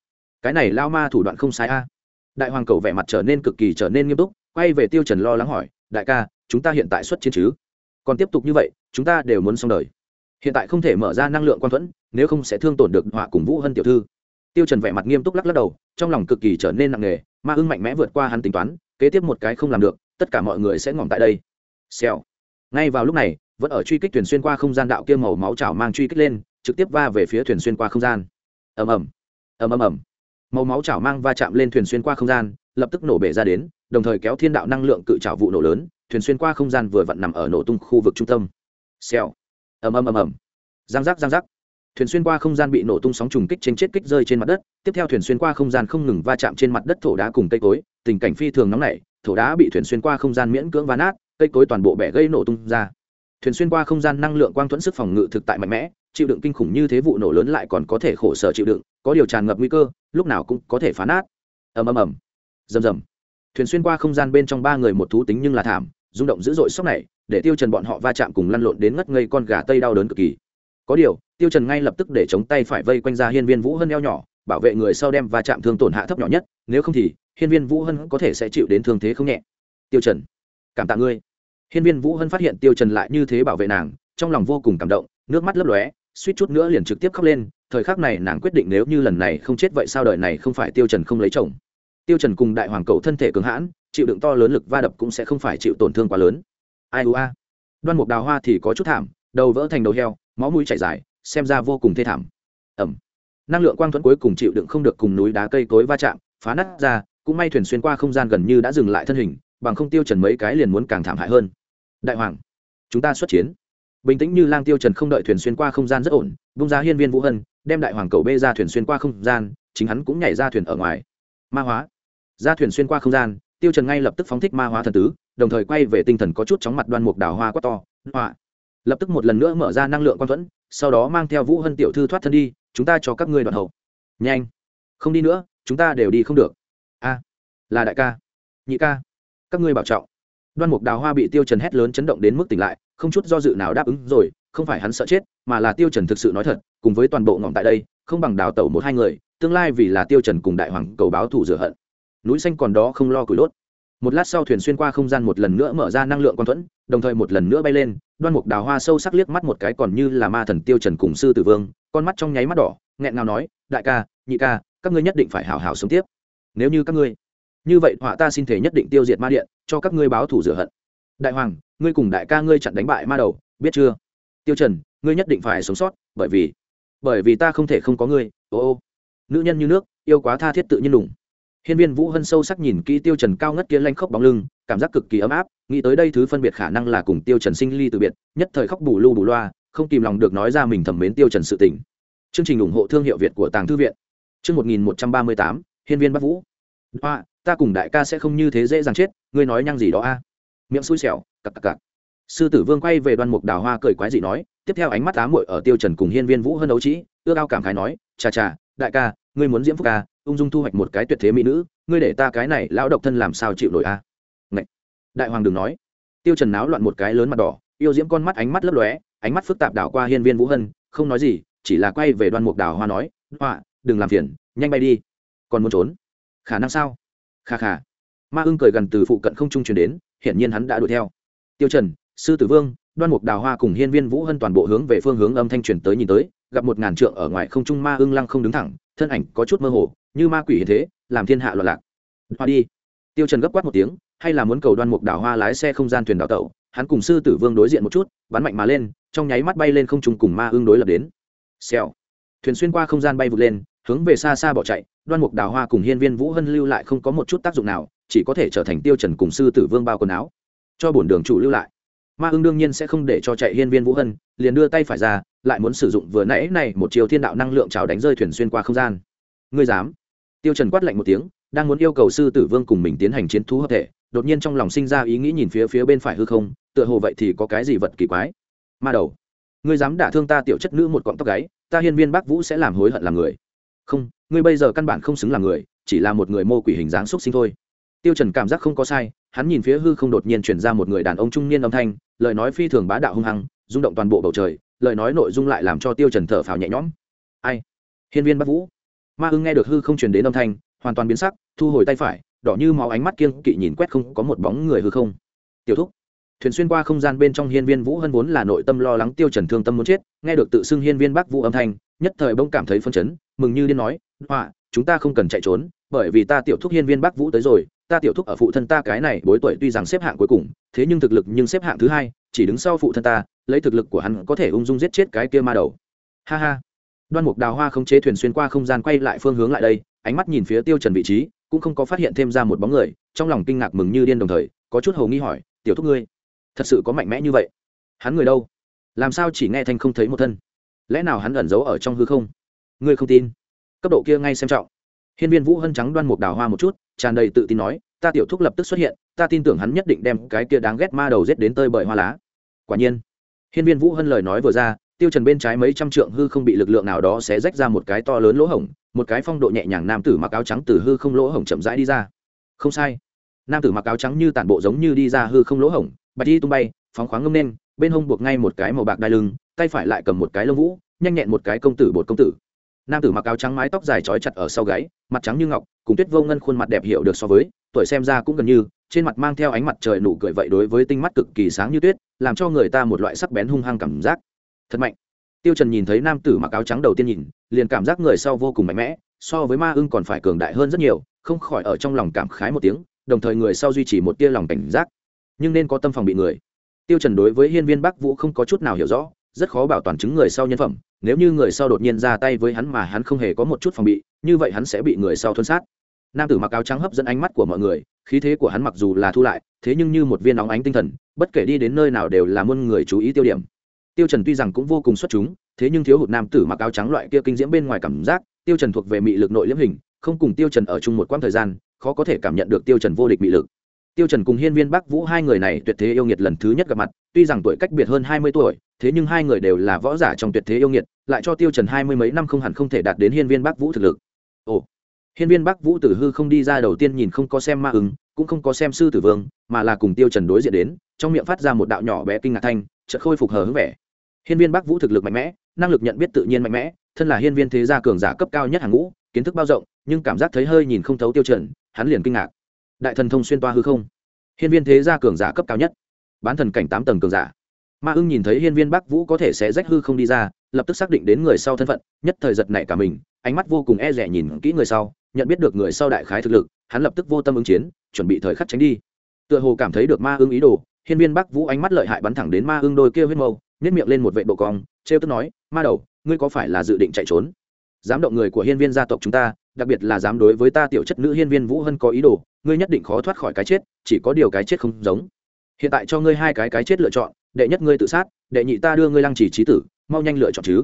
Cái này lao ma thủ đoạn không sai a. Đại hoàng cầu vẻ mặt trở nên cực kỳ trở nên nghiêm túc, quay về tiêu trần lo lắng hỏi, đại ca, chúng ta hiện tại xuất chiến chứ? Còn tiếp tục như vậy, chúng ta đều muốn xong đời. Hiện tại không thể mở ra năng lượng quan thuẫn nếu không sẽ thương tổn được họa cùng vũ hân tiểu thư. Tiêu trần vẻ mặt nghiêm túc lắc lắc đầu, trong lòng cực kỳ trở nên nặng nề, ma ưng mạnh mẽ vượt qua hắn tính toán, kế tiếp một cái không làm được, tất cả mọi người sẽ ngỏm tại đây. Xèo. Ngay vào lúc này, vẫn ở truy kích thuyền xuyên qua không gian đạo kia màu máu chảo mang truy kích lên, trực tiếp va về phía thuyền xuyên qua không gian. Ầm ầm. Ầm ầm ầm. Màu máu chảo mang va chạm lên thuyền xuyên qua không gian, lập tức nổ bể ra đến, đồng thời kéo thiên đạo năng lượng cự chảo vụ nổ lớn, thuyền xuyên qua không gian vừa vặn nằm ở nổ tung khu vực trung tâm. Xèo. Ầm ầm ầm ầm. Giang giác giang giác thuyền xuyên qua không gian bị nổ tung sóng trùng kích trên chết kích rơi trên mặt đất, tiếp theo thuyền xuyên qua không gian không ngừng va chạm trên mặt đất thổ đá cùng cây cối, tình cảnh phi thường nóng nảy, thổ đá bị thuyền xuyên qua không gian miễn cưỡng va nát, cây cối toàn bộ bẻ gây nổ tung ra. Thuyền xuyên qua không gian năng lượng quang thuẫn sức phòng ngự thực tại mạnh mẽ, chịu đựng kinh khủng như thế vụ nổ lớn lại còn có thể khổ sở chịu đựng, có điều tràn ngập nguy cơ, lúc nào cũng có thể phá nát. Ầm ầm ầm. Rầm rầm. Thuyền xuyên qua không gian bên trong ba người một thú tính nhưng là thảm, rung động dữ dội sốc này, để tiêu trần bọn họ va chạm cùng lăn lộn đến ngất ngây con gà tây đau đớn cực kỳ có điều tiêu trần ngay lập tức để chống tay phải vây quanh ra hiên viên vũ hân eo nhỏ bảo vệ người sau đem và chạm thương tổn hạ thấp nhỏ nhất nếu không thì hiên viên vũ hân có thể sẽ chịu đến thương thế không nhẹ. Tiêu trần cảm tạ ngươi. Hiên viên vũ hân phát hiện tiêu trần lại như thế bảo vệ nàng trong lòng vô cùng cảm động nước mắt lấp lóe suýt chút nữa liền trực tiếp khóc lên thời khắc này nàng quyết định nếu như lần này không chết vậy sao đời này không phải tiêu trần không lấy chồng. Tiêu trần cùng đại hoàng cầu thân thể cường hãn chịu đựng to lớn lực va đập cũng sẽ không phải chịu tổn thương quá lớn. Ai u a, đoan mục đào hoa thì có chút thảm đầu vỡ thành đầu heo máu mũi chảy dài, xem ra vô cùng thê thảm. Ẩm. Năng lượng quang thuẫn cuối cùng chịu đựng không được cùng núi đá cây cối va chạm, phá nát ra, cũng may thuyền xuyên qua không gian gần như đã dừng lại thân hình, bằng không tiêu trần mấy cái liền muốn càng thảm hại hơn. Đại hoàng, chúng ta xuất chiến. Bình tĩnh như lang tiêu trần không đợi thuyền xuyên qua không gian rất ổn bung ra hiên viên vũ hân, đem đại hoàng cầu bê ra thuyền xuyên qua không gian, chính hắn cũng nhảy ra thuyền ở ngoài. Ma hóa. Ra thuyền xuyên qua không gian, tiêu trần ngay lập tức phóng thích ma hóa thần tứ, đồng thời quay về tinh thần có chút chóng mặt đoan mục đào hoa quá to, hoa lập tức một lần nữa mở ra năng lượng quan thuẫn, sau đó mang theo vũ hân tiểu thư thoát thân đi, chúng ta cho các ngươi đoạn hậu. Nhanh. Không đi nữa, chúng ta đều đi không được. A. À, là đại ca. Nhị ca. Các ngươi bảo trọng. Đoan mục đào hoa bị tiêu trần hét lớn chấn động đến mức tỉnh lại, không chút do dự nào đáp ứng rồi, không phải hắn sợ chết, mà là tiêu trần thực sự nói thật, cùng với toàn bộ ngọn tại đây, không bằng đào tẩu một hai người, tương lai vì là tiêu trần cùng đại hoàng cầu báo thủ rửa hận. Núi xanh còn đó không lo củi đốt. Một lát sau thuyền xuyên qua không gian một lần nữa mở ra năng lượng quan thuẫn, đồng thời một lần nữa bay lên đoan mục đào hoa sâu sắc liếc mắt một cái còn như là ma thần tiêu trần cùng sư tử vương con mắt trong nháy mắt đỏ nghẹn ngào nói đại ca nhị ca các ngươi nhất định phải hào hào sống tiếp. Nếu như các ngươi như vậy họa ta xin thể nhất định tiêu diệt ma điện cho các ngươi báo thủ rửa hận. Đại hoàng ngươi cùng đại ca ngươi chặn đánh bại ma đầu biết chưa? Tiêu trần ngươi nhất định phải sống sót bởi vì bởi vì ta không thể không có ngươi ô ô. Nữ nhân như nước yêu quá tha thiết tự nhiên đủng Hiên Viên Vũ Hân sâu sắc nhìn kỹ Tiêu Trần cao ngất kia lanh khốc bóng lưng, cảm giác cực kỳ ấm áp, nghĩ tới đây thứ phân biệt khả năng là cùng Tiêu Trần sinh ly từ biệt, nhất thời khóc bù lu bù loa, không kìm lòng được nói ra mình thầm mến Tiêu Trần sự tình. Chương trình ủng hộ thương hiệu Việt của Tàng Thư viện. Chương 1138, Hiên Viên Bắc Vũ. hoa ta cùng đại ca sẽ không như thế dễ dàng chết, ngươi nói nhăng gì đó a?" Miệng xui xẻo, cặc cặc cặc. Sư tử Vương quay về Đoan Mục Đào Hoa cười quái dị nói, tiếp theo ánh mắt ám muội ở Tiêu Trần cùng Hiên Viên Vũ hơn đấu trí, ưa cao cảm khái nói, "Chà chà, đại ca, ngươi muốn diễm phúc ca, ung dung thu hoạch một cái tuyệt thế mỹ nữ, ngươi để ta cái này lão độc thân làm sao chịu nổi a à? Đại hoàng đừng nói. Tiêu trần náo loạn một cái lớn mặt đỏ, yêu diễm con mắt ánh mắt lấp lóe, ánh mắt phức tạp đảo qua hiên viên vũ hân, không nói gì, chỉ là quay về đoan mục đào hoa nói, hoa, đừng làm phiền, nhanh bay đi. Còn muốn trốn? Khả năng sao? Kha kha. Ma ưng cười gần từ phụ cận không trung truyền đến, hiển nhiên hắn đã đuổi theo. Tiêu trần, sư tử vương, đoan mục đào hoa cùng hiên viên vũ hân toàn bộ hướng về phương hướng âm thanh truyền tới nhìn tới, gặp một ngàn trượng ở ngoài không trung ma ưng lăng không đứng thẳng, thân ảnh có chút mơ hồ, như ma quỷ hiện thế, làm thiên hạ loạn lạc. Hoa đi tiêu trần gấp quát một tiếng, hay là muốn cầu đoan mục đảo hoa lái xe không gian thuyền đảo tẩu, hắn cùng sư tử vương đối diện một chút, bắn mạnh mà lên, trong nháy mắt bay lên không trung cùng ma ương đối lập đến. Xèo. Thuyền xuyên qua không gian bay vụt lên, hướng về xa xa bỏ chạy, đoan mục đào hoa cùng hiên viên vũ hân lưu lại không có một chút tác dụng nào, chỉ có thể trở thành tiêu trần cùng sư tử vương bao quần áo, cho bổn đường chủ lưu lại. Ma ương đương nhiên sẽ không để cho chạy hiên viên vũ hân, liền đưa tay phải ra, lại muốn sử dụng vừa nãy này một chiều thiên đạo năng lượng chảo đánh rơi thuyền xuyên qua không gian. Ngươi dám? Tiêu trần quát lạnh một tiếng đang muốn yêu cầu sư tử vương cùng mình tiến hành chiến thú hợp thể, đột nhiên trong lòng sinh ra ý nghĩ nhìn phía phía bên phải hư không, tựa hồ vậy thì có cái gì vật kỳ quái. Ma đầu, ngươi dám đả thương ta tiểu chất nữ một cọng tóc gáy, ta hiên viên bác vũ sẽ làm hối hận làm người. Không, ngươi bây giờ căn bản không xứng làm người, chỉ là một người mô quỷ hình dáng xúc sinh thôi. Tiêu trần cảm giác không có sai, hắn nhìn phía hư không đột nhiên truyền ra một người đàn ông trung niên âm thanh, lời nói phi thường bá đạo hung hăng, rung động toàn bộ bầu trời, lời nói nội dung lại làm cho tiêu trần thở phào nhẹ nhõm. Ai? Hiên viên bác vũ. Ma ưng nghe được hư không truyền đến âm thanh hoàn toàn biến sắc, thu hồi tay phải, đỏ như máu ánh mắt kiêng kỵ nhìn quét không có một bóng người hư không. Tiểu thúc, thuyền xuyên qua không gian bên trong hiên viên vũ hân vốn là nội tâm lo lắng tiêu trần thương tâm muốn chết, nghe được tự xưng hiên viên bắc vũ âm thanh, nhất thời bỗng cảm thấy phân chấn, mừng như điên nói, họa, chúng ta không cần chạy trốn, bởi vì ta tiểu thúc hiên viên bắc vũ tới rồi, ta tiểu thúc ở phụ thân ta cái này bối tuổi tuy rằng xếp hạng cuối cùng, thế nhưng thực lực nhưng xếp hạng thứ hai, chỉ đứng sau phụ thân ta, lấy thực lực của hắn có thể ung dung giết chết cái kia ma đầu. Ha ha. Đoan mục đào hoa không chế thuyền xuyên qua không gian quay lại phương hướng lại đây ánh mắt nhìn phía tiêu trần vị trí, cũng không có phát hiện thêm ra một bóng người, trong lòng kinh ngạc mừng như điên đồng thời, có chút hầu nghi hỏi, tiểu thúc ngươi, thật sự có mạnh mẽ như vậy? Hắn người đâu? Làm sao chỉ nghe thanh không thấy một thân? Lẽ nào hắn ẩn giấu ở trong hư không? Ngươi không tin? Cấp độ kia ngay xem trọng. Hiên viên vũ hân trắng đoan mục đào hoa một chút, tràn đầy tự tin nói, ta tiểu thúc lập tức xuất hiện, ta tin tưởng hắn nhất định đem cái kia đáng ghét ma đầu giết đến tơi bởi hoa lá. Quả nhiên, hiên viên vũ hân lời nói vừa ra, tiêu trần bên trái mấy trăm trượng hư không bị lực lượng nào đó sẽ rách ra một cái to lớn lỗ hổng một cái phong độ nhẹ nhàng nam tử mặc áo trắng từ hư không lỗ hổng chậm rãi đi ra. Không sai. Nam tử mặc áo trắng như tản bộ giống như đi ra hư không lỗ hổng, bạch đi tung bay, phóng khoáng ngâm nên, bên hông buộc ngay một cái màu bạc đai lưng, tay phải lại cầm một cái lông vũ, nhanh nhẹn một cái công tử bột công tử. Nam tử mặc áo trắng mái tóc dài trói chặt ở sau gáy, mặt trắng như ngọc, cùng tuyết vô ngân khuôn mặt đẹp hiệu được so với, tuổi xem ra cũng gần như, trên mặt mang theo ánh mặt trời nụ cười vậy đối với tinh mắt cực kỳ sáng như tuyết, làm cho người ta một loại sắc bén hung hăng cảm giác. Thật mạnh tiêu trần nhìn thấy nam tử mặc áo trắng đầu tiên nhìn, liền cảm giác người sau vô cùng mạnh mẽ, so với ma ưng còn phải cường đại hơn rất nhiều, không khỏi ở trong lòng cảm khái một tiếng, đồng thời người sau duy trì một tia lòng cảnh giác. Nhưng nên có tâm phòng bị người. Tiêu trần đối với hiên viên bắc vũ không có chút nào hiểu rõ, rất khó bảo toàn chứng người sau nhân phẩm, nếu như người sau đột nhiên ra tay với hắn mà hắn không hề có một chút phòng bị, như vậy hắn sẽ bị người sau thuân sát. Nam tử mặc áo trắng hấp dẫn ánh mắt của mọi người, khí thế của hắn mặc dù là thu lại, thế nhưng như một viên nóng ánh tinh thần, bất kể đi đến nơi nào đều là muôn người chú ý tiêu điểm tiêu trần tuy rằng cũng vô cùng xuất chúng, thế nhưng thiếu hụt nam tử mặc áo trắng loại kia kinh diễm bên ngoài cảm giác, tiêu trần thuộc về mị lực nội liễm hình, không cùng tiêu trần ở chung một quãng thời gian, khó có thể cảm nhận được tiêu trần vô địch mị lực. Tiêu trần cùng hiên viên bắc vũ hai người này tuyệt thế yêu nghiệt lần thứ nhất gặp mặt, tuy rằng tuổi cách biệt hơn hai mươi tuổi, thế nhưng hai người đều là võ giả trong tuyệt thế yêu nghiệt, lại cho tiêu trần hai mươi mấy năm không hẳn không thể đạt đến hiên viên bắc vũ thực lực. Ồ. Hiên viên bắc vũ tử hư không đi ra đầu tiên nhìn không có xem ma ứng, cũng không có xem sư tử vương, mà là cùng tiêu trần đối diện đến, trong miệng phát ra một đạo nhỏ bé kinh ngạc thanh, chợt khôi phục hờ hững vẻ hiên viên bắc vũ thực lực mạnh mẽ, năng lực nhận biết tự nhiên mạnh mẽ, thân là hiên viên thế gia cường giả cấp cao nhất hàng ngũ, kiến thức bao rộng, nhưng cảm giác thấy hơi nhìn không thấu tiêu chuẩn, hắn liền kinh ngạc. Đại thần thông xuyên toa hư không. Hiên viên thế gia cường giả cấp cao nhất. Bán thần cảnh tám tầng cường giả. Ma ưng nhìn thấy hiên viên bắc vũ có thể sẽ rách hư không đi ra, lập tức xác định đến người sau thân phận, nhất thời giật nảy cả mình, ánh mắt vô cùng e rẻ nhìn kỹ người sau, nhận biết được người sau đại khái thực lực, hắn lập tức vô tâm ứng chiến, chuẩn bị thời khắc tránh đi. Tựa hồ cảm thấy được ma ưng ý đồ, hiên viên bắc vũ ánh mắt lợi hại bắn thẳng đến ma ưng đôi kia huyết mâu nếp miệng lên một vệ độ cong, trêu tức nói, ma đầu, ngươi có phải là dự định chạy trốn? Dám động người của hiên viên gia tộc chúng ta, đặc biệt là dám đối với ta tiểu chất nữ hiên viên vũ hân có ý đồ, ngươi nhất định khó thoát khỏi cái chết, chỉ có điều cái chết không giống. Hiện tại cho ngươi hai cái cái chết lựa chọn, đệ nhất ngươi tự sát, đệ nhị ta đưa ngươi lăng trì trí tử, mau nhanh lựa chọn chứ.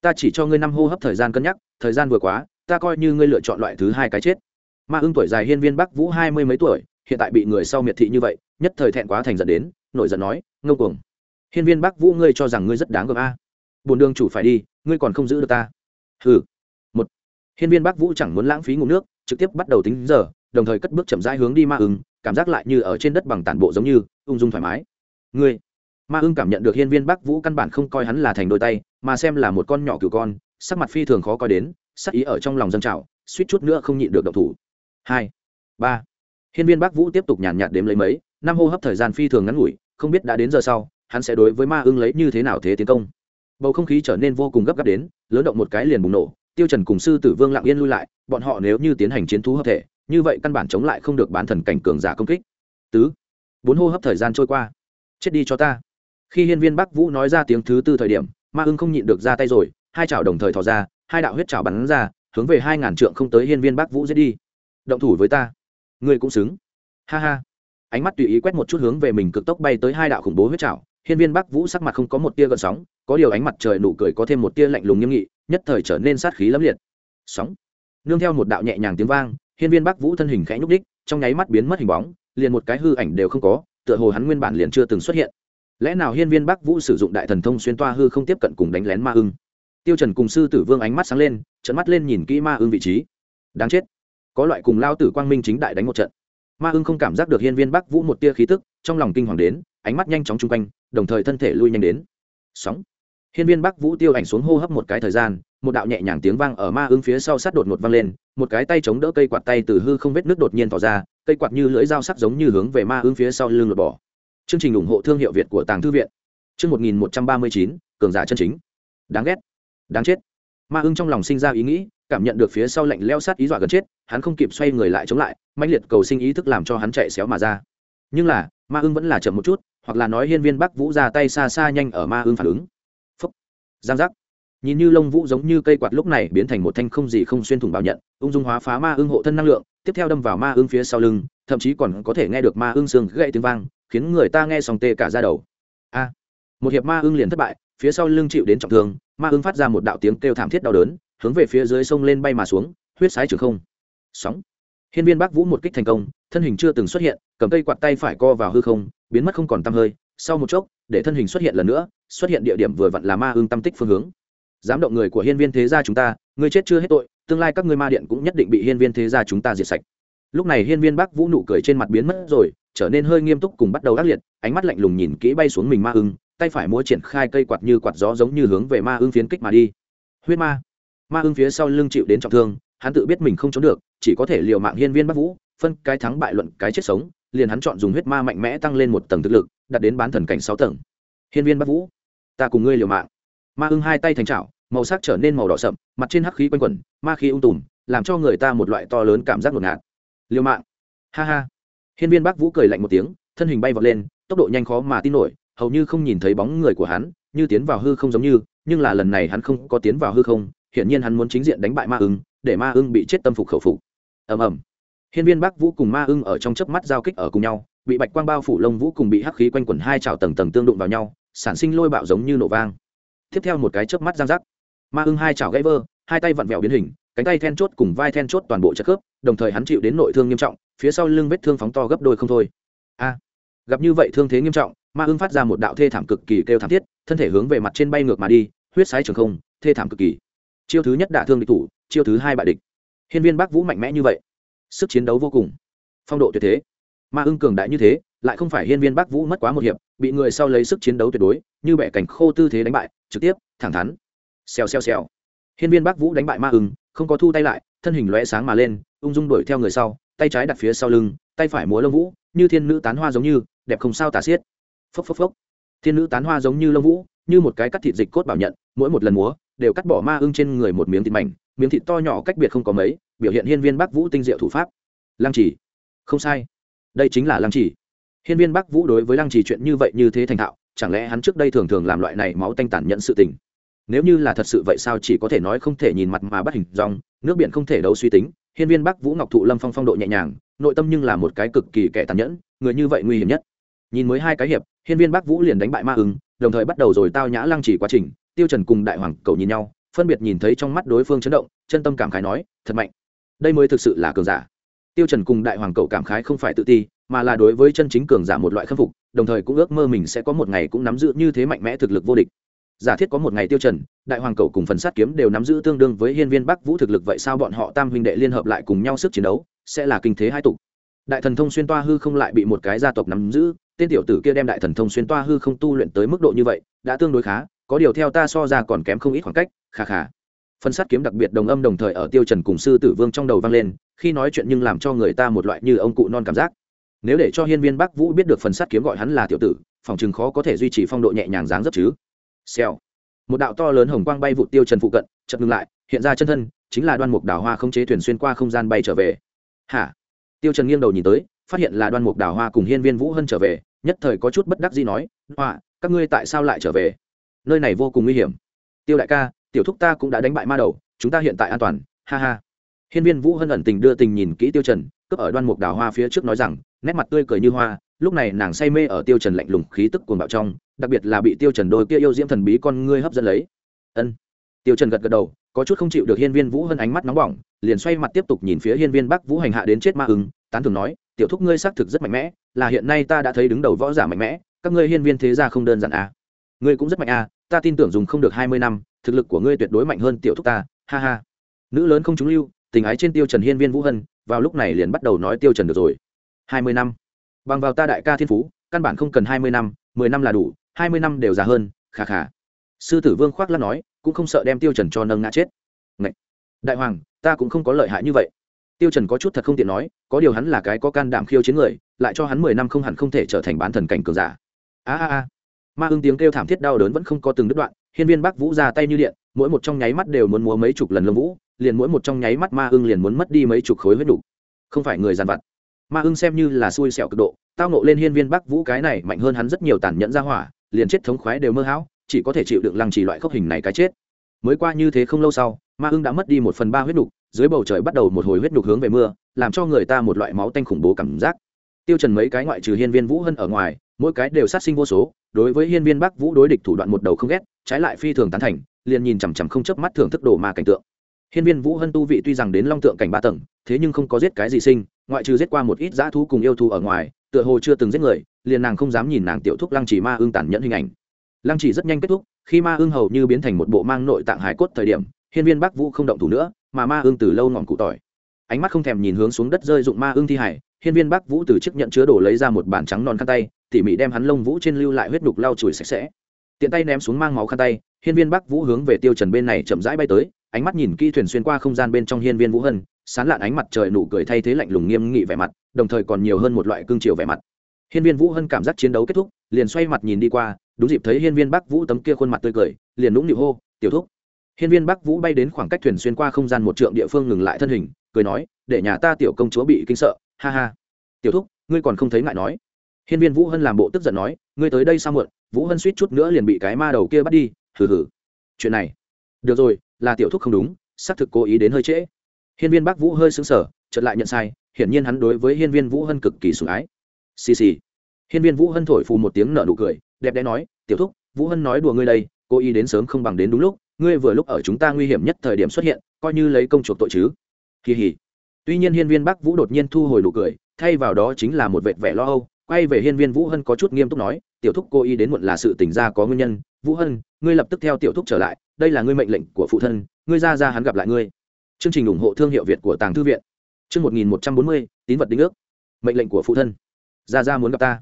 Ta chỉ cho ngươi năm hô hấp thời gian cân nhắc, thời gian vừa quá, ta coi như ngươi lựa chọn loại thứ hai cái chết. Ma ưng tuổi dài hiên viên bắc vũ hai mươi mấy tuổi, hiện tại bị người sau miệt thị như vậy, nhất thời thẹn quá thành giận đến, nổi giận nói, ngông cuồng hiên viên bắc vũ, ngươi cho rằng ngươi rất đáng gờm a. À. bồn đường chủ phải đi, ngươi còn không giữ được ta. Hừ. một. Hiên viên bắc vũ chẳng muốn lãng phí ngụm nước, trực tiếp bắt đầu tính giờ, đồng thời cất bước chậm rãi hướng đi ma ưng, cảm giác lại như ở trên đất bằng tản bộ giống như, ung dung thoải mái. Ngươi. Ma ưng cảm nhận được hiên viên bắc vũ căn bản không coi hắn là thành đôi tay, mà xem là một con nhỏ cừu con, sắc mặt phi thường khó coi đến, sắc ý ở trong lòng dân trào, suýt chút nữa không nhịn được động thủ. Hai. Ba. Hiên viên bắc vũ tiếp tục nhàn nhạt đếm lấy mấy, năm hô hấp thời gian phi thường ngắn ngủi, không biết đã đến giờ sau hắn sẽ đối với ma ưng lấy như thế nào thế tiến công. Bầu không khí trở nên vô cùng gấp gáp đến, lớn động một cái liền bùng nổ, tiêu trần cùng sư tử vương lặng yên lui lại, bọn họ nếu như tiến hành chiến thú hợp thể, như vậy căn bản chống lại không được bán thần cảnh cường giả công kích. Tứ, bốn hô hấp thời gian trôi qua. Chết đi cho ta. Khi hiên viên bắc vũ nói ra tiếng thứ tư thời điểm, ma ưng không nhịn được ra tay rồi, hai chảo đồng thời thò ra, hai đạo huyết chảo bắn ra, hướng về hai ngàn trượng không tới hiên viên bắc vũ giết đi. Động thủ với ta. Ngươi cũng xứng. Ha ha. Ánh mắt tùy ý quét một chút hướng về mình cực tốc bay tới hai đạo khủng bố huyết chảo hiên viên bắc vũ sắc mặt không có một tia gợn sóng, có điều ánh mặt trời nụ cười có thêm một tia lạnh lùng nghiêm nghị, nhất thời trở nên sát khí lẫm liệt. Sóng. Nương theo một đạo nhẹ nhàng tiếng vang, hiên viên bắc vũ thân hình khẽ nhúc đích trong nháy mắt biến mất hình bóng, liền một cái hư ảnh đều không có, tựa hồ hắn nguyên bản liền chưa từng xuất hiện. Lẽ nào hiên viên bắc vũ sử dụng đại thần thông xuyên toa hư không tiếp cận cùng đánh lén ma ưng? Tiêu trần cùng sư tử vương ánh mắt sáng lên trận mắt lên nhìn kỹ ma ưng vị trí. Đáng chết. Có loại cùng lao tử quang minh chính đại đánh một trận. Ma ưng không cảm giác được hiên viên bắc vũ một tia khí tức, trong lòng kinh hoàng đến, ánh mắt nhanh chóng chung quanh đồng thời thân thể lui nhanh đến. Sóng. Hiên viên bắc vũ tiêu ảnh xuống hô hấp một cái thời gian, một đạo nhẹ nhàng tiếng vang ở ma ưng phía sau sát đột ngột vang lên, một cái tay chống đỡ cây quạt tay từ hư không vết nước đột nhiên tỏ ra, cây quạt như lưỡi dao sắc giống như hướng về ma ưng phía sau lưng lột bỏ. Chương trình ủng hộ thương hiệu việt của tàng thư viện. Chương một nghìn một trăm ba mươi chín, cường giả chân chính. Đáng ghét. Đáng chết. Ma ưng trong lòng sinh ra ý nghĩ, cảm nhận được phía sau lạnh leo sát ý dọa gần chết, hắn không kịp xoay người lại chống lại mạnh liệt cầu sinh ý thức làm cho hắn chạy xéo mà ra. Nhưng là, ma ưng vẫn là chậm một chút hoặc là nói hiên viên bắc vũ ra tay xa xa nhanh ở ma ương phản ứng. Phấp giang giác. Nhìn như lông vũ giống như cây quạt lúc này biến thành một thanh không gì không xuyên thủng bảo nhận, ung dung hóa phá ma ương hộ thân năng lượng, tiếp theo đâm vào ma ương phía sau lưng, thậm chí còn có thể nghe được ma ương xương gãy tiếng vang, khiến người ta nghe sòng tê cả ra đầu. A. Một hiệp ma ương liền thất bại, phía sau lưng chịu đến trọng thương, ma ương phát ra một đạo tiếng kêu thảm thiết đau đớn, hướng về phía dưới sông lên bay mà xuống, huyết sái trường không. Sóng. Hiên viên bắc vũ một kích thành công, thân hình chưa từng xuất hiện cầm cây quạt tay phải co vào hư không, biến mất không còn tăm hơi, sau một chốc, để thân hình xuất hiện lần nữa, xuất hiện địa điểm vừa vặn là ma ưng tâm tích phương hướng. Dám động người của hiên viên thế gia chúng ta người chết chưa hết tội, tương lai các ngươi ma điện cũng nhất định bị hiên viên thế gia chúng ta diệt sạch. Lúc này hiên viên bắc vũ nụ cười trên mặt biến mất rồi, trở nên hơi nghiêm túc cùng bắt đầu ác liệt, ánh mắt lạnh lùng nhìn kỹ bay xuống mình ma ưng, tay phải múa triển khai cây quạt như quạt gió giống như hướng về ma ưng phiến kích mà đi. Huyết ma. Ma ưng phía sau lưng chịu đến trọng thương, hắn tự biết mình không trốn được, chỉ có thể liều mạng hiên viên bắc vũ, phân cái thắng bại luận cái chết sống liền hắn chọn dùng huyết ma mạnh mẽ tăng lên một tầng thực lực, đạt đến bán thần cảnh sáu tầng. Hiên viên bắc vũ, ta cùng ngươi liều mạng. Ma ưng hai tay thành trào màu sắc trở nên màu đỏ sậm, mặt trên hắc khí quanh quẩn, ma khí ung tùm, làm cho người ta một loại to lớn cảm giác ngột ngạt. Liều mạng. Ha ha. Hiên viên bắc vũ cười lạnh một tiếng, thân hình bay vọt lên, tốc độ nhanh khó mà tin nổi, hầu như không nhìn thấy bóng người của hắn, như tiến vào hư không giống như, nhưng là lần này hắn không có tiến vào hư không, hiển nhiên hắn muốn chính diện đánh bại ma ưng, để ma ưng bị chết tâm phục khẩu phục. Ầm ầm hiên viên bắc vũ cùng ma ưng ở trong chớp mắt giao kích ở cùng nhau, bị bạch quang bao phủ lông vũ cùng bị hắc khí quanh quẩn hai trào tầng tầng tương đụng vào nhau, sản sinh lôi bạo giống như nổ vang. Tiếp theo một cái chớp mắt giang rắc ma ưng hai chảo gãy vơ hai tay vặn vẹo biến hình, cánh tay then chốt cùng vai then chốt toàn bộ chất khớp, đồng thời hắn chịu đến nội thương nghiêm trọng, phía sau lưng vết thương phóng to gấp đôi không thôi. A, gặp như vậy thương thế nghiêm trọng, ma ưng phát ra một đạo thê thảm cực kỳ kêu thảm thiết, thân thể hướng về mặt trên bay ngược mà đi, huyết sái trường không, thê thảm cực kỳ. Chiêu thứ nhất đả thương địch thủ, chiêu thứ hai bại địch. Hiên viên bắc vũ mạnh mẽ như vậy sức chiến đấu vô cùng. Phong độ tuyệt thế. Ma ưng cường đại như thế, lại không phải hiên viên bắc vũ mất quá một hiệp, bị người sau lấy sức chiến đấu tuyệt đối, như bẻ cảnh khô tư thế đánh bại, trực tiếp, thẳng thắn. Xèo xèo xèo. Hiên viên bắc vũ đánh bại ma ưng, không có thu tay lại, thân hình lóe sáng mà lên, ung dung đuổi theo người sau, tay trái đặt phía sau lưng, tay phải múa lông vũ, như thiên nữ tán hoa giống như, đẹp không sao tả xiết. Phốc phốc phốc. Thiên nữ tán hoa giống như lông vũ, như một cái cắt thịt dịch cốt bảo nhận, mỗi một lần múa, đều cắt bỏ ma ưng trên người một miếng thịt mảnh miếng thịt to nhỏ cách biệt không có mấy, biểu hiện hiên viên bắc vũ tinh diệu thủ pháp. Lăng trì. Không sai. Đây chính là lăng trì. Hiên viên bắc vũ đối với lăng trì chuyện như vậy như thế thành thạo, chẳng lẽ hắn trước đây thường thường làm loại này máu tanh tản nhận sự tình? Nếu như là thật sự vậy sao chỉ có thể nói không thể nhìn mặt mà bắt hình dòng nước biển không thể đấu suy tính, hiên viên bắc vũ ngọc thụ lâm phong phong độ nhẹ nhàng, nội tâm nhưng là một cái cực kỳ kẻ tàn nhẫn, người như vậy nguy hiểm nhất. Nhìn mới hai cái hiệp, hiên viên bắc vũ liền đánh bại ma ứng đồng thời bắt đầu rồi tao nhã lăng trì quá trình, tiêu trần cùng đại hoàng cầu nhìn nhau phân biệt nhìn thấy trong mắt đối phương chấn động, chân tâm cảm khái nói, thật mạnh. Đây mới thực sự là cường giả. Tiêu trần cùng đại hoàng cầu cảm khái không phải tự ti, mà là đối với chân chính cường giả một loại khâm phục, đồng thời cũng ước mơ mình sẽ có một ngày cũng nắm giữ như thế mạnh mẽ thực lực vô địch. Giả thiết có một ngày tiêu trần, đại hoàng cầu cùng phần sát kiếm đều nắm giữ tương đương với hiên viên bắc vũ thực lực vậy sao bọn họ tam huynh đệ liên hợp lại cùng nhau sức chiến đấu, sẽ là kinh thế hai tục đại thần thông xuyên toa hư không lại bị một cái gia tộc nắm giữ, tên tiểu tử kia đem đại thần thông xuyên toa hư không tu luyện tới mức độ như vậy, đã tương đối khá có điều theo ta so ra còn kém không ít khoảng cách khà khà phần sát kiếm đặc biệt đồng âm đồng thời ở tiêu trần cùng sư tử vương trong đầu vang lên, khi nói chuyện nhưng làm cho người ta một loại như ông cụ non cảm giác. Nếu để cho hiên viên bắc vũ biết được phần sát kiếm gọi hắn là tiểu tử, phòng chừng khó có thể duy trì phong độ nhẹ nhàng dáng dấp chứ. Xèo. Một đạo to lớn hồng quang bay vụ tiêu trần phụ cận, chợt ngừng lại, hiện ra chân thân, chính là đoan mục đào hoa không chế thuyền xuyên qua không gian bay trở về. Hả? Tiêu trần nghiêng đầu nhìn tới, phát hiện là đoan mục đào hoa cùng hiên viên vũ hân trở về, nhất thời có chút bất đắc dĩ nói, hoa, các ngươi tại sao lại trở về? Nơi này vô cùng nguy hiểm. Tiêu đại ca, tiểu thúc ta cũng đã đánh bại ma đầu, chúng ta hiện tại an toàn, ha ha. Hiên viên vũ hân ẩn tình đưa tình nhìn kỹ tiêu trần, cướp ở đoan mục đào hoa phía trước nói rằng, nét mặt tươi cười như hoa, lúc này nàng say mê ở tiêu trần lạnh lùng khí tức cuồng bạo trong, đặc biệt là bị tiêu trần đôi kia yêu diễm thần bí con ngươi hấp dẫn lấy. Ân. Tiêu trần gật gật đầu, có chút không chịu được hiên viên vũ hân ánh mắt nóng bỏng, liền xoay mặt tiếp tục nhìn phía hiên viên bắc vũ hành hạ đến chết ma ưng, tán thường nói, tiểu thúc ngươi xác thực rất mạnh mẽ, là hiện nay ta đã thấy đứng đầu võ giả mạnh mẽ, các ngươi hiên viên thế gia không đơn giản à. Ngươi cũng rất mạnh à ta tin tưởng dùng không được hai mươi năm, thực lực của ngươi tuyệt đối mạnh hơn tiểu thúc ta, ha ha. Nữ lớn không trúng lưu, tình ái trên tiêu trần hiên viên vũ hân, vào lúc này liền bắt đầu nói tiêu trần được rồi. Hai mươi năm. Bằng vào ta đại ca thiên phú, căn bản không cần hai mươi năm, mười năm là đủ, hai mươi năm đều già hơn khà khà sư tử vương khoác lắc nói, cũng không sợ đem tiêu trần cho nâng ngã chết. Ngậy! đại hoàng, ta cũng không có lợi hại như vậy. Tiêu trần có chút thật không tiện nói, có điều hắn là cái có can đảm khiêu chiến người, lại cho hắn mười năm không hẳn không thể trở thành bán thần cảnh cường giả. A a a ma ưng tiếng kêu thảm thiết đau đớn vẫn không có từng đứt đoạn, hiên viên bắc vũ ra tay như điện, mỗi một trong nháy mắt đều muốn múa mấy chục lần lông vũ, liền mỗi một trong nháy mắt ma ưng liền muốn mất đi mấy chục khối huyết đủ. không phải người dàn vặt. Ma ưng xem như là xui xẻo cực độ, tao nộ lên hiên viên bắc vũ cái này mạnh hơn hắn rất nhiều tàn nhẫn ra hỏa, liền chết thống khoái đều mơ hão, chỉ có thể chịu đựng lăng trì loại khốc hình này cái chết. Mới qua như thế không lâu sau, ma ưng đã mất đi một phần ba huyết đục dưới bầu trời bắt đầu một hồi huyết đục hướng về mưa, làm cho người ta một loại máu tanh khủng bố cảm giác. Tiêu trần mấy cái ngoại trừ hiên viên vũ hân ở ngoài, mỗi cái đều sát sinh vô số đối với hiên viên bắc vũ đối địch thủ đoạn một đầu không ghét, trái lại phi thường tán thành, liền nhìn chằm chằm không chớp mắt thưởng thức đồ ma cảnh tượng. Hiên viên vũ hân tu vị tuy rằng đến long tượng cảnh ba tầng, thế nhưng không có giết cái gì sinh, ngoại trừ giết qua một ít dã thú cùng yêu thú ở ngoài, tựa hồ chưa từng giết người, liền nàng không dám nhìn nàng tiểu thúc lăng chỉ ma ương tàn nhẫn hình ảnh. Lăng chỉ rất nhanh kết thúc, khi ma ương hầu như biến thành một bộ mang nội tạng hải cốt thời điểm, hiên viên bắc vũ không động thủ nữa, mà ma ương từ lâu ngọn cụ tỏi. Ánh mắt không thèm nhìn hướng xuống đất rơi dụng ma ương thi hải hiên viên bắc vũ từ chiếc nhận chứa đồ lấy ra một bản trắng non khăn tay tỉ mỉ đem hắn lông vũ trên lưu lại huyết đục lau chùi sạch sẽ. Tiện tay ném xuống mang máu khăn tay, hiên viên bắc vũ hướng về tiêu trần bên này chậm rãi bay tới, ánh mắt nhìn kỹ thuyền xuyên qua không gian bên trong hiên viên vũ hân, sán lạn ánh mặt trời nụ cười thay thế lạnh lùng nghiêm nghị vẻ mặt, đồng thời còn nhiều hơn một loại cương triều vẻ mặt. Hiên viên vũ hân cảm giác chiến đấu kết thúc, liền xoay mặt nhìn đi qua, đúng dịp thấy hiên viên bắc vũ tấm kia khuôn mặt tươi cười, liền nũng nịu hô, tiểu thúc. Hiên viên bắc vũ bay đến khoảng cách thuyền xuyên qua không gian một trượng địa phương ngừng lại thân hình, cười nói, để nhà ta tiểu công chúa bị kinh sợ, ha ha. Tiểu thúc, ngươi còn không thấy ngại nói hiên viên vũ hân làm bộ tức giận nói, ngươi tới đây sao muộn? Vũ hân suýt chút nữa liền bị cái ma đầu kia bắt đi, hừ hừ. Chuyện này? Được rồi, là tiểu thúc không đúng, xác thực cố ý đến hơi trễ. Hiên viên bắc vũ hơi xứng sở chợt lại nhận sai, hiển nhiên hắn đối với hiên viên vũ hân cực kỳ sủng ái. Xì xì. Hiên viên vũ hân thổi phù một tiếng nở nụ cười, đẹp đẽ nói, tiểu thúc, vũ hân nói đùa ngươi đây, cố ý đến sớm không bằng đến đúng lúc, ngươi vừa lúc ở chúng ta nguy hiểm nhất thời điểm xuất hiện, coi như lấy công chuộc tội chứ. Kỳ hỉ. Tuy nhiên hiên viên bắc vũ đột nhiên thu hồi nụ cười, thay vào đó chính là một vệt vẻ lo âu quay về hiên viên vũ hân có chút nghiêm túc nói, tiểu thúc cô y đến muộn là sự tình ra có nguyên nhân. Vũ hân, ngươi lập tức theo tiểu thúc trở lại. Đây là ngươi mệnh lệnh của phụ thân, ngươi ra ra hắn gặp lại ngươi. Chương trình ủng hộ thương hiệu việt của tàng thư viện. Chương một nghìn một trăm bốn mươi, tín vật đính ước. Mệnh lệnh của phụ thân. Ra ra muốn gặp ta.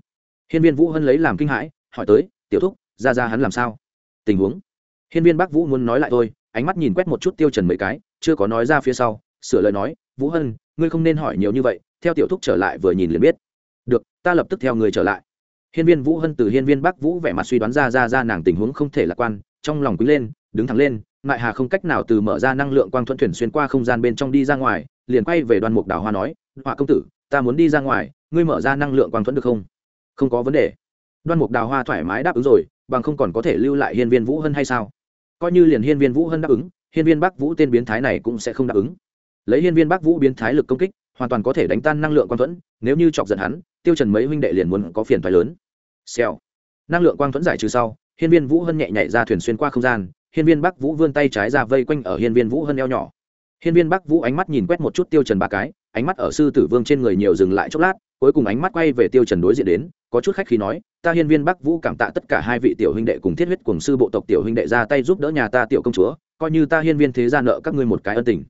Hiên viên vũ hân lấy làm kinh hãi, hỏi tới, tiểu thúc, ra ra hắn làm sao? Tình huống. Hiên viên bắc vũ muốn nói lại thôi, ánh mắt nhìn quét một chút tiêu trần mấy cái, chưa có nói ra phía sau, sửa lời nói, vũ hân, ngươi không nên hỏi nhiều như vậy, theo tiểu thúc trở lại vừa nhìn liền biết được, ta lập tức theo người trở lại. Hiên viên vũ hân từ hiên viên bắc vũ vẻ mặt suy đoán ra ra ra nàng tình huống không thể lạc quan, trong lòng quý lên, đứng thẳng lên, ngại hà không cách nào từ mở ra năng lượng quang thuận thuyền xuyên qua không gian bên trong đi ra ngoài, liền quay về đoàn mục đào hoa nói họa công tử, ta muốn đi ra ngoài, ngươi mở ra năng lượng quang thuận được không? Không có vấn đề. Đoan mục đào hoa thoải mái đáp ứng rồi, bằng không còn có thể lưu lại hiên viên vũ hân hay sao? Coi như liền hiên viên vũ hân đáp ứng, hiên viên bắc vũ tên biến thái này cũng sẽ không đáp ứng. Lấy hiên viên bắc vũ biến thái lực công kích, hoàn toàn có thể đánh tan năng lượng quang thuẫn, nếu như chọc giận hắn tiêu trần mấy huynh đệ liền muốn có phiền toái lớn. Xèo. Năng lượng quang thuẫn giải trừ sau, hiên viên vũ hân nhẹ nhảy ra thuyền xuyên qua không gian, hiên viên bắc vũ vươn tay trái ra vây quanh ở hiên viên vũ hân eo nhỏ. Hiên viên bắc vũ ánh mắt nhìn quét một chút tiêu trần ba cái, ánh mắt ở sư tử vương trên người nhiều dừng lại chốc lát, cuối cùng ánh mắt quay về tiêu trần đối diện đến, có chút khách khí nói, ta hiên viên bắc vũ cảm tạ tất cả hai vị tiểu huynh đệ cùng thiết huyết cùng sư bộ tộc tiểu huynh đệ ra tay giúp đỡ nhà ta tiểu công chúa, coi như ta hiên viên thế gia nợ các ngươi một cái ân tình.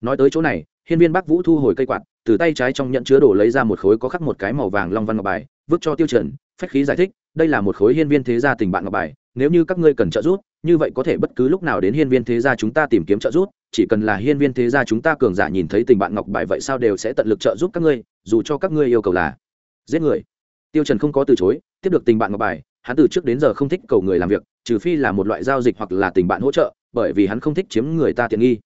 Nói tới chỗ này hiên viên bắc vũ thu hồi cây quạt, từ tay trái trong nhận chứa đồ lấy ra một khối có khắc một cái màu vàng long văn ngọc bài, vứt cho tiêu trần, phách khí giải thích, đây là một khối hiên viên thế gia tình bạn ngọc bài, nếu như các ngươi cần trợ giúp, như vậy có thể bất cứ lúc nào đến hiên viên thế gia chúng ta tìm kiếm trợ giúp, chỉ cần là hiên viên thế gia chúng ta cường giả nhìn thấy tình bạn ngọc bài vậy sao đều sẽ tận lực trợ giúp các ngươi, dù cho các ngươi yêu cầu là giết người. Tiêu trần không có từ chối, tiếp được tình bạn ngọc bài, hắn từ trước đến giờ không thích cầu người làm việc, trừ phi là một loại giao dịch hoặc là tình bạn hỗ trợ, bởi vì hắn không thích chiếm người ta tiện nghi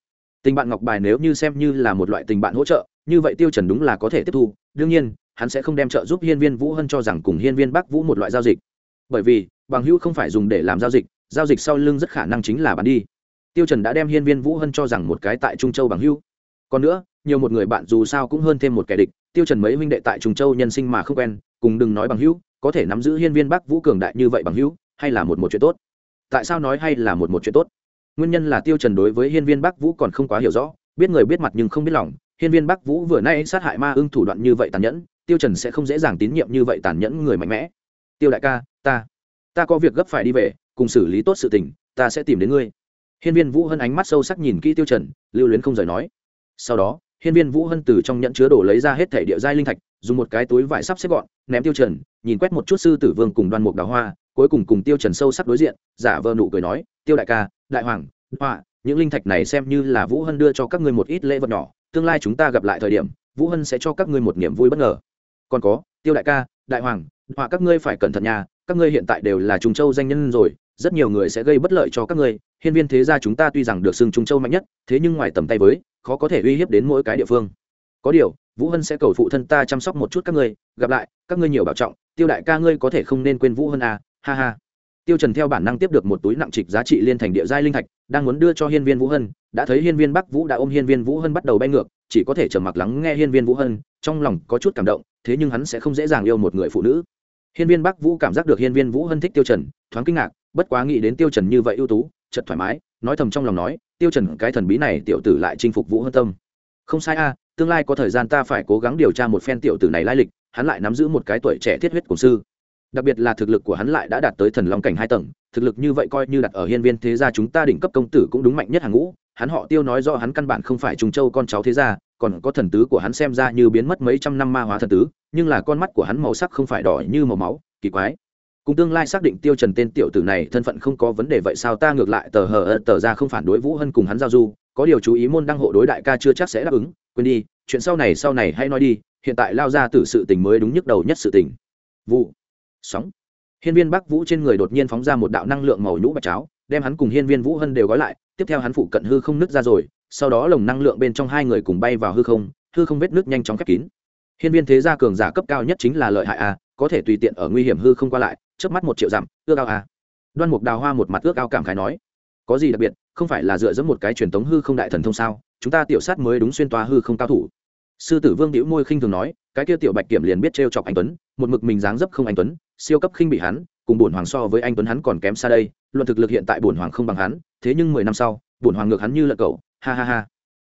tình bạn ngọc bài nếu như xem như là một loại tình bạn hỗ trợ, như vậy tiêu trần đúng là có thể tiếp thu. Đương nhiên, hắn sẽ không đem trợ giúp hiên viên vũ hân cho rằng cùng hiên viên bắc vũ một loại giao dịch. Bởi vì, bằng hữu không phải dùng để làm giao dịch giao dịch sau lưng rất khả năng chính là bán đi. Tiêu trần đã đem hiên viên vũ hân cho rằng một cái tại trung châu bằng hữu. Còn nữa, nhiều một người bạn dù sao cũng hơn thêm một kẻ địch, tiêu trần mấy huynh đệ tại trung châu nhân sinh mà không quen, cùng đừng nói bằng hữu, có thể nắm giữ hiên viên bắc vũ cường đại như vậy bằng hữu, hay là một một chuyện tốt? Tại sao nói hay là một một chuyện tốt? Nguyên nhân là tiêu trần đối với hiên viên bắc vũ còn không quá hiểu rõ, biết người biết mặt nhưng không biết lòng. Hiên viên bắc vũ vừa nay sát hại ma ưng thủ đoạn như vậy tàn nhẫn, tiêu trần sẽ không dễ dàng tín nhiệm như vậy tàn nhẫn người mạnh mẽ. Tiêu đại ca, ta ta có việc gấp phải đi về, cùng xử lý tốt sự tình, ta sẽ tìm đến ngươi. Hiên viên vũ hân ánh mắt sâu sắc nhìn kỹ tiêu trần, lưu luyến không rời nói. Sau đó, hiên viên vũ hân từ trong nhẫn chứa đồ lấy ra hết thể địa giai linh thạch, dùng một cái túi vải sắp xếp gọn, ném tiêu trần, nhìn quét một chút sư tử vương cùng đoan mục đào hoa, cuối cùng cùng tiêu trần sâu sắc đối diện, giả vờ nụ cười nói, tiêu đại ca đại hoàng họa, những linh thạch này xem như là vũ hân đưa cho các ngươi một ít lễ vật nhỏ tương lai chúng ta gặp lại thời điểm vũ hân sẽ cho các ngươi một niềm vui bất ngờ. Còn có tiêu đại ca đại hoàng họa các ngươi phải cẩn thận nhà các ngươi hiện tại đều là trùng châu danh nhân rồi rất nhiều người sẽ gây bất lợi cho các ngươi hiên viên thế gia chúng ta tuy rằng được xưng trung châu mạnh nhất thế nhưng ngoài tầm tay với khó có thể uy hiếp đến mỗi cái địa phương. Có điều vũ hân sẽ cầu phụ thân ta chăm sóc một chút các ngươi gặp lại các ngươi nhiều bảo trọng tiêu đại ca ngươi có thể không nên quên vũ hân à, ha ha tiêu trần theo bản năng tiếp được một túi nặng trịch giá trị liên thành địa giai linh thạch, đang muốn đưa cho hiên viên vũ hân, đã thấy hiên viên bắc vũ đã ôm hiên viên vũ hân bắt đầu bay ngược, chỉ có thể trầm mặc lắng nghe hiên viên vũ hân, trong lòng có chút cảm động, thế nhưng hắn sẽ không dễ dàng yêu một người phụ nữ. Hiên viên bắc vũ cảm giác được hiên viên vũ hân thích tiêu trần, thoáng kinh ngạc, bất quá nghĩ đến tiêu trần như vậy ưu tú, chợt thoải mái, nói thầm trong lòng nói, tiêu trần, cái thần bí này tiểu tử lại chinh phục vũ hân tâm. Không sai a, tương lai có thời gian ta phải cố gắng điều tra một phen tiểu tử này lai lịch, hắn lại nắm giữ một cái tuổi trẻ thiết huyết cổ sư đặc biệt là thực lực của hắn lại đã đạt tới thần long cảnh hai tầng, thực lực như vậy coi như đặt ở hiên viên thế gia chúng ta đỉnh cấp công tử cũng đúng mạnh nhất hàng ngũ. Hắn họ tiêu nói do hắn căn bản không phải trùng châu con cháu thế gia, còn có thần tứ của hắn xem ra như biến mất mấy trăm năm ma hóa thần tứ, nhưng là con mắt của hắn màu sắc không phải đỏ như màu máu, kỳ quái. Cùng tương lai xác định tiêu trần tên tiểu tử này thân phận không có vấn đề vậy sao ta ngược lại tờ hờ tờ ra không phản đối vũ hân cùng hắn giao du, có điều chú ý môn đăng hộ đối đại ca chưa chắc sẽ đáp ứng, quên đi, chuyện sau này sau này hay nói đi, hiện tại lao ra từ sự tình mới đúng nhức đầu nhất sự tình. Vụ sóng. Hiên viên bắc vũ trên người đột nhiên phóng ra một đạo năng lượng màu nhũ bạch cháo, đem hắn cùng hiên viên vũ hân đều gói lại, tiếp theo hắn phụ cận hư không nứt ra rồi, sau đó lồng năng lượng bên trong hai người cùng bay vào hư không hư không vết nước nhanh chóng khép kín. Hiên viên thế gia cường giả cấp cao nhất chính là lợi hại a, có thể tùy tiện ở nguy hiểm hư không qua lại trước mắt một triệu dặm, ước ao a. Đoan mục đào hoa một mặt ước ao cảm khái nói, có gì đặc biệt, không phải là dựa dẫm một cái truyền thống hư không đại thần thông sao, chúng ta tiểu sát mới đúng xuyên toa hư không cao thủ. Sư tử vương đĩu môi khinh thường nói, cái kia tiểu bạch kiểm liền biết trêu chọc anh tuấn, một mực mình dáng dấp không anh tuấn siêu cấp khinh bị hắn, cùng bổn hoàng so với anh tuấn hắn còn kém xa đây, luận thực lực hiện tại bổn hoàng không bằng hắn, thế nhưng mười năm sau, bổn hoàng ngược hắn như lợn cậu, ha ha ha.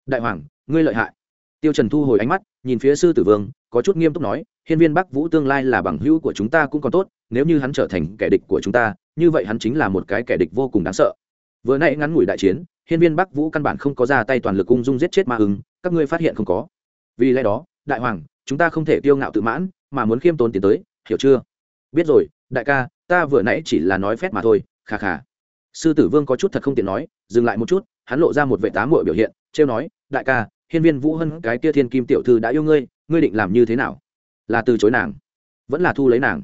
Đại hoàng, ngươi lợi hại. Tiêu trần thu hồi ánh mắt, nhìn phía sư tử vương, có chút nghiêm túc nói, hiên viên bắc vũ tương lai là bằng hữu của chúng ta cũng còn tốt, nếu như hắn trở thành kẻ địch của chúng ta, như vậy hắn chính là một cái kẻ địch vô cùng đáng sợ. Vừa nãy ngắn ngủi đại chiến, hiên viên bắc vũ căn bản không có ra tay toàn lực ung dung giết chết ma hưng, các ngươi phát hiện không có. Vì lẽ đó, đại hoàng, chúng ta không thể kiêu ngạo tự mãn, mà muốn khiêm tốn tiến tới, hiểu chưa? Biết rồi, đại ca, ta vừa nãy chỉ là nói phép mà thôi khà khà sư tử vương có chút thật không tiện nói, dừng lại một chút, hắn lộ ra một vệ tá mội biểu hiện, trêu nói, đại ca, hiên viên vũ hân, cái kia thiên kim tiểu thư đã yêu ngươi ngươi định làm như thế nào? Là từ chối nàng, vẫn là thu lấy nàng.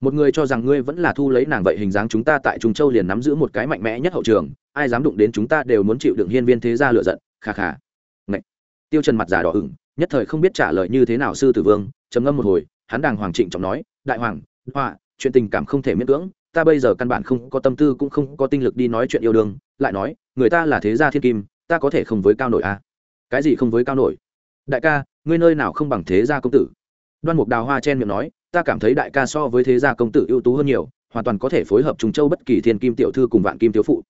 Một người cho rằng ngươi vẫn là thu lấy nàng vậy hình dáng chúng ta tại trung châu liền nắm giữ một cái mạnh mẽ nhất hậu trường, ai dám đụng đến chúng ta đều muốn chịu đựng hiên viên thế gia lựa giận khà khà Ngậy. tiêu trần mặt giả đỏ ửng, nhất thời không biết trả lời như thế nào sư tử vương, trầm ngâm một hồi, hắn đàng hoàng trịnh trọng nói, đại hoàng hoa chuyện tình cảm không thể miễn cưỡng, ta bây giờ căn bản không có tâm tư cũng không có tinh lực đi nói chuyện yêu đương, lại nói, người ta là thế gia thiên kim, ta có thể không với cao nổi à? Cái gì không với cao nổi? Đại ca, ngươi nơi nào không bằng thế gia công tử? Đoan mục đào hoa chen miệng nói, ta cảm thấy đại ca so với thế gia công tử ưu tú hơn nhiều, hoàn toàn có thể phối hợp trùng châu bất kỳ thiên kim tiểu thư cùng vạn kim thiếu phụ.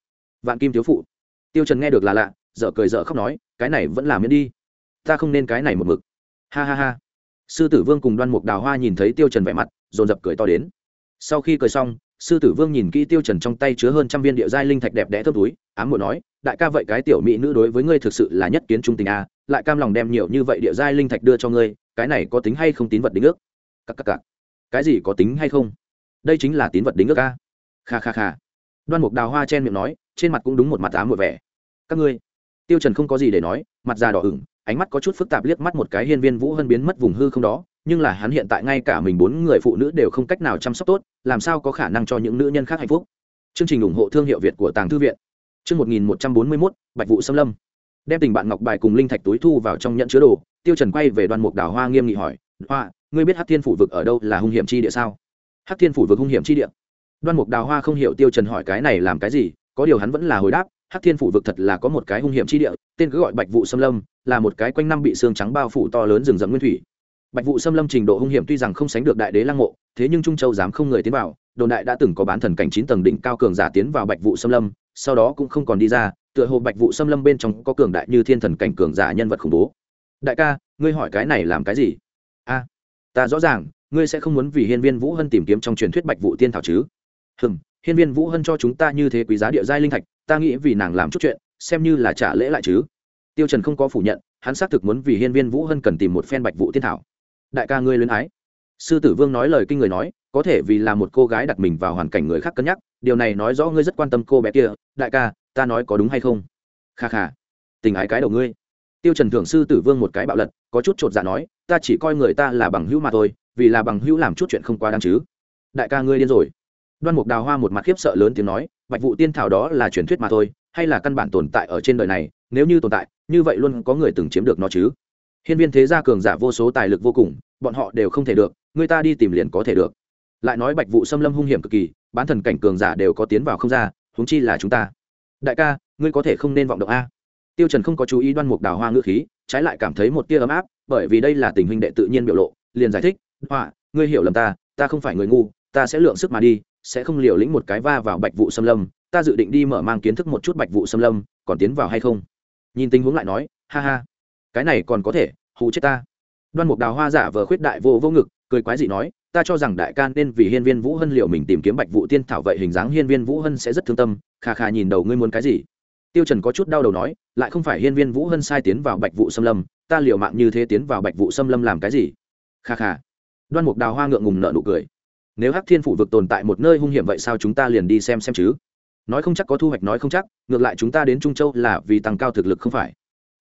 Vạn kim thiếu phụ. Tiêu trần nghe được là lạ, dở cười dở khóc nói, cái này vẫn làm miễn đi. Ta không nên cái này một mực. Ha ha ha sư tử vương cùng đoan mục đào hoa nhìn thấy tiêu trần vẻ mặt dồn dập cười to đến. Sau khi cười xong sư tử vương nhìn kỹ tiêu trần trong tay chứa hơn trăm viên địa giai linh thạch đẹp đẽ thấp túi ám muội nói đại ca vậy cái tiểu mỹ nữ đối với ngươi thực sự là nhất kiến trung tình a à, lại cam lòng đem nhiều như vậy địa giai linh thạch đưa cho ngươi cái này có tính hay không tín vật đính ước? Các các các. Cái gì có tính hay không? Đây chính là tín vật đính ước a kha kha kha. Đoan mục đào hoa chen miệng nói trên mặt cũng đúng một mặt ám muội vẻ. Các ngươi. Tiêu trần không có gì để nói mặt già đỏ ửng ánh mắt có chút phức tạp liếc mắt một cái hiên viên vũ hân biến mất vùng hư không đó, nhưng là hắn hiện tại ngay cả mình bốn người phụ nữ đều không cách nào chăm sóc tốt, làm sao có khả năng cho những nữ nhân khác hạnh phúc? Chương trình ủng hộ thương hiệu việt của tàng thư viện. Chương một nghìn một trăm bốn mươi mốt, bạch vụ xâm lâm. Đem tình bạn ngọc bài cùng linh thạch túi thu vào trong nhận chứa đồ, tiêu trần quay về đoàn mục Đào hoa nghiêm nghị hỏi, hoa, ngươi biết hát thiên phủ vực ở đâu là hung hiểm chi địa sao? Hát thiên phủ vực hung hiểm chi địa? Đoan mục đào hoa không hiểu tiêu trần hỏi cái này làm cái gì, có điều hắn vẫn là hồi đáp, hắc thiên phủ vực thật là có một cái hung hiểm chi địa, tên cứ gọi bạch vụ xâm lâm là một cái quanh năm bị xương trắng bao phủ to lớn rừng rậm nguyên thủy. Bạch vụ xâm lâm trình độ hung hiểm tuy rằng không sánh được đại đế lăng mộ, thế nhưng trung châu dám không người tiến vào, đồn đại đã từng có bán thần cảnh chín tầng đỉnh cao cường giả tiến vào bạch vụ xâm lâm, sau đó cũng không còn đi ra, tựa hồ bạch vụ xâm lâm bên trong có cường đại như thiên thần cảnh cường giả nhân vật khủng bố. Đại ca, ngươi hỏi cái này làm cái gì? A, ta rõ ràng, ngươi sẽ không muốn vì hiên viên vũ hân tìm kiếm trong truyền thuyết bạch vụ tiên thảo chứ? Hừm, hiên viên vũ hân cho chúng ta như thế quý giá địa giai linh thạch, ta nghĩ vì nàng làm chút chuyện, xem như là trả lễ lại chứ tiêu trần không có phủ nhận, hắn xác thực muốn vì hiên viên vũ hân cần tìm một phen bạch vụ tiên thảo. Đại ca ngươi luyến ái. Sư tử vương nói lời kinh người nói, có thể vì là một cô gái đặt mình vào hoàn cảnh người khác cân nhắc, điều này nói rõ ngươi rất quan tâm cô bé kia, đại ca, ta nói có đúng hay không? Kha kha, tình ái cái đầu ngươi. Tiêu trần thưởng sư tử vương một cái bạo lật, có chút trột dạ nói, ta chỉ coi người ta là bằng hữu mà thôi, vì là bằng hữu làm chút chuyện không quá đáng chứ. Đại ca ngươi điên rồi. Đoan mục đào hoa một mặt khiếp sợ lớn tiếng nói, bạch vụ tiên thảo đó là truyền thuyết mà thôi hay là căn bản tồn tại ở trên đời này, nếu như tồn tại, như vậy luôn có người từng chiếm được nó chứ. Hiên viên thế gia cường giả vô số tài lực vô cùng, bọn họ đều không thể được, người ta đi tìm liền có thể được. Lại nói bạch vụ xâm lâm hung hiểm cực kỳ, bán thần cảnh cường giả đều có tiến vào không ra húng chi là chúng ta. Đại ca, ngươi có thể không nên vọng động a. Tiêu trần không có chú ý đoan mục đào hoa ngữ khí, trái lại cảm thấy một tia ấm áp, bởi vì đây là tình huynh đệ tự nhiên biểu lộ, liền giải thích họa ngươi hiểu lầm ta ta không phải người ngu, ta sẽ lượng sức mà đi, sẽ không liều lĩnh một cái va vào bạch vụ xâm lâm ta dự định đi mở mang kiến thức một chút bạch vụ xâm lâm, còn tiến vào hay không? Nhìn tình huống lại nói, ha ha. Cái này còn có thể, hù chết ta. Đoan mục đào hoa giả vờ khuyết đại vô vô ngực, cười quái dị nói, ta cho rằng đại ca nên vì hiên viên vũ hân liệu mình tìm kiếm bạch vụ tiên thảo vậy hình dáng hiên viên vũ hân sẽ rất thương tâm khà khà nhìn đầu ngươi muốn cái gì. Tiêu trần có chút đau đầu nói, lại không phải hiên viên vũ hân sai tiến vào bạch vụ xâm lâm, ta liều mạng như thế tiến vào bạch vụ xâm lâm làm cái gì? Khà khà đoan mục đào hoa ngượng ngùng nở nụ cười. Nếu hắc thiên phủ vực tồn tại một nơi hung hiểm vậy sao chúng ta liền đi xem xem chứ? Nói không chắc có thu hoạch nói không chắc, ngược lại chúng ta đến trung châu là vì tăng cao thực lực không phải.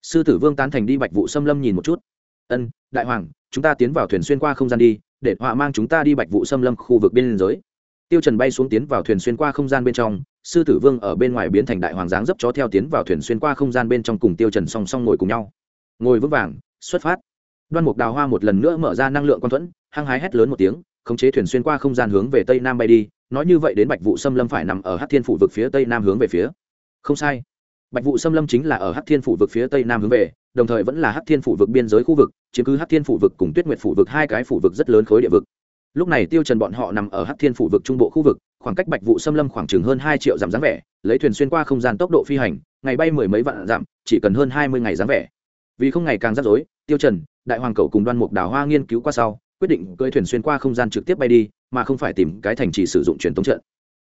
Sư tử vương tán thành đi bạch vụ xâm lâm nhìn một chút. Ân, đại hoàng, chúng ta tiến vào thuyền xuyên qua không gian đi, để họa mang chúng ta đi bạch vụ xâm lâm khu vực biên giới. Tiêu trần bay xuống tiến vào thuyền xuyên qua không gian bên trong, sư tử vương ở bên ngoài biến thành đại hoàng dáng dấp chó theo tiến vào thuyền xuyên qua không gian bên trong cùng tiêu trần song song ngồi cùng nhau. Ngồi vững vàng, xuất phát. Đoan mục đào hoa một lần nữa mở ra năng lượng quan thuẫn, hăng hái hét lớn một tiếng, khống chế thuyền xuyên qua không gian hướng về tây nam bay đi nói như vậy đến bạch vụ xâm lâm phải nằm ở hắc thiên phủ vực phía tây nam hướng về phía. Không sai. Bạch vụ xâm lâm chính là ở hắc thiên phủ vực phía tây nam hướng về, đồng thời vẫn là hắc thiên phủ vực biên giới khu vực, chiếm cứ hắc thiên phủ vực cùng tuyết nguyệt phủ vực, hai cái phủ vực rất lớn khối địa vực. Lúc này tiêu trần bọn họ nằm ở hắc thiên phủ vực trung bộ khu vực, khoảng cách bạch vụ xâm lâm khoảng chừng hơn hai triệu dặm dáng vẻ, lấy thuyền xuyên qua không gian tốc độ phi hành, ngày bay mười mấy vạn dặm, chỉ cần hơn hai mươi ngày dáng vẻ. Vì không ngày càng rắc rối, tiêu trần, đại hoàng cầu cùng đoan mục đào hoa nghiên cứu qua sau quyết định cưỡi thuyền xuyên qua không gian trực tiếp bay đi, mà không phải tìm cái thành trì sử dụng truyền tống trận.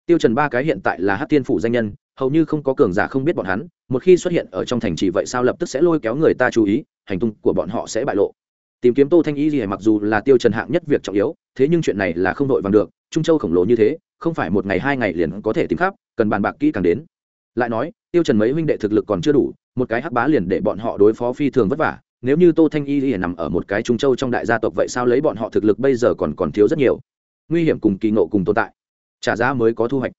Tiêu trần ba cái hiện tại là hắc tiên phủ danh nhân, hầu như không có cường giả không biết bọn hắn, một khi xuất hiện ở trong thành trì vậy sao lập tức sẽ lôi kéo người ta chú ý, hành tung của bọn họ sẽ bại lộ. Tìm kiếm tô thanh y gì mặc dù là tiêu trần hạng nhất việc trọng yếu, thế nhưng chuyện này là không đội vàng được, trung châu khổng lồ như thế, không phải một ngày hai ngày liền có thể tìm khắp, cần bàn bạc kỹ càng đến. Lại nói, tiêu trần mấy huynh đệ thực lực còn chưa đủ, một cái hắc bá liền để bọn họ đối phó phi thường vất vả nếu như tô thanh y lìa nằm ở một cái trung châu trong đại gia tộc vậy sao lấy bọn họ thực lực bây giờ còn còn thiếu rất nhiều? Nguy hiểm cùng kỳ ngộ cùng tồn tại. Trả giá mới có thu hoạch.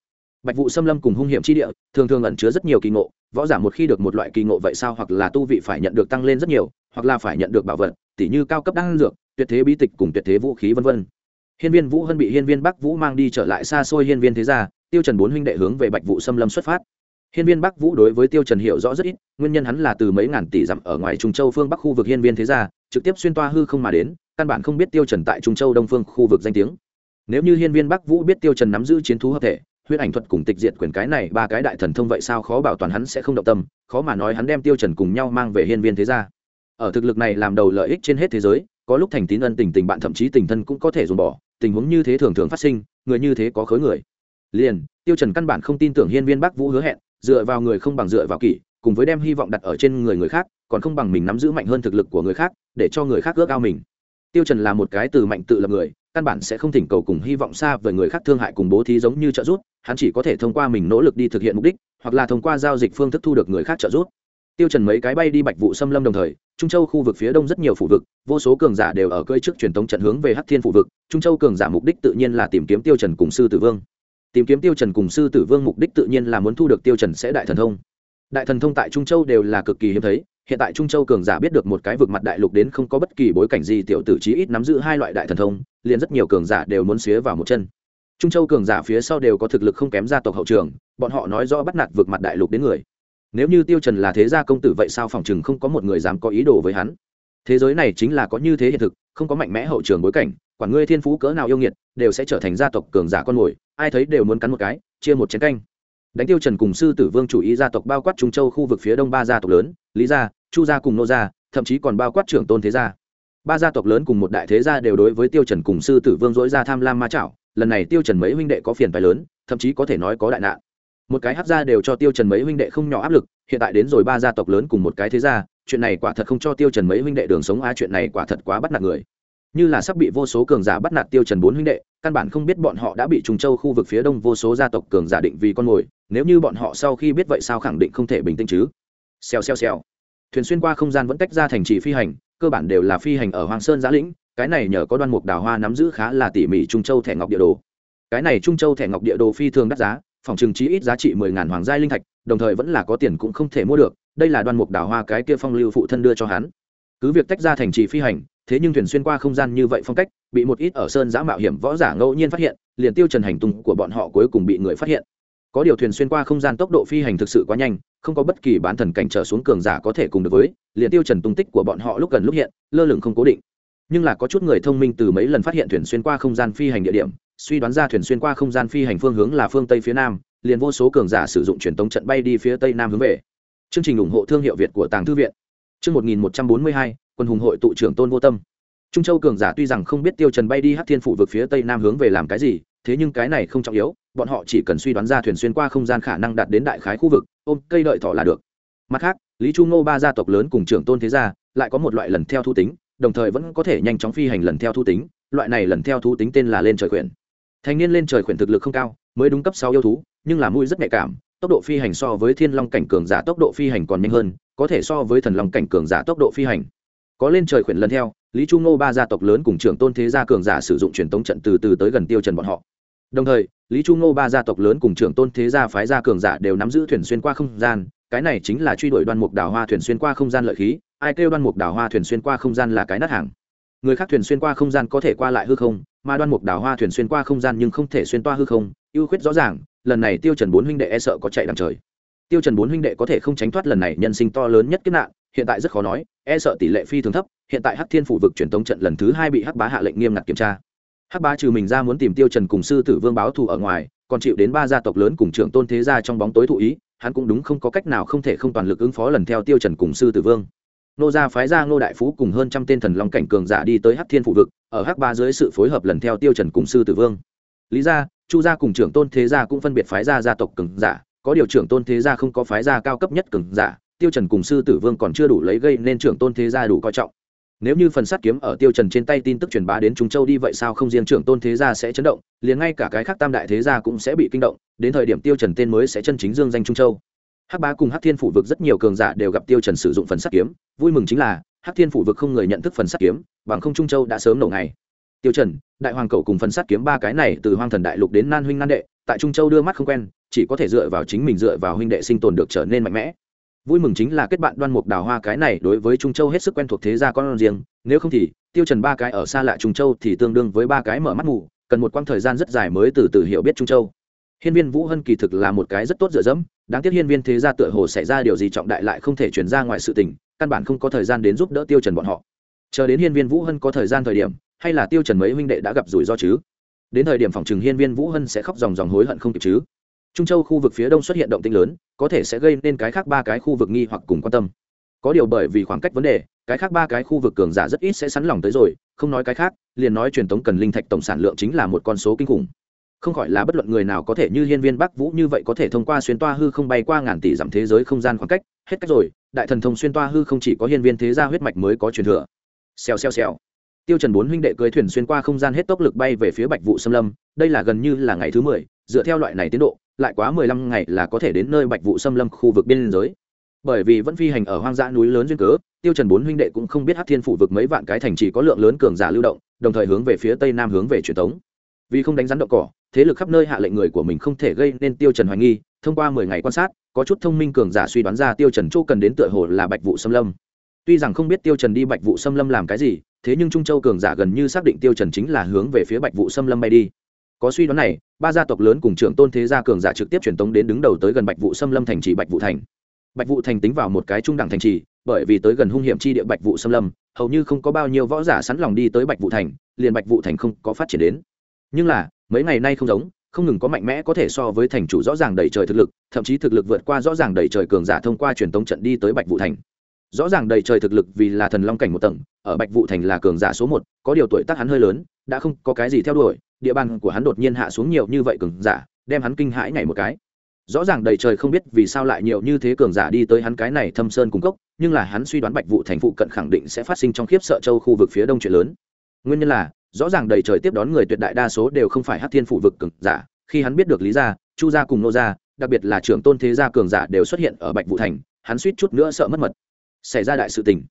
Bạch vụ xâm lâm cùng hung hiểm chi địa, thường thường ẩn chứa rất nhiều kỳ ngộ, võ giả một khi được một loại kỳ ngộ vậy sao hoặc là tu vị phải nhận được tăng lên rất nhiều, hoặc là phải nhận được bảo vật, tỉ như cao cấp đan dược, tuyệt thế bí tịch cùng tuyệt thế vũ khí vân vân. Hiên viên vũ hân bị hiên viên bắc vũ mang đi trở lại xa xôi hiên viên thế gia, tiêu trần bốn huynh đệ hướng về bạch vụ xâm lâm xuất phát hiên viên bắc vũ đối với tiêu trần hiểu rõ rất ít, nguyên nhân hắn là từ mấy ngàn tỷ dặm ở ngoài trung châu phương bắc khu vực hiên viên thế gia, trực tiếp xuyên toa hư không mà đến, căn bản không biết tiêu trần tại trung châu đông phương khu vực danh tiếng. Nếu như hiên viên bắc vũ biết tiêu trần nắm giữ chiến thú hợp thể, huyết ảnh thuật cùng tịch diệt quyền cái này ba cái đại thần thông vậy sao khó bảo toàn hắn sẽ không động tâm, khó mà nói hắn đem tiêu trần cùng nhau mang về hiên viên thế gia. Ở thực lực này làm đầu lợi ích trên hết thế giới, có lúc thành tín ân tình tình bạn thậm chí tình thân cũng có thể dùng bỏ, tình huống như thế thường thường phát sinh, người như thế có khối người. Liền, tiêu trần căn bản không tin tưởng hiên viên bắc vũ hứa hẹn dựa vào người không bằng dựa vào kỷ, cùng với đem hy vọng đặt ở trên người người khác, còn không bằng mình nắm giữ mạnh hơn thực lực của người khác, để cho người khác ước ao mình. Tiêu trần là một cái từ mạnh tự lập người, căn bản sẽ không thỉnh cầu cùng hy vọng xa với người khác thương hại cùng bố thí giống như trợ giúp, hắn chỉ có thể thông qua mình nỗ lực đi thực hiện mục đích, hoặc là thông qua giao dịch phương thức thu được người khác trợ giúp. Tiêu trần mấy cái bay đi bạch vụ xâm lâm đồng thời, trung châu khu vực phía đông rất nhiều phủ vực, vô số cường giả đều ở cơi trước truyền tống trận hướng về hắc thiên phủ vực, trung châu cường giả mục đích tự nhiên là tìm kiếm tiêu trần cùng sư tử vương tìm kiếm tiêu trần cùng sư tử vương mục đích tự nhiên là muốn thu được tiêu trần sẽ đại thần thông. Đại thần thông tại trung châu đều là cực kỳ hiếm thấy, hiện tại trung châu cường giả biết được một cái vực mặt đại lục đến không có bất kỳ bối cảnh gì, tiểu tử chí ít nắm giữ hai loại đại thần thông, liền rất nhiều cường giả đều muốn xía vào một chân. Trung châu cường giả phía sau đều có thực lực không kém gia tộc hậu trường, bọn họ nói rõ bắt nạt vực mặt đại lục đến người. Nếu như tiêu trần là thế gia công tử vậy sao phòng chừng không có một người dám có ý đồ với hắn? Thế giới này chính là có như thế hiện thực, không có mạnh mẽ hậu trường bối cảnh, quản ngươi thiên phú cỡ nào yêu nghiệt, đều sẽ trở thành gia tộc cường giả con mồi, ai thấy đều muốn cắn một cái, chia một chén canh. Đánh tiêu trần cùng sư tử vương chủ ý gia tộc bao quát trung châu khu vực phía đông ba gia tộc lớn, lý gia, chu gia cùng nô gia, thậm chí còn bao quát trưởng tôn thế gia. Ba gia tộc lớn cùng một đại thế gia đều đối với tiêu trần cùng sư tử vương dỗi ra tham lam ma chảo, lần này tiêu trần mấy huynh đệ có phiền phải lớn, thậm chí có thể nói có đại nạn. Một cái hấp gia đều cho tiêu trần mấy huynh đệ không nhỏ áp lực, hiện tại đến rồi ba gia tộc lớn cùng một cái thế gia chuyện này quả thật không cho tiêu trần mấy huynh đệ đường sống a chuyện này quả thật quá bắt nạt người. Như là sắp bị vô số cường giả bắt nạt tiêu trần bốn huynh đệ, căn bản không biết bọn họ đã bị trùng châu khu vực phía đông vô số gia tộc cường giả định vì con mồi, nếu như bọn họ sau khi biết vậy sao khẳng định không thể bình tĩnh chứ? Xèo xèo xèo. Thuyền xuyên qua không gian vẫn tách ra thành trì phi hành, cơ bản đều là phi hành ở hoàng sơn giã lĩnh, cái này nhờ có đoan mục đào hoa nắm giữ khá là tỉ mỉ trung châu thẻ ngọc địa đồ. Cái này trung châu thẻ ngọc địa đồ phi thường đắt giá, phòng trừng chí ít giá trị mười ngàn hoàng Gia linh thạch, đồng thời vẫn là có tiền cũng không thể mua được đây là đoan mục đào hoa cái kia phong lưu phụ thân đưa cho hắn. Cứ việc tách ra thành trì phi hành, thế nhưng thuyền xuyên qua không gian như vậy phong cách, bị một ít ở sơn giã mạo hiểm võ giả ngẫu nhiên phát hiện, liền tiêu trần hành tung của bọn họ cuối cùng bị người phát hiện. Có điều thuyền xuyên qua không gian tốc độ phi hành thực sự quá nhanh, không có bất kỳ bán thần cảnh trở xuống cường giả có thể cùng được với, liền tiêu trần tung tích của bọn họ lúc gần lúc hiện, lơ lửng không cố định. Nhưng là có chút người thông minh từ mấy lần phát hiện thuyền xuyên qua không gian phi hành địa điểm, suy đoán ra thuyền xuyên qua không gian phi hành phương hướng là phương tây phía nam, liền vô số cường giả sử dụng truyền tống trận bay đi phía tây nam hướng về chương trình ủng hộ thương hiệu việt của tàng thư viện. Chương 1142 quân hùng hội tụ trưởng tôn vô tâm. Trung châu cường giả tuy rằng không biết tiêu trần bay đi hắc thiên phủ vực phía tây nam hướng về làm cái gì, thế nhưng cái này không trọng yếu, bọn họ chỉ cần suy đoán ra thuyền xuyên qua không gian khả năng đạt đến đại khái khu vực, ôm cây đợi thọ là được. Mặt khác, lý trung ngô ba gia tộc lớn cùng trưởng tôn thế gia lại có một loại lần theo thu tính, đồng thời vẫn có thể nhanh chóng phi hành lần theo thu tính, loại này lần theo thu tính tên là lên trời quyển thành niên lên trời quyển thực lực không cao, mới đúng cấp sáu yêu thú, nhưng là mũi rất nhạy cảm tốc độ phi hành so với thiên long cảnh cường giả tốc độ phi hành còn nhanh hơn, có thể so với thần long cảnh cường giả tốc độ phi hành. Có lên trời khuyển lần theo, lý trung ngô ba gia tộc lớn cùng trưởng tôn thế gia cường giả sử dụng truyền tống trận từ từ tới gần tiêu trần bọn họ. Đồng thời, lý trung ngô ba gia tộc lớn cùng trưởng tôn thế gia phái gia cường giả đều nắm giữ thuyền xuyên qua không gian, cái này chính là truy đuổi đoan mục đào hoa thuyền xuyên qua không gian lợi khí, ai kêu đoan mục đào hoa thuyền xuyên qua không gian là cái nát hàng. Người khác thuyền xuyên qua không gian có thể qua lại hư không, mà đoan mục đào hoa thuyền xuyên qua không gian nhưng không thể xuyên toa hư không, ưu khuyết rõ ràng lần này tiêu trần bốn huynh đệ e sợ có chạy đằng trời. Tiêu trần bốn huynh đệ có thể không tránh thoát lần này nhân sinh to lớn nhất kiếp nạn, hiện tại rất khó nói e sợ tỷ lệ phi thường thấp, hiện tại hắc thiên phủ vực truyền tống trận lần thứ hai bị hắc bá hạ lệnh nghiêm ngặt kiểm tra. Hắc bá trừ mình ra muốn tìm tiêu trần cùng sư tử vương báo thù ở ngoài, còn chịu đến ba gia tộc lớn cùng trưởng tôn thế gia trong bóng tối thụ ý, hắn cũng đúng không có cách nào không thể không toàn lực ứng phó lần theo tiêu trần cùng sư tử vương. Nô gia phái ra ngô đại phú cùng hơn trăm tên thần long cảnh cường giả đi tới hắc thiên phủ vực, ở hắc ba dưới sự phối hợp lần theo tiêu trần cùng sư tử vương. Lý gia chu gia cùng trưởng tôn thế gia cũng phân biệt phái gia gia tộc cường giả, có điều trưởng tôn thế gia không có phái gia cao cấp nhất cường giả, tiêu trần cùng sư tử vương còn chưa đủ lấy gây nên trưởng tôn thế gia đủ coi trọng. Nếu như phần sắt kiếm ở tiêu trần trên tay tin tức truyền bá đến trung châu đi vậy sao không riêng trưởng tôn thế gia sẽ chấn động, liền ngay cả cái khác tam đại thế gia cũng sẽ bị kinh động, đến thời điểm tiêu trần tên mới sẽ chân chính dương danh trung châu. Hắc bá cùng hắc thiên phủ vực rất nhiều cường giả đều gặp tiêu trần sử dụng phần sắt kiếm, vui mừng chính là, hắc thiên phủ vực không người nhận thức phần sắt kiếm, bằng không trung châu đã sớm nổ ngày tiêu trần, đại hoàng cầu cùng phần sát kiếm ba cái này từ hoang thần đại lục đến nan huynh nan đệ, tại trung châu đưa mắt không quen, chỉ có thể dựa vào chính mình dựa vào huynh đệ sinh tồn được trở nên mạnh mẽ. Vui mừng chính là kết bạn đoan mục đào hoa cái này đối với trung châu hết sức quen thuộc thế gia con riêng, nếu không thì, tiêu trần ba cái ở xa lạ trung châu thì tương đương với ba cái mở mắt mù cần một quãng thời gian rất dài mới từ từ hiểu biết trung châu. Hiên viên vũ hân kỳ thực là một cái rất tốt dựa dẫm, đáng tiếc hiên viên thế gia tựa hồ xảy ra điều gì trọng đại lại không thể chuyển ra ngoài sự tình, căn bản không có thời gian đến giúp đỡ tiêu trần bọn họ. Chờ đến hiên viên vũ hân có thời gian thời điểm hay là tiêu trần mấy huynh đệ đã gặp rủi ro chứ? Đến thời điểm phòng trừng hiên viên vũ hân sẽ khóc dòng dòng hối hận không kịp chứ. Trung châu khu vực phía đông xuất hiện động tĩnh lớn, có thể sẽ gây nên cái khác ba cái khu vực nghi hoặc cùng quan tâm. Có điều bởi vì khoảng cách vấn đề, cái khác ba cái khu vực cường giả rất ít sẽ sẵn lòng tới rồi, không nói cái khác, liền nói truyền thống cần linh thạch tổng sản lượng chính là một con số kinh khủng. Không khỏi là bất luận người nào có thể như hiên viên bắc vũ như vậy có thể thông qua xuyên toa hư không bay qua ngàn tỷ dặm thế giới không gian khoảng cách, hết cách rồi, đại thần thông xuyên toa hư không chỉ có hiên viên thế gia huyết mạch mới có truyền thừa. Xèo xèo xèo tiêu trần bốn huynh đệ cưỡi thuyền xuyên qua không gian hết tốc lực bay về phía bạch vụ xâm lâm, đây là gần như là ngày thứ mười, dựa theo loại này tiến độ, lại quá mười lăm ngày là có thể đến nơi bạch vụ xâm lâm khu vực biên giới. Bởi vì vẫn phi hành ở hoang dã núi lớn duyên cớ, tiêu trần bốn huynh đệ cũng không biết hắc thiên phủ vực mấy vạn cái thành chỉ có lượng lớn cường giả lưu động, đồng thời hướng về phía tây nam hướng về truyền tống. Vì không đánh rắn động cỏ, thế lực khắp nơi hạ lệnh người của mình không thể gây nên tiêu trần hoài nghi, thông qua mười ngày quan sát, có chút thông minh cường giả suy đoán ra tiêu trần chỗ cần đến tựa hồ là bạch vụ xâm lâm tuy rằng không biết tiêu trần đi bạch vụ xâm lâm làm cái gì, thế nhưng trung châu cường giả gần như xác định tiêu trần chính là hướng về phía bạch vụ xâm lâm bay đi. Có suy đoán này, ba gia tộc lớn cùng trưởng tôn thế gia cường giả trực tiếp truyền tống đến đứng đầu tới gần bạch vụ xâm lâm thành trì bạch vụ thành. Bạch vụ thành tính vào một cái trung đẳng thành trì, bởi vì tới gần hung hiểm chi địa bạch vụ xâm lâm, hầu như không có bao nhiêu võ giả sẵn lòng đi tới bạch vụ thành, liền bạch vụ thành không có phát triển đến. Nhưng là, mấy ngày nay không giống, không ngừng có mạnh mẽ có thể so với thành chủ rõ ràng đầy trời thực lực, thậm chí thực lực vượt qua rõ ràng đầy trời cường giả thông qua truyền tống trận đi tới bạch vụ thành rõ ràng đầy trời thực lực vì là thần long cảnh một tầng, ở bạch vụ thành là cường giả số một, có điều tuổi tác hắn hơi lớn, đã không có cái gì theo đuổi, địa bàn của hắn đột nhiên hạ xuống nhiều như vậy cường giả, đem hắn kinh hãi ngày một cái. Rõ ràng đầy trời không biết vì sao lại nhiều như thế cường giả đi tới hắn cái này thâm sơn cung cốc, nhưng là hắn suy đoán bạch vụ thành phụ cận khẳng định sẽ phát sinh trong khiếp sợ châu khu vực phía đông chuyện lớn. Nguyên nhân là, rõ ràng đầy trời tiếp đón người tuyệt đại đa số đều không phải hát thiên phụ vực cường giả, khi hắn biết được lý gia, chu gia cùng nô gia, đặc biệt là trưởng tôn thế gia cường giả đều xuất hiện ở bạch vụ thành, hắn suýt chút nữa sợ mất mật xảy ra đại sự tình.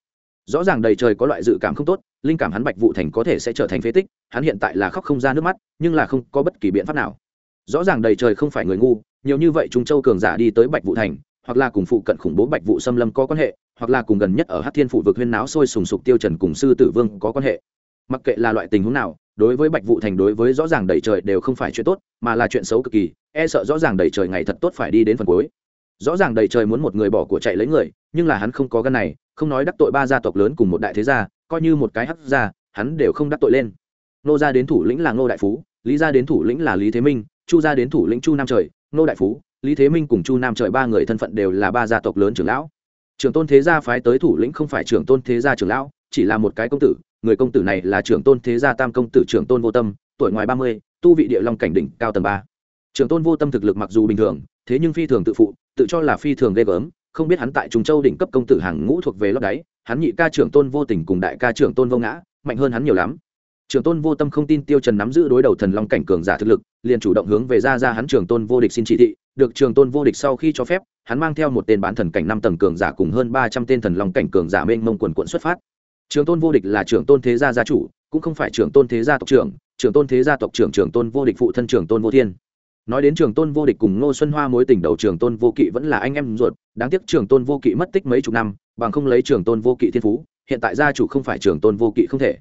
Rõ ràng đầy trời có loại dự cảm không tốt, linh cảm hắn bạch vụ thành có thể sẽ trở thành phế tích, hắn hiện tại là khóc không ra nước mắt, nhưng là không có bất kỳ biện pháp nào. Rõ ràng đầy trời không phải người ngu, nhiều như vậy trung châu cường giả đi tới bạch vụ thành, hoặc là cùng phụ cận khủng bố bạch vụ xâm lâm có quan hệ, hoặc là cùng gần nhất ở hát thiên phụ vực huyên náo sôi sùng sục tiêu trần cùng sư tử vương có quan hệ. Mặc kệ là loại tình huống nào, đối với bạch vụ thành đối với rõ ràng đầy trời đều không phải chuyện tốt, mà là chuyện xấu cực kỳ e sợ rõ ràng đầy trời ngày thật tốt phải đi đến phần cuối rõ ràng đầy trời muốn một người bỏ của chạy lấy người, nhưng là hắn không có gân này, không nói đắc tội ba gia tộc lớn cùng một đại thế gia, coi như một cái hắc gia, hắn đều không đắc tội lên. Nô gia đến thủ lĩnh là ngô đại phú, lý gia đến thủ lĩnh là lý thế minh, chu gia đến thủ lĩnh chu nam trời, ngô đại phú, lý thế minh cùng chu nam trời ba người thân phận đều là ba gia tộc lớn trưởng lão. Trưởng tôn thế gia phái tới thủ lĩnh không phải trưởng tôn thế gia trưởng lão, chỉ là một cái công tử, người công tử này là trưởng tôn thế gia tam công tử trưởng tôn vô tâm, tuổi ngoài ba mươi, tu vị địa long cảnh đỉnh cao tầng ba. Trưởng tôn vô tâm thực lực mặc dù bình thường thế nhưng phi thường tự phụ, tự cho là phi thường ghê gớm, không biết hắn tại trung châu đỉnh cấp công tử hàng ngũ thuộc về lót đáy, hắn nhị ca trưởng tôn vô tình cùng đại ca trưởng tôn vô ngã, mạnh hơn hắn nhiều lắm. Trưởng tôn vô tâm không tin tiêu trần nắm giữ đối đầu thần long cảnh cường giả thực lực, liền chủ động hướng về ra ra hắn trưởng tôn vô địch xin chỉ thị, được trưởng tôn vô địch sau khi cho phép, hắn mang theo một tên bán thần cảnh năm tầng cường giả cùng hơn ba trăm tên thần long cảnh cường giả mênh mông quần quận xuất phát. Trưởng tôn vô địch là trưởng tôn thế gia gia chủ, cũng không phải trưởng tôn thế gia tộc trưởng trưởng tôn thế gia tộc trưởng trưởng tôn vô địch phụ thân trưởng tôn vô thiên nói đến trường tôn vô địch cùng ngô xuân hoa mối tình đầu trường tôn vô kỵ vẫn là anh em ruột, đáng tiếc trường tôn vô kỵ mất tích mấy chục năm, bằng không lấy trường tôn vô kỵ thiên phú, hiện tại gia chủ không phải trường tôn vô kỵ không thể.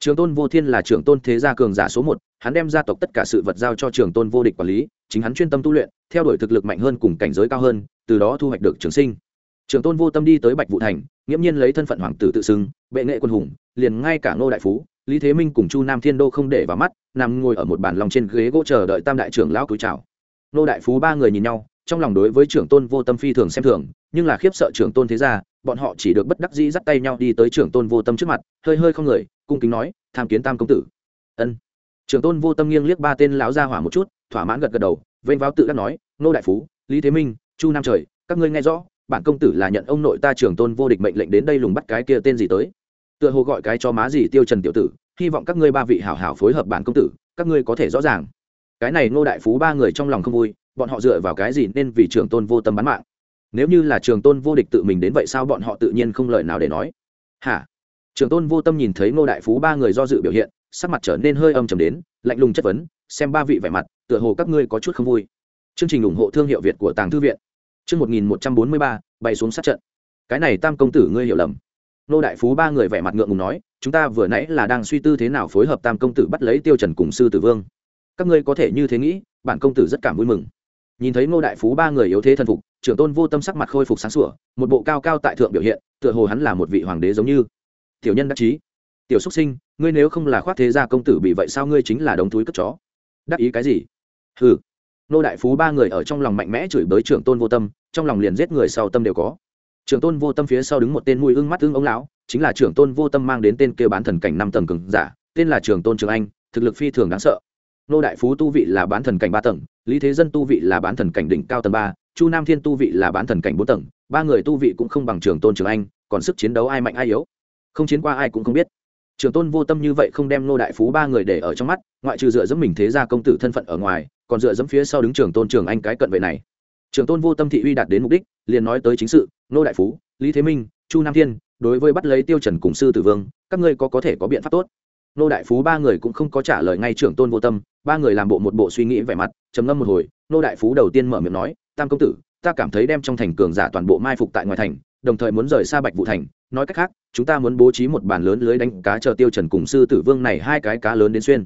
Trường tôn vô thiên là trường tôn thế gia cường giả số một, hắn đem gia tộc tất cả sự vật giao cho trường tôn vô địch quản lý, chính hắn chuyên tâm tu luyện, theo đuổi thực lực mạnh hơn cùng cảnh giới cao hơn, từ đó thu hoạch được trường sinh. Trường tôn vô tâm đi tới bạch vũ thành, nghiễm nhiên lấy thân phận hoàng tử tự xưng, bệ nghệ quân hùng, liền ngay cả ngô đại phú lý thế minh cùng chu nam thiên đô không để vào mắt, nằm ngồi ở một bàn lòng trên ghế gỗ chờ đợi tam đại trưởng lão cúi chào. Nô đại phú ba người nhìn nhau, trong lòng đối với trưởng tôn vô tâm phi thường xem thường, nhưng là khiếp sợ trưởng tôn thế gia, bọn họ chỉ được bất đắc dĩ dắt tay nhau đi tới trưởng tôn vô tâm trước mặt, hơi hơi không người, cung kính nói, tham kiến tam công tử. Ân. Trưởng tôn vô tâm nghiêng liếc ba tên lão gia hỏa một chút, thỏa mãn gật gật đầu, vênh váo tự đắc nói, nô đại phú, lý thế minh, chu nam trời, các ngươi nghe rõ, bản công tử là nhận ông nội ta trưởng tôn vô địch mệnh lệnh đến đây lùng bắt cái kia tên gì tới? Tựa hồ gọi cái cho má gì tiêu trần tiểu tử, hy vọng các ngươi ba vị hảo hảo phối hợp bản công tử, các ngươi có thể rõ ràng. Cái này ngô đại phú ba người trong lòng không vui, bọn họ dựa vào cái gì nên vì trường tôn vô tâm bán mạng? Nếu như là trường tôn vô địch tự mình đến vậy sao bọn họ tự nhiên không lời nào để nói? Hả? Trường tôn vô tâm nhìn thấy ngô đại phú ba người do dự biểu hiện, sắc mặt trở nên hơi âm trầm đến, lạnh lùng chất vấn, xem ba vị vẻ mặt, tựa hồ các ngươi có chút không vui. Chương trình ủng hộ thương hiệu việt của tàng thư viện. Chương một nghìn một trăm bốn mươi ba, bay xuống sát trận. Cái này tam công tử ngươi hiểu lầm nô đại phú ba người vẻ mặt ngượng ngùng nói, chúng ta vừa nãy là đang suy tư thế nào phối hợp tam công tử bắt lấy tiêu trần cùng sư tử vương. Các ngươi có thể như thế nghĩ, bản công tử rất cảm vui mừng. Nhìn thấy nô đại phú ba người yếu thế thần phục, trưởng tôn vô tâm sắc mặt khôi phục sáng sủa, một bộ cao cao tại thượng biểu hiện, tựa hồ hắn là một vị hoàng đế giống như. Tiểu nhân đắc chí, tiểu xuất sinh, ngươi nếu không là khoác thế gia công tử bị vậy sao ngươi chính là đống túi cất chó? Đắc ý cái gì? Ừ nô đại phú ba người ở trong lòng mạnh mẽ chửi bới trưởng tôn vô tâm, trong lòng liền giết người sau tâm đều có trưởng tôn vô tâm phía sau đứng một tên mùi ưng mắt ưng ông lão, chính là trưởng tôn vô tâm mang đến tên kêu bán thần cảnh năm tầng cường giả, tên là trưởng tôn trường anh, thực lực phi thường đáng sợ. Nô đại phú tu vị là bán thần cảnh ba tầng, lý thế dân tu vị là bán thần cảnh đỉnh cao tầng ba, chu nam thiên tu vị là bán thần cảnh bốn tầng, ba người tu vị cũng không bằng trường tôn trường anh, còn sức chiến đấu ai mạnh ai yếu. Không chiến qua ai cũng không biết. Trường tôn vô tâm như vậy không đem nô đại phú ba người để ở trong mắt, ngoại trừ dựa dẫm mình thế ra công tử thân phận ở ngoài, còn dựa dẫm phía sau đứng trường tôn trường anh cái cận vệ này. Trưởng tôn vô tâm thị uy đạt đến mục đích, liền nói tới chính sự nô đại phú, lý thế minh, chu nam thiên, đối với bắt lấy tiêu trần cùng sư tử vương, các ngươi có có thể có biện pháp tốt? Nô đại phú ba người cũng không có trả lời ngay trưởng tôn vô tâm, ba người làm bộ một bộ suy nghĩ vẻ mặt, trầm ngâm một hồi nô đại phú đầu tiên mở miệng nói, tam công tử, ta cảm thấy đem trong thành cường giả toàn bộ mai phục tại ngoài thành, đồng thời muốn rời xa bạch vũ thành, nói cách khác, chúng ta muốn bố trí một bàn lớn lưới đánh cá chờ tiêu trần cùng sư tử vương này hai cái cá lớn đến xuyên.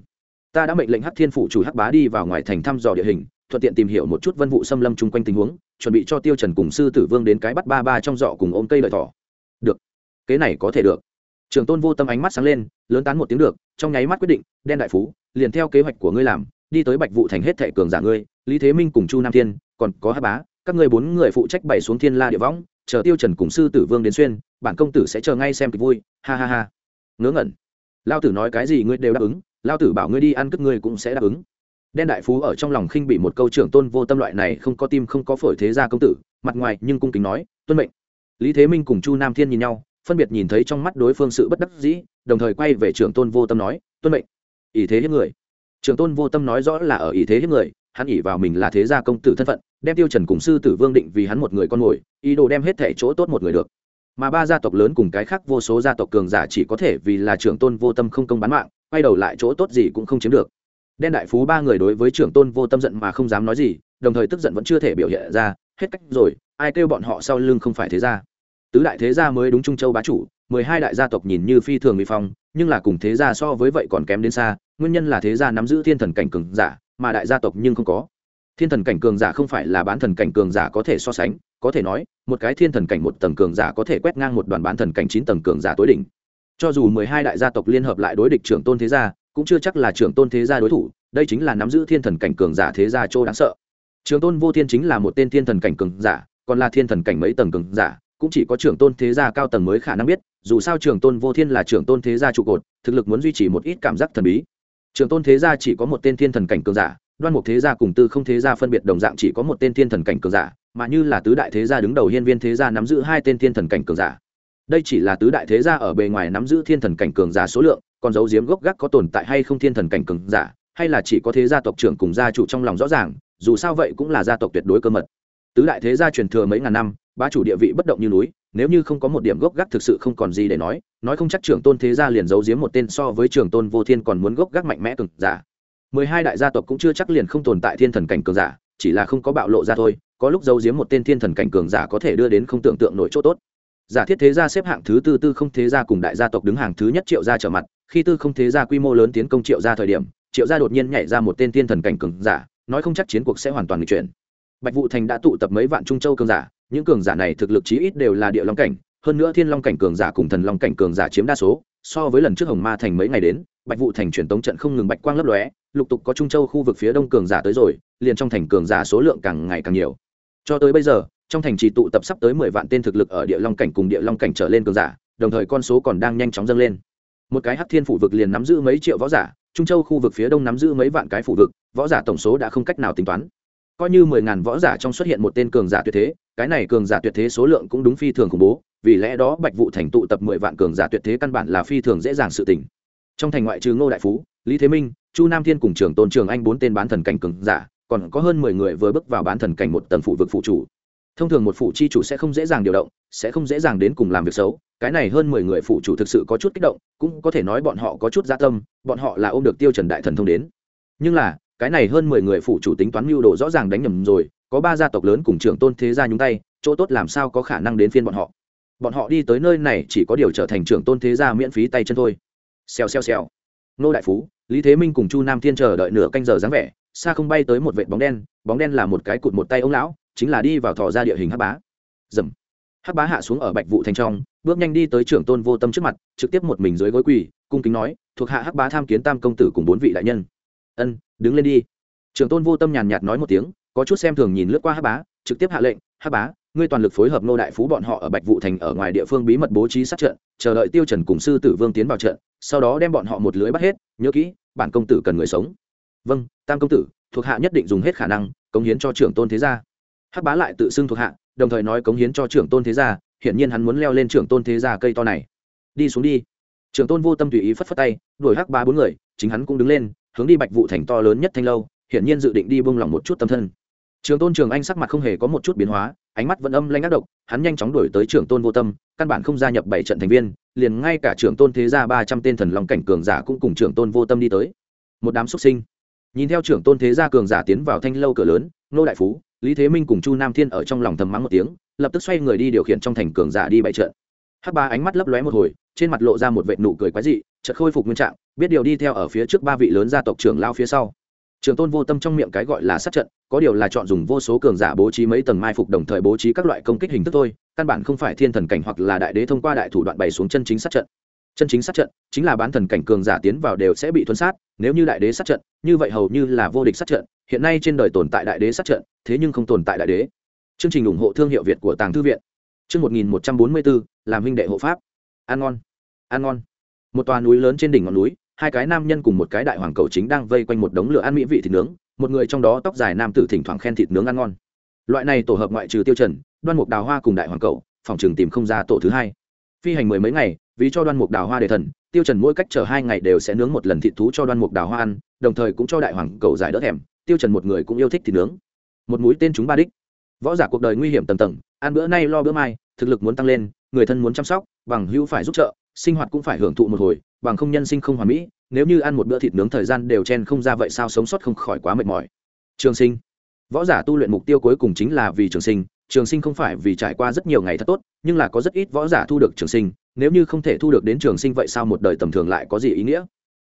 Ta đã mệnh lệnh hắc thiên phụ chủ hắc bá đi vào ngoài thành thăm dò địa hình thuận tiện tìm hiểu một chút vân vụ xâm lâm chung quanh tình huống, chuẩn bị cho tiêu trần cùng sư tử vương đến cái bắt ba ba trong giỏ cùng ôm cây lợi thỏ. Được. Kế này có thể được. Trường tôn vô tâm ánh mắt sáng lên, lớn tán một tiếng được, trong nháy mắt quyết định, đen đại phú, liền theo kế hoạch của ngươi làm, đi tới bạch vụ thành hết thệ cường giả ngươi, lý thế minh cùng chu nam thiên, còn có hai bá, các ngươi bốn người phụ trách bày xuống thiên la địa võng, chờ tiêu trần cùng sư tử vương đến xuyên, bản công tử sẽ chờ ngay xem kịch vui, ha ha ha. Ngớ ngẩn. Lao tử nói cái gì ngươi đều đáp ứng, lao tử bảo ngươi đi ăn cất ngươi cũng sẽ đáp ứng đen đại phú ở trong lòng khinh bị một câu trưởng tôn vô tâm loại này không có tim không có phổi thế gia công tử, mặt ngoài nhưng cung kính nói, tuân mệnh. Lý thế minh cùng chu nam thiên nhìn nhau, phân biệt nhìn thấy trong mắt đối phương sự bất đắc dĩ, đồng thời quay về trưởng tôn vô tâm nói, tuân mệnh. Ý thế hiếp người. Trưởng tôn vô tâm nói rõ là ở ý thế hiếp người, hắn ỉ vào mình là thế gia công tử thân phận, đem tiêu trần cùng sư tử vương định vì hắn một người con mồi ý đồ đem hết thể chỗ tốt một người được. Mà ba gia tộc lớn cùng cái khác vô số gia tộc cường giả chỉ có thể vì là trưởng tôn vô tâm không công bán mạng, quay đầu lại chỗ tốt gì cũng không chiếm được đen đại phú ba người đối với trưởng tôn vô tâm giận mà không dám nói gì, đồng thời tức giận vẫn chưa thể biểu hiện ra, hết cách rồi, ai kêu bọn họ sau lưng không phải thế gia. Tứ đại thế gia mới đúng trung châu bá chủ, mười hai đại gia tộc nhìn như phi thường bị phong, nhưng là cùng thế gia so với vậy còn kém đến xa, nguyên nhân là thế gia nắm giữ thiên thần cảnh cường giả, mà đại gia tộc nhưng không có. Thiên thần cảnh cường giả không phải là bán thần cảnh cường giả có thể so sánh, có thể nói, một cái thiên thần cảnh một tầng cường giả có thể quét ngang một đoàn bán thần cảnh chín tầng cường giả tối đỉnh. Cho dù mười hai đại gia tộc liên hợp lại đối địch trưởng tôn thế gia cũng chưa chắc là trưởng tôn thế gia đối thủ, đây chính là nắm giữ thiên thần cảnh cường giả thế gia châu đáng sợ. Trường tôn vô thiên chính là một tên thiên thần cảnh cường giả, còn là thiên thần cảnh mấy tầng cường giả, cũng chỉ có trưởng tôn thế gia cao tầng mới khả năng biết, dù sao trưởng tôn vô thiên là trưởng tôn thế gia trụ cột, thực lực muốn duy trì một ít cảm giác thần bí. Trưởng tôn thế gia chỉ có một tên thiên thần cảnh cường giả, đoan mục thế gia cùng tư không thế gia phân biệt đồng dạng chỉ có một tên thiên thần cảnh cường giả, mà như là tứ đại thế gia đứng đầu hiên viên thế gia nắm giữ hai tên thiên thần cảnh cường giả đây chỉ là tứ đại thế gia ở bề ngoài nắm giữ thiên thần cảnh cường giả số lượng, còn dấu diếm gốc gác có tồn tại hay không thiên thần cảnh cường giả, hay là chỉ có thế gia tộc trưởng cùng gia chủ trong lòng rõ ràng, dù sao vậy cũng là gia tộc tuyệt đối cơ mật. Tứ đại thế gia truyền thừa mấy ngàn năm, bá chủ địa vị bất động như núi, nếu như không có một điểm gốc gác thực sự không còn gì để nói nói không chắc trưởng tôn thế gia liền giấu giếm một tên so với trưởng tôn vô thiên còn muốn gốc gác mạnh mẽ cường giả. Mười hai đại gia tộc cũng chưa chắc liền không tồn tại thiên thần cảnh cường giả, chỉ là không có bạo lộ ra thôi, có lúc giấu giếm một tên thiên thần cảnh cường giả có thể đưa đến không tưởng tượng nổi chỗ tốt giả thiết thế gia xếp hạng thứ tư tư không thế gia cùng đại gia tộc đứng hàng thứ nhất triệu gia trở mặt, khi tư không thế gia quy mô lớn tiến công triệu gia thời điểm, triệu gia đột nhiên nhảy ra một tên thiên thần cảnh cường giả, nói không chắc chiến cuộc sẽ hoàn toàn nghịch chuyển. Bạch vụ thành đã tụ tập mấy vạn trung châu cường giả, những cường giả này thực lực chí ít đều là địa long cảnh, hơn nữa thiên long cảnh cường giả cùng thần long cảnh cường giả chiếm đa số, so với lần trước hồng ma thành mấy ngày đến, bạch vụ thành truyền tống trận không ngừng bạch quang lấp lóe, lục tục có trung châu khu vực phía đông cường giả tới rồi, liền trong thành cường giả số lượng càng ngày càng nhiều. Cho tới bây giờ trong thành trì tụ tập sắp tới mười vạn tên thực lực ở địa long cảnh cùng địa long cảnh trở lên cường giả, đồng thời con số còn đang nhanh chóng dâng lên. Một cái hắc thiên phủ vực liền nắm giữ mấy triệu võ giả, trung châu khu vực phía đông nắm giữ mấy vạn cái phủ vực, võ giả tổng số đã không cách nào tính toán. Coi như mười ngàn võ giả trong xuất hiện một tên cường giả tuyệt thế, cái này cường giả tuyệt thế số lượng cũng đúng phi thường khủng bố, vì lẽ đó bạch vụ thành tụ tập mười vạn cường giả tuyệt thế căn bản là phi thường dễ dàng sự tình. Trong thành ngoại trừ ngô đại phú, lý thế minh, chu nam thiên cùng trường tôn trường anh bốn tên bán thần cảnh cường giả, còn có hơn mười người vừa bước vào bán thần cảnh một tầng phụ vực phụ chủ thông thường một phụ chi chủ sẽ không dễ dàng điều động, sẽ không dễ dàng đến cùng làm việc xấu. Cái này hơn mười người phụ chủ thực sự có chút kích động, cũng có thể nói bọn họ có chút gia tâm, bọn họ là ôm được tiêu trần đại thần thông đến. Nhưng là, cái này hơn mười người phụ chủ tính toán mưu đồ rõ ràng đánh nhầm rồi, có ba gia tộc lớn cùng trưởng tôn thế gia nhúng tay, chỗ tốt làm sao có khả năng đến phiên bọn họ. Bọn họ đi tới nơi này chỉ có điều trở thành trưởng tôn thế gia miễn phí tay chân thôi. Xèo xèo xèo. Nô đại phú, lý thế minh cùng chu nam thiên chờ đợi nửa canh giờ dáng vẻ, xa không bay tới một vệt bóng đen bóng đen là một cái cụt một tay ông lão chính là đi vào thò ra địa hình hắc bá. Dầm. Hắc bá hạ xuống ở bạch vụ thành trong, bước nhanh đi tới trưởng tôn vô tâm trước mặt, trực tiếp một mình dưới gối quỳ, cung kính nói, thuộc hạ hắc bá tham kiến tam công tử cùng bốn vị đại nhân. Ân, đứng lên đi. Trưởng tôn vô tâm nhàn nhạt nói một tiếng, có chút xem thường nhìn lướt qua hắc bá, trực tiếp hạ lệnh, hắc bá, ngươi toàn lực phối hợp nô đại phú bọn họ ở bạch vụ thành ở ngoài địa phương bí mật bố trí sát trận, chờ đợi tiêu trần cùng sư tử vương tiến vào trận, sau đó đem bọn họ một lưới bắt hết, nhớ kỹ, bản công tử cần người sống. Vâng tam công tử, thuộc hạ nhất định dùng hết khả năng, cống hiến cho trưởng tôn thế gia hắc bá lại tự xưng thuộc hạ, đồng thời nói cống hiến cho trưởng tôn thế gia, hiển nhiên hắn muốn leo lên trưởng tôn thế gia cây to này. Đi xuống đi. Trưởng tôn vô tâm tùy ý phất phất tay, đuổi hắc bá bốn người, chính hắn cũng đứng lên, hướng đi bạch vụ thành to lớn nhất thanh lâu, hiển nhiên dự định đi buông lòng một chút tâm thân. Trường tôn trường anh sắc mặt không hề có một chút biến hóa, ánh mắt vẫn âm lanh ác độc, hắn nhanh chóng đuổi tới trưởng tôn vô tâm, căn bản không gia nhập bảy trận thành viên, liền ngay cả trưởng tôn thế gia ba trăm tên thần long cảnh cường giả cũng cùng trưởng tôn vô tâm đi tới. Một đám xuất sinh nhìn theo trưởng tôn thế gia cường giả tiến vào thanh lâu cửa lớn nô đại phú, lý thế minh cùng chu nam thiên ở trong lòng thầm mắng một tiếng, lập tức xoay người đi điều khiển trong thành cường giả đi bảy trận. Hắc ba ánh mắt lấp lóe một hồi, trên mặt lộ ra một vệ nụ cười quái dị, chợt khôi phục nguyên trạng, biết điều đi theo ở phía trước ba vị lớn gia tộc trưởng lao phía sau. Trường tôn vô tâm trong miệng cái gọi là sát trận, có điều là chọn dùng vô số cường giả bố trí mấy tầng mai phục đồng thời bố trí các loại công kích hình thức thôi, căn bản không phải thiên thần cảnh hoặc là đại đế thông qua đại thủ đoạn bày xuống chân chính sát trận chân chính sát trận, chính là bán thần cảnh cường giả tiến vào đều sẽ bị thuấn sát, nếu như đại đế sát trận, như vậy hầu như là vô địch sát trận, hiện nay trên đời tồn tại đại đế sát trận, thế nhưng không tồn tại đại đế. Chương trình ủng hộ thương hiệu việt của tàng thư viện. Chương một nghìn một trăm bốn mươi bốn làm huynh đệ hộ pháp. Ăn ngon. Ăn ngon. Một tòa núi lớn trên đỉnh ngọn núi, hai cái nam nhân cùng một cái đại hoàng cầu chính đang vây quanh một đống lửa ăn mỹ vị thịt nướng, một người trong đó tóc dài nam tử thỉnh thoảng khen thịt nướng ăn ngon. Loại này tổ hợp ngoại trừ tiêu trần, đoan mục đào hoa cùng đại hoàng cầu, phòng trường tìm không ra tổ thứ hai. Phi hành mười mấy ngày vì cho đoan mục đào hoa đề thần, tiêu trần mỗi cách chờ hai ngày đều sẽ nướng một lần thịt thú cho đoan mục đào hoa ăn, đồng thời cũng cho đại hoàng cầu giải đỡ thèm, tiêu trần một người cũng yêu thích thịt nướng. Một mũi tên chúng ba đích. Võ giả cuộc đời nguy hiểm tầng tầng, ăn bữa nay lo bữa mai, thực lực muốn tăng lên, người thân muốn chăm sóc, bằng hữu phải giúp trợ, sinh hoạt cũng phải hưởng thụ một hồi, bằng không nhân sinh không hoàn mỹ, nếu như ăn một bữa thịt nướng thời gian đều chen không ra vậy sao sống sót không khỏi quá mệt mỏi. Trường sinh. Võ giả tu luyện mục tiêu cuối cùng chính là vì trường sinh trường sinh không phải vì trải qua rất nhiều ngày thật tốt, nhưng là có rất ít võ giả thu được trường sinh nếu như không thể thu được đến trường sinh vậy sao một đời tầm thường lại có gì ý nghĩa?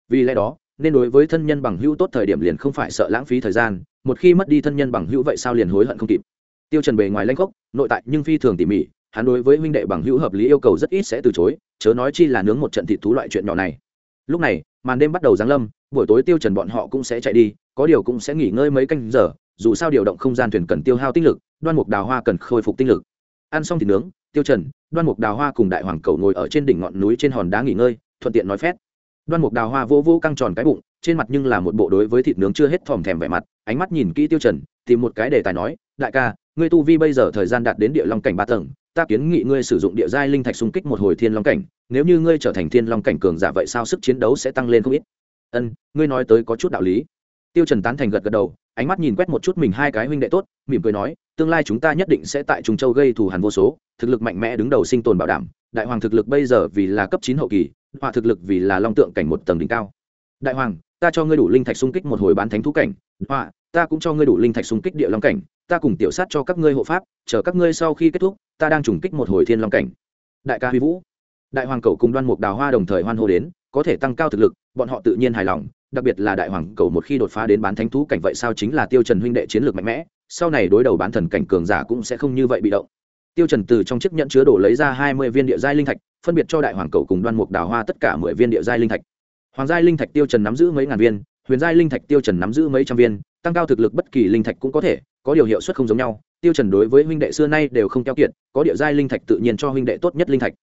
Vì lẽ đó, nên đối với thân nhân bằng hữu tốt thời điểm liền không phải sợ lãng phí thời gian, một khi mất đi thân nhân bằng hữu vậy sao liền hối hận không kịp. Tiêu trần bề ngoài lanh gốc, nội tại nhưng phi thường tỉ mỉ, hắn đối với huynh đệ bằng hữu hợp lý yêu cầu rất ít sẽ từ chối, chớ nói chi là nướng một trận thịt thú loại chuyện nhỏ này. Lúc này, màn đêm bắt đầu giáng lâm, buổi tối tiêu trần bọn họ cũng sẽ chạy đi, có điều cũng sẽ nghỉ ngơi mấy canh giờ, dù sao điều động không gian thuyền cần tiêu hao tinh lực, đoan mục đào hoa cần khôi phục tinh lực ăn xong thịt nướng, tiêu trần, đoan mục đào hoa cùng đại hoàng cầu ngồi ở trên đỉnh ngọn núi trên hòn đá nghỉ ngơi, thuận tiện nói phét. Đoan mục đào hoa vô vô căng tròn cái bụng, trên mặt nhưng là một bộ đối với thịt nướng chưa hết thòm thèm vẻ mặt, ánh mắt nhìn kỹ tiêu trần, tìm một cái đề tài nói, đại ca, ngươi tu vi bây giờ thời gian đạt đến địa long cảnh ba tầng, ta kiến nghị ngươi sử dụng địa giai linh thạch xung kích một hồi thiên long cảnh, nếu như ngươi trở thành thiên long cảnh cường giả vậy sao sức chiến đấu sẽ tăng lên không ít? Ân, ngươi nói tới có chút đạo lý tiêu trần tán thành gật gật đầu, ánh mắt nhìn quét một chút mình hai cái huynh đệ tốt, mỉm cười nói, tương lai chúng ta nhất định sẽ tại trung châu gây thù hằn vô số, thực lực mạnh mẽ đứng đầu sinh tồn bảo đảm, đại hoàng thực lực bây giờ vì là cấp chín hậu kỳ, họa thực lực vì là long tượng cảnh một tầng đỉnh cao. Đại hoàng, ta cho ngươi đủ linh thạch xung kích một hồi bán thánh thú cảnh, họa, ta cũng cho ngươi đủ linh thạch xung kích địa long cảnh, ta cùng tiểu sát cho các ngươi hộ pháp, chờ các ngươi sau khi kết thúc, ta đang trùng kích một hồi thiên long cảnh. Đại ca huy vũ, đại hoàng cầu cùng đoan mục đào hoa đồng thời hoan hô đến, có thể tăng cao thực lực, bọn họ tự nhiên hài lòng đặc biệt là đại hoàng cầu một khi đột phá đến bán thánh thú cảnh vậy sao chính là tiêu trần huynh đệ chiến lược mạnh mẽ, sau này đối đầu bán thần cảnh cường giả cũng sẽ không như vậy bị động. Tiêu trần từ trong chiếc nhẫn chứa đồ lấy ra hai mươi viên địa giai linh thạch, phân biệt cho đại hoàng cầu cùng đoan mục đào hoa tất cả mười viên địa giai linh thạch. Hoàng giai linh thạch tiêu trần nắm giữ mấy ngàn viên, huyền giai linh thạch tiêu trần nắm giữ mấy trăm viên, tăng cao thực lực bất kỳ linh thạch cũng có thể, có điều hiệu suất không giống nhau, tiêu trần đối với huynh đệ xưa nay đều không keo kiệt, có địa giai linh thạch tự nhiên cho huynh đệ tốt nhất linh thạch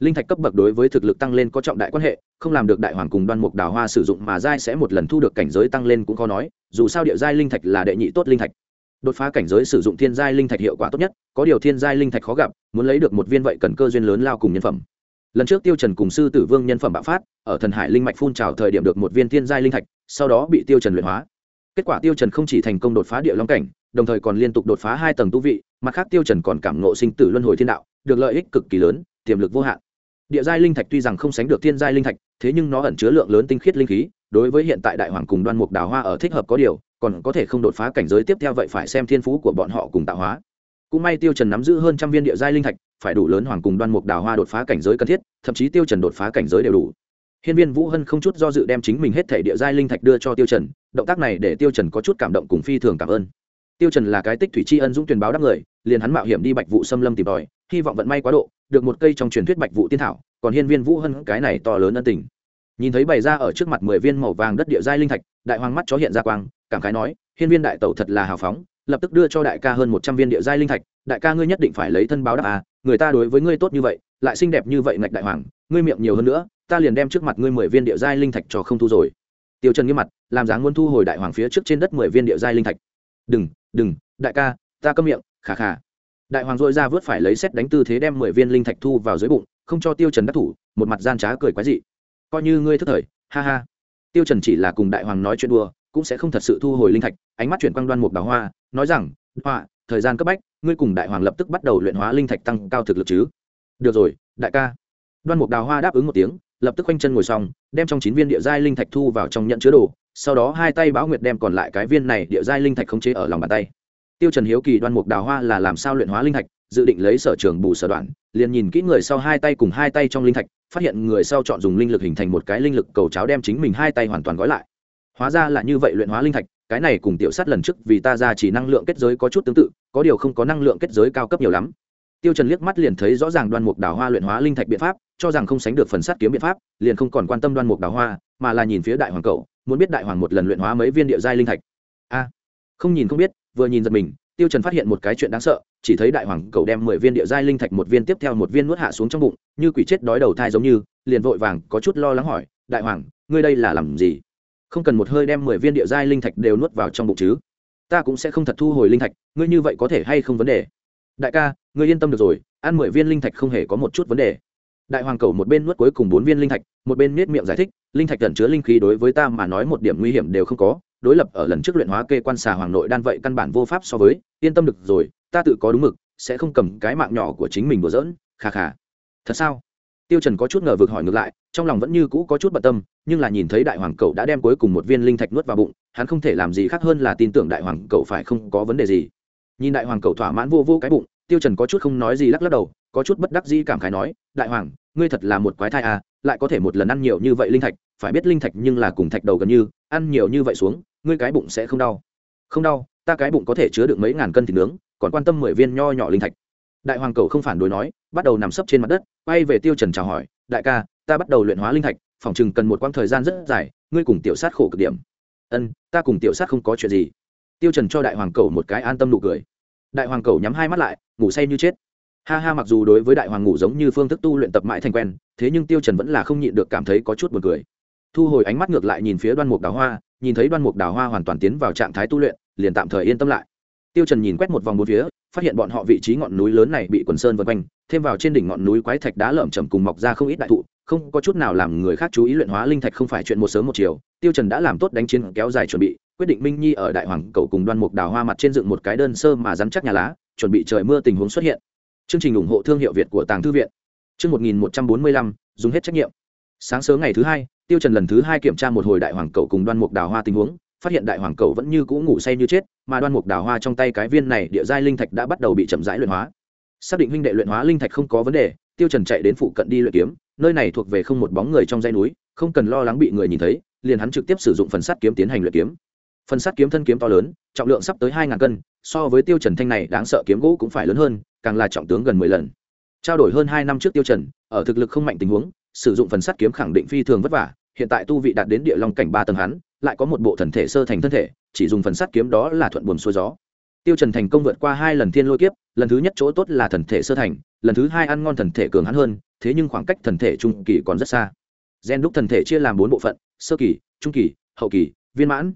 linh thạch cấp bậc đối với thực lực tăng lên có trọng đại quan hệ, không làm được đại hoàng cùng đoan mục đào hoa sử dụng mà giai sẽ một lần thu được cảnh giới tăng lên cũng khó nói, dù sao địa giai linh thạch là đệ nhị tốt linh thạch. Đột phá cảnh giới sử dụng thiên giai linh thạch hiệu quả tốt nhất, có điều thiên giai linh thạch khó gặp, muốn lấy được một viên vậy cần cơ duyên lớn lao cùng nhân phẩm. Lần trước tiêu trần cùng sư tử vương nhân phẩm bạo phát, ở thần hải linh mạch phun trào thời điểm được một viên thiên giai linh thạch, sau đó bị tiêu trần luyện hóa. Kết quả tiêu trần không chỉ thành công đột phá địa long cảnh, đồng thời còn liên tục đột phá hai tầng tu vị, mặt khác tiêu trần còn cảm ngộ sinh tử luân hồi thiên đạo, được lợi ích cực kỳ lớn tiềm lực vô hạn. Địa giai linh thạch tuy rằng không sánh được thiên giai linh thạch thế nhưng nó ẩn chứa lượng lớn tinh khiết linh khí đối với hiện tại đại hoàng cùng đoan mục đào hoa ở thích hợp có điều còn có thể không đột phá cảnh giới tiếp theo vậy phải xem thiên phú của bọn họ cùng tạo hóa. Cũng may tiêu trần nắm giữ hơn trăm viên địa giai linh thạch phải đủ lớn hoàng cùng đoan mục đào hoa đột phá cảnh giới cần thiết thậm chí tiêu trần đột phá cảnh giới đều đủ. Hiên Viên Vũ Hân không chút do dự đem chính mình hết thể địa giai linh thạch đưa cho Tiêu Trần, động tác này để Tiêu Trần có chút cảm động cùng phi thường cảm ơn. Tiêu Trần là cái tích thủy tri ân dũng tuyển báo đáp người, liền hắn mạo hiểm đi Bạch Vũ xâm lâm tìm tòi, hy vọng vận may quá độ, được một cây trong truyền thuyết Bạch Vũ tiên thảo, còn Hiên Viên Vũ Hân cái này to lớn ân tình. Nhìn thấy bày ra ở trước mặt mười viên màu vàng đất địa giai linh thạch, đại hoàng mắt chó hiện ra quang, cảm khái nói, Hiên Viên đại tẩu thật là hào phóng, lập tức đưa cho đại ca hơn một trăm viên địa giai linh thạch, đại ca ngươi nhất định phải lấy thân báo đáp à, người ta đối với ngươi tốt như vậy, lại xinh đẹp như vậy ngạch đại hoàng, ngươi miệng nhiều hơn nữa, ta liền đem trước mặt ngươi mười viên địa giai linh thạch cho không thu rồi. Tiêu trần nghiêm mặt làm dáng muốn thu hồi đại hoàng phía trước trên đất mười viên địa giai linh thạch. Đừng đừng đại ca ta câm miệng khà khà đại hoàng dội ra vớt phải lấy xét đánh tư thế đem mười viên linh thạch thu vào dưới bụng, không cho tiêu trần đắc thủ, một mặt gian trá cười quái dị. Coi như ngươi thất thời, ha ha. Tiêu trần chỉ là cùng đại hoàng nói chuyện đùa, cũng sẽ không thật sự thu hồi linh thạch, ánh mắt chuyển quang đoan một đào hoa, nói rằng, hoa, thời gian cấp bách, ngươi cùng đại hoàng lập tức bắt đầu luyện hóa linh thạch tăng cao thực lực chứ. Được rồi, đại ca. Đoan mục đào hoa đáp ứng một tiếng, lập tức quanh chân ngồi xong, đem trong chín viên địa giai linh thạch thu vào trong nhận chứa đồ, sau đó hai tay báo nguyệt đem còn lại cái viên này địa giai linh thạch khống chế ở lòng bàn tay tiêu trần hiếu kỳ đoan mục đào hoa là làm sao luyện hóa linh thạch, dự định lấy sở trường bù sở đoạn, liền nhìn kỹ người sau hai tay cùng hai tay trong linh thạch, phát hiện người sau chọn dùng linh lực hình thành một cái linh lực cầu cháo đem chính mình hai tay hoàn toàn gói lại. Hóa ra là như vậy luyện hóa linh thạch, cái này cùng tiểu sát lần trước vì ta ra chỉ năng lượng kết giới có chút tương tự, có điều không có năng lượng kết giới cao cấp nhiều lắm. Tiêu trần liếc mắt liền thấy rõ ràng đoan mục đào hoa luyện hóa linh thạch biện pháp, cho rằng không sánh được phần sát kiếm biện pháp, liền không còn quan tâm đoan mục đào hoa, mà là nhìn phía đại hoàng cậu, muốn biết đại hoàng một lần luyện hóa mấy viên địa giai linh thạch. A, không nhìn không biết vừa nhìn giật mình, tiêu trần phát hiện một cái chuyện đáng sợ, chỉ thấy đại hoàng cầu đem mười viên địa giai linh thạch một viên tiếp theo một viên nuốt hạ xuống trong bụng, như quỷ chết đói đầu thai giống như, liền vội vàng, có chút lo lắng hỏi, đại hoàng, ngươi đây là làm gì? Không cần một hơi đem mười viên địa giai linh thạch đều nuốt vào trong bụng chứ? Ta cũng sẽ không thật thu hồi linh thạch, ngươi như vậy có thể hay không vấn đề? Đại ca, ngươi yên tâm được rồi, ăn mười viên linh thạch không hề có một chút vấn đề. Đại hoàng cầu một bên nuốt cuối cùng bốn viên linh thạch, một bên nết miệng giải thích, linh thạch gần chứa linh khí đối với ta mà nói một điểm nguy hiểm đều không có đối lập ở lần trước luyện hóa kê quan xà hoàng nội đan vậy căn bản vô pháp so với, yên tâm được rồi, ta tự có đúng mực, sẽ không cầm cái mạng nhỏ của chính mình đùa giỡn, kha kha. Thật sao? Tiêu trần có chút ngờ vực hỏi ngược lại, trong lòng vẫn như cũ có chút bận tâm, nhưng là nhìn thấy đại hoàng cậu đã đem cuối cùng một viên linh thạch nuốt vào bụng, hắn không thể làm gì khác hơn là tin tưởng đại hoàng cậu phải không có vấn đề gì. Nhìn đại hoàng cậu thỏa mãn vô vô cái bụng, tiêu trần có chút không nói gì lắc lắc đầu, có chút bất đắc dĩ cảm khái nói, đại hoàng, ngươi thật là một quái thai à lại có thể một lần ăn nhiều như vậy linh thạch, phải biết linh thạch nhưng là cùng thạch đầu gần như, ăn nhiều như vậy xuống ngươi cái bụng sẽ không đau. Không đau, ta cái bụng có thể chứa được mấy ngàn cân thịt nướng, còn quan tâm mười viên nho nhỏ linh thạch. Đại hoàng cầu không phản đối nói, bắt đầu nằm sấp trên mặt đất, quay về tiêu trần chào hỏi, đại ca, ta bắt đầu luyện hóa linh thạch, phòng chừng cần một quãng thời gian rất dài, ngươi cùng tiểu sát khổ cực điểm. Ân, ta cùng tiểu sát không có chuyện gì. Tiêu trần cho đại hoàng cầu một cái an tâm nụ cười. Đại hoàng cầu nhắm hai mắt lại, ngủ say như chết. Ha ha, mặc dù đối với đại hoàng ngủ giống như phương thức tu luyện tập mãi thành quen, thế nhưng tiêu trần vẫn là không nhịn được cảm thấy có chút buồn cười. Thu hồi ánh mắt ngược lại nhìn phía đoan mục đào hoa nhìn thấy đoan mục đào hoa hoàn toàn tiến vào trạng thái tu luyện, liền tạm thời yên tâm lại. Tiêu trần nhìn quét một vòng bốn phía, phát hiện bọn họ vị trí ngọn núi lớn này bị quần sơn vây quanh, thêm vào trên đỉnh ngọn núi quái thạch đá lởm chởm cùng mọc ra không ít đại thụ, không có chút nào làm người khác chú ý luyện hóa linh thạch không phải chuyện một sớm một chiều. Tiêu trần đã làm tốt đánh chiến kéo dài chuẩn bị, quyết định minh nhi ở đại hoàng cầu cùng đoan mục đào hoa mặt trên dựng một cái đơn sơ mà rắn chắc nhà lá, chuẩn bị trời mưa tình huống xuất hiện. Chương trình ủng hộ thương hiệu việt của tàng thư viện. Chương 1145 dùng hết trách nhiệm. Sáng sớm ngày thứ hai tiêu trần lần thứ hai kiểm tra một hồi đại hoàng cầu cùng đoan mục đào hoa tình huống, phát hiện đại hoàng cầu vẫn như cũ ngủ say như chết, mà đoan mục đào hoa trong tay cái viên này địa giai linh thạch đã bắt đầu bị chậm rãi luyện hóa. Xác định huynh đệ luyện hóa linh thạch không có vấn đề, tiêu trần chạy đến phụ cận đi luyện kiếm, nơi này thuộc về không một bóng người trong dãy núi, không cần lo lắng bị người nhìn thấy, liền hắn trực tiếp sử dụng phần sắt kiếm tiến hành luyện kiếm. Phần sắt kiếm thân kiếm to lớn, trọng lượng sắp tới hai ngàn cân, so với tiêu trần thanh này đáng sợ kiếm gỗ cũng phải lớn hơn, càng là trọng tướng gần mười lần. Trao đổi hơn hai năm trước tiêu trần, ở thực lực không mạnh tình huống sử dụng phần sắt kiếm khẳng định phi thường vất vả, hiện tại tu vị đạt đến địa long cảnh ba tầng hắn, lại có một bộ thần thể sơ thành thân thể, chỉ dùng phần sắt kiếm đó là thuận buồm xuôi gió. Tiêu trần thành công vượt qua hai lần thiên lôi kiếp, lần thứ nhất chỗ tốt là thần thể sơ thành, lần thứ hai ăn ngon thần thể cường hắn hơn, thế nhưng khoảng cách thần thể trung kỳ còn rất xa. Gen đúc thần thể chia làm bốn bộ phận, sơ kỳ, trung kỳ, hậu kỳ, viên mãn.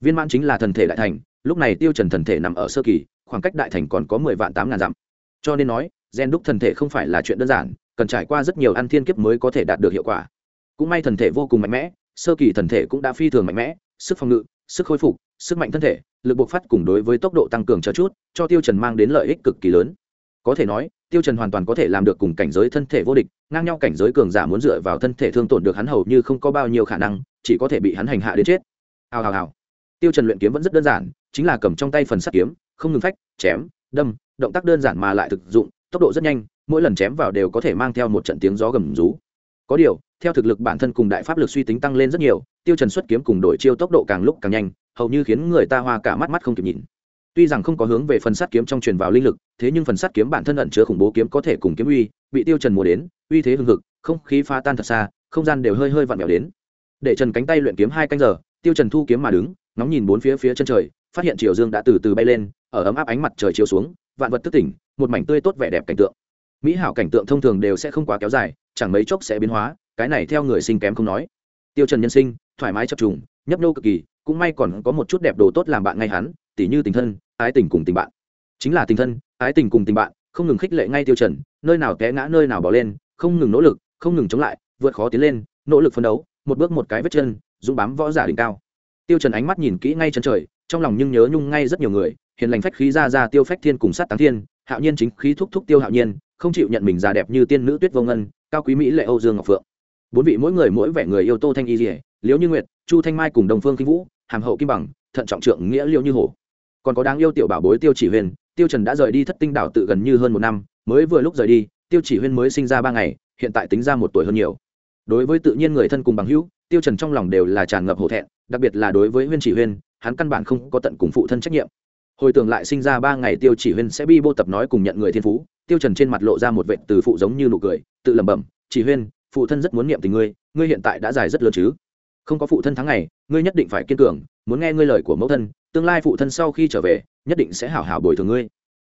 Viên mãn chính là thần thể đại thành, lúc này tiêu trần thần thể nằm ở sơ kỳ, khoảng cách đại thành còn có mười vạn tám ngàn dặm. Cho nên nói gen đúc thần thể không phải là chuyện đơn giản, cần trải qua rất nhiều ăn thiên kiếp mới có thể đạt được hiệu quả. Cũng may thần thể vô cùng mạnh mẽ, sơ kỳ thần thể cũng đã phi thường mạnh mẽ, sức phòng ngự, sức khôi phục, sức mạnh thân thể, lực bộc phát cùng đối với tốc độ tăng cường cho chút, cho tiêu trần mang đến lợi ích cực kỳ lớn. Có thể nói, tiêu trần hoàn toàn có thể làm được cùng cảnh giới thân thể vô địch, ngang nhau cảnh giới cường giả muốn dựa vào thân thể thương tổn được hắn hầu như không có bao nhiêu khả năng, chỉ có thể bị hắn hành hạ đến chết. Hào hào hào. Tiêu trần luyện kiếm vẫn rất đơn giản, chính là cầm trong tay phần sắt kiếm, không ngừng phách, chém, đâm, động tác đơn giản mà lại thực dụng tốc độ rất nhanh, mỗi lần chém vào đều có thể mang theo một trận tiếng gió gầm rú. Có điều, theo thực lực bản thân cùng đại pháp lực suy tính tăng lên rất nhiều, tiêu trần xuất kiếm cùng đổi chiêu tốc độ càng lúc càng nhanh, hầu như khiến người ta hoa cả mắt mắt không kịp nhìn. Tuy rằng không có hướng về phần sát kiếm trong truyền vào linh lực, thế nhưng phần sát kiếm bản thân ẩn chứa khủng bố kiếm có thể cùng kiếm uy, bị tiêu trần mùa đến, uy thế hưng hực, không khí pha tan thật xa, không gian đều hơi hơi vặn vẹo đến. Để trần cánh tay luyện kiếm hai canh giờ, tiêu trần thu kiếm mà đứng, ngóng nhìn bốn phía phía chân trời, phát hiện triều dương đã từ từ bay lên, ở ấm áp ánh mặt trời chiếu xuống, vạn vật thức tỉnh một mảnh tươi tốt vẻ đẹp cảnh tượng. Mỹ hảo cảnh tượng thông thường đều sẽ không quá kéo dài, chẳng mấy chốc sẽ biến hóa, cái này theo người sinh kém không nói. Tiêu trần nhân sinh, thoải mái chập trùng, nhấp nô cực kỳ, cũng may còn có một chút đẹp đồ tốt làm bạn ngay hắn, tỉ như tình thân, ái tình cùng tình bạn. Chính là tình thân, ái tình cùng tình bạn, không ngừng khích lệ ngay tiêu trần, nơi nào té ngã nơi nào bỏ lên, không ngừng nỗ lực, không ngừng chống lại, vượt khó tiến lên, nỗ lực phấn đấu, một bước một cái vết chân, dũng bám võ giả đỉnh cao. Tiêu trần ánh mắt nhìn kỹ ngay chân trời, trong lòng nhưng nhớ nhung ngay rất nhiều người, hiền lành phách khí ra ra tiêu phách thiên cùng sát táng thiên hạo nhiên chính khí thúc thúc tiêu hạo nhiên, không chịu nhận mình già đẹp như tiên nữ tuyết vô ngân, cao quý mỹ lệ âu dương ngọc phượng. Bốn vị mỗi người mỗi vẻ người yêu tô thanh y dỉa liễu như nguyệt, chu thanh mai cùng đồng phương kinh vũ, hàm hậu kim bằng, thận trọng trượng, nghĩa liễu như hổ. Còn có đáng yêu tiểu bảo bối tiêu chỉ huyền, tiêu trần đã rời đi thất tinh đảo tự gần như hơn một năm, mới vừa lúc rời đi, tiêu chỉ huyên mới sinh ra ba ngày, hiện tại tính ra một tuổi hơn nhiều. Đối với tự nhiên người thân cùng bằng hữu, tiêu trần trong lòng đều là tràn ngập hổ thẹn, đặc biệt là đối với huyên chỉ huyên hắn căn bản không có tận cùng phụ thân trách nhiệm hồi tưởng lại sinh ra ba ngày tiêu chỉ huyên sẽ bi bô tập nói cùng nhận người thiên phú, tiêu trần trên mặt lộ ra một vệt từ phụ giống như nụ cười, tự lẩm bẩm, chỉ huyên, phụ thân rất muốn niệm tình ngươi ngươi hiện tại đã dài rất lớn chứ? Không có phụ thân tháng ngày, ngươi nhất định phải kiên cường, muốn nghe ngươi lời của mẫu thân, tương lai phụ thân sau khi trở về, nhất định sẽ hảo hảo bồi thường ngươi.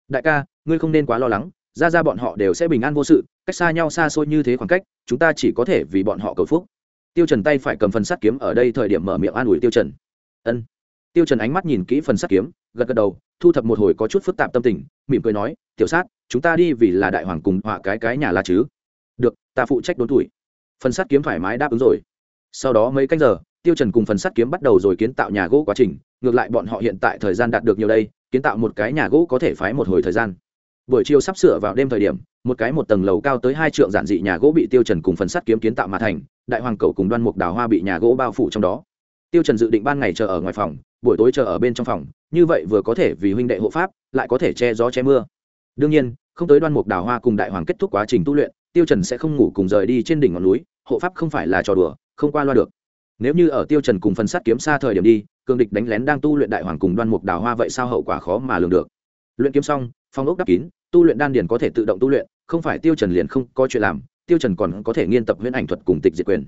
Đại ca, ngươi không nên quá lo lắng, ra ra bọn họ đều sẽ bình an vô sự, cách xa nhau xa xôi như thế khoảng cách, chúng ta chỉ có thể vì bọn họ cầu phúc. Tiêu trần tay phải cầm phần sắt kiếm ở đây thời điểm mở miệng an ủi tiêu trần. Ân tiêu trần ánh mắt nhìn kỹ phần sắt kiếm, gật gật đầu, thu thập một hồi có chút phức tạp tâm tình, mỉm cười nói, tiểu sát, chúng ta đi vì là đại hoàng cùng họa cái cái nhà là chứ. Được, ta phụ trách đốn tuổi. Phần sắt kiếm thoải mái đáp ứng rồi. Sau đó mấy canh giờ, tiêu trần cùng phần sắt kiếm bắt đầu rồi kiến tạo nhà gỗ quá trình, ngược lại bọn họ hiện tại thời gian đạt được nhiều đây, kiến tạo một cái nhà gỗ có thể phái một hồi thời gian. Buổi chiều sắp sửa vào đêm thời điểm, một cái một tầng lầu cao tới hai trượng giản dị nhà gỗ bị tiêu trần cùng phần sắt kiếm kiến tạo mà thành, đại hoàng cầu cùng đoan mục đào hoa bị nhà gỗ bao phủ trong đó tiêu trần dự định ban ngày chờ ở ngoài phòng, buổi tối chờ ở bên trong phòng, như vậy vừa có thể vì huynh đệ hộ pháp, lại có thể che gió che mưa. Đương nhiên, không tới đoan mục đào hoa cùng đại hoàng kết thúc quá trình tu luyện, tiêu trần sẽ không ngủ cùng rời đi trên đỉnh ngọn núi, hộ pháp không phải là trò đùa, không qua loa được. Nếu như ở tiêu trần cùng phần Sát kiếm xa thời điểm đi, cường địch đánh lén đang tu luyện đại hoàng cùng đoan mục đào hoa vậy sao hậu quả khó mà lường được? Luyện kiếm xong, phong ốc đắp kín, tu luyện đan điền có thể tự động tu luyện, không phải tiêu trần liền không có chuyện làm, tiêu trần còn có thể nghiên tập huyễn ảnh thuật cùng tịch diệt quyền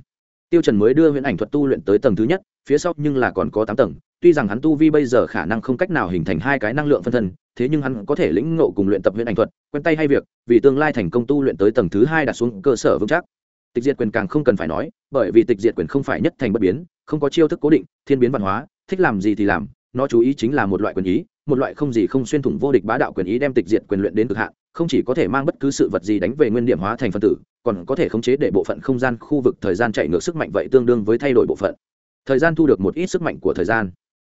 tiêu trần mới đưa huyễn ảnh thuật tu luyện tới tầng thứ nhất, phía sau nhưng là còn có tám tầng, tuy rằng hắn tu vi bây giờ khả năng không cách nào hình thành hai cái năng lượng phân thân, thế nhưng hắn có thể lĩnh ngộ cùng luyện tập huyễn ảnh thuật, quen tay hay việc, vì tương lai thành công tu luyện tới tầng thứ hai đặt xuống cơ sở vững chắc. Tịch diệt quyền càng không cần phải nói, bởi vì tịch diệt quyền không phải nhất thành bất biến, không có chiêu thức cố định, thiên biến văn hóa, thích làm gì thì làm nó chú ý chính là một loại quyền ý, một loại không gì không xuyên thủng vô địch bá đạo quyền ý đem tịch diệt quyền luyện đến cực hạn, không chỉ có thể mang bất cứ sự vật gì đánh về nguyên điểm hóa thành phân tử, còn có thể khống chế để bộ phận không gian khu vực thời gian chạy ngược sức mạnh vậy tương đương với thay đổi bộ phận. Thời gian thu được một ít sức mạnh của thời gian.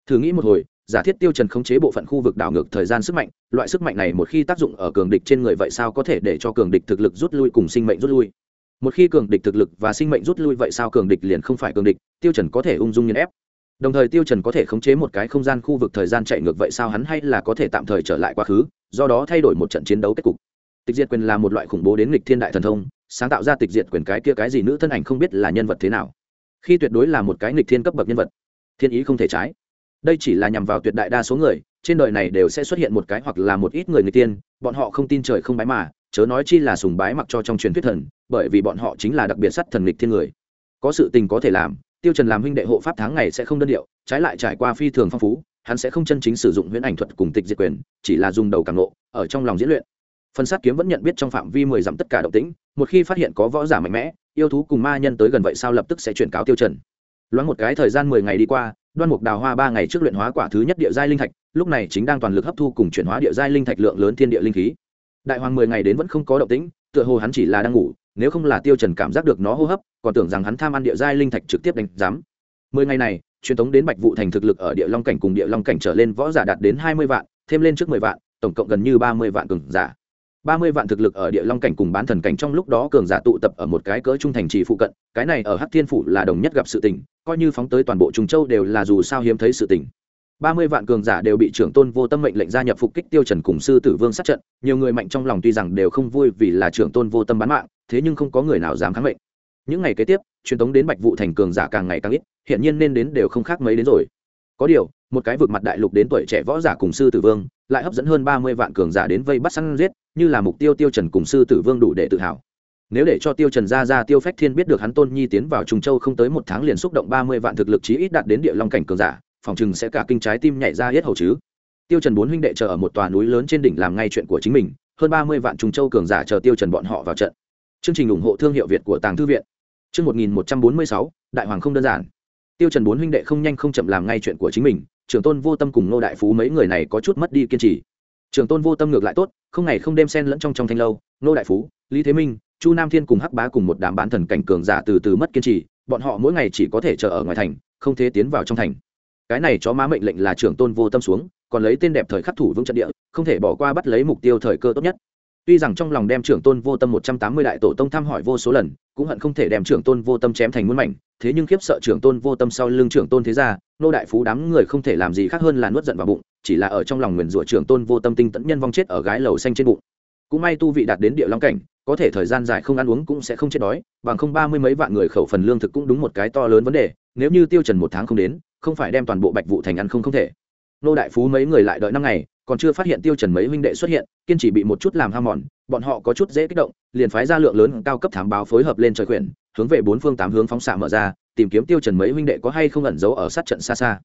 Thử nghĩ một hồi, giả thiết tiêu trần khống chế bộ phận khu vực đảo ngược thời gian sức mạnh, loại sức mạnh này một khi tác dụng ở cường địch trên người vậy sao có thể để cho cường địch thực lực rút lui cùng sinh mệnh rút lui? Một khi cường địch thực lực và sinh mệnh rút lui vậy sao cường địch liền không phải cường địch, tiêu trần có thể ung dung nhân ép đồng thời tiêu trần có thể khống chế một cái không gian khu vực thời gian chạy ngược vậy sao hắn hay là có thể tạm thời trở lại quá khứ, do đó thay đổi một trận chiến đấu kết cục. Tịch diệt quyền là một loại khủng bố đến nghịch thiên đại thần thông, sáng tạo ra tịch diệt quyền cái kia cái gì nữ thân ảnh không biết là nhân vật thế nào. Khi tuyệt đối là một cái nghịch thiên cấp bậc nhân vật, thiên ý không thể trái. Đây chỉ là nhằm vào tuyệt đại đa số người, trên đời này đều sẽ xuất hiện một cái hoặc là một ít người người tiên bọn họ không tin trời không bái mà, chớ nói chi là sùng bái mặc cho trong truyền thuyết thần, bởi vì bọn họ chính là đặc biệt sắt thần nghịch thiên người. Có sự tình có thể làm tiêu trần làm huynh đệ hộ pháp tháng ngày sẽ không đơn điệu, trái lại trải qua phi thường phong phú, hắn sẽ không chân chính sử dụng huyễn ảnh thuật cùng tịch diệt quyền, chỉ là dùng đầu càng nộ ở trong lòng diễn luyện. Phần sát kiếm vẫn nhận biết trong phạm vi mười dặm tất cả động tĩnh, một khi phát hiện có võ giả mạnh mẽ, yêu thú cùng ma nhân tới gần vậy sao lập tức sẽ chuyển cáo tiêu trần. Loáng một cái thời gian mười ngày đi qua, đoan mục đào hoa ba ngày trước luyện hóa quả thứ nhất địa giai linh thạch, lúc này chính đang toàn lực hấp thu cùng chuyển hóa địa giai linh thạch lượng lớn thiên địa linh khí. Đại hoàng mười ngày đến vẫn không có động tĩnh, tựa hồ hắn chỉ là đang ngủ nếu không là tiêu trần cảm giác được nó hô hấp, còn tưởng rằng hắn tham ăn địa giai linh thạch trực tiếp đánh giám. Mười ngày này, truyền thống đến bạch vụ thành thực lực ở địa long cảnh cùng địa long cảnh trở lên võ giả đạt đến hai mươi vạn, thêm lên trước mười vạn, tổng cộng gần như ba mươi vạn cường giả. ba mươi vạn thực lực ở địa long cảnh cùng bán thần cảnh trong lúc đó cường giả tụ tập ở một cái cỡ trung thành trì phụ cận, cái này ở hắc thiên phủ là đồng nhất gặp sự tình, coi như phóng tới toàn bộ trung châu đều là dù sao hiếm thấy sự tình ba mươi vạn cường giả đều bị trưởng tôn vô tâm mệnh lệnh gia nhập phục kích tiêu trần cùng sư tử vương sát trận. Nhiều người mạnh trong lòng tuy rằng đều không vui vì là trưởng tôn vô tâm bán mạng, thế nhưng không có người nào dám kháng mệnh. Những ngày kế tiếp, truyền tống đến bạch vụ thành cường giả càng ngày càng ít hiện nhiên nên đến đều không khác mấy đến rồi. Có điều, một cái vượt mặt đại lục đến tuổi trẻ võ giả cùng sư tử vương, lại hấp dẫn hơn ba mươi vạn cường giả đến vây bắt săn giết, như là mục tiêu tiêu trần cùng sư tử vương đủ để tự hào. Nếu để cho tiêu trần gia gia tiêu phách thiên biết được hắn tôn nhi tiến vào trung châu không tới một tháng liền xúc động ba mươi vạn thực lực chí ít đạt đến địa long cảnh cường giả phòng chừng sẽ cả kinh trái tim nhảy ra hết hầu chứ. Tiêu trần bốn huynh đệ chờ ở một tòa núi lớn trên đỉnh làm ngay chuyện của chính mình, hơn ba mươi vạn trùng châu cường giả chờ tiêu trần bọn họ vào trận. Chương trình ủng hộ thương hiệu việt của tàng thư viện. Chương một nghìn một trăm bốn mươi sáu, đại hoàng không đơn giản. Tiêu trần bốn huynh đệ không nhanh không chậm làm ngay chuyện của chính mình, trưởng tôn vô tâm cùng nô đại phú mấy người này có chút mất đi kiên trì. Trưởng tôn vô tâm ngược lại tốt, không ngày không đêm xen lẫn trong trong thanh lâu nô đại phú, lý thế minh, chu nam thiên cùng hắc bá cùng một đám bán thần cảnh cường giả từ từ mất kiên trì, bọn họ mỗi ngày chỉ có thể chờ ở ngoài thành, không thể tiến vào trong thành cái này chó má mệnh lệnh là trưởng tôn vô tâm xuống, còn lấy tên đẹp thời khắc thủ vững trận địa, không thể bỏ qua bắt lấy mục tiêu thời cơ tốt nhất. Tuy rằng trong lòng đem trưởng tôn vô tâm một trăm tám mươi đại tổ tông thăm hỏi vô số lần, cũng hận không thể đem trưởng tôn vô tâm chém thành muôn mảnh, thế nhưng khiếp sợ trưởng tôn vô tâm sau lưng trưởng tôn thế gia, nô đại phú đám người không thể làm gì khác hơn là nuốt giận vào bụng, chỉ là ở trong lòng nguyền rủa trưởng tôn vô tâm tinh tẫn nhân vong chết ở gái lầu xanh trên bụng. Cũng may tu vị đạt đến địa long cảnh có thể thời gian dài không ăn uống cũng sẽ không chết đói, bằng không ba mươi mấy vạn người khẩu phần lương thực cũng đúng một cái to lớn vấn đề, nếu như tiêu trần một tháng không đến, không phải đem toàn bộ bạch vụ thành ăn không không thể. Nô đại phú mấy người lại đợi năm ngày, còn chưa phát hiện tiêu trần mấy huynh đệ xuất hiện, kiên trì bị một chút làm ham mòn, bọn họ có chút dễ kích động, liền phái ra lượng lớn cao cấp thám báo phối hợp lên trời quyển hướng về bốn phương tám hướng phóng xạ mở ra, tìm kiếm tiêu trần mấy huynh đệ có hay không ẩn giấu ở sát trận xa xa.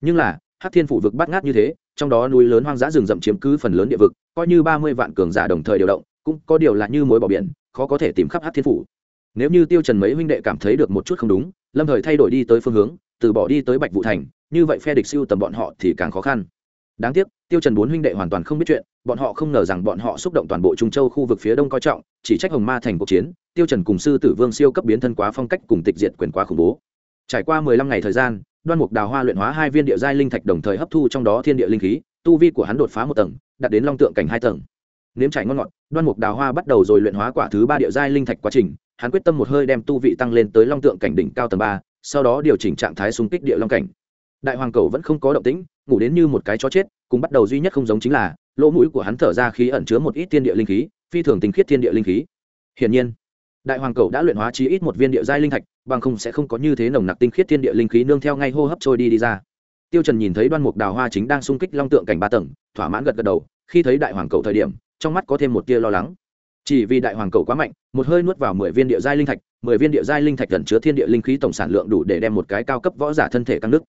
Nhưng là, hắc thiên phủ vực bắt ngát như thế, trong đó núi lớn hoang dã rừng rậm chiếm cứ phần lớn địa vực, coi như ba mươi vạn cường giả đồng thời điều động cũng có điều là như mối bỏ biển, khó có thể tìm khắp hắc thiên phủ. Nếu như tiêu trần mấy huynh đệ cảm thấy được một chút không đúng, lâm thời thay đổi đi tới phương hướng, từ bỏ đi tới bạch vũ thành, như vậy phe địch siêu tầm bọn họ thì càng khó khăn. Đáng tiếc, tiêu trần bốn huynh đệ hoàn toàn không biết chuyện, bọn họ không ngờ rằng bọn họ xúc động toàn bộ trung châu khu vực phía đông coi trọng, chỉ trách hồng ma thành cuộc chiến, tiêu trần cùng sư tử vương siêu cấp biến thân quá phong cách cùng tịch diệt quyền quá khủng bố. Trải qua mười lăm ngày thời gian, đoan mục đào hoa luyện hóa hai viên địa giai linh thạch đồng thời hấp thu trong đó thiên địa linh khí, tu vi của hắn đột phá một tầng, đạt đến long tượng cảnh hai tầng nếm trải ngon ngọt, đoan mục đào hoa bắt đầu rồi luyện hóa quả thứ ba địa giai linh thạch quá trình, hắn quyết tâm một hơi đem tu vị tăng lên tới long tượng cảnh đỉnh cao tầng ba, sau đó điều chỉnh trạng thái xung kích địa long cảnh. Đại hoàng cầu vẫn không có động tĩnh, ngủ đến như một cái chó chết, cùng bắt đầu duy nhất không giống chính là, lỗ mũi của hắn thở ra khí ẩn chứa một ít thiên địa linh khí, phi thường tinh khiết thiên địa linh khí. Hiển nhiên, đại hoàng cầu đã luyện hóa chí ít một viên địa giai linh thạch, bằng không sẽ không có như thế nồng nặc tinh khiết thiên địa linh khí nương theo ngay hô hấp trôi đi đi ra. Tiêu trần nhìn thấy đoan mục đào hoa chính đang xung kích long tượng cảnh ba tầng, thỏa mãn gật gật đầu, khi thấy đại hoàng cầu thời điểm trong mắt có thêm một tia lo lắng. Chỉ vì đại hoàng cầu quá mạnh, một hơi nuốt vào mười viên địa giai linh thạch, mười viên địa giai linh thạch gần chứa thiên địa linh khí tổng sản lượng đủ để đem một cái cao cấp võ giả thân thể căng đức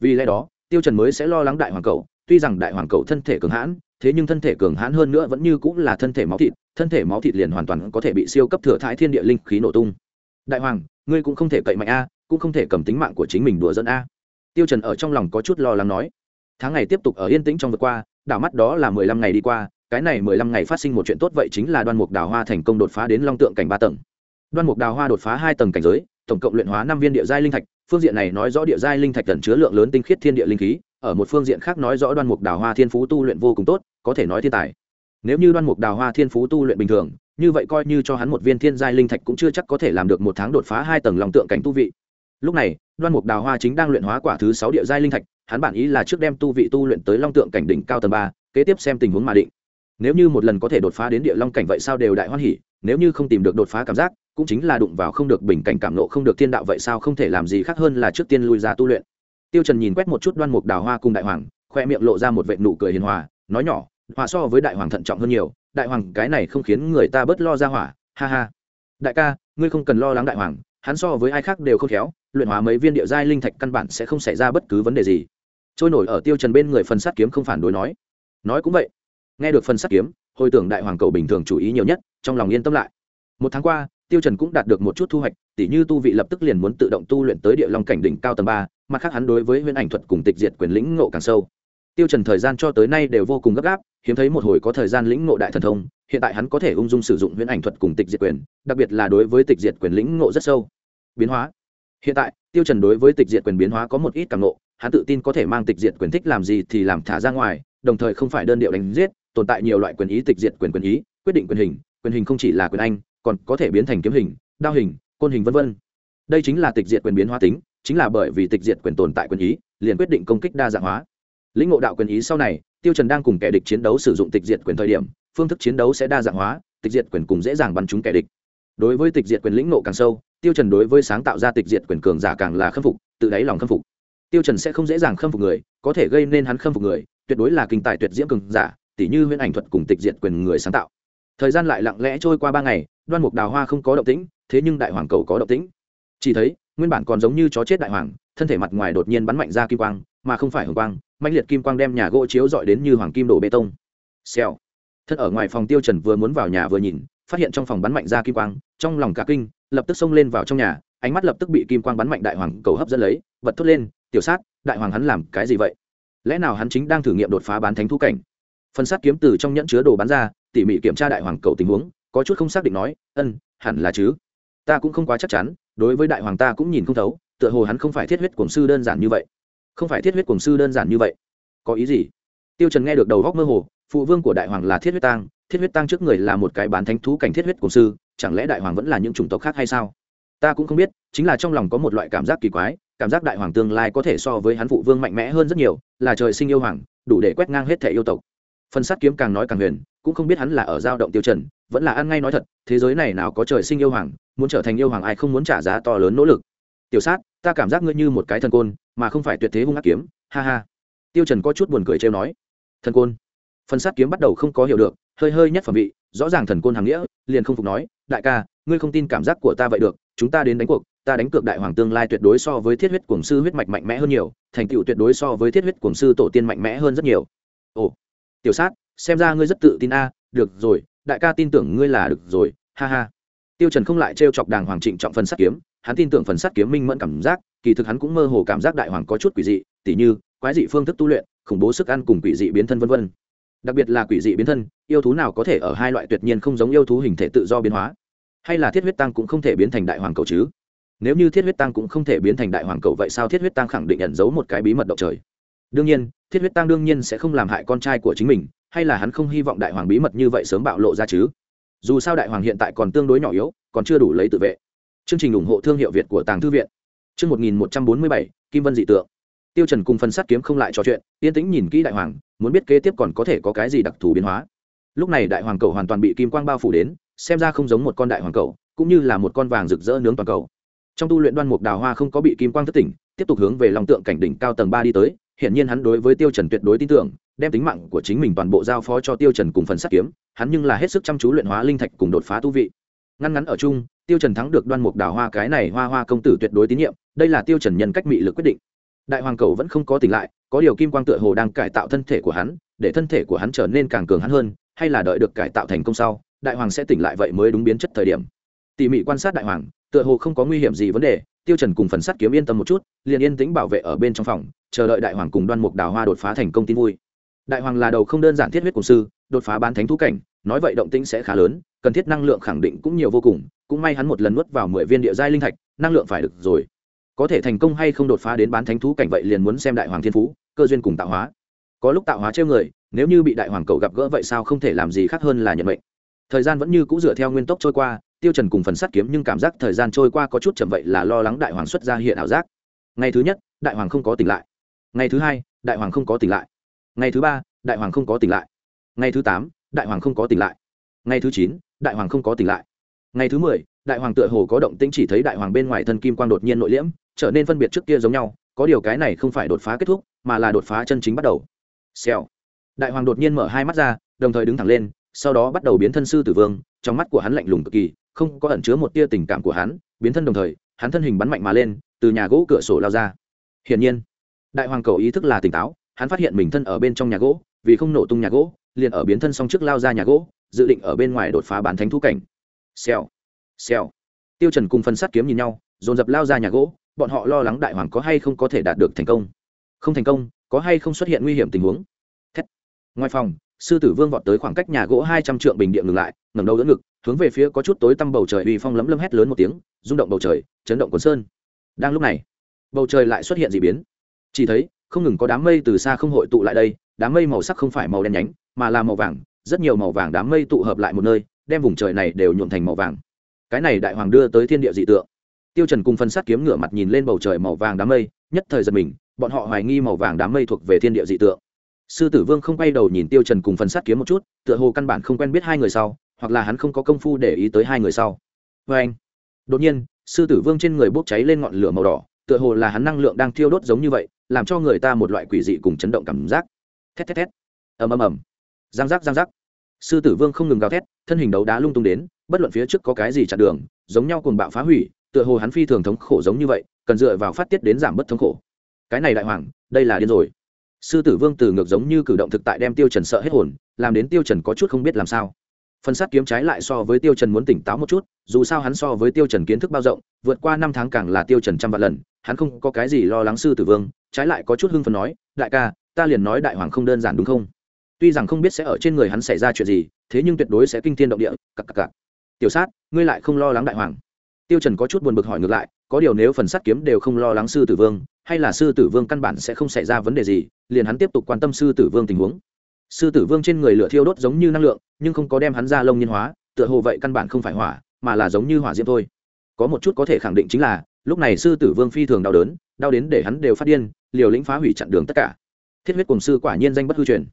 vì lẽ đó, tiêu trần mới sẽ lo lắng đại hoàng cầu, tuy rằng đại hoàng cầu thân thể cường hãn, thế nhưng thân thể cường hãn hơn nữa vẫn như cũng là thân thể máu thịt, thân thể máu thịt liền hoàn toàn có thể bị siêu cấp thừa thái thiên địa linh khí nổ tung. Đại hoàng, ngươi cũng không thể cậy mạnh a, cũng không thể cầm tính mạng của chính mình đùa dẫn a. Tiêu trần ở trong lòng có chút lo lắng nói. Tháng ngày tiếp tục ở yên tĩnh trong vượt qua, đảo mắt đó là mười lăm ngày đi qua cái này mười lăm ngày phát sinh một chuyện tốt vậy chính là đoan mục đào hoa thành công đột phá đến long tượng cảnh ba tầng. Đoan mục đào hoa đột phá hai tầng cảnh giới, tổng cộng luyện hóa năm viên địa giai linh thạch, phương diện này nói rõ địa giai linh thạch cần chứa lượng lớn tinh khiết thiên địa linh khí, ở một phương diện khác nói rõ đoan mục đào hoa thiên phú tu luyện vô cùng tốt, có thể nói thiên tài. Nếu như đoan mục đào hoa thiên phú tu luyện bình thường, như vậy coi như cho hắn một viên thiên giai linh thạch cũng chưa chắc có thể làm được một tháng đột phá hai tầng lòng tượng cảnh tu vị. Lúc này, đoan mục đào hoa chính đang luyện hóa quả thứ sáu địa giai linh thạch, hắn bản ý là trước đem tu vị tu luyện tới long tượng cảnh đỉnh cao tầng ba, kế tiếp xem tình huống mà định nếu như một lần có thể đột phá đến địa long cảnh vậy sao đều đại hoan hỉ, nếu như không tìm được đột phá cảm giác, cũng chính là đụng vào không được bình cảnh cảm nộ không được thiên đạo vậy sao không thể làm gì khác hơn là trước tiên lui ra tu luyện. Tiêu trần nhìn quét một chút đoan mục đào hoa cùng đại hoàng, khoe miệng lộ ra một vệt nụ cười hiền hòa, nói nhỏ, hòa so với đại hoàng thận trọng hơn nhiều, đại hoàng, cái này không khiến người ta bớt lo ra hỏa, ha ha. Đại ca, ngươi không cần lo lắng đại hoàng, hắn so với ai khác đều không khéo, luyện hóa mấy viên địa giai linh thạch căn bản sẽ không xảy ra bất cứ vấn đề gì. Trôi nổi ở tiêu trần bên người phần sát kiếm không phản đối nói. Nói cũng vậy nghe được phần sát kiếm, hồi tưởng đại hoàng cầu bình thường chú ý nhiều nhất, trong lòng yên tâm lại. Một tháng qua, tiêu trần cũng đạt được một chút thu hoạch, tỉ như tu vị lập tức liền muốn tự động tu luyện tới địa long cảnh đỉnh cao tầng ba, mặt khác hắn đối với huyễn ảnh thuật cùng tịch diệt quyền lĩnh ngộ càng sâu. Tiêu trần thời gian cho tới nay đều vô cùng gấp gáp, hiếm thấy một hồi có thời gian lĩnh ngộ đại thần thông, hiện tại hắn có thể ung dung sử dụng huyễn ảnh thuật cùng tịch diệt quyền, đặc biệt là đối với tịch diệt quyền lĩnh ngộ rất sâu. Biến hóa. Hiện tại, tiêu trần đối với tịch diệt quyền biến hóa có một ít càng ngộ, hắn tự tin có thể mang tịch diệt quyền thích làm gì thì làm thả ra ngoài, đồng thời không phải đơn điệu đánh giết tồn tại nhiều loại quyền ý tịch diệt quyền quyền ý, quyết định quyền hình quyền hình không chỉ là quyền anh, còn có thể biến thành kiếm hình, đao hình, côn hình vân vân. Đây chính là tịch diệt quyền biến hóa tính, chính là bởi vì tịch diệt quyền tồn tại quyền ý, liền quyết định công kích đa dạng hóa. Lĩnh ngộ đạo quyền ý sau này, tiêu trần đang cùng kẻ địch chiến đấu sử dụng tịch diệt quyền thời điểm, phương thức chiến đấu sẽ đa dạng hóa, tịch diệt quyền cùng dễ dàng bắn trúng kẻ địch. Đối với tịch diệt quyền lĩnh ngộ càng sâu, tiêu trần đối với sáng tạo ra tịch diệt quyền cường giả càng là khâm phục, tự đáy lòng khâm phục. Tiêu trần sẽ không dễ dàng khâm phục người, có thể gây nên hắn khâm phục người, tuyệt đối là kinh tài tuyệt diễm cường giả tỉ như huyễn ảnh thuật cùng tịch diệt quyền người sáng tạo. Thời gian lại lặng lẽ trôi qua ba ngày, đoan mục đào hoa không có động tĩnh, thế nhưng đại hoàng cầu có động tĩnh. Chỉ thấy, nguyên bản còn giống như chó chết đại hoàng, thân thể mặt ngoài đột nhiên bắn mạnh ra kim quang, mà không phải hồng quang mạnh liệt kim quang đem nhà gỗ chiếu dọi đến như hoàng kim đổ bê tông. Xèo. Thân ở ngoài phòng tiêu trần vừa muốn vào nhà vừa nhìn, phát hiện trong phòng bắn mạnh ra kim quang, trong lòng cả kinh, lập tức xông lên vào trong nhà, ánh mắt lập tức bị kim quang bắn mạnh đại hoàng cầu hấp dẫn lấy vật thốt lên, tiểu sát, đại hoàng hắn làm cái gì vậy? Lẽ nào hắn chính đang thử nghiệm đột phá bán thánh thú cảnh? Phần sát kiếm từ trong nhẫn chứa đồ bán ra, tỉ mỉ kiểm tra đại hoàng cầu tình huống, có chút không xác định nói, ân, hẳn là chứ. Ta cũng không quá chắc chắn, đối với đại hoàng ta cũng nhìn không thấu, tựa hồ hắn không phải thiết huyết cổng sư đơn giản như vậy. Không phải thiết huyết cổng sư đơn giản như vậy. Có ý gì? Tiêu trần nghe được đầu góc mơ hồ, phụ vương của đại hoàng là thiết huyết tang, thiết huyết tang trước người là một cái bán thánh thú cảnh thiết huyết cổng sư, chẳng lẽ đại hoàng vẫn là những chủng tộc khác hay sao? Ta cũng không biết, chính là trong lòng có một loại cảm giác kỳ quái, cảm giác đại hoàng tương lai có thể so với hắn phụ vương mạnh mẽ hơn rất nhiều, là trời sinh yêu hoàng, đủ để quét ngang hết thể yêu tộc phần sát kiếm càng nói càng huyền, cũng không biết hắn là ở giao động tiêu trần, vẫn là ăn ngay nói thật, thế giới này nào có trời sinh yêu hoàng, muốn trở thành yêu hoàng ai không muốn trả giá to lớn nỗ lực. Tiểu sát, ta cảm giác ngươi như một cái thần côn, mà không phải tuyệt thế hung ác kiếm, ha ha. Tiêu trần có chút buồn cười trêu nói. Thần côn? Phần sát kiếm bắt đầu không có hiểu được, hơi hơi nhất phẩm vị, rõ ràng thần côn hàng nghĩa, liền không phục nói, đại ca, ngươi không tin cảm giác của ta vậy được, chúng ta đến đánh cuộc, ta đánh cược đại hoàng tương lai tuyệt đối so với thiết huyết cuồng sư huyết mạch mạnh mẽ hơn nhiều, thành tựu tuyệt đối so với thiết huyết cuồng sư tổ tiên mạnh mẽ hơn rất nhiều. Ồ tiểu sát, xem ra ngươi rất tự tin a, được rồi, đại ca tin tưởng ngươi là được rồi, ha ha. Tiêu trần không lại trêu chọc đàng hoàng trịnh trọng phần sát kiếm, hắn tin tưởng phần sát kiếm minh mẫn cảm giác, kỳ thực hắn cũng mơ hồ cảm giác đại hoàng có chút quỷ dị, tỉ như, quái dị phương thức tu luyện, khủng bố sức ăn cùng quỷ dị biến thân vân vân. Đặc biệt là quỷ dị biến thân, yêu thú nào có thể ở hai loại tuyệt nhiên không giống yêu thú hình thể tự do biến hóa? Hay là thiết huyết tăng cũng không thể biến thành đại hoàng cầu chứ? Nếu như thiết huyết tăng cũng không thể biến thành đại hoàng cầu vậy sao thiết huyết tăng khẳng định ẩn giấu một cái bí mật động trời? Đương nhiên, thiết huyết tăng đương nhiên sẽ không làm hại con trai của chính mình, hay là hắn không hy vọng đại hoàng bí mật như vậy sớm bạo lộ ra chứ? Dù sao đại hoàng hiện tại còn tương đối nhỏ yếu, còn chưa đủ lấy tự vệ. Chương trình ủng hộ thương hiệu việt của tàng thư viện. Chương một nghìn một trăm bốn mươi bảy, kim vân dị tượng. Tiêu trần cùng phần sát kiếm không lại trò chuyện, yên tĩnh nhìn kỹ đại hoàng, muốn biết kế tiếp còn có thể có cái gì đặc thù biến hóa. Lúc này đại hoàng cầu hoàn toàn bị kim quang bao phủ đến, xem ra không giống một con đại hoàng cầu, cũng như là một con vàng rực rỡ nướng toàn cầu. Trong tu luyện đoan mục đào hoa không có bị kim quang thất tỉnh, tiếp tục hướng về lòng tượng cảnh đỉnh cao tầng ba đi tới hiện nhiên hắn đối với tiêu trần tuyệt đối tin tưởng, đem tính mạng của chính mình toàn bộ giao phó cho tiêu trần cùng phần sát kiếm, hắn nhưng là hết sức chăm chú luyện hóa linh thạch cùng đột phá tu vị. Ngăn ngắn ở chung, tiêu trần thắng được đoan mục đào hoa cái này hoa hoa công tử tuyệt đối tín nhiệm, đây là tiêu trần nhân cách mị lực quyết định. Đại hoàng cầu vẫn không có tỉnh lại, có điều kim quang tựa hồ đang cải tạo thân thể của hắn, để thân thể của hắn trở nên càng cường hắn hơn, hay là đợi được cải tạo thành công sau, đại hoàng sẽ tỉnh lại vậy mới đúng biến chất thời điểm. Tỉ mỉ quan sát đại hoàng, tựa hồ không có nguy hiểm gì vấn đề tiêu trần cùng phần sắt kiếm yên tâm một chút, liền yên tĩnh bảo vệ ở bên trong phòng, chờ đợi đại hoàng cùng đoan mục đào hoa đột phá thành công tin vui. Đại hoàng là đầu không đơn giản thiết huyết cùng sư, đột phá bán thánh thú cảnh, nói vậy động tĩnh sẽ khá lớn, cần thiết năng lượng khẳng định cũng nhiều vô cùng, cũng may hắn một lần nuốt vào mười viên địa giai linh thạch, năng lượng phải được rồi. Có thể thành công hay không đột phá đến bán thánh thú cảnh vậy liền muốn xem đại hoàng thiên phú, cơ duyên cùng tạo hóa. Có lúc tạo hóa trêu người, nếu như bị đại hoàng cầu gặp gỡ vậy sao không thể làm gì khác hơn là nhận mệnh. Thời gian vẫn như cũ dựa theo nguyên tốc trôi qua tiêu trần cùng phần sắt kiếm nhưng cảm giác thời gian trôi qua có chút chậm vậy là lo lắng đại hoàng xuất ra hiện ảo giác. Ngày thứ nhất, đại hoàng không có tỉnh lại. Ngày thứ hai, đại hoàng không có tỉnh lại. Ngày thứ ba, đại hoàng không có tỉnh lại. Ngày thứ tám, đại hoàng không có tỉnh lại. Ngày thứ chín, đại hoàng không có tỉnh lại. Ngày thứ mười, đại hoàng tựa hồ có động tĩnh chỉ thấy đại hoàng bên ngoài thân kim quang đột nhiên nội liễm, trở nên phân biệt trước kia giống nhau, có điều cái này không phải đột phá kết thúc, mà là đột phá chân chính bắt đầu. Xèo. Đại hoàng đột nhiên mở hai mắt ra, đồng thời đứng thẳng lên, sau đó bắt đầu biến thân sư tử vương, trong mắt của hắn lạnh lùng cực kỳ không có ẩn chứa một tia tình cảm của hắn, biến thân đồng thời, hắn thân hình bắn mạnh mà lên, từ nhà gỗ cửa sổ lao ra. Hiển nhiên, đại hoàng cầu ý thức là tỉnh táo, hắn phát hiện mình thân ở bên trong nhà gỗ, vì không nổ tung nhà gỗ, liền ở biến thân xong trước lao ra nhà gỗ, dự định ở bên ngoài đột phá bán thánh thú cảnh. Xèo xèo. Tiêu trần cùng phân sát kiếm nhìn nhau, dồn dập lao ra nhà gỗ, bọn họ lo lắng đại hoàng có hay không có thể đạt được thành công. Không thành công, có hay không xuất hiện nguy hiểm tình huống? Thét. ngoài phòng, sư tử vương vọt tới khoảng cách nhà gỗ hai trăm trượng bình địa ngừng lại, ngẩng đầu đỡ ngực hướng về phía có chút tối tăm bầu trời uy phong lấm lấm hét lớn một tiếng, rung động bầu trời, chấn động quần sơn. Đang lúc này, bầu trời lại xuất hiện d ị biến. Chỉ thấy, không ngừng có đám mây từ xa không hội tụ lại đây, đám mây màu sắc không phải màu đen nhánh, mà là màu vàng, rất nhiều màu vàng đám mây tụ hợp lại một nơi, đem vùng trời này đều nhuộm thành màu vàng. Cái này đại hoàng đưa tới thiên địa dị tượng. Tiêu trần cùng phân sát kiếm ngửa mặt nhìn lên bầu trời màu vàng đám mây, nhất thời giật mình, bọn họ hoài nghi màu vàng đám mây thuộc về thiên địa dị tượng. Sư tử vương không quay đầu nhìn tiêu trần cùng phân sát kiếm một chút, tựa hồ căn bản không quen biết hai người sau hoặc là hắn không có công phu để ý tới hai người sau. Với anh, đột nhiên, sư tử vương trên người bốc cháy lên ngọn lửa màu đỏ, tựa hồ là hắn năng lượng đang thiêu đốt giống như vậy, làm cho người ta một loại quỷ dị cùng chấn động cảm giác. Thét thét thét. Ầm ầm ầm. Giang giác giang giác. Sư tử vương không ngừng gào thét, thân hình đấu đá lung tung đến, bất luận phía trước có cái gì chặn đường, giống nhau cùng bạo phá hủy, tựa hồ hắn phi thường thống khổ giống như vậy, cần dựa vào phát tiết đến giảm bớt thống khổ. Cái này đại hoàng, đây là điên rồi. Sư tử vương từ ngược giống như cử động thực tại đem tiêu trần sợ hết hồn, làm đến tiêu trần có chút không biết làm sao phần sát kiếm trái lại so với tiêu trần muốn tỉnh táo một chút, dù sao hắn so với tiêu trần kiến thức bao rộng, vượt qua năm tháng càng là tiêu trần trăm vạn lần, hắn không có cái gì lo lắng sư tử vương, trái lại có chút hưng phấn nói, đại ca, ta liền nói đại hoàng không đơn giản đúng không? Tuy rằng không biết sẽ ở trên người hắn xảy ra chuyện gì, thế nhưng tuyệt đối sẽ kinh thiên động địa, cặc cặc cặc. Tiểu sát, ngươi lại không lo lắng đại hoàng. Tiêu trần có chút buồn bực hỏi ngược lại, có điều nếu phần sát kiếm đều không lo lắng sư tử vương, hay là sư tử vương căn bản sẽ không xảy ra vấn đề gì, liền hắn tiếp tục quan tâm sư tử vương tình huống sư tử vương trên người lửa thiêu đốt giống như năng lượng, nhưng không có đem hắn ra lông nhiên hóa, tựa hồ vậy căn bản không phải hỏa, mà là giống như hỏa diễm thôi. Có một chút có thể khẳng định chính là, lúc này sư tử vương phi thường đau đớn, đau đến để hắn đều phát điên, liều lĩnh phá hủy chặn đường tất cả. Thiết huyết cổng sư quả nhiên danh bất hư truyền.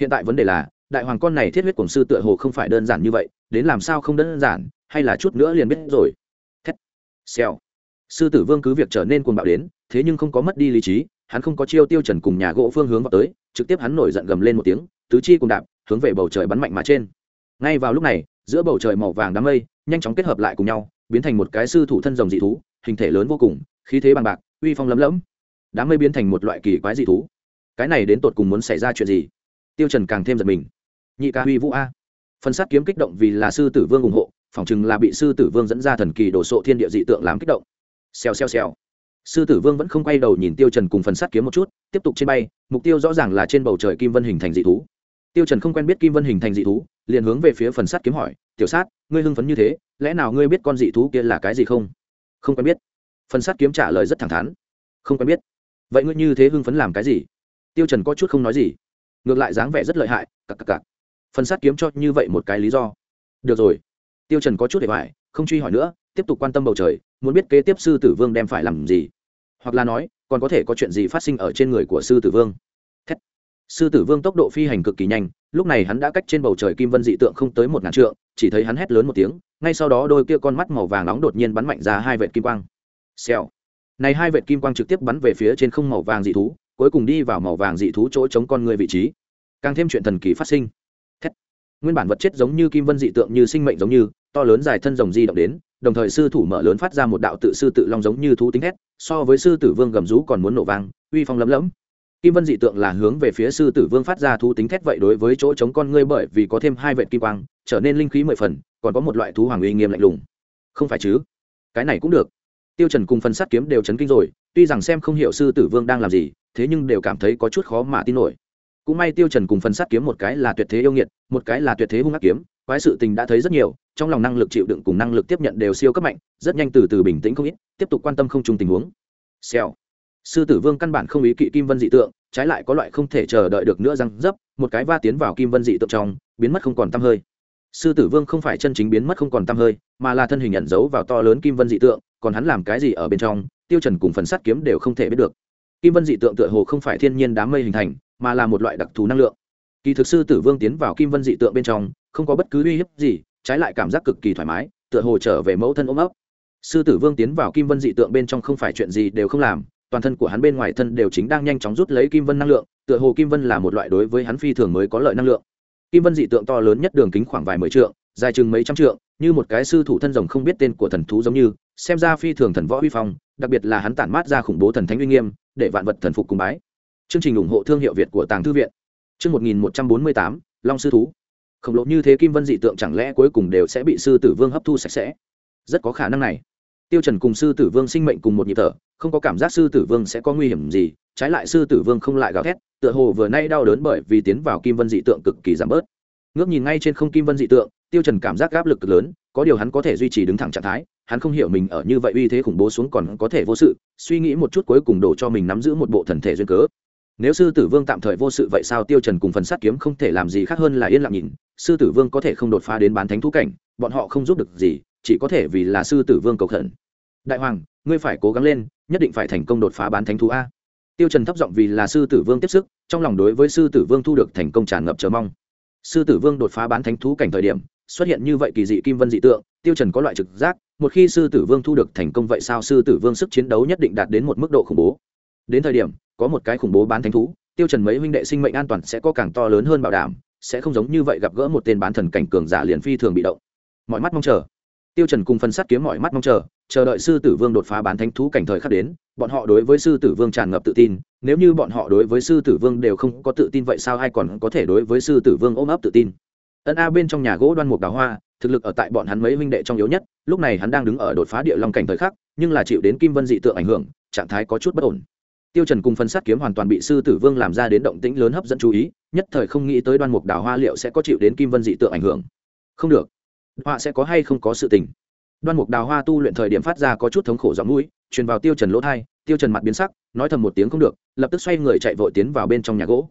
Hiện tại vấn đề là, đại hoàng con này thiết huyết cổng sư tựa hồ không phải đơn giản như vậy, đến làm sao không đơn giản, hay là chút nữa liền biết rồi. Thét. Xèo. Sư tử vương cứ việc trở nên cuồng bạo đến, thế nhưng không có mất đi lý trí, hắn không có chiêu tiêu trần cùng nhà gỗ phương hướng vào tới, trực tiếp hắn nổi giận gầm lên một tiếng tứ chi cùng đạp, hướng về bầu trời bắn mạnh mà trên. Ngay vào lúc này, giữa bầu trời màu vàng đám mây, nhanh chóng kết hợp lại cùng nhau, biến thành một cái sư thủ thân rồng dị thú, hình thể lớn vô cùng, khí thế bằng bạc, uy phong lấm lẫm đám mây biến thành một loại kỳ quái dị thú. Cái này đến tột cùng muốn xảy ra chuyện gì? Tiêu trần càng thêm giật mình. Nhị ca huy vũ a. Phần sát kiếm kích động vì là sư tử vương ủng hộ, phỏng chừng là bị sư tử vương dẫn ra thần kỳ đổ sộ thiên địa dị tượng làm kích động. Xèo xèo xèo. Sư tử vương vẫn không quay đầu nhìn tiêu trần cùng phần sát kiếm một chút, tiếp tục trên bay, mục tiêu rõ ràng là trên bầu trời kim vân hình thành dị thú tiêu trần không quen biết kim vân hình thành dị thú, liền hướng về phía phần sát kiếm hỏi, tiểu sát, ngươi hưng phấn như thế, lẽ nào ngươi biết con dị thú kia là cái gì không? Không quen biết. Phần sát kiếm trả lời rất thẳng thắn, không quen biết. Vậy ngươi như thế hưng phấn làm cái gì? Tiêu trần có chút không nói gì, ngược lại dáng vẻ rất lợi hại, cặc cặc cặc. Phần sát kiếm cho như vậy một cái lý do. Được rồi. Tiêu trần có chút để hoài, không truy hỏi nữa, tiếp tục quan tâm bầu trời, muốn biết kế tiếp sư tử vương đem phải làm gì. Hoặc là nói, còn có thể có chuyện gì phát sinh ở trên người của sư tử vương sư tử vương tốc độ phi hành cực kỳ nhanh, lúc này hắn đã cách trên bầu trời kim vân dị tượng không tới một ngàn trượng, chỉ thấy hắn hét lớn một tiếng, ngay sau đó đôi kia con mắt màu vàng nóng đột nhiên bắn mạnh ra hai vệt kim quang. Xèo. Này hai vệt kim quang trực tiếp bắn về phía trên không màu vàng dị thú, cuối cùng đi vào màu vàng dị thú chỗ chống con người vị trí. Càng thêm chuyện thần kỳ phát sinh. Thét. nguyên bản vật chất giống như kim vân dị tượng như sinh mệnh giống như, to lớn dài thân rồng di động đến, đồng thời sư thủ mở lớn phát ra một đạo tự sư tự long giống như thú tính hét so với sư tử vương gầm rú còn muốn nổ vang, uy phong lấm lấm kim vân dị tượng là hướng về phía sư tử vương phát ra thú tính thét vậy đối với chỗ chống con ngươi bởi vì có thêm hai vệ kim quang, trở nên linh khí mười phần, còn có một loại thú hoàng uy nghiêm lạnh lùng. Không phải chứ? Cái này cũng được. Tiêu trần cùng phần sát kiếm đều chấn kinh rồi, tuy rằng xem không hiểu sư tử vương đang làm gì, thế nhưng đều cảm thấy có chút khó mà tin nổi. Cũng may tiêu trần cùng phần sát kiếm một cái là tuyệt thế yêu nghiệt, một cái là tuyệt thế hung ác kiếm, quái sự tình đã thấy rất nhiều, trong lòng năng lực chịu đựng cùng năng lực tiếp nhận đều siêu cấp mạnh, rất nhanh từ từ bình tĩnh không ít, tiếp tục quan tâm không chung tình huống. Xèo sư tử vương căn bản không ý kỵ kim vân dị tượng, trái lại có loại không thể chờ đợi được nữa răng dấp, một cái va tiến vào kim vân dị tượng trong, biến mất không còn tăm hơi. Sư tử vương không phải chân chính biến mất không còn tăm hơi, mà là thân hình nhận giấu vào to lớn kim vân dị tượng, còn hắn làm cái gì ở bên trong, tiêu trần cùng phần sắt kiếm đều không thể biết được. Kim vân dị tượng tựa hồ không phải thiên nhiên đám mây hình thành, mà là một loại đặc thù năng lượng. Kỳ thực sư tử vương tiến vào kim vân dị tượng bên trong, không có bất cứ uy hiếp gì, trái lại cảm giác cực kỳ thoải mái, tựa hồ trở về mẫu thân ôm ấp. Sư tử vương tiến vào kim vân dị tượng bên trong không phải chuyện gì đều không làm toàn thân của hắn bên ngoài thân đều chính đang nhanh chóng rút lấy kim vân năng lượng, tựa hồ kim vân là một loại đối với hắn phi thường mới có lợi năng lượng. Kim vân dị tượng to lớn nhất đường kính khoảng vài mười trượng, dài chừng mấy trăm trượng, như một cái sư thủ thân rồng không biết tên của thần thú giống như, xem ra phi thường thần võ uy phong, đặc biệt là hắn tản mát ra khủng bố thần thánh uy nghiêm, để vạn vật thần phục cùng bái. Chương trình ủng hộ thương hiệu việt của tàng thư viện. Chương một nghìn một trăm bốn mươi tám, long sư thú. Khổng lồ như thế kim vân dị tượng chẳng lẽ cuối cùng đều sẽ bị sư tử vương hấp thu sạch sẽ? Rất có khả năng này. Tiêu trần cùng sư tử vương sinh mệnh cùng một nhịp thở không có cảm giác sư tử vương sẽ có nguy hiểm gì, trái lại sư tử vương không lại gào thét, tựa hồ vừa nay đau đớn bởi vì tiến vào kim vân dị tượng cực kỳ giảm bớt. Ngước nhìn ngay trên không kim vân dị tượng, tiêu trần cảm giác áp lực cực lớn, có điều hắn có thể duy trì đứng thẳng trạng thái, hắn không hiểu mình ở như vậy uy thế khủng bố xuống còn có thể vô sự, suy nghĩ một chút cuối cùng đổ cho mình nắm giữ một bộ thần thể duyên cớ. Nếu sư tử vương tạm thời vô sự vậy sao tiêu trần cùng phần sát kiếm không thể làm gì khác hơn là yên lặng nhìn, sư tử vương có thể không đột phá đến bán thánh thú cảnh, bọn họ không giúp được gì, chỉ có thể vì là sư tử vương cầu khẩn. Đại hoàng ngươi phải cố gắng lên, nhất định phải thành công đột phá bán thánh thú a. Tiêu trần thấp giọng vì là sư tử vương tiếp sức, trong lòng đối với sư tử vương thu được thành công tràn ngập chờ mong. Sư tử vương đột phá bán thánh thú cảnh thời điểm, xuất hiện như vậy kỳ dị kim vân dị tượng, tiêu trần có loại trực giác, một khi sư tử vương thu được thành công vậy sao sư tử vương sức chiến đấu nhất định đạt đến một mức độ khủng bố. Đến thời điểm, có một cái khủng bố bán thánh thú, tiêu trần mấy huynh đệ sinh mệnh an toàn sẽ có càng to lớn hơn bảo đảm, sẽ không giống như vậy gặp gỡ một tên bán thần cảnh cường giả liền phi thường bị động. Mọi mắt mong chờ. Tiêu trần cùng phân sát kiếm mọi mắt mong chờ chờ đợi sư tử vương đột phá bán thánh thú cảnh thời khắc đến, bọn họ đối với sư tử vương tràn ngập tự tin. Nếu như bọn họ đối với sư tử vương đều không có tự tin vậy sao ai còn có thể đối với sư tử vương ôm ấp tự tin? Ân a bên trong nhà gỗ đoan mục đào hoa, thực lực ở tại bọn hắn mấy huynh đệ trong yếu nhất, lúc này hắn đang đứng ở đột phá địa long cảnh thời khắc, nhưng là chịu đến kim vân dị tượng ảnh hưởng, trạng thái có chút bất ổn. Tiêu trần cùng phân sát kiếm hoàn toàn bị sư tử vương làm ra đến động tĩnh lớn hấp dẫn chú ý, nhất thời không nghĩ tới đoan mục đào hoa liệu sẽ có chịu đến kim vân dị tượng ảnh hưởng. Không được. Họa sẽ có hay không có sự tình? Đoan mục đào hoa tu luyện thời điểm phát ra có chút thống khổ giọng mũi, truyền vào tiêu trần lỗ thai, tiêu trần mặt biến sắc, nói thầm một tiếng không được, lập tức xoay người chạy vội tiến vào bên trong nhà gỗ.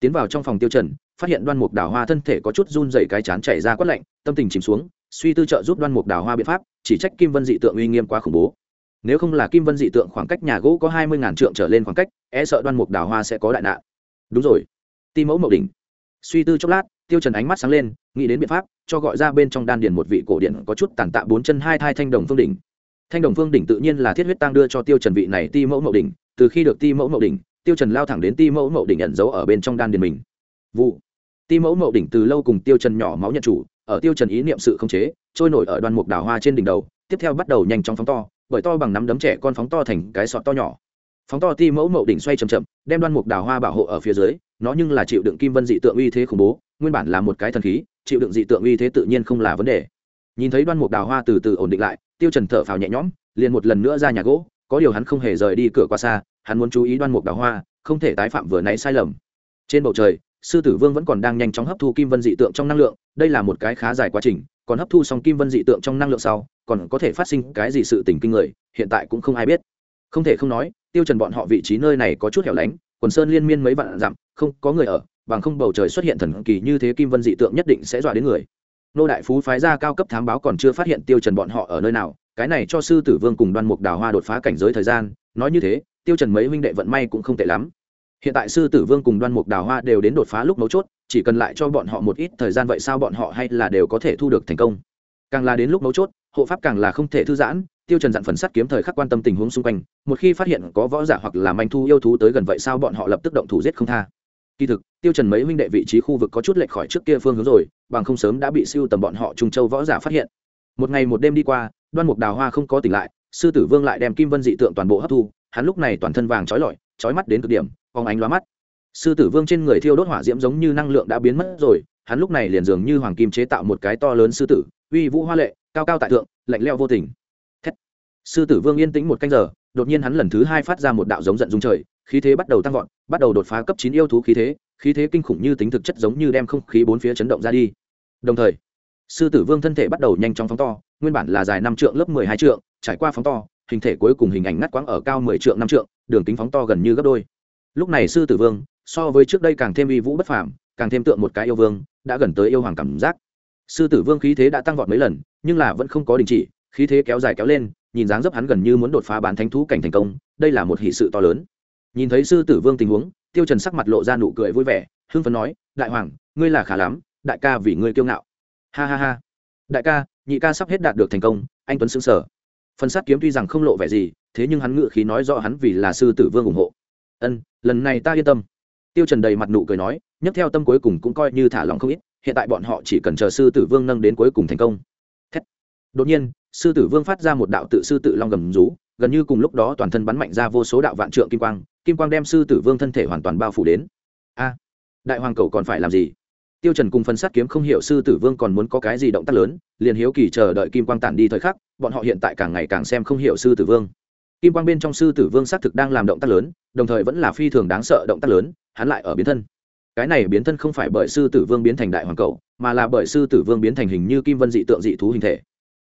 Tiến vào trong phòng tiêu trần, phát hiện đoan mục đào hoa thân thể có chút run rẩy cái chán chảy ra quát lạnh, tâm tình chìm xuống, suy tư trợ giúp đoan mục đào hoa biện pháp, chỉ trách kim vân dị tượng uy nghiêm quá khủng bố. Nếu không là kim vân dị tượng khoảng cách nhà gỗ có hai mươi ngàn trượng trở lên khoảng cách e sợ đoan mục đào hoa sẽ có đại nạn. Đúng rồi. Ti mẫu mậu đỉnh. Suy tư chốc lát tiêu trần ánh mắt sáng lên, nghĩ đến biện pháp, cho gọi ra bên trong đan điền một vị cổ điển có chút tàn tạ bốn chân hai thai thanh đồng phương đỉnh. Thanh đồng phương đỉnh tự nhiên là thiết huyết tăng đưa cho tiêu trần vị này ti mẫu mậu đỉnh, từ khi được ti mẫu mậu đỉnh, tiêu trần lao thẳng đến ti mẫu mậu đỉnh ẩn giấu ở bên trong đan điền mình. Vụ. Ti mẫu mậu đỉnh từ lâu cùng tiêu trần nhỏ máu nhận chủ, ở tiêu trần ý niệm sự không chế, trôi nổi ở đoan mục đào hoa trên đỉnh đầu, tiếp theo bắt đầu nhanh chóng phóng to, bởi to bằng nắm đấm trẻ con phóng to thành cái sọt to nhỏ. Phóng to ti mẫu mậu đỉnh xoay chậm chậm, đem đoan mục đào hoa bảo hộ ở phía dưới, nó nhưng là chịu đựng kim vân dị tượng uy thế khủng bố nguyên bản là một cái thần khí, chịu đựng dị tượng uy thế tự nhiên không là vấn đề. Nhìn thấy đoan mục đào hoa từ từ ổn định lại, tiêu trần thở phào nhẹ nhõm, liền một lần nữa ra nhà gỗ, có điều hắn không hề rời đi cửa qua xa, hắn muốn chú ý đoan mục đào hoa, không thể tái phạm vừa nãy sai lầm. Trên bầu trời, sư tử vương vẫn còn đang nhanh chóng hấp thu kim vân dị tượng trong năng lượng, đây là một cái khá dài quá trình, còn hấp thu xong kim vân dị tượng trong năng lượng sau, còn có thể phát sinh cái gì sự tình kinh người, hiện tại cũng không ai biết. Không thể không nói, tiêu trần bọn họ vị trí nơi này có chút hẻo lánh, quần sơn liên miên mấy vạn dặm, không có người ở bằng không bầu trời xuất hiện thần kỳ như thế kim vân dị tượng nhất định sẽ dọa đến người. Nô đại phú phái ra cao cấp thám báo còn chưa phát hiện tiêu trần bọn họ ở nơi nào, cái này cho sư tử vương cùng đoan mục đào hoa đột phá cảnh giới thời gian, nói như thế, tiêu trần mấy huynh đệ vận may cũng không tệ lắm. Hiện tại sư tử vương cùng đoan mục đào hoa đều đến đột phá lúc mấu chốt, chỉ cần lại cho bọn họ một ít thời gian vậy sao bọn họ hay là đều có thể thu được thành công. Càng là đến lúc mấu chốt, hộ pháp càng là không thể thư giãn, tiêu trần dặn phần sắt kiếm thời khắc quan tâm tình huống xung quanh, một khi phát hiện có võ giả hoặc là manh thu yêu thú tới gần vậy sao bọn họ lập tức động thủ giết không tha kỳ thực, tiêu trần mấy huynh đệ vị trí khu vực có chút lệch khỏi trước kia phương hướng rồi, bằng không sớm đã bị siêu tầm bọn họ trung châu võ giả phát hiện. Một ngày một đêm đi qua, đoan mục đào hoa không có tỉnh lại, sư tử vương lại đem kim vân dị tượng toàn bộ hấp thu, hắn lúc này toàn thân vàng chói lọi chói mắt đến cực điểm, phóng ánh lóa mắt. Sư tử vương trên người thiêu đốt hỏa diễm giống như năng lượng đã biến mất rồi, hắn lúc này liền dường như hoàng kim chế tạo một cái to lớn sư tử, uy vũ hoa lệ, cao cao tại thượng, lạnh leo vô tình. Thét. sư tử vương yên tĩnh một canh giờ, đột nhiên hắn lần thứ hai phát ra một đạo giống giận dung trời khí thế bắt đầu tăng vọt, bắt đầu đột phá cấp chín yêu thú khí thế khí thế kinh khủng như tính thực chất giống như đem không khí bốn phía chấn động ra đi. Đồng thời, sư tử vương thân thể bắt đầu nhanh chóng phóng to, nguyên bản là dài năm trượng lớp mười hai trượng, trải qua phóng to, hình thể cuối cùng hình ảnh ngắt quãng ở cao mười trượng năm trượng, đường kính phóng to gần như gấp đôi. Lúc này sư tử vương, so với trước đây càng thêm uy vũ bất phàm, càng thêm tượng một cái yêu vương, đã gần tới yêu hoàng cảm giác. Sư tử vương khí thế đã tăng vọt mấy lần, nhưng là vẫn không có đình chỉ, khí thế kéo dài kéo lên, nhìn dáng dấp hắn gần như muốn đột phá bán thánh thú cảnh thành công, đây là một hỷ sự to lớn nhìn thấy sư tử vương tình huống, tiêu trần sắc mặt lộ ra nụ cười vui vẻ, hưng phấn nói, đại hoàng, ngươi là khá lắm, đại ca vì ngươi kiêu ngạo. Ha ha ha. Đại ca, nhị ca sắp hết đạt được thành công, anh tuấn sững sở. Phần sát kiếm tuy rằng không lộ vẻ gì, thế nhưng hắn ngự khí nói rõ hắn vì là sư tử vương ủng hộ. Ân, lần này ta yên tâm. Tiêu trần đầy mặt nụ cười nói, nhấc theo tâm cuối cùng cũng coi như thả lòng không ít, hiện tại bọn họ chỉ cần chờ sư tử vương nâng đến cuối cùng thành công. Thét. đột nhiên, sư tử vương phát ra một đạo tự sư tự long gầm rú, gần như cùng lúc đó toàn thân bắn mạnh ra vô số đạo vạn trượng kim quang kim quang đem sư tử vương thân thể hoàn toàn bao phủ đến. A, đại hoàng cầu còn phải làm gì? Tiêu trần cùng phần sát kiếm không hiểu sư tử vương còn muốn có cái gì động tác lớn, liền hiếu kỳ chờ đợi kim quang tản đi thời khắc, bọn họ hiện tại càng ngày càng xem không hiểu sư tử vương. Kim quang bên trong sư tử vương xác thực đang làm động tác lớn, đồng thời vẫn là phi thường đáng sợ động tác lớn, hắn lại ở biến thân. Cái này biến thân không phải bởi sư tử vương biến thành đại hoàng cầu, mà là bởi sư tử vương biến thành hình như kim vân dị tượng dị thú hình thể.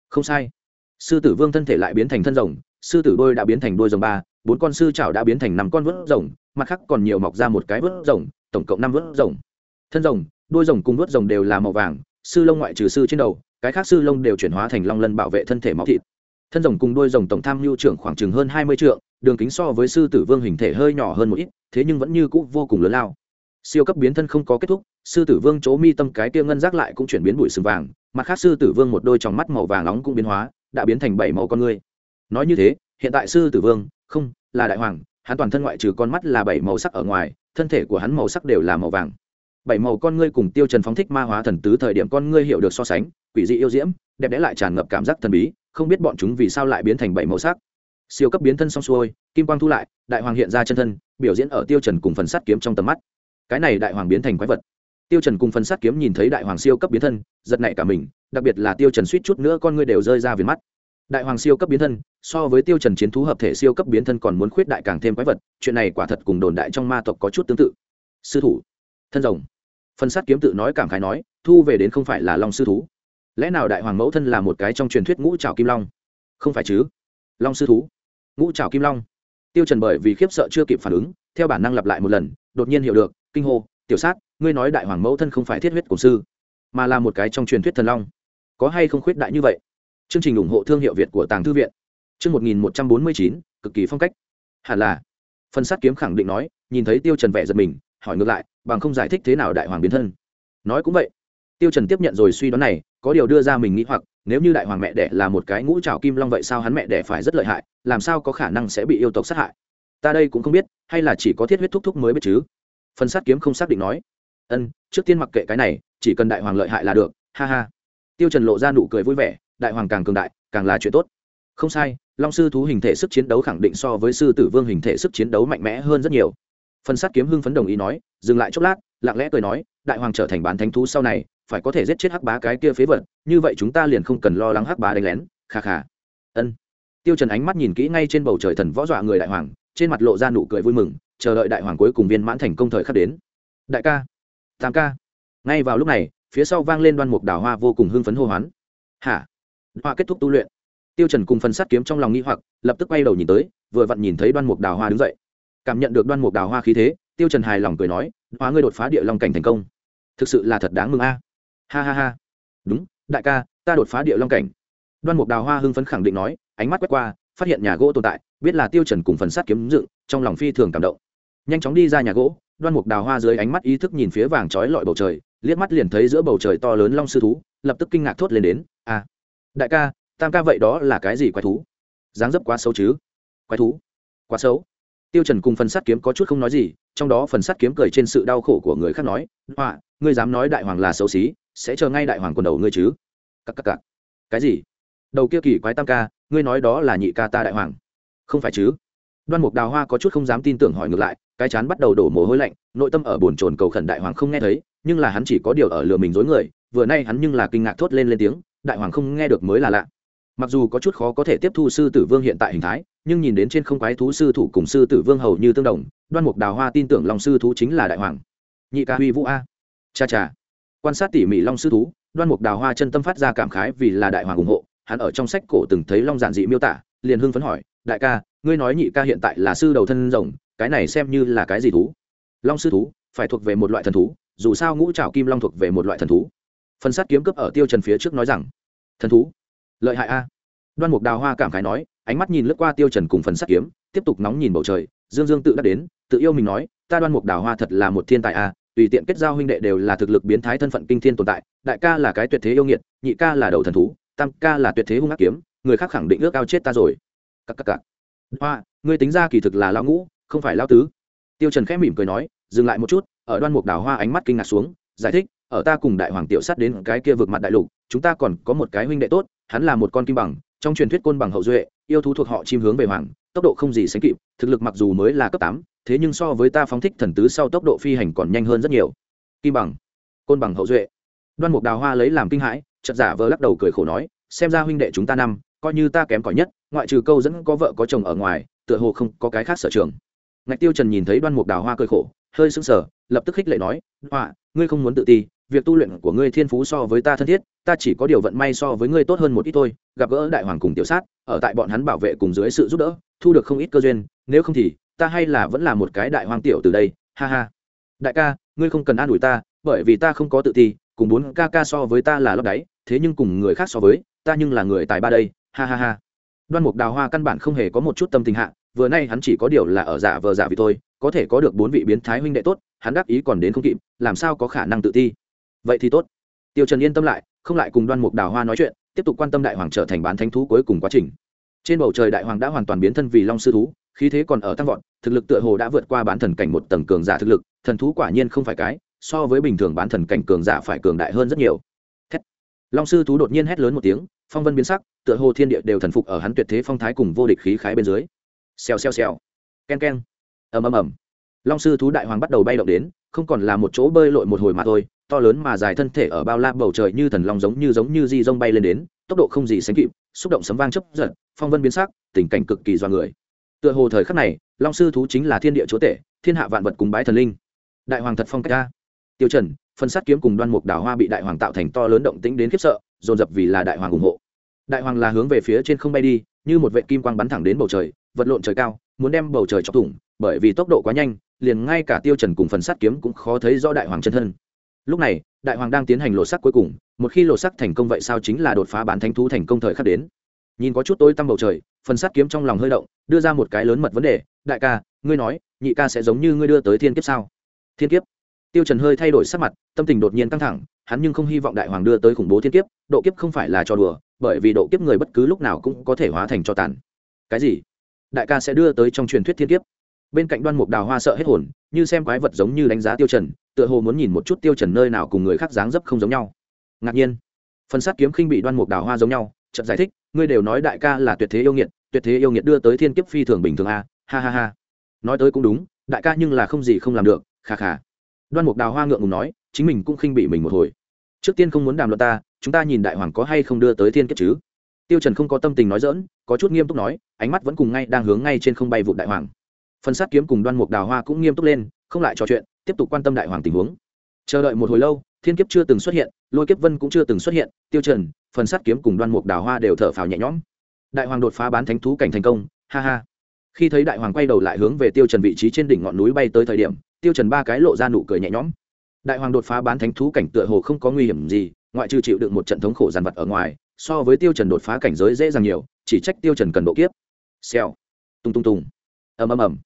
Không sai. Sư tử vương thân thể lại biến thành thân rồng, sư tử đôi đã biến thành đôi rồng ba bốn con sư chảo đã biến thành năm con vớt rồng, mặt khác còn nhiều mọc ra một cái vớt rồng, tổng cộng năm vớt rồng. Thân rồng đôi rồng cùng vớt rồng đều là màu vàng, sư lông ngoại trừ sư trên đầu, cái khác sư lông đều chuyển hóa thành long lân bảo vệ thân thể máu thịt. Thân rồng cùng đôi rồng tổng tham mưu trưởng khoảng chừng hơn hai mươi trượng, đường kính so với sư tử vương hình thể hơi nhỏ hơn một ít, thế nhưng vẫn như cũ vô cùng lớn lao. Siêu cấp biến thân không có kết thúc, sư tử vương chỗ mi tâm cái tia ngân giác lại cũng chuyển biến bụi sừng vàng, mặt khác sư tử vương một đôi tròng mắt màu vàng nóng cũng biến hóa, đã biến thành bảy màu con người. Nói như thế, hiện tại sư tử vương không, là đại hoàng, hắn toàn thân ngoại trừ con mắt là bảy màu sắc ở ngoài, thân thể của hắn màu sắc đều là màu vàng. Bảy màu con ngươi cùng tiêu trần phóng thích ma hóa thần tứ thời điểm con ngươi hiểu được so sánh, quỷ dị yêu diễm, đẹp đẽ lại tràn ngập cảm giác thần bí, không biết bọn chúng vì sao lại biến thành bảy màu sắc. Siêu cấp biến thân xong xuôi, kim quang thu lại, đại hoàng hiện ra chân thân, biểu diễn ở tiêu trần cùng phần sắt kiếm trong tầm mắt. Cái này đại hoàng biến thành quái vật. Tiêu trần cùng phần sắt kiếm nhìn thấy đại hoàng siêu cấp biến thân, giật nảy cả mình, đặc biệt là tiêu trần suýt chút nữa con ngươi đều rơi ra viền mắt đại hoàng siêu cấp biến thân, so với tiêu trần chiến thú hợp thể siêu cấp biến thân còn muốn khuyết đại càng thêm quái vật, chuyện này quả thật cùng đồn đại trong ma tộc có chút tương tự. Sư thủ, thân rồng. Phân sát kiếm tự nói cảm khái nói, thu về đến không phải là long sư thú. Lẽ nào đại hoàng mẫu thân là một cái trong truyền thuyết ngũ trảo kim long? Không phải chứ? Long sư thú. Ngũ trảo kim long. Tiêu trần bởi vì khiếp sợ chưa kịp phản ứng, theo bản năng lặp lại một lần, đột nhiên hiểu được, kinh hô, tiểu sát, ngươi nói đại hoàng mẫu thân không phải thiết huyết cổ sư, mà là một cái trong truyền thuyết thần long. Có hay không khuyết đại như vậy? Chương trình ủng hộ thương hiệu việt của tàng thư viện. Chương một nghìn một trăm bốn mươi chín, cực kỳ phong cách. Hẳn là. Phần sát kiếm khẳng định nói, nhìn thấy tiêu trần vẻ giật mình, hỏi ngược lại, bằng không giải thích thế nào đại hoàng biến thân? Nói cũng vậy. Tiêu trần tiếp nhận rồi suy đoán này, có điều đưa ra mình nghĩ hoặc, nếu như đại hoàng mẹ đẻ là một cái ngũ trảo kim long vậy sao hắn mẹ đẻ phải rất lợi hại, làm sao có khả năng sẽ bị yêu tộc sát hại? Ta đây cũng không biết, hay là chỉ có thiết huyết thúc thúc mới biết chứ? Phần sát kiếm không xác định nói. Ân, trước tiên mặc kệ cái này, chỉ cần đại hoàng lợi hại là được, ha ha. Tiêu trần lộ ra nụ cười vui vẻ đại hoàng càng cường đại, càng là chuyện tốt. Không sai, long sư thú hình thể sức chiến đấu khẳng định so với sư tử vương hình thể sức chiến đấu mạnh mẽ hơn rất nhiều. Phần sát kiếm hưng phấn đồng ý nói, dừng lại chốc lát, lặng lẽ cười nói, đại hoàng trở thành bán thánh thú sau này, phải có thể giết chết hắc bá cái kia phế vật, như vậy chúng ta liền không cần lo lắng hắc bá đánh lén, kha kha. Ân. Tiêu trần ánh mắt nhìn kỹ ngay trên bầu trời thần võ dọa người đại hoàng, trên mặt lộ ra nụ cười vui mừng, chờ đợi đại hoàng cuối cùng viên mãn thành công thời khắc đến. Đại ca. Tam ca. Ngay vào lúc này, phía sau vang lên đoan mục đào hoa vô cùng hưng phấn hô hoán. Hả? Hoa kết thúc tu luyện. Tiêu trần cùng phần sát kiếm trong lòng nghi hoặc, lập tức quay đầu nhìn tới, vừa vặn nhìn thấy đoan mục đào hoa đứng dậy. Cảm nhận được đoan mục đào hoa khí thế, tiêu trần hài lòng cười nói, hóa ngươi đột phá địa long cảnh thành công. Thực sự là thật đáng mừng a. Ha ha ha. Đúng, đại ca, ta đột phá địa long cảnh. Đoan mục đào hoa hưng phấn khẳng định nói, ánh mắt quét qua, phát hiện nhà gỗ tồn tại, biết là tiêu trần cùng phần sát kiếm dựng, trong lòng phi thường cảm động. Nhanh chóng đi ra nhà gỗ, đoan mục đào hoa dưới ánh mắt ý thức nhìn phía vàng chói lọi bầu trời, liếc mắt liền thấy giữa bầu trời to lớn long sư thú, lập tức kinh ngạc thốt lên đến a đại ca, tam ca vậy đó là cái gì quái thú? Dáng dấp quá xấu chứ? Quái thú? Quá xấu. Tiêu trần cùng phần sát kiếm có chút không nói gì, trong đó phần sát kiếm cười trên sự đau khổ của người khác nói hoa ngươi dám nói đại hoàng là xấu xí, sẽ chờ ngay đại hoàng quần đầu ngươi chứ? Cắc cắc cắc cái gì? Đầu kia kỳ quái tam ca, ngươi nói đó là nhị ca ta đại hoàng. Không phải chứ? Đoan mục đào hoa có chút không dám tin tưởng hỏi ngược lại, cái chán bắt đầu đổ mồ hôi lạnh, nội tâm ở bồn chồn cầu khẩn đại hoàng không nghe thấy, nhưng là hắn chỉ có điều ở lừa mình dối người, vừa nay hắn nhưng là kinh ngạc thốt lên lên tiếng đại hoàng không nghe được mới là lạ. Mặc dù có chút khó có thể tiếp thu sư tử vương hiện tại hình thái, nhưng nhìn đến trên không quái thú sư thủ cùng sư tử vương hầu như tương đồng, đoan mục đào hoa tin tưởng long sư thú chính là đại hoàng. Nhị ca huy vũ a. Cha cha. Quan sát tỉ mỉ long sư thú, đoan mục đào hoa chân tâm phát ra cảm khái vì là đại hoàng ủng hộ, hắn ở trong sách cổ từng thấy long giản dị miêu tả, liền hưng phấn hỏi, đại ca, ngươi nói nhị ca hiện tại là sư đầu thân rồng, cái này xem như là cái gì thú? Long sư thú, phải thuộc về một loại thần thú, dù sao ngũ trào kim long thuộc về một loại thần thú phần sát kiếm cướp ở tiêu trần phía trước nói rằng thần thú lợi hại a. Đoan mục đào hoa cảm khái nói ánh mắt nhìn lướt qua tiêu trần cùng phần sát kiếm tiếp tục nóng nhìn bầu trời. Dương dương tự đã đến tự yêu mình nói ta đoan mục đào hoa thật là một thiên tài a tùy tiện kết giao huynh đệ đều là thực lực biến thái thân phận kinh thiên tồn tại. Đại ca là cái tuyệt thế yêu nghiệt nhị ca là đầu thần thú tam ca là tuyệt thế hung ác kiếm người khác khẳng định ước ao chết ta rồi. Các các các, hoa ngươi tính ra kỳ thực là lão ngũ không phải lão tứ. Tiêu trần khẽ mỉm cười nói dừng lại một chút. Ở đoan mục đào hoa ánh mắt kinh ngạc xuống giải thích ở ta cùng đại hoàng tiểu sát đến cái kia vượt mặt đại lục, chúng ta còn có một cái huynh đệ tốt, hắn là một con kim bằng, trong truyền thuyết côn bằng hậu duệ, yêu thú thuộc họ chim hướng về hoàng, tốc độ không gì sánh kịp, thực lực mặc dù mới là cấp tám, thế nhưng so với ta phóng thích thần tứ sau tốc độ phi hành còn nhanh hơn rất nhiều. Kim bằng, côn bằng hậu duệ. Đoan mục đào hoa lấy làm kinh hãi, chợt giả vờ lắc đầu cười khổ nói, xem ra huynh đệ chúng ta năm, coi như ta kém cỏi nhất, ngoại trừ câu dẫn có vợ có chồng ở ngoài, tựa hồ không có cái khác sở trường. Ngạch tiêu trần nhìn thấy đoan mục đào hoa cười khổ, hơi sững sờ, lập tức khích lệ nói, hoa, ngươi không muốn tự ti việc tu luyện của ngươi thiên phú so với ta thân thiết, ta chỉ có điều vận may so với ngươi tốt hơn một ít thôi, gặp gỡ đại hoàng cùng tiểu sát, ở tại bọn hắn bảo vệ cùng dưới sự giúp đỡ, thu được không ít cơ duyên, nếu không thì, ta hay là vẫn là một cái đại hoàng tiểu từ đây, ha ha. Đại ca, ngươi không cần an ủi ta, bởi vì ta không có tự ti, cùng bốn ca ca so với ta là lót đáy, thế nhưng cùng người khác so với, ta nhưng là người tài ba đây, ha ha ha. Đoan mục đào hoa căn bản không hề có một chút tâm tình hạ, vừa nay hắn chỉ có điều là ở giả vờ giả vì thôi, có thể có được bốn vị biến thái huynh đệ tốt, hắn đáp ý còn đến không kịp, làm sao có khả năng tự ti? Vậy thì tốt. Tiêu trần yên tâm lại, không lại cùng đoan mục đào hoa nói chuyện, tiếp tục quan tâm đại hoàng trở thành bán thánh thú cuối cùng quá trình. Trên bầu trời đại hoàng đã hoàn toàn biến thân vì long sư thú, khí thế còn ở tăng vọt, thực lực tựa hồ đã vượt qua bán thần cảnh một tầng cường giả thực lực, thần thú quả nhiên không phải cái, so với bình thường bán thần cảnh cường giả phải cường đại hơn rất nhiều. Thét. long sư thú đột nhiên hét lớn một tiếng, phong vân biến sắc, tựa hồ thiên địa đều thần phục ở hắn tuyệt thế phong thái cùng vô địch khí khái bên dưới. Xèo xèo xèo. Ken ken ầm ầm ầm. Long sư thú đại hoàng bắt đầu bay động đến, không còn là một chỗ bơi lội một hồi mà thôi to lớn mà dài thân thể ở bao la bầu trời như thần long giống như giống như di rông bay lên đến, tốc độ không gì sánh kịp, xúc động sấm vang chấp giật, phong vân biến sắc, tình cảnh cực kỳ do người. Tựa hồ thời khắc này, long sư thú chính là thiên địa chúa tể, thiên hạ vạn vật cùng bái thần linh. Đại hoàng thật phong cách ca tiêu trần, phân sát kiếm cùng đoan mục đào hoa bị đại hoàng tạo thành to lớn động tĩnh đến khiếp sợ, dồn dập vì là đại hoàng ủng hộ. Đại hoàng là hướng về phía trên không bay đi, như một vệ kim quang bắn thẳng đến bầu trời, vật lộn trời cao, muốn đem bầu trời chọc thủng, bởi vì tốc độ quá nhanh, liền ngay cả tiêu trần cùng phần sát kiếm cũng khó thấy rõ đại hoàng chân thân lúc này, đại hoàng đang tiến hành lột sắc cuối cùng, một khi lột sắc thành công vậy sao chính là đột phá bán thánh thú thành công thời khắc đến. Nhìn có chút tối tăm bầu trời, phần sắt kiếm trong lòng hơi động, đưa ra một cái lớn mật vấn đề, đại ca, ngươi nói, nhị ca sẽ giống như ngươi đưa tới thiên kiếp sao? Thiên kiếp? Tiêu trần hơi thay đổi sắc mặt, tâm tình đột nhiên căng thẳng, hắn nhưng không hy vọng đại hoàng đưa tới khủng bố thiên kiếp, độ kiếp không phải là trò đùa, bởi vì độ kiếp người bất cứ lúc nào cũng có thể hóa thành cho tàn. Cái gì? Đại ca sẽ đưa tới trong truyền thuyết thiên kiếp? Bên cạnh đoan mục đào hoa sợ hết hồn, như xem quái vật giống như đánh giá tiêu trần tựa hồ muốn nhìn một chút tiêu trần nơi nào cùng người khác dáng dấp không giống nhau. Ngạc nhiên. Phần sát kiếm khinh bị đoan mục đào hoa giống nhau, chợt giải thích, ngươi đều nói đại ca là tuyệt thế yêu nghiệt, tuyệt thế yêu nghiệt đưa tới thiên kiếp phi thường bình thường a, ha ha ha. Nói tới cũng đúng, đại ca nhưng là không gì không làm được khà khà đoan mục đào hoa ngượng ngùng nói, chính mình cũng khinh bị mình một hồi. Trước tiên không muốn đàm luận ta, chúng ta nhìn đại hoàng có hay không đưa tới thiên kiếp chứ? Tiêu trần không có tâm tình nói dỡn có chút nghiêm túc nói, ánh mắt vẫn cùng ngay đang hướng ngay trên không bay vụ đại hoàng. Phần sát kiếm cùng đoan mục đào hoa cũng nghiêm túc lên, không lại trò chuyện tiếp tục quan tâm đại hoàng tình huống. Chờ đợi một hồi lâu, thiên kiếp chưa từng xuất hiện, lôi kiếp vân cũng chưa từng xuất hiện, tiêu trần, phần sát kiếm cùng đoan mục đào hoa đều thở phào nhẹ nhõm. Đại hoàng đột phá bán thánh thú cảnh thành công, ha ha. Khi thấy đại hoàng quay đầu lại hướng về tiêu trần vị trí trên đỉnh ngọn núi bay tới thời điểm, tiêu trần ba cái lộ ra nụ cười nhẹ nhõm. Đại hoàng đột phá bán thánh thú cảnh tựa hồ không có nguy hiểm gì, ngoại trừ chịu đựng một trận thống khổ giàn vật ở ngoài, so với tiêu trần đột phá cảnh giới dễ dàng nhiều, chỉ trách tiêu trần cần độ kiếp. Xèo. Tung tung tung. Ầm ầm ầm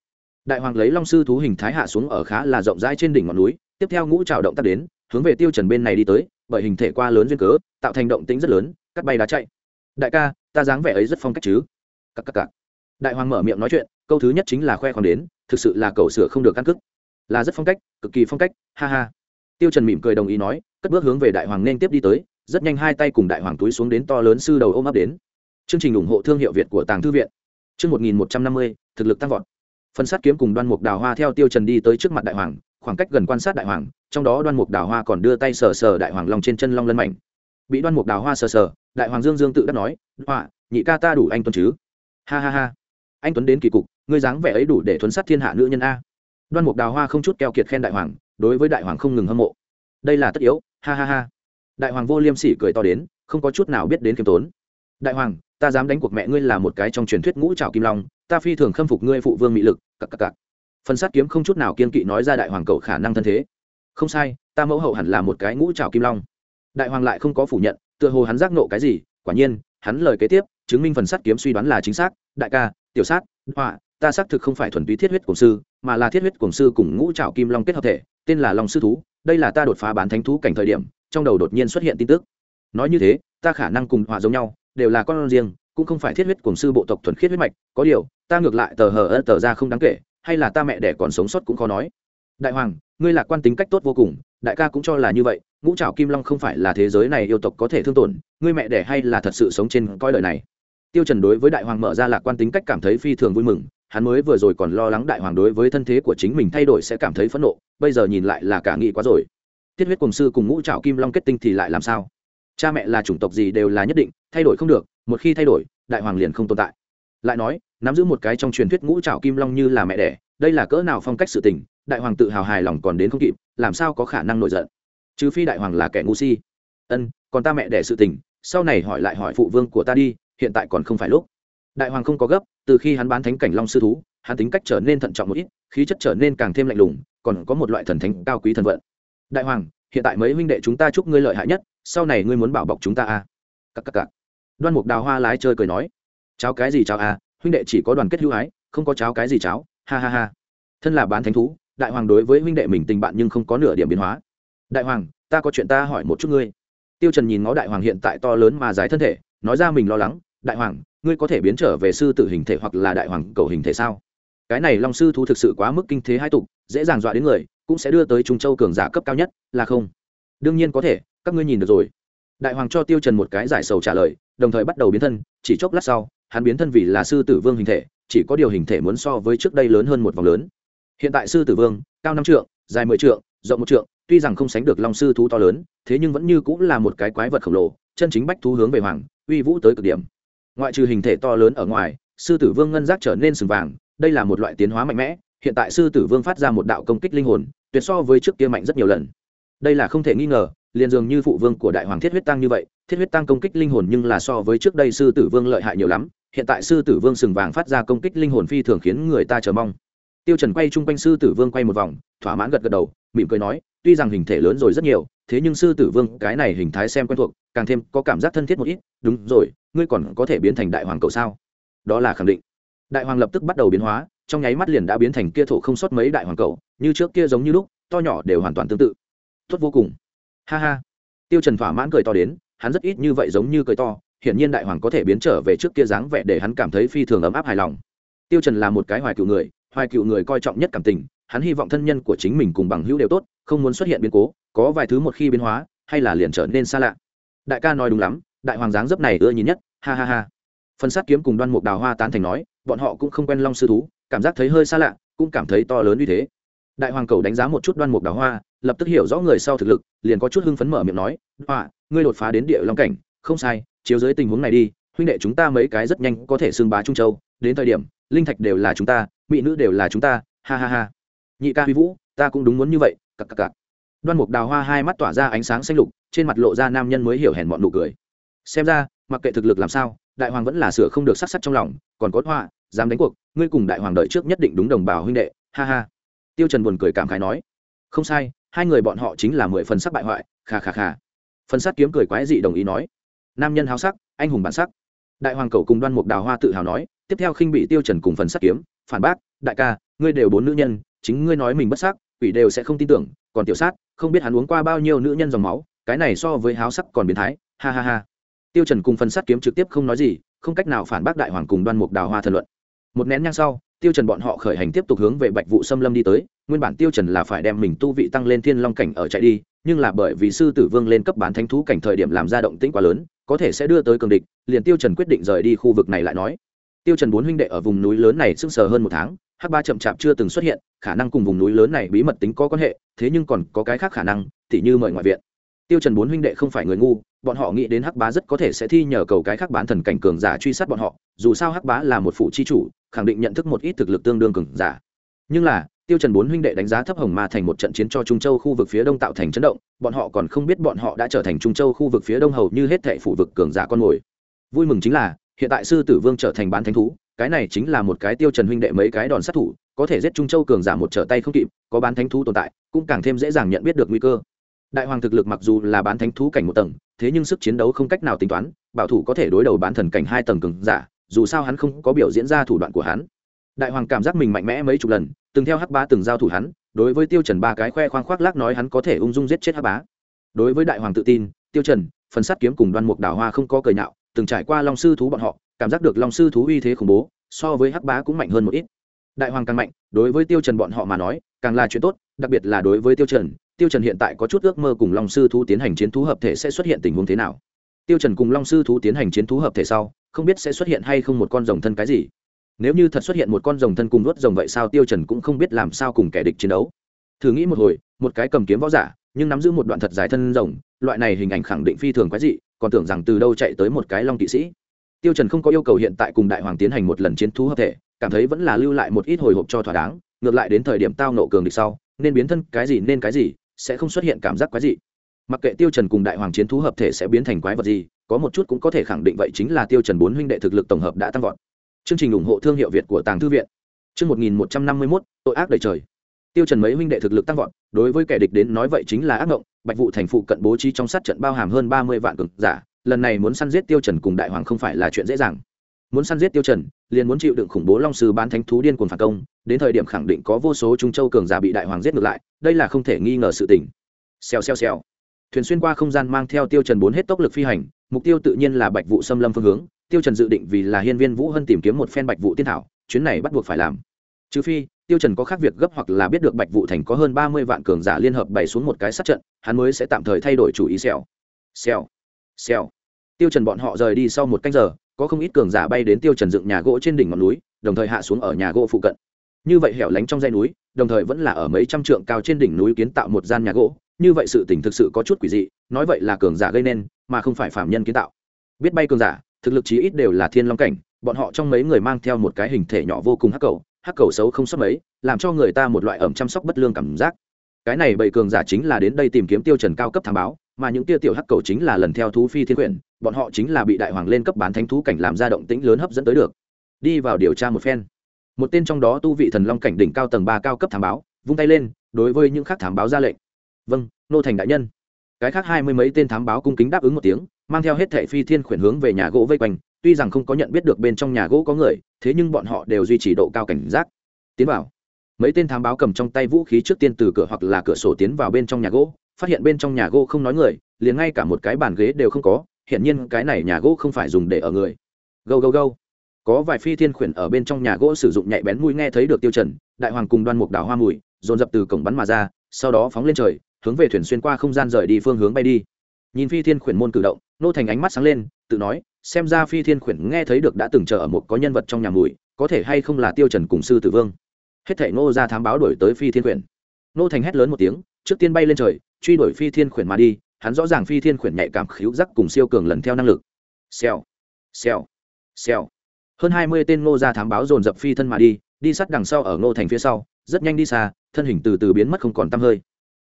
đại hoàng lấy long sư thú hình thái hạ xuống ở khá là rộng rãi trên đỉnh ngọn núi, tiếp theo ngũ trào động tác đến, hướng về tiêu trần bên này đi tới, bởi hình thể qua lớn duyên cớ, tạo thành động tĩnh rất lớn, cắt bay đá chạy. Đại ca, ta dáng vẻ ấy rất phong cách chứ? Cắt cắt cắt đại hoàng mở miệng nói chuyện, câu thứ nhất chính là khoe khoang đến, thực sự là cầu sửa không được căn cức là rất phong cách, cực kỳ phong cách, ha ha. Tiêu trần mỉm cười đồng ý nói, cất bước hướng về đại hoàng nên tiếp đi tới, rất nhanh hai tay cùng đại hoàng túi xuống đến to lớn sư đầu ôm ấp đến. Chương trình ủng hộ thương hiệu việt của tàng thư viện. Chương một nghìn một trăm năm mươi, thực lực tăng vọt phần sát kiếm cùng đoan mục đào hoa theo tiêu trần đi tới trước mặt đại hoàng khoảng cách gần quan sát đại hoàng trong đó đoan mục đào hoa còn đưa tay sờ sờ đại hoàng long trên chân long lân mảnh. Bị đoan mục đào hoa sờ sờ đại hoàng dương dương tự đắc nói họa, nhị ca ta đủ anh tuấn chứ? Ha ha ha. Anh tuấn đến kỳ cục ngươi dáng vẻ ấy đủ để thuấn sát thiên hạ nữ nhân a. Đoan mục đào hoa không chút keo kiệt khen đại hoàng đối với đại hoàng không ngừng hâm mộ. Đây là tất yếu ha ha ha. Đại hoàng vô liêm sỉ cười to đến không có chút nào biết đến khiêm tốn đại hoàng, ta dám đánh cuộc mẹ ngươi là một cái trong truyền thuyết ngũ trào kim long, ta phi thường khâm phục ngươi phụ vương mỹ lực cặp cặp cặp phần sát kiếm không chút nào kiên kỵ nói ra đại hoàng cầu khả năng thân thế. Không sai, ta mẫu hậu hẳn là một cái ngũ trào kim long. Đại hoàng lại không có phủ nhận, tựa hồ hắn giác nộ cái gì, quả nhiên, hắn lời kế tiếp, chứng minh phần sát kiếm suy đoán là chính xác, đại ca, tiểu sát, họa, ta xác thực không phải thuần túy thiết huyết cổng sư, mà là thiết huyết cổng sư cùng ngũ trào kim long kết hợp thể, tên là long sư thú, đây là ta đột phá bán thánh thú cảnh thời điểm, trong đầu đột nhiên xuất hiện tin tức. Nói như thế, ta khả năng cùng họa giống nhau đều là con riêng, cũng không phải thiết huyết cùng sư bộ tộc thuần khiết huyết mạch, có điều, ta ngược lại tờ hờ ơ tờ ra không đáng kể, hay là ta mẹ đẻ còn sống sót cũng khó nói. Đại hoàng, ngươi lạc quan tính cách tốt vô cùng, đại ca cũng cho là như vậy, ngũ trảo kim long không phải là thế giới này yêu tộc có thể thương tổn, ngươi mẹ đẻ hay là thật sự sống trên coi lời này. Tiêu trần đối với đại hoàng mở ra lạc quan tính cách cảm thấy phi thường vui mừng, hắn mới vừa rồi còn lo lắng đại hoàng đối với thân thế của chính mình thay đổi sẽ cảm thấy phẫn nộ, bây giờ nhìn lại là cả nghĩ quá rồi. Thiết huyết cùng sư cùng ngũ trảo kim long kết tinh thì lại làm sao? Cha mẹ là chủng tộc gì đều là nhất định, thay đổi không được, một khi thay đổi, đại hoàng liền không tồn tại. Lại nói, nắm giữ một cái trong truyền thuyết ngũ trảo kim long như là mẹ đẻ, đây là cỡ nào phong cách sự tình, đại hoàng tự hào hài lòng còn đến không kịp, làm sao có khả năng nổi giận? Trừ phi đại hoàng là kẻ ngu si. Ân, còn ta mẹ đẻ sự tình, sau này hỏi lại hỏi phụ vương của ta đi, hiện tại còn không phải lúc. Đại hoàng không có gấp, từ khi hắn bán thánh cảnh long sư thú, hắn tính cách trở nên thận trọng một ít, khí chất trở nên càng thêm lạnh lùng, còn có một loại thần thánh cao quý thần vận. Đại hoàng hiện tại mấy huynh đệ chúng ta chúc ngươi lợi hại nhất, sau này ngươi muốn bảo bọc chúng ta à? Cắc cắc cắc đoan mục đào hoa lái chơi cười nói. Cháo cái gì cháo à? Huynh đệ chỉ có đoàn kết hữu ái, không có cháo cái gì cháo ha ha ha. Thân là bán thánh thú, đại hoàng đối với huynh đệ mình tình bạn nhưng không có nửa điểm biến hóa. Đại hoàng, ta có chuyện ta hỏi một chút ngươi. Tiêu trần nhìn ngó đại hoàng hiện tại to lớn mà dài thân thể, nói ra mình lo lắng. Đại hoàng, ngươi có thể biến trở về sư tử hình thể hoặc là đại hoàng cầu hình thể sao? Cái này long sư thú thực sự quá mức kinh thế hai tục, dễ dàng dọa đến người cũng sẽ đưa tới trung châu cường giả cấp cao nhất, là không? Đương nhiên có thể, các ngươi nhìn được rồi. Đại hoàng cho tiêu trần một cái giải sầu trả lời, đồng thời bắt đầu biến thân, chỉ chốc lát sau, hắn biến thân vì là sư tử vương hình thể, chỉ có điều hình thể muốn so với trước đây lớn hơn một vòng lớn. Hiện tại sư tử vương, cao năm trượng, dài mười trượng, rộng một trượng, tuy rằng không sánh được long sư thú to lớn, thế nhưng vẫn như cũng là một cái quái vật khổng lồ, chân chính bách thú hướng về hoàng, uy vũ tới cực điểm. Ngoại trừ hình thể to lớn ở ngoài, sư tử vương ngân giác trở nên sừng vàng, đây là một loại tiến hóa mạnh mẽ, hiện tại sư tử vương phát ra một đạo công kích linh hồn tuyệt so với trước kia mạnh rất nhiều lần. Đây là không thể nghi ngờ, liền dường như phụ vương của đại hoàng thiết huyết tăng như vậy, thiết huyết tăng công kích linh hồn nhưng là so với trước đây sư tử vương lợi hại nhiều lắm, hiện tại sư tử vương sừng vàng phát ra công kích linh hồn phi thường khiến người ta chờ mong. Tiêu trần quay chung quanh sư tử vương quay một vòng, thỏa mãn gật gật đầu, mỉm cười nói, tuy rằng hình thể lớn rồi rất nhiều, thế nhưng sư tử vương cái này hình thái xem quen thuộc, càng thêm có cảm giác thân thiết một ít, đúng rồi, ngươi còn có thể biến thành đại hoàng cầu sao? Đó là khẳng định. Đại hoàng lập tức bắt đầu biến hóa trong nháy mắt liền đã biến thành kia thổ không sót mấy đại hoàng cầu, như trước kia giống như lúc, to nhỏ đều hoàn toàn tương tự. Tốt vô cùng. Ha ha. Tiêu trần thỏa mãn cười to đến, hắn rất ít như vậy giống như cười to, hiển nhiên đại hoàng có thể biến trở về trước kia dáng vẻ để hắn cảm thấy phi thường ấm áp hài lòng. Tiêu trần là một cái hoài cựu người, hoài cựu người coi trọng nhất cảm tình, hắn hy vọng thân nhân của chính mình cùng bằng hữu đều tốt, không muốn xuất hiện biến cố, có vài thứ một khi biến hóa, hay là liền trở nên xa lạ. Đại ca nói đúng lắm, đại hoàng dáng dấp này ưa nhìn nhất, ha ha ha. Phần sát kiếm cùng đoan mục đào hoa tán thành nói, bọn họ cũng không quen long sư thú cảm giác thấy hơi xa lạ, cũng cảm thấy to lớn như thế. Đại hoàng cầu đánh giá một chút đoan mục đào hoa, lập tức hiểu rõ người sau thực lực, liền có chút hưng phấn mở miệng nói họa ngươi đột phá đến địa long cảnh, không sai, chiếu dưới tình huống này đi, huynh đệ chúng ta mấy cái rất nhanh có thể xưng bá trung châu, đến thời điểm, linh thạch đều là chúng ta, mỹ nữ đều là chúng ta, ha ha ha. Nhị ca huy vũ, ta cũng đúng muốn như vậy, cặc cặc cặc. Đoan mục đào hoa hai mắt tỏa ra ánh sáng xanh lục, trên mặt lộ ra nam nhân mới hiểu hèn bọn nụ cười. Xem ra, mặc kệ thực lực làm sao, đại hoàng vẫn là sửa không được sắc sắc trong lòng, còn có hoa dám đánh cuộc, ngươi cùng đại hoàng đợi trước nhất định đúng đồng bào huynh đệ, ha ha. Tiêu trần buồn cười cảm khái nói, không sai, hai người bọn họ chính là mười phần sắc bại hoại, kha kha kha. phần sát kiếm cười quái dị đồng ý nói, nam nhân háo sắc, anh hùng bản sắc. Đại hoàng cầu cùng đoan mục đào hoa tự hào nói, tiếp theo khinh bị tiêu trần cùng phần sát kiếm, phản bác, đại ca, ngươi đều bốn nữ nhân, chính ngươi nói mình bất sắc, quỷ đều sẽ không tin tưởng, còn tiểu sát, không biết hắn uống qua bao nhiêu nữ nhân dòng máu, cái này so với háo sắc còn biến thái, ha ha ha. Tiêu trần cùng phần sát kiếm trực tiếp không nói gì, không cách nào phản bác đại hoàng cùng đoan mục đào hoa thần luận một nén nhang sau, tiêu trần bọn họ khởi hành tiếp tục hướng về bạch vụ xâm lâm đi tới. Nguyên bản tiêu trần là phải đem mình tu vị tăng lên thiên long cảnh ở chạy đi, nhưng là bởi vì sư tử vương lên cấp bán thánh thú cảnh thời điểm làm ra động tĩnh quá lớn, có thể sẽ đưa tới cường địch, liền tiêu trần quyết định rời đi khu vực này lại nói. Tiêu trần bốn huynh đệ ở vùng núi lớn này sưng sờ hơn một tháng, hắc ba chậm chạp chưa từng xuất hiện, khả năng cùng vùng núi lớn này bí mật tính có quan hệ, thế nhưng còn có cái khác khả năng, tỉ như mời ngoại viện tiêu trần bốn huynh đệ không phải người ngu, bọn họ nghĩ đến hắc bá rất có thể sẽ thi nhờ cầu cái khác bán thần cảnh cường giả truy sát bọn họ, dù sao hắc bá là một phụ chi chủ, khẳng định nhận thức một ít thực lực tương đương cường giả. Nhưng là, tiêu trần bốn huynh đệ đánh giá thấp hồng ma thành một trận chiến cho trung châu khu vực phía đông tạo thành chấn động, bọn họ còn không biết bọn họ đã trở thành trung châu khu vực phía đông hầu như hết thệ phụ vực cường giả con ngồi vui mừng chính là, hiện tại sư tử vương trở thành bán thánh thú, cái này chính là một cái tiêu trần huynh đệ mấy cái đòn sát thủ, có thể giết trung châu cường giả một trở tay không kịp, có bán thánh thú tồn tại, cũng càng thêm dễ dàng nhận biết được nguy cơ đại hoàng thực lực mặc dù là bán thánh thú cảnh một tầng, thế nhưng sức chiến đấu không cách nào tính toán, bảo thủ có thể đối đầu bán thần cảnh hai tầng cường giả, dù sao hắn không có biểu diễn ra thủ đoạn của hắn. Đại hoàng cảm giác mình mạnh mẽ mấy chục lần, từng theo hắc bá từng giao thủ hắn, đối với tiêu trần ba cái khoe khoang khoác lác nói hắn có thể ung dung giết chết hắc bá. Đối với đại hoàng tự tin, tiêu trần, phần sát kiếm cùng đoan mục đào hoa không có cười nhạo, từng trải qua long sư thú bọn họ, cảm giác được long sư thú uy thế khủng bố, so với hắc bá cũng mạnh hơn một ít. Đại hoàng càng mạnh, đối với tiêu trần bọn họ mà nói, càng là chuyện tốt, đặc biệt là đối với tiêu trần tiêu trần hiện tại có chút ước mơ cùng long sư thú tiến hành chiến thú hợp thể sẽ xuất hiện tình huống thế nào? Tiêu trần cùng long sư thú tiến hành chiến thú hợp thể sau, không biết sẽ xuất hiện hay không một con rồng thân cái gì. Nếu như thật xuất hiện một con rồng thân cùng nuốt rồng vậy sao tiêu trần cũng không biết làm sao cùng kẻ địch chiến đấu. Thử nghĩ một hồi, một cái cầm kiếm võ giả, nhưng nắm giữ một đoạn thật dài thân rồng, loại này hình ảnh khẳng định phi thường quái dị, còn tưởng rằng từ đâu chạy tới một cái long kỵ sĩ. Tiêu trần không có yêu cầu hiện tại cùng đại hoàng tiến hành một lần chiến thú hợp thể, cảm thấy vẫn là lưu lại một ít hồi hộp cho thỏa đáng, ngược lại đến thời điểm tao nộ cường địch sau, nên biến thân cái gì nên cái gì sẽ không xuất hiện cảm giác quái dị. Mặc kệ tiêu trần cùng đại hoàng chiến thú hợp thể sẽ biến thành quái vật gì, có một chút cũng có thể khẳng định vậy chính là tiêu trần bốn huynh đệ thực lực tổng hợp đã tăng vọt. Chương trình ủng hộ thương hiệu việt của tàng thư viện. Chương 1151 tội ác đầy trời. Tiêu trần mấy huynh đệ thực lực tăng vọt, đối với kẻ địch đến nói vậy chính là ác ngộng, bạch vụ thành phụ cận bố trí trong sát trận bao hàm hơn ba mươi vạn cường giả, lần này muốn săn giết tiêu trần cùng đại hoàng không phải là chuyện dễ dàng muốn săn giết tiêu trần, liền muốn chịu đựng khủng bố long sư bán thánh thú điên cuồng phản công, đến thời điểm khẳng định có vô số trung châu cường giả bị đại hoàng giết ngược lại, đây là không thể nghi ngờ sự tình. Xèo xèo xèo. Thuyền xuyên qua không gian mang theo tiêu trần bốn hết tốc lực phi hành, mục tiêu tự nhiên là bạch vụ xâm lâm phương hướng, tiêu trần dự định vì là hiên viên vũ hân tìm kiếm một phen bạch vụ tiên thảo, chuyến này bắt buộc phải làm. Trừ phi, tiêu trần có khác việc gấp hoặc là biết được bạch vụ thành có hơn ba mươi vạn cường giả liên hợp bày xuống một cái sát trận, hắn mới sẽ tạm thời thay đổi chủ ý, xèo. Xèo. Xèo. Tiêu trần bọn họ rời đi sau một canh giờ có không ít cường giả bay đến tiêu trần dựng nhà gỗ trên đỉnh ngọn núi, đồng thời hạ xuống ở nhà gỗ phụ cận. Như vậy hẻo lánh trong dãy núi, đồng thời vẫn là ở mấy trăm trượng cao trên đỉnh núi kiến tạo một gian nhà gỗ, như vậy sự tình thực sự có chút quỷ dị, nói vậy là cường giả gây nên, mà không phải phạm nhân kiến tạo. Biết bay cường giả, thực lực chí ít đều là thiên long cảnh, bọn họ trong mấy người mang theo một cái hình thể nhỏ vô cùng hắc cầu hắc cầu xấu không sót mấy, làm cho người ta một loại ẩm chăm sóc bất lương cảm giác. Cái này bầy cường giả chính là đến đây tìm kiếm tiêu trần cao cấp thám báo, mà những tia tiểu hắc cầu chính là lần theo thú phi thiên quyển bọn họ chính là bị đại hoàng lên cấp bán thánh thú cảnh làm ra động tĩnh lớn hấp dẫn tới được. Đi vào điều tra một phen. Một tên trong đó tu vị thần long cảnh đỉnh cao tầng ba cao cấp thám báo, vung tay lên, đối với những khác thám báo ra lệnh. Vâng nô thành đại nhân. Cái khác hai mươi mấy tên thám báo cung kính đáp ứng một tiếng, mang theo hết thệ phi thiên khuyển hướng về nhà gỗ vây quanh, tuy rằng không có nhận biết được bên trong nhà gỗ có người, thế nhưng bọn họ đều duy trì độ cao cảnh giác. Tiến vào. Mấy tên thám báo cầm trong tay vũ khí trước tiên từ cửa hoặc là cửa sổ tiến vào bên trong nhà gỗ, phát hiện bên trong nhà gỗ không nói người, liền ngay cả một cái bàn ghế đều không có hiển nhiên cái này nhà gỗ không phải dùng để ở người. Gâu gâu gâu. Có vài phi thiên khuyển ở bên trong nhà gỗ sử dụng nhạy bén mũi nghe thấy được tiêu trần, đại hoàng cùng đoan mục đào hoa mùi, dồn dập từ cổng bắn mà ra, sau đó phóng lên trời, hướng về thuyền xuyên qua không gian rời đi phương hướng bay đi. Nhìn phi thiên khuyển môn cử động, nô thành ánh mắt sáng lên, tự nói, xem ra phi thiên khuyển nghe thấy được đã từng chờ ở một có nhân vật trong nhà mùi, có thể hay không là tiêu trần cùng sư tử vương. Hết thảy nô ra thám báo đuổi tới phi thiên khuyển. Nô thành hét lớn một tiếng, trước tiên bay lên trời, truy đuổi phi thiên khuyển mà đi hắn rõ ràng phi thiên khuyển nhạy cảm khíu giác cùng siêu cường lần theo năng lực. Xèo xèo xèo. Hơn hai mươi tên nô ra thám báo dồn dập phi thân mà đi đi sát đằng sau ở nô thành phía sau, rất nhanh đi xa, thân hình từ từ biến mất không còn tăm hơi.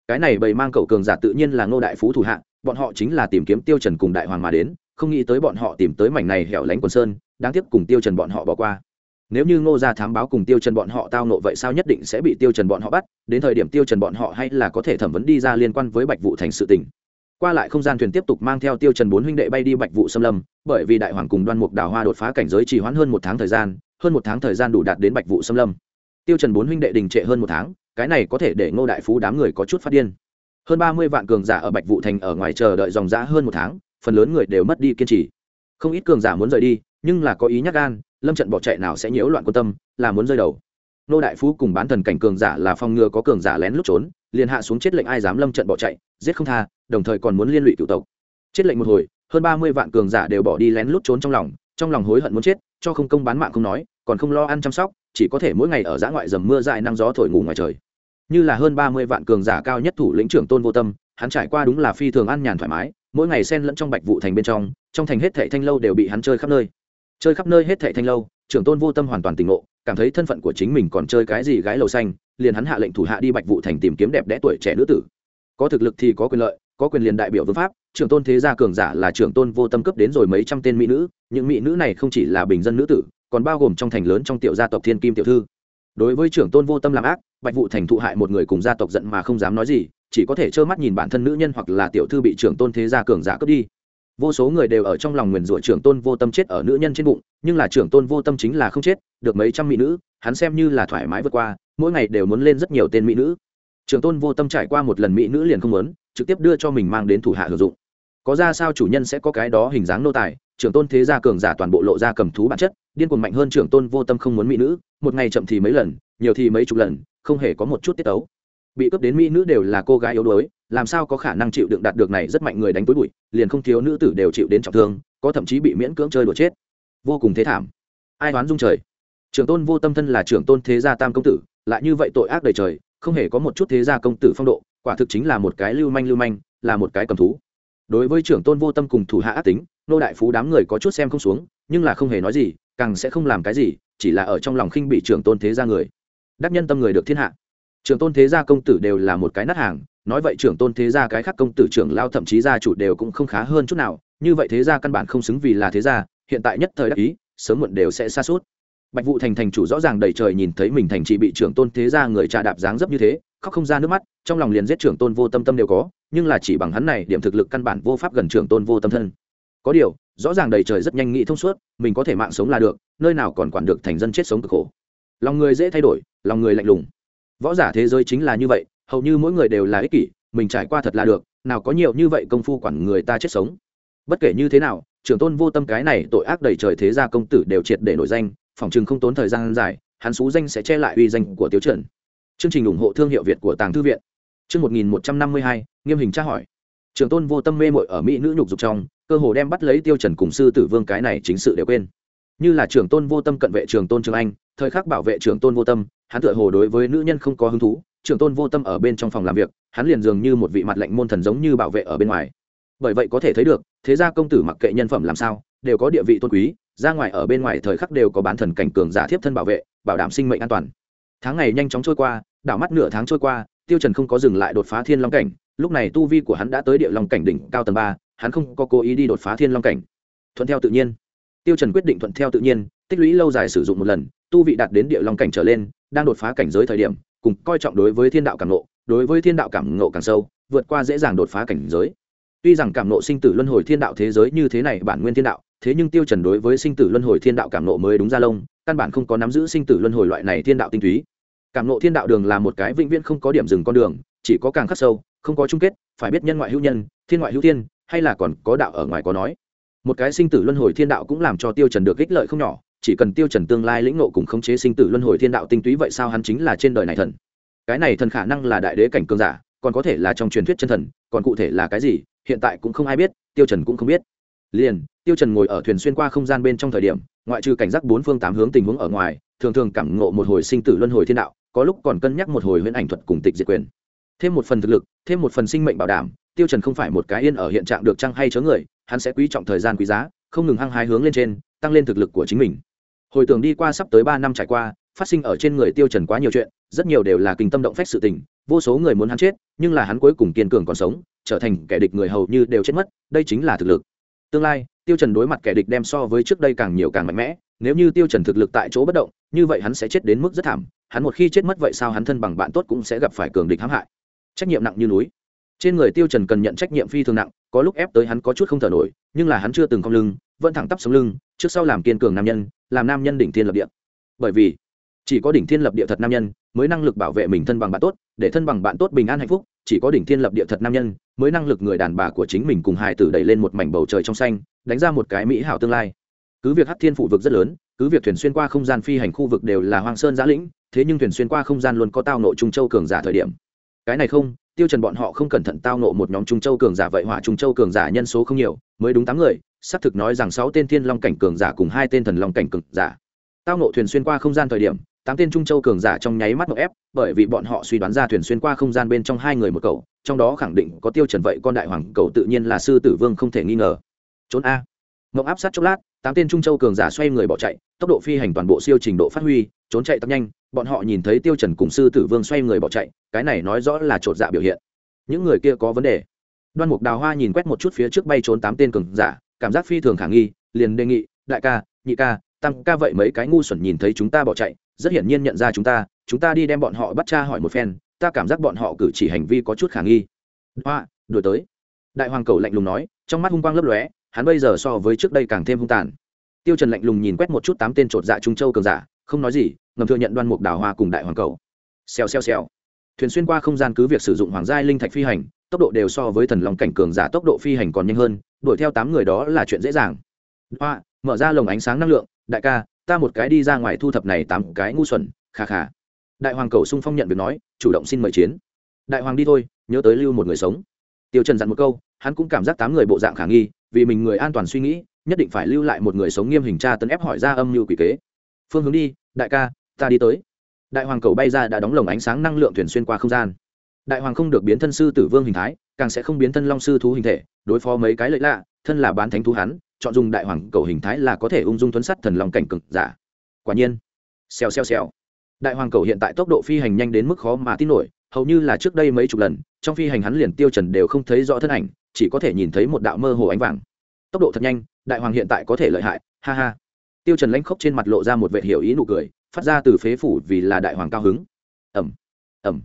Cái này bầy mang cậu cường giả tự nhiên là ngô đại phú thủ hạ, bọn họ chính là tìm kiếm tiêu trần cùng đại hoàng mà đến, không nghĩ tới bọn họ tìm tới mảnh này hẻo lánh quần sơn, đáng tiếc cùng tiêu trần bọn họ bỏ qua. Nếu như ngô gia thám báo cùng tiêu trần bọn họ tao nộ vậy sao nhất định sẽ bị tiêu trần bọn họ bắt, đến thời điểm tiêu trần bọn họ hay là có thể thẩm vấn đi ra liên quan với bạch vụ thành sự tình qua lại không gian thuyền tiếp tục mang theo tiêu trần bốn huynh đệ bay đi bạch vụ xâm lâm, bởi vì đại hoàng cùng đoan mục đào hoa đột phá cảnh giới chỉ hoãn hơn một tháng thời gian, hơn một tháng thời gian đủ đạt đến bạch vụ xâm lâm. Tiêu trần bốn huynh đệ đình trệ hơn một tháng, cái này có thể để ngô đại phú đám người có chút phát điên. Hơn ba mươi vạn cường giả ở bạch vụ thành ở ngoài chờ đợi dòng dã hơn một tháng, phần lớn người đều mất đi kiên trì. Không ít cường giả muốn rời đi, nhưng là có ý nhắc gan, lâm trận bỏ chạy nào sẽ nhiễu loạn quân tâm, là muốn rơi đầu nô đại phú cùng bán thần cảnh cường giả là phòng ngừa có cường giả lén lút trốn, liền hạ xuống chết lệnh ai dám lâm trận bỏ chạy, giết không tha, đồng thời còn muốn liên lụy cựu tộc. Chết lệnh một hồi, hơn ba mươi vạn cường giả đều bỏ đi lén lút trốn trong lòng trong lòng hối hận muốn chết, cho không công bán mạng không nói, còn không lo ăn chăm sóc, chỉ có thể mỗi ngày ở giã ngoại dầm mưa dại năng gió thổi ngủ ngoài trời. Như là hơn ba mươi vạn cường giả cao nhất thủ lĩnh trưởng tôn vô tâm, hắn trải qua đúng là phi thường ăn nhàn thoải mái, mỗi ngày xen lẫn trong bạch vụ thành bên trong trong thành hết thệ thanh lâu đều bị hắn chơi khắp nơi chơi khắp nơi hết thệ thanh lâu, trưởng tôn vô tâm hoàn toàn tỉnh ngộ, cảm thấy thân phận của chính mình còn chơi cái gì gái lầu xanh, liền hắn hạ lệnh thủ hạ đi bạch vụ thành tìm kiếm đẹp đẽ tuổi trẻ nữ tử. Có thực lực thì có quyền lợi, có quyền liền đại biểu vương pháp, trưởng tôn thế gia cường giả là trưởng tôn vô tâm cấp đến rồi mấy trăm tên mỹ nữ, những mỹ nữ này không chỉ là bình dân nữ tử, còn bao gồm trong thành lớn trong tiểu gia tộc thiên kim tiểu thư. Đối với trưởng tôn vô tâm làm ác, bạch vụ thành thụ hại một người cùng gia tộc giận mà không dám nói gì, chỉ có thể trơ mắt nhìn bản thân nữ nhân hoặc là tiểu thư bị trưởng tôn thế gia cường giả cướp đi vô số người đều ở trong lòng nguyền rủa trưởng tôn vô tâm chết ở nữ nhân trên bụng, nhưng là trưởng tôn vô tâm chính là không chết, được mấy trăm mỹ nữ, hắn xem như là thoải mái vượt qua, mỗi ngày đều muốn lên rất nhiều tên mỹ nữ. Trưởng tôn vô tâm trải qua một lần mỹ nữ liền không muốn, trực tiếp đưa cho mình mang đến thủ hạ sử dụng. Có ra sao chủ nhân sẽ có cái đó hình dáng nô tài, trưởng tôn thế gia cường giả toàn bộ lộ ra cầm thú bản chất, điên cuồng mạnh hơn trưởng tôn vô tâm không muốn mỹ nữ, một ngày chậm thì mấy lần, nhiều thì mấy chục lần, không hề có một chút tiết tấu. Bị cướp đến mỹ nữ đều là cô gái yếu đuối làm sao có khả năng chịu đựng đạt được này rất mạnh người đánh túi bụi, liền không thiếu nữ tử đều chịu đến trọng thương, có thậm chí bị miễn cưỡng chơi đùa chết. Vô cùng thế thảm. Ai đoán dung trời? Trưởng tôn vô tâm thân là trưởng tôn thế gia tam công tử, lại như vậy tội ác đầy trời, không hề có một chút thế gia công tử phong độ, quả thực chính là một cái lưu manh lưu manh, là một cái cầm thú. Đối với trưởng tôn vô tâm cùng thủ hạ ác tính, nô đại phú đám người có chút xem không xuống, nhưng là không hề nói gì, càng sẽ không làm cái gì, chỉ là ở trong lòng khinh bị trưởng tôn thế gia người. Đắc nhân tâm người được thiên hạ trưởng tôn thế gia công tử đều là một cái nát hàng, nói vậy trưởng tôn thế gia cái khác công tử trưởng lao thậm chí gia chủ đều cũng không khá hơn chút nào, như vậy thế gia căn bản không xứng vì là thế gia, hiện tại nhất thời đắc ý, sớm muộn đều sẽ xa suốt. Bạch vụ thành thành chủ rõ ràng đầy trời nhìn thấy mình thành chỉ bị trưởng tôn thế gia người trà đạp dáng dấp như thế, khóc không ra nước mắt, trong lòng liền giết trưởng tôn vô tâm tâm đều có, nhưng là chỉ bằng hắn này điểm thực lực căn bản vô pháp gần trưởng tôn vô tâm thân. Có điều, rõ ràng đầy trời rất nhanh nghĩ thông suốt, mình có thể mạng sống là được, nơi nào còn quản được thành dân chết sống cực khổ. Lòng người dễ thay đổi, lòng người lạnh lùng võ giả thế giới chính là như vậy, hầu như mỗi người đều là ích kỷ, mình trải qua thật là được, nào có nhiều như vậy công phu quản người ta chết sống. Bất kể như thế nào, trưởng tôn vô tâm cái này tội ác đầy trời thế gia công tử đều triệt để nổi danh phỏng chừng không tốn thời gian dài, hắn xú danh sẽ che lại uy danh của tiêu chuẩn chương trình ủng hộ thương hiệu việt của tàng thư viện. Chương một nghìn một trăm năm mươi hai, nghiêm hình tra hỏi. Trưởng tôn vô tâm mê mội ở mỹ nữ nhục dục trong, cơ hồ đem bắt lấy tiêu trần cùng sư tử vương cái này chính sự đều quên. Như là trưởng tôn vô tâm cận vệ trưởng tôn trường anh, thời khắc bảo vệ trưởng tôn vô tâm hắn tựa hồ đối với nữ nhân không có hứng thú, trưởng tôn vô tâm ở bên trong phòng làm việc, hắn liền dường như một vị mặt lệnh môn thần giống như bảo vệ ở bên ngoài. Bởi vậy có thể thấy được, thế gia công tử mặc kệ nhân phẩm làm sao, đều có địa vị tôn quý, ra ngoài ở bên ngoài thời khắc đều có bán thần cảnh cường giả thiếp thân bảo vệ, bảo đảm sinh mệnh an toàn. Tháng ngày nhanh chóng trôi qua, đảo mắt nửa tháng trôi qua, tiêu trần không có dừng lại đột phá thiên long cảnh, lúc này tu vi của hắn đã tới địa long cảnh đỉnh cao tầng ba, hắn không có cố ý đi đột phá thiên long cảnh. Thuận theo tự nhiên, tiêu trần quyết định thuận theo tự nhiên, tích lũy lâu dài sử dụng một lần, tu vị đạt đến địa long cảnh trở lên đang đột phá cảnh giới thời điểm, cùng coi trọng đối với thiên đạo cảm ngộ, đối với thiên đạo cảm ngộ càng sâu, vượt qua dễ dàng đột phá cảnh giới. Tuy rằng cảm ngộ sinh tử luân hồi thiên đạo thế giới như thế này bản nguyên thiên đạo, thế nhưng tiêu trần đối với sinh tử luân hồi thiên đạo cảm ngộ mới đúng ra lông, căn bản không có nắm giữ sinh tử luân hồi loại này thiên đạo tinh túy. Cảm ngộ thiên đạo đường là một cái vĩnh viễn không có điểm dừng con đường, chỉ có càng khắc sâu, không có chung kết, phải biết nhân ngoại hữu nhân, thiên ngoại hữu thiên, hay là còn có đạo ở ngoài có nói. Một cái sinh tử luân hồi thiên đạo cũng làm cho tiêu trần được ích lợi không nhỏ chỉ cần tiêu trần tương lai lĩnh ngộ cùng khống chế sinh tử luân hồi thiên đạo tinh túy vậy sao hắn chính là trên đời này thần? Cái này thần khả năng là đại đế cảnh cường giả, còn có thể là trong truyền thuyết chân thần, còn cụ thể là cái gì, hiện tại cũng không ai biết, tiêu trần cũng không biết. Liền, tiêu trần ngồi ở thuyền xuyên qua không gian bên trong thời điểm, ngoại trừ cảnh giác bốn phương tám hướng tình huống ở ngoài, thường thường cảm ngộ một hồi sinh tử luân hồi thiên đạo, có lúc còn cân nhắc một hồi huyễn ảnh thuật cùng tịch diệt quyền. Thêm một phần thực lực, thêm một phần sinh mệnh bảo đảm, tiêu trần không phải một cái yên ở hiện trạng được chăng hay chớ người, hắn sẽ quý trọng thời gian quý giá, không ngừng hăng hái hướng lên trên, tăng lên thực lực của chính mình hồi tưởng đi qua sắp tới ba năm trải qua, phát sinh ở trên người tiêu trần quá nhiều chuyện, rất nhiều đều là kinh tâm động phách sự tình, vô số người muốn hắn chết, nhưng là hắn cuối cùng kiên cường còn sống, trở thành kẻ địch người hầu như đều chết mất, đây chính là thực lực. Tương lai, tiêu trần đối mặt kẻ địch đem so với trước đây càng nhiều càng mạnh mẽ, nếu như tiêu trần thực lực tại chỗ bất động, như vậy hắn sẽ chết đến mức rất thảm, hắn một khi chết mất vậy sao hắn thân bằng bạn tốt cũng sẽ gặp phải cường địch hãm hại. Trách nhiệm nặng như núi. Trên người tiêu trần cần nhận trách nhiệm phi thường nặng, có lúc ép tới hắn có chút không thở nổi, nhưng là hắn chưa từng cong lưng, vẫn thẳng tắp sống lưng, trước sau làm kiên cường nam nhân làm nam nhân đỉnh thiên lập địa. Bởi vì, chỉ có đỉnh thiên lập địa thật nam nhân mới năng lực bảo vệ mình thân bằng bạn tốt, để thân bằng bạn tốt bình an hạnh phúc, chỉ có đỉnh thiên lập địa thật nam nhân mới năng lực người đàn bà của chính mình cùng hài tử đẩy lên một mảnh bầu trời trong xanh, đánh ra một cái mỹ hảo tương lai. Cứ việc hắc thiên phụ vực rất lớn, cứ việc thuyền xuyên qua không gian phi hành khu vực đều là hoang sơn giã lĩnh, thế nhưng thuyền xuyên qua không gian luôn có tao nội trung châu cường giả thời điểm. Cái này không, tiêu trần bọn họ không cẩn thận tao nộ một nhóm trung châu cường giả vậy hỏa trung châu cường giả nhân số không nhiều, mới đúng tám người xác thực nói rằng sáu tên thiên long cảnh cường giả cùng hai tên thần long cảnh cường giả. Tao nộ thuyền xuyên qua không gian thời điểm, tám tên trung châu cường giả trong nháy mắt một ép, bởi vì bọn họ suy đoán ra thuyền xuyên qua không gian bên trong hai người một cậu, trong đó khẳng định có tiêu trần vậy con đại hoàng cầu tự nhiên là sư tử vương không thể nghi ngờ. Trốn a. Ngọc áp sát chốc lát, tám tên trung châu cường giả xoay người bỏ chạy, tốc độ phi hành toàn bộ siêu trình độ phát huy, trốn chạy tăng nhanh, bọn họ nhìn thấy tiêu trần cùng sư tử vương xoay người bỏ chạy, cái này nói rõ là trột dạ biểu hiện. Những người kia có vấn đề. Đoan mục đào hoa nhìn quét một chút phía trước bay trốn tám tên cường giả cảm giác phi thường khả nghi, liền đề nghị, đại ca, nhị ca tăng ca vậy mấy cái ngu xuẩn nhìn thấy chúng ta bỏ chạy, rất hiển nhiên nhận ra chúng ta chúng ta đi đem bọn họ bắt cha hỏi một phen, ta cảm giác bọn họ cử chỉ hành vi có chút khả nghi. Hoa, đuổi tới. Đại hoàng cầu lạnh lùng nói, trong mắt hung quang lấp lóe, hắn bây giờ so với trước đây càng thêm hung tàn. Tiêu trần lạnh lùng nhìn quét một chút tám tên trột dạ trung châu cường giả, không nói gì, ngầm thừa nhận đoan mục đào hoa cùng đại hoàng cầu. Xèo xèo xèo thuyền xuyên qua không gian cứ việc sử dụng hoàng giai linh thạch phi hành, tốc độ đều so với thần long cảnh cường giả tốc độ phi hành còn nhanh hơn, đuổi theo tám người đó là chuyện dễ dàng. Hoa, mở ra lồng ánh sáng năng lượng, đại ca, ta một cái đi ra ngoài thu thập này tám cái ngu xuẩn khà khà đại hoàng cầu sung phong nhận việc nói, chủ động xin mời chiến. Đại hoàng đi thôi, nhớ tới lưu một người sống. Tiêu trần dặn một câu, hắn cũng cảm giác tám người bộ dạng khả nghi, vì mình người an toàn suy nghĩ, nhất định phải lưu lại một người sống nghiêm hình tra tấn ép hỏi ra âm mưu quỷ kế. Phương hướng đi, đại ca, ta đi tới đại hoàng cầu bay ra đã đóng lồng ánh sáng năng lượng thuyền xuyên qua không gian. Đại hoàng không được biến thân sư tử vương hình thái, càng sẽ không biến thân long sư thú hình thể, đối phó mấy cái lợi lạ, thân là bán thánh thú hắn, chọn dùng đại hoàng cầu hình thái là có thể ung dung tuấn sắt thần lòng cảnh cực giả. Quả nhiên, xèo xèo xèo. Đại hoàng cầu hiện tại tốc độ phi hành nhanh đến mức khó mà tin nổi, hầu như là trước đây mấy chục lần, trong phi hành hắn liền tiêu trần đều không thấy rõ thân ảnh, chỉ có thể nhìn thấy một đạo mơ hồ ánh vàng. Tốc độ thật nhanh, đại hoàng hiện tại có thể lợi hại, ha ha. Tiêu trần lãnh khốc trên mặt lộ ra một vẻ hiểu ý nụ cười phát ra từ phế phủ vì là đại hoàng cao hứng. Ẩm ẩm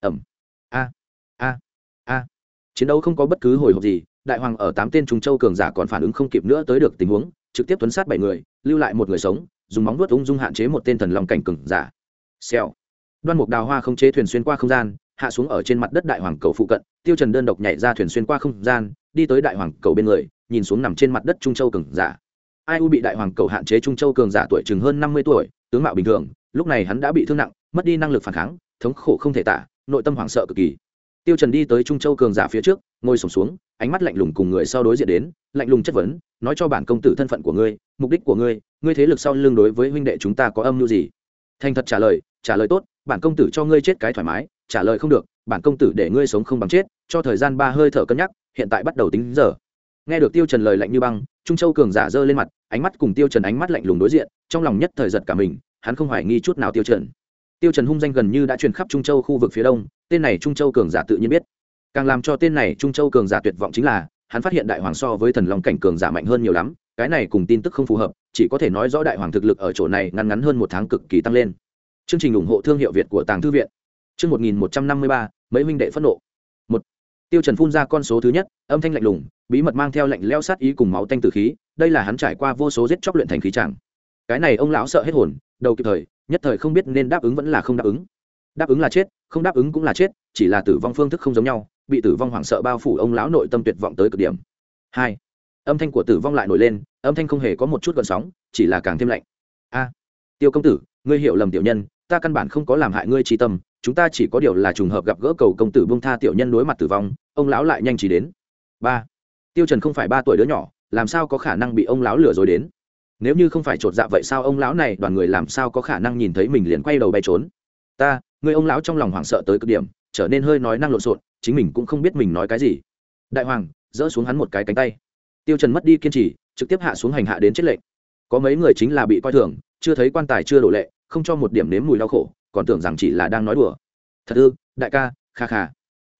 ẩm. A a a. Chiến đấu không có bất cứ hồi hộp gì, đại hoàng ở tám tên trung châu cường giả còn phản ứng không kịp nữa tới được tình huống, trực tiếp tuấn sát bảy người, lưu lại một người sống, dùng móng vuốt ung dung hạn chế một tên thần long cảnh cường giả. Xèo. Đoan mục đào hoa không chế thuyền xuyên qua không gian, hạ xuống ở trên mặt đất đại hoàng cầu phụ cận, tiêu trần đơn độc nhảy ra thuyền xuyên qua không gian, đi tới đại hoàng cầu bên người, nhìn xuống nằm trên mặt đất trung châu cường giả. Ai u bị đại hoàng cầu hạn chế trung châu cường giả tuổi chừng hơn năm mươi tuổi tướng mạo bình thường, lúc này hắn đã bị thương nặng, mất đi năng lực phản kháng, thống khổ không thể tả, nội tâm hoảng sợ cực kỳ. Tiêu trần đi tới trung châu cường giả phía trước, ngồi sổng xuống, ánh mắt lạnh lùng cùng người sau đối diện đến, lạnh lùng chất vấn, nói cho bản công tử thân phận của ngươi, mục đích của ngươi ngươi thế lực sau lưng đối với huynh đệ chúng ta có âm mưu gì? Thành thật trả lời trả lời tốt, bản công tử cho ngươi chết cái thoải mái, trả lời không được, bản công tử để ngươi sống không bằng chết, cho thời gian ba hơi thở cân nhắc, hiện tại bắt đầu tính giờ nghe được tiêu trần lời lạnh như băng, trung châu cường giả dơ lên mặt, ánh mắt cùng tiêu trần ánh mắt lạnh lùng đối diện, trong lòng nhất thời giật cả mình, hắn không hoài nghi chút nào tiêu trần. Tiêu trần hung danh gần như đã truyền khắp trung châu khu vực phía đông, tên này trung châu cường giả tự nhiên biết. Càng làm cho tên này trung châu cường giả tuyệt vọng chính là, hắn phát hiện đại hoàng so với thần long cảnh cường giả mạnh hơn nhiều lắm, cái này cùng tin tức không phù hợp, chỉ có thể nói rõ đại hoàng thực lực ở chỗ này ngắn ngắn hơn một tháng cực kỳ tăng lên. Chương trình ủng hộ thương hiệu việt của tàng thư viện. Chương một nghìn một trăm năm mươi ba, mấy huynh đệ phẫn nộ tiêu trần phun ra con số thứ nhất, âm thanh lạnh lùng, bí mật mang theo lệnh leo sát ý cùng máu tanh tử khí, đây là hắn trải qua vô số giết chóc luyện thành khí chẳng. Cái này ông lão sợ hết hồn, đầu kịp thời, nhất thời không biết nên đáp ứng vẫn là không đáp ứng. Đáp ứng là chết, không đáp ứng cũng là chết, chỉ là tử vong phương thức không giống nhau, bị tử vong hoảng sợ bao phủ ông lão nội tâm tuyệt vọng tới cực điểm. Hai, âm thanh của tử vong lại nổi lên, âm thanh không hề có một chút gợn sóng, chỉ là càng thêm lạnh. A, tiêu công tử, ngươi hiểu lầm tiểu nhân, ta căn bản không có làm hại ngươi trí tâm chúng ta chỉ có điều là trùng hợp gặp gỡ cầu công tử bông tha tiểu nhân đối mặt tử vong, ông lão lại nhanh chỉ đến. Ba. Tiêu trần không phải ba tuổi đứa nhỏ, làm sao có khả năng bị ông lão lừa dối đến? Nếu như không phải trột dạ vậy sao ông lão này đoàn người làm sao có khả năng nhìn thấy mình liền quay đầu bay trốn? Ta, người ông lão trong lòng hoảng sợ tới cực điểm, trở nên hơi nói năng lộn xộn, chính mình cũng không biết mình nói cái gì. Đại hoàng dỡ xuống hắn một cái cánh tay. Tiêu trần mất đi kiên trì, trực tiếp hạ xuống hành hạ đến chết lệnh. Có mấy người chính là bị coi thường, chưa thấy quan tài chưa đổ lệ, không cho một điểm nếm mùi đau khổ còn tưởng rằng chỉ là đang nói đùa. Thật ư, đại ca, kha kha.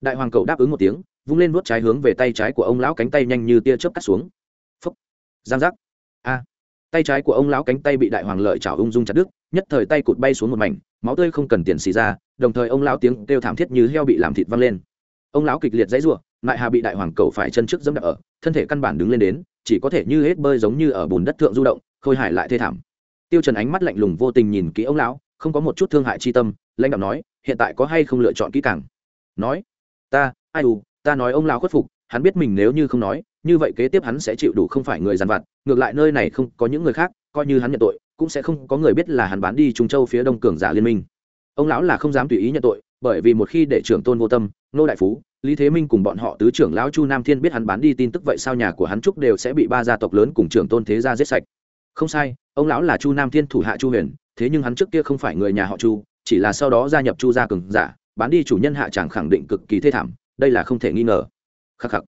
Đại hoàng cậu đáp ứng một tiếng, vung lên vuốt trái hướng về tay trái của ông lão cánh tay nhanh như tia chớp cắt xuống. Phúc. giang giác. A. Tay trái của ông lão cánh tay bị đại hoàng lợi chảo ung dung chặt đứt, nhất thời tay cụt bay xuống một mảnh, máu tươi không cần tiền xì ra, đồng thời ông lão tiếng kêu thảm thiết như heo bị làm thịt văng lên. Ông lão kịch liệt dãy ruộng lại hà bị đại hoàng cầu phải chân trước dẫm đạp ở, thân thể căn bản đứng lên đến, chỉ có thể như hết bơi giống như ở bùn đất thượng du động, khôi hài lại thê thảm. Tiêu trần ánh mắt lạnh lùng vô tình nhìn kỹ ông lão không có một chút thương hại chi tâm, lãnh đạo nói, hiện tại có hay không lựa chọn kỹ càng? Nói, ta, ai u, ta nói ông lão khuất phục, hắn biết mình nếu như không nói, như vậy kế tiếp hắn sẽ chịu đủ không phải người giàn vặt, ngược lại nơi này không có những người khác, coi như hắn nhận tội, cũng sẽ không có người biết là hắn bán đi trung châu phía đông cường giả liên minh. Ông lão là không dám tùy ý nhận tội, bởi vì một khi để trưởng tôn vô tâm nô đại phú, lý thế minh cùng bọn họ tứ trưởng lão chu nam thiên biết hắn bán đi tin tức vậy sao nhà của hắn trúc đều sẽ bị ba gia tộc lớn cùng trưởng tôn thế gia giết sạch. Không sai, ông lão là chu nam thiên thủ hạ chu huyền thế nhưng hắn trước kia không phải người nhà họ chu, chỉ là sau đó gia nhập chu gia cường giả, bán đi chủ nhân hạ tràng khẳng định cực kỳ thê thảm, đây là không thể nghi ngờ. Khắc khắc.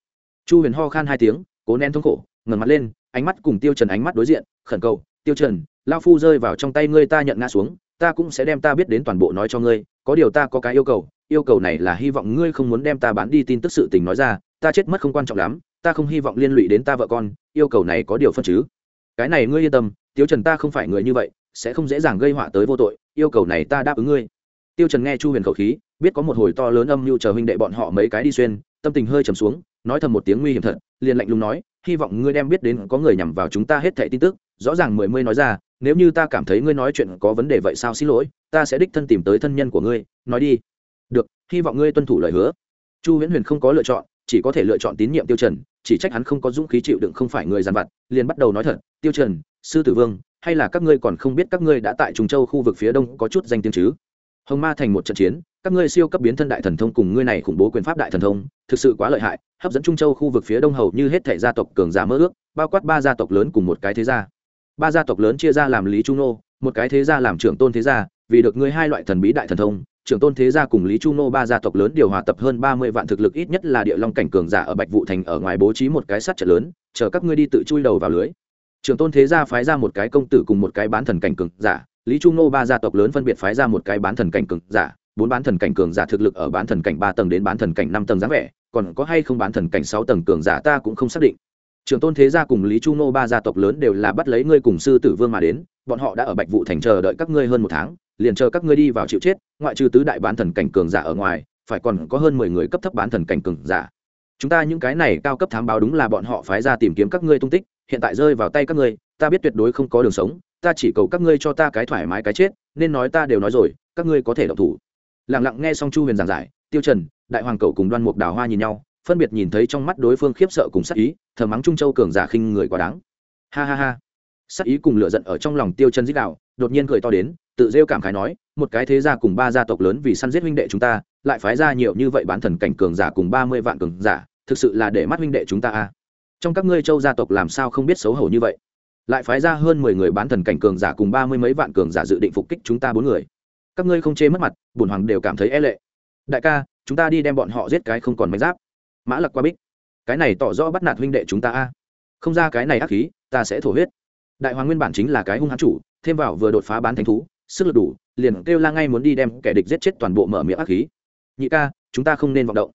Chu huyền ho khan hai tiếng, cố nén thống khổ, ngẩng mặt lên, ánh mắt cùng tiêu trần ánh mắt đối diện, khẩn cầu, tiêu trần lao phu rơi vào trong tay ngươi ta nhận ngã xuống, ta cũng sẽ đem ta biết đến toàn bộ nói cho ngươi, có điều ta có cái yêu cầu yêu cầu này là hy vọng ngươi không muốn đem ta bán đi tin tức sự tình nói ra, ta chết mất không quan trọng lắm, ta không hy vọng liên lụy đến ta vợ con, yêu cầu này có điều phân chứ? Cái này ngươi yên tâm, tiêu trần ta không phải người như vậy sẽ không dễ dàng gây họa tới vô tội, yêu cầu này ta đáp ứng ngươi. Tiêu trần nghe chu huyền khẩu khí, biết có một hồi to lớn âm mưu chờ huynh đệ bọn họ mấy cái đi xuyên, tâm tình hơi trầm xuống, nói thầm một tiếng nguy hiểm thật, liền lạnh lùng nói, hy vọng ngươi đem biết đến có người nhằm vào chúng ta hết thảy tin tức, rõ ràng mười mươi nói ra, nếu như ta cảm thấy ngươi nói chuyện có vấn đề vậy sao xin lỗi, ta sẽ đích thân tìm tới thân nhân của ngươi, nói đi. Được, hy vọng ngươi tuân thủ lời hứa. Chu huyễn huyền không có lựa chọn, chỉ có thể lựa chọn tín nhiệm tiêu trần, chỉ trách hắn không có dũng khí chịu đựng không phải người giàn vặt, liền bắt đầu nói thật, tiêu trần, sư tử vương hay là các ngươi còn không biết các ngươi đã tại trùng châu khu vực phía đông có chút danh tiếng chứ? Hồng ma thành một trận chiến, các ngươi siêu cấp biến thân đại thần thông cùng ngươi này khủng bố quyền pháp đại thần thông, thực sự quá lợi hại, hấp dẫn trung châu khu vực phía đông hầu như hết thể gia tộc cường giả mơ ước, bao quát ba gia tộc lớn cùng một cái thế gia. Ba gia tộc lớn chia ra làm lý trung nô, một cái thế gia làm trưởng tôn thế gia, vì được ngươi hai loại thần bí đại thần thông, trưởng tôn thế gia cùng lý trung nô ba gia tộc lớn điều hòa tập hơn ba mươi vạn thực lực ít nhất là địa long cảnh cường giả ở bạch vụ thành ở ngoài bố trí một cái sắt trận lớn, chờ các ngươi đi tự chui đầu vào lưới trưởng tôn thế gia phái ra một cái công tử cùng một cái bán thần cảnh cường giả, lý trung nô ba gia tộc lớn phân biệt phái ra một cái bán thần cảnh cường giả, bốn bán thần cảnh cường giả thực lực ở bán thần cảnh ba tầng đến bán thần cảnh năm tầng dáng vẻ, còn có hay không bán thần cảnh sáu tầng cường giả ta cũng không xác định. Trường tôn thế gia cùng lý Trung nô ba gia tộc lớn đều là bắt lấy ngươi cùng sư tử vương mà đến, bọn họ đã ở bạch vụ thành chờ đợi các ngươi hơn một tháng, liền chờ các ngươi đi vào chịu chết, ngoại trừ tứ đại bán thần cảnh cường giả ở ngoài, phải còn có hơn mười người cấp thấp bán thần cảnh cường giả. Chúng ta những cái này cao cấp thám báo đúng là bọn họ phái ra tìm kiếm các ngươi tung tích hiện tại rơi vào tay các ngươi, ta biết tuyệt đối không có đường sống, ta chỉ cầu các ngươi cho ta cái thoải mái cái chết, nên nói ta đều nói rồi, các ngươi có thể động thủ. Lặng lặng nghe xong chu huyền giảng giải, tiêu trần, đại hoàng cầu cùng đoan mục đào hoa nhìn nhau, phân biệt nhìn thấy trong mắt đối phương khiếp sợ cùng sát ý, thờ mắng trung châu cường giả khinh người quá đáng. Ha ha ha. Sát ý cùng lửa giận ở trong lòng tiêu trần dích đạo đột nhiên cười to đến, tự rêu cảm khái nói, một cái thế gia cùng ba gia tộc lớn vì săn giết huynh đệ chúng ta, lại phái ra nhiều như vậy bán thần cảnh cường giả cùng ba mươi vạn cường giả, thực sự là để mắt huynh đệ chúng ta a trong các ngươi châu gia tộc làm sao không biết xấu hổ như vậy? Lại phái ra hơn mười người bán thần cảnh cường giả cùng ba mươi mấy vạn cường giả dự định phục kích chúng ta bốn người. Các ngươi không chê mất mặt bùn hoàng đều cảm thấy e lệ. Đại ca, chúng ta đi đem bọn họ giết cái không còn bánh giáp. Mã lặc qua bích. Cái này tỏ rõ bắt nạt huynh đệ chúng ta a. Không ra cái này ác khí, ta sẽ thổ huyết. Đại hoàng nguyên bản chính là cái hung hãn chủ, thêm vào vừa đột phá bán thánh thú, sức lực đủ, liền kêu la ngay muốn đi đem kẻ địch giết chết toàn bộ mở miệng ác khí. Nhị ca, chúng ta không nên vọng động.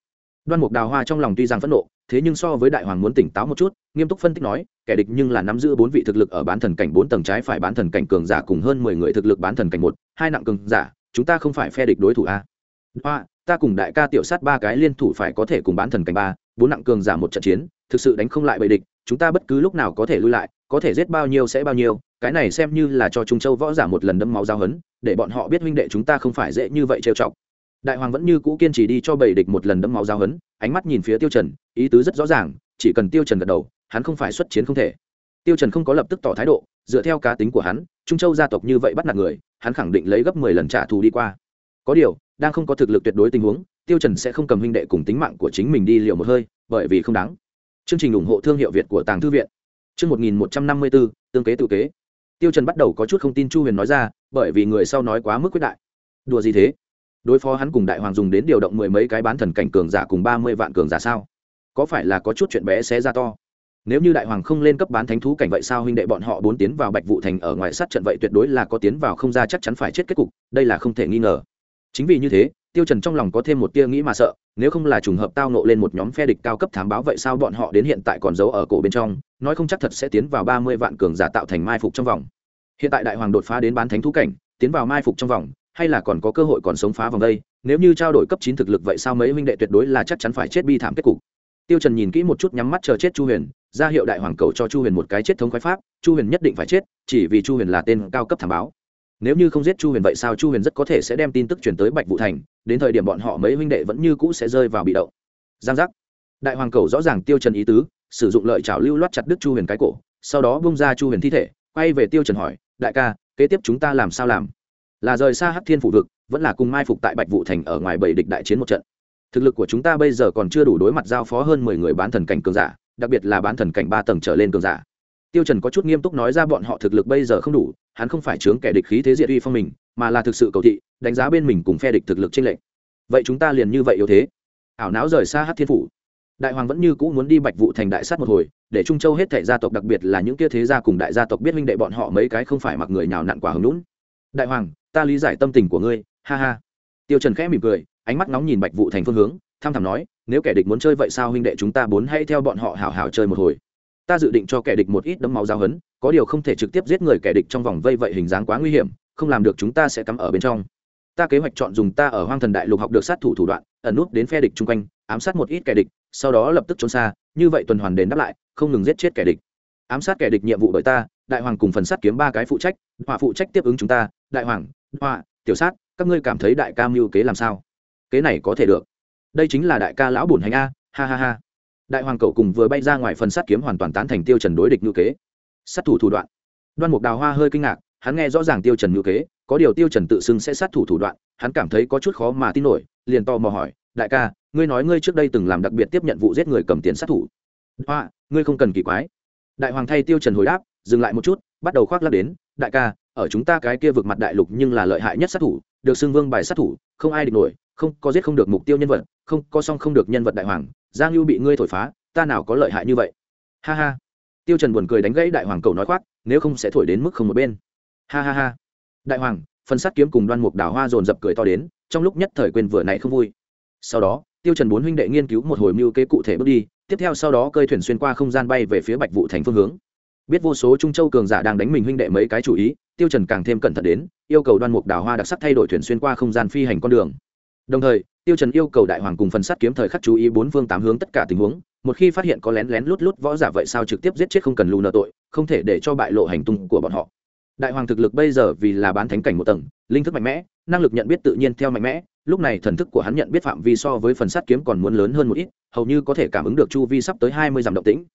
Đoan mục đào hoa trong lòng tuy rằng phẫn nộ thế nhưng so với đại hoàng muốn tỉnh táo một chút, nghiêm túc phân tích nói, kẻ địch nhưng là nắm giữ bốn vị thực lực ở bán thần cảnh bốn tầng trái phải bán thần cảnh cường giả cùng hơn mười người thực lực bán thần cảnh một, hai nặng cường giả, chúng ta không phải phe địch đối thủ a. Hoa, ta cùng đại ca tiểu sát ba cái liên thủ phải có thể cùng bán thần cảnh ba, bốn nặng cường giả một trận chiến, thực sự đánh không lại bầy địch, chúng ta bất cứ lúc nào có thể lui lại, có thể giết bao nhiêu sẽ bao nhiêu, cái này xem như là cho trung châu võ giả một lần đâm máu giao hấn để bọn họ biết huynh đệ chúng ta không phải dễ như vậy trêu chọc đại hoàng vẫn như cũ kiên trì đi cho bảy địch một lần đẫm máu giao hấn ánh mắt nhìn phía tiêu trần, ý tứ rất rõ ràng, chỉ cần tiêu trần gật đầu, hắn không phải xuất chiến không thể. Tiêu trần không có lập tức tỏ thái độ, dựa theo cá tính của hắn, trung châu gia tộc như vậy bắt nạt người, hắn khẳng định lấy gấp mười lần trả thù đi qua. Có điều, đang không có thực lực tuyệt đối tình huống, tiêu trần sẽ không cầm huynh đệ cùng tính mạng của chính mình đi liều một hơi, bởi vì không đáng. Chương trình ủng hộ thương hiệu việt của tàng thư viện. Chương một nghìn một trăm năm mươi bốn tương kế tự kế. Tiêu trần bắt đầu có chút không tin chu huyền nói ra, bởi vì người sau nói quá mức quyết đại. Đùa gì thế? Đối phó hắn cùng đại hoàng dùng đến điều động mười mấy cái bán thần cảnh cường giả cùng ba mươi vạn cường giả sao? Có phải là có chút chuyện bé xé ra to? Nếu như đại hoàng không lên cấp bán thánh thú cảnh vậy sao huynh đệ bọn họ bốn tiến vào bạch vụ thành ở ngoài sát trận vậy tuyệt đối là có tiến vào không ra chắc chắn phải chết kết cục, đây là không thể nghi ngờ. Chính vì như thế, tiêu trần trong lòng có thêm một tia nghĩ mà sợ, nếu không là trùng hợp tao nộ lên một nhóm phe địch cao cấp thám báo vậy sao bọn họ đến hiện tại còn giấu ở cổ bên trong, nói không chắc thật sẽ tiến vào ba mươi vạn cường giả tạo thành mai phục trong vòng. Hiện tại đại hoàng đột phá đến bán thánh thú cảnh, tiến vào mai phục trong vòng hay là còn có cơ hội còn sống phá vòng đây, nếu như trao đổi cấp chín thực lực vậy sao mấy huynh đệ tuyệt đối là chắc chắn phải chết bi thảm kết cục. Tiêu trần nhìn kỹ một chút nhắm mắt chờ chết chu huyền, ra hiệu đại hoàng cầu cho chu huyền một cái chết thống khoái pháp, chu huyền nhất định phải chết, chỉ vì chu huyền là tên cao cấp thảm báo. Nếu như không giết chu huyền vậy sao chu huyền rất có thể sẽ đem tin tức truyền tới bạch vũ thành, đến thời điểm bọn họ mấy huynh đệ vẫn như cũ sẽ rơi vào bị động. Giang giác. Đại hoàng cầu rõ ràng tiêu trần ý tứ, sử dụng lợi chảo lưu loát chặt đứt chu huyền cái cổ, sau đó bung ra chu huyền thi thể, quay về tiêu trần hỏi, đại ca, kế tiếp chúng ta làm sao làm? Là rời xa hắc thiên phủ vực, vẫn là cùng mai phục tại bạch vũ thành ở ngoài bảy địch đại chiến một trận. Thực lực của chúng ta bây giờ còn chưa đủ đối mặt giao phó hơn mười người bán thần cảnh cường giả, đặc biệt là bán thần cảnh ba tầng trở lên cường giả. Tiêu trần có chút nghiêm túc nói ra bọn họ thực lực bây giờ không đủ, hắn không phải chướng kẻ địch khí thế diệt uy phong mình, mà là thực sự cầu thị, đánh giá bên mình cùng phe địch thực lực trên lệnh vậy chúng ta liền như vậy yếu thế? Ảo não rời xa Hắc thiên phủ. Đại hoàng vẫn như cũ muốn đi bạch vụ thành đại sát một hồi, để trung châu hết thảy gia tộc, đặc biệt là những kia thế gia cùng đại gia tộc biết minh đệ bọn họ mấy cái không phải mặc người nhào nặn quả hứng lũn đại hoàng ta lý giải tâm tình của ngươi, ha ha. Tiêu trần khẽ mỉm cười, ánh mắt nóng nhìn bạch vụ thành phương hướng tham thẳm nói, nếu kẻ địch muốn chơi vậy sao huynh đệ chúng ta bốn hãy theo bọn họ hảo hảo chơi một hồi. Ta dự định cho kẻ địch một ít đấm máu giao hấn, có điều không thể trực tiếp giết người kẻ địch trong vòng vây vậy hình dáng quá nguy hiểm, không làm được chúng ta sẽ cắm ở bên trong. Ta kế hoạch chọn dùng ta ở hoang thần đại lục học được sát thủ thủ đoạn, ẩn nút đến phe địch chung quanh, ám sát một ít kẻ địch, sau đó lập tức trốn xa, như vậy tuần hoàn đền đáp lại, không ngừng giết chết kẻ địch. Ám sát kẻ địch nhiệm vụ bởi ta, đại hoàng cùng phần sát kiếm ba cái phụ trách họa phụ trách tiếp ứng chúng ta, đại hoàng họa tiểu sát, các ngươi cảm thấy đại ca mưu kế làm sao? Kế này có thể được. Đây chính là đại ca lão bổn hành a, ha ha ha. Đại hoàng cậu cùng vừa bay ra ngoài phần sát kiếm hoàn toàn tán thành tiêu trần đối địch ngữ kế. Sát thủ thủ đoạn. Đoan mục đào hoa hơi kinh ngạc, hắn nghe rõ ràng tiêu trần ngữ kế, có điều tiêu trần tự xưng sẽ sát thủ thủ đoạn, hắn cảm thấy có chút khó mà tin nổi, liền to mò hỏi, đại ca, ngươi nói ngươi trước đây từng làm đặc biệt tiếp nhận vụ giết người cầm tiền sát thủ? Hoa, ngươi không cần kỳ quái. Đại hoàng thay tiêu trần hồi đáp, dừng lại một chút, bắt đầu khoác lác đến, đại ca ở chúng ta cái kia vực mặt đại lục nhưng là lợi hại nhất sát thủ, được xưng vương bài sát thủ, không ai địch nổi, không có giết không được mục tiêu nhân vật, không có song không được nhân vật đại hoàng, giang lưu bị ngươi thổi phá, ta nào có lợi hại như vậy? Ha ha. Tiêu trần buồn cười đánh gãy đại hoàng cầu nói khoác, nếu không sẽ thổi đến mức không một bên. Ha ha ha. Đại hoàng, phần sát kiếm cùng đoan mục đào hoa dồn dập cười to đến, trong lúc nhất thời quên vừa nãy không vui. Sau đó, tiêu trần bốn huynh đệ nghiên cứu một hồi mưu kế cụ thể bước đi, tiếp theo sau đó cơi thuyền xuyên qua không gian bay về phía bạch vũ thành phương hướng. Biết vô số trung châu cường giả đang đánh mình huynh đệ mấy cái chủ ý tiêu trần càng thêm cẩn thận đến, yêu cầu đoan mục đào hoa đặc sắc thay đổi thuyền xuyên qua không gian phi hành con đường. Đồng thời, tiêu trần yêu cầu đại hoàng cùng phần sát kiếm thời khắc chú ý bốn phương tám hướng tất cả tình huống, một khi phát hiện có lén lén lút lút võ giả vậy sao trực tiếp giết chết không cần lù nợ tội, không thể để cho bại lộ hành tung của bọn họ. Đại hoàng thực lực bây giờ vì là bán thánh cảnh một tầng, linh thức mạnh mẽ, năng lực nhận biết tự nhiên theo mạnh mẽ, lúc này thần thức của hắn nhận biết phạm vi so với phần sát kiếm còn muốn lớn hơn một ít, hầu như có thể cảm ứng được chu vi sắp tới hai mươi dặm động tĩnh.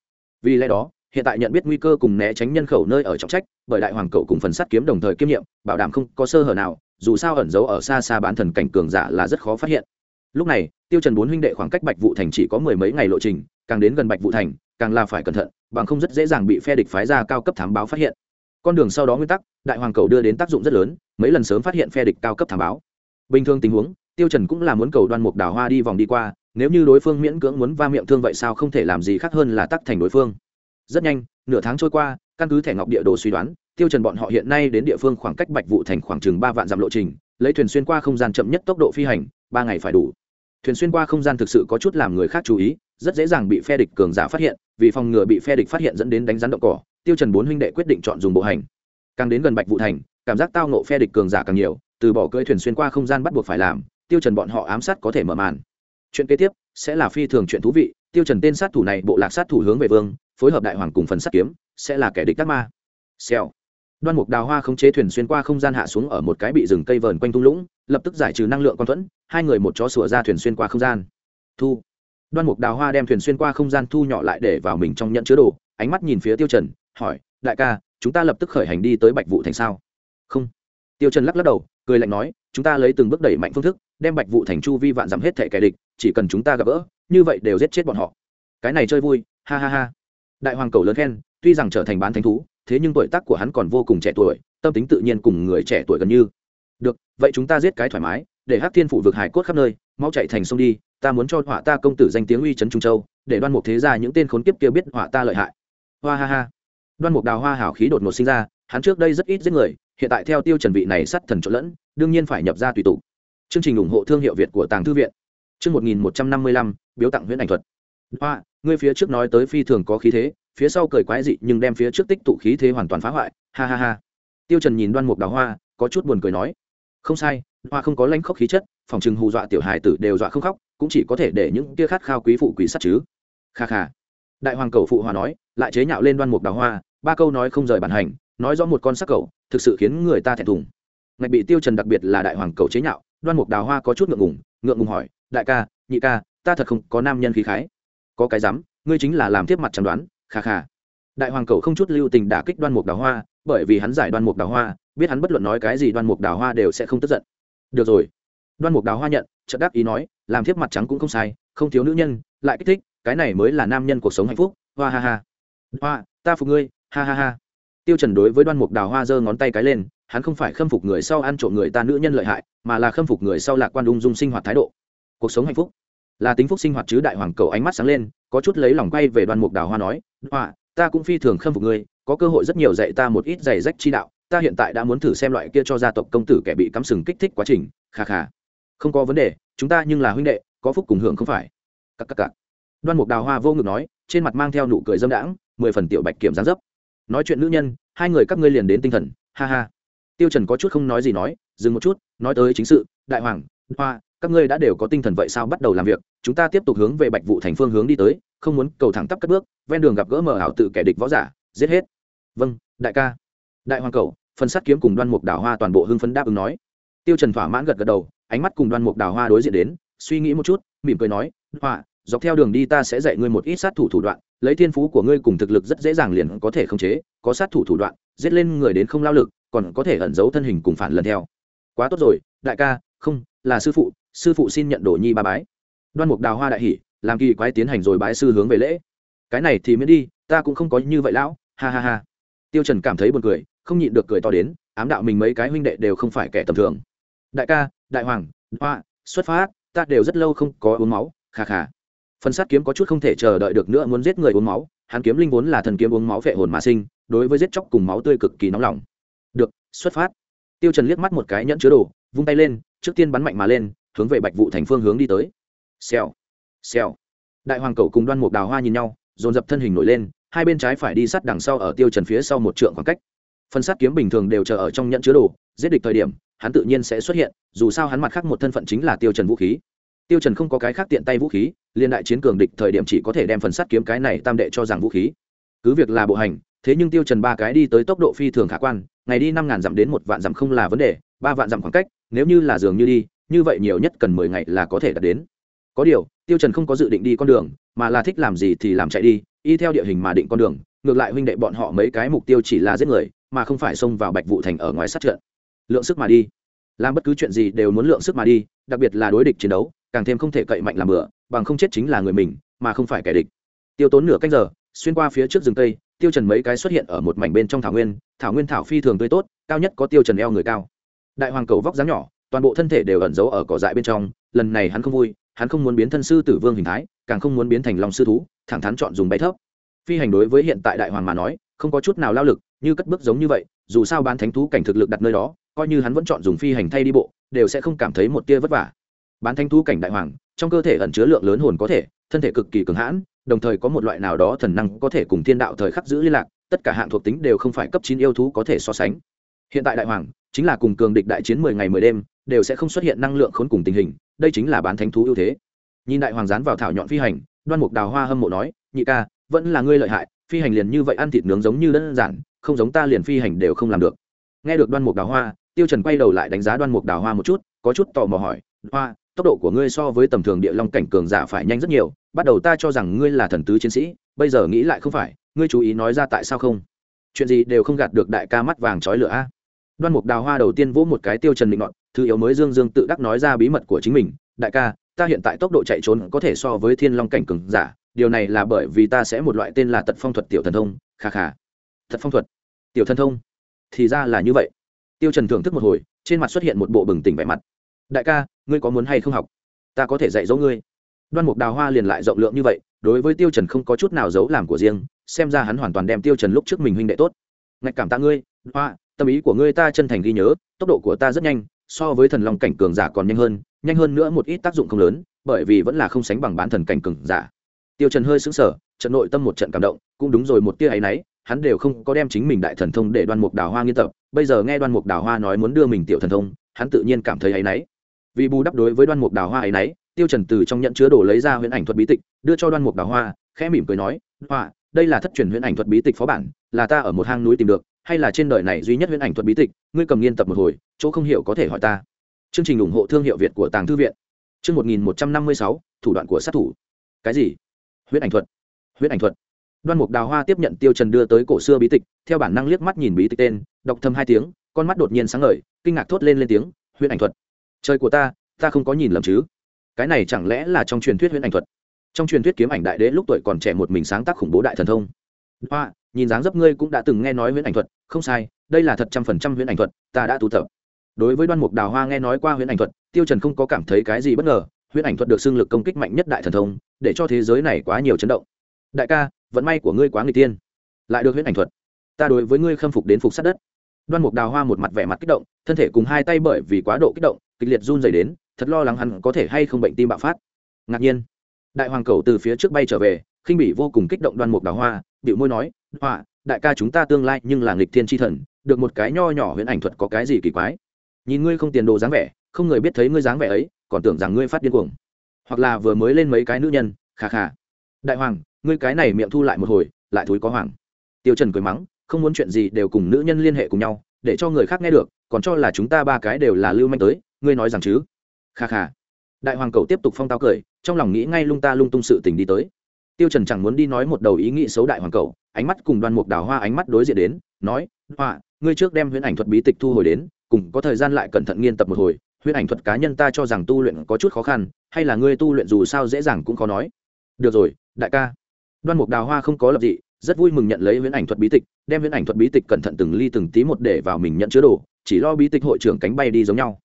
Vì lẽ đó hiện tại nhận biết nguy cơ cùng né tránh nhân khẩu nơi ở trọng trách, bởi đại hoàng cậu cùng phần sắt kiếm đồng thời kiêm nhiệm, bảo đảm không có sơ hở nào, dù sao ẩn giấu ở xa xa bán thần cảnh cường giả là rất khó phát hiện. Lúc này, tiêu trần bốn huynh đệ khoảng cách bạch vụ thành chỉ có mười mấy ngày lộ trình, càng đến gần bạch vụ thành, càng là phải cẩn thận, bằng không rất dễ dàng bị phe địch phái ra cao cấp thám báo phát hiện. Con đường sau đó nguyên tắc, đại hoàng cầu đưa đến tác dụng rất lớn, mấy lần sớm phát hiện phe địch cao cấp thám báo. Bình thường tình huống, tiêu trần cũng là muốn cầu đoan mục đào hoa đi vòng đi qua, nếu như đối phương miễn cưỡng muốn va miệng thương vậy sao không thể làm gì khác hơn là tắc thành đối phương rất nhanh, nửa tháng trôi qua, căn cứ thẻ ngọc địa đồ suy đoán, tiêu trần bọn họ hiện nay đến địa phương khoảng cách bạch vụ thành khoảng chừng ba vạn dặm lộ trình, lấy thuyền xuyên qua không gian chậm nhất tốc độ phi hành, ba ngày phải đủ. Thuyền xuyên qua không gian thực sự có chút làm người khác chú ý, rất dễ dàng bị phe địch cường giả phát hiện, vì phòng ngừa bị phe địch phát hiện dẫn đến đánh rắn động cỏ, tiêu trần bốn huynh đệ quyết định chọn dùng bộ hành. Càng đến gần bạch vụ thành, cảm giác tao nộ phe địch cường giả càng nhiều, từ bỏ cưỡi thuyền xuyên qua không gian bắt buộc phải làm, tiêu trần bọn họ ám sát có thể mở màn. Chuyện kế tiếp sẽ là phi thường chuyện thú vị, tiêu trần tên sát thủ này bộ lạc sát thủ hướng về vương phối hợp đại hoàng cùng phần sắt kiếm, sẽ là kẻ địch đắc ma. Xèo. Đoan mục đào hoa không chế thuyền xuyên qua không gian hạ xuống ở một cái bị rừng cây vờn quanh thung lũng, lập tức giải trừ năng lượng quan thuẫn, hai người một chó sủa ra thuyền xuyên qua không gian. Thu. Đoan mục đào hoa đem thuyền xuyên qua không gian thu nhỏ lại để vào mình trong nhận chứa đồ, ánh mắt nhìn phía tiêu trần, hỏi, đại ca, chúng ta lập tức khởi hành đi tới bạch vụ thành sao? Không. Tiêu trần lắc lắc đầu, cười lạnh nói, chúng ta lấy từng bước đẩy mạnh phương thức, đem bạch vụ thành chu vi vạn dặm hết thể kẻ địch, chỉ cần chúng ta gặp gỡ, như vậy đều giết chết bọn họ. Cái này chơi vui, ha ha ha đại hoàng cầu lớn khen, tuy rằng trở thành bán thánh thú, thế nhưng tuổi tác của hắn còn vô cùng trẻ tuổi, tâm tính tự nhiên cùng người trẻ tuổi gần như. Được, vậy chúng ta giết cái thoải mái, để hắc thiên phủ vực hải cốt khắp nơi, mau chạy thành sông đi, ta muốn cho họa ta công tử danh tiếng uy trấn trung châu, để đoan mục thế ra những tên khốn kiếp kia biết họa ta lợi hại. Hoa ha ha. Đoan mục đào hoa hảo khí đột ngột sinh ra, hắn trước đây rất ít giết người, hiện tại theo tiêu trần vị này sắt thần trộn lẫn, đương nhiên phải nhập ra tùy tụ chương trình ủng hộ thương hiệu việt của tàng thư viện. Chương một nghìn một trăm năm mươi lăm, biếu tặng huyễn ảnh thuật. Hoa ngươi phía trước nói tới phi thường có khí thế, phía sau cười quái dị nhưng đem phía trước tích tụ khí thế hoàn toàn phá hoại, ha ha ha. Tiêu trần nhìn đoan mục đào hoa, có chút buồn cười nói, không sai, hoa không có lãnh khốc khí chất, phòng trừng hù dọa tiểu hài tử đều dọa không khóc, cũng chỉ có thể để những kia khát khao quý phụ quý sát chứ. Kha kha. Đại hoàng cầu phụ hòa nói, lại chế nhạo lên đoan mục đào hoa, ba câu nói không rời bản hành, nói rõ một con sắc cầu, thực sự khiến người ta thẹn thùng. Ngạch bị tiêu trần đặc biệt là đại hoàng cầu chế nhạo, đoan mục đào hoa có chút ngượng ngùng ngượng ngùng hỏi, đại ca, nhị ca, ta thật không có nam nhân khí khái có cái dám ngươi chính là làm tiếp mặt chẩn đoán, kha kha. Đại hoàng cầu không chút lưu tình đả kích đoan mục đào hoa, bởi vì hắn giải đoan mục đào hoa, biết hắn bất luận nói cái gì đoan mục đào hoa đều sẽ không tức giận. Được rồi. Đoan mục đào hoa nhận, chợt đáp ý nói, làm thiếp mặt trắng cũng không sai, không thiếu nữ nhân, lại kích thích, cái này mới là nam nhân cuộc sống hạnh phúc, hoa ha ha. Hoa, ta phục ngươi, ha ha ha. Tiêu trần đối với đoan mục đào hoa giơ ngón tay cái lên, hắn không phải khâm phục người sau ăn trộm người ta nữ nhân lợi hại, mà là khâm phục người sau lạc quan ung dung sinh hoạt thái độ. Cuộc sống hạnh phúc là tính phúc sinh hoạt chứ đại hoàng cầu ánh mắt sáng lên, có chút lấy lòng quay về đoan mục đào hoa nói, hoa, ta cũng phi thường khâm phục ngươi, có cơ hội rất nhiều dạy ta một ít giày rách chi đạo, ta hiện tại đã muốn thử xem loại kia cho gia tộc công tử kẻ bị cắm sừng kích thích quá trình, kha kha. Không có vấn đề, chúng ta nhưng là huynh đệ, có phúc cùng hưởng không phải. Cắc cắc cắc đoan mục đào hoa vô ngực nói, trên mặt mang theo nụ cười dâm đãng, mười phần tiểu bạch kiểm gián dấp. Nói chuyện nữ nhân, hai người các ngươi liền đến tinh thần, ha ha. Tiêu trần có chút không nói gì nói, dừng một chút, nói tới chính sự, đại hoàng, hoa các ngươi đã đều có tinh thần vậy sao bắt đầu làm việc, chúng ta tiếp tục hướng về bạch vụ thành phương hướng đi tới, không muốn cầu thẳng tắp các bước, ven đường gặp gỡ mờ ảo tự kẻ địch võ giả, giết hết. Vâng đại ca. Đại hoàng cầu, phần sát kiếm cùng đoan mục đào hoa toàn bộ hưng phấn đáp ứng nói. Tiêu trần thỏa mãn gật gật đầu, ánh mắt cùng đoan mục đào hoa đối diện đến, suy nghĩ một chút, mỉm cười nói, hoa, dọc theo đường đi ta sẽ dạy ngươi một ít sát thủ thủ đoạn, lấy thiên phú của ngươi cùng thực lực rất dễ dàng liền có thể khống chế, có sát thủ thủ đoạn, giết lên người đến không lao lực, còn có thể ẩn giấu thân hình cùng phản lần theo. Quá tốt rồi, đại ca, không, là sư phụ sư phụ xin nhận đồ nhi ba bái. Đoan mục đào hoa đại hỉ, làm kỳ quái tiến hành rồi bái sư hướng về lễ. Cái này thì miễn đi, ta cũng không có như vậy lão, ha ha ha. Tiêu trần cảm thấy buồn cười, không nhịn được cười to đến, ám đạo mình mấy cái huynh đệ đều không phải kẻ tầm thường. Đại ca, đại hoàng, hoa, xuất phát, ta đều rất lâu không có uống máu, kha kha. Phần sát kiếm có chút không thể chờ đợi được nữa, muốn giết người uống máu, hắn kiếm linh vốn là thần kiếm uống máu vệ hồn mà sinh, đối với giết chóc cùng máu tươi cực kỳ nóng lòng. Được, xuất phát. Tiêu trần liếc mắt một cái nhẫn chứa đồ, vung tay lên, trước tiên bắn mạnh mà lên hướng về bạch vụ thành phương hướng đi tới. Xèo xèo. Đại hoàng cầu cùng đoan mục đào hoa nhìn nhau, dồn dập thân hình nổi lên, hai bên trái phải đi sát đằng sau ở tiêu trần phía sau một trượng khoảng cách. Phần sát kiếm bình thường đều chờ ở trong nhận chứa đồ, giết địch thời điểm, hắn tự nhiên sẽ xuất hiện, dù sao hắn mặt khác một thân phận chính là tiêu trần vũ khí. Tiêu trần không có cái khác tiện tay vũ khí, liên đại chiến cường địch thời điểm chỉ có thể đem phần sắt kiếm cái này tam đệ cho rằng vũ khí. Cứ việc là bộ hành, thế nhưng tiêu trần ba cái đi tới tốc độ phi thường khả quan, ngày đi năm ngàn dặm đến một vạn dặm không là vấn đề, ba vạn dặm khoảng cách, nếu như là dường như đi như vậy nhiều nhất cần mười ngày là có thể đạt đến. Có điều, tiêu trần không có dự định đi con đường, mà là thích làm gì thì làm chạy đi, y theo địa hình mà định con đường, ngược lại huynh đệ bọn họ mấy cái mục tiêu chỉ là giết người, mà không phải xông vào bạch vụ thành ở ngoài sát trận. Lượng sức mà đi. Làm bất cứ chuyện gì đều muốn lượng sức mà đi, đặc biệt là đối địch chiến đấu, càng thêm không thể cậy mạnh làm bừa, bằng không chết chính là người mình, mà không phải kẻ địch. Tiêu tốn nửa canh giờ, xuyên qua phía trước rừng tây, tiêu trần mấy cái xuất hiện ở một mảnh bên trong thảo nguyên thảo nguyên thảo phi thường tươi tốt, cao nhất có tiêu trần eo người cao. Đại hoàng cầu vóc dáng nhỏ toàn bộ thân thể đều ẩn giấu ở cỏ dại bên trong, lần này hắn không vui, hắn không muốn biến thân sư tử vương hình thái, càng không muốn biến thành long sư thú, thẳng thắn chọn dùng bay thấp. Phi hành đối với hiện tại đại hoàng mà nói, không có chút nào lao lực, như cất bước giống như vậy, dù sao bán thánh thú cảnh thực lực đặt nơi đó, coi như hắn vẫn chọn dùng phi hành thay đi bộ, đều sẽ không cảm thấy một tia vất vả. Bán thánh thú cảnh đại hoàng, trong cơ thể ẩn chứa lượng lớn hồn có thể, thân thể cực kỳ cường hãn, đồng thời có một loại nào đó thần năng có thể cùng thiên đạo thời khắc giữ liên lạc, tất cả hạng thuộc tính đều không phải cấp chín yêu thú có thể so sánh. Hiện tại đại hoàng, chính là cùng cường địch đại chiến mười ngày mười đêm đều sẽ không xuất hiện năng lượng khốn cùng tình hình, đây chính là bán thánh thú ưu thế. Nhìn đại hoàng dán vào thảo nhọn phi hành, đoan mục đào hoa hâm mộ nói, nhị ca, vẫn là ngươi lợi hại, phi hành liền như vậy ăn thịt nướng giống như đơn giản, không giống ta liền phi hành đều không làm được. Nghe được đoan mục đào hoa, tiêu trần quay đầu lại đánh giá đoan mục đào hoa một chút, có chút tò mò hỏi, hoa, tốc độ của ngươi so với tầm thường địa long cảnh cường giả phải nhanh rất nhiều, bắt đầu ta cho rằng ngươi là thần tứ chiến sĩ, bây giờ nghĩ lại không phải, ngươi chú ý nói ra tại sao không? Chuyện gì đều không gạt được đại ca mắt vàng trói lửa a đoan mục đào hoa đầu tiên vỗ một cái tiêu trần định ngọn thứ yếu mới dương dương tự đắc nói ra bí mật của chính mình, đại ca, ta hiện tại tốc độ chạy trốn có thể so với thiên long cảnh cường giả, điều này là bởi vì ta sẽ một loại tên là tật phong thuật tiểu thần thông. Kha kha. Thật phong thuật? Tiểu thần thông? Thì ra là như vậy. Tiêu trần thưởng thức một hồi, trên mặt xuất hiện một bộ bừng tỉnh vẻ mặt. Đại ca, ngươi có muốn hay không học? Ta có thể dạy dỗ ngươi. Đoan mục đào hoa liền lại rộng lượng như vậy, đối với tiêu trần không có chút nào giấu làm của riêng, xem ra hắn hoàn toàn đem tiêu trần lúc trước mình huynh đệ tốt. Ngạch cảm tạ ngươi, hoa tâm ý của ngươi ta chân thành ghi nhớ, tốc độ của ta rất nhanh, so với thần long cảnh cường giả còn nhanh hơn nhanh hơn nữa một ít tác dụng không lớn, bởi vì vẫn là không sánh bằng bán thần cảnh cường giả. Tiêu trần hơi sững sờ, trận nội tâm một trận cảm động, cũng đúng rồi một tia ấy nấy hắn đều không có đem chính mình đại thần thông để đoan mục đào hoa nghiên tập, bây giờ nghe đoan mục đào hoa nói muốn đưa mình tiểu thần thông, hắn tự nhiên cảm thấy ấy nấy vì bù đắp đối với đoan mục đào hoa ấy nấy tiêu trần từ trong nhận chứa đồ lấy ra huyễn ảnh thuật bí tịch, đưa cho đoan mục đào hoa, khẽ mỉm cười nói, hoa, đây là thất truyền huyễn ảnh thuật bí tịch phó bản, là ta ở một hang núi tìm được hay là trên đời này duy nhất huyễn ảnh thuật bí tịch, ngươi cầm nghiên tập một hồi, chỗ không hiểu có thể hỏi ta. Chương trình ủng hộ thương hiệu việt của tàng thư viện. Chương một nghìn một trăm năm mươi sáu, thủ đoạn của sát thủ. Cái gì? Huyễn ảnh thuật. Huyễn ảnh thuật. Đoan mục đào hoa tiếp nhận tiêu trần đưa tới cổ xưa bí tịch, theo bản năng liếc mắt nhìn bí tịch tên, đọc thầm hai tiếng, con mắt đột nhiên sáng ngời, kinh ngạc thốt lên lên tiếng, huyễn ảnh thuật. Trời của ta ta không có nhìn lầm chứ? Cái này chẳng lẽ là trong truyền thuyết huyễn ảnh thuật? Trong truyền thuyết kiếm ảnh đại đế lúc tuổi còn trẻ một mình sáng tác khủng bố đại thần thông. Hoa nhìn dáng dấp ngươi cũng đã từng nghe nói huyễn ảnh thuật, không sai, đây là thật trăm phần trăm huyễn ảnh thuật, ta đã tu tập. Đối với đoan mục đào hoa nghe nói qua huyễn ảnh thuật, tiêu trần không có cảm thấy cái gì bất ngờ, huyễn ảnh thuật được xưng lực công kích mạnh nhất đại thần thông, để cho thế giới này quá nhiều chấn động. Đại ca, vận may của ngươi quá người tiên lại được huyễn ảnh thuật. Ta đối với ngươi khâm phục đến phục sát đất. Đoan mục đào hoa một mặt vẻ mặt kích động, thân thể cùng hai tay bởi vì quá độ kích động, kịch liệt run rẩy đến, thật lo lắng hắn có thể hay không bệnh tim bạo phát. Ngạc nhiên. Đại hoàng cầu từ phía trước bay trở về khinh bỉ vô cùng kích động đoan mục đào hoa bịu môi nói họa đại ca chúng ta tương lai nhưng là nghịch thiên tri thần, được một cái nho nhỏ huyễn ảnh thuật có cái gì kỳ quái? Nhìn ngươi không tiền đồ dáng vẻ, không người biết thấy ngươi dáng vẻ ấy, còn tưởng rằng ngươi phát điên cuồng. Hoặc là vừa mới lên mấy cái nữ nhân khà khà đại hoàng, ngươi cái này miệng thu lại một hồi, lại thúi có hoàng. Tiêu trần cười mắng, không muốn chuyện gì đều cùng nữ nhân liên hệ cùng nhau, để cho người khác nghe được, còn cho là chúng ta ba cái đều là lưu manh tới, ngươi nói rằng chứ? Kha kha. Đại hoàng cầu tiếp tục phong tao cười, trong lòng nghĩ ngay lung ta lung tung sự tình đi tới tiêu trần chẳng muốn đi nói một đầu ý nghĩ xấu đại hoàng cầu, ánh mắt cùng đoan mục đào hoa ánh mắt đối diện đến, nói, hoa, ngươi trước đem huyễn ảnh thuật bí tịch thu hồi đến, cùng có thời gian lại cẩn thận nghiên tập một hồi, huyễn ảnh thuật cá nhân ta cho rằng tu luyện có chút khó khăn, hay là ngươi tu luyện dù sao dễ dàng cũng khó nói. Được rồi, đại ca. Đoan mục đào hoa không có lập dị, rất vui mừng nhận lấy huyễn ảnh thuật bí tịch, đem huyễn ảnh thuật bí tịch cẩn thận từng ly từng tí một để vào mình nhận chứa đồ, chỉ lo bí tịch hội trưởng cánh bay đi giống nhau.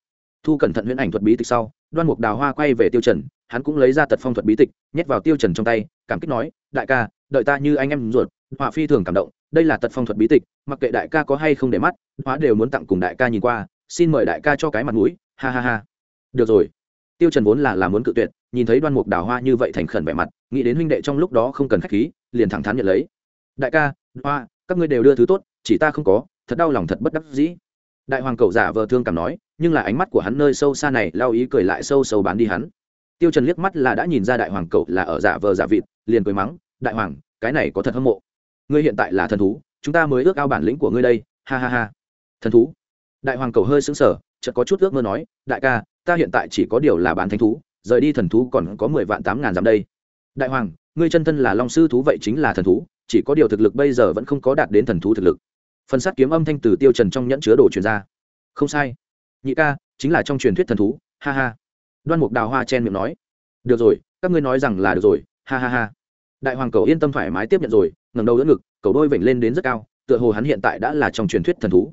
Thu cẩn thận huyễn ảnh thuật bí tịch sau, đoan mục đào hoa quay về tiêu trần hắn cũng lấy ra tật phong thuật bí tịch, nhét vào tiêu trần trong tay, cảm kích nói, đại ca, đợi ta như anh em ruột. Họa phi thường cảm động, đây là tật phong thuật bí tịch, mặc kệ đại ca có hay không để mắt, hóa đều muốn tặng cùng đại ca nhìn qua, xin mời đại ca cho cái mặt mũi. Ha ha ha. Được rồi. Tiêu trần vốn là làm muốn cự tuyệt, nhìn thấy đoan mục đào hoa như vậy thành khẩn vẻ mặt, nghĩ đến huynh đệ trong lúc đó không cần khách khí, liền thẳng thắn nhận lấy. Đại ca, hoa, các ngươi đều đưa thứ tốt, chỉ ta không có, thật đau lòng thật bất đắc dĩ. Đại hoàng cầu giả vờ thương cảm nói, nhưng là ánh mắt của hắn nơi sâu xa này lao ý cười lại sâu sâu bán đi hắn tiêu trần liếc mắt là đã nhìn ra đại hoàng cầu là ở giả vờ giả vịt, liền cười mắng, đại hoàng, cái này có thật hâm mộ. Ngươi hiện tại là thần thú, chúng ta mới ước ao bản lĩnh của ngươi đây, ha ha ha. Thần thú? Đại hoàng cầu hơi sững sờ, chợt có chút ước mơ nói, đại ca, ta hiện tại chỉ có điều là bán thánh thú, rời đi thần thú còn có mười vạn tám ngàn dặm đây. Đại hoàng, ngươi chân thân là long sư thú vậy chính là thần thú, chỉ có điều thực lực bây giờ vẫn không có đạt đến thần thú thực lực. Phần sát kiếm âm thanh từ tiêu trần trong nhẫn chứa đồ truyền ra. Không sai. Nhị ca, chính là trong truyền thuyết thần thú, ha ha đoan mục đào hoa chen miệng nói, được rồi, các ngươi nói rằng là được rồi, ha ha ha. Đại hoàng cầu yên tâm thoải mái tiếp nhận rồi, ngẩng đầu đỡ ngực, cầu đôi vểnh lên đến rất cao, tựa hồ hắn hiện tại đã là trong truyền thuyết thần thú.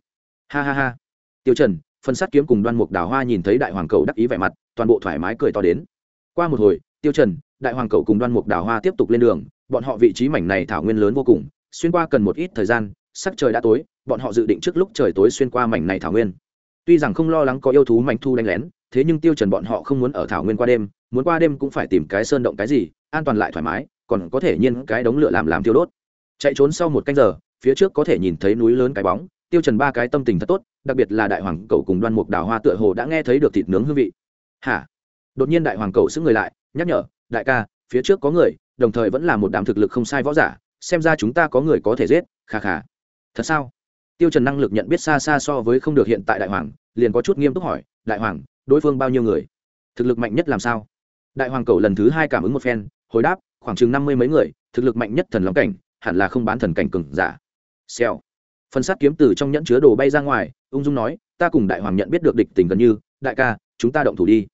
Ha ha ha. Tiêu trần, phân sát kiếm cùng đoan mục đào hoa nhìn thấy đại hoàng cầu đắc ý vẻ mặt, toàn bộ thoải mái cười to đến. Qua một hồi, tiêu trần, đại hoàng cầu cùng đoan mục đào hoa tiếp tục lên đường, bọn họ vị trí mảnh này thảo nguyên lớn vô cùng, xuyên qua cần một ít thời gian, sắc trời đã tối, bọn họ dự định trước lúc trời tối xuyên qua mảnh này thảo nguyên. Tuy rằng không lo lắng có yêu thú mảnh thu đánh lén thế nhưng tiêu trần bọn họ không muốn ở thảo nguyên qua đêm, muốn qua đêm cũng phải tìm cái sơn động cái gì, an toàn lại thoải mái, còn có thể nhiên cái đống lửa làm làm tiêu đốt. Chạy trốn sau một canh giờ, phía trước có thể nhìn thấy núi lớn cái bóng, tiêu trần ba cái tâm tình thật tốt, đặc biệt là đại hoàng cầu cùng đoan mục đào hoa tựa hồ đã nghe thấy được thịt nướng hương vị. Hả? Đột nhiên đại hoàng cầu xứng người lại, nhắc nhở, đại ca, phía trước có người, đồng thời vẫn là một đám thực lực không sai võ giả, xem ra chúng ta có người có thể giết khà khà thật sao? Tiêu trần năng lực nhận biết xa xa so với không được hiện tại đại hoàng, liền có chút nghiêm túc hỏi, đại hoàng đối phương bao nhiêu người? Thực lực mạnh nhất làm sao? Đại hoàng cầu lần thứ hai cảm ứng một phen, hồi đáp, khoảng chừng năm mươi mấy người, thực lực mạnh nhất thần long cảnh, hẳn là không bán thần cảnh cường giả. Xèo. Phần sát kiếm từ trong nhẫn chứa đồ bay ra ngoài, ung dung nói, ta cùng đại hoàng nhận biết được địch tình gần như, đại ca, chúng ta động thủ đi.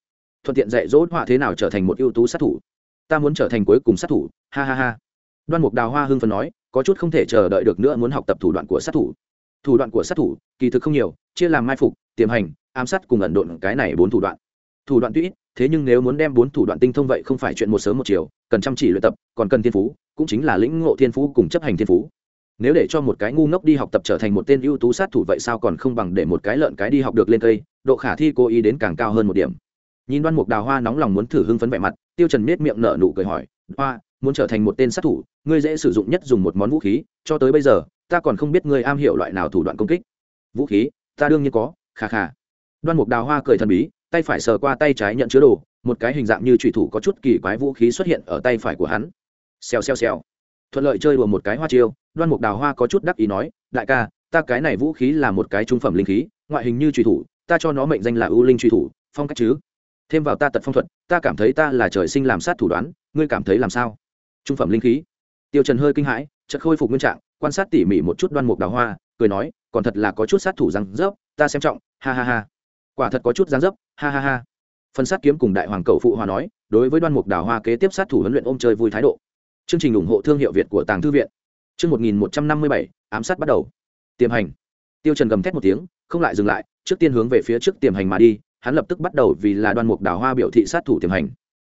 Thuận tiện dạy dỗ họa thế nào trở thành một ưu tú sát thủ. Ta muốn trở thành cuối cùng sát thủ. Ha ha ha. Đoan mục đào hoa hưng phần nói, có chút không thể chờ đợi được nữa muốn học tập thủ đoạn của sát thủ. Thủ đoạn của sát thủ, kỳ thực không nhiều, chia làm mai phục, tiềm hành ám sát cùng ẩn độn cái này bốn thủ đoạn. Thủ đoạn tuy thế nhưng nếu muốn đem bốn thủ đoạn tinh thông vậy không phải chuyện một sớm một chiều, cần chăm chỉ luyện tập, còn cần thiên phú, cũng chính là lĩnh ngộ thiên phú cùng chấp hành thiên phú. Nếu để cho một cái ngu ngốc đi học tập trở thành một tên ưu tú sát thủ vậy sao còn không bằng để một cái lợn cái đi học được lên cây, độ khả thi cố ý đến càng cao hơn một điểm. Nhìn đoan mục đào hoa nóng lòng muốn thử hưng phấn vẻ mặt, tiêu trần miết miệng nở nụ cười hỏi, hoa, muốn trở thành một tên sát thủ, ngươi dễ sử dụng nhất dùng một món vũ khí, cho tới bây giờ, ta còn không biết ngươi am hiểu loại nào thủ đoạn công kích. Vũ khí? Ta đương nhiên có khà khà đoan mục đào hoa cười thần bí, tay phải sờ qua tay trái nhận chứa đồ, một cái hình dạng như thủy thủ có chút kỳ quái vũ khí xuất hiện ở tay phải của hắn. Xèo xèo xèo. Thuận lợi chơi đùa một cái hoa chiêu, đoan mục đào hoa có chút đắc ý nói, đại ca, ta cái này vũ khí là một cái trung phẩm linh khí, ngoại hình như truy thủ, ta cho nó mệnh danh là ưu linh truy thủ, phong cách chứ? Thêm vào ta tật phong thuật, ta cảm thấy ta là trời sinh làm sát thủ đoán, ngươi cảm thấy làm sao? Trung phẩm linh khí. Tiêu trần hơi kinh hãi, chợt khôi phục nguyên trạng, quan sát tỉ mỉ một chút đoan mục đào hoa, cười nói, còn thật là có chút sát thủ răng rớp, ta xem trọng, ha ha ha quả thật có chút răng dấp, ha ha ha. Phân sát kiếm cùng đại hoàng cầu phụ hòa nói, đối với đoan mục đào hoa kế tiếp sát thủ huấn luyện ôm chơi vui thái độ. Chương trình ủng hộ thương hiệu việt của tàng thư viện. Chương một nghìn một trăm năm mươi bảy, ám sát bắt đầu. Tiềm hành. Tiêu trần gầm thét một tiếng, không lại dừng lại, trước tiên hướng về phía trước tiềm hành mà đi, hắn lập tức bắt đầu vì là đoan mục đào hoa biểu thị sát thủ tiềm hành.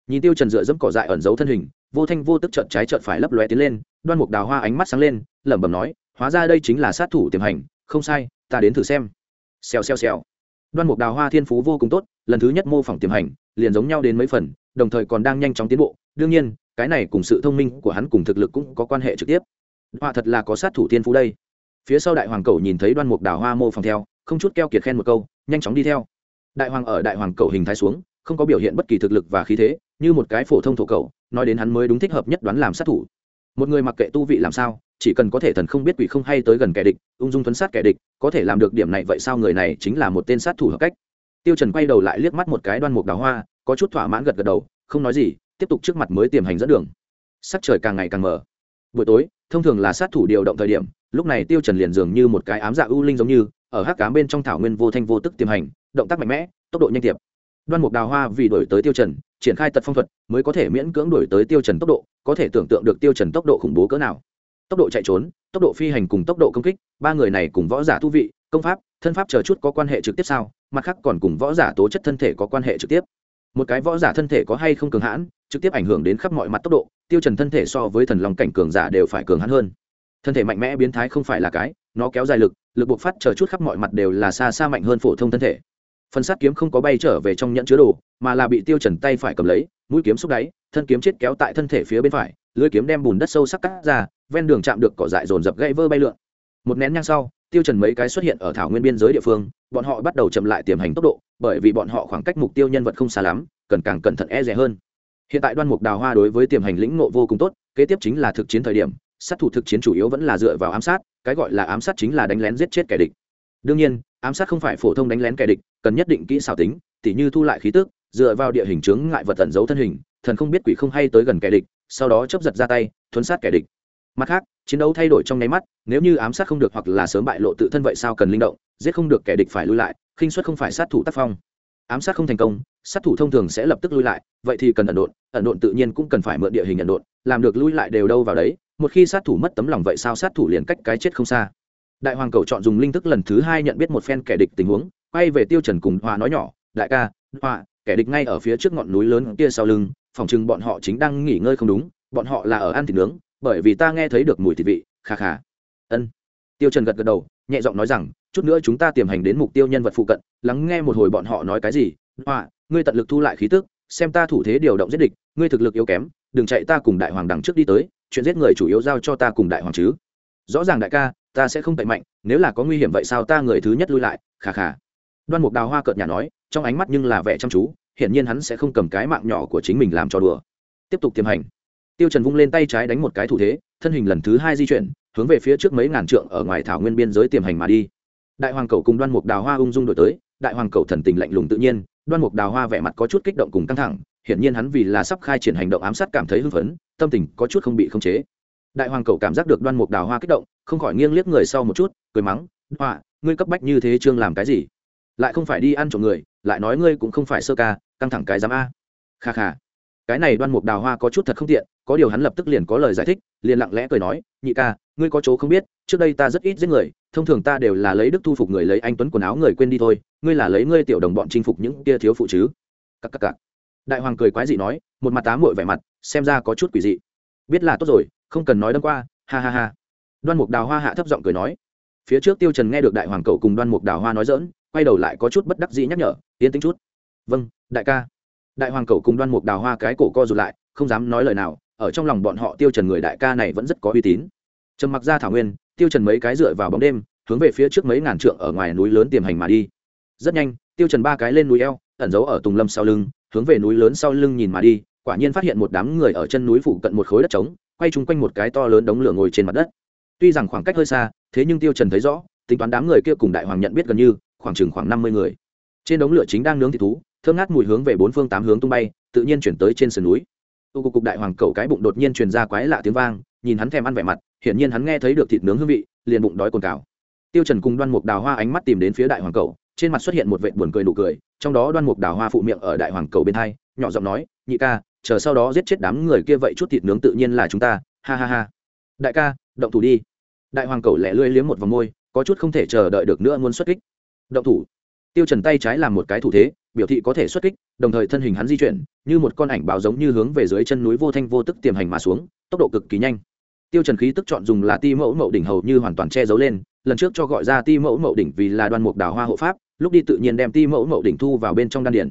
Nhìn tiêu trần dựa dẫm cỏ dại ẩn giấu thân hình, vô thanh vô tức trợn trái trợn phải lấp lóe tiến lên, đoan mục đào hoa ánh mắt sáng lên, lẩm bẩm nói, hóa ra đây chính là sát thủ tiềm hành, không sai, ta đến thử xem. Xèo xèo xèo đoan mục đào hoa thiên phú vô cùng tốt, lần thứ nhất mô phỏng tiềm hành, liền giống nhau đến mấy phần, đồng thời còn đang nhanh chóng tiến bộ. Đương nhiên, cái này cùng sự thông minh của hắn cùng thực lực cũng có quan hệ trực tiếp. Họa thật là có sát thủ thiên phú đây. Phía sau đại hoàng cầu nhìn thấy đoan mục đào hoa mô phỏng theo, không chút keo kiệt khen một câu, nhanh chóng đi theo. Đại hoàng ở đại hoàng cầu hình thái xuống, không có biểu hiện bất kỳ thực lực và khí thế, như một cái phổ thông thổ cầu nói đến hắn mới đúng thích hợp nhất đoán làm sát thủ một người mặc kệ tu vị làm sao, chỉ cần có thể thần không biết quỷ không hay tới gần kẻ địch, ung dung thuấn sát kẻ địch, có thể làm được điểm này vậy sao người này chính là một tên sát thủ hợp cách. Tiêu trần quay đầu lại liếc mắt một cái đoan mục đào hoa, có chút thỏa mãn gật gật đầu, không nói gì, tiếp tục trước mặt mới tiềm hành dẫn đường. Sắc trời càng ngày càng mở buổi tối, thông thường là sát thủ điều động thời điểm, lúc này tiêu trần liền dường như một cái ám dạ ưu linh giống như, ở hắc cám bên trong thảo nguyên vô thanh vô tức tiềm hành, động tác mạnh mẽ, tốc độ nhanh tiệp đoan mục đào hoa vì đổi tới tiêu trần, triển khai tật phong thuật, mới có thể miễn cưỡng đổi tới tiêu trần tốc độ, có thể tưởng tượng được tiêu trần tốc độ khủng bố cỡ nào. Tốc độ chạy trốn, tốc độ phi hành cùng tốc độ công kích, ba người này cùng võ giả thú vị, công pháp, thân pháp chờ chút có quan hệ trực tiếp sao, mặt khác còn cùng võ giả tố chất thân thể có quan hệ trực tiếp. Một cái võ giả thân thể có hay không cường hãn, trực tiếp ảnh hưởng đến khắp mọi mặt tốc độ, tiêu trần thân thể so với thần long cảnh cường giả đều phải cường hãn hơn. Thân thể mạnh mẽ biến thái không phải là cái, nó kéo dài lực lực buộc phát chờ chút khắp mọi mặt đều là xa xa mạnh hơn phổ thông thân thể phần sát kiếm không có bay trở về trong nhẫn chứa đồ, mà là bị tiêu trần tay phải cầm lấy, mũi kiếm xúc đáy, thân kiếm chết kéo tại thân thể phía bên phải, lưỡi kiếm đem bùn đất sâu sắc cắt ra, ven đường chạm được cỏ dại dồn dập gãy vơ bay lượn. Một nén nhang sau, tiêu trần mấy cái xuất hiện ở thảo nguyên biên giới địa phương, bọn họ bắt đầu chậm lại tiềm hành tốc độ, bởi vì bọn họ khoảng cách mục tiêu nhân vật không xa lắm, cần càng cẩn thận e dè hơn. Hiện tại đoan mục đào hoa đối với tiềm hành lĩnh ngộ vô cùng tốt, kế tiếp chính là thực chiến thời điểm, sát thủ thực chiến chủ yếu vẫn là dựa vào ám sát, cái gọi là ám sát chính là đánh lén giết chết kẻ địch đương nhiên, ám sát không phải phổ thông đánh lén kẻ địch, cần nhất định kỹ xảo tính, tỉ như thu lại khí tức, dựa vào địa hình chướng ngại vật tẩn giấu thân hình, thần không biết quỷ không hay tới gần kẻ địch, sau đó chấp giật ra tay, thuấn sát kẻ địch. Mặt khác, chiến đấu thay đổi trong nháy mắt, nếu như ám sát không được hoặc là sớm bại lộ tự thân vậy sao cần linh động, giết không được kẻ địch phải lui lại, khinh suất không phải sát thủ tác phong. Ám sát không thành công, sát thủ thông thường sẽ lập tức lui lại, vậy thì cần ẩn độn ẩn độn tự nhiên cũng cần phải mượn địa hình ẩn độn, làm được lui lại đều đâu vào đấy, một khi sát thủ mất tấm lòng vậy sao sát thủ liền cách cái chết không xa đại hoàng cầu chọn dùng linh thức lần thứ hai nhận biết một phen kẻ địch tình huống, quay về tiêu trần cùng hòa nói nhỏ, đại ca hòa kẻ địch ngay ở phía trước ngọn núi lớn kia sau lưng, phòng chừng bọn họ chính đang nghỉ ngơi không đúng, bọn họ là ở ăn thịt nướng, bởi vì ta nghe thấy được mùi thịt vị, kha kha. Ân. Tiêu trần gật gật đầu, nhẹ giọng nói rằng, chút nữa chúng ta tiềm hành đến mục tiêu nhân vật phụ cận, lắng nghe một hồi bọn họ nói cái gì. Hòa ngươi tận lực thu lại khí tức, xem ta thủ thế điều động giết địch, ngươi thực lực yếu kém, đừng chạy ta cùng đại hoàng đằng trước đi tới, chuyện giết người chủ yếu giao cho ta cùng đại hoàng chứ. Rõ ràng đại ca ta sẽ không tệ mạnh, nếu là có nguy hiểm vậy sao ta người thứ nhất lui lại, khà khà. Đoan mục đào hoa cợt nhà nói, trong ánh mắt nhưng là vẻ chăm chú, hiển nhiên hắn sẽ không cầm cái mạng nhỏ của chính mình làm cho đùa. Tiếp tục tiềm hành. Tiêu trần vung lên tay trái đánh một cái thủ thế, thân hình lần thứ hai di chuyển, hướng về phía trước mấy ngàn trượng ở ngoài thảo nguyên biên giới tiềm hành mà đi. Đại hoàng cầu cùng đoan mục đào hoa ung dung đổi tới, đại hoàng cầu thần tình lạnh lùng tự nhiên, đoan mục đào hoa vẻ mặt có chút kích động cùng căng thẳng, hiển nhiên hắn vì là sắp khai triển hành động ám sát cảm thấy hưng phấn, tâm tình có chút không bị khống chế đại hoàng cậu cảm giác được đoan mục đào hoa kích động, không khỏi nghiêng liếc người sau một chút, cười mắng họa ngươi cấp bách như thế trương làm cái gì? Lại không phải đi ăn trộm người, lại nói ngươi cũng không phải sơ ca, căng thẳng cái giám a. Kha kha. Cái này đoan mục đào hoa có chút thật không tiện, có điều hắn lập tức liền có lời giải thích, liền lặng lẽ cười nói, nhị ca, ngươi có chỗ không biết, trước đây ta rất ít giết người, thông thường ta đều là lấy đức thu phục người lấy anh tuấn quần áo người quên đi thôi, ngươi là lấy ngươi tiểu đồng bọn chinh phục những kia thiếu phụ chứ? Cắc cắc cắc đại hoàng cười quái dị nói, một mặt tám mội vẻ mặt, xem ra có chút quỷ dị. Biết là tốt rồi không cần nói đâm qua, ha ha ha. Đoan mục đào hoa hạ thấp giọng cười nói. Phía trước tiêu trần nghe được đại hoàng cậu cùng đoan mục đào hoa nói dỡn quay đầu lại có chút bất đắc dĩ nhắc nhở, yên tĩnh chút. Vâng đại ca. Đại hoàng cậu cùng đoan mục đào hoa cái cổ co rụt lại, không dám nói lời nào, ở trong lòng bọn họ tiêu trần người đại ca này vẫn rất có uy tín. Trầm mặc ra thảo nguyên, tiêu trần mấy cái dựa vào bóng đêm, hướng về phía trước mấy ngàn trượng ở ngoài núi lớn tiềm hành mà đi. Rất nhanh, tiêu trần ba cái lên núi eo, ẩn giấu ở tùng lâm sau lưng, hướng về núi lớn sau lưng nhìn mà đi, quả nhiên phát hiện một đám người ở chân núi phụ cận một khối đất trống quay chung quanh một cái to lớn đống lửa ngồi trên mặt đất. Tuy rằng khoảng cách hơi xa, thế nhưng tiêu trần thấy rõ, tính toán đám người kia cùng đại hoàng nhận biết gần như, khoảng chừng khoảng năm mươi người. Trên đống lửa chính đang nướng thịt thú, thơm ngát mùi hướng về bốn phương tám hướng tung bay, tự nhiên chuyển tới trên sườn núi. Tu cục cục đại hoàng cầu cái bụng đột nhiên truyền ra quái lạ tiếng vang, nhìn hắn thèm ăn vẻ mặt, hiển nhiên hắn nghe thấy được thịt nướng hương vị, liền bụng đói cồn cào. Tiêu trần cùng đoan mục đào hoa ánh mắt tìm đến phía đại hoàng cầu trên mặt xuất hiện một vệt buồn cười nụ cười, trong đó đoan mục đào hoa phụ miệng ở đại hoàng cầu bên hai, nhỏ giọng nói, nhị ca chờ sau đó giết chết đám người kia vậy chút thịt nướng tự nhiên là chúng ta, ha ha ha. Đại ca, động thủ đi. Đại hoàng cầu lẻ lưỡi liếm một vòng môi, có chút không thể chờ đợi được nữa muốn xuất kích. Động thủ. Tiêu trần tay trái làm một cái thủ thế, biểu thị có thể xuất kích, đồng thời thân hình hắn di chuyển, như một con ảnh báo giống như hướng về dưới chân núi vô thanh vô tức tiềm hành mà xuống, tốc độ cực kỳ nhanh. Tiêu trần khí tức chọn dùng là ti mẫu mậu đỉnh hầu như hoàn toàn che giấu lên, lần trước cho gọi ra ti mẫu mậu đỉnh vì là đoan mục đào hoa hộ pháp, lúc đi tự nhiên đem ti mẫu mậu đỉnh thu vào bên trong đan điển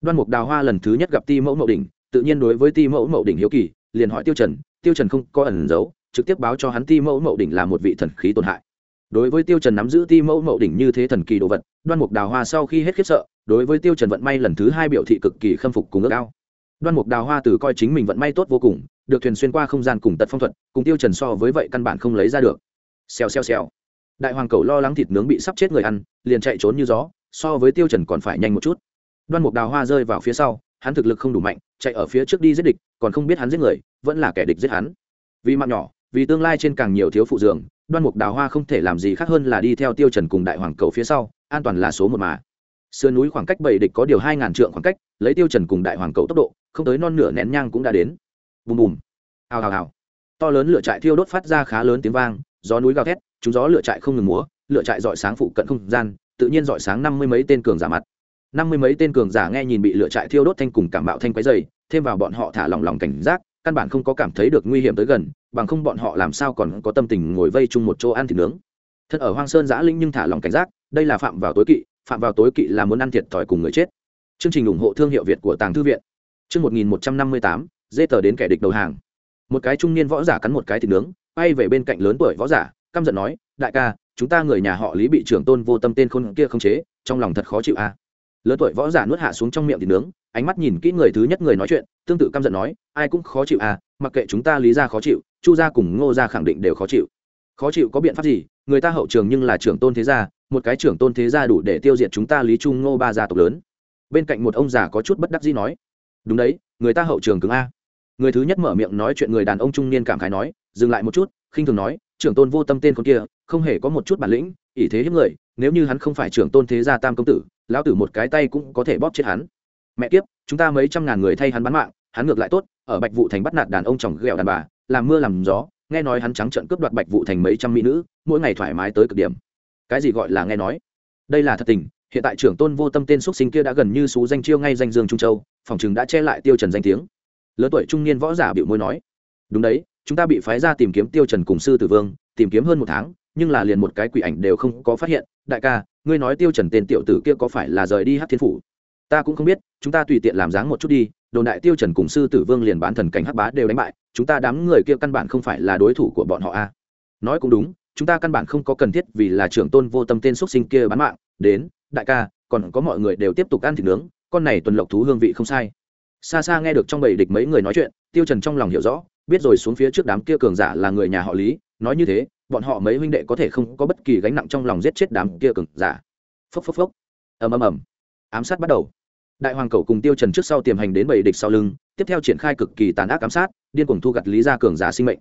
đoan mục đào hoa lần thứ nhất gặp ti mẫu mậu đỉnh tự nhiên đối với ti mẫu mậu đỉnh hiếu kỳ, liền hỏi tiêu trần tiêu trần không có ẩn giấu, trực tiếp báo cho hắn ti mẫu mậu đỉnh là một vị thần khí tổn hại. Đối với tiêu trần nắm giữ ti mẫu mậu đỉnh như thế thần kỳ đồ vật, đoan mục đào hoa sau khi hết khiếp sợ, đối với tiêu trần vận may lần thứ hai biểu thị cực kỳ khâm phục cùng ước ao. Đoan mục đào hoa từ coi chính mình vận may tốt vô cùng, được thuyền xuyên qua không gian cùng tật phong thuật, cùng tiêu trần so với vậy căn bản không lấy ra được. Xèo xèo xèo. Đại hoàng cầu lo lắng thịt nướng bị sắp chết người ăn, liền chạy trốn như gió, so với tiêu trần còn phải nhanh một chút. Đoan mục đào hoa rơi vào phía sau hắn thực lực không đủ mạnh, chạy ở phía trước đi giết địch, còn không biết hắn giết người, vẫn là kẻ địch giết hắn. Vì mạng nhỏ, vì tương lai trên càng nhiều thiếu phụ dường, đoan mục đào hoa không thể làm gì khác hơn là đi theo tiêu trần cùng đại hoàng cầu phía sau, an toàn là số một mà. Sườn núi khoảng cách bảy địch có điều hai ngàn trượng khoảng cách, lấy tiêu trần cùng đại hoàng cầu tốc độ, không tới non nửa nén nhang cũng đã đến. Bùm bùm. Hào hào hào. To lớn lửa trại thiêu đốt phát ra khá lớn tiếng vang, gió núi gào thét, chúng gió lửa trại không ngừng múa, lửa trại dọi sáng phụ cận không gian, tự nhiên dọi sáng năm mươi mấy tên cường giả mặt năm mươi mấy tên cường giả nghe nhìn bị lửa trại thiêu đốt thanh cùng cảm bạo thanh quái dày, thêm vào bọn họ thả lòng lòng cảnh giác, căn bản không có cảm thấy được nguy hiểm tới gần, bằng không bọn họ làm sao còn có tâm tình ngồi vây chung một chỗ ăn thịt nướng. Thật ở hoang sơn giã linh nhưng thả lòng cảnh giác, đây là phạm vào tối kỵ, phạm vào tối kỵ là muốn ăn thiệt thòi cùng người chết. Chương trình ủng hộ thương hiệu việt của tàng thư viện. Chương một nghìn một trăm năm mươi tám, dê tờ đến kẻ địch đầu hàng. Một cái trung niên võ giả cắn một cái thịt nướng, bay về bên cạnh lớn tuổi võ giả, căm giận nói, đại ca, chúng ta người nhà họ lý bị trưởng tôn vô tâm tên khôn kia không chế, trong lòng thật khó chịu a à lớn tuổi võ giả nuốt hạ xuống trong miệng thịt nướng, ánh mắt nhìn kỹ người thứ nhất người nói chuyện, tương tự căm giận nói, ai cũng khó chịu à mặc kệ chúng ta lý ra khó chịu, chu gia cùng ngô gia khẳng định đều khó chịu. Khó chịu có biện pháp gì? Người ta hậu trường nhưng là trưởng tôn thế gia, một cái trưởng tôn thế gia đủ để tiêu diệt chúng ta lý trung ngô ba gia tộc lớn. Bên cạnh một ông già có chút bất đắc dĩ nói, đúng đấy, người ta hậu trường cứng a. Người thứ nhất mở miệng nói chuyện người đàn ông trung niên cảm khái nói, dừng lại một chút. Khinh thường nói, trưởng tôn vô tâm tên con kia, không hề có một chút bản lĩnh ỷ thế hiếp người, nếu như hắn không phải trưởng tôn thế gia tam công tử, lão tử một cái tay cũng có thể bóp chết hắn. Mẹ kiếp, chúng ta mấy trăm ngàn người thay hắn bán mạng, hắn ngược lại tốt, ở bạch vụ thành bắt nạt đàn ông chồng ghẹo đàn bà, làm mưa làm gió, nghe nói hắn trắng trợn cướp đoạt bạch vụ thành mấy trăm mỹ nữ, mỗi ngày thoải mái tới cực điểm. Cái gì gọi là nghe nói? Đây là thật tình, hiện tại trưởng tôn vô tâm tên x sinh kia đã gần như xú danh chiêu ngay danh dương trung châu, phòng chừng đã che lại tiêu trần danh tiếng. Lớn tuổi trung niên võ giả biểu môi nói, đúng đấy, chúng ta bị phái ra tìm kiếm tiêu trần cùng sư tử vương, tìm kiếm hơn một tháng nhưng là liền một cái quỷ ảnh đều không có phát hiện, đại ca, ngươi nói tiêu trần tên tiểu tử kia có phải là rời đi hát thiên phủ? Ta cũng không biết, chúng ta tùy tiện làm dáng một chút đi, đồn đại tiêu trần cùng sư tử vương liền bán thần cảnh hắc bá đều đánh bại, chúng ta đám người kia căn bản không phải là đối thủ của bọn họ a. Nói cũng đúng, chúng ta căn bản không có cần thiết vì là trưởng tôn vô tâm tên xuất sinh kia bán mạng. Đến, đại ca, còn có mọi người đều tiếp tục ăn thịt nướng, con này tuần lộc thú hương vị không sai. Xa xa nghe được trong bầy địch mấy người nói chuyện, tiêu trần trong lòng hiểu rõ, biết rồi xuống phía trước đám kia cường giả là người nhà họ lý, nói như thế bọn họ mấy huynh đệ có thể không có bất kỳ gánh nặng trong lòng giết chết đám kia cường giả. Phốc phốc phốc. Ầm ầm ầm. Ám sát bắt đầu. Đại hoàng cầu cùng tiêu trần trước sau tiềm hành đến bảy địch sau lưng, tiếp theo triển khai cực kỳ tàn ác ám sát, điên cuồng thu gặt lý gia cường giả sinh mệnh.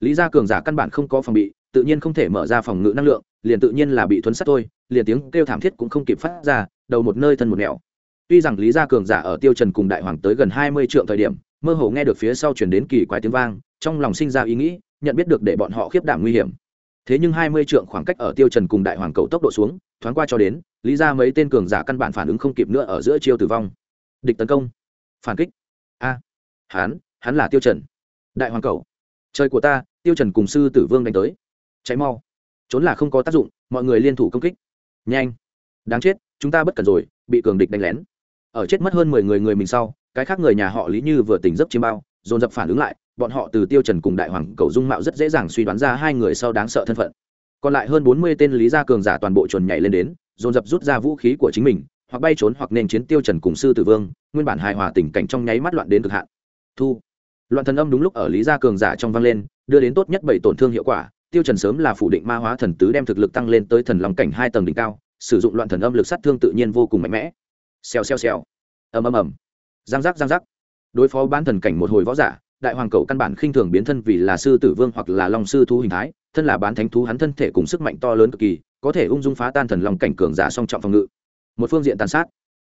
Lý gia cường giả căn bản không có phòng bị, tự nhiên không thể mở ra phòng ngự năng lượng, liền tự nhiên là bị thuấn sát thôi, liền tiếng kêu thảm thiết cũng không kịp phát ra, đầu một nơi thân một nẻo. Tuy rằng lý gia cường giả ở tiêu trần cùng đại hoàng tới gần hai mươi trượng thời điểm, mơ hồ nghe được phía sau truyền đến kỳ quái tiếng vang, trong lòng sinh ra ý nghĩ, nhận biết được để bọn họ khiếp đảm nguy hiểm thế nhưng hai mươi trượng khoảng cách ở tiêu trần cùng đại hoàng cầu tốc độ xuống thoáng qua cho đến lý ra mấy tên cường giả căn bản phản ứng không kịp nữa ở giữa chiêu tử vong. Địch tấn công. Phản kích. A. À, hắn hắn là tiêu trần. Đại hoàng cầu. Trời của ta tiêu trần cùng sư tử vương đánh tới. Cháy mau. Trốn là không có tác dụng mọi người liên thủ công kích. Nhanh. Đáng chết chúng ta bất cẩn rồi bị cường địch đánh lén. Ở chết mất hơn mười người người mình sau cái khác người nhà họ lý như vừa tỉnh giấc chiêm bao dồn dập phản ứng lại, bọn họ từ tiêu trần cùng đại hoàng cầu dung mạo rất dễ dàng suy đoán ra hai người sau đáng sợ thân phận. Còn lại hơn bốn mươi tên lý gia cường giả toàn bộ chuẩn nhảy lên đến, dồn dập rút ra vũ khí của chính mình, hoặc bay trốn hoặc nên chiến tiêu trần cùng sư tử vương, nguyên bản hài hòa tình cảnh trong nháy mắt loạn đến cực hạn. Thu. Loạn thần âm đúng lúc ở lý gia cường giả trong vang lên, đưa đến tốt nhất bảy tổn thương hiệu quả, tiêu trần sớm là phủ định ma hóa thần tứ đem thực lực tăng lên tới thần long cảnh hai tầng đỉnh cao, sử dụng loạn thần âm lực sát thương tự nhiên vô cùng mạnh mẽ. Xèo xèo xèo. Ầm ầm ầm. Giang giác giang giác đối phó bán thần cảnh một hồi võ giả, đại hoàng cậu căn bản khinh thường biến thân vì là sư tử vương hoặc là long sư thú hình thái, thân là bán thánh thú hắn thân thể cùng sức mạnh to lớn cực kỳ, có thể ung dung phá tan thần lòng cảnh cường giả song trọng phòng ngự. Một phương diện tàn sát.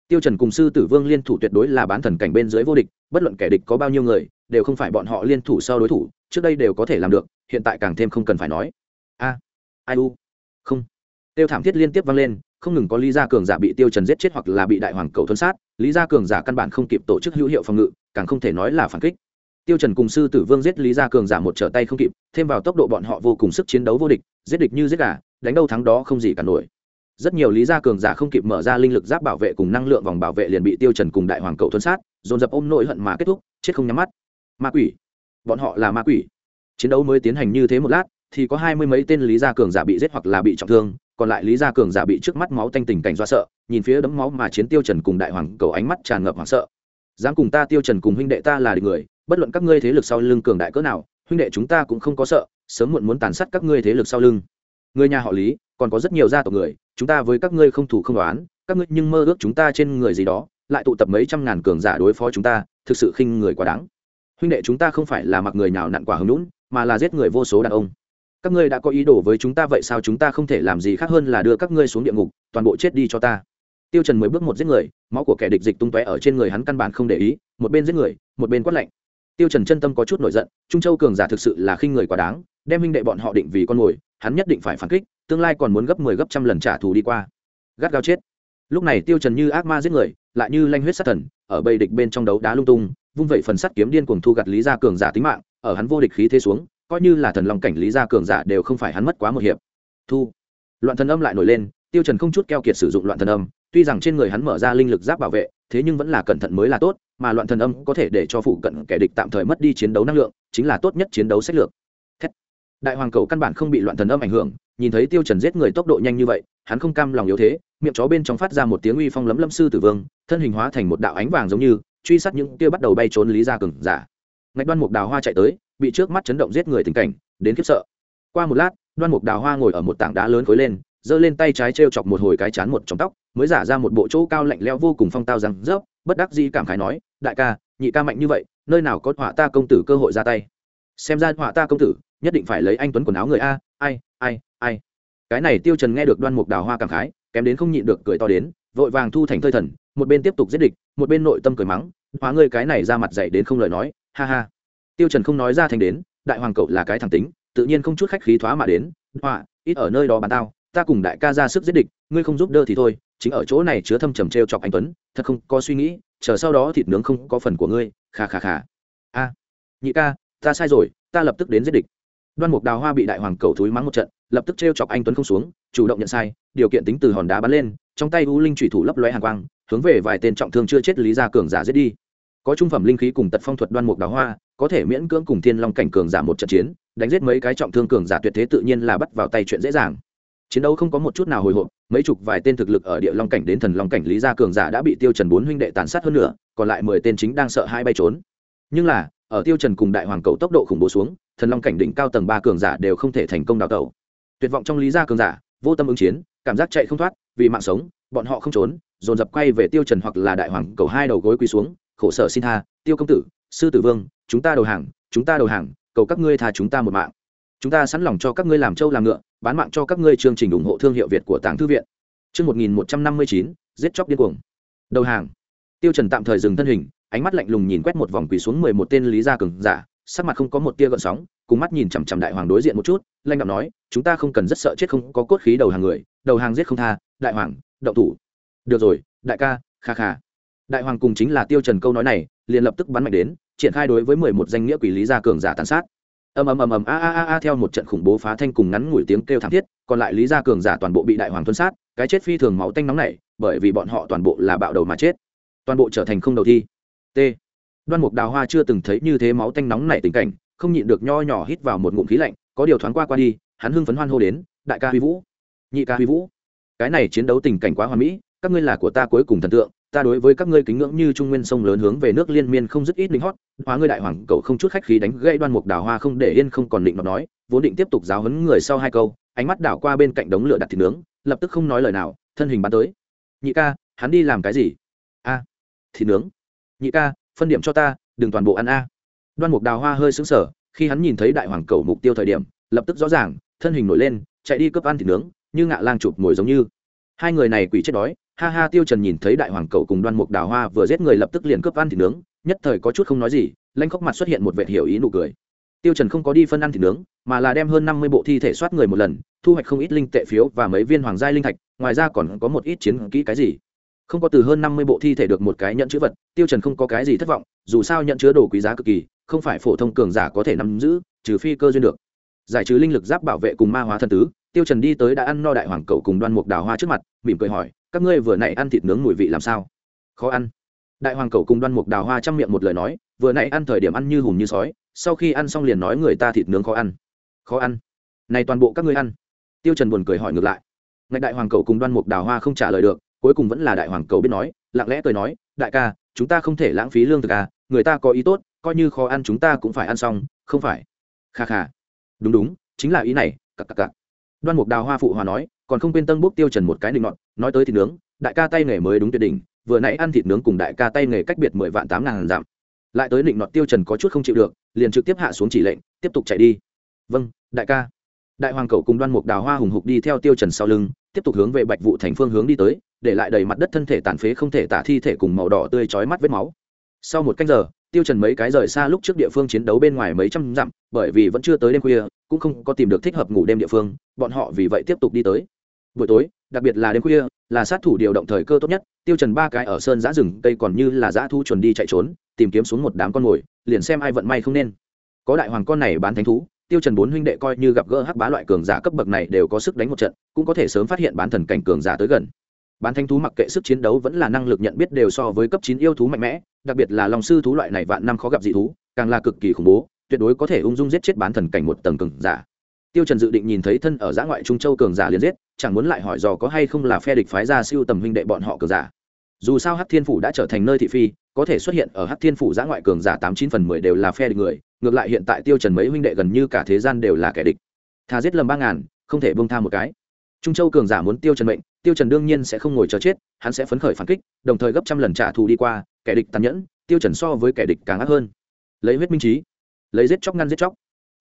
Tiêu trần cùng sư tử vương liên thủ tuyệt đối là bán thần cảnh bên dưới vô địch, bất luận kẻ địch có bao nhiêu người, đều không phải bọn họ liên thủ sau đối thủ, trước đây đều có thể làm được, hiện tại càng thêm không cần phải nói. A, ai u? Không. Tiêu thảm thiết liên tiếp vang lên không ngừng có lý gia cường giả bị tiêu trần giết chết hoặc là bị đại hoàng cầu thuẫn sát, lý gia cường giả căn bản không kịp tổ chức hữu hiệu phòng ngự, càng không thể nói là phản kích. Tiêu trần cùng sư tử vương giết lý gia cường giả một trở tay không kịp, thêm vào tốc độ bọn họ vô cùng sức chiến đấu vô địch, giết địch như giết gà, đánh đâu thắng đó không gì cả nổi. Rất nhiều lý gia cường giả không kịp mở ra linh lực giáp bảo vệ cùng năng lượng vòng bảo vệ liền bị tiêu trần cùng đại hoàng cầu thuẫn sát, dồn dập ôm nội hận mà kết thúc, chết không nhắm mắt. Ma quỷ. Bọn họ là ma quỷ. Chiến đấu mới tiến hành như thế một lát, thì có hai mươi mấy tên lý gia cường giả bị giết hoặc là bị trọng thương còn lại lý gia cường giả bị trước mắt máu tanh tình cảnh do sợ, nhìn phía đấm máu mà chiến tiêu trần cùng đại hoàng cầu ánh mắt tràn ngập hoảng sợ. Dám cùng ta tiêu trần cùng huynh đệ ta là địch người, bất luận các ngươi thế lực sau lưng cường đại cỡ nào, huynh đệ chúng ta cũng không có sợ, sớm muộn muốn tàn sát các ngươi thế lực sau lưng. Người nhà họ lý, còn có rất nhiều gia tộc người, chúng ta với các ngươi không thủ không đoán các ngươi nhưng mơ ước chúng ta trên người gì đó, lại tụ tập mấy trăm ngàn cường giả đối phó chúng ta, thực sự khinh người quá đáng. Huynh đệ chúng ta không phải là mặc người nào nặn quả hứng lũn mà là giết người vô số đàn ông các ngươi đã có ý đồ với chúng ta vậy sao chúng ta không thể làm gì khác hơn là đưa các ngươi xuống địa ngục, toàn bộ chết đi cho ta. Tiêu trần mới bước một giết người, máu của kẻ địch dịch tung tóe ở trên người hắn căn bản không để ý, một bên giết người, một bên quát lạnh. Tiêu trần chân tâm có chút nổi giận, trung châu cường giả thực sự là khinh người quá đáng, đem huynh đệ bọn họ định vì con mồi, hắn nhất định phải phản kích, tương lai còn muốn gấp 10 gấp trăm lần trả thù đi qua. Gắt gao chết. Lúc này tiêu trần như ác ma giết người, lại như lanh huyết sát thần, ở bầy địch bên trong đấu đá lung tung, vung vậy phần sắt kiếm điên cuồng thu gặt lý gia cường giả tính mạng, ở hắn vô địch khí thế xuống coi như là thần long cảnh lý gia cường giả đều không phải hắn mất quá một hiệp. Thu. Loạn thần âm lại nổi lên, tiêu trần không chút keo kiệt sử dụng loạn thần âm, tuy rằng trên người hắn mở ra linh lực giáp bảo vệ, thế nhưng vẫn là cẩn thận mới là tốt, mà loạn thần âm có thể để cho phụ cận kẻ địch tạm thời mất đi chiến đấu năng lượng, chính là tốt nhất chiến đấu sách lược. Thét. đại hoàng cầu căn bản không bị loạn thần âm ảnh hưởng, nhìn thấy tiêu trần giết người tốc độ nhanh như vậy, hắn không cam lòng yếu thế, miệng chó bên trong phát ra một tiếng uy phong lấm lâm sư tử vương, thân hình hóa thành một đạo ánh vàng giống như, truy sát những kia bắt đầu bay trốn lý gia cường giả. Ngạch đoan mục đào hoa chạy tới bị trước mắt chấn động giết người tình cảnh, đến khiếp sợ. Qua một lát, đoan mục đào hoa ngồi ở một tảng đá lớn khối lên, giơ lên tay trái t chọc một hồi cái chán một trong tóc, mới giả ra một bộ chỗ cao lạnh leo vô cùng phong tao rằng rớp, bất đắc dĩ cảm khái nói, đại ca, nhị ca mạnh như vậy, nơi nào có họa ta công tử cơ hội ra tay? Xem ra họa ta công tử, nhất định phải lấy anh tuấn quần áo người a, ai ai ai. Cái này tiêu trần nghe được đoan mục đào hoa cảm khái, kém đến không nhịn được cười to đến, vội vàng thu thành thơi thần, một bên tiếp tục giết địch, một bên nội tâm cười mắng, hóa ngươi cái này ra mặt dạy đến không lời nói, ha ha tiêu trần không nói ra thành đến, đại hoàng cậu là cái thẳng tính, tự nhiên không chút khách khí thoá mà đến, họa, ít ở nơi đó bàn tao, ta cùng đại ca ra sức giết địch, ngươi không giúp đỡ thì thôi, chính ở chỗ này chứa thâm trầm treo chọc anh tuấn, thật không có suy nghĩ, chờ sau đó thịt nướng không có phần của ngươi, kha kha kha. A, nhị ca, ta sai rồi, ta lập tức đến giết địch. Đoan mục đào hoa bị đại hoàng cầu thúi mắng một trận, lập tức treo chọc anh tuấn không xuống, chủ động nhận sai, điều kiện tính từ hòn đá bắn lên, trong tay u linh thủy thủ lấp lóe hàng quang, hướng về vài tên trọng thương chưa chết lý gia cường giả giết đi. Có trung phẩm linh khí cùng tật phong thuật đoan mục đào hoa có thể miễn cưỡng cùng thiên long cảnh cường giả một trận chiến, đánh giết mấy cái trọng thương cường giả tuyệt thế tự nhiên là bắt vào tay chuyện dễ dàng. Chiến đấu không có một chút nào hồi hộp, mấy chục vài tên thực lực ở địa long cảnh đến thần long cảnh lý gia cường giả đã bị tiêu trần bốn huynh đệ tàn sát hơn nữa còn lại mười tên chính đang sợ hai bay trốn. Nhưng là, ở tiêu trần cùng đại hoàng cầu tốc độ khủng bố xuống, thần long cảnh đỉnh cao tầng ba cường giả đều không thể thành công đào tẩu. Tuyệt vọng trong lý gia cường giả, vô tâm ứng chiến, cảm giác chạy không thoát, vì mạng sống, bọn họ không trốn, dồn dập quay về tiêu trần hoặc là đại hoàng cầu hai đầu gối quỳ xuống, khổ sở xin tha, tiêu công tử, sư tử vương chúng ta đầu hàng chúng ta đầu hàng cầu các ngươi tha chúng ta một mạng chúng ta sẵn lòng cho các ngươi làm trâu làm ngựa bán mạng cho các ngươi chương trình ủng hộ thương hiệu việt của tàng thư viện Trước 1159, giết chóc điên cuồng. Đầu hàng. Tiêu Trần tạm thời dừng thân hình, ánh mắt lạnh lùng nhìn quét một vòng quỳ xuống mười một tên lý gia cường giả, sắc mặt không có một tia gợn sóng, cùng mắt nhìn chằm chằm đại hoàng đối diện một chút, lanh đạm nói, chúng ta không cần rất sợ chết không có cốt khí đầu hàng người, đầu hàng giết không tha, đại hoàng, động thủ. Được rồi, đại ca, kha kha. Đại hoàng cùng chính là Tiêu Trần câu nói này, liền lập tức bắn mạnh đến, triển khai đối với mười một danh nghĩa quỷ lý gia cường giả tàn sát. ầm ầm ầm ầm, a a a a, theo một trận khủng bố phá thanh cùng ngắn ngủi tiếng kêu thảm thiết, còn lại lý gia cường giả toàn bộ bị đại hoàng tuân sát, cái chết phi thường máu tanh nóng nảy, bởi vì bọn họ toàn bộ là bạo đầu mà chết. Toàn bộ trở thành không đầu thi. T. Đoan mục đào hoa chưa từng thấy như thế máu tanh nóng nảy tình cảnh, không nhịn được nho nhỏ hít vào một ngụm khí lạnh, có điều thoáng qua qua đi, hắn hưng phấn hoan hô đến, đại ca huy vũ! Nhị ca huy vũ! Cái này chiến đấu tình cảnh quá hoàn mỹ, các ngươi là của ta cuối cùng thần tượng ta đối với các ngươi kính ngưỡng như trung nguyên sông lớn hướng về nước liên miên không dứt ít lính hót, hóa ngươi đại hoàng cậu không chút khách khí đánh gây đoan mục đào hoa không để yên không còn định nó nói, vốn định tiếp tục giáo huấn người sau hai câu, ánh mắt đảo qua bên cạnh đống lửa đặt thịt nướng, lập tức không nói lời nào, thân hình bắn tới. Nhị ca, hắn đi làm cái gì? A, thịt nướng. Nhị ca, phân điểm cho ta, đừng toàn bộ ăn a. Đoan mục đào hoa hơi sững sờ, khi hắn nhìn thấy đại hoàng cầu mục tiêu thời điểm, lập tức rõ ràng, thân hình nổi lên, chạy đi cướp ăn thịt nướng, như ngạ lang chụp ngồi giống như. Hai người này quỷ chết đói ha ha, tiêu trần nhìn thấy đại hoàng cầu cùng đoan mục đào hoa vừa giết người lập tức liền cướp ăn thịt nướng, nhất thời có chút không nói gì, lanh khóc mặt xuất hiện một vệt hiểu ý nụ cười. Tiêu trần không có đi phân ăn thịt nướng, mà là đem hơn năm mươi bộ thi thể soát người một lần, thu hoạch không ít linh tệ phiếu và mấy viên hoàng gia linh thạch, ngoài ra còn có một ít chiến kỹ cái gì. Không có từ hơn năm mươi bộ thi thể được một cái nhận chứa vật, tiêu trần không có cái gì thất vọng, dù sao nhận chứa đồ quý giá cực kỳ, không phải phổ thông cường giả có thể nắm giữ, trừ phi cơ duyên được. Giải trừ linh lực giáp bảo vệ cùng ma hóa thần tứ, tiêu trần đi tới đã ăn no đại hoàng cầu cùng đoan mục đào hoa trước mặt, mỉm cười hỏi các ngươi vừa nãy ăn thịt nướng mùi vị làm sao? Khó ăn. Đại hoàng cầu cùng đoan mục đào hoa chăm miệng một lời nói, vừa nãy ăn thời điểm ăn như hùm như sói, sau khi ăn xong liền nói người ta thịt nướng khó ăn. Khó ăn. Này toàn bộ các ngươi ăn. Tiêu trần buồn cười hỏi ngược lại. Ngạch đại hoàng cầu cùng đoan mục đào hoa không trả lời được, cuối cùng vẫn là đại hoàng cầu biết nói, lặng lẽ cười nói, đại ca, chúng ta không thể lãng phí lương thực à người ta có ý tốt, coi như khó ăn chúng ta cũng phải ăn xong, không phải? Kha kha. Đúng đúng, chính là ý này, cặc cặc cặc. Đoan mục đào hoa phụ hòa nói còn không quên tân bốc tiêu trần một cái định ngọn nói tới thịt nướng, đại ca tay nghề mới đúng tuyệt đỉnh, vừa nãy ăn thịt nướng cùng đại ca tay nghề cách biệt mười vạn tám ngàn giảm. Lại tới định ngọn tiêu trần có chút không chịu được, liền trực tiếp hạ xuống chỉ lệnh, tiếp tục chạy đi. Vâng đại ca. Đại hoàng cầu cùng đoan mục đào hoa hùng hục đi theo tiêu trần sau lưng, tiếp tục hướng về bạch vụ thành phương hướng đi tới, để lại đầy mặt đất thân thể tàn phế không thể tả thi thể cùng màu đỏ tươi chói mắt vết máu. Sau một canh giờ, tiêu trần mấy cái rời xa lúc trước địa phương chiến đấu bên ngoài mấy trăm dặm, bởi vì vẫn chưa tới đêm khuya, cũng không có tìm được thích hợp ngủ đêm địa phương, bọn họ vì vậy tiếp tục đi tới buổi tối, đặc biệt là đêm khuya, là sát thủ điều động thời cơ tốt nhất, tiêu trần ba cái ở sơn giã rừng tây còn như là giã thu chuẩn đi chạy trốn, tìm kiếm xuống một đám con mồi, liền xem ai vận may không nên. Có đại hoàng con này bán thánh thú, tiêu trần bốn huynh đệ coi như gặp gỡ hắc bá loại cường giả cấp bậc này đều có sức đánh một trận, cũng có thể sớm phát hiện bán thần cảnh cường giả tới gần. Bán thánh thú mặc kệ sức chiến đấu vẫn là năng lực nhận biết đều so với cấp chín yêu thú mạnh mẽ, đặc biệt là long sư thú loại này vạn năm khó gặp dị thú, càng là cực kỳ khủng bố, tuyệt đối có thể ung dung giết chết bán thần cảnh một tầng cường giả tiêu trần dự định nhìn thấy thân ở giã ngoại trung châu cường giả liền giết, chẳng muốn lại hỏi dò có hay không là phe địch phái ra siêu tầm huynh đệ bọn họ cường giả. Dù sao hắc thiên phủ đã trở thành nơi thị phi, có thể xuất hiện ở hắc thiên phủ giã ngoại cường giả tám chín phần mười đều là phe địch người, ngược lại hiện tại tiêu trần mấy huynh đệ gần như cả thế gian đều là kẻ địch. Thà giết lầm ba ngàn, không thể buông tha một cái. Trung châu cường giả muốn tiêu trần mệnh, tiêu trần đương nhiên sẽ không ngồi chờ chết, hắn sẽ phấn khởi phản kích, đồng thời gấp trăm lần trả thù đi qua, kẻ địch tàn nhẫn, tiêu trần so với kẻ địch càng ác hơn. Lấy huyết minh trí, lấy giết chóc ngăn giết chóc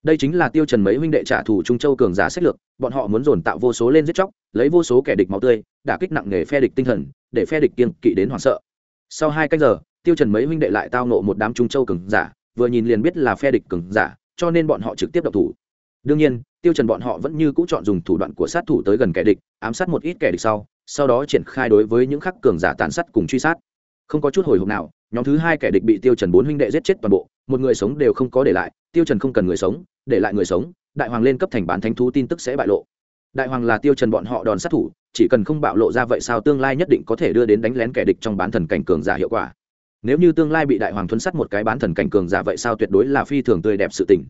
đây chính là tiêu trần mấy huynh đệ trả thù trung châu cường giả sách lược, bọn họ muốn dồn tạo vô số lên giết chóc, lấy vô số kẻ địch máu tươi, đả kích nặng nề phe địch tinh thần, để phe địch kiêng kỵ đến hoảng sợ. Sau hai canh giờ, tiêu trần mấy huynh đệ lại tao nộ một đám trung châu cường giả, vừa nhìn liền biết là phe địch cường giả, cho nên bọn họ trực tiếp độc thủ. Đương nhiên, tiêu trần bọn họ vẫn như cũ chọn dùng thủ đoạn của sát thủ tới gần kẻ địch, ám sát một ít kẻ địch sau sau đó triển khai đối với những khắc cường giả tàn sát cùng truy sát. Không có chút hồi hộp nào, nhóm thứ hai kẻ địch bị tiêu trần bốn huynh đệ giết chết toàn bộ một người sống đều không có để lại, tiêu trần không cần người sống, để lại người sống, đại hoàng lên cấp thành bán thánh thú tin tức sẽ bại lộ. Đại hoàng là tiêu trần bọn họ đòn sát thủ, chỉ cần không bạo lộ ra vậy sao tương lai nhất định có thể đưa đến đánh lén kẻ địch trong bán thần cảnh cường giả hiệu quả. Nếu như tương lai bị đại hoàng thuấn sát một cái bán thần cảnh cường giả vậy sao tuyệt đối là phi thường tươi đẹp sự tình.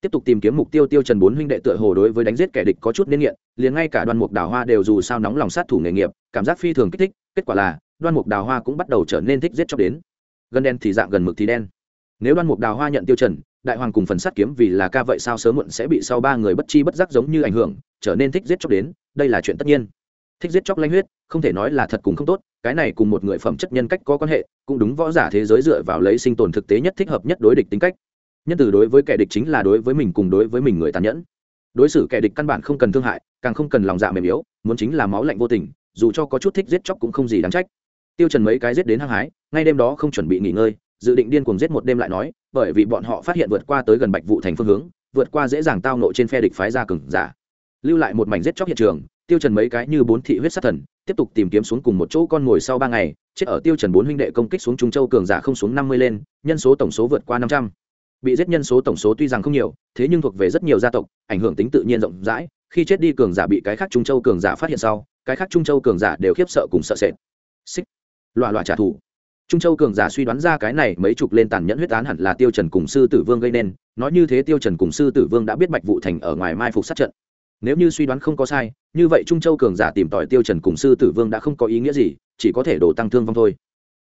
Tiếp tục tìm kiếm mục tiêu tiêu trần bốn huynh đệ tựa hồ đối với đánh giết kẻ địch có chút nên nghiện, liền ngay cả đoan mục đào hoa đều dù sao nóng lòng sát thủ nghề nghiệp, cảm giác phi thường kích thích, kết quả là đoan mục đào hoa cũng bắt đầu trở nên thích giết chóc đến. Gần đen thì dạng gần mực thì đen nếu đoan mục đào hoa nhận tiêu trần, đại hoàng cùng phần sát kiếm vì là ca vậy sao sớm muộn sẽ bị sau ba người bất chi bất giác giống như ảnh hưởng, trở nên thích giết chóc đến, đây là chuyện tất nhiên. Thích giết chóc lanh huyết, không thể nói là thật cùng không tốt, cái này cùng một người phẩm chất nhân cách có quan hệ, cũng đúng võ giả thế giới dựa vào lấy sinh tồn thực tế nhất thích hợp nhất đối địch tính cách. Nhân từ đối với kẻ địch chính là đối với mình cùng đối với mình người tàn nhẫn. Đối xử kẻ địch căn bản không cần thương hại, càng không cần lòng dạ mềm yếu, muốn chính là máu lạnh vô tình, dù cho có chút thích giết chóc cũng không gì đáng trách. Tiêu trần mấy cái giết đến hăng hái, ngay đêm đó không chuẩn bị nghỉ ngơi dự định điên cuồng giết một đêm lại nói, bởi vì bọn họ phát hiện vượt qua tới gần bạch vụ thành phương hướng, vượt qua dễ dàng tao nộ trên phe địch phái ra cường giả. Lưu lại một mảnh giết chóc hiện trường, tiêu trần mấy cái như bốn thị huyết sát thần, tiếp tục tìm kiếm xuống cùng một chỗ con ngồi sau ba ngày, chết ở tiêu trần bốn huynh đệ công kích xuống trung châu cường giả không xuống năm mươi lên, nhân số tổng số vượt qua năm trăm. Bị giết nhân số tổng số tuy rằng không nhiều, thế nhưng thuộc về rất nhiều gia tộc, ảnh hưởng tính tự nhiên rộng rãi, khi chết đi cường giả bị cái khác trung châu cường giả phát hiện sau, cái khác trung châu cường giả đều khiếp sợ cùng sợ sệt. Xích. Loạ loạ trả thù trung châu cường giả suy đoán ra cái này mấy chục lên tàn nhẫn huyết án hẳn là tiêu trần cùng sư tử vương gây nên, nói như thế tiêu trần cùng sư tử vương đã biết bạch vụ thành ở ngoài mai phục sát trận. Nếu như suy đoán không có sai, như vậy trung châu cường giả tìm tòi tiêu trần cùng sư tử vương đã không có ý nghĩa gì, chỉ có thể đổ tăng thương vong thôi.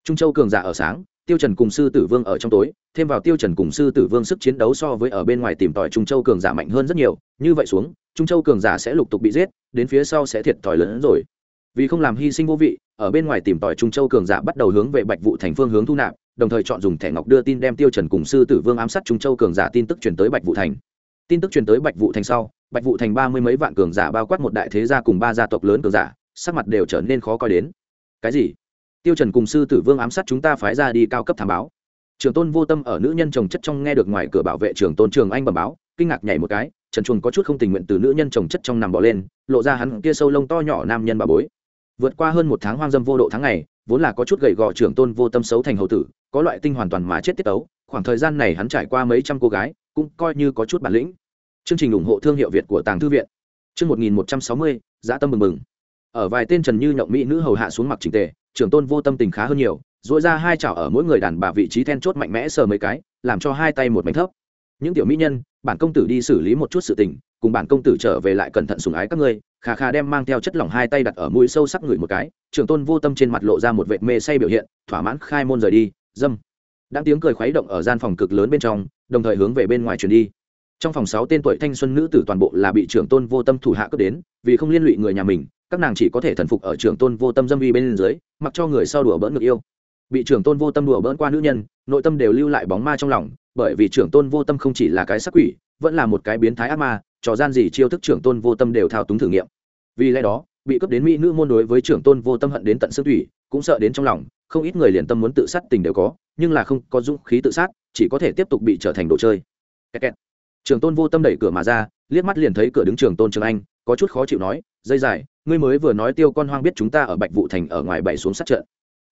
Trung châu cường giả ở sáng, tiêu trần cùng sư tử vương ở trong tối, thêm vào tiêu trần cùng sư tử vương sức chiến đấu so với ở bên ngoài tìm tòi trung châu cường giả mạnh hơn rất nhiều, như vậy xuống, trung châu cường giả sẽ lục tục bị giết, đến phía sau sẽ thiệt thòi lớn hơn rồi. Vì không làm hy sinh vô vị ở bên ngoài tìm tòi trung châu cường giả bắt đầu hướng về bạch vụ thành phương hướng thu nạp, đồng thời chọn dùng thẻ ngọc đưa tin đem tiêu trần cùng sư tử vương ám sát trung châu cường giả tin tức truyền tới bạch vụ thành. Tin tức truyền tới bạch vụ thành sau, bạch vụ thành ba mươi mấy vạn cường giả bao quát một đại thế gia cùng ba gia tộc lớn cường giả, sắc mặt đều trở nên khó coi đến. Cái gì? Tiêu trần cùng sư tử vương ám sát chúng ta phái ra đi cao cấp thám báo. Trường tôn vô tâm ở nữ nhân chồng chất trong nghe được ngoài cửa bảo vệ trường tôn trường anh bẩm báo, kinh ngạc nhảy một cái, trần chuồng có chút không tình nguyện từ nữ nhân chồng chất trong nằm bò lên, lộ ra hắn kia sâu lông to nhỏ nam nhân bà bối vượt qua hơn một tháng hoang dâm vô độ tháng ngày, vốn là có chút gầy gò trưởng tôn vô tâm xấu thành hầu tử, có loại tinh hoàn toàn mà chết tiết tấu, khoảng thời gian này hắn trải qua mấy trăm cô gái, cũng coi như có chút bản lĩnh. Chương trình ủng hộ thương hiệu việt của tàng thư viện. Chương một nghìn một trăm sáu mươi, dã tâm mừng mừng. Ở vài tên trần như nhộng mỹ nữ hầu hạ xuống mặc trình tề, trưởng tôn vô tâm tình khá hơn nhiều dội ra hai chảo ở mỗi người đàn bà vị trí then chốt mạnh mẽ sờ mấy cái, làm cho hai tay một mảnh thấp. Những tiểu mỹ nhân, bản công tử đi xử lý một chút sự tình, cùng bản công tử trở về lại cẩn thận sủng ái các ngươi khà khà đem mang theo chất lỏng hai tay đặt ở mũi sâu sắc người một cái, trưởng tôn vô tâm trên mặt lộ ra một vệ mê say biểu hiện, thỏa mãn khai môn rời đi, dâm. Đang tiếng cười khuấy động ở gian phòng cực lớn bên trong, đồng thời hướng về bên ngoài chuyển đi. Trong phòng sáu tên tuổi thanh xuân nữ tử toàn bộ là bị trưởng tôn vô tâm thủ hạ cướp đến, vì không liên lụy người nhà mình, các nàng chỉ có thể thần phục ở trưởng tôn vô tâm dâm vi bên dưới, mặc cho người sau đùa bỡn ngược yêu. Bị trưởng tôn vô tâm đùa bỡn qua nữ nhân, nội tâm đều lưu lại bóng ma trong lòng, bởi vì trưởng tôn vô tâm không chỉ là cái sắc quỷ vẫn là một cái biến thái ác ma, trò gian gì chiêu thức trưởng tôn vô tâm đều thao túng thử nghiệm. Vì lẽ đó, bị cướp đến mỹ nữ môn đối với trưởng tôn vô tâm hận đến tận xương thủy cũng sợ đến trong lòng, không ít người liền tâm muốn tự sát tình đều có, nhưng là không có dũng khí tự sát, chỉ có thể tiếp tục bị trở thành đồ chơi. Kẹt kẹt. trường tôn vô tâm đẩy cửa mà ra, liếc mắt liền thấy cửa đứng trường tôn trường anh, có chút khó chịu nói, dây dài, ngươi mới vừa nói tiêu con hoang biết chúng ta ở bạch vụ thành ở ngoài bảy xuống sát trận.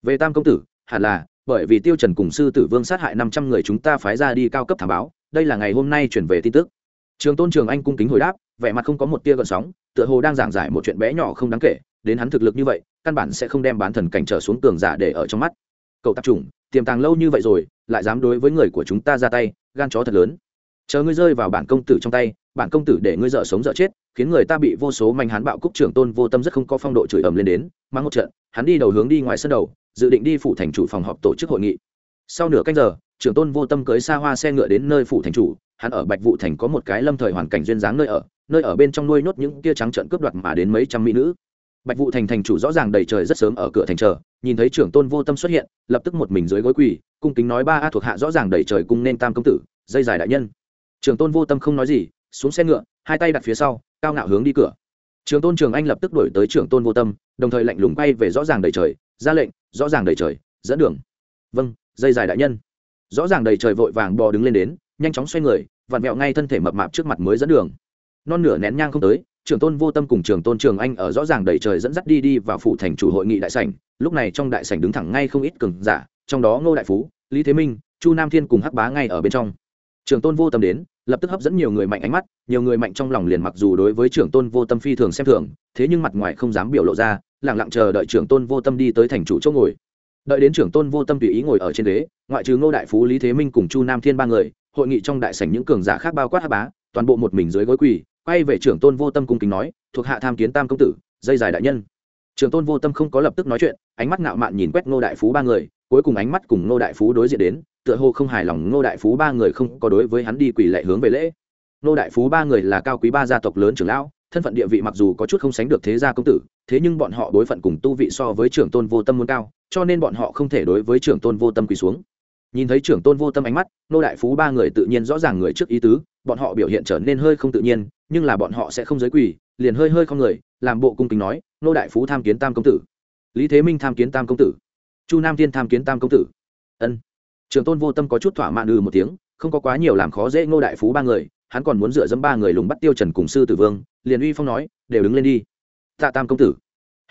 Về tam công tử, hẳn là bởi vì tiêu trần cùng sư tử vương sát hại năm trăm người chúng ta phái ra đi cao cấp thảm báo đây là ngày hôm nay chuyển về tin tức. Trường tôn trường anh cung kính hồi đáp, vẻ mặt không có một tia gợn sóng, tựa hồ đang giảng giải một chuyện bé nhỏ không đáng kể, đến hắn thực lực như vậy, căn bản sẽ không đem bán thần cảnh trở xuống tường giả để ở trong mắt. Cậu tạp chủng, tiềm tàng lâu như vậy rồi, lại dám đối với người của chúng ta ra tay, gan chó thật lớn. Chờ ngươi rơi vào bản công tử trong tay, bản công tử để ngươi dở sống dở chết, khiến người ta bị vô số manh hắn bạo cúc trưởng tôn vô tâm rất không có phong độ chửi ầm lên đến, mang một trận, hắn đi đầu hướng đi ngoài sân đầu, dự định đi phủ thành chủ phòng họp tổ chức hội nghị. Sau nửa canh giờ trưởng tôn vô tâm cưới xa hoa xe ngựa đến nơi phủ thành chủ, hắn ở bạch vụ thành có một cái lâm thời hoàn cảnh duyên dáng nơi ở nơi ở bên trong nuôi nhốt những tia trắng trận cướp đoạt mà đến mấy trăm mỹ nữ. Bạch vụ thành thành chủ rõ ràng đầy trời rất sớm ở cửa thành chờ, nhìn thấy trưởng tôn vô tâm xuất hiện, lập tức một mình dưới gối quỳ, cung kính nói ba a thuộc hạ rõ ràng đầy trời cung nên tam công tử, dây dài đại nhân. Trưởng tôn vô tâm không nói gì, xuống xe ngựa, hai tay đặt phía sau, cao ngạo hướng đi cửa. Trường tôn trường anh lập tức đổi tới trưởng tôn vô tâm, đồng thời lạnh lùng bay về rõ ràng đầy trời, ra lệnh, rõ ràng đầy trời, dẫn đường. Vâng dây dài đại nhân rõ ràng đầy trời vội vàng bò đứng lên đến, nhanh chóng xoay người, vặn vẹo ngay thân thể mập mạp trước mặt mới dẫn đường. Non nửa nén nhang không tới, trưởng tôn vô tâm cùng trưởng tôn trường anh ở rõ ràng đầy trời dẫn dắt đi đi vào phủ thành chủ hội nghị đại sảnh. Lúc này trong đại sảnh đứng thẳng ngay không ít cường giả, trong đó ngô đại phú, lý thế minh, chu nam thiên cùng hắc bá ngay ở bên trong. Trưởng tôn vô tâm đến, lập tức hấp dẫn nhiều người mạnh ánh mắt, nhiều người mạnh trong lòng liền mặc dù đối với trưởng tôn vô tâm phi thường xem thường, thế nhưng mặt ngoài không dám biểu lộ ra lẳng lặng chờ đợi trưởng tôn vô tâm đi tới thành chủ chỗ ngồi đợi đến trưởng tôn vô tâm tùy ý ngồi ở trên ghế, ngoại trừ ngô đại phú, lý thế minh cùng chu nam thiên ba người, hội nghị trong đại sảnh những cường giả khác bao quát hắc bá, toàn bộ một mình dưới gối quỳ, quay về trưởng tôn vô tâm cung kính nói, thuộc hạ tham kiến tam công tử, dây dài đại nhân. Trưởng tôn vô tâm không có lập tức nói chuyện, ánh mắt ngạo mạn nhìn quét ngô đại phú ba người, cuối cùng ánh mắt cùng ngô đại phú đối diện đến, tựa hồ không hài lòng ngô đại phú ba người không có đối với hắn đi quỳ lệ hướng về lễ. Ngô đại phú ba người là cao quý ba gia tộc lớn trưởng lão, thân phận địa vị mặc dù có chút không sánh được thế gia công tử thế nhưng bọn họ đối phận cùng tu vị so với trưởng tôn vô tâm muốn cao, cho nên bọn họ không thể đối với trưởng tôn vô tâm quỳ xuống. Nhìn thấy trưởng tôn vô tâm ánh mắt, nô đại phú ba người tự nhiên rõ ràng người trước ý tứ, bọn họ biểu hiện trở nên hơi không tự nhiên, nhưng là bọn họ sẽ không giới quỳ, liền hơi hơi không người, làm bộ cung kính nói, nô đại phú tham kiến tam công tử. Lý thế minh tham kiến tam công tử. Chu nam tiên tham kiến tam công tử. Ân. Trưởng tôn vô tâm có chút thỏa mãn ừ một tiếng, không có quá nhiều làm khó dễ ngô đại phú ba người, hắn còn muốn dựa dẫm ba người lùng bắt tiêu trần cùng sư tử vương, liền uy phong nói, đều đứng lên đi tạ tam công tử.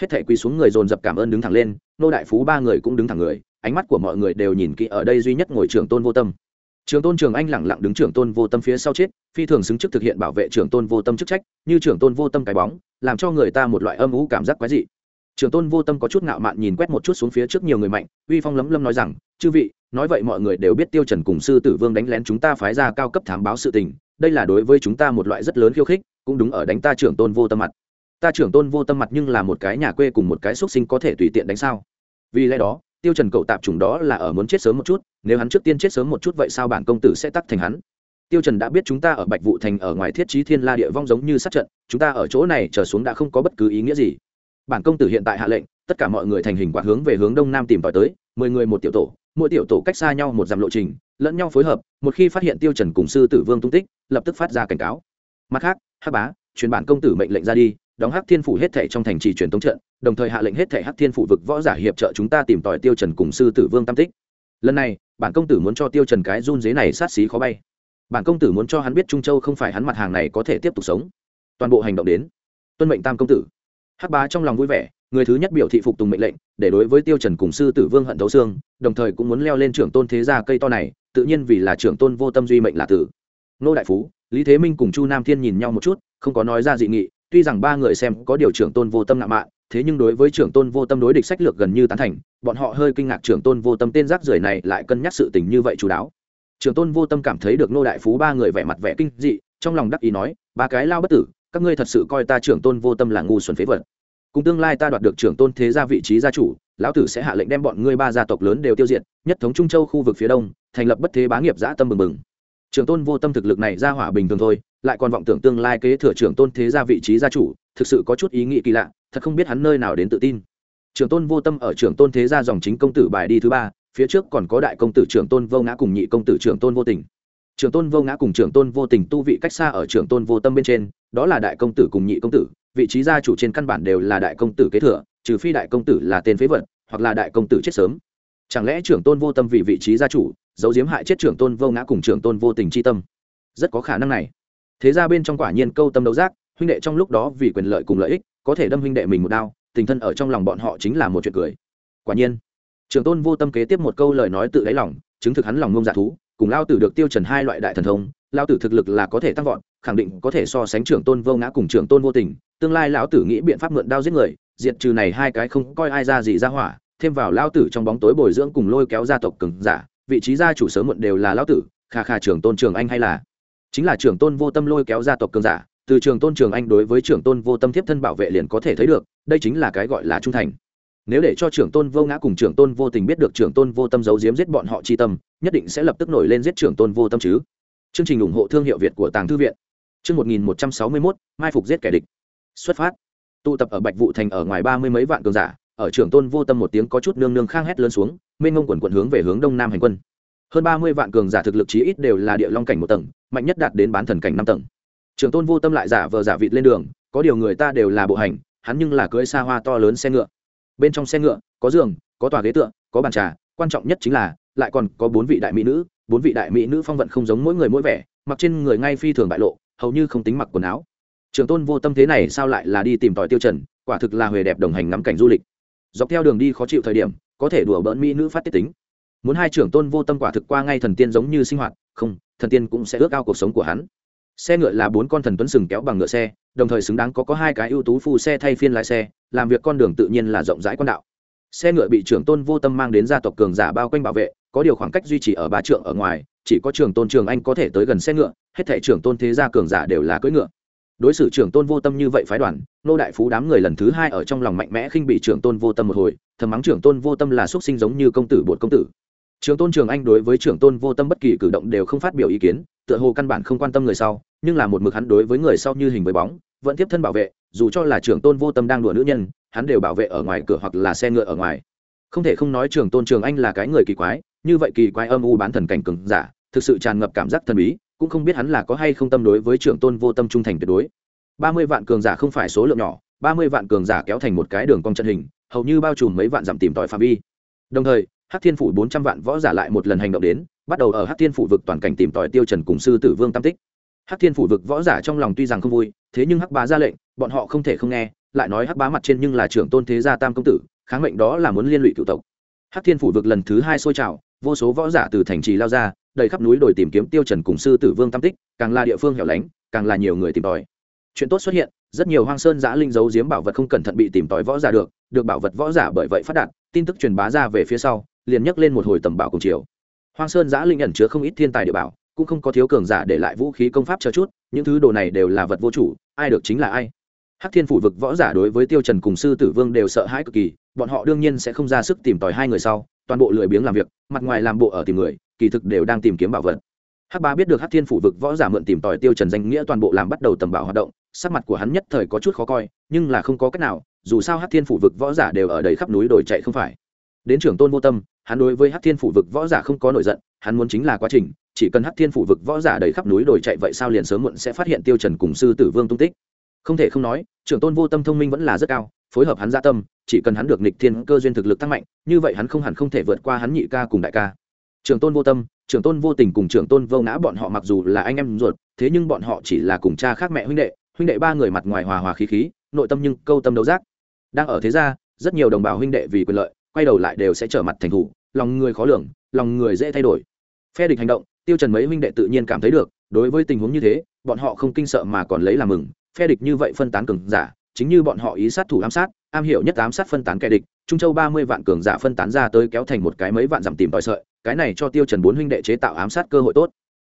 Hết thảy quỳ xuống người dồn dập cảm ơn đứng thẳng lên, nô đại phú ba người cũng đứng thẳng người, ánh mắt của mọi người đều nhìn kỹ ở đây duy nhất ngồi trưởng tôn vô tâm. Trường tôn trường anh lẳng lặng đứng trưởng tôn vô tâm phía sau chết, phi thường xứng chức thực hiện bảo vệ trưởng tôn vô tâm chức trách, như trưởng tôn vô tâm cái bóng, làm cho người ta một loại âm ủ cảm giác quái dị. Trưởng tôn vô tâm có chút ngạo mạn nhìn quét một chút xuống phía trước nhiều người mạnh, uy phong lấm lâm nói rằng, chư vị, nói vậy mọi người đều biết tiêu trần cùng sư tử vương đánh lén chúng ta phái ra cao cấp thám báo sự tình, đây là đối với chúng ta một loại rất lớn khiêu khích, cũng đúng ở đánh ta trưởng tôn vô tâm mặt ta trưởng tôn vô tâm mặt nhưng là một cái nhà quê cùng một cái xuất sinh có thể tùy tiện đánh sao? Vì lẽ đó, tiêu trần cậu tạp chủng đó là ở muốn chết sớm một chút, nếu hắn trước tiên chết sớm một chút vậy sao bản công tử sẽ tắt thành hắn? Tiêu trần đã biết chúng ta ở bạch vụ thành ở ngoài thiết trí thiên la địa vong giống như sát trận, chúng ta ở chỗ này trở xuống đã không có bất cứ ý nghĩa gì. Bản công tử hiện tại hạ lệnh, tất cả mọi người thành hình quạt hướng về hướng đông nam tìm tòi tới, mười người một tiểu tổ, mỗi tiểu tổ cách xa nhau một dặm lộ trình, lẫn nhau phối hợp, một khi phát hiện tiêu trần cùng sư tử vương tung tích, lập tức phát ra cảnh cáo. Mặt khác, hắc bá, truyền bản công tử mệnh lệnh ra đi đóng hắc thiên phủ hết thảy trong thành trì truyền tống trận, đồng thời hạ lệnh hết thảy hắc thiên phủ vực võ giả hiệp trợ chúng ta tìm tòi tiêu trần cùng sư tử vương tam tích. Lần này, bản công tử muốn cho tiêu trần cái run dế này sát xí khó bay. Bản công tử muốn cho hắn biết trung châu không phải hắn mặt hàng này có thể tiếp tục sống. Toàn bộ hành động đến, tuân mệnh tam công tử. Hắc bá trong lòng vui vẻ, người thứ nhất biểu thị phục tùng mệnh lệnh, để đối với tiêu trần cùng sư tử vương hận thấu xương, đồng thời cũng muốn leo lên trưởng tôn thế gia cây to này, tự nhiên vì là trưởng tôn vô tâm duy mệnh là tử. Nô đại phú, lý thế minh cùng chu nam thiên nhìn nhau một chút, không có nói ra dị nghị tuy rằng ba người xem có điều trưởng tôn vô tâm ngạo mạn, thế nhưng đối với trưởng tôn vô tâm đối địch sách lược gần như tán thành, bọn họ hơi kinh ngạc trưởng tôn vô tâm tên rác rưởi này lại cân nhắc sự tình như vậy chú đáo. Trưởng tôn vô tâm cảm thấy được nô đại phú ba người vẻ mặt vẻ kinh dị, trong lòng đắc ý nói, ba cái lao bất tử, các ngươi thật sự coi ta trưởng tôn vô tâm là ngu xuẩn phế vật. Cùng tương lai ta đoạt được trưởng tôn thế gia vị trí gia chủ, lão tử sẽ hạ lệnh đem bọn ngươi ba gia tộc lớn đều tiêu diệt, nhất thống trung châu khu vực phía đông, thành lập bất thế bá nghiệp dã tâm mừng mừng trưởng tôn vô tâm thực lực này ra hỏa bình thường thôi, lại còn vọng tưởng tương lai kế thừa trưởng tôn thế gia vị trí gia chủ, thực sự có chút ý nghĩ kỳ lạ, thật không biết hắn nơi nào đến tự tin. Trưởng tôn vô tâm ở trưởng tôn thế gia dòng chính công tử bài đi thứ ba, phía trước còn có đại công tử trưởng tôn vô ngã cùng nhị công tử trưởng tôn vô tình. Trưởng tôn vô ngã cùng trưởng tôn vô tình tu vị cách xa ở trưởng tôn vô tâm bên trên, đó là đại công tử cùng nhị công tử, vị trí gia chủ trên căn bản đều là đại công tử kế thừa, trừ phi đại công tử là tên phế vật, hoặc là đại công tử chết sớm. Chẳng lẽ trưởng tôn vô tâm vì vị trí gia chủ giấu giếm hại chết trưởng tôn vô ngã cùng trưởng tôn vô tình c tâm. Rất có khả năng này. Thế ra bên trong quả nhiên câu tâm đấu giác, huynh đệ trong lúc đó vì quyền lợi cùng lợi ích, có thể đâm huynh đệ mình một đao, tình thân ở trong lòng bọn họ chính là một chuyện cười. Quả nhiên, trưởng tôn vô tâm kế tiếp một câu lời nói tự đáy lòng, chứng thực hắn lòng ngông dạ thú, cùng lao tử được tiêu trần hai loại đại thần thông, lao tử thực lực là có thể tăng vọt, khẳng định có thể so sánh trưởng tôn vô ngã cùng trưởng tôn vô tình, tương lai lão tử nghĩ biện pháp mượn đao giết người, diệt trừ này hai cái không coi ai ra gì ra hỏa, thêm vào lao tử trong bóng tối bồi dưỡng cùng lôi kéo gia tộc cường giả vị trí gia chủ sớm muộn đều là lão tử, kha kha trưởng tôn trường anh hay là? Chính là trưởng tôn vô tâm lôi kéo gia tộc cường giả, từ trường tôn trường anh đối với trưởng tôn vô tâm tiếp thân bảo vệ liền có thể thấy được, đây chính là cái gọi là trung thành. Nếu để cho trưởng tôn vô ngã cùng trưởng tôn vô tình biết được trưởng tôn vô tâm giấu giếm giết bọn họ chi tâm, nhất định sẽ lập tức nổi lên giết trưởng tôn vô tâm chứ. Chương trình ủng hộ thương hiệu việt của tàng thư viện. Chương một nghìn một trăm sáu mươi mốt, mai phục giết kẻ địch. Xuất phát. Tụ tập ở bạch vụ thành ở ngoài ba mươi mấy vạn cường giả ở trưởng tôn vô tâm một tiếng có chút nương nương khang hét lớn xuống, mênh ngông quần quận hướng về hướng đông nam hành quân. Hơn ba mươi vạn cường giả thực lực chí ít đều là địa long cảnh một tầng, mạnh nhất đạt đến bán thần cảnh năm tầng. Trưởng tôn vô tâm lại giả vờ giả vịt lên đường, có điều người ta đều là bộ hành, hắn nhưng là cưỡi xa hoa to lớn xe ngựa. Bên trong xe ngựa, có giường, có tòa ghế tựa, có bàn trà, quan trọng nhất chính là, lại còn có bốn vị đại mỹ nữ, bốn vị đại mỹ nữ phong vận không giống mỗi người mỗi vẻ, mặc trên người ngay phi thường bại lộ, hầu như không tính mặc quần áo. Trường tôn vô tâm thế này sao lại là đi tìm tòi tiêu trần, quả thực là huề đẹp đồng hành ngắm cảnh du lịch dọc theo đường đi khó chịu thời điểm, có thể đùa bỡn mỹ nữ phát tiết tính. Muốn hai trưởng tôn vô tâm quả thực qua ngay thần tiên giống như sinh hoạt, không, thần tiên cũng sẽ ước ao cuộc sống của hắn. Xe ngựa là bốn con thần tuấn sừng kéo bằng ngựa xe, đồng thời xứng đáng có có hai cái ưu tú phu xe thay phiên lái xe, làm việc con đường tự nhiên là rộng rãi quan đạo. Xe ngựa bị trưởng tôn vô tâm mang đến gia tộc cường giả bao quanh bảo vệ, có điều khoảng cách duy trì ở ba trượng ở ngoài, chỉ có trưởng tôn trường anh có thể tới gần xe ngựa, hết thể trưởng tôn thế gia cường giả đều là cưỡi ngựa đối xử trưởng tôn vô tâm như vậy phái đoàn nô đại phú đám người lần thứ hai ở trong lòng mạnh mẽ khinh bị trưởng tôn vô tâm một hồi, thầm mắng trưởng tôn vô tâm là xuất sinh giống như công tử bột công tử. Trưởng tôn trường anh đối với trưởng tôn vô tâm bất kỳ cử động đều không phát biểu ý kiến, tựa hồ căn bản không quan tâm người sau, nhưng là một mực hắn đối với người sau như hình với bóng, vẫn tiếp thân bảo vệ, dù cho là trưởng tôn vô tâm đang đùa nữ nhân, hắn đều bảo vệ ở ngoài cửa hoặc là xe ngựa ở ngoài. Không thể không nói trưởng tôn trường anh là cái người kỳ quái, như vậy kỳ quái âm u bán thần cảnh cừng giả, thực sự tràn ngập cảm giác thần bí cũng không biết hắn là có hay không tâm đối với trưởng tôn vô tâm trung thành tuyệt đối. Ba mươi vạn cường giả không phải số lượng nhỏ, ba mươi vạn cường giả kéo thành một cái đường cong trận hình, hầu như bao trùm mấy vạn dặm tìm tòi phạm vi. Đồng thời, hắc thiên phủ bốn trăm vạn võ giả lại một lần hành động đến, bắt đầu ở hắc thiên phủ vực toàn cảnh tìm tòi tiêu trần cùng sư tử vương tam tích. Hắc thiên phủ vực võ giả trong lòng tuy rằng không vui, thế nhưng hắc bá ra lệnh, bọn họ không thể không nghe, lại nói hắc bá mặt trên nhưng là trưởng tôn thế gia tam công tử, kháng mệnh đó là muốn liên lụy cựu tộc. Hắc thiên phủ vực lần thứ hai sôi trào, vô số võ giả từ thành trì lao ra đầy khắp núi đồi tìm kiếm tiêu trần cùng sư tử vương tam tích, càng là địa phương hẻo lánh, càng là nhiều người tìm tòi. Chuyện tốt xuất hiện, rất nhiều hoang sơn giã linh giấu giếm bảo vật không cẩn thận bị tìm tòi võ giả được được bảo vật võ giả bởi vậy phát đạt, tin tức truyền bá ra về phía sau, liền nhấc lên một hồi tầm bảo cùng chiều hoang sơn giã linh ẩn chứa không ít thiên tài địa bảo, cũng không có thiếu cường giả để lại vũ khí công pháp cho chút, những thứ đồ này đều là vật vô chủ, ai được chính là ai. Hắc thiên phủ vực võ giả đối với tiêu trần cùng sư tử vương đều sợ hãi cực kỳ, bọn họ đương nhiên sẽ không ra sức tìm tòi hai người sau, toàn bộ lười biếng làm việc, mặt ngoài làm bộ ở tìm người kỳ thực đều đang tìm kiếm bảo vật. Hắc ba biết được hắc thiên phủ vực võ giả mượn tìm tòi tiêu trần danh nghĩa toàn bộ làm bắt đầu tầm bảo hoạt động, sắc mặt của hắn nhất thời có chút khó coi, nhưng là không có cách nào, dù sao hắc thiên phủ vực võ giả đều ở đầy khắp núi đồi chạy không phải. Đến trưởng tôn vô tâm, hắn đối với hắc thiên phủ vực võ giả không có nổi giận, hắn muốn chính là quá trình, chỉ cần hắc thiên phủ vực võ giả đầy khắp núi đồi chạy vậy sao liền sớm muộn sẽ phát hiện tiêu trần cùng sư tử vương tung tích. Không thể không nói, trưởng tôn vô tâm thông minh vẫn là rất cao, phối hợp hắn gia tâm, chỉ cần hắn được nịch thiên cơ duyên thực lực tăng mạnh, như vậy hắn không hẳn không thể vượt qua hắn nhị ca cùng đại ca trưởng tôn vô tâm trưởng tôn vô tình cùng trưởng tôn vô ngã bọn họ mặc dù là anh em ruột, thế nhưng bọn họ chỉ là cùng cha khác mẹ huynh đệ huynh đệ ba người mặt ngoài hòa hòa khí khí, nội tâm nhưng câu tâm đấu giác. Đang ở thế gia, rất nhiều đồng bào huynh đệ vì quyền lợi, quay đầu lại đều sẽ trở mặt thành thủ, lòng người khó lường, lòng người dễ thay đổi. Phe địch hành động, tiêu trần mấy huynh đệ tự nhiên cảm thấy được, đối với tình huống như thế, bọn họ không kinh sợ mà còn lấy làm mừng. Phe địch như vậy phân tán cường giả, chính như bọn họ ý sát thủ ám sát, am hiểu nhất ám sát phân tán kẻ địch trung châu ba mươi vạn cường giả phân tán ra tới kéo thành một cái mấy vạn giảm tìm tòi sợi, cái này cho tiêu trần bốn huynh đệ chế tạo ám sát cơ hội tốt.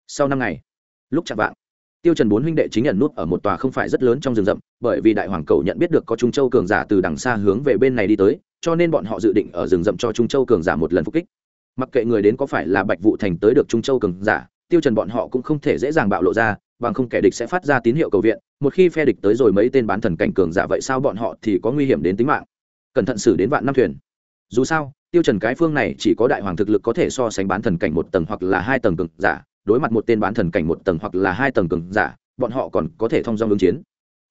Sau năm ngày, lúc chạm vạn tiêu trần bốn huynh đệ chính nhận nút ở một tòa không phải rất lớn trong rừng rậm, bởi vì đại hoàng cầu nhận biết được có trung châu cường giả từ đằng xa hướng về bên này đi tới, cho nên bọn họ dự định ở rừng rậm cho trung châu cường giả một lần phục kích. Mặc kệ người đến có phải là bạch vụ thành tới được trung châu cường giả, tiêu trần bọn họ cũng không thể dễ dàng bạo lộ ra, bằng không kẻ địch sẽ phát ra tín hiệu cầu viện, một khi phe địch tới rồi mấy tên bán thần cảnh cường giả vậy sao bọn họ thì có nguy hiểm đến tính mạng cẩn thận xử đến vạn năm thuyền. Dù sao, tiêu trần cái phương này chỉ có đại hoàng thực lực có thể so sánh bán thần cảnh một tầng hoặc là hai tầng cường giả, đối mặt một tên bán thần cảnh một tầng hoặc là hai tầng cường giả, bọn họ còn có thể thông dong ứng chiến.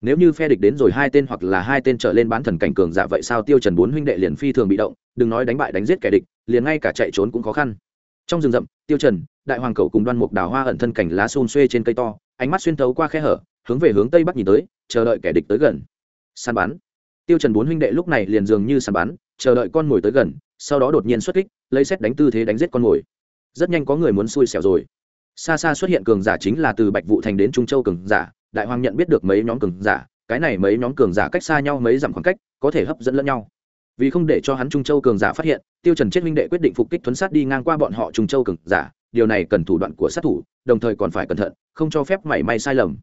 Nếu như phe địch đến rồi hai tên hoặc là hai tên trở lên bán thần cảnh cường giả vậy sao tiêu trần bốn huynh đệ liền phi thường bị động, đừng nói đánh bại đánh giết kẻ địch, liền ngay cả chạy trốn cũng khó khăn. Trong rừng rậm, tiêu trần, đại hoàng cầu cùng đoan mục đào hoa ẩn thân cảnh lá xôn xuê trên cây to, ánh mắt xuyên thấu qua khe hở, hướng về hướng tây bắc nhìn tới, chờ đợi kẻ địch tới gần. Săn bắn tiêu trần bốn huynh đệ lúc này liền dường như sàn bán, chờ đợi con mồi tới gần sau đó đột nhiên xuất kích lấy xét đánh tư thế đánh giết con mồi. Rất nhanh có người muốn xui xẻo rồi. Xa xa xuất hiện cường giả chính là từ bạch vụ thành đến trung châu cường giả đại hoàng nhận biết được mấy nhóm cường giả cái này mấy nhóm cường giả cách xa nhau mấy dặm khoảng cách có thể hấp dẫn lẫn nhau. Vì không để cho hắn trung châu cường giả phát hiện tiêu trần chết huynh đệ quyết định phục kích thuấn sát đi ngang qua bọn họ trung châu cường giả điều này cần thủ đoạn của sát thủ đồng thời còn phải cẩn thận không cho phép mảy may sai lầm.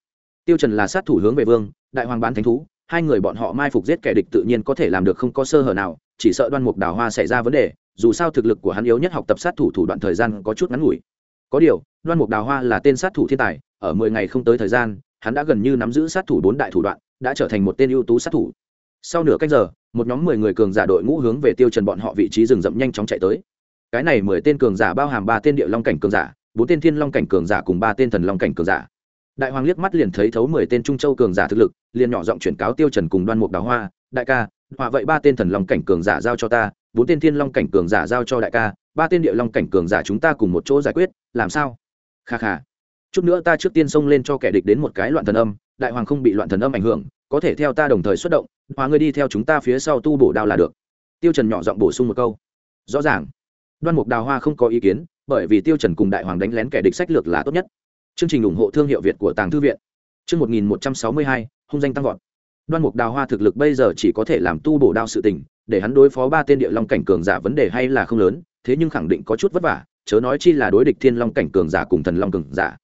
Tiêu trần là sát thủ hướng về vương đại hoàng bán thánh thú hai người bọn họ mai phục giết kẻ địch tự nhiên có thể làm được không có sơ hở nào, chỉ sợ đoan mục đào hoa xảy ra vấn đề, dù sao thực lực của hắn yếu nhất học tập sát thủ thủ đoạn thời gian có chút ngắn ngủi. Có điều, đoan mục đào hoa là tên sát thủ thiên tài, ở mười ngày không tới thời gian, hắn đã gần như nắm giữ sát thủ bốn đại thủ đoạn, đã trở thành một tên ưu tú sát thủ. Sau nửa cách giờ, một nhóm mười người cường giả đội ngũ hướng về tiêu trần bọn họ vị trí rừng rậm nhanh chóng chạy tới. Cái này mười tên cường giả bao hàm ba tên địa long cảnh cường giả, bốn tên thiên long cảnh cường giả cùng ba tên thần long cảnh cường giả đại hoàng liếc mắt liền thấy thấu mười tên trung châu cường giả thực lực, liền nhỏ giọng chuyển cáo tiêu trần cùng đoan mục đào hoa, đại ca họa vậy ba tên thần long cảnh cường giả giao cho ta, bốn tên thiên long cảnh cường giả giao cho đại ca, ba tên địa long cảnh cường giả chúng ta cùng một chỗ giải quyết, làm sao? Kha kha, chút nữa ta trước tiên xông lên cho kẻ địch đến một cái loạn thần âm, đại hoàng không bị loạn thần âm ảnh hưởng, có thể theo ta đồng thời xuất động hóa ngươi đi theo chúng ta phía sau tu bổ đao là được. Tiêu trần nhỏ giọng bổ sung một câu. Rõ ràng. Đoan mục đào hoa không có ý kiến, bởi vì tiêu trần cùng đại hoàng đánh lén kẻ địch sách lược là tốt nhất chương trình ủng hộ thương hiệu việt của tàng thư viện. Chương 1162, hung danh tăng vọt. Đoan mục đào hoa thực lực bây giờ chỉ có thể làm tu bổ đao sự tình để hắn đối phó ba tên địa long cảnh cường giả vấn đề hay là không lớn thế nhưng khẳng định có chút vất vả chớ nói chi là đối địch thiên long cảnh cường giả cùng thần long cường giả.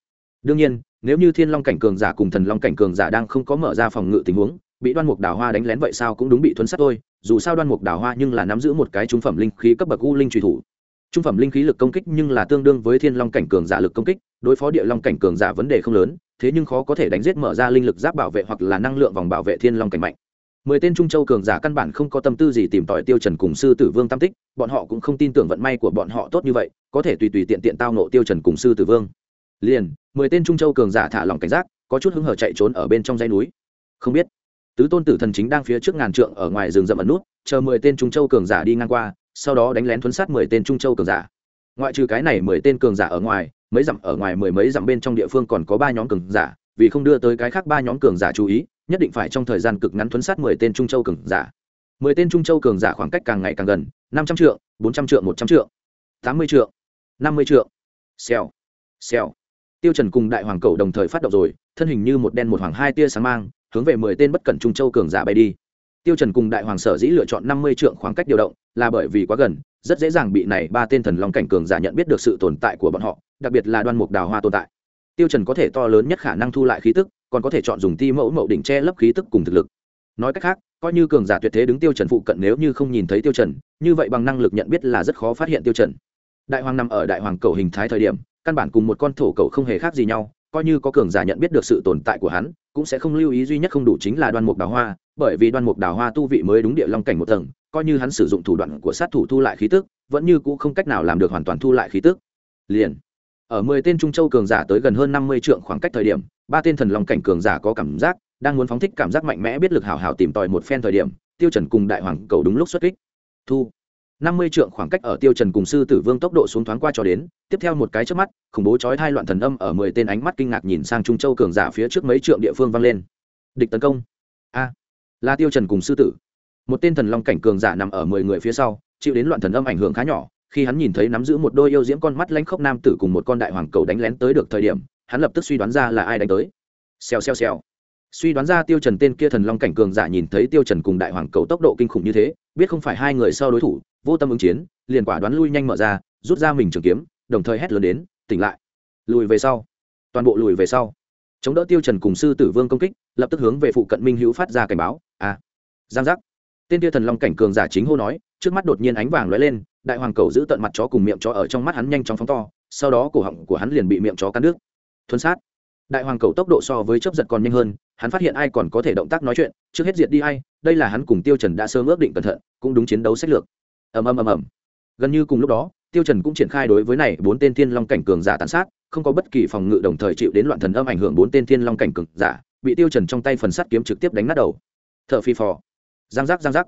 Đương nhiên nếu như thiên long cảnh cường giả cùng thần long cảnh cường giả đang không có mở ra phòng ngự tình huống bị đoan mục đào hoa đánh lén vậy sao cũng đúng bị thuần sát thôi dù sao đoan mục đào hoa nhưng là nắm giữ một cái trung phẩm linh khí cấp bậc u linh truy thủ trung phẩm linh khí lực công kích nhưng là tương đương với thiên long cảnh cường giả lực công kích, đối phó địa long cảnh cường giả vấn đề không lớn, thế nhưng khó có thể đánh giết mở ra linh lực giáp bảo vệ hoặc là năng lượng vòng bảo vệ thiên long cảnh mạnh. Mười tên trung châu cường giả căn bản không có tâm tư gì tìm tòi tiêu trần cùng sư tử vương tam tích, bọn họ cũng không tin tưởng vận may của bọn họ tốt như vậy, có thể tùy tùy tiện tiện tao nộ tiêu trần cùng sư tử vương. Liền, mười tên trung châu cường giả thả lòng cảnh giác, có chút hứng hở chạy trốn ở bên trong dãy núi. Không biết, tứ tôn tử thần chính đang phía trước ngàn trượng ở ngoài rừng rậm ẩn nút, chờ mười tên trung châu cường giả đi ngang qua sau đó đánh lén thuấn sát mười tên trung châu cường giả. Ngoại trừ cái này mười tên cường giả ở ngoài, mấy dặm ở ngoài mười mấy dặm bên trong địa phương còn có ba nhóm cường giả, vì không đưa tới cái khác ba nhóm cường giả chú ý, nhất định phải trong thời gian cực ngắn thuấn sát mười tên trung châu cường giả. Mười tên trung châu cường giả khoảng cách càng ngày càng gần, năm trăm triệu bốn trăm triệu một trăm triệu tám mươi triệu năm mươi triệu xèo xèo. Tiêu trần cùng đại hoàng cầu đồng thời phát động rồi, thân hình như một đen một hoàng hai tia sáng mang, hướng về mười tên bất cẩn trung châu cường giả bay đi tiêu trần cùng đại hoàng sở dĩ lựa chọn năm mươi trượng khoảng cách điều động, là bởi vì quá gần, rất dễ dàng bị này ba tên thần long cảnh cường giả nhận biết được sự tồn tại của bọn họ, đặc biệt là đoan mục đào hoa tồn tại. Tiêu trần có thể to lớn nhất khả năng thu lại khí tức, còn có thể chọn dùng ti mẫu mậu đỉnh che lấp khí tức cùng thực lực. Nói cách khác, coi như cường giả tuyệt thế đứng tiêu trần phụ cận nếu như không nhìn thấy tiêu trần, như vậy bằng năng lực nhận biết là rất khó phát hiện tiêu trần. Đại hoàng nằm ở đại hoàng cầu hình thái thời điểm, căn bản cùng một con thổ cầu không hề khác gì nhau, coi như có cường giả nhận biết được sự tồn tại của hắn cũng sẽ không lưu ý duy nhất không đủ chính là đoan mục đào hoa, bởi vì đoan mục đào hoa tu vị mới đúng địa long cảnh một tầng, coi như hắn sử dụng thủ đoạn của sát thủ thu lại khí tức, vẫn như cũ không cách nào làm được hoàn toàn thu lại khí tức. Liền, ở mười tên trung châu cường giả tới gần hơn năm mươi trượng khoảng cách thời điểm, ba tên thần long cảnh cường giả có cảm giác, đang muốn phóng thích cảm giác mạnh mẽ biết lực hào hào tìm tòi một phen thời điểm, tiêu trần cùng đại hoàng cầu đúng lúc xuất kích. Thu năm mươi trượng khoảng cách ở tiêu trần cùng sư tử vương tốc độ xuống thoáng qua cho đến, tiếp theo một cái chớp mắt, khủng bố chói thai loạn thần âm ở mười tên ánh mắt kinh ngạc nhìn sang trung châu cường giả phía trước mấy trượng địa phương vang lên. Địch tấn công. A. Là tiêu trần cùng sư tử. Một tên thần long cảnh cường giả nằm ở mười người phía sau, chịu đến loạn thần âm ảnh hưởng khá nhỏ, khi hắn nhìn thấy nắm giữ một đôi yêu diễm con mắt lánh khốc nam tử cùng một con đại hoàng cầu đánh lén tới được thời điểm, hắn lập tức suy đoán ra là ai đánh tới. Xèo xèo xèo suy đoán ra tiêu trần tên kia thần long cảnh cường giả nhìn thấy tiêu trần cùng đại hoàng cầu tốc độ kinh khủng như thế, biết không phải hai người sau đối thủ, vô tâm ứng chiến, liền quả đoán lui nhanh mở ra, rút ra mình trường kiếm, đồng thời hét lớn đến, tỉnh lại! Lùi về sau. Toàn bộ lùi về sau. Chống đỡ tiêu trần cùng sư tử vương công kích, lập tức hướng về phụ cận minh hữu phát ra cảnh báo à! Giang giác. Tên kia thần long cảnh cường giả chính hô nói, trước mắt đột nhiên ánh vàng lóe lên, đại hoàng cầu giữ tận mặt chó cùng miệng chó ở trong mắt hắn nhanh chóng phóng to, sau đó cổ họng của hắn liền bị miệng chó cắn nước thuần sát đại hoàng cầu tốc độ so với chớp giật còn nhanh hơn, hắn phát hiện ai còn có thể động tác nói chuyện, trước hết diệt đi ai, đây là hắn cùng tiêu trần đã sớm ước định cẩn thận, cũng đúng chiến đấu sách lược. Ầm ầm ầm ầm. Gần như cùng lúc đó, tiêu trần cũng triển khai đối với này bốn tên thiên long cảnh cường giả tàn sát, không có bất kỳ phòng ngự đồng thời chịu đến loạn thần âm ảnh hưởng bốn tên thiên long cảnh cường giả, bị tiêu trần trong tay phần sắt kiếm trực tiếp đánh nát đầu. Thở phi phò. Giang giác giang giác.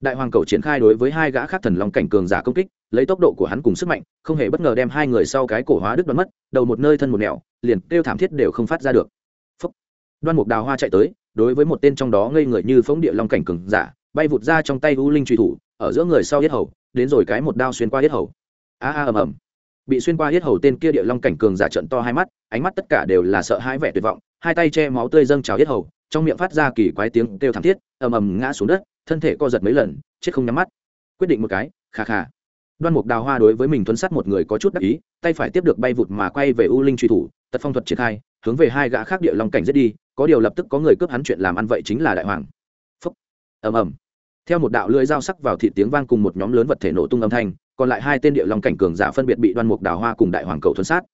Đại hoàng cầu triển khai đối với hai gã khác thần long cảnh cường giả công kích lấy tốc độ của hắn cùng sức mạnh, không hề bất ngờ đem hai người sau cái cổ hóa đứt đoán mất, đầu một nơi thân một nẻo, liền kêu thảm thiết đều không phát ra được. Phúc. đoan mục đào hoa chạy tới, đối với một tên trong đó ngây người như phóng địa long cảnh cường giả, bay vụt ra trong tay u linh truy thủ, ở giữa người sau yết hầu, đến rồi cái một đao xuyên qua yết hầu. A a ầm ầm. Bị xuyên qua yết hầu tên kia địa long cảnh cường giả trận to hai mắt, ánh mắt tất cả đều là sợ hãi vẻ tuyệt vọng, hai tay che máu tươi dâng trào yết hầu, trong miệng phát ra kỳ quái tiếng kêu thảm thiết, ầm ầm ngã xuống đất, thân thể co giật mấy lần, chết không nhắm mắt. Quyết định một cái khà khà đoan mục đào hoa đối với mình thuấn sát một người có chút đắc ý, tay phải tiếp được bay vụt mà quay về u linh truy thủ, tật phong thuật triển khai, hướng về hai gã khác địa long cảnh giết đi, có điều lập tức có người cướp hắn chuyện làm ăn vậy chính là đại hoàng. Phúc. Ầm ầm. Theo một đạo lưỡi dao sắc vào thị tiếng vang cùng một nhóm lớn vật thể nổ tung âm thanh, còn lại hai tên địa long cảnh cường giả phân biệt bị đoan mục đào hoa cùng đại hoàng cầu thuấn sát.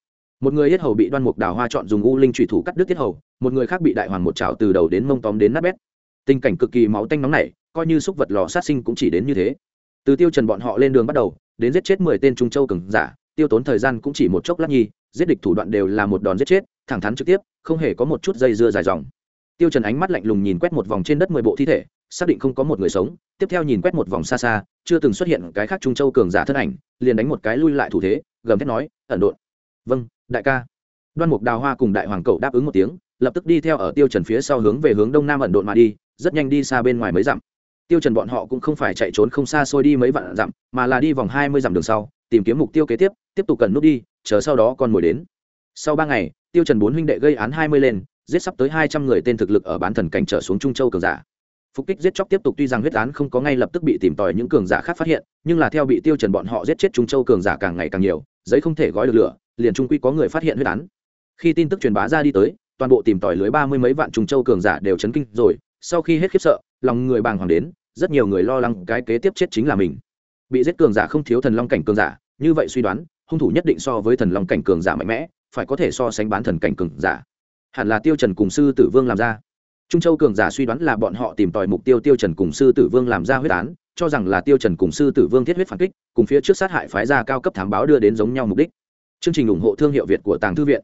Một người hết hầu bị đoan mục đào hoa chọn dùng u linh trùy thủ cắt đứt tiết hầu, một người khác bị đại hoàng một chảo từ đầu đến mông tóm đến nát bét. Tình cảnh cực kỳ máu tanh nóng này coi như xúc vật lò sát sinh cũng chỉ đến như thế từ tiêu trần bọn họ lên đường bắt đầu, đến giết chết mười tên trung châu cường giả, tiêu tốn thời gian cũng chỉ một chốc lát nhi giết địch thủ đoạn đều là một đòn giết chết, thẳng thắn trực tiếp, không hề có một chút dây dưa dài dòng. Tiêu trần ánh mắt lạnh lùng nhìn quét một vòng trên đất mười bộ thi thể, xác định không có một người sống, tiếp theo nhìn quét một vòng xa xa, chưa từng xuất hiện cái khác trung châu cường giả thân ảnh, liền đánh một cái lui lại thủ thế, gầm thét nói, ẩn độn. Vâng đại ca. Đoan mục đào hoa cùng đại hoàng cậu đáp ứng một tiếng, lập tức đi theo ở tiêu trần phía sau hướng về hướng đông nam ẩn độn mà đi, rất nhanh đi xa bên ngoài mấy dặm tiêu trần bọn họ cũng không phải chạy trốn không xa xôi đi mấy vạn dặm, mà là đi vòng hai mươi dặm đường sau, tìm kiếm mục tiêu kế tiếp tiếp tục cần nút đi, chờ sau đó còn mồi đến. Sau ba ngày, tiêu trần bốn huynh đệ gây án hai mươi lên, giết sắp tới hai trăm người tên thực lực ở bán thần cảnh trở xuống trung châu cường giả. Phục kích giết chóc tiếp tục tuy rằng huyết án không có ngay lập tức bị tìm tòi những cường giả khác phát hiện, nhưng là theo bị tiêu trần bọn họ giết chết trung châu cường giả càng ngày càng nhiều, giấy không thể gói được lửa, liền trung quy có người phát hiện huyết án. Khi tin tức truyền bá ra đi tới, toàn bộ tìm tòi lưới ba mươi mấy vạn trung châu cường giả đều chấn kinh rồi sau khi hết khiếp sợ, lòng người bàng hoàng đến, rất nhiều người lo lắng cái kế tiếp chết chính là mình. Bị giết cường giả không thiếu thần long cảnh cường giả, như vậy suy đoán, hung thủ nhất định so với thần long cảnh cường giả mạnh mẽ, phải có thể so sánh bán thần cảnh cường giả. Hẳn là tiêu trần cùng sư tử vương làm ra. Trung châu cường giả suy đoán là bọn họ tìm tòi mục tiêu tiêu trần cùng sư tử vương làm ra huyết án, cho rằng là tiêu trần cùng sư tử vương thiết huyết phản kích, cùng phía trước sát hại phái gia cao cấp thám báo đưa đến giống nhau mục đích. Chương trình ủng hộ thương hiệu việt của tàng thư viện.